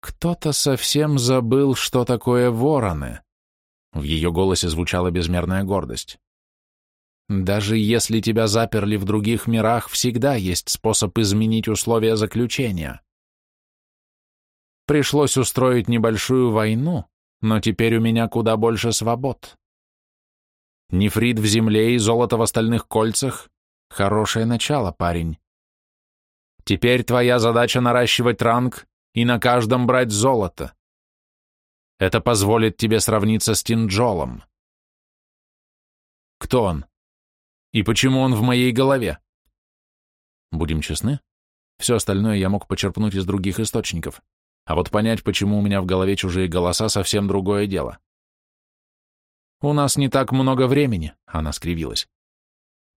«Кто-то совсем забыл, что такое вороны», — в ее голосе звучала безмерная гордость. «Даже если тебя заперли в других мирах, всегда есть способ изменить условия заключения. Пришлось устроить небольшую войну, но теперь у меня куда больше свобод. Нефрит в земле и золото в остальных кольцах — хорошее начало, парень. Теперь твоя задача наращивать ранг и на каждом брать золото. Это позволит тебе сравниться с Тинджолом. Кто он? И почему он в моей голове? Будем честны, все остальное я мог почерпнуть из других источников. А вот понять, почему у меня в голове чужие голоса, совсем другое дело. «У нас не так много времени», — она скривилась.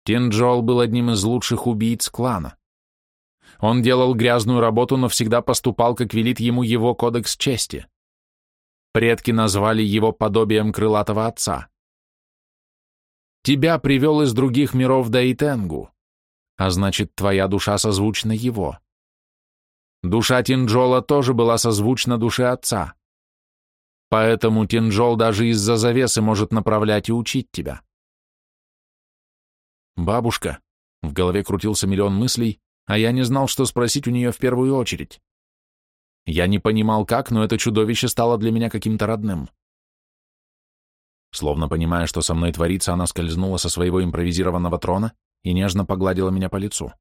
Тинджол был одним из лучших убийц клана. Он делал грязную работу, но всегда поступал, как велит ему его кодекс чести. Предки назвали его подобием крылатого отца. Тебя привел из других миров Даитенгу, а значит, твоя душа созвучна его. Душа Тинджола тоже была созвучна душе отца. Поэтому Тинджол даже из-за завесы может направлять и учить тебя. Бабушка. В голове крутился миллион мыслей, а я не знал, что спросить у нее в первую очередь. Я не понимал, как, но это чудовище стало для меня каким-то родным. Словно понимая, что со мной творится, она скользнула со своего импровизированного трона и нежно погладила меня по лицу.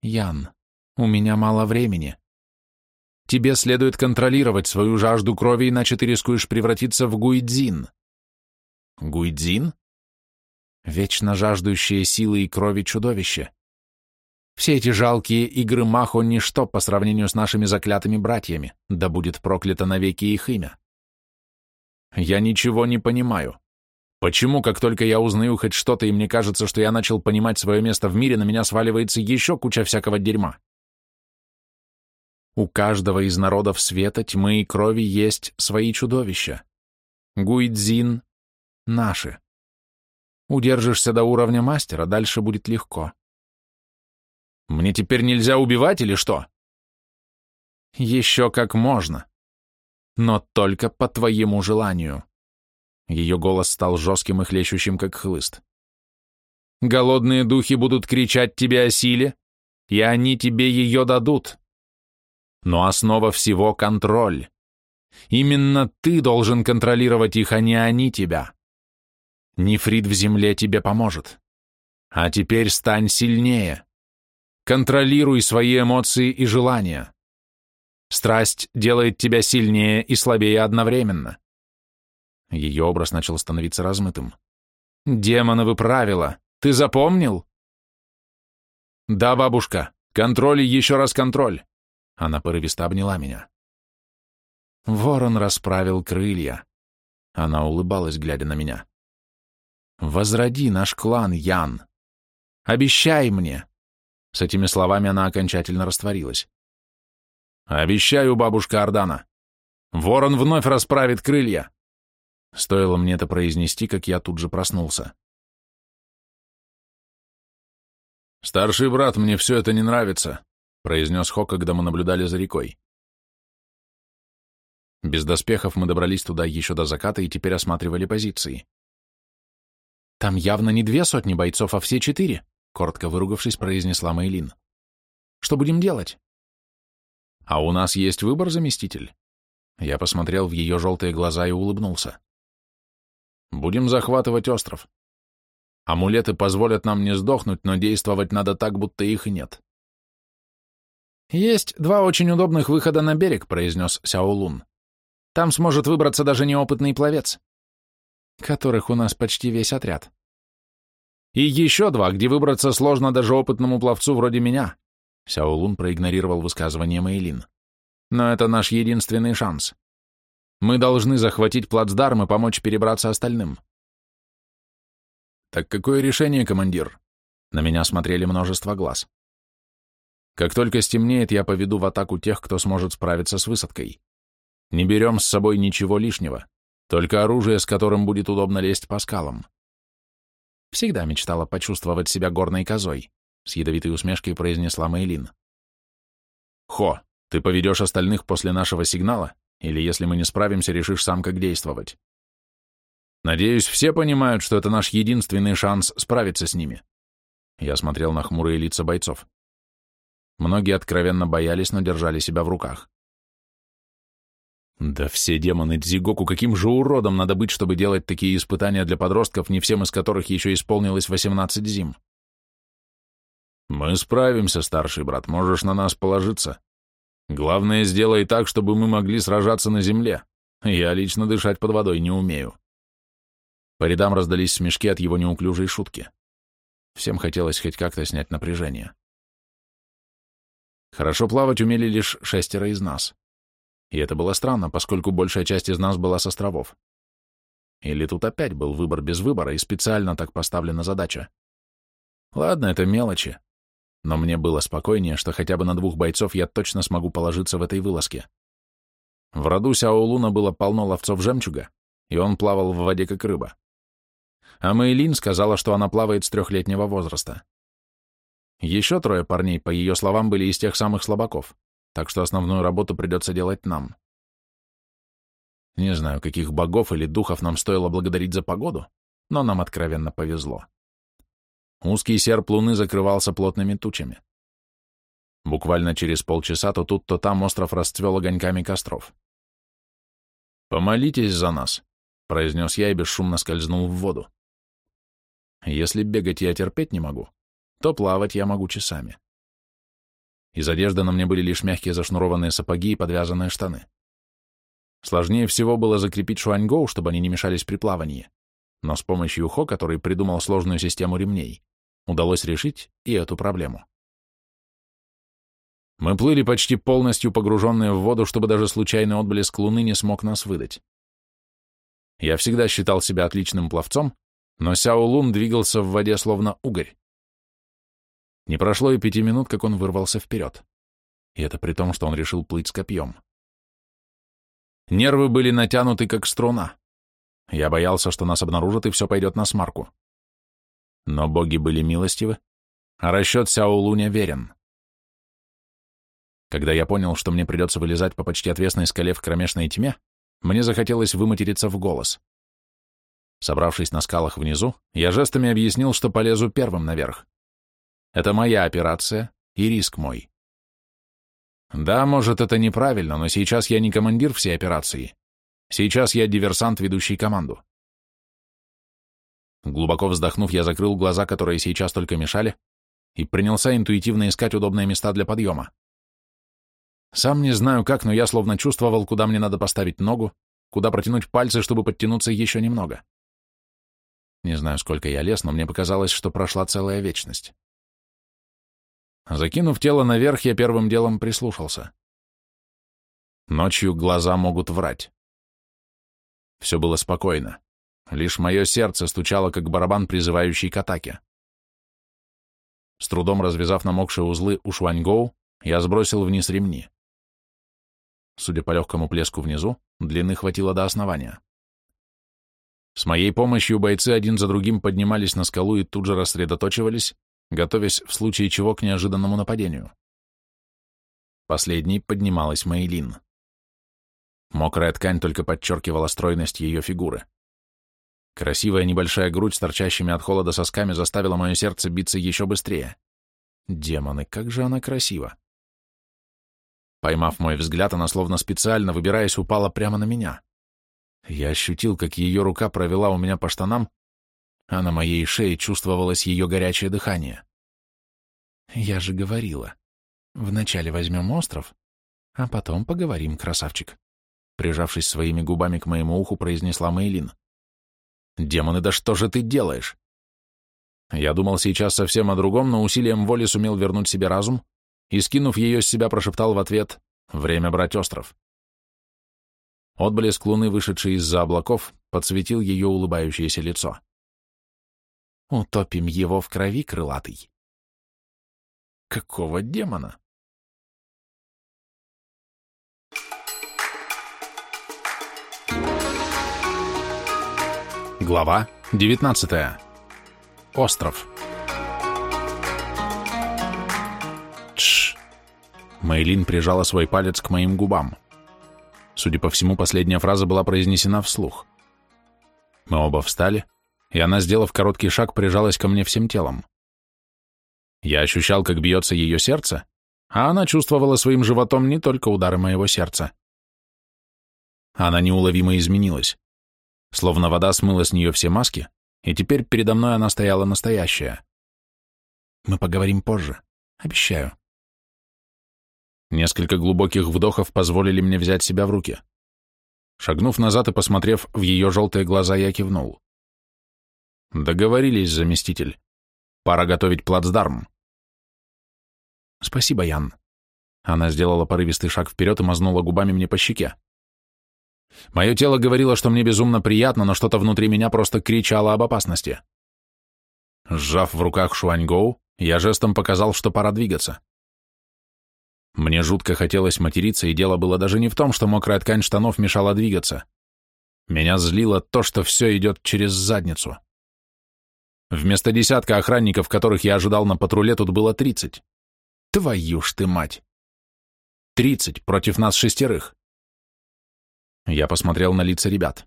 «Ян, у меня мало времени. Тебе следует контролировать свою жажду крови, иначе ты рискуешь превратиться в гуйдзин. Гуйдзин? Вечно жаждущее силы и крови чудовище. Все эти жалкие игры Махо — ничто по сравнению с нашими заклятыми братьями, да будет проклято навеки их имя. Я ничего не понимаю. Почему, как только я узнаю хоть что-то, и мне кажется, что я начал понимать свое место в мире, на меня сваливается еще куча всякого дерьма? У каждого из народов света, тьмы и крови есть свои чудовища. Гуйдзин — наши. Удержишься до уровня мастера, дальше будет легко. Мне теперь нельзя убивать или что? Еще как можно. Но только по твоему желанию. Ее голос стал жестким и хлещущим, как хлыст. Голодные духи будут кричать тебе о силе, и они тебе ее дадут. Но основа всего — контроль. Именно ты должен контролировать их, а не они тебя. Нефрит в земле тебе поможет. А теперь стань сильнее. Контролируй свои эмоции и желания. Страсть делает тебя сильнее и слабее одновременно. Ее образ начал становиться размытым. Демоновы правила. Ты запомнил? Да, бабушка. Контроль и еще раз контроль. Она порывисто обняла меня. Ворон расправил крылья. Она улыбалась, глядя на меня. «Возроди наш клан, Ян! Обещай мне!» С этими словами она окончательно растворилась. «Обещаю, бабушка Ордана! Ворон вновь расправит крылья!» Стоило мне это произнести, как я тут же проснулся. «Старший брат, мне все это не нравится произнес Хо, когда мы наблюдали за рекой. Без доспехов мы добрались туда еще до заката и теперь осматривали позиции. «Там явно не две сотни бойцов, а все четыре», — коротко выругавшись, произнесла Мейлин. «Что будем делать?» «А у нас есть выбор, заместитель?» Я посмотрел в ее желтые глаза и улыбнулся. «Будем захватывать остров. Амулеты позволят нам не сдохнуть, но действовать надо так, будто их и нет. «Есть два очень удобных выхода на берег», — произнес Сяолун. «Там сможет выбраться даже неопытный пловец, которых у нас почти весь отряд. И еще два, где выбраться сложно даже опытному пловцу вроде меня», — Сяолун проигнорировал высказывание Мейлин. «Но это наш единственный шанс. Мы должны захватить плацдарм и помочь перебраться остальным». «Так какое решение, командир?» На меня смотрели множество глаз. Как только стемнеет, я поведу в атаку тех, кто сможет справиться с высадкой. Не берем с собой ничего лишнего, только оружие, с которым будет удобно лезть по скалам. Всегда мечтала почувствовать себя горной козой, с ядовитой усмешкой произнесла Мейлин. Хо, ты поведешь остальных после нашего сигнала, или если мы не справимся, решишь сам, как действовать. Надеюсь, все понимают, что это наш единственный шанс справиться с ними. Я смотрел на хмурые лица бойцов. Многие откровенно боялись, но держали себя в руках. Да все демоны Дзигоку, каким же уродом надо быть, чтобы делать такие испытания для подростков, не всем из которых еще исполнилось 18 зим. Мы справимся, старший брат, можешь на нас положиться. Главное, сделай так, чтобы мы могли сражаться на земле. Я лично дышать под водой не умею. По рядам раздались смешки от его неуклюжей шутки. Всем хотелось хоть как-то снять напряжение. Хорошо плавать умели лишь шестеро из нас. И это было странно, поскольку большая часть из нас была с островов. Или тут опять был выбор без выбора, и специально так поставлена задача. Ладно, это мелочи. Но мне было спокойнее, что хотя бы на двух бойцов я точно смогу положиться в этой вылазке. В роду Сяолуна было полно ловцов жемчуга, и он плавал в воде как рыба. А Мэйлин сказала, что она плавает с трехлетнего возраста. Еще трое парней, по ее словам, были из тех самых слабаков, так что основную работу придется делать нам. Не знаю, каких богов или духов нам стоило благодарить за погоду, но нам откровенно повезло. Узкий серп луны закрывался плотными тучами. Буквально через полчаса то тут, то там остров расцвел огоньками костров. «Помолитесь за нас», — произнес я и бесшумно скользнул в воду. «Если бегать я терпеть не могу, то плавать я могу часами. Из одежды на мне были лишь мягкие зашнурованные сапоги и подвязанные штаны. Сложнее всего было закрепить шуаньгоу, чтобы они не мешались при плавании, но с помощью Хо, который придумал сложную систему ремней, удалось решить и эту проблему. Мы плыли почти полностью погруженные в воду, чтобы даже случайный отблеск луны не смог нас выдать. Я всегда считал себя отличным пловцом, но Сяо Лун двигался в воде словно угорь. Не прошло и пяти минут, как он вырвался вперед. И это при том, что он решил плыть с копьем. Нервы были натянуты, как струна. Я боялся, что нас обнаружат, и все пойдет на смарку. Но боги были милостивы, а расчет Сяо Луня верен. Когда я понял, что мне придется вылезать по почти отвесной скале в кромешной тьме, мне захотелось выматериться в голос. Собравшись на скалах внизу, я жестами объяснил, что полезу первым наверх. Это моя операция и риск мой. Да, может, это неправильно, но сейчас я не командир всей операции. Сейчас я диверсант, ведущий команду. Глубоко вздохнув, я закрыл глаза, которые сейчас только мешали, и принялся интуитивно искать удобные места для подъема. Сам не знаю как, но я словно чувствовал, куда мне надо поставить ногу, куда протянуть пальцы, чтобы подтянуться еще немного. Не знаю, сколько я лез, но мне показалось, что прошла целая вечность. Закинув тело наверх, я первым делом прислушался. Ночью глаза могут врать. Все было спокойно. Лишь мое сердце стучало, как барабан, призывающий к атаке. С трудом развязав намокшие узлы у Шваньгоу, я сбросил вниз ремни. Судя по легкому плеску внизу, длины хватило до основания. С моей помощью бойцы один за другим поднимались на скалу и тут же рассредоточивались, готовясь в случае чего к неожиданному нападению. Последней поднималась Мейлин. Мокрая ткань только подчеркивала стройность ее фигуры. Красивая небольшая грудь с торчащими от холода сосками заставила мое сердце биться еще быстрее. Демоны, как же она красива! Поймав мой взгляд, она словно специально, выбираясь, упала прямо на меня. Я ощутил, как ее рука провела у меня по штанам, а на моей шее чувствовалось ее горячее дыхание. «Я же говорила. Вначале возьмем остров, а потом поговорим, красавчик», прижавшись своими губами к моему уху, произнесла Мейлин. «Демоны, да что же ты делаешь?» Я думал сейчас совсем о другом, но усилием воли сумел вернуть себе разум и, скинув ее с себя, прошептал в ответ «Время брать остров». Отблеск луны, вышедший из-за облаков, подсветил ее улыбающееся лицо. Утопим его в крови, крылатый. Какого демона? Глава 19. Остров. Мейлин прижала свой палец к моим губам. Судя по всему, последняя фраза была произнесена вслух. Мы оба встали, и она, сделав короткий шаг, прижалась ко мне всем телом. Я ощущал, как бьется ее сердце, а она чувствовала своим животом не только удары моего сердца. Она неуловимо изменилась. Словно вода смыла с нее все маски, и теперь передо мной она стояла настоящая. Мы поговорим позже, обещаю. Несколько глубоких вдохов позволили мне взять себя в руки. Шагнув назад и посмотрев в ее желтые глаза, я кивнул. Договорились, заместитель. Пора готовить плацдарм. Спасибо, Ян. Она сделала порывистый шаг вперед и мазнула губами мне по щеке. Мое тело говорило, что мне безумно приятно, но что-то внутри меня просто кричало об опасности. Сжав в руках Шуаньгоу, я жестом показал, что пора двигаться. Мне жутко хотелось материться, и дело было даже не в том, что мокрая ткань штанов мешала двигаться. Меня злило то, что все идет через задницу. Вместо десятка охранников, которых я ожидал на патруле, тут было тридцать. Твою ж ты мать! Тридцать против нас шестерых. Я посмотрел на лица ребят.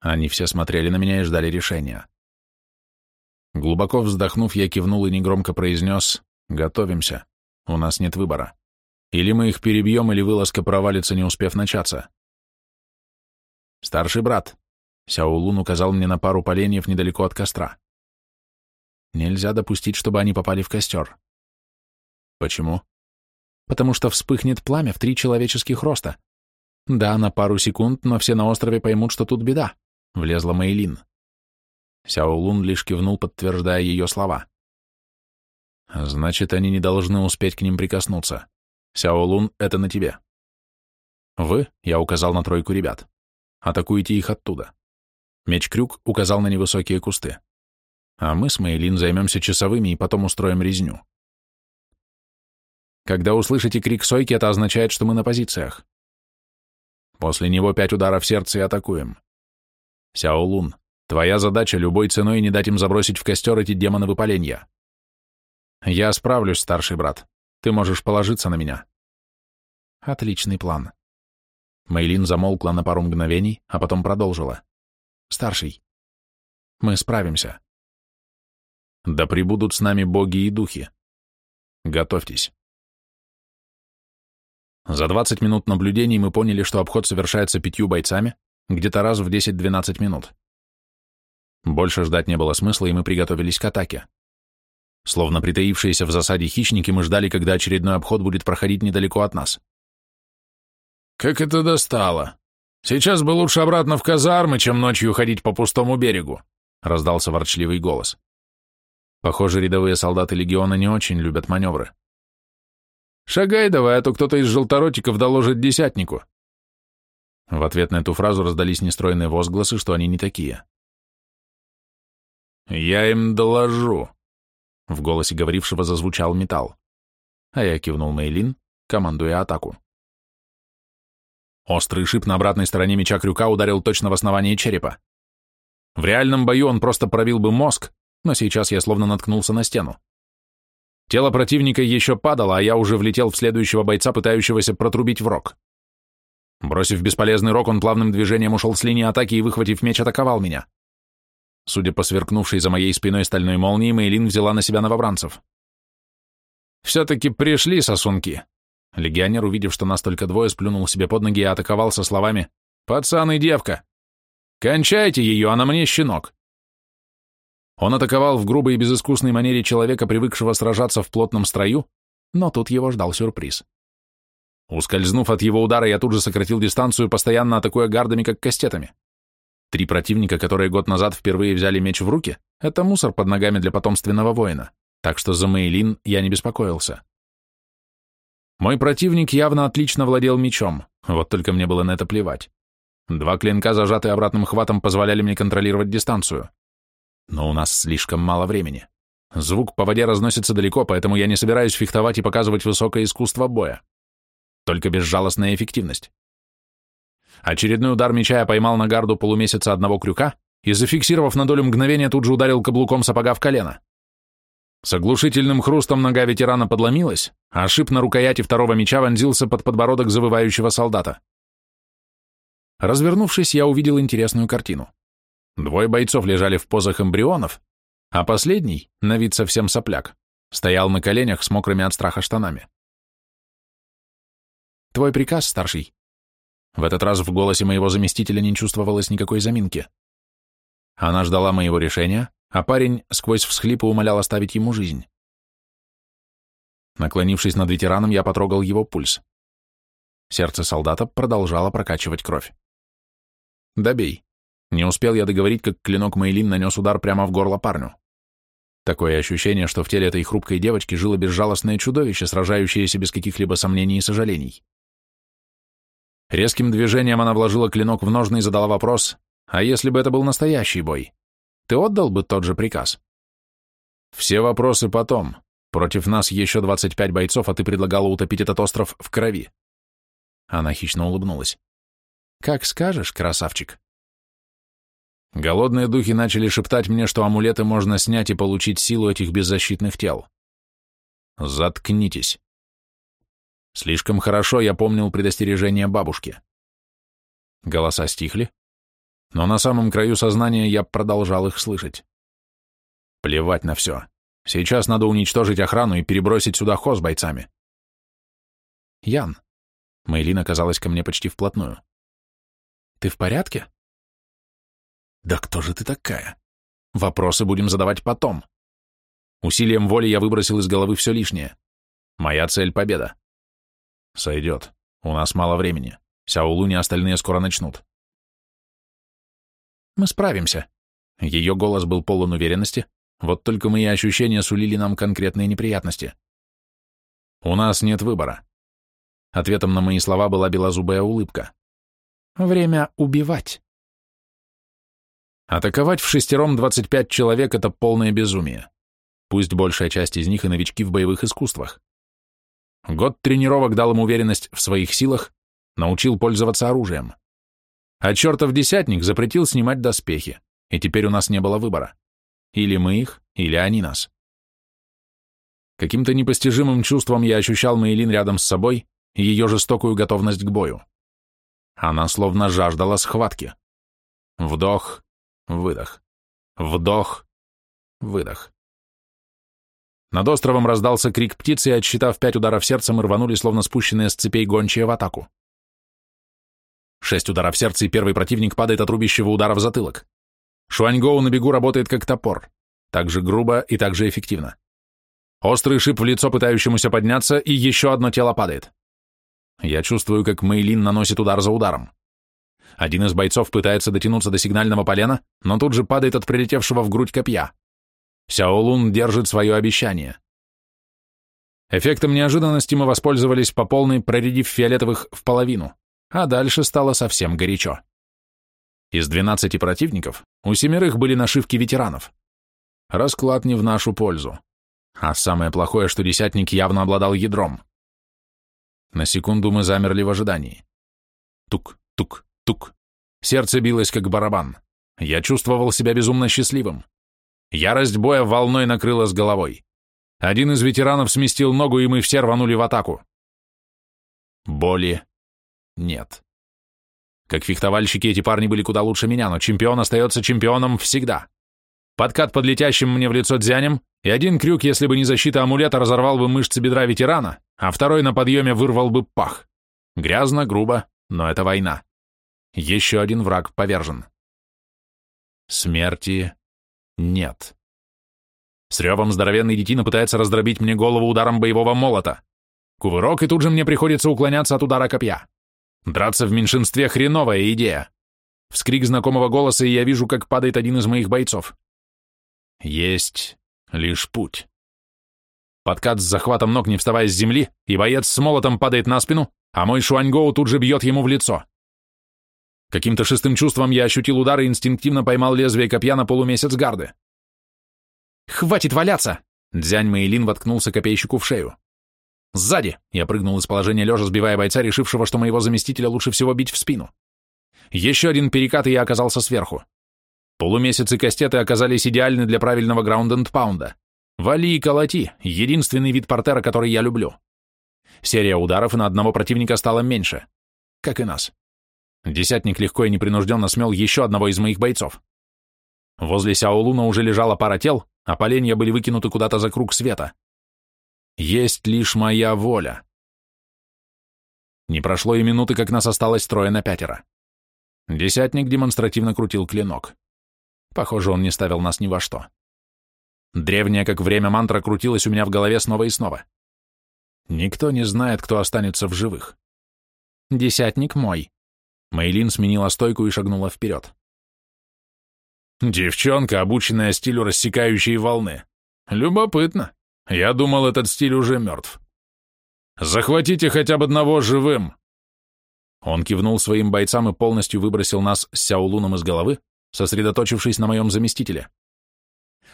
Они все смотрели на меня и ждали решения. Глубоко вздохнув, я кивнул и негромко произнес «Готовимся. У нас нет выбора. Или мы их перебьем, или вылазка провалится, не успев начаться». «Старший брат», — Сяолун указал мне на пару поленьев недалеко от костра. «Нельзя допустить, чтобы они попали в костер». «Почему?» «Потому что вспыхнет пламя в три человеческих роста, да, на пару секунд, но все на острове поймут, что тут беда. Влезла Мейлин. Сяо Лун лишь кивнул, подтверждая ее слова. Значит, они не должны успеть к ним прикоснуться. Сяо Лун, это на тебе. Вы, я указал на тройку ребят, атакуете их оттуда. Меч-крюк указал на невысокие кусты. А мы с Мейлин займемся часовыми и потом устроим резню. Когда услышите крик сойки, это означает, что мы на позициях. После него пять ударов сердца и атакуем. Сяо Лун, твоя задача любой ценой не дать им забросить в костер эти демоновы поленья. Я справлюсь, старший брат. Ты можешь положиться на меня. Отличный план. Мейлин замолкла на пару мгновений, а потом продолжила. Старший, мы справимся. Да пребудут с нами боги и духи. Готовьтесь. За 20 минут наблюдений мы поняли, что обход совершается пятью бойцами, где-то раз в 10-12 минут. Больше ждать не было смысла, и мы приготовились к атаке. Словно притаившиеся в засаде хищники, мы ждали, когда очередной обход будет проходить недалеко от нас. «Как это достало! Сейчас бы лучше обратно в казармы, чем ночью ходить по пустому берегу», — раздался ворчливый голос. Похоже, рядовые солдаты легиона не очень любят маневры. Шагай давай, а то кто-то из желторотиков доложит десятнику. В ответ на эту фразу раздались нестройные возгласы, что они не такие. «Я им доложу», — в голосе говорившего зазвучал металл. А я кивнул Мейлин, командуя атаку. Острый шип на обратной стороне меча крюка ударил точно в основание черепа. В реальном бою он просто пробил бы мозг, но сейчас я словно наткнулся на стену. Тело противника еще падало, а я уже влетел в следующего бойца, пытающегося протрубить в рог. Бросив бесполезный рог, он плавным движением ушел с линии атаки и, выхватив меч, атаковал меня. Судя по сверкнувшей за моей спиной стальной молнии, Мейлин взяла на себя новобранцев. «Все-таки пришли сосунки!» Легионер, увидев, что нас только двое, сплюнул себе под ноги и атаковал со словами «Пацан и девка! Кончайте ее, она мне щенок!» Он атаковал в грубой и безыскусной манере человека, привыкшего сражаться в плотном строю, но тут его ждал сюрприз. Ускользнув от его удара, я тут же сократил дистанцию, постоянно атакуя гардами, как кастетами. Три противника, которые год назад впервые взяли меч в руки, это мусор под ногами для потомственного воина, так что за Мейлин я не беспокоился. Мой противник явно отлично владел мечом, вот только мне было на это плевать. Два клинка, зажатые обратным хватом, позволяли мне контролировать дистанцию. Но у нас слишком мало времени. Звук по воде разносится далеко, поэтому я не собираюсь фехтовать и показывать высокое искусство боя. Только безжалостная эффективность. Очередной удар меча я поймал на гарду полумесяца одного крюка и, зафиксировав на долю мгновения, тут же ударил каблуком сапога в колено. С оглушительным хрустом нога ветерана подломилась, а шип на рукояти второго меча вонзился под подбородок завывающего солдата. Развернувшись, я увидел интересную картину. Двое бойцов лежали в позах эмбрионов, а последний, на вид совсем сопляк, стоял на коленях с мокрыми от страха штанами. «Твой приказ, старший?» В этот раз в голосе моего заместителя не чувствовалось никакой заминки. Она ждала моего решения, а парень сквозь всхлипы умолял оставить ему жизнь. Наклонившись над ветераном, я потрогал его пульс. Сердце солдата продолжало прокачивать кровь. «Добей». Не успел я договорить, как клинок Мейлин нанес удар прямо в горло парню. Такое ощущение, что в теле этой хрупкой девочки жило безжалостное чудовище, сражающееся без каких-либо сомнений и сожалений. Резким движением она вложила клинок в ножны и задала вопрос, а если бы это был настоящий бой? Ты отдал бы тот же приказ? Все вопросы потом. Против нас еще 25 бойцов, а ты предлагала утопить этот остров в крови. Она хищно улыбнулась. Как скажешь, красавчик. Голодные духи начали шептать мне, что амулеты можно снять и получить силу этих беззащитных тел. Заткнитесь. Слишком хорошо я помнил предостережение бабушки. Голоса стихли, но на самом краю сознания я продолжал их слышать. Плевать на все. Сейчас надо уничтожить охрану и перебросить сюда хо с бойцами. Ян. Мейлин оказалась ко мне почти вплотную. Ты в порядке? Да кто же ты такая? Вопросы будем задавать потом. Усилием воли я выбросил из головы все лишнее. Моя цель — победа. Сойдет. У нас мало времени. Сяолунь и остальные скоро начнут. Мы справимся. Ее голос был полон уверенности, вот только мои ощущения сулили нам конкретные неприятности. У нас нет выбора. Ответом на мои слова была белозубая улыбка. Время убивать. Атаковать в шестером 25 человек — это полное безумие. Пусть большая часть из них и новички в боевых искусствах. Год тренировок дал им уверенность в своих силах, научил пользоваться оружием. А чертов десятник запретил снимать доспехи, и теперь у нас не было выбора. Или мы их, или они нас. Каким-то непостижимым чувством я ощущал Мейлин рядом с собой и ее жестокую готовность к бою. Она словно жаждала схватки. Вдох, выдох. Вдох, выдох. Над островом раздался крик птицы, и, отсчитав пять ударов сердца, мы рванули, словно спущенные с цепей гончие в атаку. Шесть ударов сердца, и первый противник падает от рубящего удара в затылок. Шуаньгоу на бегу работает как топор. Так же грубо и так же эффективно. Острый шип в лицо пытающемуся подняться, и еще одно тело падает. Я чувствую, как Мейлин наносит удар за ударом. Один из бойцов пытается дотянуться до сигнального полена, но тут же падает от прилетевшего в грудь копья. Сяолун держит свое обещание. Эффектом неожиданности мы воспользовались по полной, проредив фиолетовых в половину а дальше стало совсем горячо. Из 12 противников у семерых были нашивки ветеранов. Расклад не в нашу пользу. А самое плохое, что десятник явно обладал ядром. На секунду мы замерли в ожидании. Тук, тук, тук. Сердце билось, как барабан. Я чувствовал себя безумно счастливым. Ярость боя волной накрыла с головой. Один из ветеранов сместил ногу, и мы все рванули в атаку. Боли нет. Как фехтовальщики эти парни были куда лучше меня, но чемпион остается чемпионом всегда. Подкат под летящим мне в лицо дзянем, и один крюк, если бы не защита амулета, разорвал бы мышцы бедра ветерана, а второй на подъеме вырвал бы пах. Грязно, грубо, но это война. Еще один враг повержен. Смерти нет. С ревом здоровенный детина пытается раздробить мне голову ударом боевого молота. Кувырок, и тут же мне приходится уклоняться от удара копья. Драться в меньшинстве — хреновая идея. Вскрик знакомого голоса, и я вижу, как падает один из моих бойцов. Есть лишь путь. Подкат с захватом ног, не вставая с земли, и боец с молотом падает на спину, а мой Шуаньгоу тут же бьет ему в лицо. Каким-то шестым чувством я ощутил удар и инстинктивно поймал лезвие копья на полумесяц гарды. «Хватит валяться!» Дзянь Мэйлин воткнулся копейщику в шею. «Сзади!» Я прыгнул из положения лежа, сбивая бойца, решившего, что моего заместителя лучше всего бить в спину. Еще один перекат, и я оказался сверху. Полумесяцы кастеты оказались идеальны для правильного граунд-энд-паунда. Вали и колоти — единственный вид портера, который я люблю. Серия ударов, и на одного противника стала меньше. Как и нас. Десятник легко и непринужденно смел еще одного из моих бойцов. Возле Сяолуна уже лежала пара тел, а поленья были выкинуты куда-то за круг света. Есть лишь моя воля. Не прошло и минуты, как нас осталось трое на пятеро. Десятник демонстративно крутил клинок. Похоже, он не ставил нас ни во что. Древняя, как время мантра, крутилась у меня в голове снова и снова. Никто не знает, кто останется в живых. Десятник мой. Мейлин сменила стойку и шагнула вперед. Девчонка, обученная стилю рассекающей волны. Любопытно. Я думал, этот стиль уже мертв. Захватите хотя бы одного живым. Он кивнул своим бойцам и полностью выбросил нас с Сяолуном из головы, сосредоточившись на моем заместителе.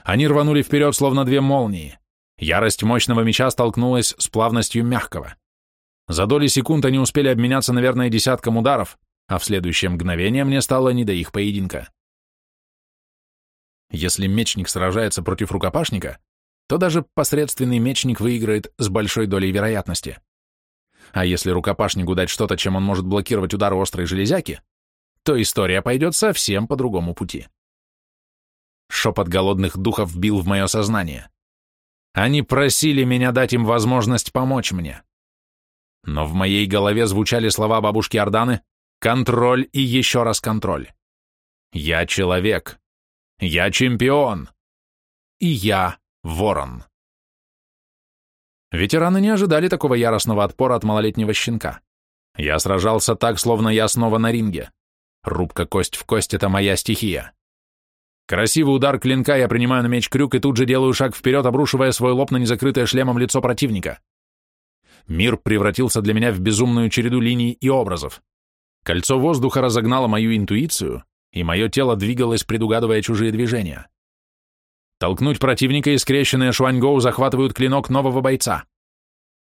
Они рванули вперед, словно две молнии. Ярость мощного меча столкнулась с плавностью мягкого. За доли секунд они успели обменяться, наверное, десятком ударов, а в следующее мгновение мне стало не до их поединка. Если мечник сражается против рукопашника, то даже посредственный мечник выиграет с большой долей вероятности. А если рукопашнику дать что-то, чем он может блокировать удары острой железяки, то история пойдет совсем по другому пути. Шепот голодных духов бил в мое сознание. Они просили меня дать им возможность помочь мне. Но в моей голове звучали слова бабушки Орданы «Контроль и еще раз контроль». Я человек. Я чемпион. И я ворон. Ветераны не ожидали такого яростного отпора от малолетнего щенка. Я сражался так, словно я снова на ринге. Рубка кость в кость — это моя стихия. Красивый удар клинка я принимаю на меч крюк и тут же делаю шаг вперед, обрушивая свой лоб на незакрытое шлемом лицо противника. Мир превратился для меня в безумную череду линий и образов. Кольцо воздуха разогнало мою интуицию, и мое тело двигалось, предугадывая чужие движения. Толкнуть противника и скрещенные шуаньгоу захватывают клинок нового бойца.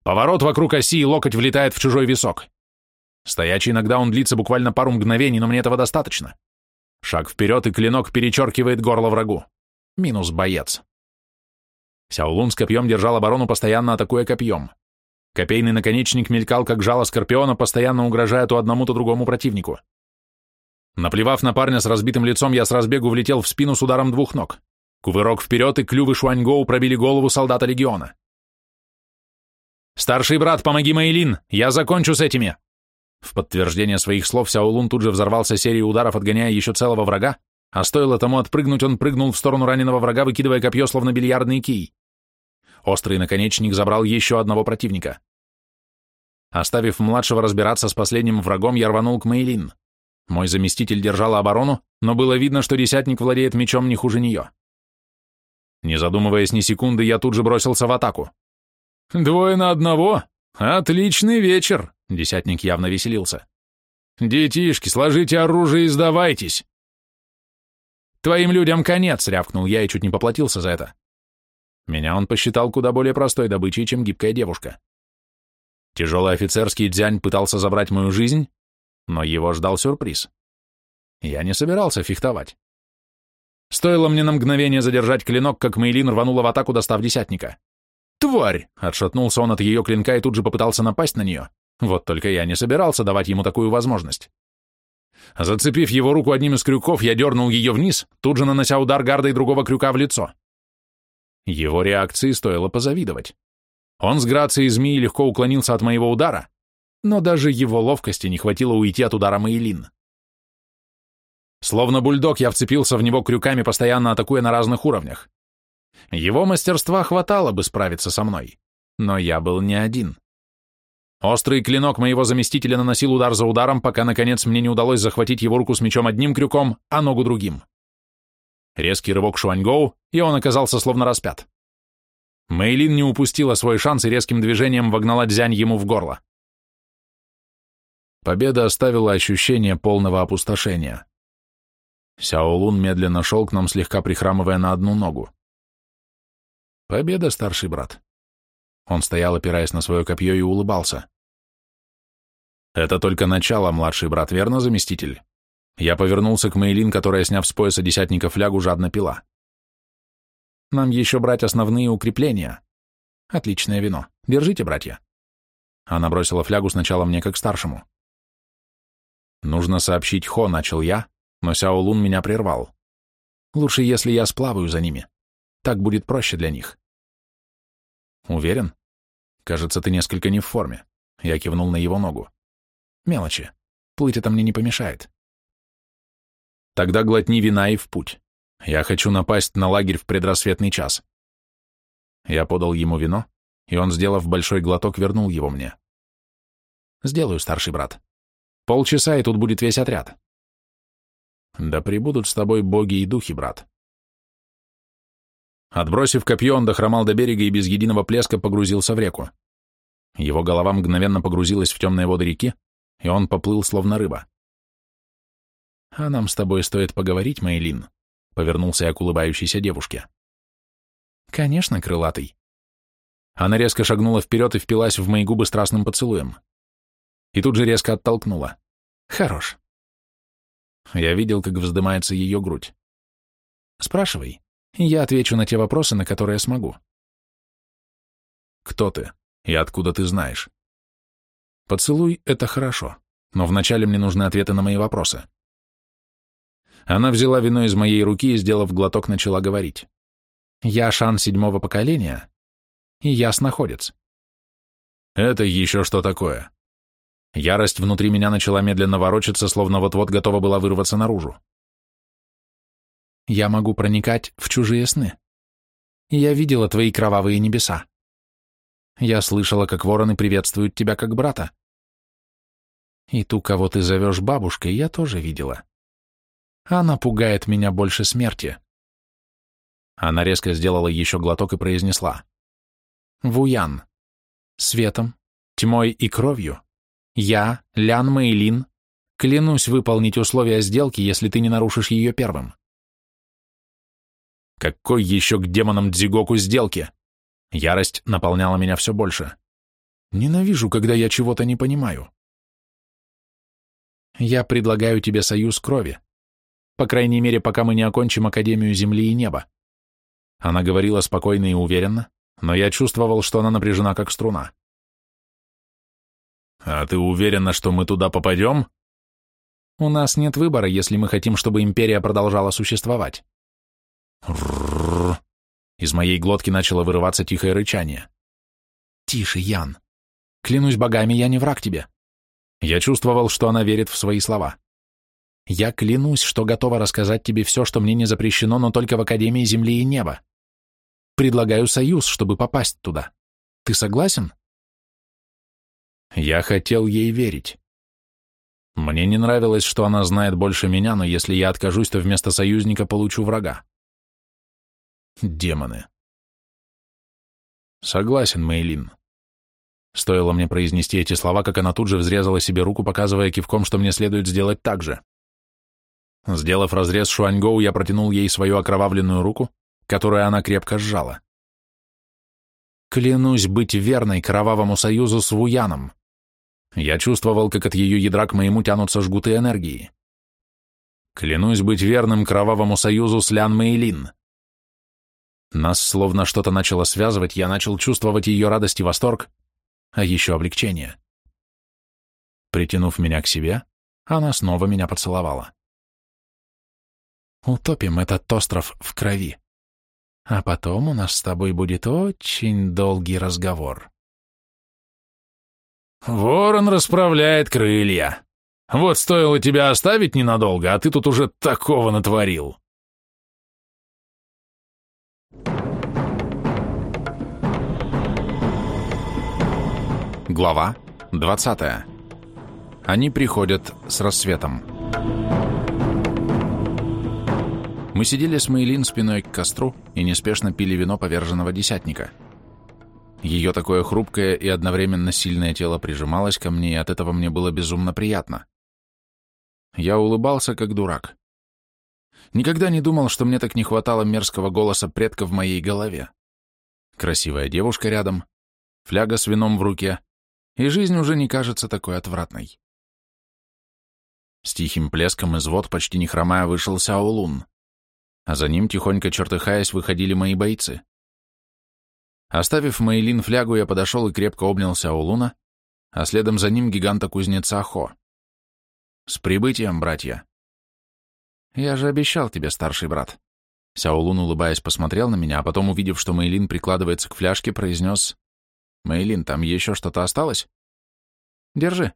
Поворот вокруг оси и локоть влетает в чужой висок. Стоячий иногда он длится буквально пару мгновений, но мне этого достаточно. Шаг вперед, и клинок перечеркивает горло врагу. Минус боец. Сяолун с копьем держал оборону, постоянно атакуя копьем. Копейный наконечник мелькал, как жало скорпиона, постоянно угрожая то одному, то другому противнику. Наплевав на парня с разбитым лицом, я с разбегу влетел в спину с ударом двух ног. Кувырок вперед, и клювы Шуаньгоу пробили голову солдата легиона. «Старший брат, помоги Мэйлин! Я закончу с этими!» В подтверждение своих слов Сяолун тут же взорвался серией ударов, отгоняя еще целого врага, а стоило тому отпрыгнуть, он прыгнул в сторону раненого врага, выкидывая копье, словно бильярдный кий. Острый наконечник забрал еще одного противника. Оставив младшего разбираться с последним врагом, я рванул к Мэйлин. Мой заместитель держал оборону, но было видно, что десятник владеет мечом не хуже нее. Не задумываясь ни секунды, я тут же бросился в атаку. «Двое на одного? Отличный вечер!» Десятник явно веселился. «Детишки, сложите оружие и сдавайтесь!» «Твоим людям конец!» — рявкнул я и чуть не поплатился за это. Меня он посчитал куда более простой добычей, чем гибкая девушка. Тяжелый офицерский дзянь пытался забрать мою жизнь, но его ждал сюрприз. Я не собирался фехтовать. Стоило мне на мгновение задержать клинок, как Мейлин рванула в атаку, достав десятника. «Тварь!» — отшатнулся он от ее клинка и тут же попытался напасть на нее. Вот только я не собирался давать ему такую возможность. Зацепив его руку одним из крюков, я дернул ее вниз, тут же нанося удар гардой другого крюка в лицо. Его реакции стоило позавидовать. Он с грацией змеи легко уклонился от моего удара, но даже его ловкости не хватило уйти от удара Мейлин. Словно бульдог я вцепился в него крюками, постоянно атакуя на разных уровнях. Его мастерства хватало бы справиться со мной, но я был не один. Острый клинок моего заместителя наносил удар за ударом, пока, наконец, мне не удалось захватить его руку с мечом одним крюком, а ногу другим. Резкий рывок Шуаньгоу, и он оказался словно распят. Мэйлин не упустила свой шанс и резким движением вогнала дзянь ему в горло. Победа оставила ощущение полного опустошения. Сяо Лун медленно шел к нам, слегка прихрамывая на одну ногу. «Победа, старший брат». Он стоял, опираясь на свое копье, и улыбался. «Это только начало, младший брат, верно, заместитель?» Я повернулся к Мейлин, которая, сняв с пояса десятника флягу, жадно пила. Нам еще брать основные укрепления. Отличное вино. Держите, братья. Она бросила флягу сначала мне как старшему. Нужно сообщить Хо, начал я, но Сяо Лун меня прервал. Лучше, если я сплаваю за ними. Так будет проще для них. Уверен? Кажется, ты несколько не в форме. Я кивнул на его ногу. Мелочи. Плыть это мне не помешает. Тогда глотни вина и в путь. Я хочу напасть на лагерь в предрассветный час. Я подал ему вино, и он, сделав большой глоток, вернул его мне. Сделаю, старший брат. Полчаса, и тут будет весь отряд. Да прибудут с тобой боги и духи, брат. Отбросив копье, он дохромал до берега и без единого плеска погрузился в реку. Его голова мгновенно погрузилась в темные воды реки, и он поплыл, словно рыба. «А нам с тобой стоит поговорить, Мейлин», — повернулся я к улыбающейся девушке. «Конечно, крылатый». Она резко шагнула вперед и впилась в мои губы страстным поцелуем. И тут же резко оттолкнула. «Хорош». Я видел, как вздымается ее грудь. «Спрашивай, я отвечу на те вопросы, на которые смогу». «Кто ты и откуда ты знаешь?» «Поцелуй — это хорошо, но вначале мне нужны ответы на мои вопросы». Она взяла вино из моей руки и, сделав глоток, начала говорить. «Я Шан седьмого поколения, и я снаходец». «Это еще что такое?» Ярость внутри меня начала медленно ворочаться, словно вот-вот готова была вырваться наружу. «Я могу проникать в чужие сны. Я видела твои кровавые небеса. Я слышала, как вороны приветствуют тебя как брата. И ту, кого ты зовешь бабушкой, я тоже видела. Она пугает меня больше смерти». Она резко сделала еще глоток и произнесла. «Вуян. Светом, тьмой и кровью я, Лян Мэйлин, клянусь выполнить условия сделки, если ты не нарушишь ее первым. Какой еще к демонам Дзигоку сделки? Ярость наполняла меня все больше. Ненавижу, когда я чего-то не понимаю. Я предлагаю тебе союз крови. По крайней мере, пока мы не окончим Академию Земли и Неба. Она говорила спокойно и уверенно, но я чувствовал, что она напряжена, как струна. «А ты уверена, что мы туда попадем?» «У нас нет выбора, если мы хотим, чтобы империя продолжала существовать». «Ррррр!» Из моей глотки начало вырываться тихое рычание. «Тише, Ян. Клянусь богами, я не враг тебе». Я чувствовал, что она верит в свои слова. «Я клянусь, что готова рассказать тебе все, что мне не запрещено, но только в Академии Земли и Неба. Предлагаю союз, чтобы попасть туда. Ты согласен?» Я хотел ей верить. Мне не нравилось, что она знает больше меня, но если я откажусь, то вместо союзника получу врага. Демоны. Согласен, Мейлин. Стоило мне произнести эти слова, как она тут же взрезала себе руку, показывая кивком, что мне следует сделать так же. Сделав разрез Шуаньгоу, я протянул ей свою окровавленную руку, которую она крепко сжала. Клянусь быть верной кровавому союзу с Вуяном. Я чувствовал, как от ее ядра к моему тянутся жгуты энергии. Клянусь быть верным кровавому союзу с Лян Мэйлин. Нас словно что-то начало связывать, я начал чувствовать ее радость и восторг, а еще облегчение. Притянув меня к себе, она снова меня поцеловала. Утопим этот остров в крови. А потом у нас с тобой будет очень долгий разговор. Ворон расправляет крылья. Вот стоило тебя оставить ненадолго, а ты тут уже такого натворил. Глава 20. Они приходят с рассветом. Мы сидели с Мейлин спиной к костру и неспешно пили вино поверженного десятника. Ее такое хрупкое и одновременно сильное тело прижималось ко мне, и от этого мне было безумно приятно. Я улыбался, как дурак. Никогда не думал, что мне так не хватало мерзкого голоса предка в моей голове. Красивая девушка рядом, фляга с вином в руке, и жизнь уже не кажется такой отвратной. С тихим плеском из вод, почти не хромая, вышел Сяолун. А за ним, тихонько чертыхаясь, выходили мои бойцы. Оставив Мейлин флягу, я подошел и крепко обнял Сяолуна, а следом за ним гиганта-кузнеца Хо. «С прибытием, братья!» «Я же обещал тебе, старший брат». Сяолун, улыбаясь, посмотрел на меня, а потом, увидев, что Мейлин прикладывается к фляжке, произнес «Мейлин, там еще что-то осталось?» «Держи».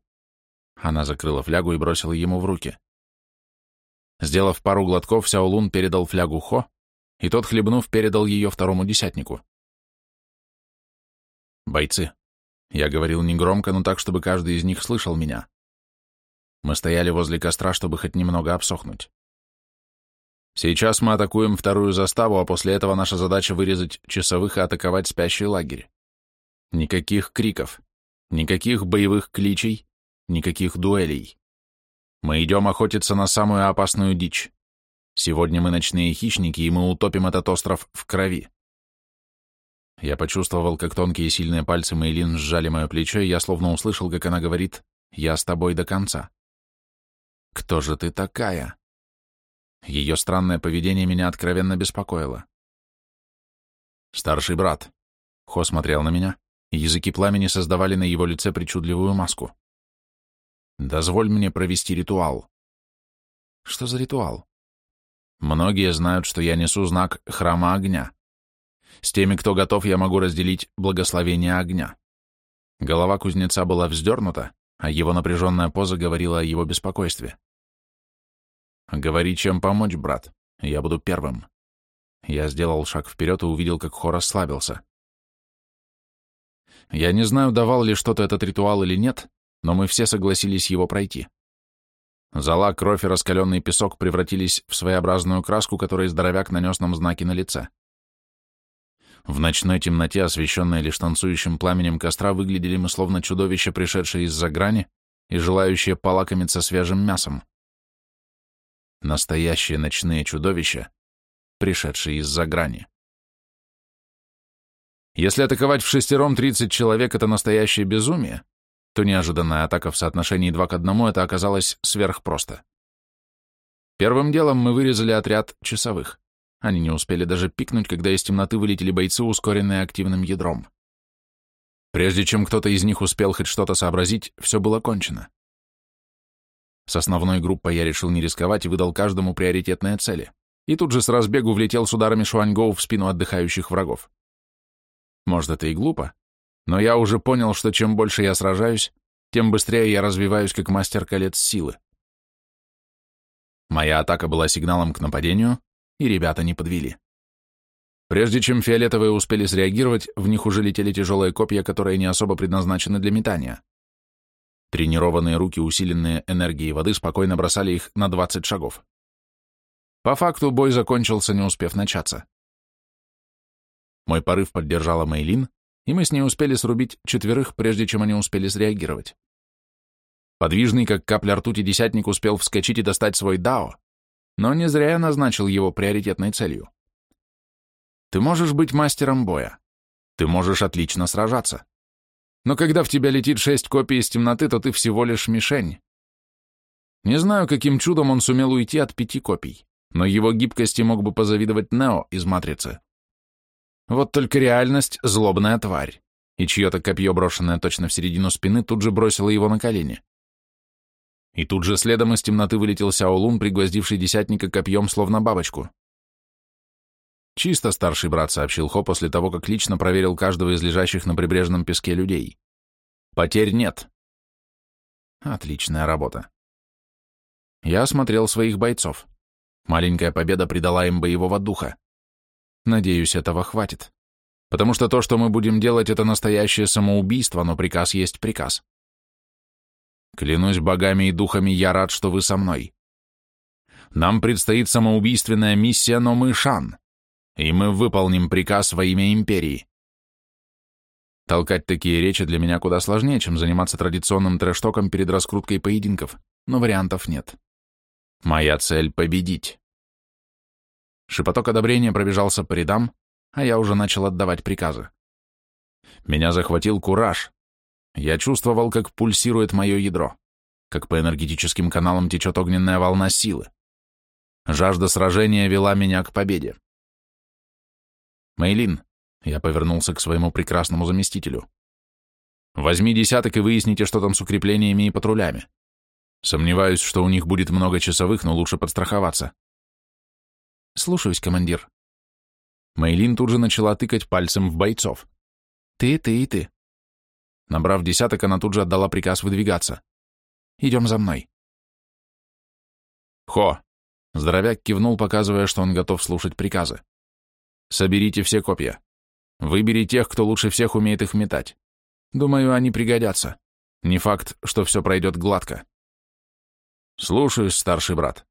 Она закрыла флягу и бросила ему в руки. Сделав пару глотков, Сяолун передал флягу Хо, и тот, хлебнув, передал ее второму десятнику. «Бойцы», — я говорил негромко, но так, чтобы каждый из них слышал меня. Мы стояли возле костра, чтобы хоть немного обсохнуть. Сейчас мы атакуем вторую заставу, а после этого наша задача вырезать часовых и атаковать спящий лагерь. Никаких криков, никаких боевых кличей, никаких дуэлей. Мы идем охотиться на самую опасную дичь. Сегодня мы ночные хищники, и мы утопим этот остров в крови. Я почувствовал, как тонкие сильные пальцы Мейлин сжали мое плечо, и я словно услышал, как она говорит «Я с тобой до конца». «Кто же ты такая?» Ее странное поведение меня откровенно беспокоило. «Старший брат», — Хо смотрел на меня, языки пламени создавали на его лице причудливую маску. «Дозволь мне провести ритуал». «Что за ритуал?» «Многие знают, что я несу знак храма огня. С теми, кто готов, я могу разделить благословение огня. Голова кузнеца была вздернута, а его напряженная поза говорила о его беспокойстве. «Говори, чем помочь, брат. Я буду первым». Я сделал шаг вперед и увидел, как Хор расслабился. Я не знаю, давал ли что-то этот ритуал или нет, но мы все согласились его пройти. Зола, кровь и раскаленный песок превратились в своеобразную краску, которую здоровяк нанес нам знаки на лице. В ночной темноте, освещенной лишь танцующим пламенем костра, выглядели мы словно чудовища, пришедшие из-за грани и желающие полакомиться свежим мясом. Настоящие ночные чудовища, пришедшие из-за грани. Если атаковать в шестером 30 человек — это настоящее безумие, то неожиданная атака в соотношении 2 к 1 это оказалось сверхпросто. Первым делом мы вырезали отряд часовых. Они не успели даже пикнуть, когда из темноты вылетели бойцы, ускоренные активным ядром. Прежде чем кто-то из них успел хоть что-то сообразить, все было кончено. С основной группой я решил не рисковать и выдал каждому приоритетные цели. И тут же с разбегу влетел с ударами Шуаньгоу в спину отдыхающих врагов. Может, это и глупо, но я уже понял, что чем больше я сражаюсь, тем быстрее я развиваюсь как мастер колец силы. Моя атака была сигналом к нападению, и ребята не подвели. Прежде чем фиолетовые успели среагировать, в них уже летели тяжелые копья, которые не особо предназначены для метания. Тренированные руки, усиленные энергией воды, спокойно бросали их на 20 шагов. По факту бой закончился, не успев начаться. Мой порыв поддержала Мейлин, и мы с ней успели срубить четверых, прежде чем они успели среагировать. Подвижный, как капля ртути, десятник успел вскочить и достать свой дао, но не зря я назначил его приоритетной целью. Ты можешь быть мастером боя. Ты можешь отлично сражаться. Но когда в тебя летит шесть копий из темноты, то ты всего лишь мишень. Не знаю, каким чудом он сумел уйти от пяти копий, но его гибкости мог бы позавидовать Нео из «Матрицы». Вот только реальность — злобная тварь, и чье-то копье, брошенное точно в середину спины, тут же бросило его на колени. И тут же следом из темноты вылетел Сяолун, пригвоздивший десятника копьем, словно бабочку. «Чисто, старший брат», — сообщил Хо после того, как лично проверил каждого из лежащих на прибрежном песке людей. «Потерь нет». Отличная работа. Я осмотрел своих бойцов. Маленькая победа придала им боевого духа. Надеюсь, этого хватит. Потому что то, что мы будем делать, это настоящее самоубийство, но приказ есть приказ. Клянусь богами и духами, я рад, что вы со мной. Нам предстоит самоубийственная миссия, но мы Шан, и мы выполним приказ во имя Империи. Толкать такие речи для меня куда сложнее, чем заниматься традиционным трэштоком перед раскруткой поединков, но вариантов нет. Моя цель — победить. Шепоток одобрения пробежался по рядам, а я уже начал отдавать приказы. Меня захватил кураж, я чувствовал, как пульсирует мое ядро, как по энергетическим каналам течет огненная волна силы. Жажда сражения вела меня к победе. Мейлин, я повернулся к своему прекрасному заместителю. Возьми десяток и выясните, что там с укреплениями и патрулями. Сомневаюсь, что у них будет много часовых, но лучше подстраховаться. Слушаюсь, командир. Мейлин тут же начала тыкать пальцем в бойцов. Ты, ты и ты. Набрав десяток, она тут же отдала приказ выдвигаться. Идем за мной. Хо. Здоровяк кивнул, показывая, что он готов слушать приказы. Соберите все копья. Выбери тех, кто лучше всех умеет их метать. Думаю, они пригодятся. Не факт, что все пройдет гладко. Слушаюсь, старший брат.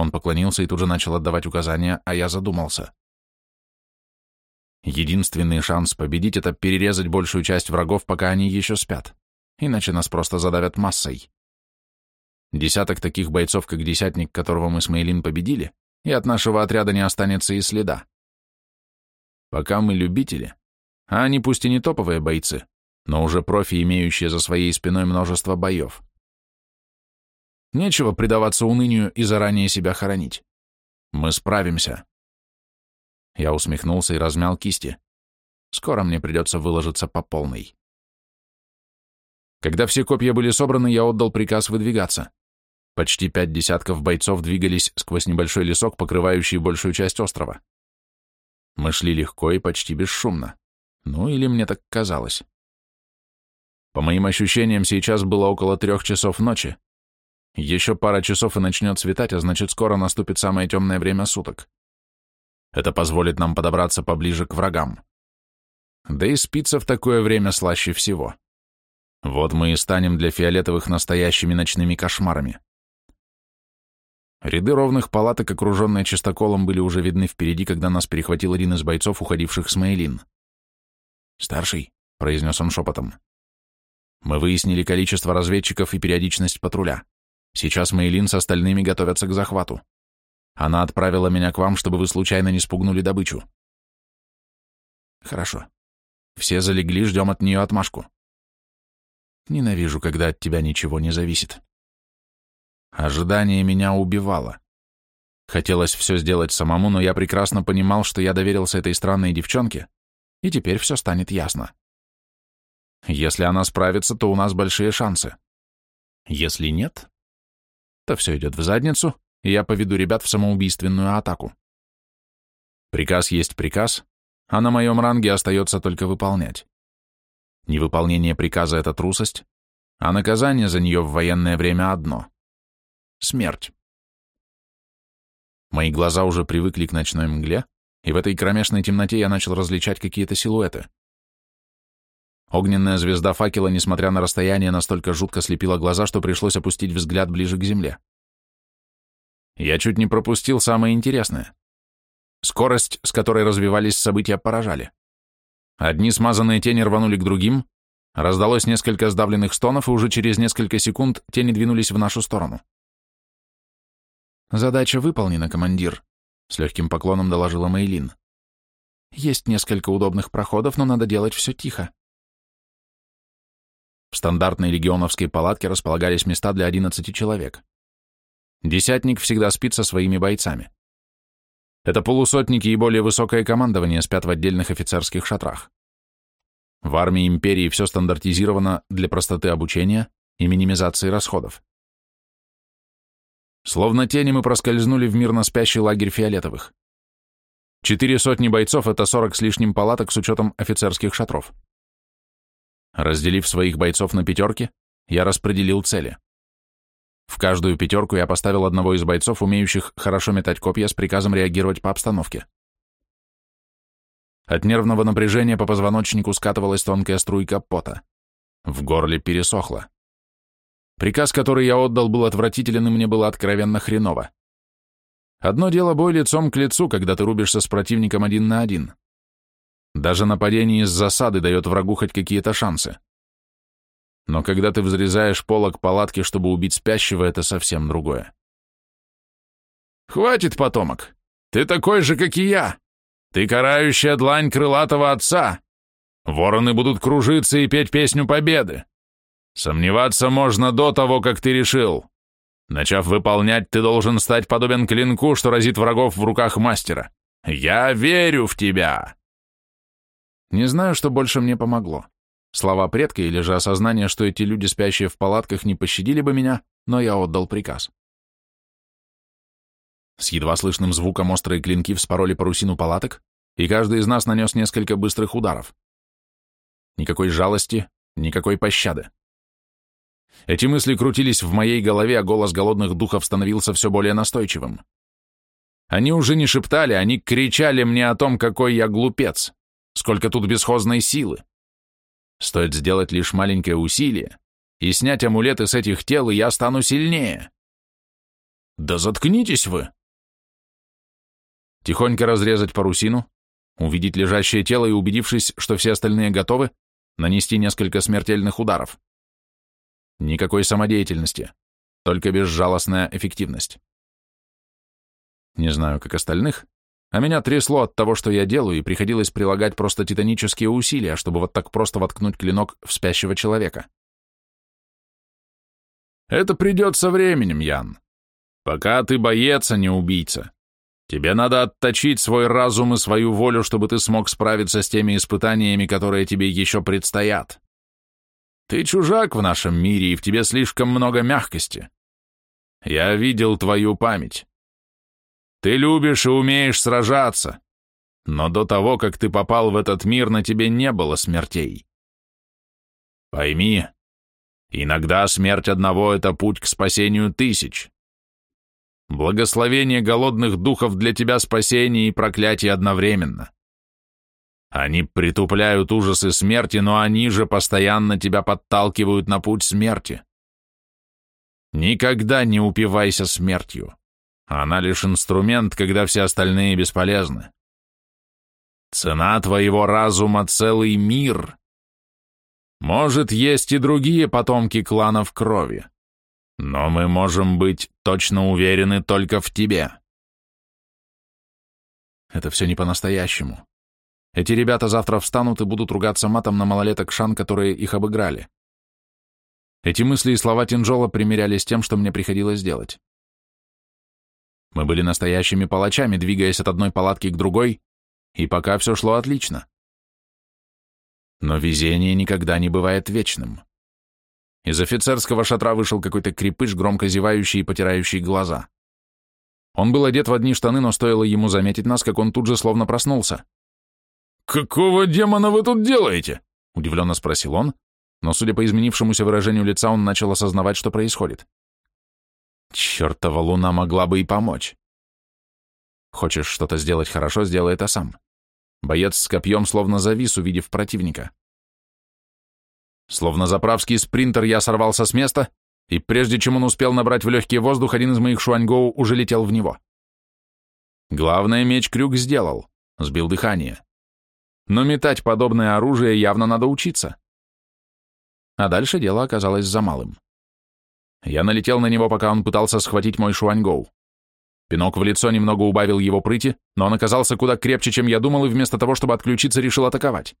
Он поклонился и тут же начал отдавать указания, а я задумался. Единственный шанс победить — это перерезать большую часть врагов, пока они еще спят. Иначе нас просто задавят массой. Десяток таких бойцов, как десятник, которого мы с Мейлин победили, и от нашего отряда не останется и следа. Пока мы любители, а они пусть и не топовые бойцы, но уже профи, имеющие за своей спиной множество боев. Нечего предаваться унынию и заранее себя хоронить. Мы справимся. Я усмехнулся и размял кисти. Скоро мне придется выложиться по полной. Когда все копья были собраны, я отдал приказ выдвигаться. Почти пять десятков бойцов двигались сквозь небольшой лесок, покрывающий большую часть острова. Мы шли легко и почти бесшумно. Ну, или мне так казалось. По моим ощущениям, сейчас было около трех часов ночи. Еще пара часов и начнет светать, а значит, скоро наступит самое темное время суток. Это позволит нам подобраться поближе к врагам. Да и спиться в такое время слаще всего. Вот мы и станем для фиолетовых настоящими ночными кошмарами. Ряды ровных палаток, окруженные чистоколом, были уже видны впереди, когда нас перехватил один из бойцов, уходивших с Мейлин. «Старший», — произнес он шепотом, — «мы выяснили количество разведчиков и периодичность патруля. Сейчас Мейлин с остальными готовятся к захвату. Она отправила меня к вам, чтобы вы случайно не спугнули добычу». «Хорошо. Все залегли, ждем от нее отмашку. Ненавижу, когда от тебя ничего не зависит». Ожидание меня убивало. Хотелось все сделать самому, но я прекрасно понимал, что я доверился этой странной девчонке, и теперь все станет ясно. Если она справится, то у нас большие шансы. Если нет, то все идет в задницу, и я поведу ребят в самоубийственную атаку. Приказ есть приказ, а на моем ранге остается только выполнять. Невыполнение приказа — это трусость, а наказание за нее в военное время одно Смерть. Мои глаза уже привыкли к ночной мгле, и в этой кромешной темноте я начал различать какие-то силуэты. Огненная звезда факела, несмотря на расстояние, настолько жутко слепила глаза, что пришлось опустить взгляд ближе к земле. Я чуть не пропустил самое интересное. Скорость, с которой развивались события, поражали. Одни смазанные тени рванули к другим, раздалось несколько сдавленных стонов, и уже через несколько секунд тени двинулись в нашу сторону. «Задача выполнена, командир», — с легким поклоном доложила Мейлин. «Есть несколько удобных проходов, но надо делать все тихо». В стандартной легионовской палатке располагались места для 11 человек. Десятник всегда спит со своими бойцами. Это полусотники и более высокое командование спят в отдельных офицерских шатрах. В армии империи все стандартизировано для простоты обучения и минимизации расходов. Словно тени мы проскользнули в мирно спящий лагерь фиолетовых. Четыре сотни бойцов — это сорок с лишним палаток с учетом офицерских шатров. Разделив своих бойцов на пятерки, я распределил цели. В каждую пятерку я поставил одного из бойцов, умеющих хорошо метать копья, с приказом реагировать по обстановке. От нервного напряжения по позвоночнику скатывалась тонкая струйка пота. В горле пересохло. Приказ, который я отдал, был отвратителен, и мне было откровенно хреново. Одно дело бой лицом к лицу, когда ты рубишься с противником один на один. Даже нападение из засады дает врагу хоть какие-то шансы. Но когда ты взрезаешь полок палатки, чтобы убить спящего, это совсем другое. «Хватит, потомок! Ты такой же, как и я! Ты карающая длань крылатого отца! Вороны будут кружиться и петь песню победы! Сомневаться можно до того, как ты решил. Начав выполнять, ты должен стать подобен клинку, что разит врагов в руках мастера. Я верю в тебя!» Не знаю, что больше мне помогло. Слова предка или же осознание, что эти люди, спящие в палатках, не пощадили бы меня, но я отдал приказ. С едва слышным звуком острые клинки вспороли парусину палаток, и каждый из нас нанес несколько быстрых ударов. Никакой жалости, никакой пощады. Эти мысли крутились в моей голове, а голос голодных духов становился все более настойчивым. Они уже не шептали, они кричали мне о том, какой я глупец, сколько тут бесхозной силы. Стоит сделать лишь маленькое усилие и снять амулеты с этих тел, и я стану сильнее. Да заткнитесь вы! Тихонько разрезать парусину, увидеть лежащее тело и, убедившись, что все остальные готовы, нанести несколько смертельных ударов. Никакой самодеятельности, только безжалостная эффективность. Не знаю, как остальных, а меня трясло от того, что я делаю, и приходилось прилагать просто титанические усилия, чтобы вот так просто воткнуть клинок в спящего человека. Это придет со временем, Ян. Пока ты боец, а не убийца. Тебе надо отточить свой разум и свою волю, чтобы ты смог справиться с теми испытаниями, которые тебе еще предстоят. Ты чужак в нашем мире, и в тебе слишком много мягкости. Я видел твою память. Ты любишь и умеешь сражаться, но до того, как ты попал в этот мир, на тебе не было смертей. Пойми, иногда смерть одного — это путь к спасению тысяч. Благословение голодных духов для тебя спасение и проклятие одновременно. Они притупляют ужасы смерти, но они же постоянно тебя подталкивают на путь смерти. Никогда не упивайся смертью. Она лишь инструмент, когда все остальные бесполезны. Цена твоего разума — целый мир. Может, есть и другие потомки кланов крови, но мы можем быть точно уверены только в тебе. Это все не по-настоящему. Эти ребята завтра встанут и будут ругаться матом на малолеток Шан, которые их обыграли. Эти мысли и слова Тинжола примерялись с тем, что мне приходилось делать. Мы были настоящими палачами, двигаясь от одной палатки к другой, и пока все шло отлично. Но везение никогда не бывает вечным. Из офицерского шатра вышел какой-то крепыш, громко зевающий и потирающий глаза. Он был одет в одни штаны, но стоило ему заметить нас, как он тут же словно проснулся. «Какого демона вы тут делаете?» — удивленно спросил он, но, судя по изменившемуся выражению лица, он начал осознавать, что происходит. Чертова луна могла бы и помочь. Хочешь что-то сделать хорошо, сделай это сам. Боец с копьем словно завис, увидев противника. Словно заправский спринтер я сорвался с места, и прежде чем он успел набрать в легкий воздух, один из моих шуаньгоу уже летел в него. Главное, меч-крюк сделал, сбил дыхание. Но метать подобное оружие явно надо учиться. А дальше дело оказалось за малым. Я налетел на него, пока он пытался схватить мой шуаньгоу. Пинок в лицо немного убавил его прыти, но он оказался куда крепче, чем я думал, и вместо того, чтобы отключиться, решил атаковать.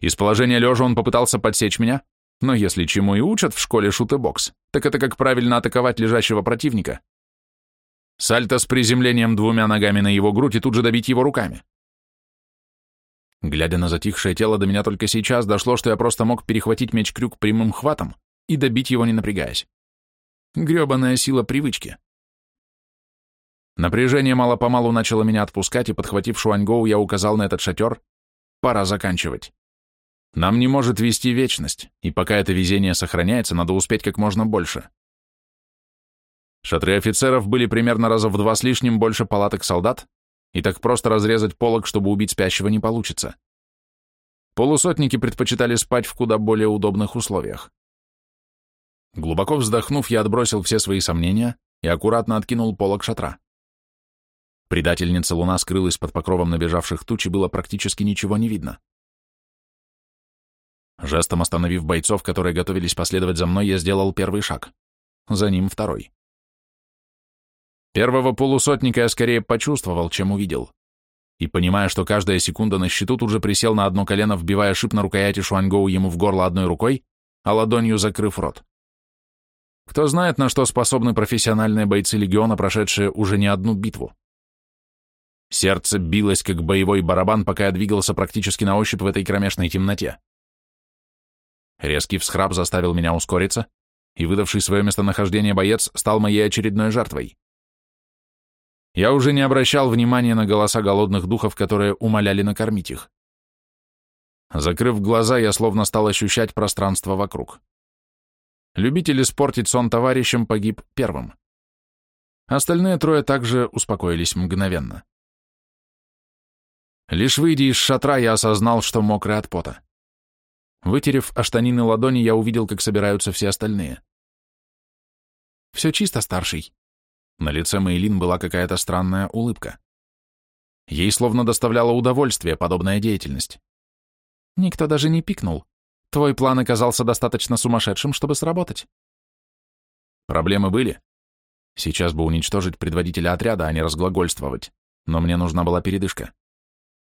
Из положения лежа он попытался подсечь меня, но если чему и учат в школе шуты-бокс, так это как правильно атаковать лежащего противника. Сальто с приземлением двумя ногами на его грудь и тут же добить его руками. Глядя на затихшее тело, до меня только сейчас дошло, что я просто мог перехватить меч-крюк прямым хватом и добить его, не напрягаясь. Гребаная сила привычки. Напряжение мало-помалу начало меня отпускать, и, подхватив Шуаньгоу, я указал на этот шатер. Пора заканчивать. Нам не может вести вечность, и пока это везение сохраняется, надо успеть как можно больше. Шатры офицеров были примерно раза в два с лишним больше палаток солдат, и так просто разрезать полог, чтобы убить спящего, не получится. Полусотники предпочитали спать в куда более удобных условиях. Глубоко вздохнув, я отбросил все свои сомнения и аккуратно откинул полог шатра. Предательница луна скрылась под покровом набежавших туч, и было практически ничего не видно. Жестом остановив бойцов, которые готовились последовать за мной, я сделал первый шаг. За ним второй. Первого полусотника я скорее почувствовал, чем увидел. И, понимая, что каждая секунда на счету, тут же присел на одно колено, вбивая шип на рукояти Шуаньгоу ему в горло одной рукой, а ладонью закрыв рот. Кто знает, на что способны профессиональные бойцы легиона, прошедшие уже не одну битву. Сердце билось, как боевой барабан, пока я двигался практически на ощупь в этой кромешной темноте. Резкий всхрап заставил меня ускориться, и выдавший свое местонахождение боец стал моей очередной жертвой. Я уже не обращал внимания на голоса голодных духов, которые умоляли накормить их. Закрыв глаза, я словно стал ощущать пространство вокруг. Любитель испортить сон товарищам погиб первым. Остальные трое также успокоились мгновенно. Лишь выйдя из шатра, я осознал, что мокрый от пота. Вытерев о штанины ладони, я увидел, как собираются все остальные. «Все чисто, старший». На лице Мейлин была какая-то странная улыбка. Ей словно доставляла удовольствие подобная деятельность. Никто даже не пикнул. Твой план оказался достаточно сумасшедшим, чтобы сработать. Проблемы были. Сейчас бы уничтожить предводителя отряда, а не разглагольствовать. Но мне нужна была передышка.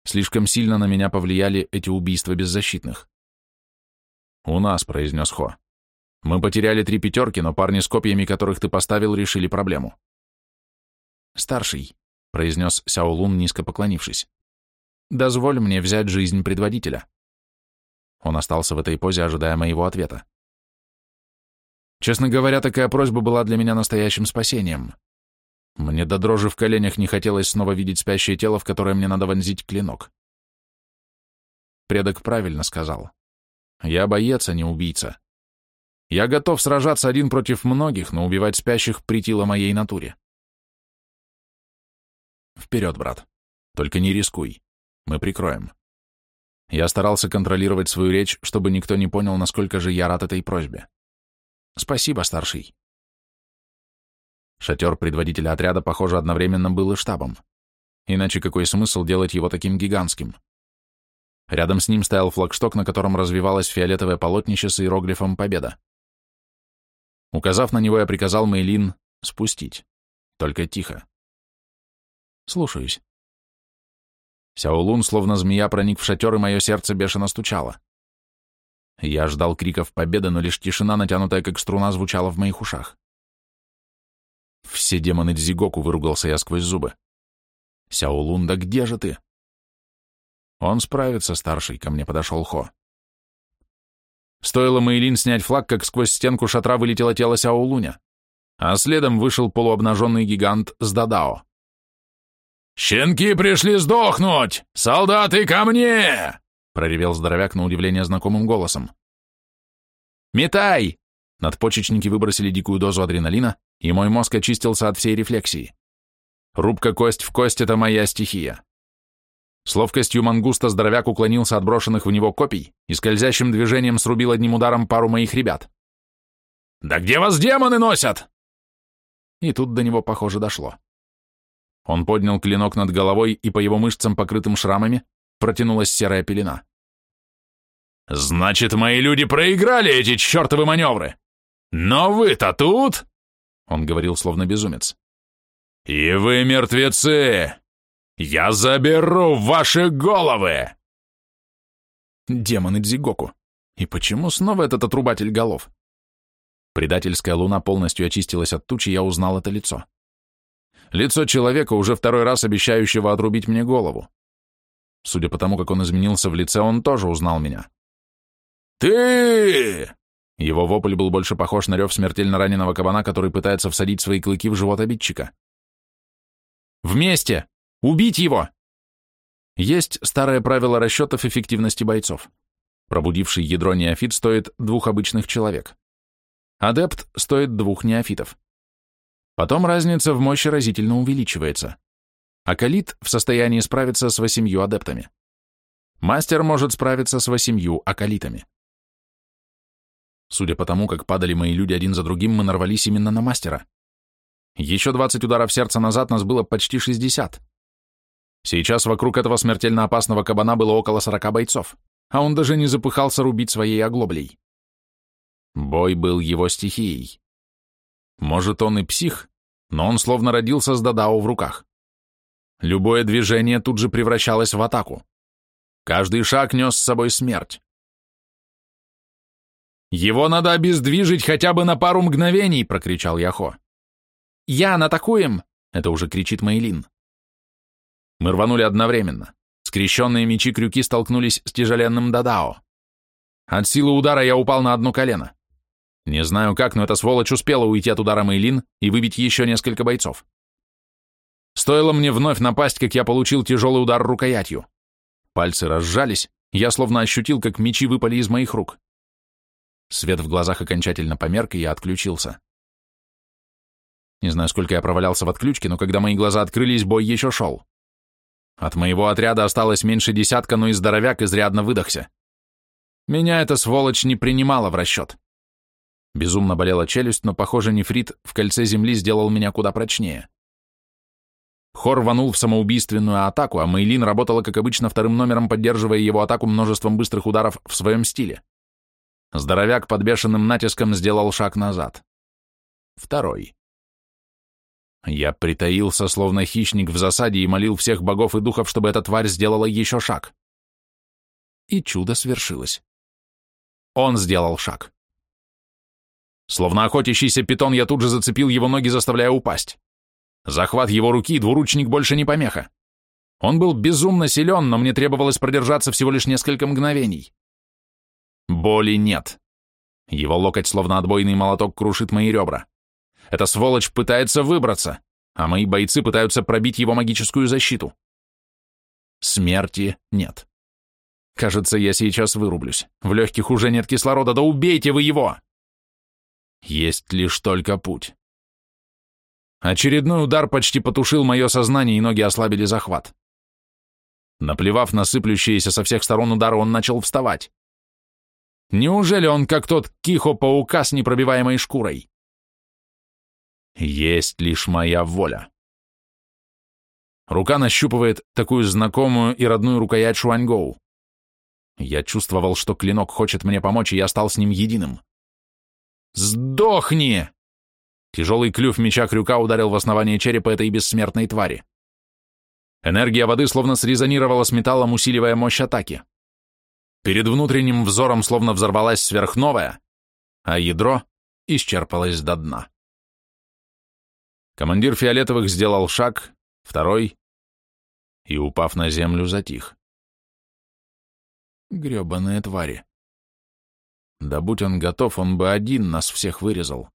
Слишком сильно на меня повлияли эти убийства беззащитных. «У нас», — произнес Хо. «Мы потеряли три пятерки, но парни с копьями, которых ты поставил, решили проблему». «Старший», — произнес Сяолун, низко поклонившись. «Дозволь мне взять жизнь предводителя». Он остался в этой позе, ожидая моего ответа. Честно говоря, такая просьба была для меня настоящим спасением. Мне до дрожи в коленях не хотелось снова видеть спящее тело, в которое мне надо вонзить клинок. Предок правильно сказал. Я боец, а не убийца. Я готов сражаться один против многих, но убивать спящих притило моей натуре. Вперед, брат. Только не рискуй. Мы прикроем. Я старался контролировать свою речь, чтобы никто не понял, насколько же я рад этой просьбе. Спасибо, старший. Шатер предводителя отряда, похоже, одновременно был и штабом. Иначе какой смысл делать его таким гигантским? Рядом с ним стоял флагшток, на котором развивалось фиолетовое полотнище с иероглифом «Победа». Указав на него, я приказал Мейлин спустить. Только тихо. Слушаюсь. Сяолун, словно змея, проник в шатер, и мое сердце бешено стучало. Я ждал криков победы, но лишь тишина, натянутая как струна, звучала в моих ушах. Все демоны Дзигоку, выругался я сквозь зубы. Сяолун, да где же ты? Он справится, старший, ко мне подошел Хо. Стоило Мэйлин снять флаг, как сквозь стенку шатра вылетело тело Сяолуня, а следом вышел полуобнаженный гигант с Дадао. «Щенки пришли сдохнуть! Солдаты ко мне!» проревел здоровяк на удивление знакомым голосом. «Метай!» Надпочечники выбросили дикую дозу адреналина, и мой мозг очистился от всей рефлексии. Рубка кость в кость — это моя стихия. С ловкостью мангуста здоровяк уклонился от брошенных в него копий и скользящим движением срубил одним ударом пару моих ребят. «Да где вас демоны носят?» И тут до него, похоже, дошло. Он поднял клинок над головой, и по его мышцам, покрытым шрамами, протянулась серая пелена. «Значит, мои люди проиграли эти чертовы маневры! Но вы-то тут!» Он говорил словно безумец. «И вы мертвецы! Я заберу ваши головы!» Демоны Дзигоку. И почему снова этот отрубатель голов? Предательская луна полностью очистилась от тучи, я узнал это лицо. Лицо человека, уже второй раз обещающего отрубить мне голову. Судя по тому, как он изменился в лице, он тоже узнал меня. «Ты!» Его вопль был больше похож на рев смертельно раненого кабана, который пытается всадить свои клыки в живот обидчика. «Вместе! Убить его!» Есть старое правило расчетов эффективности бойцов. Пробудивший ядро неофит стоит двух обычных человек. Адепт стоит двух неофитов. Потом разница в мощи разительно увеличивается. Акалит в состоянии справиться с восемью адептами. Мастер может справиться с восемью акалитами. Судя по тому, как падали мои люди один за другим, мы нарвались именно на мастера. Еще 20 ударов сердца назад нас было почти 60. Сейчас вокруг этого смертельно опасного кабана было около 40 бойцов, а он даже не запыхался рубить своей оглоблей. Бой был его стихией. Может, он и псих, но он словно родился с Дадао в руках. Любое движение тут же превращалось в атаку. Каждый шаг нес с собой смерть. «Его надо обездвижить хотя бы на пару мгновений!» — прокричал я Хо. «Ян, атакуем!» — это уже кричит Мейлин. Мы рванули одновременно. Скрещенные мечи-крюки столкнулись с тяжеленным Дадао. От силы удара я упал на одно колено. Не знаю как, но эта сволочь успела уйти от удара Мейлин и выбить еще несколько бойцов. Стоило мне вновь напасть, как я получил тяжелый удар рукоятью. Пальцы разжались, я словно ощутил, как мечи выпали из моих рук. Свет в глазах окончательно померк, и я отключился. Не знаю, сколько я провалялся в отключке, но когда мои глаза открылись, бой еще шел. От моего отряда осталось меньше десятка, но и здоровяк изрядно выдохся. Меня эта сволочь не принимала в расчет. Безумно болела челюсть, но, похоже, нефрит в кольце земли сделал меня куда прочнее. Хор рванул в самоубийственную атаку, а Мейлин работала, как обычно, вторым номером, поддерживая его атаку множеством быстрых ударов в своем стиле. Здоровяк под бешеным натиском сделал шаг назад. Второй. Я притаился, словно хищник в засаде, и молил всех богов и духов, чтобы эта тварь сделала еще шаг. И чудо свершилось. Он сделал шаг. Словно охотящийся питон, я тут же зацепил его ноги, заставляя упасть. Захват его руки, двуручник больше не помеха. Он был безумно силен, но мне требовалось продержаться всего лишь несколько мгновений. Боли нет. Его локоть, словно отбойный молоток, крушит мои ребра. Эта сволочь пытается выбраться, а мои бойцы пытаются пробить его магическую защиту. Смерти нет. Кажется, я сейчас вырублюсь. В легких уже нет кислорода, да убейте вы его! Есть лишь только путь. Очередной удар почти потушил мое сознание, и ноги ослабили захват. Наплевав на сыплющиеся со всех сторон удары, он начал вставать. Неужели он как тот кихо-паука с непробиваемой шкурой? Есть лишь моя воля. Рука нащупывает такую знакомую и родную рукоять Шуаньгоу. Я чувствовал, что клинок хочет мне помочь, и я стал с ним единым. «Сдохни!» Тяжелый клюв меча-крюка ударил в основание черепа этой бессмертной твари. Энергия воды словно срезонировала с металлом, усиливая мощь атаки. Перед внутренним взором словно взорвалась сверхновая, а ядро исчерпалось до дна. Командир фиолетовых сделал шаг, второй, и, упав на землю, затих. Гребаные твари. Да будь он готов, он бы один нас всех вырезал.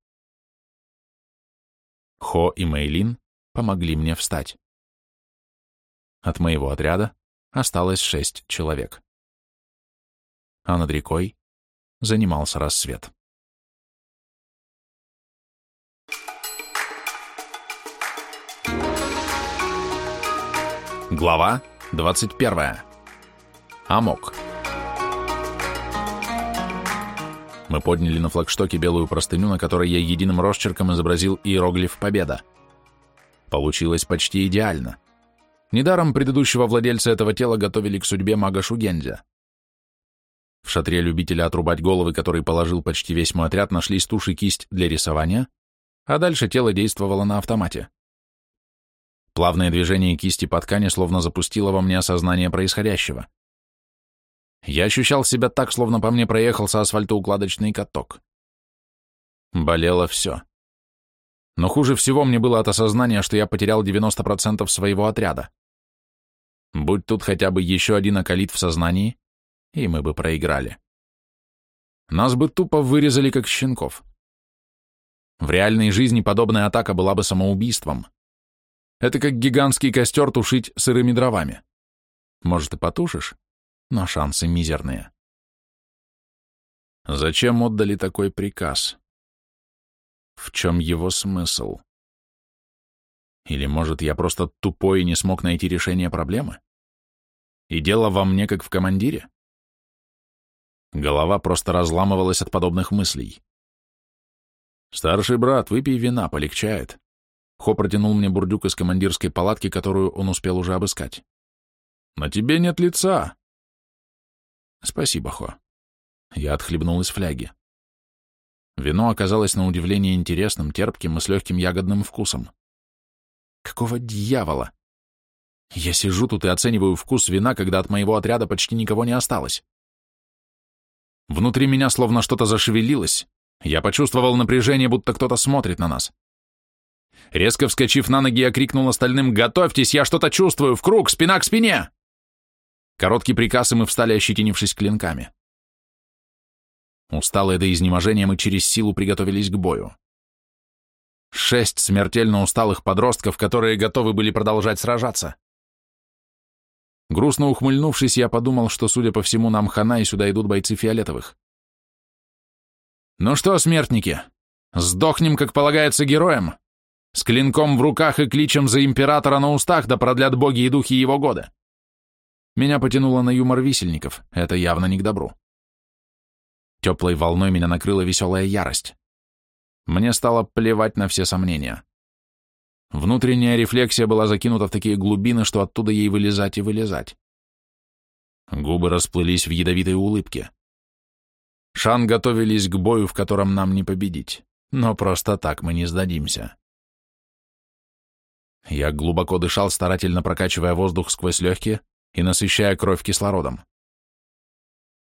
Хо и Мейлин помогли мне встать. От моего отряда осталось шесть человек. А над рекой занимался рассвет. Глава 21. Амок. Мы подняли на флагштоке белую простыню, на которой я единым росчерком изобразил иероглиф «Победа». Получилось почти идеально. Недаром предыдущего владельца этого тела готовили к судьбе мага Шугензя. В шатре любителя отрубать головы, который положил почти весь мой отряд, нашлись тушь и кисть для рисования, а дальше тело действовало на автомате. Плавное движение кисти по ткани словно запустило во мне осознание происходящего. Я ощущал себя так, словно по мне проехался асфальтоукладочный каток. Болело все. Но хуже всего мне было от осознания, что я потерял 90% своего отряда. Будь тут хотя бы еще один околит в сознании, и мы бы проиграли. Нас бы тупо вырезали, как щенков. В реальной жизни подобная атака была бы самоубийством. Это как гигантский костер тушить сырыми дровами. Может, и потушишь, но шансы мизерные. Зачем отдали такой приказ? В чем его смысл? Или, может, я просто тупой и не смог найти решение проблемы? И дело во мне, как в командире? Голова просто разламывалась от подобных мыслей. «Старший брат, выпей вина, полегчает». Хо протянул мне бурдюк из командирской палатки, которую он успел уже обыскать. «На тебе нет лица. «Спасибо, Хо». Я отхлебнул из фляги. Вино оказалось на удивление интересным, терпким и с легким ягодным вкусом. Какого дьявола? Я сижу тут и оцениваю вкус вина, когда от моего отряда почти никого не осталось. Внутри меня словно что-то зашевелилось. Я почувствовал напряжение, будто кто-то смотрит на нас. Резко вскочив на ноги, я крикнул остальным «Готовьтесь, я что-то чувствую! В круг, спина к спине!» Короткий приказ, и мы встали, ощетинившись клинками. Усталые до изнеможения, мы через силу приготовились к бою. Шесть смертельно усталых подростков, которые готовы были продолжать сражаться. Грустно ухмыльнувшись, я подумал, что, судя по всему, нам хана, и сюда идут бойцы фиолетовых. «Ну что, смертники, сдохнем, как полагается, героям, с клинком в руках и кличем за императора на устах, да продлят боги и духи его года». Меня потянуло на юмор висельников, это явно не к добру. Теплой волной меня накрыла веселая ярость. Мне стало плевать на все сомнения. Внутренняя рефлексия была закинута в такие глубины, что оттуда ей вылезать и вылезать. Губы расплылись в ядовитой улыбке. Шан готовились к бою, в котором нам не победить. Но просто так мы не сдадимся. Я глубоко дышал, старательно прокачивая воздух сквозь легкие и насыщая кровь кислородом.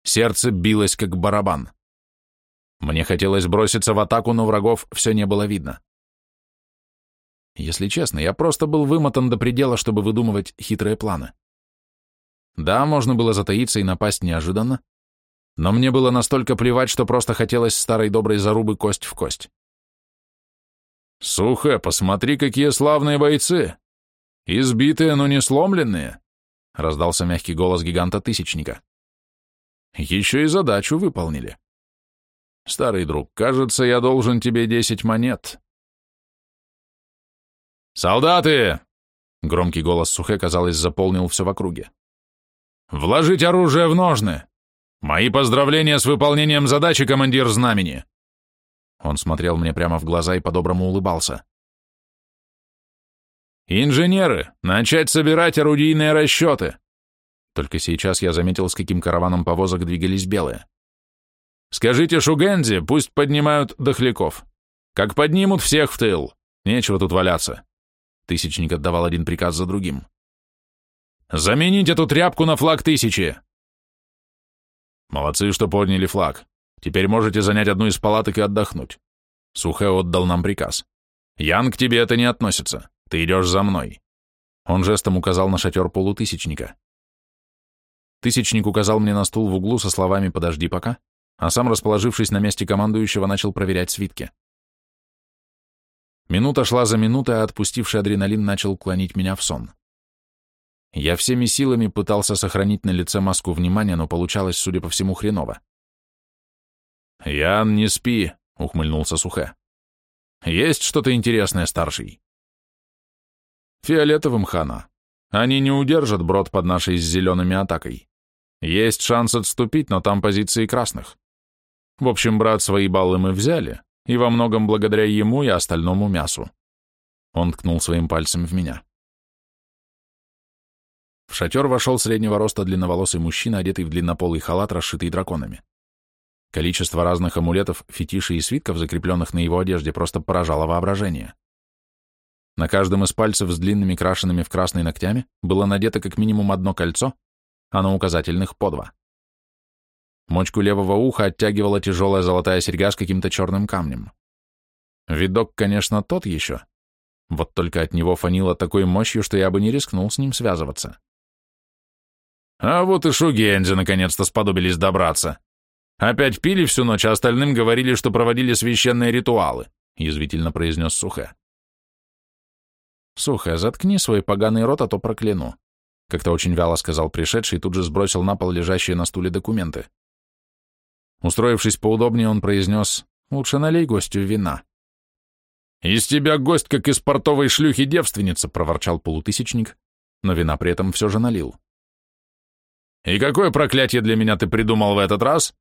Сердце билось, как барабан. Мне хотелось броситься в атаку, но врагов все не было видно. Если честно, я просто был вымотан до предела, чтобы выдумывать хитрые планы. Да, можно было затаиться и напасть неожиданно, но мне было настолько плевать, что просто хотелось старой доброй зарубы кость в кость. «Сухо, посмотри, какие славные бойцы! Избитые, но не сломленные!» — раздался мягкий голос гиганта-тысячника. «Еще и задачу выполнили. Старый друг, кажется, я должен тебе десять монет». «Солдаты!» — громкий голос Сухе, казалось, заполнил все в округе. «Вложить оружие в ножны! Мои поздравления с выполнением задачи, командир знамени!» Он смотрел мне прямо в глаза и по-доброму улыбался. «Инженеры, начать собирать орудийные расчеты!» Только сейчас я заметил, с каким караваном повозок двигались белые. «Скажите Шугензе, пусть поднимают дохляков. Как поднимут, всех в тыл. Нечего тут валяться. Тысячник отдавал один приказ за другим. «Заменить эту тряпку на флаг тысячи!» «Молодцы, что подняли флаг. Теперь можете занять одну из палаток и отдохнуть». Сухэ отдал нам приказ. «Ян, к тебе это не относится. Ты идешь за мной». Он жестом указал на шатер полутысячника. Тысячник указал мне на стул в углу со словами «подожди пока», а сам, расположившись на месте командующего, начал проверять свитки. Минута шла за минутой, а отпустивший адреналин начал клонить меня в сон. Я всеми силами пытался сохранить на лице маску внимания, но получалось, судя по всему, хреново. «Ян, не спи», — ухмыльнулся Сухе. «Есть что-то интересное, старший?» «Фиолетовым хана. Они не удержат брод под нашей с зелеными атакой. Есть шанс отступить, но там позиции красных. В общем, брат, свои баллы мы взяли, и во многом благодаря ему и остальному мясу. Он ткнул своим пальцем в меня. В шатер вошел среднего роста длинноволосый мужчина, одетый в длиннополый халат, расшитый драконами. Количество разных амулетов, фетишей и свитков, закрепленных на его одежде, просто поражало воображение. На каждом из пальцев с длинными крашенными в красный ногтями было надето как минимум одно кольцо, а на указательных по два. Мочку левого уха оттягивала тяжелая золотая серьга с каким-то черным камнем. Видок, конечно, тот еще. Вот только от него фанило такой мощью, что я бы не рискнул с ним связываться. А вот и шугензи наконец-то сподобились добраться. Опять пили всю ночь, а остальным говорили, что проводили священные ритуалы, язвительно произнес Сухэ. Сухэ, заткни свой поганый рот, а то прокляну. Как-то очень вяло сказал пришедший и тут же сбросил на пол лежащие на стуле документы. Устроившись поудобнее, он произнес «Лучше налей гостю вина». «Из тебя гость, как из портовой шлюхи девственница», — проворчал полутысячник, но вина при этом все же налил. «И какое проклятие для меня ты придумал в этот раз?»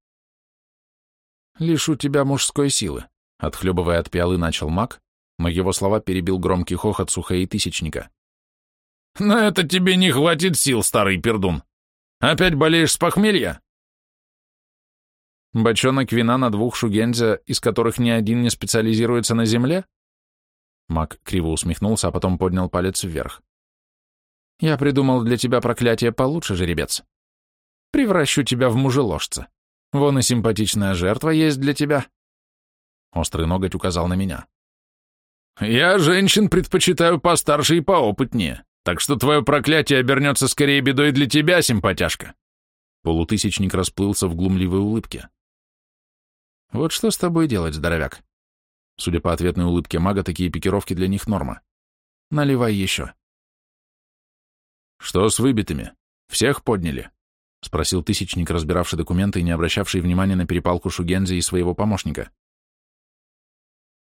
«Лишу тебя мужской силы», — отхлебывая от пиалы, начал маг, но его слова перебил громкий хохот суха и тысячника. «На это тебе не хватит сил, старый пердун. Опять болеешь с похмелья?» Бочонок вина на двух шугензя, из которых ни один не специализируется на земле? Мак криво усмехнулся, а потом поднял палец вверх. Я придумал для тебя проклятие получше, жеребец. Превращу тебя в мужеложца. Вон и симпатичная жертва есть для тебя. Острый ноготь указал на меня. Я женщин предпочитаю постарше и поопытнее, так что твое проклятие обернется скорее бедой для тебя, симпатяшка. Полутысячник расплылся в глумливой улыбке. Вот что с тобой делать, здоровяк? Судя по ответной улыбке мага, такие пикировки для них норма. Наливай еще. Что с выбитыми? Всех подняли? Спросил тысячник, разбиравший документы и не обращавший внимания на перепалку Шугензи и своего помощника.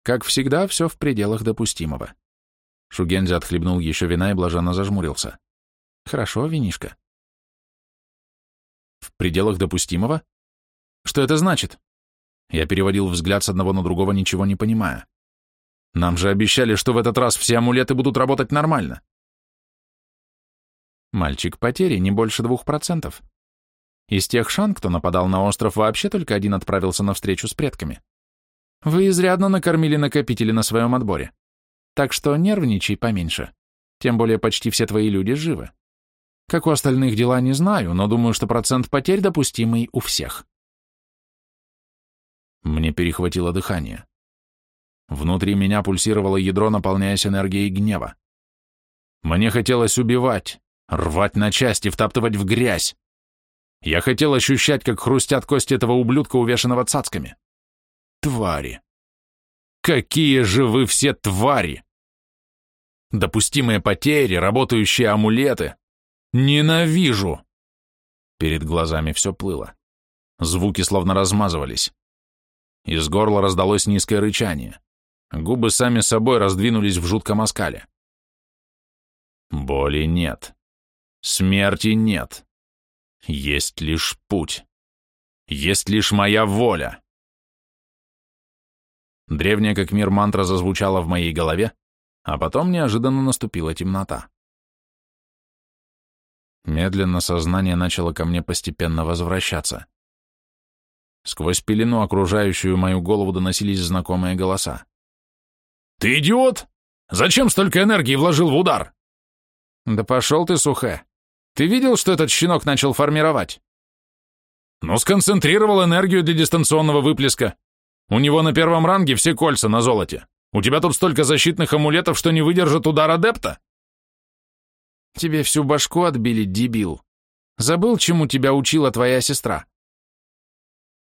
Как всегда, все в пределах допустимого. Шугензи отхлебнул еще вина и блаженно зажмурился. Хорошо, винишка. В пределах допустимого? Что это значит? Я переводил взгляд с одного на другого, ничего не понимая. Нам же обещали, что в этот раз все амулеты будут работать нормально. Мальчик потери не больше двух процентов. Из тех шан, кто нападал на остров, вообще только один отправился на встречу с предками. Вы изрядно накормили накопители на своем отборе. Так что нервничай поменьше. Тем более почти все твои люди живы. Как у остальных дела, не знаю, но думаю, что процент потерь допустимый у всех. Мне перехватило дыхание. Внутри меня пульсировало ядро, наполняясь энергией гнева. Мне хотелось убивать, рвать на части, втаптывать в грязь. Я хотел ощущать, как хрустят кости этого ублюдка, увешанного цацками. Твари! Какие же вы все твари! Допустимые потери, работающие амулеты. Ненавижу! Перед глазами все плыло. Звуки словно размазывались. Из горла раздалось низкое рычание. Губы сами собой раздвинулись в жутком оскале. Боли нет. Смерти нет. Есть лишь путь. Есть лишь моя воля. Древняя как мир мантра зазвучала в моей голове, а потом неожиданно наступила темнота. Медленно сознание начало ко мне постепенно возвращаться. Сквозь пелену, окружающую мою голову, доносились знакомые голоса. «Ты идиот! Зачем столько энергии вложил в удар?» «Да пошел ты, Сухэ! Ты видел, что этот щенок начал формировать?» «Ну, сконцентрировал энергию для дистанционного выплеска. У него на первом ранге все кольца на золоте. У тебя тут столько защитных амулетов, что не выдержит удар адепта. Тебе всю башку отбили, дебил. Забыл, чему тебя учила твоя сестра?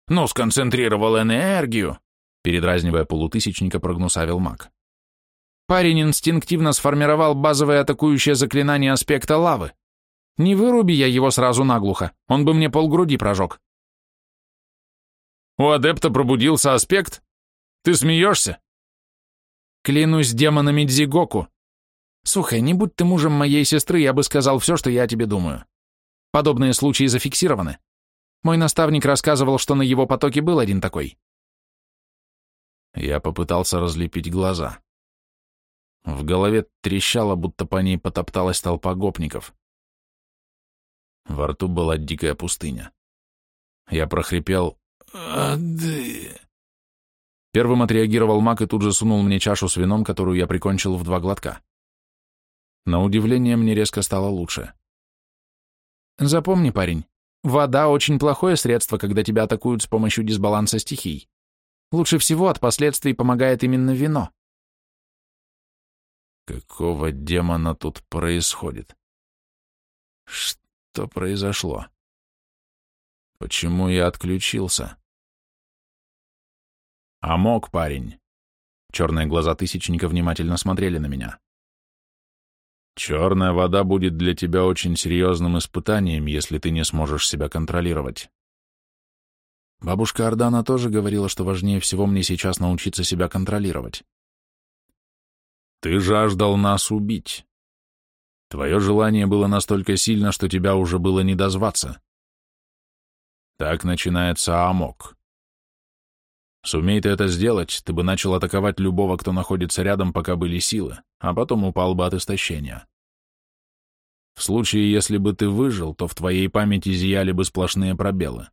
Ну, сконцентрировал энергию, передразнивая полутысячника, прогнусавил маг. Парень инстинктивно сформировал базовое атакующее заклинание аспекта лавы. Не выруби я его сразу наглухо, он бы мне полгруди прожег. У адепта пробудился аспект? Ты смеешься? Клянусь демонами Дзигоку. Слушай, не будь ты мужем моей сестры, я бы сказал все, что я о тебе думаю. Подобные случаи зафиксированы. Мой наставник рассказывал, что на его потоке был один такой. Я попытался разлепить глаза. В голове трещало, будто по ней потопталась толпа гопников. Во рту была дикая пустыня. Я прохрипел «Ады!» Первым отреагировал маг и тут же сунул мне чашу с вином, которую я прикончил в два глотка. На удивление мне резко стало лучше. Запомни, парень, вода очень плохое средство, когда тебя атакуют с помощью дисбаланса стихий. Лучше всего от последствий помогает именно вино. Какого демона тут происходит? Что произошло? Почему я отключился? А мог парень. Черные глаза Тысячника внимательно смотрели на меня. Черная вода будет для тебя очень серьезным испытанием, если ты не сможешь себя контролировать. Бабушка Ардана тоже говорила, что важнее всего мне сейчас научиться себя контролировать. Ты жаждал нас убить. Твое желание было настолько сильно, что тебя уже было не дозваться. Так начинается амок. Сумей ты это сделать, ты бы начал атаковать любого, кто находится рядом, пока были силы, а потом упал бы от истощения. В случае, если бы ты выжил, то в твоей памяти зияли бы сплошные пробелы.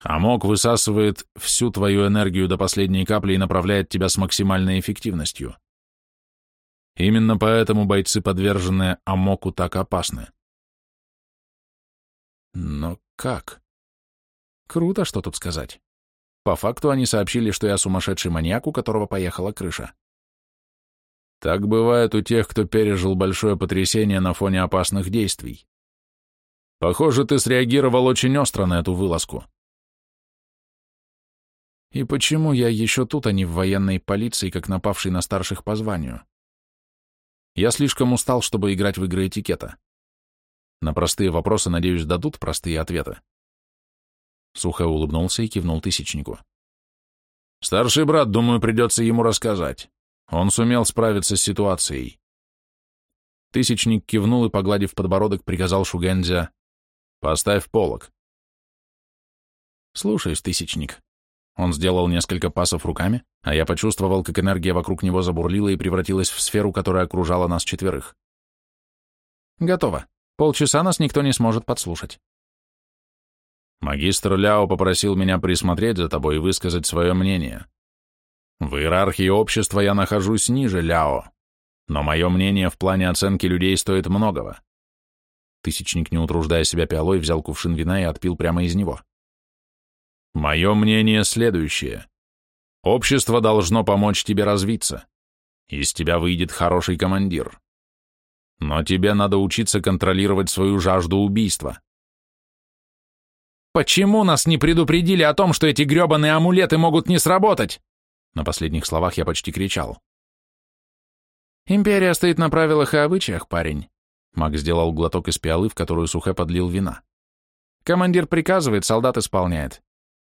Амок высасывает всю твою энергию до последней капли и направляет тебя с максимальной эффективностью. Именно поэтому бойцы, подверженные Амоку, так опасны. Но как? Круто, что тут сказать. По факту они сообщили, что я сумасшедший маньяк, у которого поехала крыша. Так бывает у тех, кто пережил большое потрясение на фоне опасных действий. Похоже, ты среагировал очень остро на эту вылазку. И почему я еще тут, а не в военной полиции, как напавший на старших по званию? Я слишком устал, чтобы играть в игры этикета. На простые вопросы, надеюсь, дадут простые ответы. Сухо улыбнулся и кивнул тысячнику. Старший брат, думаю, придется ему рассказать. Он сумел справиться с ситуацией. Тысячник кивнул и, погладив подбородок, приказал Шугензя «Поставь полок». «Слушаюсь, Тысячник». Он сделал несколько пасов руками, а я почувствовал, как энергия вокруг него забурлила и превратилась в сферу, которая окружала нас четверых. «Готово. Полчаса нас никто не сможет подслушать». Магистр Ляо попросил меня присмотреть за тобой и высказать свое мнение. В иерархии общества я нахожусь ниже Ляо, но мое мнение в плане оценки людей стоит многого. Тысячник, не утруждая себя пиалой, взял кувшин вина и отпил прямо из него. Мое мнение следующее. Общество должно помочь тебе развиться. Из тебя выйдет хороший командир. Но тебе надо учиться контролировать свою жажду убийства. Почему нас не предупредили о том, что эти гребаные амулеты могут не сработать? На последних словах я почти кричал. «Империя стоит на правилах и обычаях, парень». Маг сделал глоток из пиалы, в которую Сухэ подлил вина. «Командир приказывает, солдат исполняет.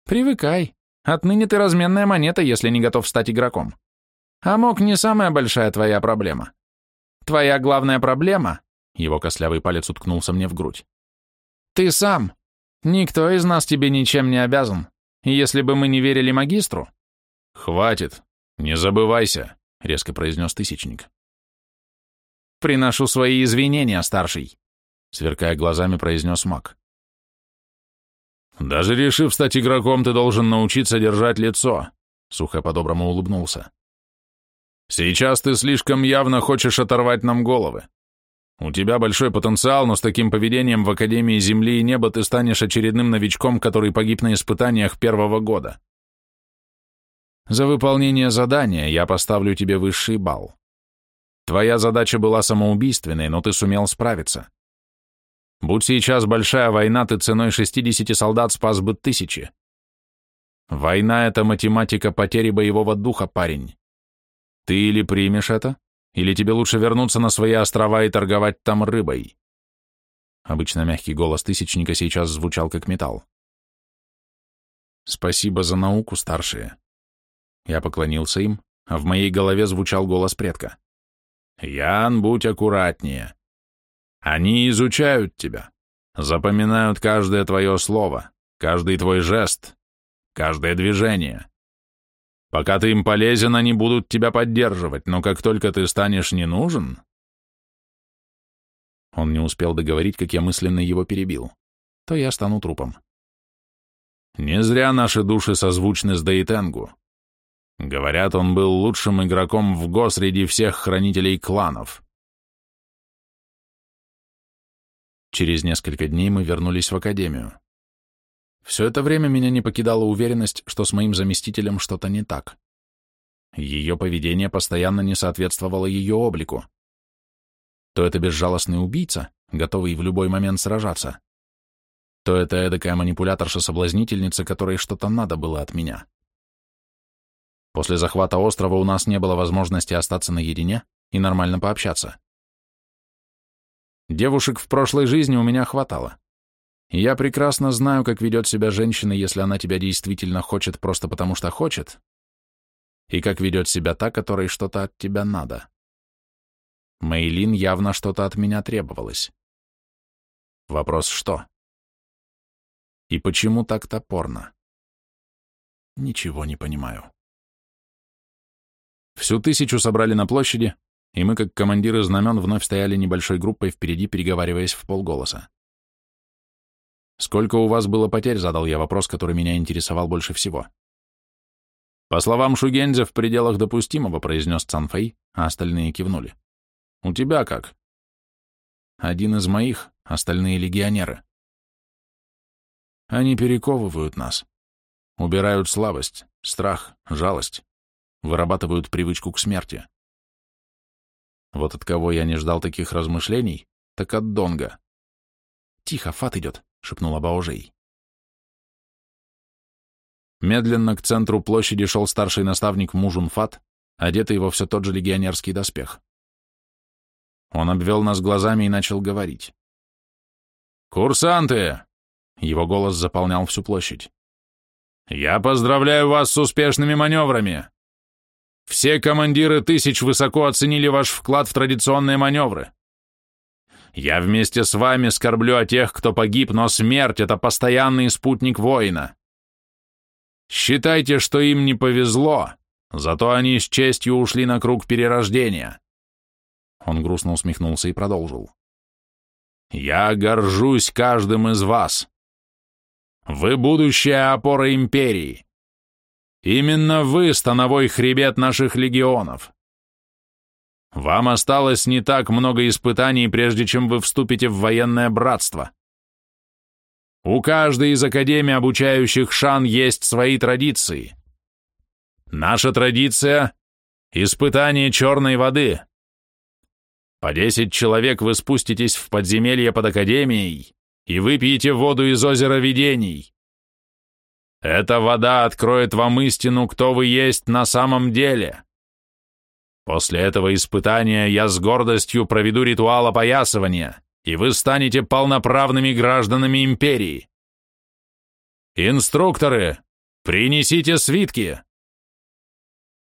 Привыкай. Отныне ты разменная монета, если не готов стать игроком. А мог не самая большая твоя проблема. Твоя главная проблема...» Его кослявый палец уткнулся мне в грудь. «Ты сам. Никто из нас тебе ничем не обязан. Если бы мы не верили магистру, «Хватит! Не забывайся!» — резко произнес Тысячник. «Приношу свои извинения, старший!» — сверкая глазами, произнес маг. «Даже решив стать игроком, ты должен научиться держать лицо», — сухо по-доброму улыбнулся. «Сейчас ты слишком явно хочешь оторвать нам головы. У тебя большой потенциал, но с таким поведением в Академии Земли и Неба ты станешь очередным новичком, который погиб на испытаниях первого года. За выполнение задания я поставлю тебе высший балл. Твоя задача была самоубийственной, но ты сумел справиться. Будь сейчас большая война, ты ценой 60 солдат спас бы тысячи. Война — это математика потери боевого духа, парень. Ты или примешь это, или тебе лучше вернуться на свои острова и торговать там рыбой. Обычно мягкий голос Тысячника сейчас звучал как металл. Спасибо за науку, старшие. Я поклонился им, а в моей голове звучал голос предка. «Ян, будь аккуратнее. Они изучают тебя, запоминают каждое твое слово, каждый твой жест, каждое движение. Пока ты им полезен, они будут тебя поддерживать, но как только ты станешь не нужен...» Он не успел договорить, как я мысленно его перебил. То я стану трупом. «Не зря наши души созвучны с Дейтенгу. Говорят, он был лучшим игроком в ГО среди всех хранителей кланов. Через несколько дней мы вернулись в академию. Все это время меня не покидала уверенность, что с моим заместителем что-то не так. Ее поведение постоянно не соответствовало ее облику. То это безжалостный убийца, готовый в любой момент сражаться, то это эдакая манипуляторша-соблазнительница, которой что-то надо было от меня. После захвата острова у нас не было возможности остаться наедине и нормально пообщаться. Девушек в прошлой жизни у меня хватало. Я прекрасно знаю, как ведет себя женщина, если она тебя действительно хочет просто потому, что хочет, и как ведет себя та, которой что-то от тебя надо. Мейлин явно что-то от меня требовалось. Вопрос что? И почему так топорно? Ничего не понимаю. Всю тысячу собрали на площади, и мы, как командиры знамен, вновь стояли небольшой группой впереди, переговариваясь в полголоса. «Сколько у вас было потерь?» — задал я вопрос, который меня интересовал больше всего. «По словам Шугензя, в пределах допустимого», — произнес Цанфэй, а остальные кивнули. «У тебя как?» «Один из моих, остальные легионеры». Они перековывают нас, убирают слабость, страх, жалость, вырабатывают привычку к смерти. Вот от кого я не ждал таких размышлений, так от Донга. «Тихо, Фат идет», — шепнула Баожей. Медленно к центру площади шел старший наставник Мужун Фат, одетый во все тот же легионерский доспех. Он обвел нас глазами и начал говорить. «Курсанты!» Его голос заполнял всю площадь. «Я поздравляю вас с успешными маневрами! Все командиры тысяч высоко оценили ваш вклад в традиционные маневры. Я вместе с вами скорблю о тех, кто погиб, но смерть — это постоянный спутник воина. Считайте, что им не повезло, зато они с честью ушли на круг перерождения. Он грустно усмехнулся и продолжил. Я горжусь каждым из вас. Вы будущая опора империи. Именно вы — становой хребет наших легионов. Вам осталось не так много испытаний, прежде чем вы вступите в военное братство. У каждой из академий обучающих шан есть свои традиции. Наша традиция — испытание черной воды. По десять человек вы спуститесь в подземелье под академией и выпьете воду из озера видений. Эта вода откроет вам истину, кто вы есть на самом деле. После этого испытания я с гордостью проведу ритуал опоясывания, и вы станете полноправными гражданами империи. Инструкторы, принесите свитки.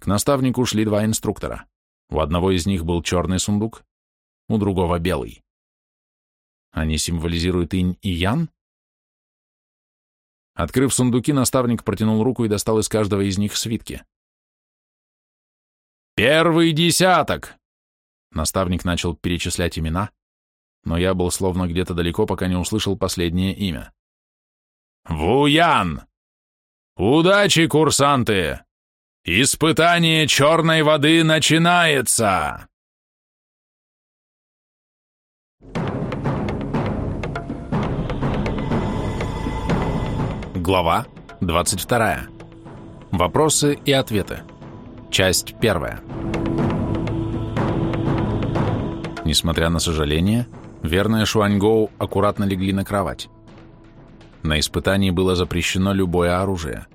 К наставнику шли два инструктора. У одного из них был черный сундук, у другого белый. Они символизируют инь и ян? Открыв сундуки, наставник протянул руку и достал из каждого из них свитки. «Первый десяток!» Наставник начал перечислять имена, но я был словно где-то далеко, пока не услышал последнее имя. «Вуян! Удачи, курсанты! Испытание черной воды начинается!» Глава 22. Вопросы и ответы. Часть 1. Несмотря на сожаление, верные Шуаньгоу аккуратно легли на кровать. На испытании было запрещено любое оружие.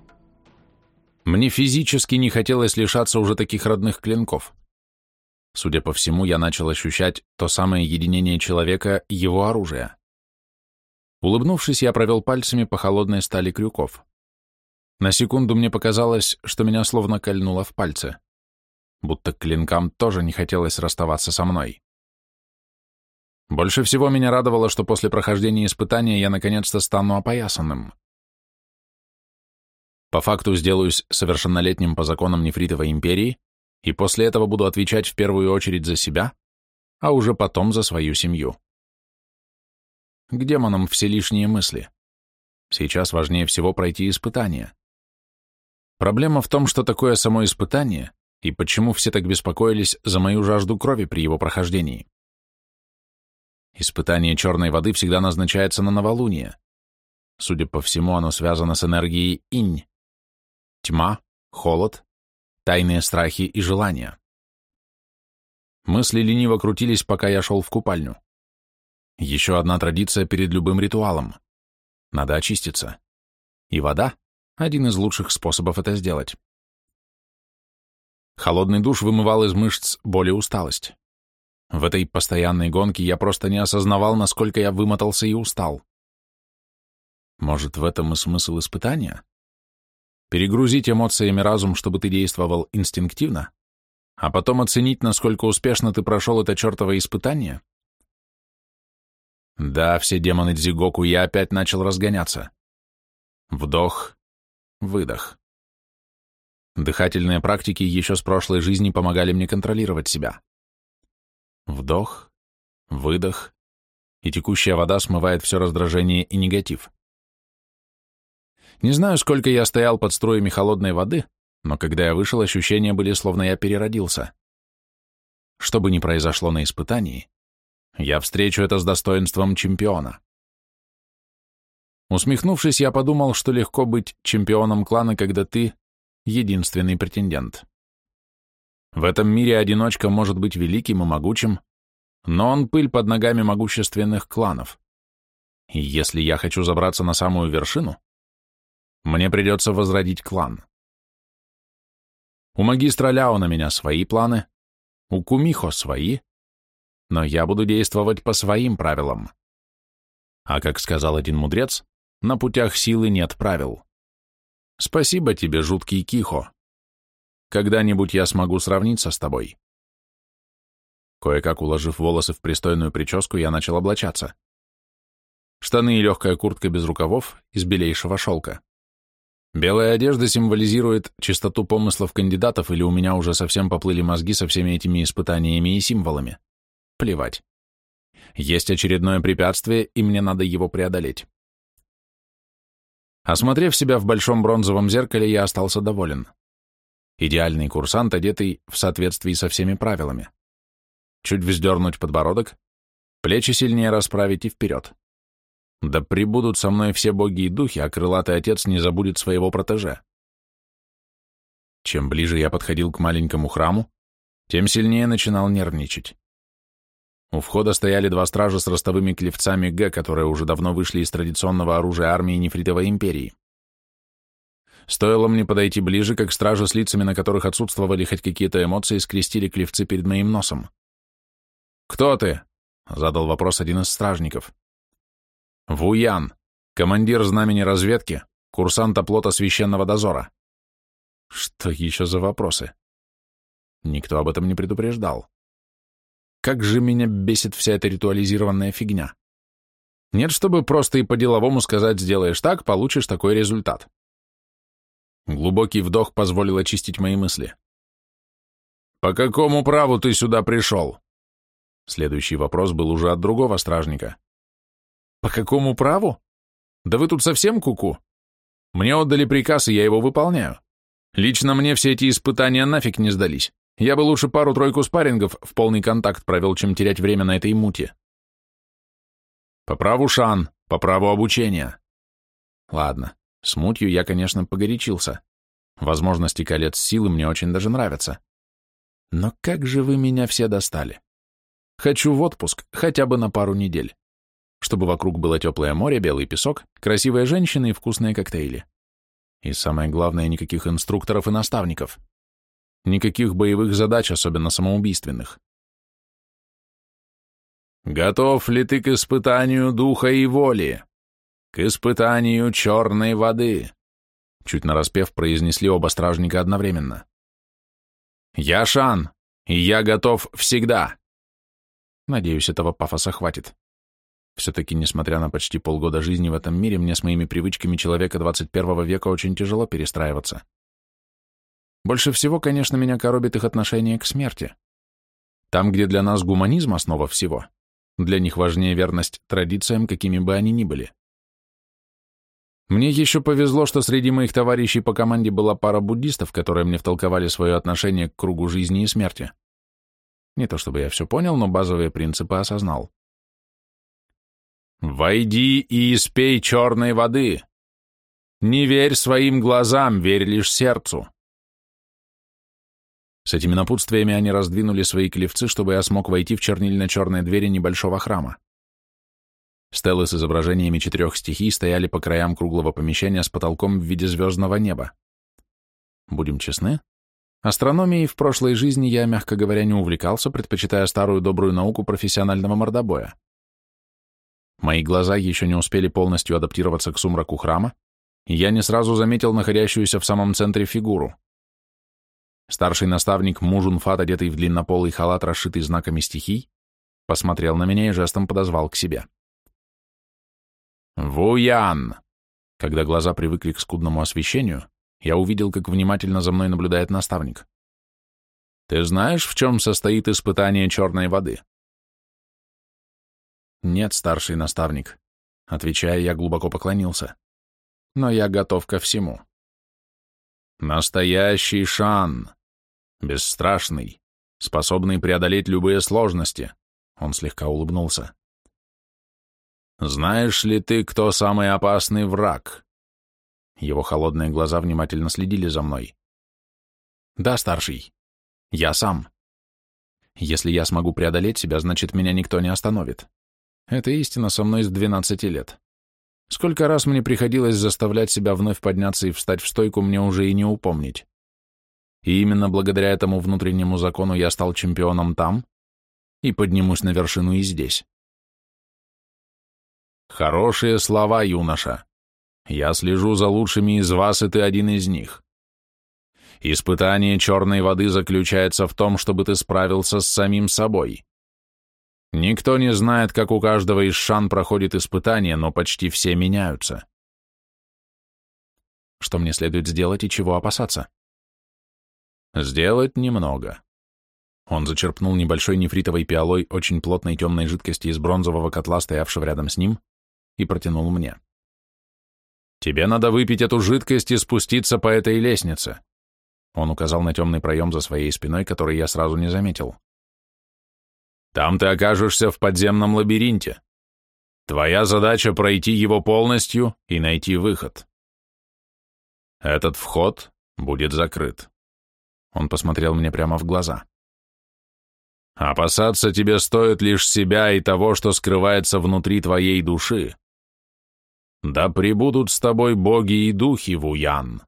Мне физически не хотелось лишаться уже таких родных клинков. Судя по всему, я начал ощущать то самое единение человека и его оружия. Улыбнувшись, я провел пальцами по холодной стали крюков. На секунду мне показалось, что меня словно кольнуло в пальце. Будто клинкам тоже не хотелось расставаться со мной. Больше всего меня радовало, что после прохождения испытания я наконец-то стану опоясанным. По факту сделаюсь совершеннолетним по законам Нефритовой империи, и после этого буду отвечать в первую очередь за себя, а уже потом за свою семью. К демонам все лишние мысли. Сейчас важнее всего пройти испытание. Проблема в том, что такое само испытание, и почему все так беспокоились за мою жажду крови при его прохождении. Испытание черной воды всегда назначается на новолуние. Судя по всему, оно связано с энергией инь. Тьма, холод, тайные страхи и желания. Мысли лениво крутились, пока я шел в купальню. Еще одна традиция перед любым ритуалом. Надо очиститься. И вода – один из лучших способов это сделать. Холодный душ вымывал из мышц боль и усталость. В этой постоянной гонке я просто не осознавал, насколько я вымотался и устал. Может, в этом и смысл испытания? Перегрузить эмоциями разум, чтобы ты действовал инстинктивно, а потом оценить, насколько успешно ты прошел это чертово испытание? Да, все демоны Дзигоку, я опять начал разгоняться. Вдох, выдох. Дыхательные практики еще с прошлой жизни помогали мне контролировать себя. Вдох, выдох, и текущая вода смывает все раздражение и негатив. Не знаю, сколько я стоял под струями холодной воды, но когда я вышел, ощущения были, словно я переродился. Что бы ни произошло на испытании, я встречу это с достоинством чемпиона. Усмехнувшись, я подумал, что легко быть чемпионом клана, когда ты — единственный претендент. В этом мире одиночка может быть великим и могучим, но он пыль под ногами могущественных кланов. И если я хочу забраться на самую вершину, мне придется возродить клан. У магистра Ляо на меня свои планы, у Кумихо свои, но я буду действовать по своим правилам. А как сказал один мудрец, на путях силы нет правил. Спасибо тебе, жуткий Кихо. Когда-нибудь я смогу сравниться с тобой. Кое-как уложив волосы в пристойную прическу, я начал облачаться. Штаны и легкая куртка без рукавов из белейшего шелка. Белая одежда символизирует чистоту помыслов кандидатов, или у меня уже совсем поплыли мозги со всеми этими испытаниями и символами. Плевать. Есть очередное препятствие, и мне надо его преодолеть. Осмотрев себя в большом бронзовом зеркале, я остался доволен. Идеальный курсант, одетый в соответствии со всеми правилами. Чуть вздернуть подбородок, плечи сильнее расправить и вперед. Да прибудут со мной все боги и духи, а крылатый отец не забудет своего протеже. Чем ближе я подходил к маленькому храму, тем сильнее начинал нервничать. У входа стояли два стража с ростовыми клевцами Г, которые уже давно вышли из традиционного оружия армии Нефритовой империи. Стоило мне подойти ближе, как стражи с лицами, на которых отсутствовали хоть какие-то эмоции, скрестили клевцы перед моим носом. «Кто ты?» — задал вопрос один из стражников. «Вуян, командир знамени разведки, курсант оплота священного дозора». Что еще за вопросы? Никто об этом не предупреждал. Как же меня бесит вся эта ритуализированная фигня. Нет, чтобы просто и по-деловому сказать «сделаешь так, получишь такой результат». Глубокий вдох позволил очистить мои мысли. «По какому праву ты сюда пришел?» Следующий вопрос был уже от другого стражника. «По какому праву? Да вы тут совсем куку? -ку? Мне отдали приказ, и я его выполняю. Лично мне все эти испытания нафиг не сдались. Я бы лучше пару-тройку спаррингов в полный контакт провел, чем терять время на этой муте. По праву Шан, по праву обучения. Ладно, с мутью я, конечно, погорячился. Возможности колец силы мне очень даже нравятся. Но как же вы меня все достали? Хочу в отпуск, хотя бы на пару недель. Чтобы вокруг было теплое море, белый песок, красивые женщины и вкусные коктейли. И самое главное, никаких инструкторов и наставников. Никаких боевых задач, особенно самоубийственных. Готов ли ты к испытанию духа и воли? К испытанию черной воды? Чуть нараспев произнесли оба стражника одновременно. Я Шан, и я готов всегда. Надеюсь, этого пафоса хватит. Все-таки, несмотря на почти полгода жизни в этом мире, мне с моими привычками человека 21 века очень тяжело перестраиваться. Больше всего, конечно, меня коробит их отношение к смерти. Там, где для нас гуманизм — основа всего, для них важнее верность традициям, какими бы они ни были. Мне еще повезло, что среди моих товарищей по команде была пара буддистов, которые мне втолковали свое отношение к кругу жизни и смерти. Не то чтобы я все понял, но базовые принципы осознал. «Войди и испей черной воды. Не верь своим глазам, верь лишь сердцу. С этими напутствиями они раздвинули свои клевцы, чтобы я смог войти в чернильно-черные двери небольшого храма. Стелы с изображениями четырех стихий стояли по краям круглого помещения с потолком в виде звездного неба. Будем честны, астрономией в прошлой жизни я, мягко говоря, не увлекался, предпочитая старую добрую науку профессионального мордобоя. Мои глаза еще не успели полностью адаптироваться к сумраку храма, и я не сразу заметил находящуюся в самом центре фигуру — Старший наставник Мужунфат, одетый в длиннополый халат, расшитый знаками стихий, посмотрел на меня и жестом подозвал к себе. «Вуян!» Когда глаза привыкли к скудному освещению, я увидел, как внимательно за мной наблюдает наставник. «Ты знаешь, в чем состоит испытание черной воды?» «Нет, старший наставник», — отвечая, я глубоко поклонился. «Но я готов ко всему». «Настоящий Шан!» Бесстрашный, способный преодолеть любые сложности. Он слегка улыбнулся. Знаешь ли ты, кто самый опасный враг? Его холодные глаза внимательно следили за мной. Да, старший. Я сам. Если я смогу преодолеть себя, значит, меня никто не остановит. Это истина со мной с 12 лет. Сколько раз мне приходилось заставлять себя вновь подняться и встать в стойку, мне уже и не упомнить. И именно благодаря этому внутреннему закону я стал чемпионом там и поднимусь на вершину и здесь. Хорошие слова, юноша. Я слежу за лучшими из вас, и ты один из них. Испытание черной воды заключается в том, чтобы ты справился с самим собой. Никто не знает, как у каждого из шан проходит испытание, но почти все меняются. Что мне следует сделать и чего опасаться? Сделать немного. Он зачерпнул небольшой нефритовой пиалой очень плотной темной жидкости из бронзового котла, стоявшего рядом с ним, и протянул мне. «Тебе надо выпить эту жидкость и спуститься по этой лестнице». Он указал на темный проем за своей спиной, который я сразу не заметил. «Там ты окажешься в подземном лабиринте. Твоя задача пройти его полностью и найти выход. Этот вход будет закрыт». Он посмотрел мне прямо в глаза. «Опасаться тебе стоит лишь себя и того, что скрывается внутри твоей души. Да пребудут с тобой боги и духи, Вуян!»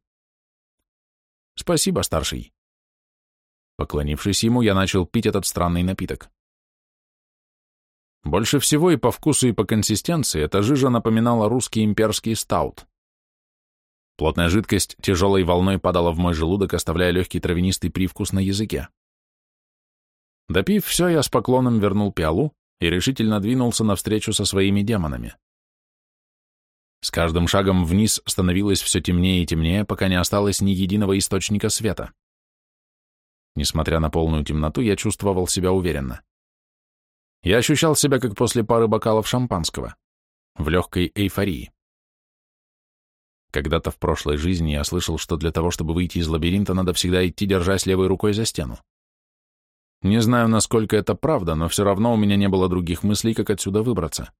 «Спасибо, старший». Поклонившись ему, я начал пить этот странный напиток. Больше всего и по вкусу, и по консистенции эта жижа напоминала русский имперский стаут. Плотная жидкость тяжелой волной падала в мой желудок, оставляя легкий травянистый привкус на языке. Допив все, я с поклоном вернул пиалу и решительно двинулся навстречу со своими демонами. С каждым шагом вниз становилось все темнее и темнее, пока не осталось ни единого источника света. Несмотря на полную темноту, я чувствовал себя уверенно. Я ощущал себя, как после пары бокалов шампанского, в легкой эйфории. Когда-то в прошлой жизни я слышал, что для того, чтобы выйти из лабиринта, надо всегда идти, держась левой рукой за стену. Не знаю, насколько это правда, но все равно у меня не было других мыслей, как отсюда выбраться.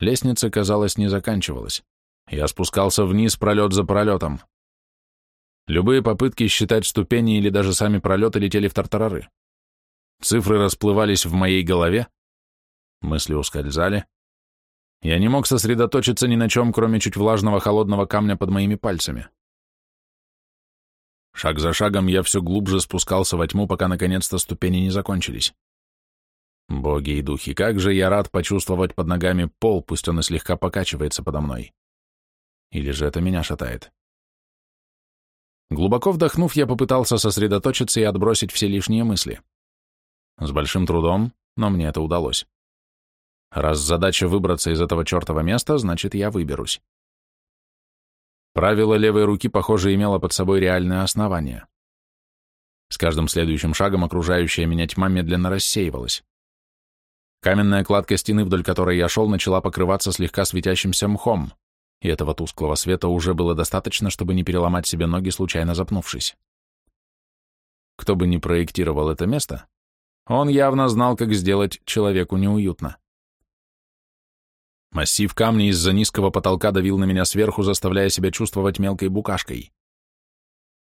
Лестница, казалось, не заканчивалась. Я спускался вниз пролет за пролетом. Любые попытки считать ступени или даже сами пролеты летели в тартарары. Цифры расплывались в моей голове, мысли ускользали. Я не мог сосредоточиться ни на чем, кроме чуть влажного холодного камня под моими пальцами. Шаг за шагом я все глубже спускался во тьму, пока наконец-то ступени не закончились. Боги и духи, как же я рад почувствовать под ногами пол, пусть он и слегка покачивается подо мной. Или же это меня шатает? Глубоко вдохнув, я попытался сосредоточиться и отбросить все лишние мысли. С большим трудом, но мне это удалось. Раз задача выбраться из этого чертова места, значит, я выберусь. Правило левой руки, похоже, имело под собой реальное основание. С каждым следующим шагом окружающая меня тьма медленно рассеивалась. Каменная кладка стены, вдоль которой я шел, начала покрываться слегка светящимся мхом, и этого тусклого света уже было достаточно, чтобы не переломать себе ноги, случайно запнувшись. Кто бы ни проектировал это место, он явно знал, как сделать человеку неуютно. Массив камня из-за низкого потолка давил на меня сверху, заставляя себя чувствовать мелкой букашкой.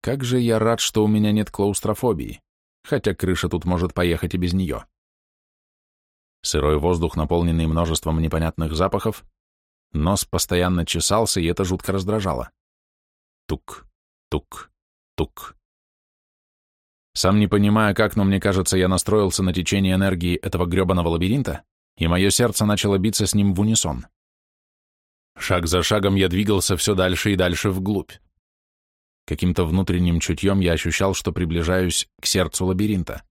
Как же я рад, что у меня нет клаустрофобии, хотя крыша тут может поехать и без нее. Сырой воздух, наполненный множеством непонятных запахов, нос постоянно чесался, и это жутко раздражало. Тук, тук, тук. Сам не понимая как, но мне кажется, я настроился на течение энергии этого гребаного лабиринта, и мое сердце начало биться с ним в унисон. Шаг за шагом я двигался все дальше и дальше вглубь. Каким-то внутренним чутьем я ощущал, что приближаюсь к сердцу лабиринта.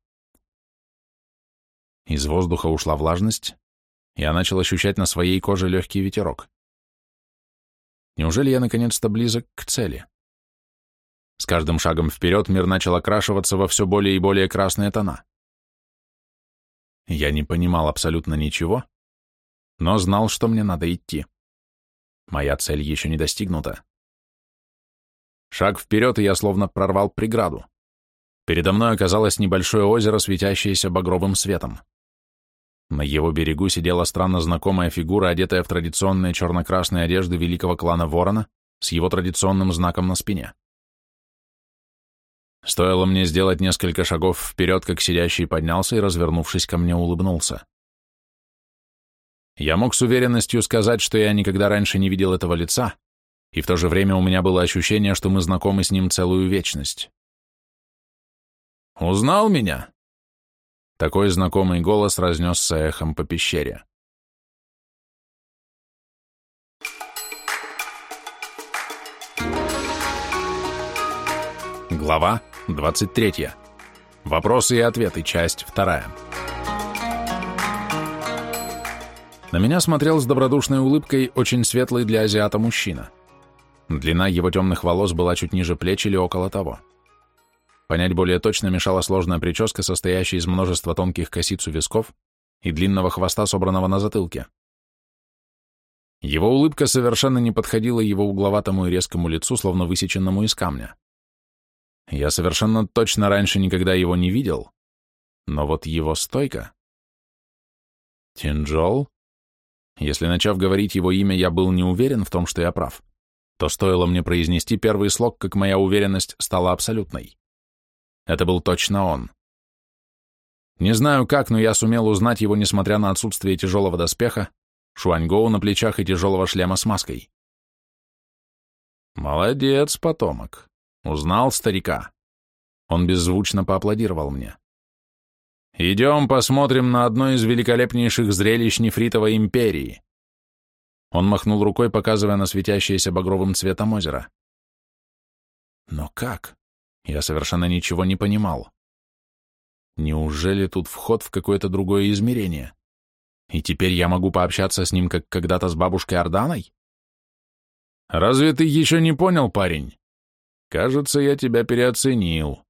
Из воздуха ушла влажность, я начал ощущать на своей коже легкий ветерок. Неужели я наконец-то близок к цели? С каждым шагом вперед мир начал окрашиваться во все более и более красные тона. Я не понимал абсолютно ничего, но знал, что мне надо идти. Моя цель еще не достигнута. Шаг вперед, и я словно прорвал преграду. Передо мной оказалось небольшое озеро, светящееся багровым светом. На его берегу сидела странно знакомая фигура, одетая в традиционные черно-красные одежды великого клана Ворона, с его традиционным знаком на спине. Стоило мне сделать несколько шагов вперед, как сидящий поднялся и, развернувшись ко мне, улыбнулся. Я мог с уверенностью сказать, что я никогда раньше не видел этого лица, и в то же время у меня было ощущение, что мы знакомы с ним целую вечность. «Узнал меня?» Такой знакомый голос разнесся эхом по пещере. Глава 23. Вопросы и ответы, часть 2. На меня смотрел с добродушной улыбкой очень светлый для азиата мужчина. Длина его темных волос была чуть ниже плеч или около того. Понять более точно мешала сложная прическа, состоящая из множества тонких косиц у висков и длинного хвоста, собранного на затылке. Его улыбка совершенно не подходила его угловатому и резкому лицу, словно высеченному из камня. Я совершенно точно раньше никогда его не видел, но вот его стойка... Тинджол? Если, начав говорить его имя, я был не уверен в том, что я прав, то стоило мне произнести первый слог, как моя уверенность стала абсолютной. Это был точно он. Не знаю как, но я сумел узнать его, несмотря на отсутствие тяжелого доспеха, шуаньгоу на плечах и тяжелого шлема с маской. «Молодец, потомок. Узнал старика». Он беззвучно поаплодировал мне. «Идем посмотрим на одно из великолепнейших зрелищ нефритовой империи». Он махнул рукой, показывая на светящееся багровым цветом озеро. «Но как?» Я совершенно ничего не понимал. Неужели тут вход в какое-то другое измерение? И теперь я могу пообщаться с ним, как когда-то с бабушкой Орданой? Разве ты еще не понял, парень? Кажется, я тебя переоценил.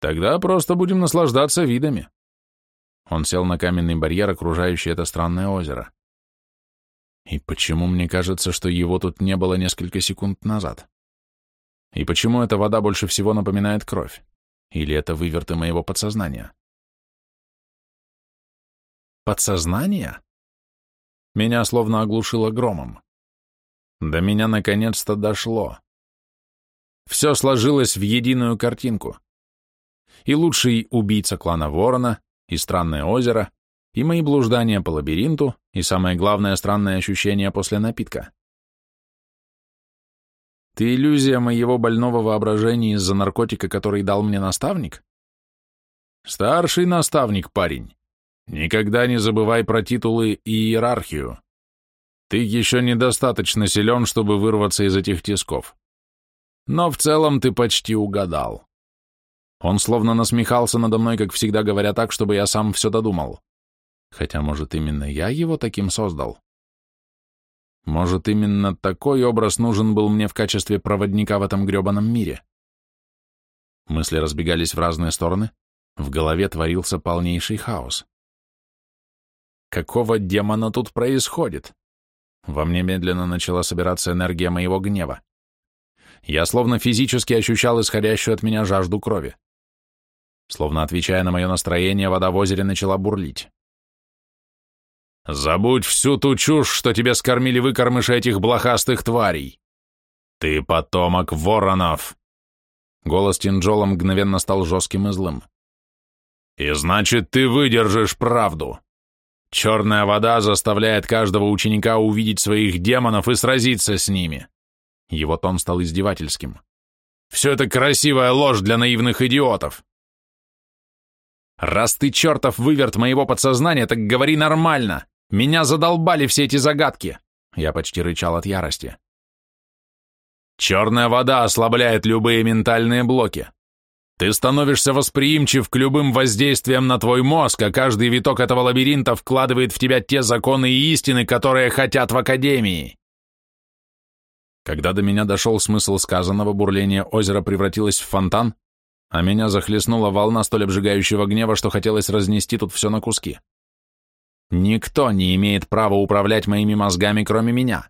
Тогда просто будем наслаждаться видами. Он сел на каменный барьер, окружающий это странное озеро. И почему мне кажется, что его тут не было несколько секунд назад? И почему эта вода больше всего напоминает кровь? Или это выверты моего подсознания? Подсознание? Меня словно оглушило громом. До меня наконец-то дошло. Все сложилось в единую картинку. И лучший убийца клана Ворона, и странное озеро, и мои блуждания по лабиринту, и самое главное странное ощущение после напитка. Ты иллюзия моего больного воображения из-за наркотика, который дал мне наставник? Старший наставник, парень. Никогда не забывай про титулы и иерархию. Ты еще недостаточно силен, чтобы вырваться из этих тисков. Но в целом ты почти угадал. Он словно насмехался надо мной, как всегда говоря так, чтобы я сам все додумал. Хотя, может, именно я его таким создал? Может, именно такой образ нужен был мне в качестве проводника в этом гребаном мире? Мысли разбегались в разные стороны, в голове творился полнейший хаос. Какого демона тут происходит? Во мне медленно начала собираться энергия моего гнева. Я словно физически ощущал исходящую от меня жажду крови. Словно отвечая на мое настроение, вода в озере начала бурлить. Забудь всю ту чушь, что тебе скормили выкормыши этих блохастых тварей. Ты потомок воронов. Голос Тинджола мгновенно стал жестким и злым. И значит, ты выдержишь правду. Черная вода заставляет каждого ученика увидеть своих демонов и сразиться с ними. Его тон стал издевательским. Все это красивая ложь для наивных идиотов. Раз ты чертов выверт моего подсознания, так говори нормально. Меня задолбали все эти загадки!» Я почти рычал от ярости. «Черная вода ослабляет любые ментальные блоки. Ты становишься восприимчив к любым воздействиям на твой мозг, а каждый виток этого лабиринта вкладывает в тебя те законы и истины, которые хотят в Академии». Когда до меня дошел смысл сказанного, бурление озера превратилось в фонтан, а меня захлестнула волна столь обжигающего гнева, что хотелось разнести тут все на куски. Никто не имеет права управлять моими мозгами, кроме меня.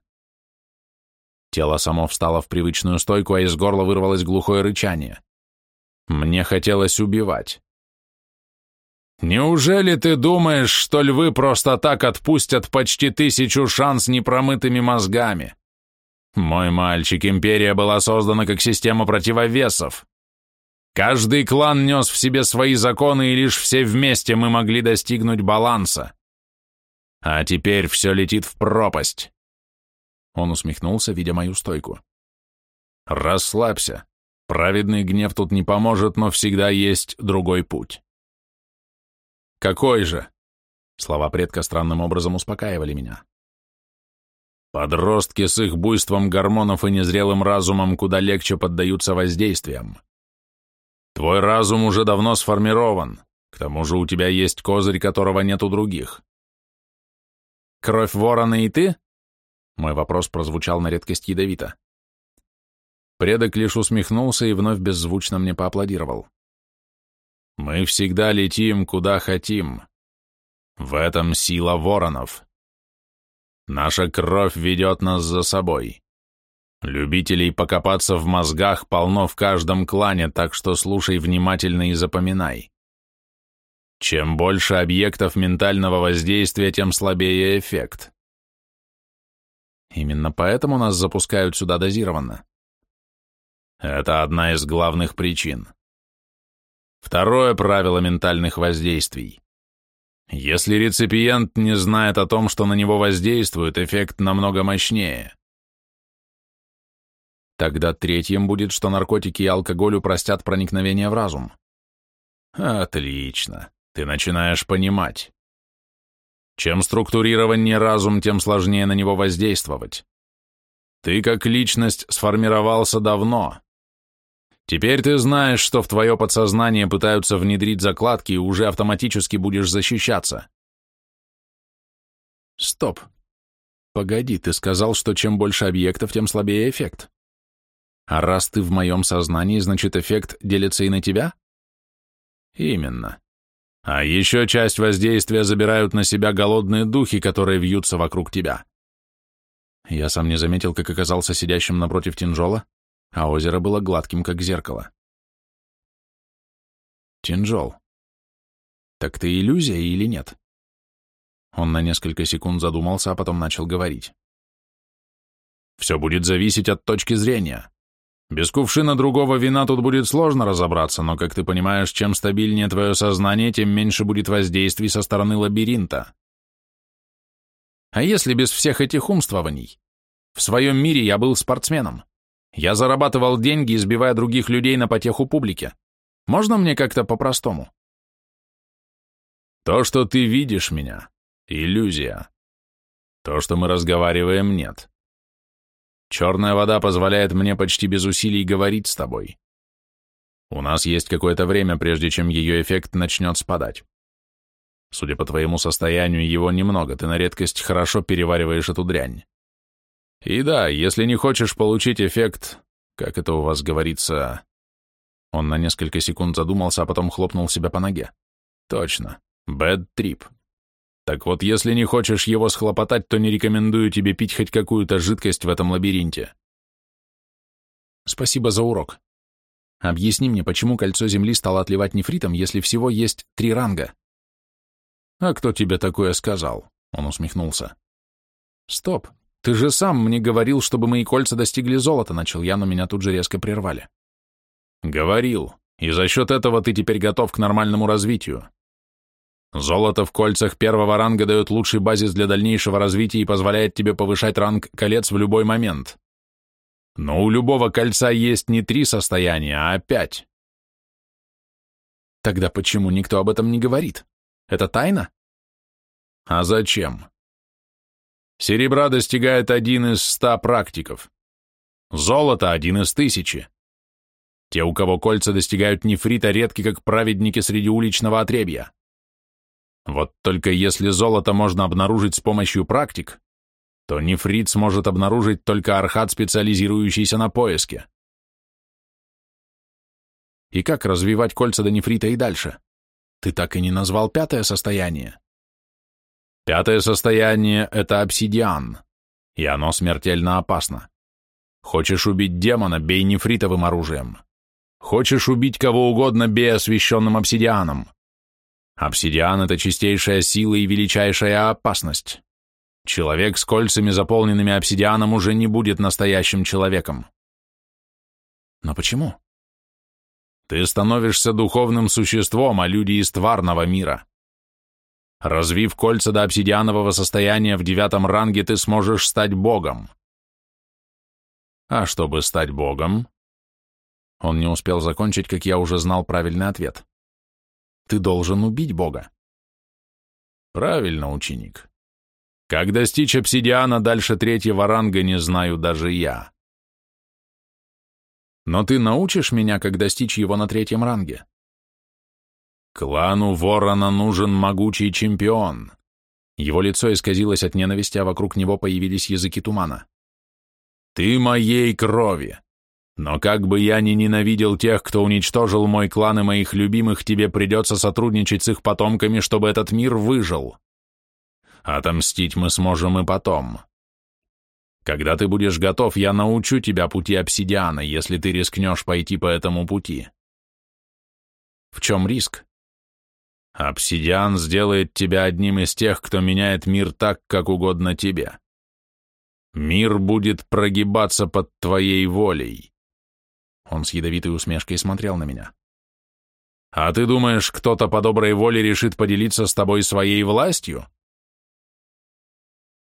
Тело само встало в привычную стойку, а из горла вырвалось глухое рычание. Мне хотелось убивать. Неужели ты думаешь, что львы просто так отпустят почти тысячу шанс непромытыми мозгами? Мой мальчик, империя была создана как система противовесов. Каждый клан нес в себе свои законы, и лишь все вместе мы могли достигнуть баланса. А теперь все летит в пропасть. Он усмехнулся, видя мою стойку. Расслабься. Праведный гнев тут не поможет, но всегда есть другой путь. Какой же? Слова предка странным образом успокаивали меня. Подростки с их буйством гормонов и незрелым разумом куда легче поддаются воздействиям. Твой разум уже давно сформирован, к тому же у тебя есть козырь, которого нет у других. Кровь ворона и ты? Мой вопрос прозвучал на редкость ядовито. Предок лишь усмехнулся и вновь беззвучно мне поаплодировал. Мы всегда летим, куда хотим. В этом сила воронов. Наша кровь ведет нас за собой. Любителей покопаться в мозгах полно в каждом клане, так что слушай внимательно и запоминай. Чем больше объектов ментального воздействия, тем слабее эффект. Именно поэтому нас запускают сюда дозированно. Это одна из главных причин. Второе правило ментальных воздействий. Если реципиент не знает о том, что на него воздействует, эффект намного мощнее. Тогда третьим будет, что наркотики и алкоголь упростят проникновение в разум. Отлично. Ты начинаешь понимать. Чем структурированнее разум, тем сложнее на него воздействовать. Ты как личность сформировался давно, Теперь ты знаешь, что в твое подсознание пытаются внедрить закладки, и уже автоматически будешь защищаться. Стоп. Погоди, ты сказал, что чем больше объектов, тем слабее эффект. А раз ты в моем сознании, значит, эффект делится и на тебя? Именно. А еще часть воздействия забирают на себя голодные духи, которые вьются вокруг тебя. Я сам не заметил, как оказался сидящим напротив Тинжола, а озеро было гладким, как зеркало. Тинжол. Так ты иллюзия или нет? Он на несколько секунд задумался, а потом начал говорить. Все будет зависеть от точки зрения. Без кувшина другого вина тут будет сложно разобраться, но, как ты понимаешь, чем стабильнее твое сознание, тем меньше будет воздействий со стороны лабиринта. А если без всех этих умствований? В своем мире я был спортсменом. Я зарабатывал деньги, избивая других людей на потеху публике. Можно мне как-то по-простому? То, что ты видишь меня, иллюзия. То, что мы разговариваем, нет. Черная вода позволяет мне почти без усилий говорить с тобой. У нас есть какое-то время, прежде чем ее эффект начнет спадать. Судя по твоему состоянию, его немного, ты на редкость хорошо перевариваешь эту дрянь. И да, если не хочешь получить эффект, как это у вас говорится... Он на несколько секунд задумался, а потом хлопнул себя по ноге. Точно, bad trip. Так вот, если не хочешь его схлопотать, то не рекомендую тебе пить хоть какую-то жидкость в этом лабиринте. Спасибо за урок. Объясни мне, почему кольцо Земли стало отливать нефритом, если всего есть три ранга? А кто тебе такое сказал? Он усмехнулся. Стоп, «Ты же сам мне говорил, чтобы мои кольца достигли золота», — начал я, но меня тут же резко прервали. «Говорил, и за счет этого ты теперь готов к нормальному развитию. Золото в кольцах первого ранга дает лучший базис для дальнейшего развития и позволяет тебе повышать ранг колец в любой момент. Но у любого кольца есть не три состояния, а пять». «Тогда почему никто об этом не говорит? Это тайна?» «А зачем?» Серебра достигает один из ста практиков. Золото – один из тысячи. Те, у кого кольца достигают нефрита, редки, как праведники среди уличного отребья. Вот только если золото можно обнаружить с помощью практик, то нефрит сможет обнаружить только архат, специализирующийся на поиске. И как развивать кольца до нефрита и дальше? Ты так и не назвал пятое состояние. Пятое состояние — это обсидиан, и оно смертельно опасно. Хочешь убить демона — бей нефритовым оружием. Хочешь убить кого угодно — бей освященным обсидианом. Обсидиан — это чистейшая сила и величайшая опасность. Человек с кольцами, заполненными обсидианом, уже не будет настоящим человеком. Но почему? Ты становишься духовным существом, а люди из тварного мира. Развив кольца до обсидианового состояния в девятом ранге, ты сможешь стать богом. А чтобы стать богом... Он не успел закончить, как я уже знал правильный ответ. Ты должен убить Бога. Правильно, ученик. Как достичь обсидиана дальше третьего ранга, не знаю даже я. Но ты научишь меня, как достичь его на третьем ранге? Клану Ворона нужен могучий чемпион. Его лицо исказилось от ненависти, а вокруг него появились языки тумана. Ты моей крови. Но как бы я ни ненавидел тех, кто уничтожил мой клан и моих любимых, тебе придется сотрудничать с их потомками, чтобы этот мир выжил. Отомстить мы сможем и потом. Когда ты будешь готов, я научу тебя пути обсидиана, если ты рискнешь пойти по этому пути. В чем риск? Обсидиан сделает тебя одним из тех, кто меняет мир так, как угодно тебе. Мир будет прогибаться под твоей волей. Он с ядовитой усмешкой смотрел на меня. «А ты думаешь, кто-то по доброй воле решит поделиться с тобой своей властью?»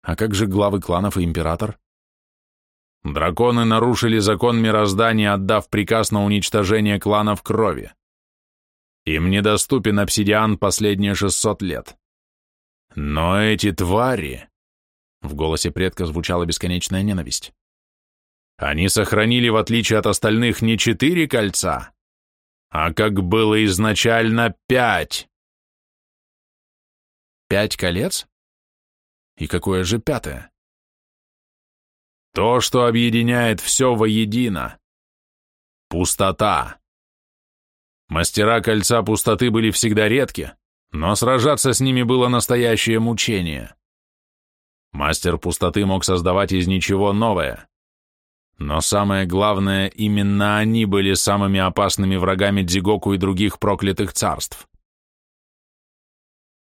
«А как же главы кланов и император?» «Драконы нарушили закон мироздания, отдав приказ на уничтожение кланов крови. Им недоступен обсидиан последние шестьсот лет. Но эти твари...» В голосе предка звучала бесконечная ненависть. Они сохранили, в отличие от остальных, не четыре кольца, а как было изначально пять. Пять колец? И какое же пятое? То, что объединяет все воедино. Пустота. Мастера кольца пустоты были всегда редки, но сражаться с ними было настоящее мучение. Мастер пустоты мог создавать из ничего новое. Но самое главное, именно они были самыми опасными врагами Дзигоку и других проклятых царств.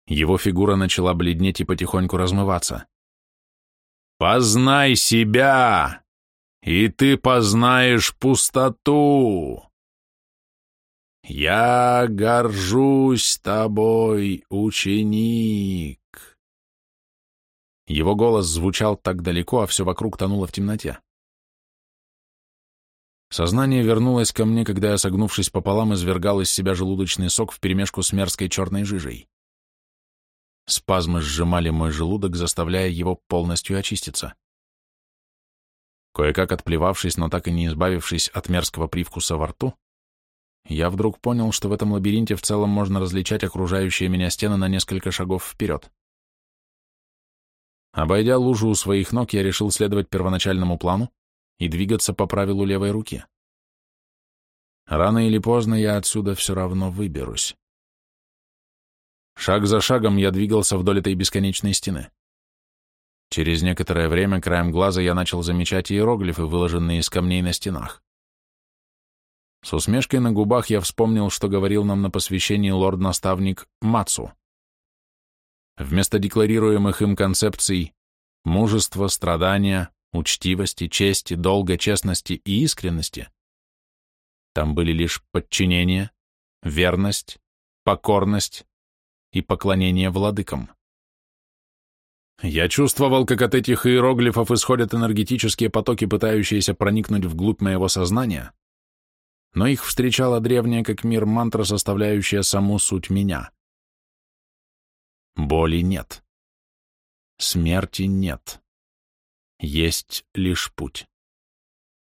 Его фигура начала бледнеть и потихоньку размываться. «Познай себя, и ты познаешь пустоту!» «Я горжусь тобой, ученик!» Его голос звучал так далеко, а все вокруг тонуло в темноте. Сознание вернулось ко мне, когда я, согнувшись пополам, извергал из себя желудочный сок вперемешку с мерзкой черной жижей. Спазмы сжимали мой желудок, заставляя его полностью очиститься. Кое-как отплевавшись, но так и не избавившись от мерзкого привкуса во рту, я вдруг понял, что в этом лабиринте в целом можно различать окружающие меня стены на несколько шагов вперед. Обойдя лужу у своих ног, я решил следовать первоначальному плану, и двигаться по правилу левой руки. Рано или поздно я отсюда все равно выберусь. Шаг за шагом я двигался вдоль этой бесконечной стены. Через некоторое время краем глаза я начал замечать иероглифы, выложенные из камней на стенах. С усмешкой на губах я вспомнил, что говорил нам на посвящении лорд-наставник Мацу. Вместо декларируемых им концепций мужество, страдания, учтивости, чести, долга, честности и искренности. Там были лишь подчинение, верность, покорность и поклонение владыкам. Я чувствовал, как от этих иероглифов исходят энергетические потоки, пытающиеся проникнуть вглубь моего сознания, но их встречала древняя как мир мантра, составляющая саму суть меня. Боли нет. Смерти нет. Есть лишь путь.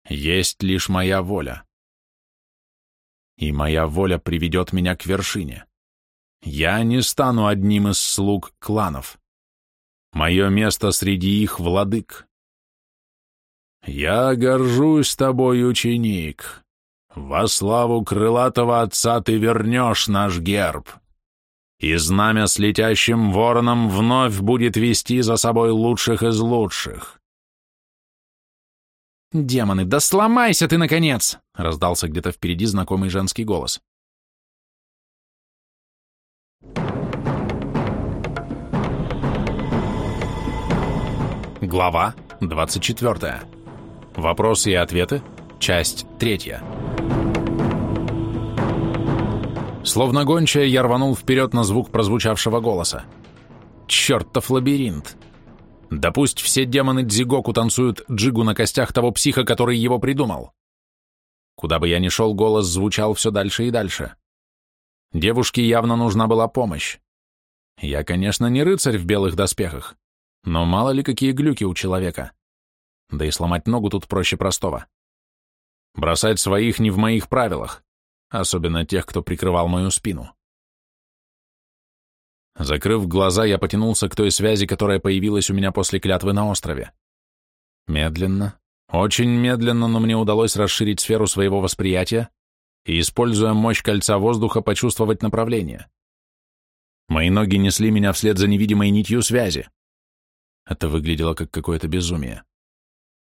Есть лишь моя воля. И моя воля приведет меня к вершине. Я не стану одним из слуг кланов. Мое место среди их владык. Я горжусь тобой, ученик. Во славу крылатого отца ты вернешь наш герб, и знамя с летящим вороном вновь будет вести за собой лучших из лучших. «Демоны, да сломайся ты, наконец!» — раздался где-то впереди знакомый женский голос. Глава 24. Вопросы и ответы. Часть 3. Словно гончая, я рванул вперед на звук прозвучавшего голоса. Чертов лабиринт! Да пусть все демоны Дзигоку танцуют джигу на костях того психа, который его придумал. Куда бы я ни шел, голос звучал все дальше и дальше. Девушке явно нужна была помощь. Я, конечно, не рыцарь в белых доспехах, но мало ли какие глюки у человека. Да и сломать ногу тут проще простого. Бросать своих не в моих правилах, особенно тех, кто прикрывал мою спину. Закрыв глаза, я потянулся к той связи, которая появилась у меня после клятвы на острове. Медленно, очень медленно, но мне удалось расширить сферу своего восприятия и, используя мощь кольца воздуха, почувствовать направление. Мои ноги несли меня вслед за невидимой нитью связи. Это выглядело как какое-то безумие.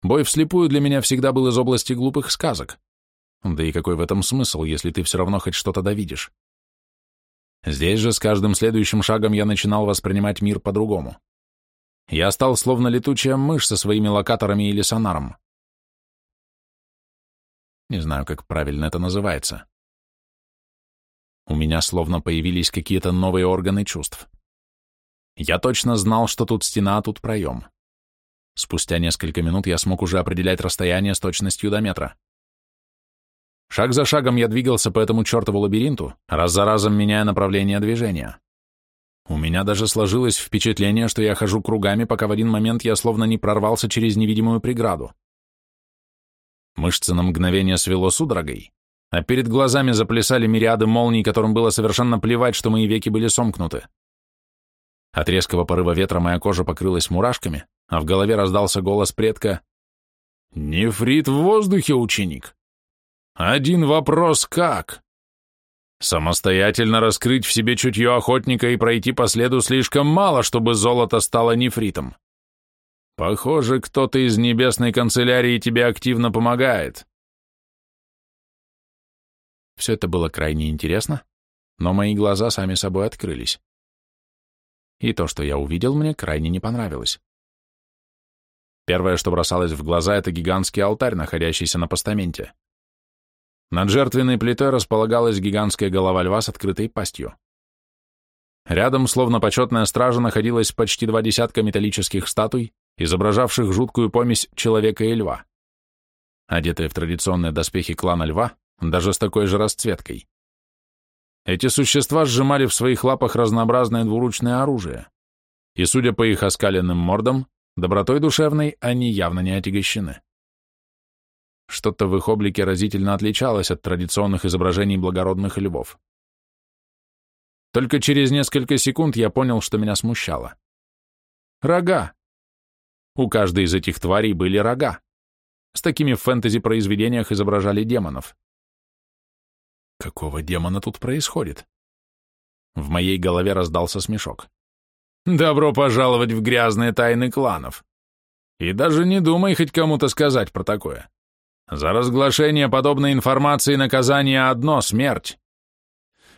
Бой вслепую для меня всегда был из области глупых сказок. Да и какой в этом смысл, если ты все равно хоть что-то довидишь? Здесь же с каждым следующим шагом я начинал воспринимать мир по-другому. Я стал словно летучая мышь со своими локаторами или сонаром. Не знаю, как правильно это называется. У меня словно появились какие-то новые органы чувств. Я точно знал, что тут стена, а тут проем. Спустя несколько минут я смог уже определять расстояние с точностью до метра. Шаг за шагом я двигался по этому чертову лабиринту, раз за разом меняя направление движения. У меня даже сложилось впечатление, что я хожу кругами, пока в один момент я словно не прорвался через невидимую преграду. Мышцы на мгновение свело судорогой, а перед глазами заплясали мириады молний, которым было совершенно плевать, что мои веки были сомкнуты. От резкого порыва ветра моя кожа покрылась мурашками, а в голове раздался голос предка «Нефрит в воздухе, ученик! Один вопрос как?» Самостоятельно раскрыть в себе чутье охотника и пройти по следу слишком мало, чтобы золото стало нефритом. Похоже, кто-то из небесной канцелярии тебе активно помогает. Все это было крайне интересно, но мои глаза сами собой открылись. И то, что я увидел, мне крайне не понравилось. Первое, что бросалось в глаза, это гигантский алтарь, находящийся на постаменте. Над жертвенной плитой располагалась гигантская голова льва с открытой пастью. Рядом, словно почетная стража, находилось почти два десятка металлических статуй, изображавших жуткую помесь человека и льва. Одетые в традиционные доспехи клана льва, даже с такой же расцветкой. Эти существа сжимали в своих лапах разнообразное двуручное оружие, и, судя по их оскаленным мордам, добротой душевной они явно не отягощены. Что-то в их облике разительно отличалось от традиционных изображений благородных львов. Только через несколько секунд я понял, что меня смущало. Рога. У каждой из этих тварей были рога. С такими в фэнтези-произведениях изображали демонов. Какого демона тут происходит? В моей голове раздался смешок. Добро пожаловать в грязные тайны кланов. И даже не думай хоть кому-то сказать про такое. За разглашение подобной информации наказание одно — смерть.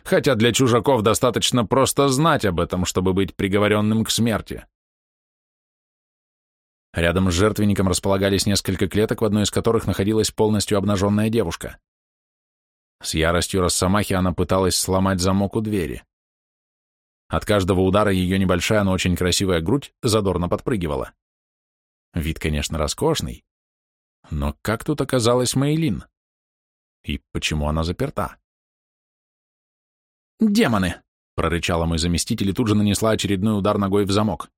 Хотя для чужаков достаточно просто знать об этом, чтобы быть приговоренным к смерти. Рядом с жертвенником располагались несколько клеток, в одной из которых находилась полностью обнаженная девушка. С яростью Росомахи она пыталась сломать замок у двери. От каждого удара ее небольшая, но очень красивая грудь задорно подпрыгивала. Вид, конечно, роскошный. Но как тут оказалась Мейлин? И почему она заперта? «Демоны!» — прорычала мой заместитель и тут же нанесла очередной удар ногой в замок.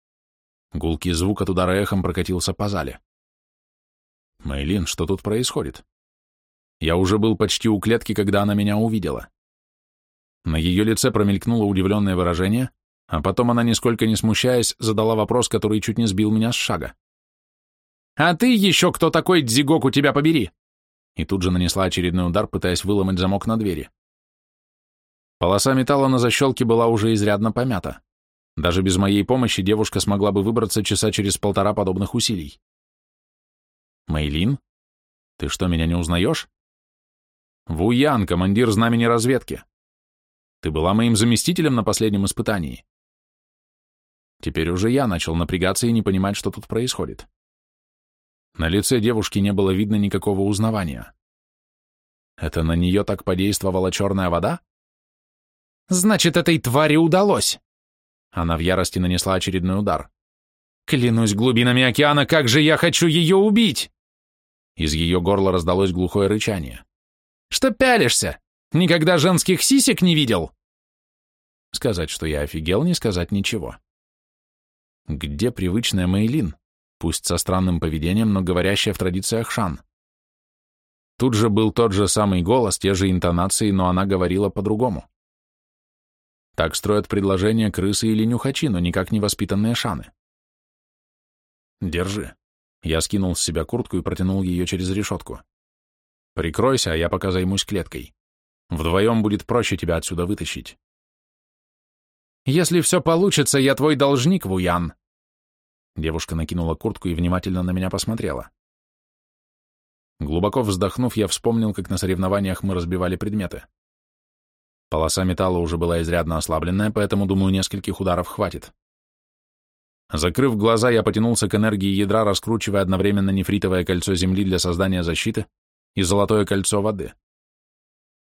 Гулкий звук от удара эхом прокатился по зале. «Мейлин, что тут происходит?» Я уже был почти у клетки, когда она меня увидела. На ее лице промелькнуло удивленное выражение, а потом она, нисколько не смущаясь, задала вопрос, который чуть не сбил меня с шага. «А ты еще кто такой, Дзигоку, тебя побери?» И тут же нанесла очередной удар, пытаясь выломать замок на двери. Полоса металла на защелке была уже изрядно помята. Даже без моей помощи девушка смогла бы выбраться часа через полтора подобных усилий. «Мейлин? Ты что, меня не узнаешь?» Вуян, командир знамени разведки. Ты была моим заместителем на последнем испытании. Теперь уже я начал напрягаться и не понимать, что тут происходит. На лице девушки не было видно никакого узнавания. Это на нее так подействовала черная вода? Значит, этой твари удалось. Она в ярости нанесла очередной удар. Клянусь глубинами океана, как же я хочу ее убить! Из ее горла раздалось глухое рычание. Что пялишься? Никогда женских сисек не видел? Сказать, что я офигел, не сказать ничего. Где привычная Мейлин, пусть со странным поведением, но говорящая в традициях Шан? Тут же был тот же самый голос, те же интонации, но она говорила по-другому. Так строят предложения крысы или нюхачи, но никак не воспитанные шаны. «Держи». Я скинул с себя куртку и протянул ее через решетку. «Прикройся, а я пока займусь клеткой. Вдвоем будет проще тебя отсюда вытащить». «Если все получится, я твой должник, Вуян!» Девушка накинула куртку и внимательно на меня посмотрела. Глубоко вздохнув, я вспомнил, как на соревнованиях мы разбивали предметы. Полоса металла уже была изрядно ослабленная, поэтому, думаю, нескольких ударов хватит. Закрыв глаза, я потянулся к энергии ядра, раскручивая одновременно нефритовое кольцо земли для создания защиты и золотое кольцо воды.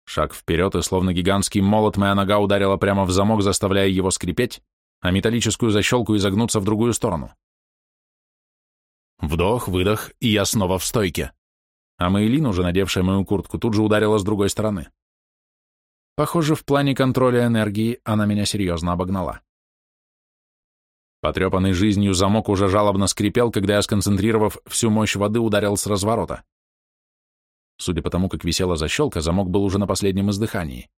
Шаг вперед, и словно гигантский молот моя нога ударила прямо в замок, заставляя его скрипеть, а металлическую защелку изогнуться в другую сторону. Вдох, выдох, и я снова в стойке. А Мейлин, уже надевшая мою куртку, тут же ударила с другой стороны. Похоже, в плане контроля энергии она меня серьезно обогнала. Потрепанный жизнью замок уже жалобно скрипел, когда я, сконцентрировав всю мощь воды, ударил с разворота. Судя по тому, как висела защелка, замок был уже на последнем издыхании.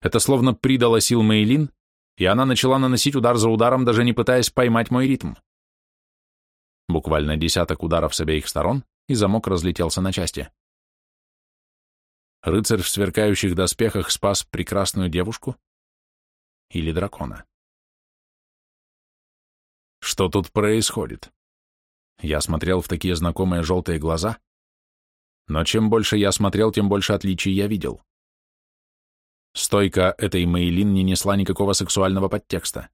Это словно придало сил Мейлин, и она начала наносить удар за ударом, даже не пытаясь поймать мой ритм. Буквально десяток ударов с обеих сторон, и замок разлетелся на части. Рыцарь в сверкающих доспехах спас прекрасную девушку? Или дракона? Что тут происходит? Я смотрел в такие знакомые желтые глаза, но чем больше я смотрел, тем больше отличий я видел. Стойка этой Мейлин не несла никакого сексуального подтекста.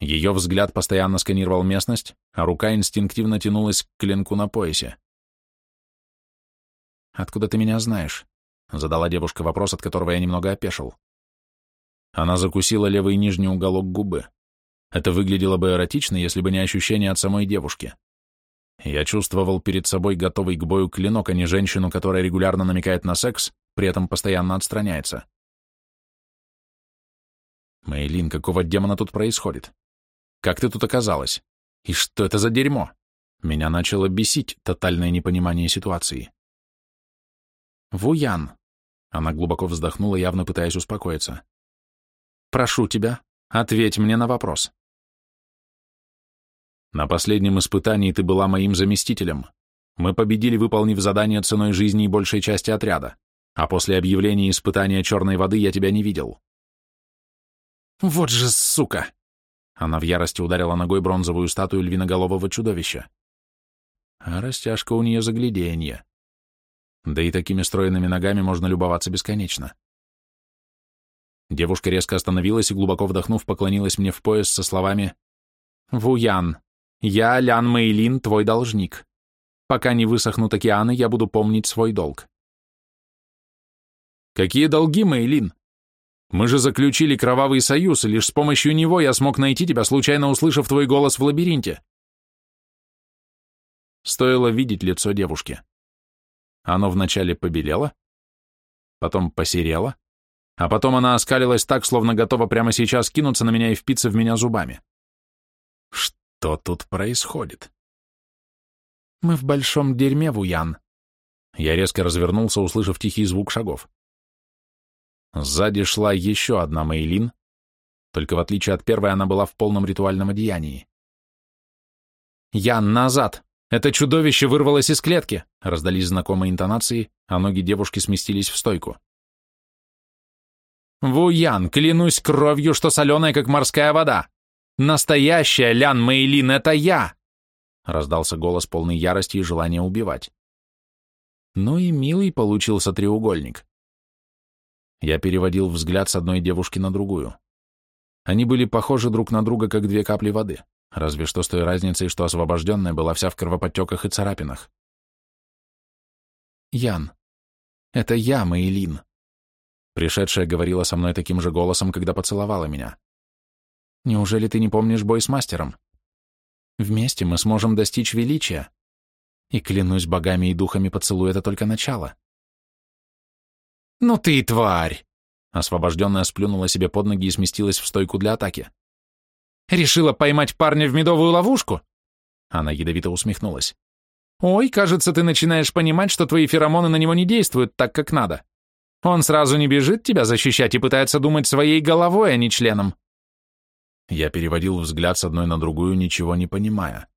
Ее взгляд постоянно сканировал местность, а рука инстинктивно тянулась к клинку на поясе. «Откуда ты меня знаешь?» Задала девушка вопрос, от которого я немного опешил. Она закусила левый нижний уголок губы. Это выглядело бы эротично, если бы не ощущение от самой девушки. Я чувствовал перед собой готовый к бою клинок, а не женщину, которая регулярно намекает на секс, при этом постоянно отстраняется. Мейлин, какого демона тут происходит? Как ты тут оказалась? И что это за дерьмо? Меня начало бесить тотальное непонимание ситуации. Вуян, она глубоко вздохнула, явно пытаясь успокоиться. «Прошу тебя, ответь мне на вопрос». «На последнем испытании ты была моим заместителем. Мы победили, выполнив задание ценой жизни и большей части отряда, а после объявления испытания черной воды я тебя не видел». «Вот же сука!» Она в ярости ударила ногой бронзовую статую львиноголового чудовища. А растяжка у нее загляденье. Да и такими стройными ногами можно любоваться бесконечно. Девушка резко остановилась и, глубоко вдохнув, поклонилась мне в пояс со словами «Вуян, я, Лян Мэйлин, твой должник. Пока не высохнут океаны, я буду помнить свой долг». «Какие долги, Мэйлин? Мы же заключили кровавый союз, и лишь с помощью него я смог найти тебя, случайно услышав твой голос в лабиринте». Стоило видеть лицо девушки. Оно вначале побелело, потом посерело, а потом она оскалилась так, словно готова прямо сейчас кинуться на меня и впиться в меня зубами. Что тут происходит? Мы в большом дерьме, Вуян. Я резко развернулся, услышав тихий звук шагов. Сзади шла еще одна Мейлин, только в отличие от первой она была в полном ритуальном одеянии. «Ян, назад!» «Это чудовище вырвалось из клетки!» — раздались знакомые интонации, а ноги девушки сместились в стойку. «Вуян, клянусь кровью, что соленая, как морская вода! Настоящая Лян Мейлин — это я!» — раздался голос полный ярости и желания убивать. Ну и милый получился треугольник. Я переводил взгляд с одной девушки на другую. Они были похожи друг на друга, как две капли воды, разве что с той разницей, что освобожденная была вся в кровоподтеках и царапинах. «Ян, это я, Маэлин», Пришедшая говорила со мной таким же голосом, когда поцеловала меня. «Неужели ты не помнишь бой с мастером? Вместе мы сможем достичь величия. И клянусь богами и духами поцелуй — это только начало». «Ну ты и тварь!» Освобожденная сплюнула себе под ноги и сместилась в стойку для атаки. «Решила поймать парня в медовую ловушку?» Она ядовито усмехнулась. «Ой, кажется, ты начинаешь понимать, что твои феромоны на него не действуют так, как надо. Он сразу не бежит тебя защищать и пытается думать своей головой, а не членом. Я переводил взгляд с одной на другую, ничего не понимая.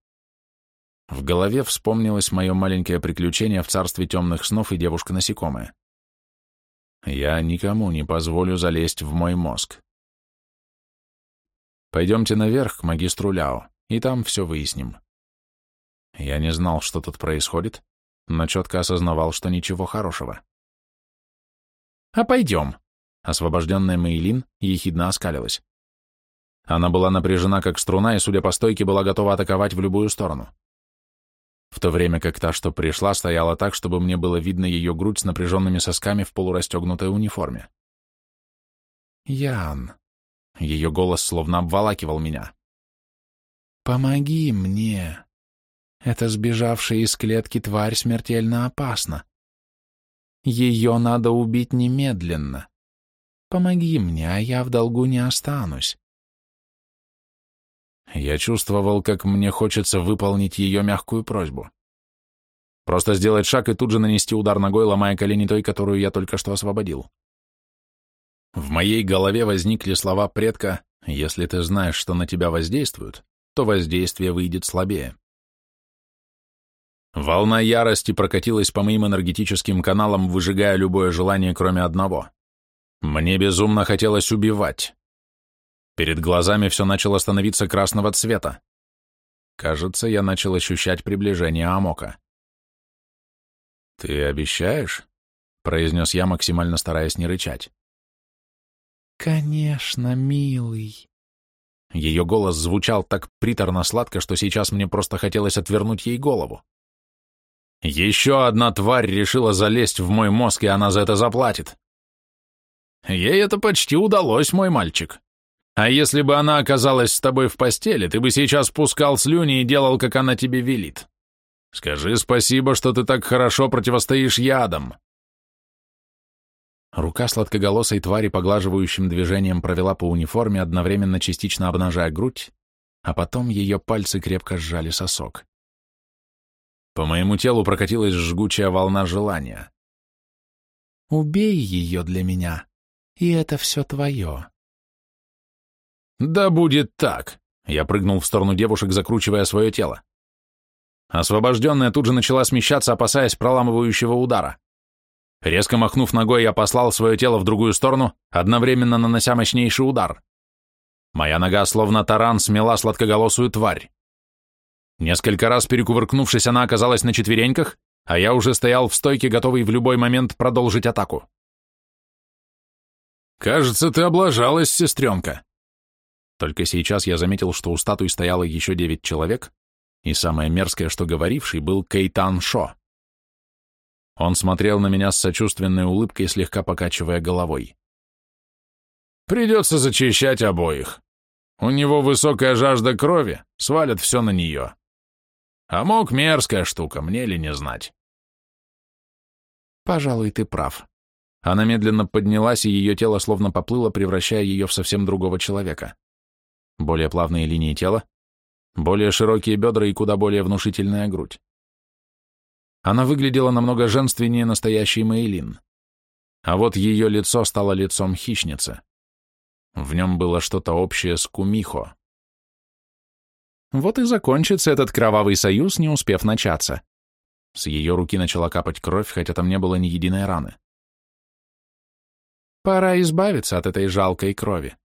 В голове вспомнилось мое маленькое приключение в царстве темных снов и девушка-насекомая. Я никому не позволю залезть в мой мозг. Пойдемте наверх к магистру Ляо, и там все выясним. Я не знал, что тут происходит, но четко осознавал, что ничего хорошего. «А пойдем». Освобожденная Мейлин ехидно оскалилась. Она была напряжена, как струна, и, судя по стойке, была готова атаковать в любую сторону. В то время как та, что пришла, стояла так, чтобы мне было видно ее грудь с напряженными сосками в полурастегнутой униформе. «Ян», — ее голос словно обволакивал меня. «Помоги мне. Эта сбежавшая из клетки тварь смертельно опасна. Ее надо убить немедленно. Помоги мне, а я в долгу не останусь. Я чувствовал, как мне хочется выполнить ее мягкую просьбу. Просто сделать шаг и тут же нанести удар ногой, ломая колени той, которую я только что освободил. В моей голове возникли слова предка «Если ты знаешь, что на тебя воздействуют, то воздействие выйдет слабее». Волна ярости прокатилась по моим энергетическим каналам, выжигая любое желание, кроме одного. Мне безумно хотелось убивать. Перед глазами все начало становиться красного цвета. Кажется, я начал ощущать приближение Амока. «Ты обещаешь?» — произнес я, максимально стараясь не рычать. «Конечно, милый». Ее голос звучал так приторно-сладко, что сейчас мне просто хотелось отвернуть ей голову. Еще одна тварь решила залезть в мой мозг, и она за это заплатит. Ей это почти удалось, мой мальчик. А если бы она оказалась с тобой в постели, ты бы сейчас пускал слюни и делал, как она тебе велит. Скажи спасибо, что ты так хорошо противостоишь ядам. Рука сладкоголосой твари поглаживающим движением провела по униформе, одновременно частично обнажая грудь, а потом ее пальцы крепко сжали сосок. По моему телу прокатилась жгучая волна желания. «Убей ее для меня, и это все твое». «Да будет так!» — я прыгнул в сторону девушек, закручивая свое тело. Освобожденная тут же начала смещаться, опасаясь проламывающего удара. Резко махнув ногой, я послал свое тело в другую сторону, одновременно нанося мощнейший удар. Моя нога, словно таран, смела сладкоголосую тварь. Несколько раз перекувыркнувшись, она оказалась на четвереньках, а я уже стоял в стойке, готовый в любой момент продолжить атаку. «Кажется, ты облажалась, сестренка». Только сейчас я заметил, что у статуи стояло еще девять человек, и самое мерзкое, что говоривший, был Кейтан Шо. Он смотрел на меня с сочувственной улыбкой, слегка покачивая головой. «Придется зачищать обоих. У него высокая жажда крови, свалят все на нее. А мог мерзкая штука, мне ли не знать? Пожалуй, ты прав. Она медленно поднялась, и ее тело словно поплыло, превращая ее в совсем другого человека. Более плавные линии тела, более широкие бедра и куда более внушительная грудь. Она выглядела намного женственнее настоящей Мейлин. А вот ее лицо стало лицом хищницы. В нем было что-то общее с Кумихо. Вот и закончится этот кровавый союз, не успев начаться. С ее руки начала капать кровь, хотя там не было ни единой раны. Пора избавиться от этой жалкой крови.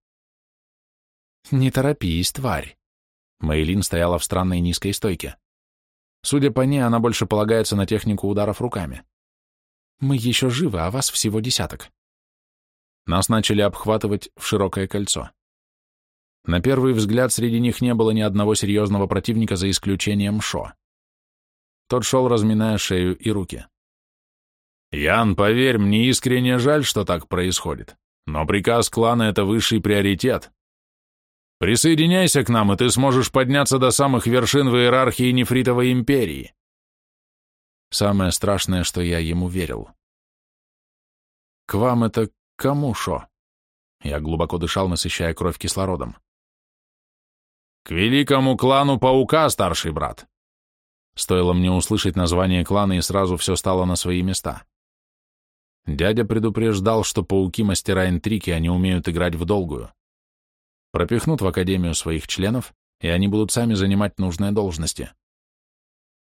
Не торопись, тварь. Мейлин стояла в странной низкой стойке. Судя по ней, она больше полагается на технику ударов руками. Мы еще живы, а вас всего десяток. Нас начали обхватывать в широкое кольцо. На первый взгляд среди них не было ни одного серьезного противника за исключением Шо. Тот шел, разминая шею и руки. «Ян, поверь, мне искренне жаль, что так происходит, но приказ клана — это высший приоритет. Присоединяйся к нам, и ты сможешь подняться до самых вершин в иерархии Нефритовой империи». Самое страшное, что я ему верил. «К вам это кому, Шо?» Я глубоко дышал, насыщая кровь кислородом. «К великому клану Паука, старший брат!» Стоило мне услышать название клана, и сразу все стало на свои места. Дядя предупреждал, что пауки мастера интриги, они умеют играть в долгую. Пропихнут в академию своих членов, и они будут сами занимать нужные должности.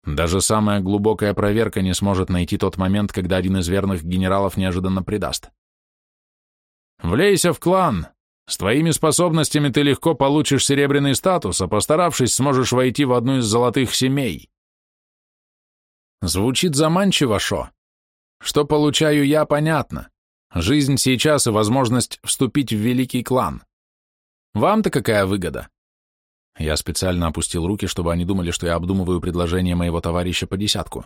Даже самая глубокая проверка не сможет найти тот момент, когда один из верных генералов неожиданно предаст. «Влейся в клан! С твоими способностями ты легко получишь серебряный статус, а постаравшись, сможешь войти в одну из золотых семей». Звучит заманчиво, Шо. Что получаю я, понятно. Жизнь сейчас и возможность вступить в великий клан. Вам-то какая выгода? Я специально опустил руки, чтобы они думали, что я обдумываю предложение моего товарища по десятку.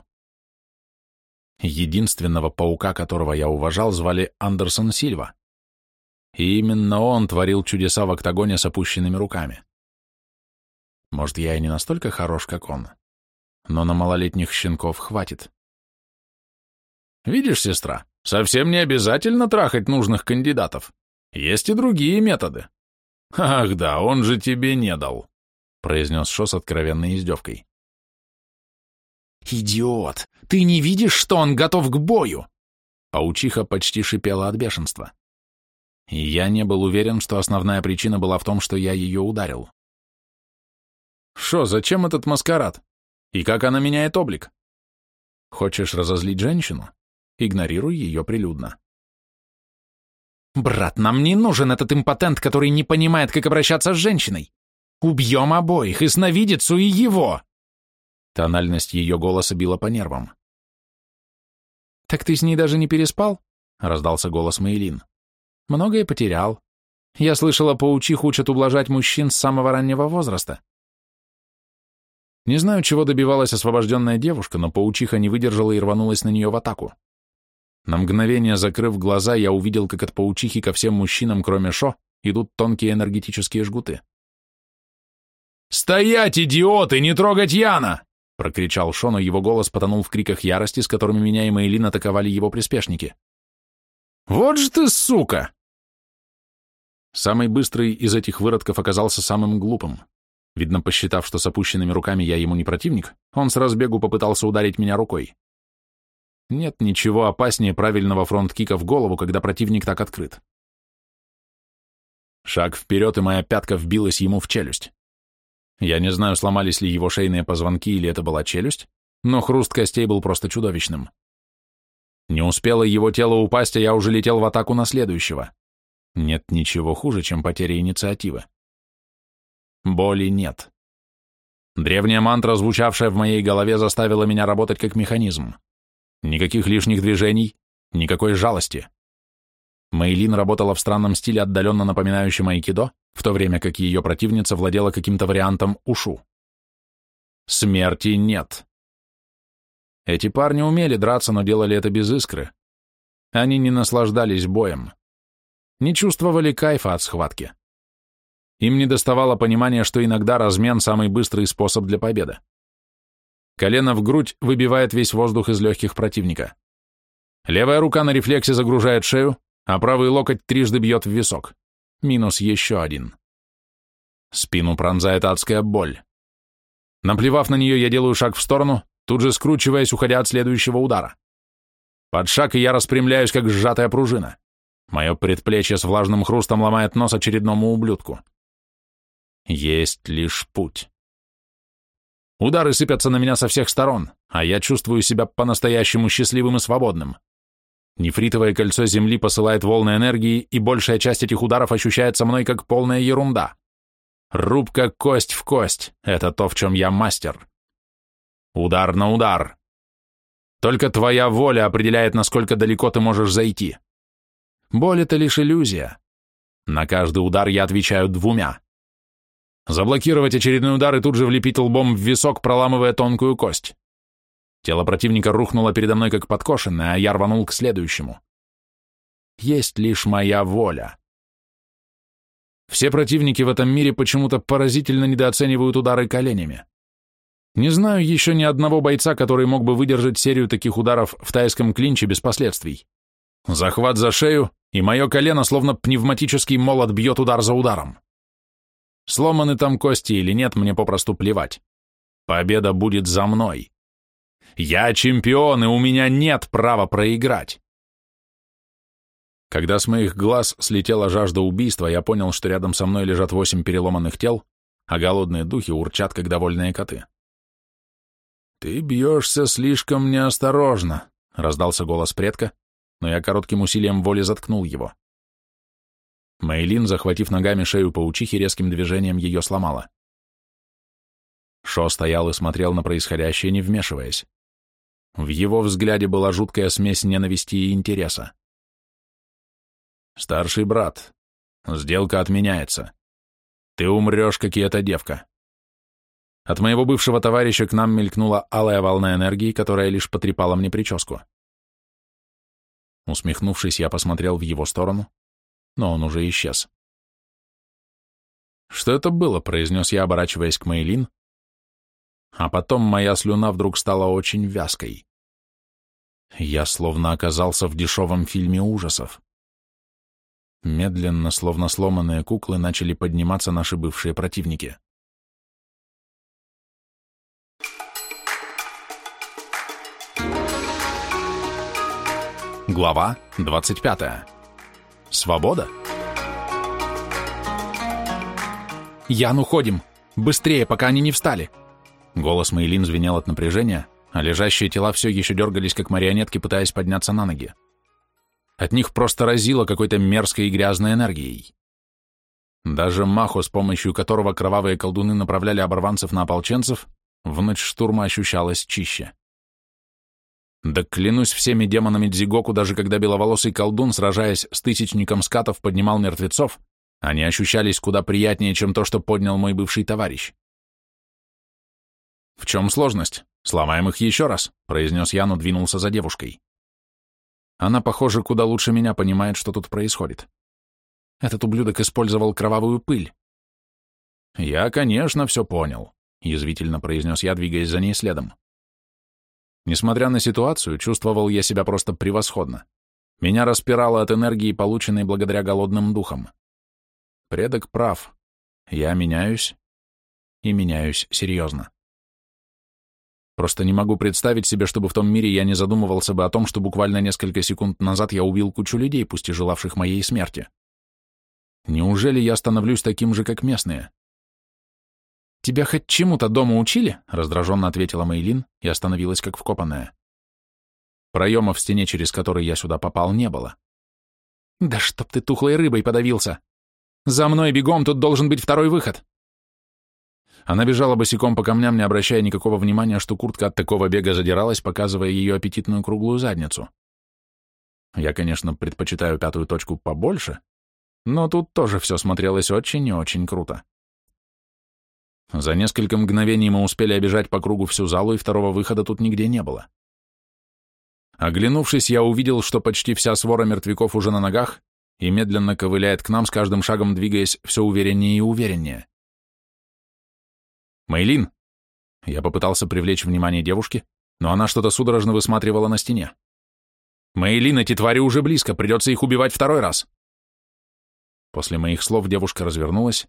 Единственного паука, которого я уважал, звали Андерсон Сильва. И именно он творил чудеса в октагоне с опущенными руками. Может, я и не настолько хорош, как он, но на малолетних щенков хватит. Видишь, сестра, совсем не обязательно трахать нужных кандидатов. Есть и другие методы. Ах да, он же тебе не дал, произнес Шо с откровенной издевкой. «Идиот! Ты не видишь, что он готов к бою?» Паучиха почти шипела от бешенства. И я не был уверен, что основная причина была в том, что я ее ударил. «Шо, зачем этот маскарад? И как она меняет облик? Хочешь разозлить женщину? Игнорируй ее прилюдно». «Брат, нам не нужен этот импотент, который не понимает, как обращаться с женщиной. Убьем обоих, и сновидицу, и его!» Тональность ее голоса била по нервам. «Так ты с ней даже не переспал?» — раздался голос Мейлин. Многое потерял. Я слышала, паучих учат ублажать мужчин с самого раннего возраста. Не знаю, чего добивалась освобожденная девушка, но паучиха не выдержала и рванулась на нее в атаку. На мгновение закрыв глаза, я увидел, как от паучихи ко всем мужчинам, кроме Шо, идут тонкие энергетические жгуты. «Стоять, идиоты! Не трогать Яна!» — прокричал Шо, но его голос потонул в криках ярости, с которыми меня и Мейлин атаковали его приспешники. «Вот же ты, сука!» Самый быстрый из этих выродков оказался самым глупым. Видно, посчитав, что с опущенными руками я ему не противник, он с разбегу попытался ударить меня рукой. Нет ничего опаснее правильного фронт-кика в голову, когда противник так открыт. Шаг вперед, и моя пятка вбилась ему в челюсть. Я не знаю, сломались ли его шейные позвонки или это была челюсть, но хруст костей был просто чудовищным. Не успело его тело упасть, а я уже летел в атаку на следующего. Нет ничего хуже, чем потеря инициативы. Боли нет. Древняя мантра, звучавшая в моей голове, заставила меня работать как механизм. Никаких лишних движений, никакой жалости. Мейлин работала в странном стиле, отдаленно напоминающем айкидо, в то время как ее противница владела каким-то вариантом ушу. Смерти нет. Эти парни умели драться, но делали это без искры. Они не наслаждались боем. Не чувствовали кайфа от схватки. Им не доставало понимания, что иногда размен – самый быстрый способ для победы. Колено в грудь выбивает весь воздух из легких противника. Левая рука на рефлексе загружает шею, а правый локоть трижды бьет в висок. Минус еще один. Спину пронзает адская боль. Наплевав на нее, я делаю шаг в сторону, тут же скручиваясь, уходя от следующего удара. Под шаг, я распрямляюсь, как сжатая пружина. Мое предплечье с влажным хрустом ломает нос очередному ублюдку. Есть лишь путь. Удары сыпятся на меня со всех сторон, а я чувствую себя по-настоящему счастливым и свободным. Нефритовое кольцо Земли посылает волны энергии, и большая часть этих ударов ощущается мной как полная ерунда. Рубка кость в кость — это то, в чем я мастер. Удар на удар. Только твоя воля определяет, насколько далеко ты можешь зайти. Боль — это лишь иллюзия. На каждый удар я отвечаю двумя. Заблокировать очередной удар и тут же влепить лбом в висок, проламывая тонкую кость. Тело противника рухнуло передо мной как подкошенное, а я рванул к следующему. Есть лишь моя воля. Все противники в этом мире почему-то поразительно недооценивают удары коленями. Не знаю еще ни одного бойца, который мог бы выдержать серию таких ударов в тайском клинче без последствий. Захват за шею, и мое колено, словно пневматический молот, бьет удар за ударом. Сломаны там кости или нет, мне попросту плевать. Победа будет за мной. Я чемпион, и у меня нет права проиграть. Когда с моих глаз слетела жажда убийства, я понял, что рядом со мной лежат восемь переломанных тел, а голодные духи урчат, как довольные коты. «Ты бьешься слишком неосторожно», — раздался голос предка, но я коротким усилием воли заткнул его. Мейлин, захватив ногами шею паучихи, резким движением ее сломала. Шо стоял и смотрел на происходящее, не вмешиваясь. В его взгляде была жуткая смесь ненависти и интереса. «Старший брат, сделка отменяется. Ты умрешь, как и эта девка». От моего бывшего товарища к нам мелькнула алая волна энергии, которая лишь потрепала мне прическу. Усмехнувшись, я посмотрел в его сторону, но он уже исчез. «Что это было?» — произнес я, оборачиваясь к Мейлин. А потом моя слюна вдруг стала очень вязкой. Я словно оказался в дешевом фильме ужасов. Медленно, словно сломанные куклы, начали подниматься наши бывшие противники. Глава 25. Свобода? «Ян, уходим! Быстрее, пока они не встали!» Голос Мейлин звенел от напряжения, а лежащие тела все еще дергались, как марионетки, пытаясь подняться на ноги. От них просто разило какой-то мерзкой и грязной энергией. Даже Махо, с помощью которого кровавые колдуны направляли оборванцев на ополченцев, в ночь штурма ощущалось чище. Да клянусь всеми демонами Дзигоку, даже когда беловолосый колдун, сражаясь с тысячником скатов, поднимал мертвецов, они ощущались куда приятнее, чем то, что поднял мой бывший товарищ. «В чем сложность? Сломаем их еще раз», — произнес я, но двинулся за девушкой. Она, похоже, куда лучше меня понимает, что тут происходит. Этот ублюдок использовал кровавую пыль. «Я, конечно, все понял», — язвительно произнес я, двигаясь за ней следом. Несмотря на ситуацию, чувствовал я себя просто превосходно. Меня распирало от энергии, полученной благодаря голодным духам. Предок прав. Я меняюсь, и меняюсь серьезно. Просто не могу представить себе, чтобы в том мире я не задумывался бы о том, что буквально несколько секунд назад я убил кучу людей, пусть и желавших моей смерти. Неужели я становлюсь таким же, как местные? «Тебя хоть чему-то дома учили?» — раздраженно ответила Мейлин и остановилась как вкопанная. Проема в стене, через который я сюда попал, не было. «Да чтоб ты тухлой рыбой подавился! За мной бегом, тут должен быть второй выход!» Она бежала босиком по камням, не обращая никакого внимания, что куртка от такого бега задиралась, показывая ее аппетитную круглую задницу. Я, конечно, предпочитаю пятую точку побольше, но тут тоже все смотрелось очень и очень круто. За несколько мгновений мы успели обижать по кругу всю залу, и второго выхода тут нигде не было. Оглянувшись, я увидел, что почти вся свора мертвяков уже на ногах и медленно ковыляет к нам, с каждым шагом двигаясь все увереннее и увереннее. «Мейлин!» Я попытался привлечь внимание девушки, но она что-то судорожно высматривала на стене. «Мейлин, эти твари уже близко, придется их убивать второй раз!» После моих слов девушка развернулась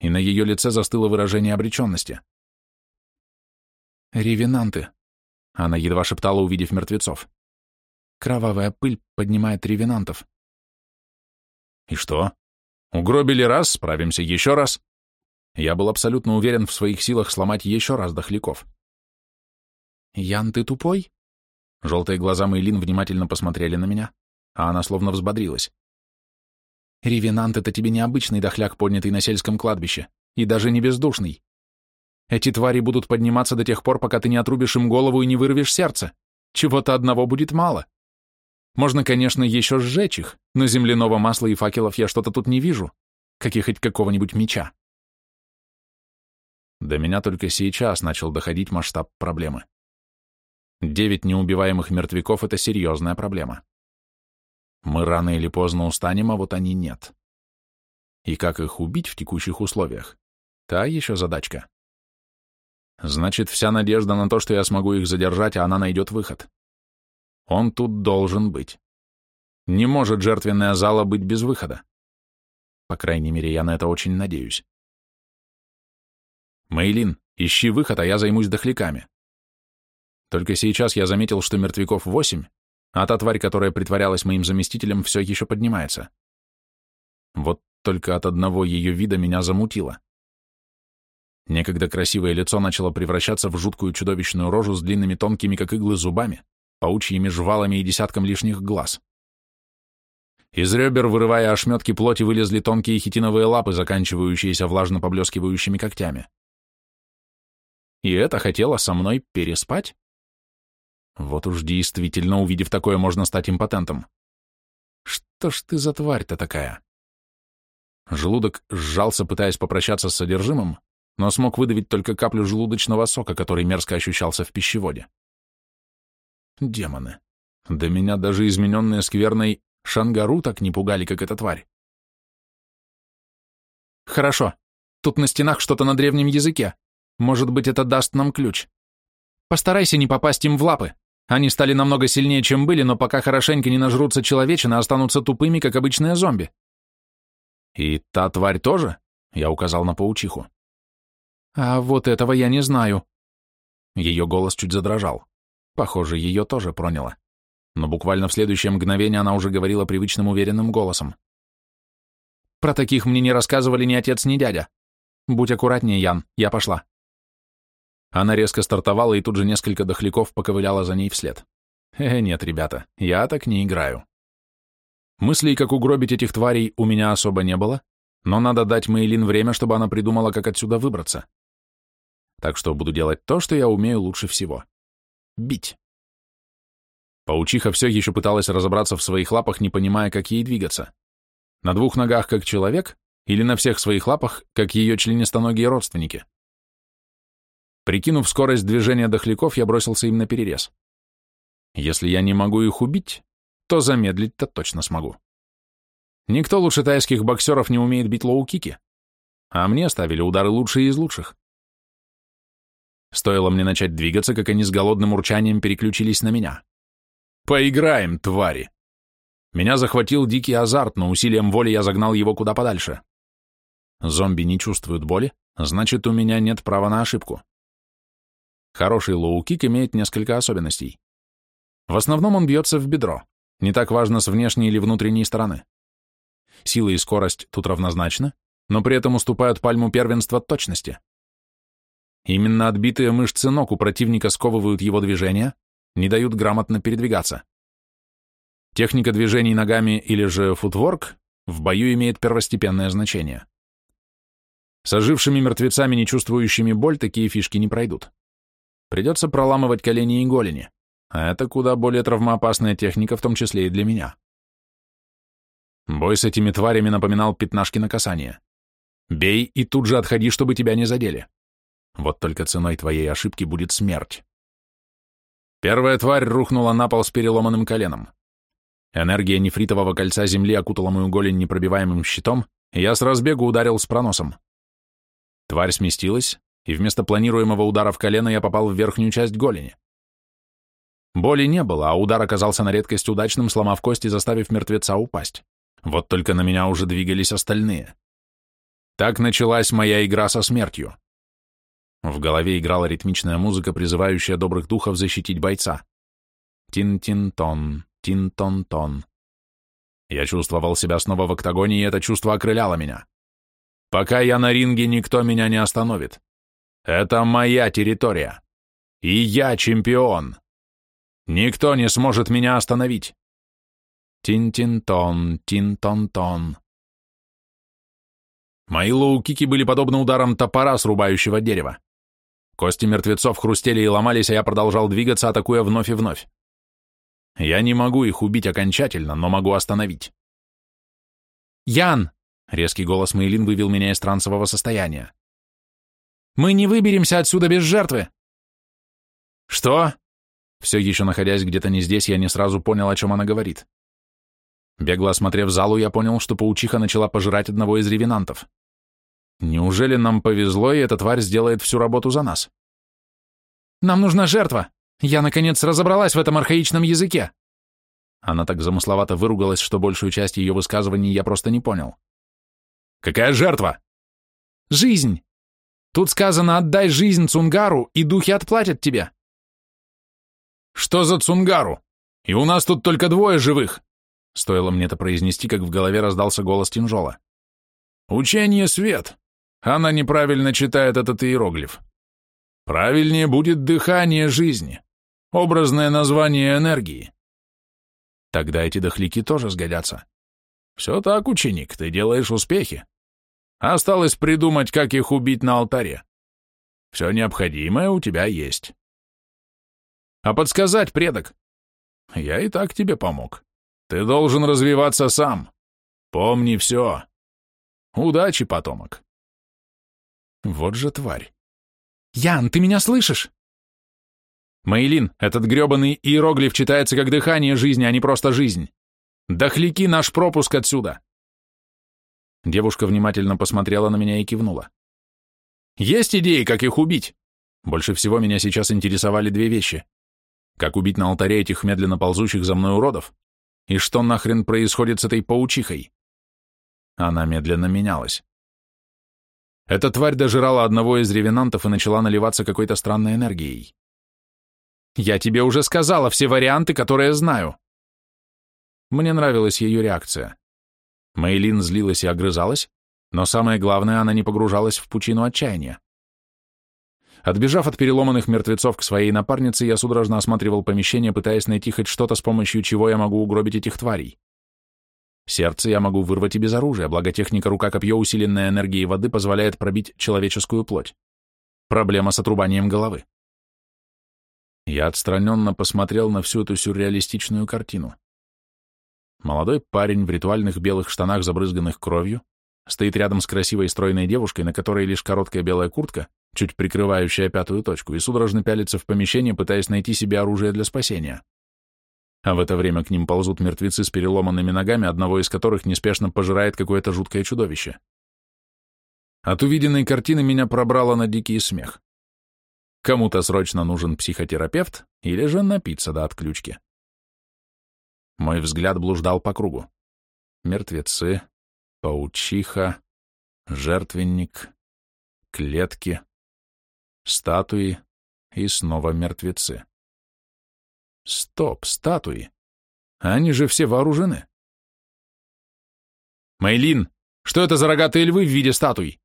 и на ее лице застыло выражение обреченности. «Ревенанты», — она едва шептала, увидев мертвецов. «Кровавая пыль поднимает ревенантов». «И что? Угробили раз, справимся еще раз?» Я был абсолютно уверен в своих силах сломать еще раз дохляков. «Ян, ты тупой?» Желтые глаза Мейлин внимательно посмотрели на меня, а она словно взбодрилась. Ревенант — это тебе необычный дохляк, поднятый на сельском кладбище, и даже не бездушный. Эти твари будут подниматься до тех пор, пока ты не отрубишь им голову и не вырвешь сердце. Чего-то одного будет мало. Можно, конечно, еще сжечь их, но земляного масла и факелов я что-то тут не вижу, как и хоть какого-нибудь меча. До меня только сейчас начал доходить масштаб проблемы. Девять неубиваемых мертвяков — это серьезная проблема. Мы рано или поздно устанем, а вот они нет. И как их убить в текущих условиях? Та еще задачка. Значит, вся надежда на то, что я смогу их задержать, а она найдет выход. Он тут должен быть. Не может жертвенная зала быть без выхода. По крайней мере, я на это очень надеюсь. Мейлин, ищи выход, а я займусь дохляками. Только сейчас я заметил, что мертвяков восемь, а та тварь, которая притворялась моим заместителем, все еще поднимается. Вот только от одного ее вида меня замутило. Некогда красивое лицо начало превращаться в жуткую чудовищную рожу с длинными тонкими, как иглы, зубами, паучьими жвалами и десятком лишних глаз. Из ребер, вырывая ошметки плоти, вылезли тонкие хитиновые лапы, заканчивающиеся влажно поблескивающими когтями. И это хотела со мной переспать? Вот уж действительно, увидев такое, можно стать импотентом. Что ж ты за тварь-то такая? Желудок сжался, пытаясь попрощаться с содержимым, но смог выдавить только каплю желудочного сока, который мерзко ощущался в пищеводе. Демоны. Да меня даже измененные скверной шангару так не пугали, как эта тварь. Хорошо. Тут на стенах что-то на древнем языке. Может быть, это даст нам ключ. Постарайся не попасть им в лапы. Они стали намного сильнее, чем были, но пока хорошенько не нажрутся человечины, останутся тупыми, как обычные зомби. И та тварь тоже? Я указал на паучиху. А вот этого я не знаю. Ее голос чуть задрожал. Похоже, ее тоже проняло. Но буквально в следующее мгновение она уже говорила привычным уверенным голосом. Про таких мне не рассказывали ни отец, ни дядя. Будь аккуратнее, Ян, я пошла. Она резко стартовала и тут же несколько дохляков поковыляла за ней вслед. Э, нет, ребята, я так не играю. Мыслей, как угробить этих тварей, у меня особо не было, но надо дать Мейлин время, чтобы она придумала, как отсюда выбраться. Так что буду делать то, что я умею лучше всего. Бить. Паучиха все еще пыталась разобраться в своих лапах, не понимая, как ей двигаться. На двух ногах, как человек, или на всех своих лапах, как ее членистоногие родственники. Прикинув скорость движения дохляков, я бросился им на перерез. Если я не могу их убить, то замедлить-то точно смогу. Никто лучше тайских боксеров не умеет бить лоу-кики, а мне ставили удары лучшие из лучших. Стоило мне начать двигаться, как они с голодным урчанием переключились на меня. «Поиграем, твари!» Меня захватил дикий азарт, но усилием воли я загнал его куда подальше. Зомби не чувствуют боли, значит, у меня нет права на ошибку. Хороший лоу-кик имеет несколько особенностей. В основном он бьется в бедро, не так важно с внешней или внутренней стороны. Сила и скорость тут равнозначны, но при этом уступают пальму первенства точности. Именно отбитые мышцы ног у противника сковывают его движения, не дают грамотно передвигаться. Техника движений ногами или же футворк в бою имеет первостепенное значение. С ожившими мертвецами, не чувствующими боль, такие фишки не пройдут. Придется проламывать колени и голени, а это куда более травмоопасная техника, в том числе и для меня. Бой с этими тварями напоминал пятнашки на касание. Бей и тут же отходи, чтобы тебя не задели. Вот только ценой твоей ошибки будет смерть. Первая тварь рухнула на пол с переломанным коленом. Энергия нефритового кольца земли окутала мою голень непробиваемым щитом, и я с разбегу ударил с проносом. Тварь сместилась, и вместо планируемого удара в колено я попал в верхнюю часть голени. Боли не было, а удар оказался на редкость удачным, сломав кость и заставив мертвеца упасть. Вот только на меня уже двигались остальные. Так началась моя игра со смертью. В голове играла ритмичная музыка, призывающая добрых духов защитить бойца. Тин-тин-тон, тин-тон-тон. Я чувствовал себя снова в октагоне, и это чувство окрыляло меня. Пока я на ринге, никто меня не остановит. Это моя территория. И я чемпион. Никто не сможет меня остановить. Тин-тин-тон, тин-тон-тон. Мои лоу-кики были подобны ударам топора, срубающего дерево. Кости мертвецов хрустели и ломались, а я продолжал двигаться, атакуя вновь и вновь. Я не могу их убить окончательно, но могу остановить. «Ян!» — резкий голос Мейлин вывел меня из трансового состояния. Мы не выберемся отсюда без жертвы!» «Что?» Все еще находясь где-то не здесь, я не сразу понял, о чем она говорит. Бегло осмотрев залу, я понял, что паучиха начала пожирать одного из ревенантов. Неужели нам повезло, и эта тварь сделает всю работу за нас? «Нам нужна жертва! Я, наконец, разобралась в этом архаичном языке!» Она так замысловато выругалась, что большую часть ее высказываний я просто не понял. «Какая жертва?» «Жизнь! Тут сказано «отдай жизнь Цунгару, и духи отплатят тебе». «Что за Цунгару? И у нас тут только двое живых!» Стоило мне это произнести, как в голове раздался голос Тинжола. «Учение свет. Она неправильно читает этот иероглиф. Правильнее будет дыхание жизни, образное название энергии. Тогда эти дохляки тоже сгодятся. Все так, ученик, ты делаешь успехи. Осталось придумать, как их убить на алтаре. Все необходимое у тебя есть. А подсказать, предок? Я и так тебе помог. Ты должен развиваться сам. Помни все. Удачи, потомок. Вот же тварь. Ян, ты меня слышишь? Мейлин, этот гребаный иероглиф читается как дыхание жизни, а не просто жизнь. Дохляки наш пропуск отсюда. Девушка внимательно посмотрела на меня и кивнула. Есть идеи, как их убить? Больше всего меня сейчас интересовали две вещи. Как убить на алтаре этих медленно ползущих за мной уродов? И что нахрен происходит с этой паучихой? Она медленно менялась. Эта тварь дожирала одного из ревенантов и начала наливаться какой-то странной энергией. «Я тебе уже сказала все варианты, которые знаю». Мне нравилась ее реакция. Мейлин злилась и огрызалась, но самое главное, она не погружалась в пучину отчаяния. Отбежав от переломанных мертвецов к своей напарнице, я судорожно осматривал помещение, пытаясь найти хоть что-то, с помощью чего я могу угробить этих тварей. Сердце я могу вырвать и без оружия, благо техника рука-копье, усиленная энергией воды, позволяет пробить человеческую плоть. Проблема с отрубанием головы. Я отстраненно посмотрел на всю эту сюрреалистичную картину. Молодой парень в ритуальных белых штанах, забрызганных кровью, стоит рядом с красивой стройной девушкой, на которой лишь короткая белая куртка, чуть прикрывающая пятую точку, и судорожно пялится в помещение, пытаясь найти себе оружие для спасения а в это время к ним ползут мертвецы с переломанными ногами, одного из которых неспешно пожирает какое-то жуткое чудовище. От увиденной картины меня пробрало на дикий смех. Кому-то срочно нужен психотерапевт или же напиться до отключки. Мой взгляд блуждал по кругу. Мертвецы, паучиха, жертвенник, клетки, статуи и снова мертвецы. Стоп, статуи. Они же все вооружены. Мейлин, что это за рогатые львы в виде статуй?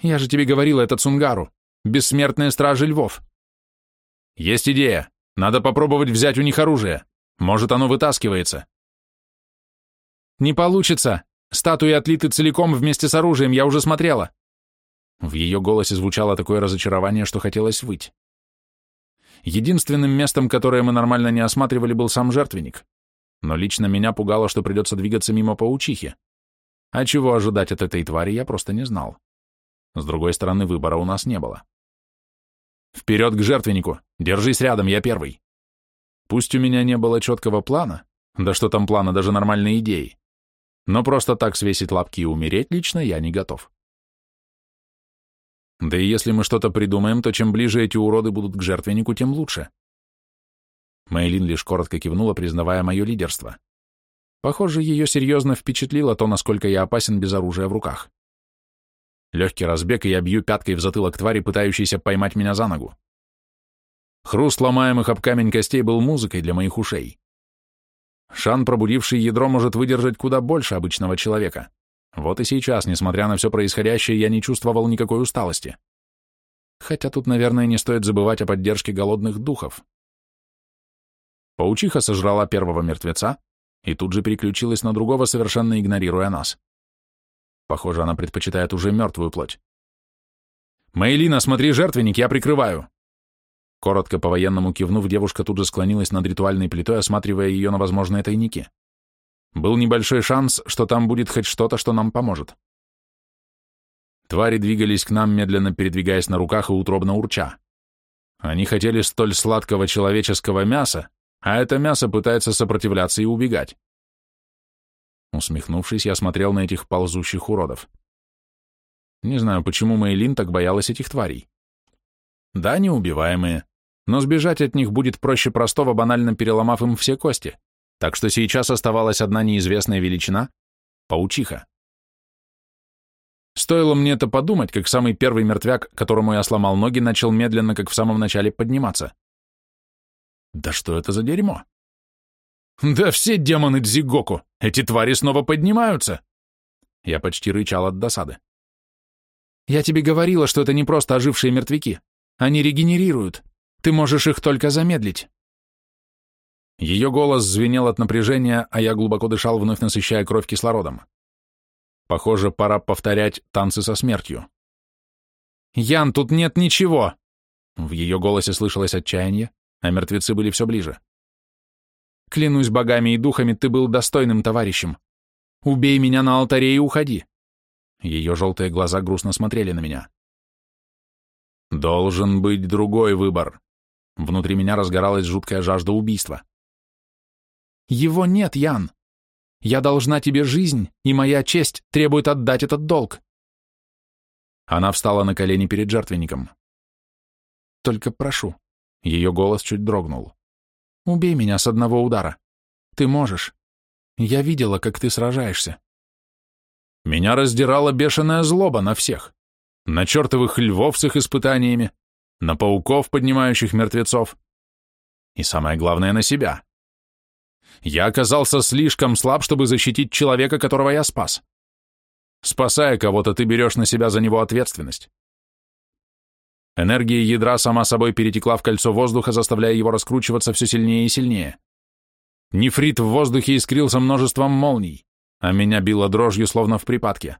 Я же тебе говорил, это Цунгару, бессмертные стражи львов. Есть идея. Надо попробовать взять у них оружие. Может, оно вытаскивается. Не получится. Статуи отлиты целиком вместе с оружием, я уже смотрела. В ее голосе звучало такое разочарование, что хотелось выть. Единственным местом, которое мы нормально не осматривали, был сам жертвенник. Но лично меня пугало, что придется двигаться мимо паучихи. А чего ожидать от этой твари, я просто не знал. С другой стороны, выбора у нас не было. Вперед к жертвеннику! Держись рядом, я первый. Пусть у меня не было четкого плана, да что там плана, даже нормальной идеи, но просто так свесить лапки и умереть лично я не готов. Да и если мы что-то придумаем, то чем ближе эти уроды будут к жертвеннику, тем лучше. Мейлин лишь коротко кивнула, признавая мое лидерство. Похоже, ее серьезно впечатлило то, насколько я опасен без оружия в руках. Легкий разбег, и я бью пяткой в затылок твари, пытающейся поймать меня за ногу. Хруст ломаемых об камень костей был музыкой для моих ушей. Шан, пробудивший ядро, может выдержать куда больше обычного человека. Вот и сейчас, несмотря на все происходящее, я не чувствовал никакой усталости. Хотя тут, наверное, не стоит забывать о поддержке голодных духов. Паучиха сожрала первого мертвеца и тут же переключилась на другого, совершенно игнорируя нас. Похоже, она предпочитает уже мертвую плоть. «Мейлина, смотри, жертвенник, я прикрываю!» Коротко по-военному кивнув, девушка тут же склонилась над ритуальной плитой, осматривая ее на возможные тайники. Был небольшой шанс, что там будет хоть что-то, что нам поможет. Твари двигались к нам, медленно передвигаясь на руках и утробно урча. Они хотели столь сладкого человеческого мяса, а это мясо пытается сопротивляться и убегать. Усмехнувшись, я смотрел на этих ползущих уродов. Не знаю, почему Мэйлин так боялась этих тварей. Да, неубиваемые, но сбежать от них будет проще простого, банально переломав им все кости, так что сейчас оставалась одна неизвестная величина — паучиха. Стоило мне это подумать, как самый первый мертвяк, которому я сломал ноги, начал медленно, как в самом начале, подниматься. Да что это за дерьмо? Да все демоны Дзигоку! Эти твари снова поднимаются! Я почти рычал от досады. Я тебе говорила, что это не просто ожившие мертвяки. Они регенерируют. Ты можешь их только замедлить. Ее голос звенел от напряжения, а я глубоко дышал, вновь насыщая кровь кислородом. Похоже, пора повторять танцы со смертью. «Ян, тут нет ничего!» В ее голосе слышалось отчаяние, а мертвецы были все ближе. «Клянусь богами и духами, ты был достойным товарищем. Убей меня на алтаре и уходи!» Ее желтые глаза грустно смотрели на меня. «Должен быть другой выбор». Внутри меня разгоралась жуткая жажда убийства. «Его нет, Ян. Я должна тебе жизнь, и моя честь требует отдать этот долг». Она встала на колени перед жертвенником. «Только прошу». Ее голос чуть дрогнул. «Убей меня с одного удара. Ты можешь. Я видела, как ты сражаешься». Меня раздирала бешеная злоба на всех. На чертовых львов с их испытаниями, на пауков, поднимающих мертвецов. И самое главное, на себя. Я оказался слишком слаб, чтобы защитить человека, которого я спас. Спасая кого-то, ты берешь на себя за него ответственность. Энергия ядра сама собой перетекла в кольцо воздуха, заставляя его раскручиваться все сильнее и сильнее. Нефрит в воздухе искрился множеством молний, а меня било дрожью, словно в припадке.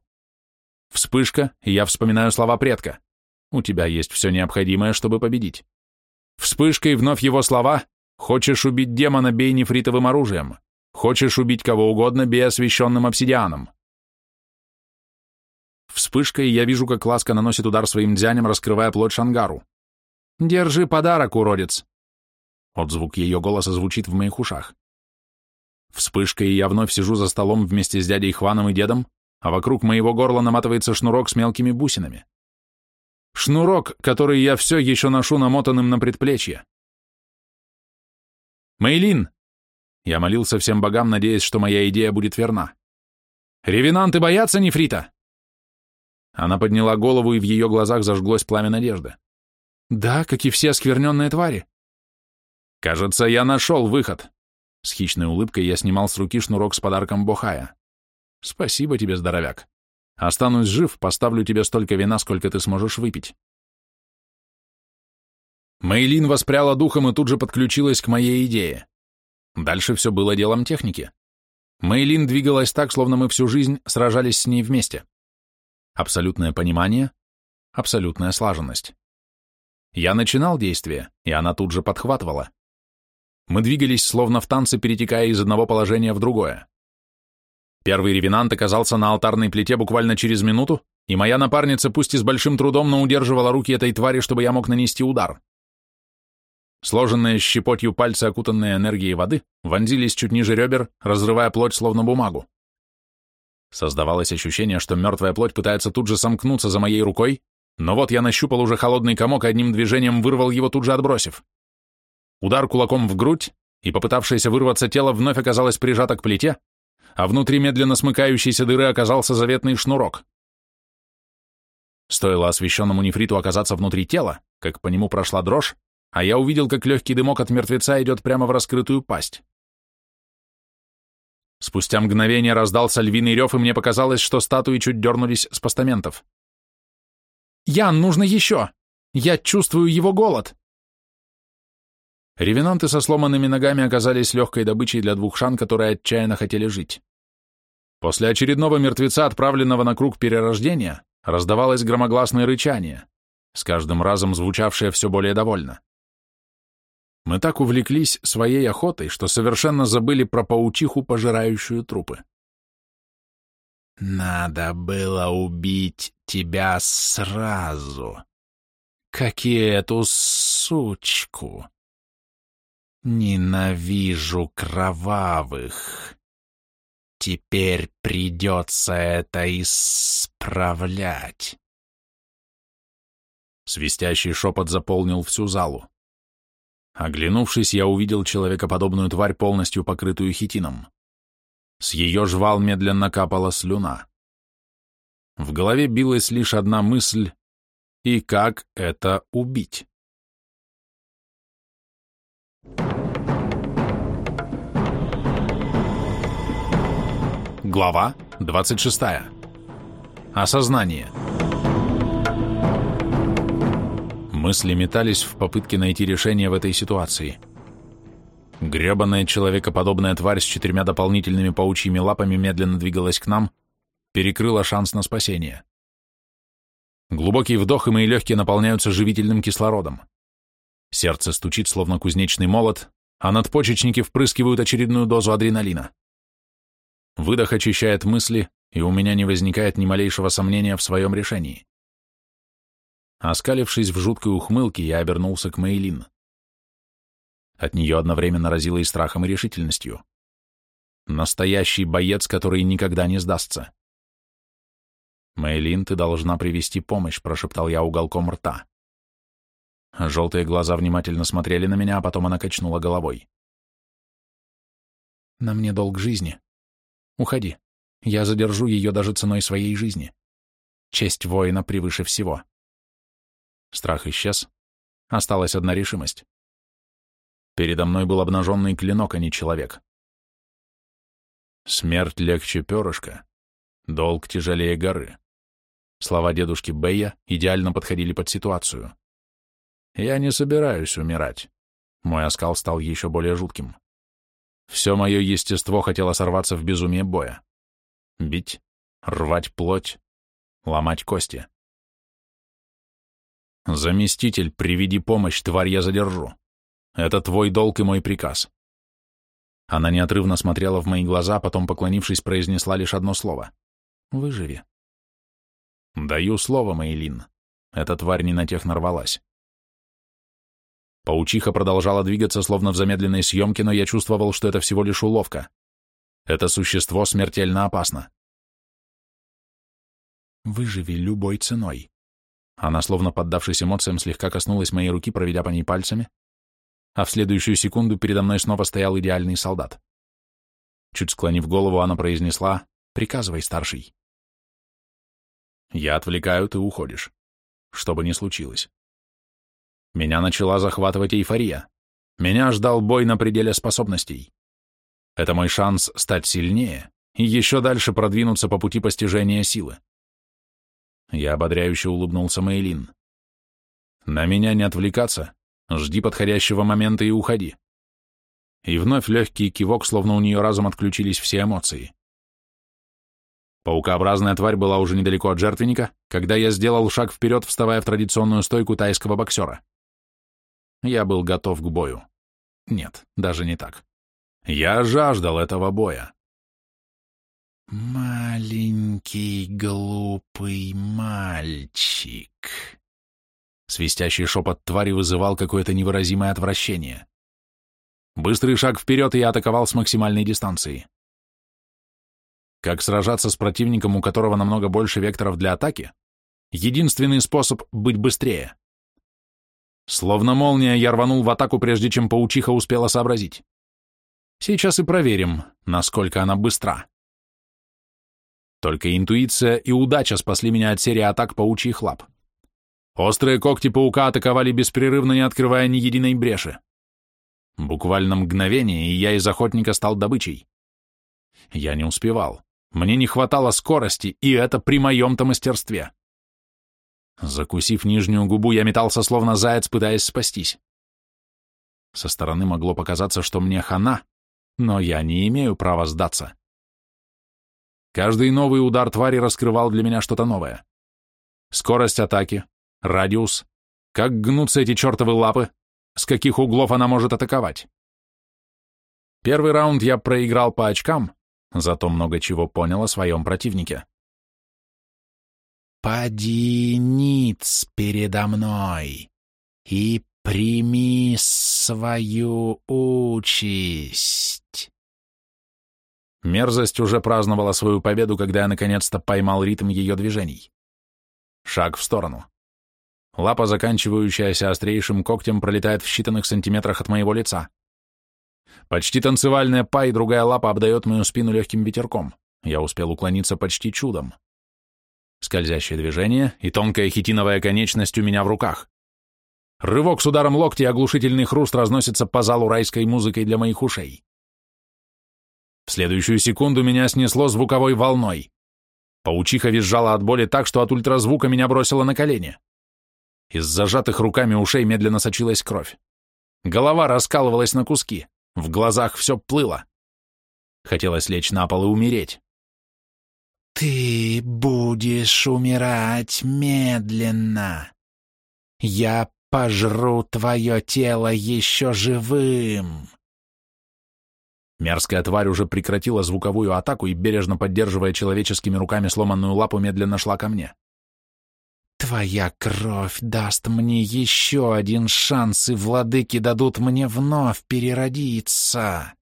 Вспышка, и я вспоминаю слова предка. У тебя есть все необходимое, чтобы победить. Вспышка и вновь его слова «Хочешь убить демона, бей нефритовым оружием. Хочешь убить кого угодно, бей освященным обсидианом». Вспышка, и я вижу, как Ласка наносит удар своим дзянем, раскрывая плоть Шангару. «Держи подарок, уродец!» Отзвук ее голоса звучит в моих ушах. Вспышка, и я вновь сижу за столом вместе с дядей Хваном и дедом, а вокруг моего горла наматывается шнурок с мелкими бусинами. Шнурок, который я все еще ношу намотанным на предплечье. «Мейлин!» Я молился всем богам, надеясь, что моя идея будет верна. «Ревенанты боятся нефрита?» Она подняла голову, и в ее глазах зажглось пламя надежды. «Да, как и все оскверненные твари». «Кажется, я нашел выход». С хищной улыбкой я снимал с руки шнурок с подарком Бохая. Спасибо тебе, здоровяк. Останусь жив, поставлю тебе столько вина, сколько ты сможешь выпить. Мейлин воспряла духом и тут же подключилась к моей идее. Дальше все было делом техники. Мейлин двигалась так, словно мы всю жизнь сражались с ней вместе. Абсолютное понимание, абсолютная слаженность. Я начинал действие, и она тут же подхватывала. Мы двигались словно в танце, перетекая из одного положения в другое. Первый ревенант оказался на алтарной плите буквально через минуту, и моя напарница, пусть и с большим трудом, но удерживала руки этой твари, чтобы я мог нанести удар. Сложенные щепотью пальцы, окутанные энергией воды, вонзились чуть ниже ребер, разрывая плоть словно бумагу. Создавалось ощущение, что мертвая плоть пытается тут же сомкнуться за моей рукой, но вот я нащупал уже холодный комок и одним движением вырвал его, тут же отбросив. Удар кулаком в грудь, и попытавшееся вырваться тело вновь оказалось прижато к плите, а внутри медленно смыкающейся дыры оказался заветный шнурок. Стоило освещенному нефриту оказаться внутри тела, как по нему прошла дрожь, а я увидел, как легкий дымок от мертвеца идет прямо в раскрытую пасть. Спустя мгновение раздался львиный рев, и мне показалось, что статуи чуть дернулись с постаментов. «Ян, нужно еще! Я чувствую его голод!» Ревенанты со сломанными ногами оказались легкой добычей для двух шан, которые отчаянно хотели жить. После очередного мертвеца, отправленного на круг перерождения, раздавалось громогласное рычание, с каждым разом звучавшее все более довольно. Мы так увлеклись своей охотой, что совершенно забыли про паучиху, пожирающую трупы. Надо было убить тебя сразу, как и эту сучку. Ненавижу кровавых. Теперь придется это исправлять. Свистящий шепот заполнил всю залу. Оглянувшись, я увидел человекоподобную тварь, полностью покрытую хитином. С ее жвал медленно капала слюна. В голове билась лишь одна мысль — и как это убить? Глава 26. Осознание. Мысли метались в попытке найти решение в этой ситуации. Гребаная человекоподобная тварь с четырьмя дополнительными паучьими лапами медленно двигалась к нам, перекрыла шанс на спасение. Глубокий вдох, и мои легкие наполняются живительным кислородом. Сердце стучит, словно кузнечный молот, а надпочечники впрыскивают очередную дозу адреналина. Выдох очищает мысли, и у меня не возникает ни малейшего сомнения в своем решении. Оскалившись в жуткой ухмылке, я обернулся к Мейлин. От нее одновременно разило и страхом, и решительностью. Настоящий боец, который никогда не сдастся. «Мейлин, ты должна привести помощь», — прошептал я уголком рта. Желтые глаза внимательно смотрели на меня, а потом она качнула головой. «На мне долг жизни. Уходи. Я задержу ее даже ценой своей жизни. Честь воина превыше всего». Страх исчез. Осталась одна решимость. Передо мной был обнаженный клинок, а не человек. Смерть легче перышка, долг тяжелее горы. Слова дедушки Бэя идеально подходили под ситуацию. Я не собираюсь умирать. Мой оскал стал еще более жутким. Все мое естество хотело сорваться в безумие боя. Бить, рвать плоть, ломать кости. «Заместитель, приведи помощь, тварь я задержу. Это твой долг и мой приказ». Она неотрывно смотрела в мои глаза, потом, поклонившись, произнесла лишь одно слово. «Выживи». «Даю слово, Мейлин. Эта тварь не на тех нарвалась». Паучиха продолжала двигаться, словно в замедленной съемке, но я чувствовал, что это всего лишь уловка. Это существо смертельно опасно. «Выживи любой ценой», она, словно поддавшись эмоциям, слегка коснулась моей руки, проведя по ней пальцами, а в следующую секунду передо мной снова стоял идеальный солдат. Чуть склонив голову, она произнесла «Приказывай, старший». Я отвлекаю, ты уходишь. Что бы ни случилось. Меня начала захватывать эйфория. Меня ждал бой на пределе способностей. Это мой шанс стать сильнее и еще дальше продвинуться по пути постижения силы. Я ободряюще улыбнулся Мейлин. На меня не отвлекаться, жди подходящего момента и уходи. И вновь легкий кивок, словно у нее разом отключились все эмоции. Паукообразная тварь была уже недалеко от жертвенника, когда я сделал шаг вперед, вставая в традиционную стойку тайского боксера. Я был готов к бою. Нет, даже не так. Я жаждал этого боя. «Маленький глупый мальчик». Свистящий шепот твари вызывал какое-то невыразимое отвращение. Быстрый шаг вперед, и я атаковал с максимальной дистанции. Как сражаться с противником, у которого намного больше векторов для атаки? Единственный способ — быть быстрее. Словно молния, я рванул в атаку, прежде чем паучиха успела сообразить. Сейчас и проверим, насколько она быстра. Только интуиция и удача спасли меня от серии атак паучьих лап. Острые когти паука атаковали беспрерывно, не открывая ни единой бреши. Буквально мгновение, и я из охотника стал добычей. Я не успевал. Мне не хватало скорости, и это при моем-то мастерстве. Закусив нижнюю губу, я метался, словно заяц, пытаясь спастись. Со стороны могло показаться, что мне хана, но я не имею права сдаться. Каждый новый удар твари раскрывал для меня что-то новое. Скорость атаки, радиус, как гнутся эти чертовы лапы, с каких углов она может атаковать. Первый раунд я проиграл по очкам, зато много чего понял о своем противнике. «Поди ниц передо мной и прими свою участь». Мерзость уже праздновала свою победу, когда я наконец-то поймал ритм ее движений. Шаг в сторону. Лапа, заканчивающаяся острейшим когтем, пролетает в считанных сантиметрах от моего лица. Почти танцевальная па и другая лапа обдает мою спину легким ветерком. Я успел уклониться почти чудом. Скользящее движение и тонкая хитиновая конечность у меня в руках. Рывок с ударом локтя и оглушительный хруст разносится по залу райской музыкой для моих ушей. В следующую секунду меня снесло звуковой волной. Паучиха визжала от боли так, что от ультразвука меня бросило на колени. Из зажатых руками ушей медленно сочилась кровь. Голова раскалывалась на куски, в глазах все плыло. Хотелось лечь на пол и умереть. «Ты будешь умирать медленно. Я пожру твое тело еще живым». Мерзкая тварь уже прекратила звуковую атаку и, бережно поддерживая человеческими руками сломанную лапу, медленно шла ко мне. Твоя кровь даст мне еще один шанс, и владыки дадут мне вновь переродиться.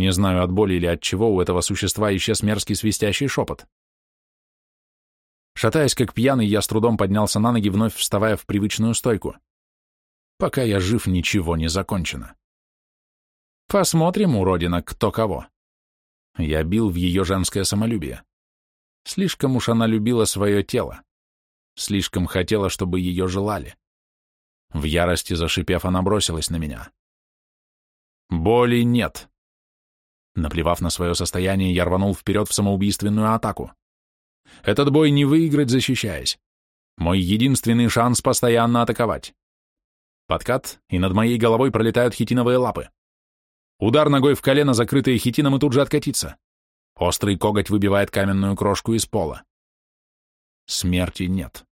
Не знаю, от боли или от чего у этого существа исчез мерзкий свистящий шепот. Шатаясь как пьяный, я с трудом поднялся на ноги, вновь вставая в привычную стойку. Пока я жив, ничего не закончено. Посмотрим, уродина, кто кого. Я бил в ее женское самолюбие. Слишком уж она любила свое тело. Слишком хотела, чтобы ее желали. В ярости зашипев, она бросилась на меня. Боли нет. Наплевав на свое состояние, я рванул вперед в самоубийственную атаку. Этот бой не выиграть, защищаясь. Мой единственный шанс постоянно атаковать. Подкат, и над моей головой пролетают хитиновые лапы. Удар ногой в колено, закрытое хитином, и тут же откатиться. Острый коготь выбивает каменную крошку из пола. Смерти нет.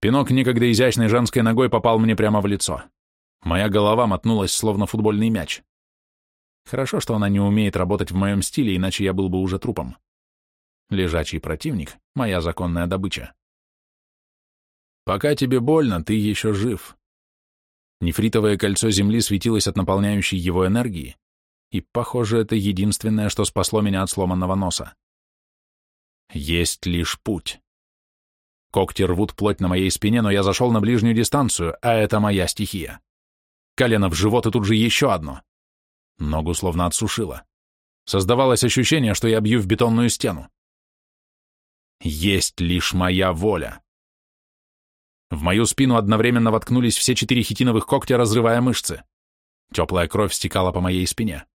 Пинок некогда изящной женской ногой попал мне прямо в лицо. Моя голова мотнулась, словно футбольный мяч. Хорошо, что она не умеет работать в моем стиле, иначе я был бы уже трупом. Лежачий противник — моя законная добыча. Пока тебе больно, ты еще жив. Нефритовое кольцо земли светилось от наполняющей его энергии, и, похоже, это единственное, что спасло меня от сломанного носа. Есть лишь путь. Когти рвут плоть на моей спине, но я зашел на ближнюю дистанцию, а это моя стихия. Колено в живот и тут же еще одно. Ногу словно отсушило. Создавалось ощущение, что я бью в бетонную стену. Есть лишь моя воля. В мою спину одновременно воткнулись все четыре хитиновых когтя, разрывая мышцы. Теплая кровь стекала по моей спине.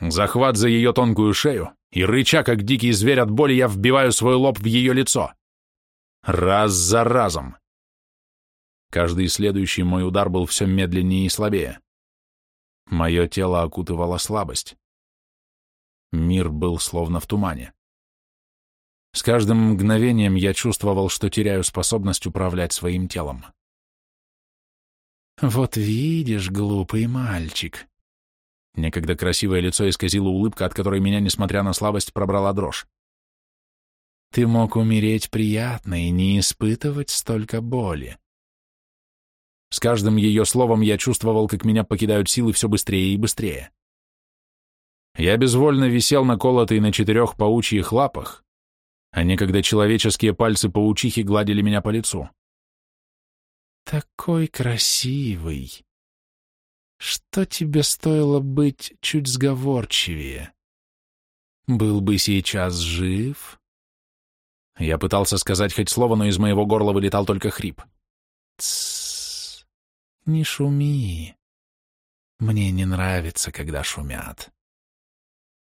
Захват за ее тонкую шею, и, рыча, как дикий зверь от боли, я вбиваю свой лоб в ее лицо. Раз за разом. Каждый следующий мой удар был все медленнее и слабее. Мое тело окутывала слабость. Мир был словно в тумане. С каждым мгновением я чувствовал, что теряю способность управлять своим телом. «Вот видишь, глупый мальчик!» Некогда красивое лицо исказило улыбка, от которой меня, несмотря на слабость, пробрала дрожь. Ты мог умереть приятно и не испытывать столько боли. С каждым ее словом я чувствовал, как меня покидают силы все быстрее и быстрее. Я безвольно висел наколотый на четырех паучьих лапах, а некогда человеческие пальцы паучихи гладили меня по лицу. Такой красивый. Что тебе стоило быть чуть сговорчивее? Был бы сейчас жив, я пытался сказать хоть слово, но из моего горла вылетал только хрип. Тссс, не шуми. Мне не нравится, когда шумят.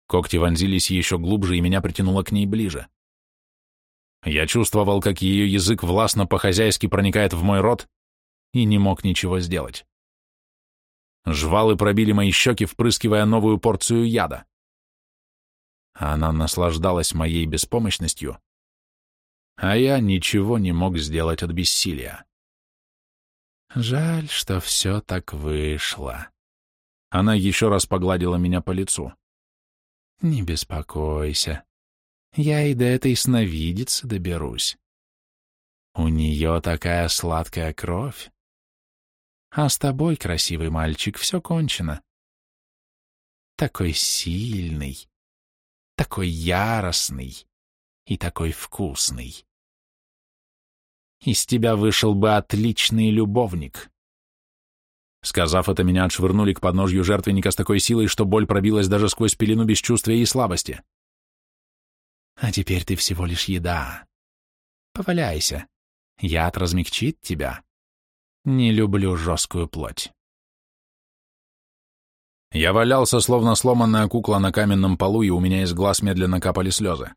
Когти вонзились еще глубже, и меня притянуло к ней ближе. Я чувствовал, как ее язык властно по-хозяйски проникает в мой рот, и не мог ничего сделать. Жвалы пробили мои щеки, впрыскивая новую порцию яда. Она наслаждалась моей беспомощностью, а я ничего не мог сделать от бессилия. Жаль, что все так вышло. Она еще раз погладила меня по лицу. Не беспокойся, я и до этой сновидицы доберусь. У нее такая сладкая кровь. А с тобой, красивый мальчик, все кончено. Такой сильный, такой яростный и такой вкусный. Из тебя вышел бы отличный любовник. Сказав это, меня отшвырнули к подножью жертвенника с такой силой, что боль пробилась даже сквозь пелену бесчувствия и слабости. А теперь ты всего лишь еда. Поваляйся. Яд размягчит тебя. Не люблю жесткую плоть. Я валялся, словно сломанная кукла на каменном полу, и у меня из глаз медленно капали слезы.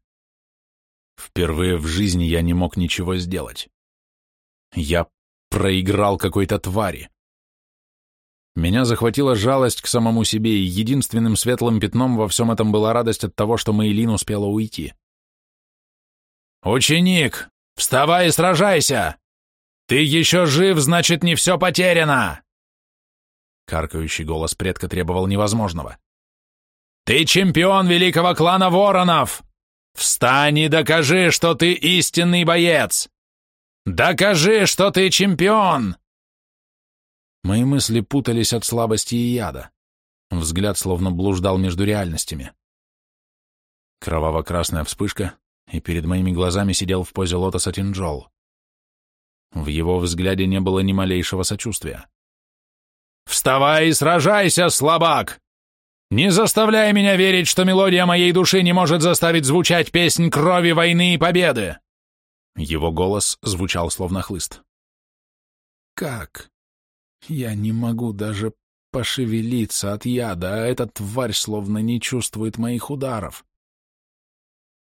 Впервые в жизни я не мог ничего сделать. Я проиграл какой-то твари. Меня захватила жалость к самому себе, и единственным светлым пятном во всем этом была радость от того, что Мейлин успела уйти. «Ученик, вставай и сражайся! Ты еще жив, значит, не все потеряно!» Каркающий голос предка требовал невозможного. «Ты чемпион великого клана воронов! Встань и докажи, что ты истинный боец! Докажи, что ты чемпион!» Мои мысли путались от слабости и яда. Взгляд словно блуждал между реальностями. Кроваво-красная вспышка, и перед моими глазами сидел в позе лотоса Тинджол. В его взгляде не было ни малейшего сочувствия. «Вставай и сражайся, слабак! Не заставляй меня верить, что мелодия моей души не может заставить звучать песнь крови, войны и победы!» Его голос звучал словно хлыст. «Как? Я не могу даже пошевелиться от яда, а эта тварь словно не чувствует моих ударов.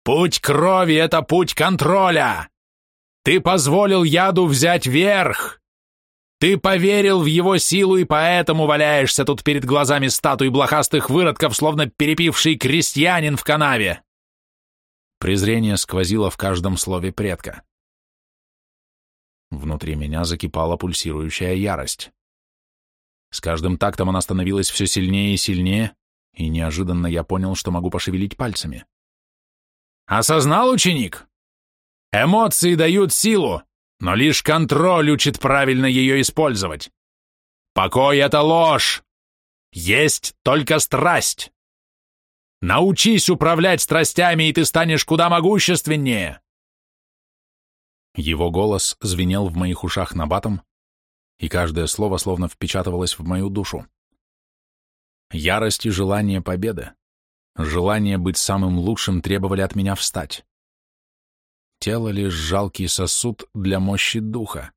Путь крови — это путь контроля. Ты позволил яду взять верх. Ты поверил в его силу и поэтому валяешься тут перед глазами статуй блохастых выродков, словно перепивший крестьянин в канаве. Презрение сквозило в каждом слове предка. Внутри меня закипала пульсирующая ярость. С каждым тактом она становилась все сильнее и сильнее, и неожиданно я понял, что могу пошевелить пальцами. «Осознал, ученик? Эмоции дают силу, но лишь контроль учит правильно ее использовать. Покой — это ложь. Есть только страсть. Научись управлять страстями, и ты станешь куда могущественнее. Его голос звенел в моих ушах набатом, и каждое слово словно впечатывалось в мою душу. Ярость и желание победы, желание быть самым лучшим требовали от меня встать. Тело лишь жалкий сосуд для мощи духа.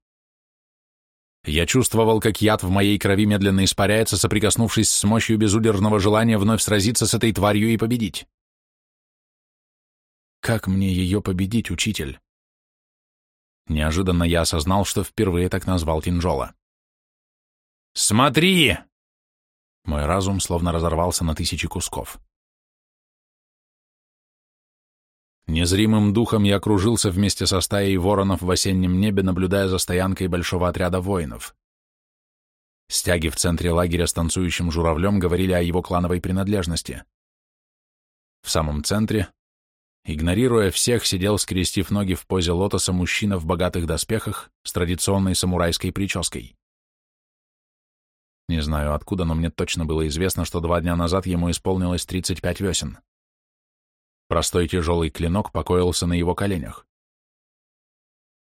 Я чувствовал, как яд в моей крови медленно испаряется, соприкоснувшись с мощью безудержного желания вновь сразиться с этой тварью и победить. Как мне ее победить, учитель? Неожиданно я осознал, что впервые так назвал Тинджола. «Смотри!» Мой разум словно разорвался на тысячи кусков. Незримым духом я кружился вместе со стаей воронов в осеннем небе, наблюдая за стоянкой большого отряда воинов. Стяги в центре лагеря с танцующим журавлем говорили о его клановой принадлежности. В самом центре Игнорируя всех, сидел, скрестив ноги в позе лотоса мужчина в богатых доспехах с традиционной самурайской прической. Не знаю откуда, но мне точно было известно, что два дня назад ему исполнилось 35 весен. Простой тяжелый клинок покоился на его коленях.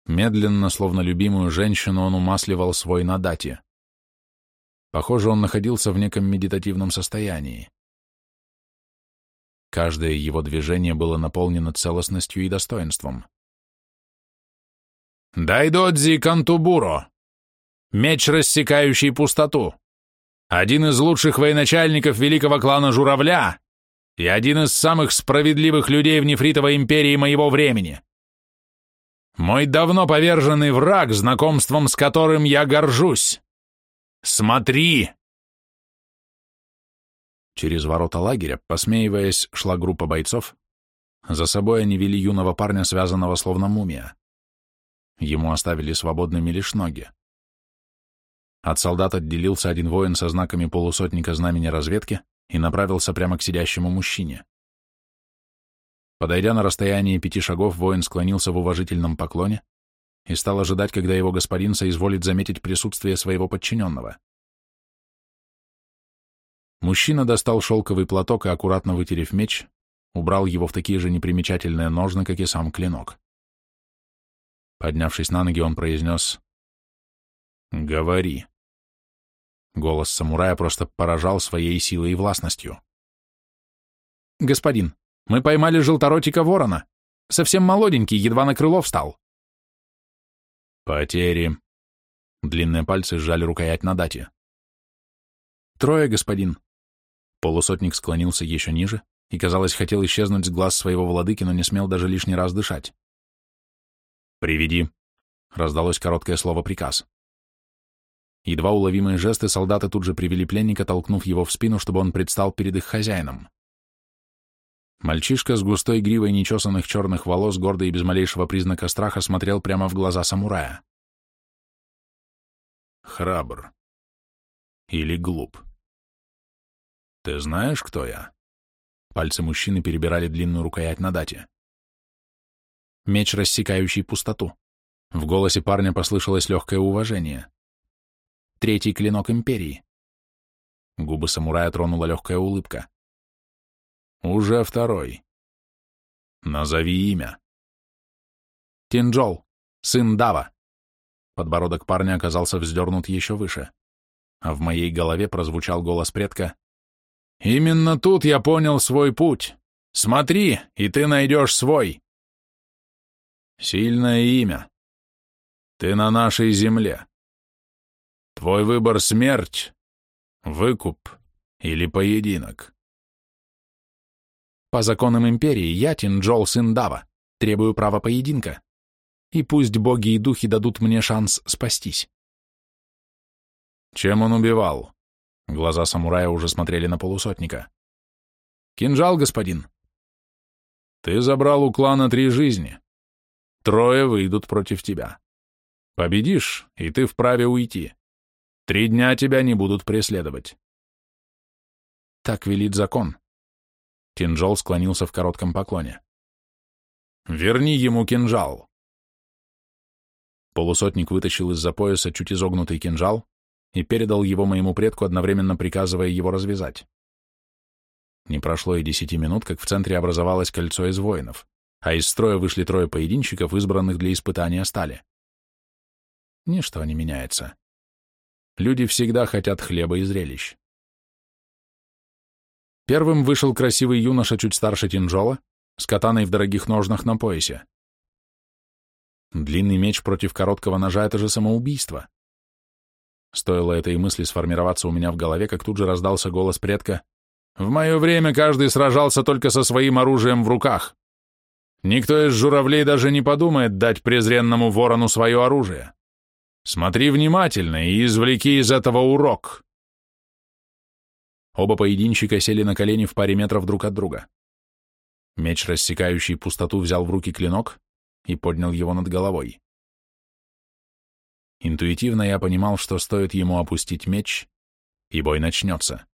Медленно, словно любимую женщину, он умасливал свой на дате. Похоже, он находился в неком медитативном состоянии. Каждое его движение было наполнено целостностью и достоинством. «Дайдодзи Кантубуро! Меч, рассекающий пустоту! Один из лучших военачальников великого клана Журавля и один из самых справедливых людей в Нефритовой империи моего времени! Мой давно поверженный враг, знакомством с которым я горжусь! Смотри!» Через ворота лагеря, посмеиваясь, шла группа бойцов. За собой они вели юного парня, связанного словно мумия. Ему оставили свободными лишь ноги. От солдат отделился один воин со знаками полусотника знамени разведки и направился прямо к сидящему мужчине. Подойдя на расстояние пяти шагов, воин склонился в уважительном поклоне и стал ожидать, когда его господин соизволит заметить присутствие своего подчиненного. Мужчина достал шелковый платок и, аккуратно вытерев меч, убрал его в такие же непримечательные ножны, как и сам клинок. Поднявшись на ноги, он произнес «Говори». Голос самурая просто поражал своей силой и властностью. «Господин, мы поймали желторотика ворона. Совсем молоденький, едва на крыло встал». «Потери». Длинные пальцы сжали рукоять на дате. «Трое, господин». Полусотник склонился еще ниже и, казалось, хотел исчезнуть с глаз своего владыки, но не смел даже лишний раз дышать. «Приведи», — раздалось короткое слово «приказ». Едва уловимые жесты солдаты тут же привели пленника, толкнув его в спину, чтобы он предстал перед их хозяином. Мальчишка с густой гривой нечесанных черных волос, гордо и без малейшего признака страха, смотрел прямо в глаза самурая. Храбр. Или глуп. Ты знаешь, кто я? Пальцы мужчины перебирали длинную рукоять на дате. Меч, рассекающий пустоту. В голосе парня послышалось легкое уважение. Третий клинок Империи. Губы самурая тронула легкая улыбка. Уже второй. Назови имя. Тинджол, сын Дава. Подбородок парня оказался вздернут еще выше, а в моей голове прозвучал голос предка. «Именно тут я понял свой путь. Смотри, и ты найдешь свой». Сильное имя. Ты на нашей земле. Твой выбор — смерть, выкуп или поединок. По законам империи я, Тинджол, сын Дава, требую права поединка. И пусть боги и духи дадут мне шанс спастись. Чем он убивал? Глаза самурая уже смотрели на полусотника. Кинжал, господин. Ты забрал у клана три жизни. Трое выйдут против тебя. Победишь, и ты вправе уйти. Три дня тебя не будут преследовать. Так велит закон. Кинжал склонился в коротком поклоне. Верни ему кинжал. Полусотник вытащил из-за пояса чуть изогнутый кинжал и передал его моему предку, одновременно приказывая его развязать. Не прошло и десяти минут, как в центре образовалось кольцо из воинов, а из строя вышли трое поединщиков, избранных для испытания стали. Ничто не меняется. Люди всегда хотят хлеба и зрелищ. Первым вышел красивый юноша чуть старше Тинжола, с катаной в дорогих ножнах на поясе. Длинный меч против короткого ножа — это же самоубийство. Стоило этой мысли сформироваться у меня в голове, как тут же раздался голос предка. «В мое время каждый сражался только со своим оружием в руках. Никто из журавлей даже не подумает дать презренному ворону свое оружие. Смотри внимательно и извлеки из этого урок. Оба поединщика сели на колени в паре метров друг от друга. Меч, рассекающий пустоту, взял в руки клинок и поднял его над головой. Интуитивно я понимал, что стоит ему опустить меч, и бой начнется.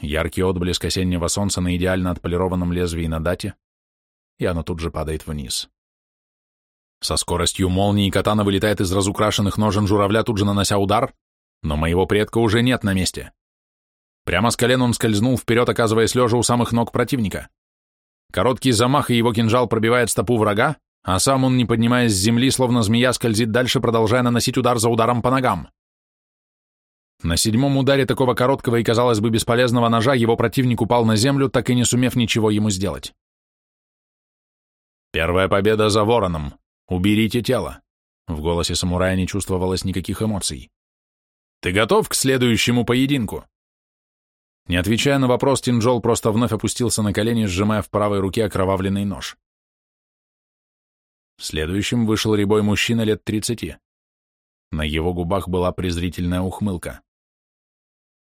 Яркий отблеск осеннего солнца на идеально отполированном лезвии на дате, и оно тут же падает вниз. Со скоростью молнии катана вылетает из разукрашенных ножен журавля, тут же нанося удар, но моего предка уже нет на месте. Прямо с колен он скользнул вперед, оказываясь лежа у самых ног противника. Короткий замах, и его кинжал пробивает стопу врага, а сам он, не поднимаясь с земли, словно змея, скользит дальше, продолжая наносить удар за ударом по ногам. На седьмом ударе такого короткого и, казалось бы, бесполезного ножа его противник упал на землю, так и не сумев ничего ему сделать. Первая победа за вороном. «Уберите тело!» В голосе самурая не чувствовалось никаких эмоций. «Ты готов к следующему поединку?» Не отвечая на вопрос, Тинджол просто вновь опустился на колени, сжимая в правой руке окровавленный нож. Следующим вышел рябой мужчина лет тридцати. На его губах была презрительная ухмылка.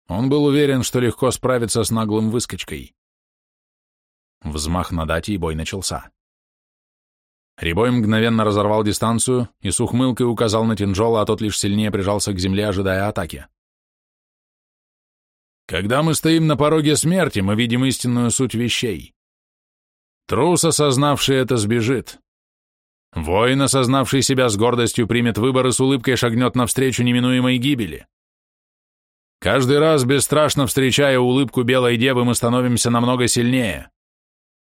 Он был уверен, что легко справится с наглым выскочкой. Взмах на дате, и бой начался. Рябой мгновенно разорвал дистанцию и с ухмылкой указал на Тинжола, а тот лишь сильнее прижался к земле, ожидая атаки. Когда мы стоим на пороге смерти, мы видим истинную суть вещей. Трус, осознавший это, сбежит. Воин, осознавший себя с гордостью, примет выбор и с улыбкой шагнет навстречу неминуемой гибели. Каждый раз, бесстрашно встречая улыбку белой девы, мы становимся намного сильнее.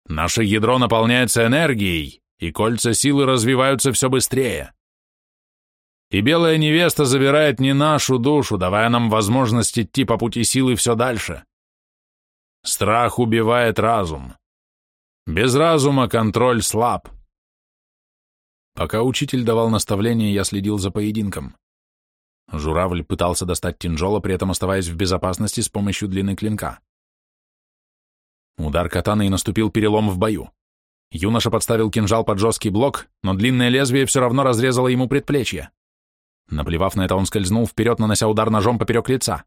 Наше ядро наполняется энергией, и кольца силы развиваются все быстрее. И белая невеста забирает не нашу душу, давая нам возможность идти по пути силы все дальше. Страх убивает разум. Без разума контроль слаб. Пока учитель давал наставления, я следил за поединком. Журавль пытался достать кинжола, при этом оставаясь в безопасности с помощью длины клинка. Удар катаны и наступил перелом в бою. Юноша подставил кинжал под жесткий блок, но длинное лезвие все равно разрезало ему предплечье. Наплевав на это, он скользнул вперед, нанося удар ножом поперек лица.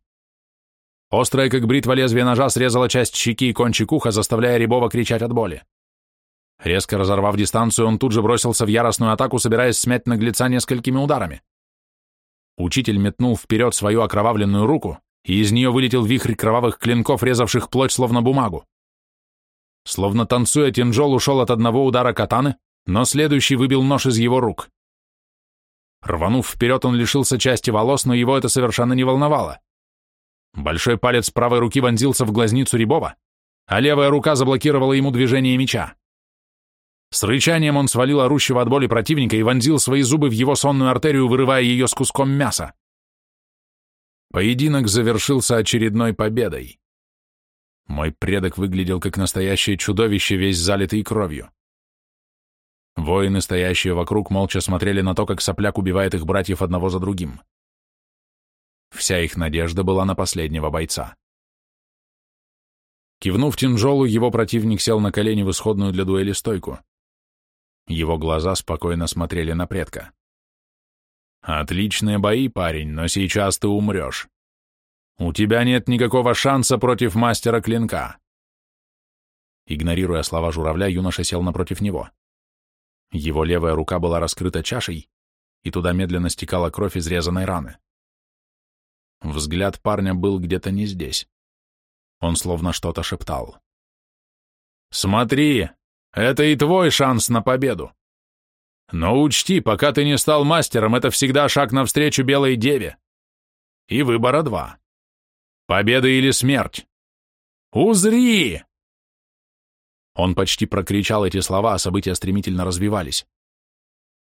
Острое, как бритва лезвие ножа, срезало часть щеки и кончик уха, заставляя Рябова кричать от боли. Резко разорвав дистанцию, он тут же бросился в яростную атаку, собираясь смять наглеца несколькими ударами. Учитель метнул вперед свою окровавленную руку, и из нее вылетел вихрь кровавых клинков, резавших плоть словно бумагу. Словно танцуя, Тинжол ушел от одного удара катаны, но следующий выбил нож из его рук. Рванув вперед, он лишился части волос, но его это совершенно не волновало. Большой палец правой руки вонзился в глазницу Рябова, а левая рука заблокировала ему движение меча. С рычанием он свалил орущего от боли противника и вонзил свои зубы в его сонную артерию, вырывая ее с куском мяса. Поединок завершился очередной победой. Мой предок выглядел как настоящее чудовище, весь залитый кровью. Воины, стоящие вокруг, молча смотрели на то, как сопляк убивает их братьев одного за другим. Вся их надежда была на последнего бойца. Кивнув Тинжолу, его противник сел на колени в исходную для дуэли стойку. Его глаза спокойно смотрели на предка. «Отличные бои, парень, но сейчас ты умрешь. У тебя нет никакого шанса против мастера клинка». Игнорируя слова журавля, юноша сел напротив него. Его левая рука была раскрыта чашей, и туда медленно стекала кровь изрезанной раны. Взгляд парня был где-то не здесь. Он словно что-то шептал. «Смотри, это и твой шанс на победу. Но учти, пока ты не стал мастером, это всегда шаг навстречу белой деве. И выбора два. Победа или смерть. Узри!» Он почти прокричал эти слова, а события стремительно развивались.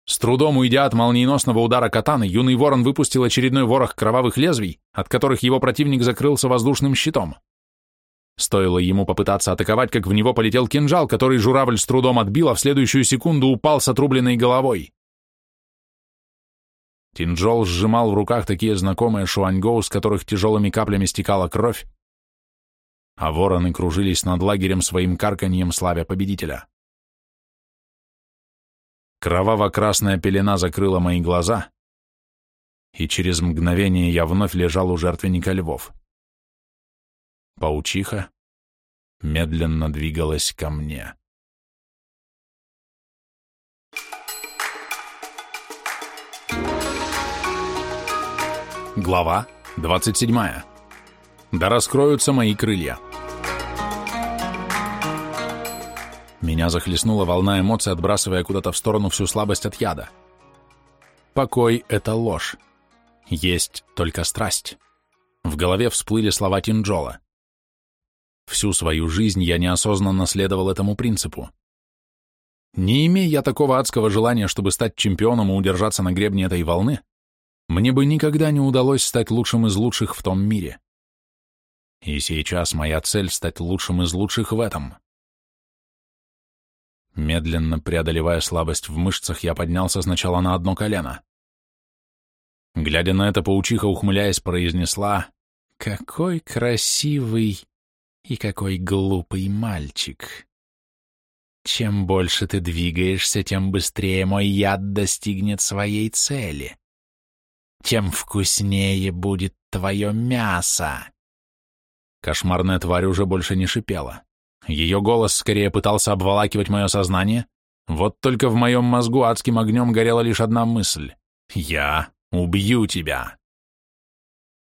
С трудом уйдя от молниеносного удара катаны, юный ворон выпустил очередной ворох кровавых лезвий, от которых его противник закрылся воздушным щитом. Стоило ему попытаться атаковать, как в него полетел кинжал, который журавль с трудом отбил, а в следующую секунду упал с отрубленной головой. Тинджол сжимал в руках такие знакомые шуаньгоу, с которых тяжелыми каплями стекала кровь, а вороны кружились над лагерем своим карканьем славя победителя. Кроваво-красная пелена закрыла мои глаза, и через мгновение я вновь лежал у жертвенника львов. Паучиха медленно двигалась ко мне. Глава 27. Да раскроются мои крылья. Меня захлестнула волна эмоций, отбрасывая куда-то в сторону всю слабость от яда. Покой — это ложь. Есть только страсть. В голове всплыли слова Тинджола. Всю свою жизнь я неосознанно следовал этому принципу. Не имея я такого адского желания, чтобы стать чемпионом и удержаться на гребне этой волны, мне бы никогда не удалось стать лучшим из лучших в том мире. И сейчас моя цель — стать лучшим из лучших в этом. Медленно преодолевая слабость в мышцах, я поднялся сначала на одно колено. Глядя на это, паучиха, ухмыляясь, произнесла «Какой красивый и какой глупый мальчик!» Чем больше ты двигаешься, тем быстрее мой яд достигнет своей цели. Тем вкуснее будет твое мясо. Кошмарная тварь уже больше не шипела. Ее голос скорее пытался обволакивать мое сознание, вот только в моем мозгу адским огнем горела лишь одна мысль. «Я убью тебя!»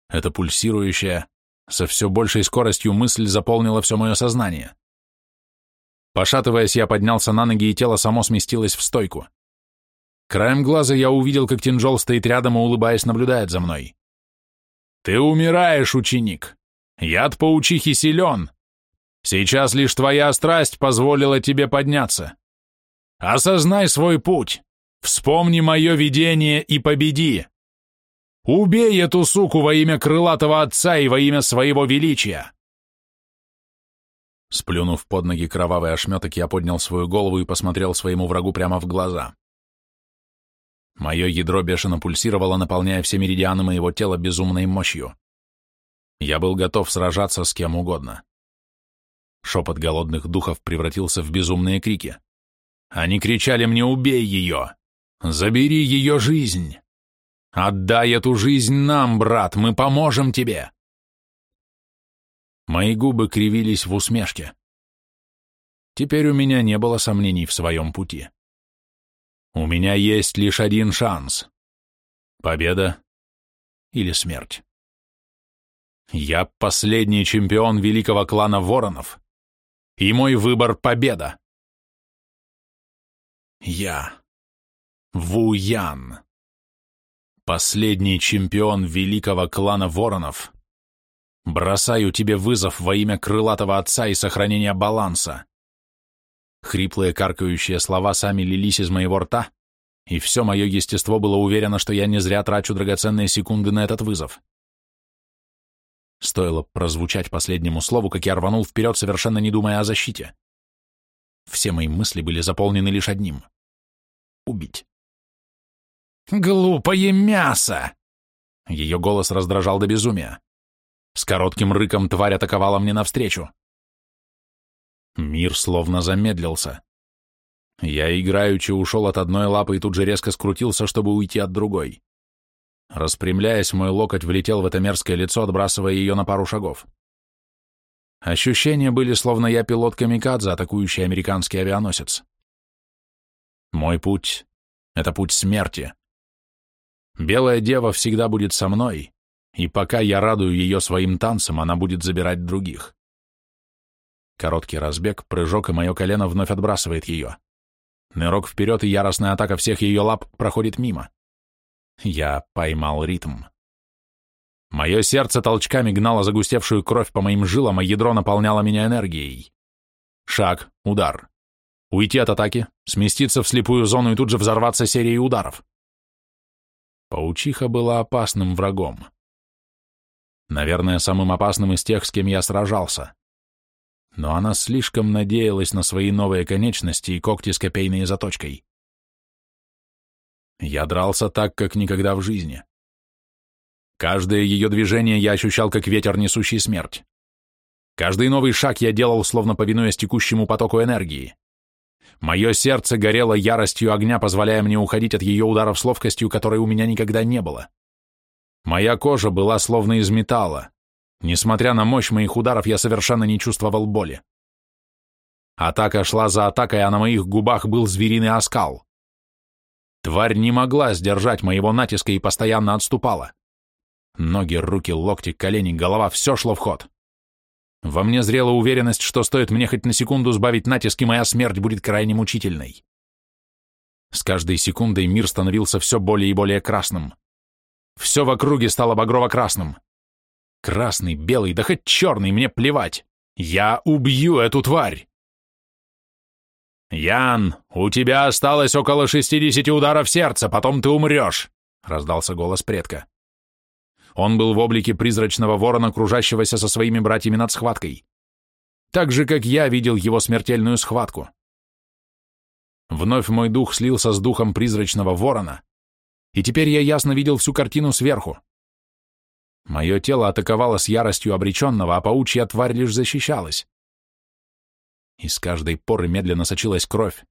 Эта пульсирующая, со все большей скоростью мысль заполнила все мое сознание. Пошатываясь, я поднялся на ноги, и тело само сместилось в стойку. Краем глаза я увидел, как Тинжол стоит рядом и, улыбаясь, наблюдает за мной. «Ты умираешь, ученик! Яд паучихи силен! Сейчас лишь твоя страсть позволила тебе подняться. Осознай свой путь, вспомни мое видение и победи. Убей эту суку во имя крылатого отца и во имя своего величия!» Сплюнув под ноги кровавый ошметок, я поднял свою голову и посмотрел своему врагу прямо в глаза. Мое ядро бешено пульсировало, наполняя все меридианы моего тела безумной мощью. Я был готов сражаться с кем угодно. Шепот голодных духов превратился в безумные крики. Они кричали мне «Убей ее! Забери ее жизнь! Отдай эту жизнь нам, брат, мы поможем тебе!» Мои губы кривились в усмешке. Теперь у меня не было сомнений в своем пути. У меня есть лишь один шанс. Победа или смерть. Я последний чемпион великого клана Воронов, и мой выбор — победа. Я, Ву Ян, последний чемпион великого клана Воронов, бросаю тебе вызов во имя крылатого отца и сохранения баланса. Хриплые каркающие слова сами лились из моего рта, и все мое естество было уверено, что я не зря трачу драгоценные секунды на этот вызов. Стоило прозвучать последнему слову, как я рванул вперед, совершенно не думая о защите. Все мои мысли были заполнены лишь одним — убить. «Глупое мясо!» Ее голос раздражал до безумия. С коротким рыком тварь атаковала мне навстречу. Мир словно замедлился. Я играючи ушел от одной лапы и тут же резко скрутился, чтобы уйти от другой. Распрямляясь, мой локоть влетел в это мерзкое лицо, отбрасывая ее на пару шагов. Ощущения были, словно я пилот камикадзе, атакующий американский авианосец. Мой путь — это путь смерти. Белая дева всегда будет со мной, и пока я радую ее своим танцем, она будет забирать других. Короткий разбег, прыжок, и мое колено вновь отбрасывает ее. Нырок вперед, и яростная атака всех ее лап проходит мимо. Я поймал ритм. Мое сердце толчками гнало загустевшую кровь по моим жилам, а ядро наполняло меня энергией. Шаг, удар. Уйти от атаки, сместиться в слепую зону и тут же взорваться серией ударов. Паучиха была опасным врагом. Наверное, самым опасным из тех, с кем я сражался но она слишком надеялась на свои новые конечности и когти с копейной заточкой. Я дрался так, как никогда в жизни. Каждое ее движение я ощущал, как ветер, несущий смерть. Каждый новый шаг я делал, словно повинуясь текущему потоку энергии. Мое сердце горело яростью огня, позволяя мне уходить от ее ударов с ловкостью, которой у меня никогда не было. Моя кожа была словно из металла, Несмотря на мощь моих ударов, я совершенно не чувствовал боли. Атака шла за атакой, а на моих губах был звериный оскал. Тварь не могла сдержать моего натиска и постоянно отступала. Ноги, руки, локти, колени, голова — все шло в ход. Во мне зрела уверенность, что стоит мне хоть на секунду сбавить натиск, и моя смерть будет крайне мучительной. С каждой секундой мир становился все более и более красным. Все в округе стало багрово-красным. Красный, белый, да хоть черный, мне плевать. Я убью эту тварь. «Ян, у тебя осталось около шестидесяти ударов сердца, потом ты умрешь», — раздался голос предка. Он был в облике призрачного ворона, кружащегося со своими братьями над схваткой. Так же, как я видел его смертельную схватку. Вновь мой дух слился с духом призрачного ворона, и теперь я ясно видел всю картину сверху. Мое тело атаковало с яростью обреченного, а паучья тварь лишь защищалась. Из каждой поры медленно сочилась кровь.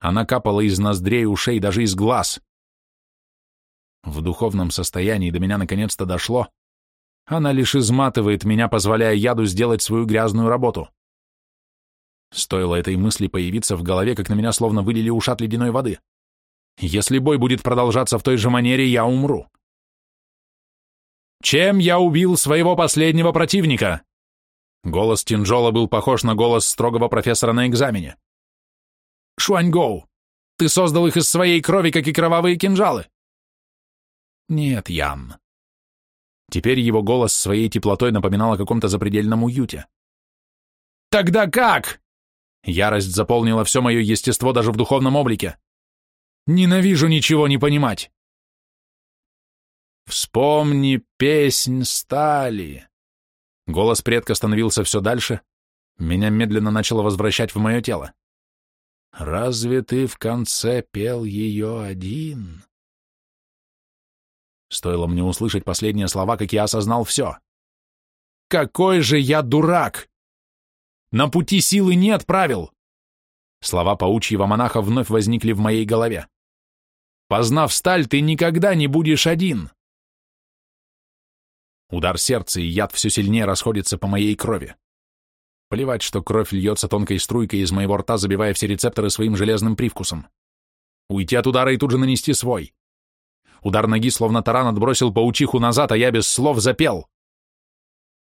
Она капала из ноздрей, ушей, даже из глаз. В духовном состоянии до меня наконец-то дошло. Она лишь изматывает меня, позволяя яду сделать свою грязную работу. Стоило этой мысли появиться в голове, как на меня словно вылили ушат ледяной воды. Если бой будет продолжаться в той же манере, я умру. Чем я убил своего последнего противника? Голос Тинжола был похож на голос строгого профессора на экзамене. «Шуаньгоу, ты создал их из своей крови, как и кровавые кинжалы!» «Нет, Ян». Теперь его голос своей теплотой напоминал о каком-то запредельном уюте. «Тогда как?» Ярость заполнила все мое естество даже в духовном облике. «Ненавижу ничего не понимать!» «Вспомни песнь стали!» Голос предка становился все дальше, меня медленно начало возвращать в мое тело. «Разве ты в конце пел ее один?» Стоило мне услышать последние слова, как я осознал все. «Какой же я дурак! На пути силы нет правил!» Слова паучьего монаха вновь возникли в моей голове. «Познав сталь, ты никогда не будешь один!» Удар сердца, и яд все сильнее расходится по моей крови. Плевать, что кровь льется тонкой струйкой из моего рта, забивая все рецепторы своим железным привкусом. Уйти от удара и тут же нанести свой. Удар ноги словно таран отбросил паучиху назад, а я без слов запел.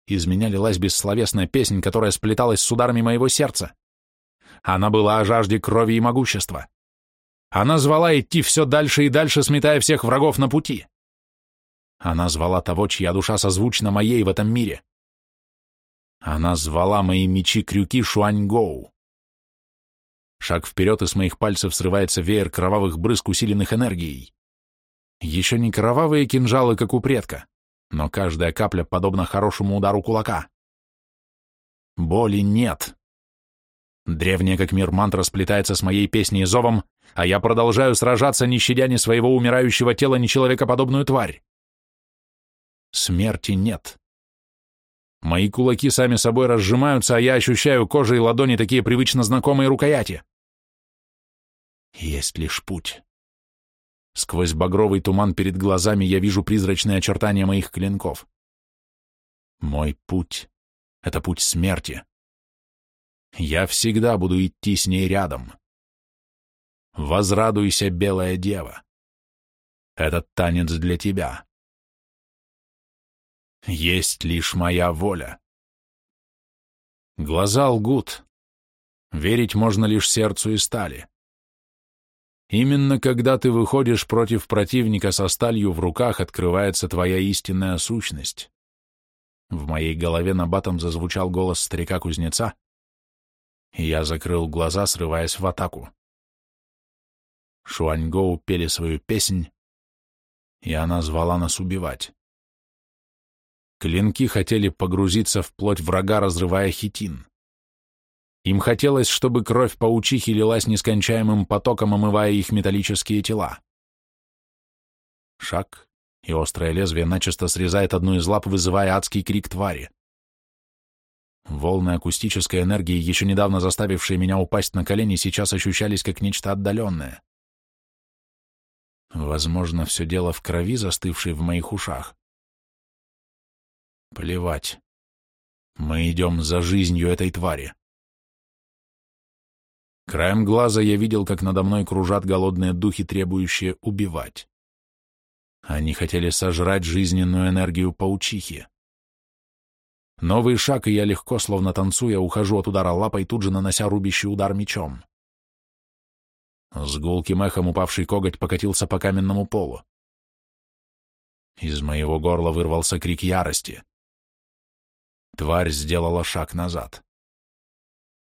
Из меня лилась бессловесная песнь, которая сплеталась с ударами моего сердца. Она была о жажде крови и могущества. Она звала идти все дальше и дальше, сметая всех врагов на пути. Она звала того, чья душа созвучна моей в этом мире. Она звала мои мечи-крюки Шуаньгоу. Шаг вперед, и с моих пальцев срывается веер кровавых брызг, усиленных энергией. Еще не кровавые кинжалы, как у предка, но каждая капля подобна хорошему удару кулака. Боли нет. Древняя как мир мантра сплетается с моей песней и зовом, а я продолжаю сражаться, не щадя ни своего умирающего тела, ни человекоподобную тварь. Смерти нет. Мои кулаки сами собой разжимаются, а я ощущаю кожей и ладони такие привычно знакомые рукояти. Есть лишь путь. Сквозь багровый туман перед глазами я вижу призрачные очертания моих клинков. Мой путь — это путь смерти. Я всегда буду идти с ней рядом. Возрадуйся, белая дева. Этот танец для тебя. Есть лишь моя воля. Глаза лгут. Верить можно лишь сердцу и стали. Именно когда ты выходишь против противника со сталью в руках, открывается твоя истинная сущность. В моей голове на батом зазвучал голос старика-кузнеца, я закрыл глаза, срываясь в атаку. Шуаньгоу пели свою песнь, и она звала нас убивать. Клинки хотели погрузиться в плоть врага, разрывая хитин. Им хотелось, чтобы кровь паучихи лилась нескончаемым потоком, омывая их металлические тела. Шаг, и острое лезвие начисто срезает одну из лап, вызывая адский крик твари. Волны акустической энергии, еще недавно заставившие меня упасть на колени, сейчас ощущались как нечто отдаленное. Возможно, все дело в крови, застывшей в моих ушах. Плевать. Мы идем за жизнью этой твари. Краем глаза я видел, как надо мной кружат голодные духи, требующие убивать. Они хотели сожрать жизненную энергию паучихи. Новый шаг, и я легко, словно танцуя, ухожу от удара лапой, тут же нанося рубящий удар мечом. С гулким эхом упавший коготь покатился по каменному полу. Из моего горла вырвался крик ярости. Тварь сделала шаг назад.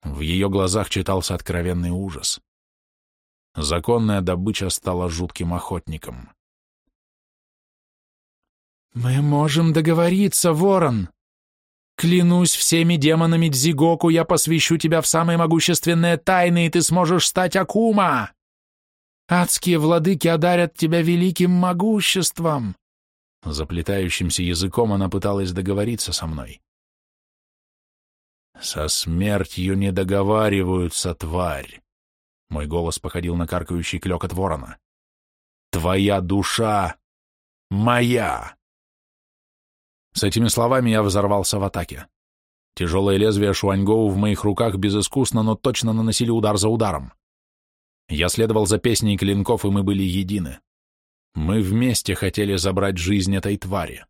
В ее глазах читался откровенный ужас. Законная добыча стала жутким охотником. «Мы можем договориться, ворон! Клянусь всеми демонами Дзигоку, я посвящу тебя в самые могущественные тайны, и ты сможешь стать Акума! Адские владыки одарят тебя великим могуществом!» Заплетающимся языком она пыталась договориться со мной. «Со смертью не договариваются, тварь!» Мой голос походил на каркающий клёкот ворона. «Твоя душа моя!» С этими словами я взорвался в атаке. Тяжелое лезвие Шуаньгоу в моих руках безыскусно, но точно наносили удар за ударом. Я следовал за песней клинков, и мы были едины. Мы вместе хотели забрать жизнь этой твари.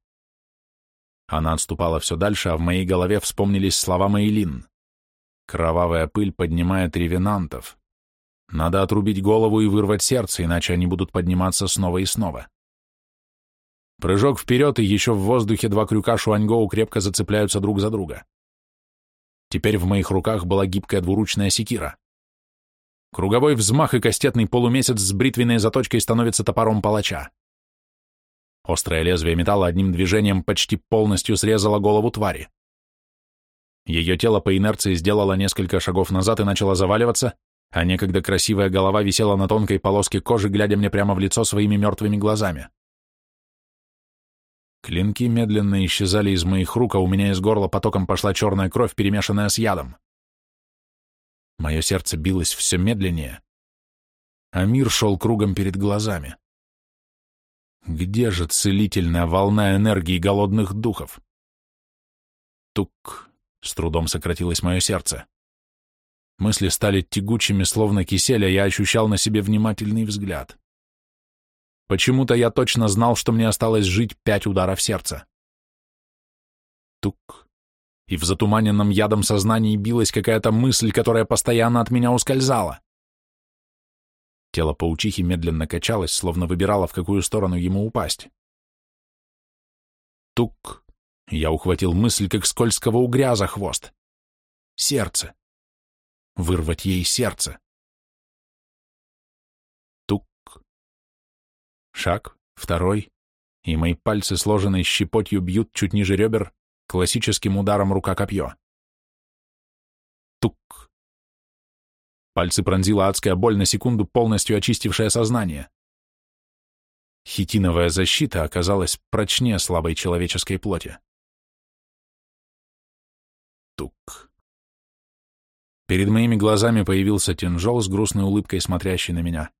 Она отступала все дальше, а в моей голове вспомнились слова Мейлин. «Кровавая пыль поднимает ревенантов. Надо отрубить голову и вырвать сердце, иначе они будут подниматься снова и снова». Прыжок вперед, и еще в воздухе два крюка Шуаньгоу крепко зацепляются друг за друга. Теперь в моих руках была гибкая двуручная секира. Круговой взмах и кастетный полумесяц с бритвенной заточкой становится топором палача. Острое лезвие металла одним движением почти полностью срезало голову твари. Ее тело по инерции сделало несколько шагов назад и начало заваливаться, а некогда красивая голова висела на тонкой полоске кожи, глядя мне прямо в лицо своими мертвыми глазами. Клинки медленно исчезали из моих рук, а у меня из горла потоком пошла черная кровь, перемешанная с ядом. Мое сердце билось все медленнее, а мир шел кругом перед глазами. Где же целительная волна энергии голодных духов? Тук, с трудом сократилось мое сердце. Мысли стали тягучими, словно кисель, а я ощущал на себе внимательный взгляд. Почему-то я точно знал, что мне осталось жить пять ударов сердца. Тук. И в затуманенном ядом сознании билась какая-то мысль, которая постоянно от меня ускользала. Тело паучихи медленно качалось, словно выбирало, в какую сторону ему упасть. Тук! Я ухватил мысль, как скользкого угря за хвост. Сердце. Вырвать ей сердце. Тук. Шаг, второй, и мои пальцы, сложенные щепотью, бьют чуть ниже ребер, классическим ударом рука-копье. Тук. Пальцы пронзила адская боль на секунду, полностью очистившая сознание. Хитиновая защита оказалась прочнее слабой человеческой плоти. Тук. Перед моими глазами появился Тинжол с грустной улыбкой, смотрящий на меня.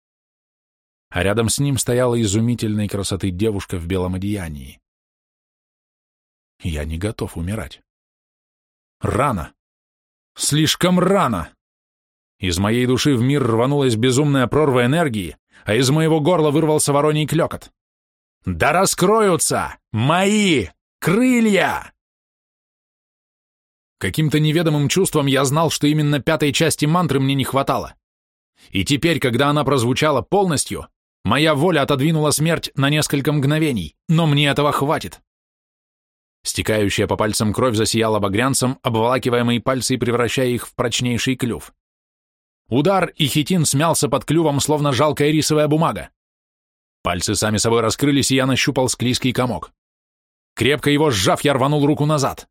А рядом с ним стояла изумительной красоты девушка в белом одеянии. Я не готов умирать. Рано. Слишком рано. Из моей души в мир рванулась безумная прорва энергии, а из моего горла вырвался вороний клёкот. «Да раскроются! Мои! Крылья!» Каким-то неведомым чувством я знал, что именно пятой части мантры мне не хватало. И теперь, когда она прозвучала полностью, моя воля отодвинула смерть на несколько мгновений, но мне этого хватит. Стекающая по пальцам кровь засияла багрянцем, обволакивая мои пальцы и превращая их в прочнейший клюв. Удар, и хитин смялся под клювом, словно жалкая рисовая бумага. Пальцы сами собой раскрылись, и я нащупал склизкий комок. Крепко его сжав, я рванул руку назад.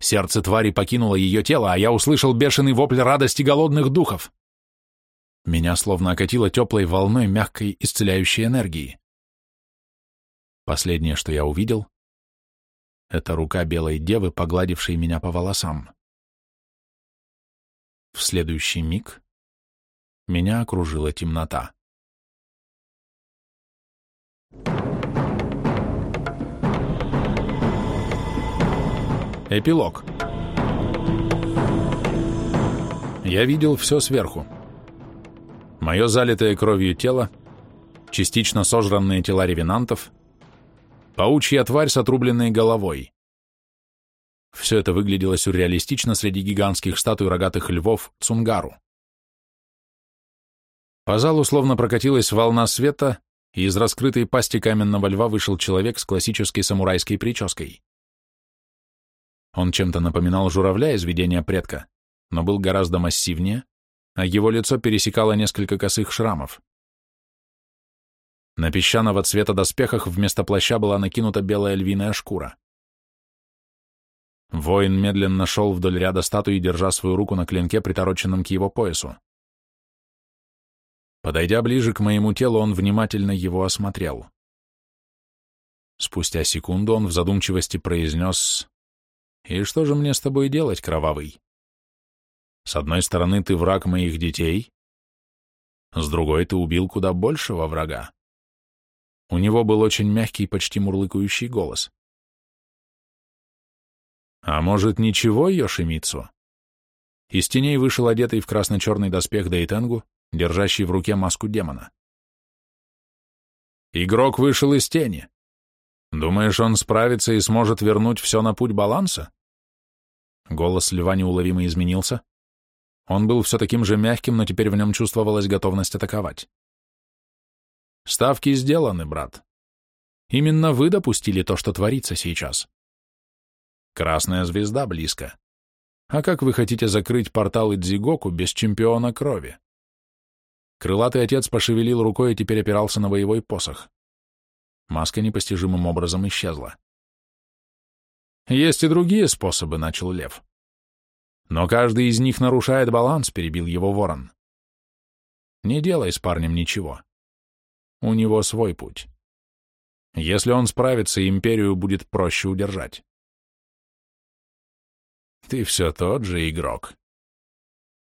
Сердце твари покинуло ее тело, а я услышал бешеный вопль радости голодных духов. Меня словно окатило теплой волной мягкой исцеляющей энергии. Последнее, что я увидел, это рука белой девы, погладившей меня по волосам. В следующий миг меня окружила темнота. Эпилог. Я видел все сверху. Мое залитое кровью тело, частично сожранные тела ревенантов, паучья тварь с отрубленной головой. Все это выглядело сюрреалистично среди гигантских статуй рогатых львов Цунгару. По залу словно прокатилась волна света, и из раскрытой пасти каменного льва вышел человек с классической самурайской прической. Он чем-то напоминал журавля из видения предка, но был гораздо массивнее, а его лицо пересекало несколько косых шрамов. На песчаного цвета доспехах вместо плаща была накинута белая львиная шкура. Воин медленно шел вдоль ряда статуй, держа свою руку на клинке, притороченном к его поясу. Подойдя ближе к моему телу, он внимательно его осмотрел. Спустя секунду он в задумчивости произнес «И что же мне с тобой делать, кровавый? С одной стороны, ты враг моих детей, с другой, ты убил куда большего врага». У него был очень мягкий, почти мурлыкающий голос. А может, ничего, Йошимицу? Из теней вышел одетый в красно-черный доспех Дейтенгу, держащий в руке маску демона. Игрок вышел из тени. Думаешь, он справится и сможет вернуть все на путь баланса? Голос льва неуловимо изменился. Он был все таким же мягким, но теперь в нем чувствовалась готовность атаковать. Ставки сделаны, брат. Именно вы допустили то, что творится сейчас. Красная звезда близко. А как вы хотите закрыть портал Идзигоку без чемпиона крови? Крылатый отец пошевелил рукой и теперь опирался на боевой посох. Маска непостижимым образом исчезла. «Есть и другие способы», — начал Лев. «Но каждый из них нарушает баланс», — перебил его ворон. «Не делай с парнем ничего. У него свой путь. Если он справится, империю будет проще удержать». «Ты все тот же игрок»,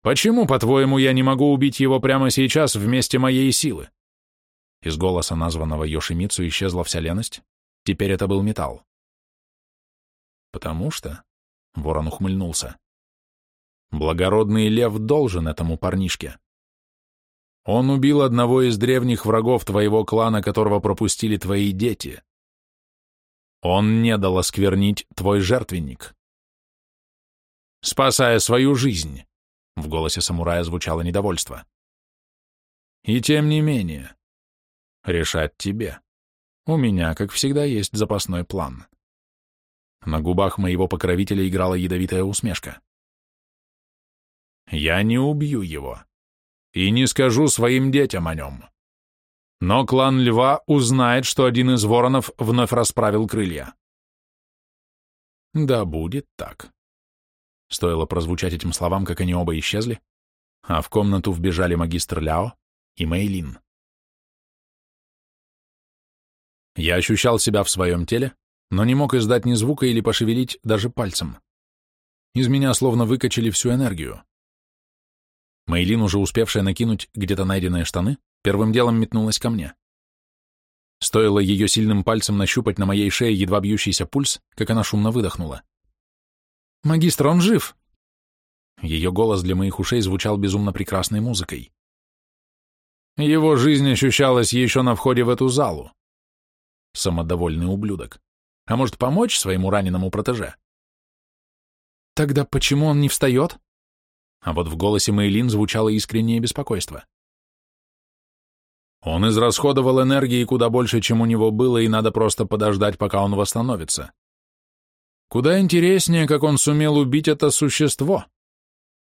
Почему, по-твоему, я не могу убить его прямо сейчас вместе моей силы? Из голоса названного Йошимицу исчезла вся леность. Теперь это был металл. Потому что... Ворон ухмыльнулся. Благородный лев должен этому парнишке. Он убил одного из древних врагов твоего клана, которого пропустили твои дети. Он не дал осквернить твой жертвенник. Спасая свою жизнь. В голосе самурая звучало недовольство. И тем не менее, решать тебе. У меня, как всегда, есть запасной план. На губах моего покровителя играла ядовитая усмешка. Я не убью его и не скажу своим детям о нем. Но клан Льва узнает, что один из воронов вновь расправил крылья. Да будет так. Стоило прозвучать этим словам, как они оба исчезли, а в комнату вбежали магистр Ляо и Мейлин. Я ощущал себя в своем теле, но не мог издать ни звука или пошевелить даже пальцем. Из меня словно выкачали всю энергию. Мейлин, уже успевшая накинуть где-то найденные штаны, первым делом метнулась ко мне. Стоило ее сильным пальцем нащупать на моей шее едва бьющийся пульс, как она шумно выдохнула. «Магистр, он жив!» Ее голос для моих ушей звучал безумно прекрасной музыкой. Его жизнь ощущалась еще на входе в эту залу. Самодовольный ублюдок. А может, помочь своему раненому протеже? Тогда почему он не встает? А вот в голосе Мейлин звучало искреннее беспокойство. Он израсходовал энергии куда больше, чем у него было, и надо просто подождать, пока он восстановится. Куда интереснее, как он сумел убить это существо.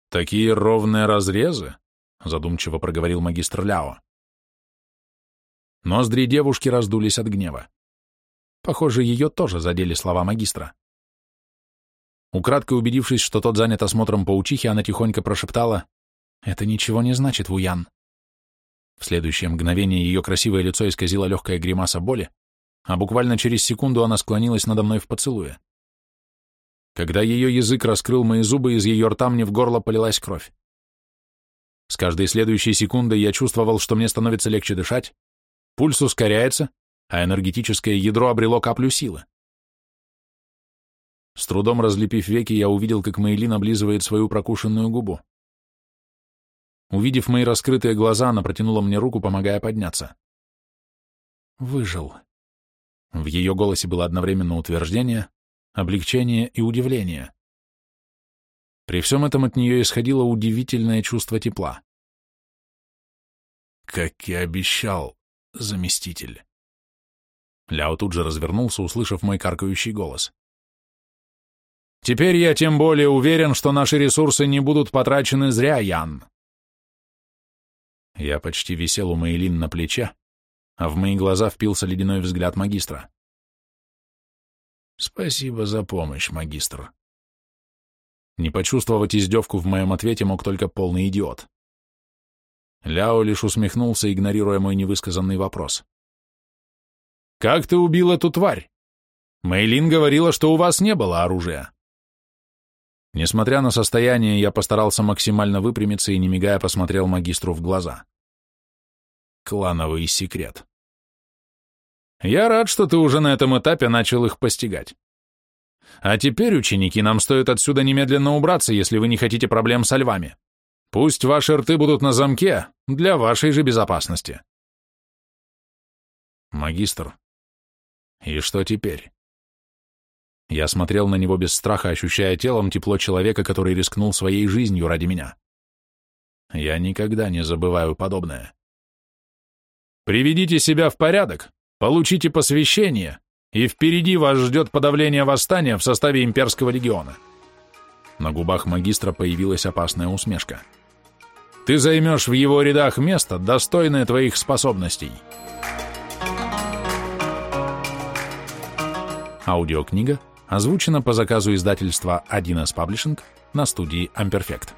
Такие ровные разрезы, задумчиво проговорил магистр Ляо. Ноздри девушки раздулись от гнева. Похоже, ее тоже задели слова магистра. Украдкой убедившись, что тот занят осмотром паучихи, она тихонько прошептала «Это ничего не значит, Вуян». В следующее мгновение ее красивое лицо исказило легкая гримаса боли, а буквально через секунду она склонилась надо мной в поцелуе. Когда ее язык раскрыл мои зубы, из ее рта мне в горло полилась кровь. С каждой следующей секундой я чувствовал, что мне становится легче дышать, пульс ускоряется, а энергетическое ядро обрело каплю силы. С трудом разлепив веки, я увидел, как Мейлин облизывает свою прокушенную губу. Увидев мои раскрытые глаза, она протянула мне руку, помогая подняться. «Выжил». В ее голосе было одновременно утверждение, облегчение и удивление. При всем этом от нее исходило удивительное чувство тепла. «Как и обещал, заместитель». Ляо тут же развернулся, услышав мой каркающий голос. «Теперь я тем более уверен, что наши ресурсы не будут потрачены зря, Ян». Я почти висел у Мейлин на плече, а в мои глаза впился ледяной взгляд магистра. Спасибо за помощь, магистр. Не почувствовать издевку в моем ответе мог только полный идиот. Ляо лишь усмехнулся, игнорируя мой невысказанный вопрос. «Как ты убил эту тварь? Мейлин говорила, что у вас не было оружия». Несмотря на состояние, я постарался максимально выпрямиться и, не мигая, посмотрел магистру в глаза. Клановый секрет. Я рад, что ты уже на этом этапе начал их постигать. А теперь, ученики, нам стоит отсюда немедленно убраться, если вы не хотите проблем со львами. Пусть ваши рты будут на замке для вашей же безопасности. Магистр, И что теперь? Я смотрел на него без страха, ощущая телом тепло человека, который рискнул своей жизнью ради меня. Я никогда не забываю подобное. Приведите себя в порядок, получите посвящение, и впереди вас ждет подавление восстания в составе имперского легиона. На губах магистра появилась опасная усмешка. Ты займешь в его рядах место, достойное твоих способностей. Аудиокнига озвучена по заказу издательства 1С Publishing на студии Amperfect.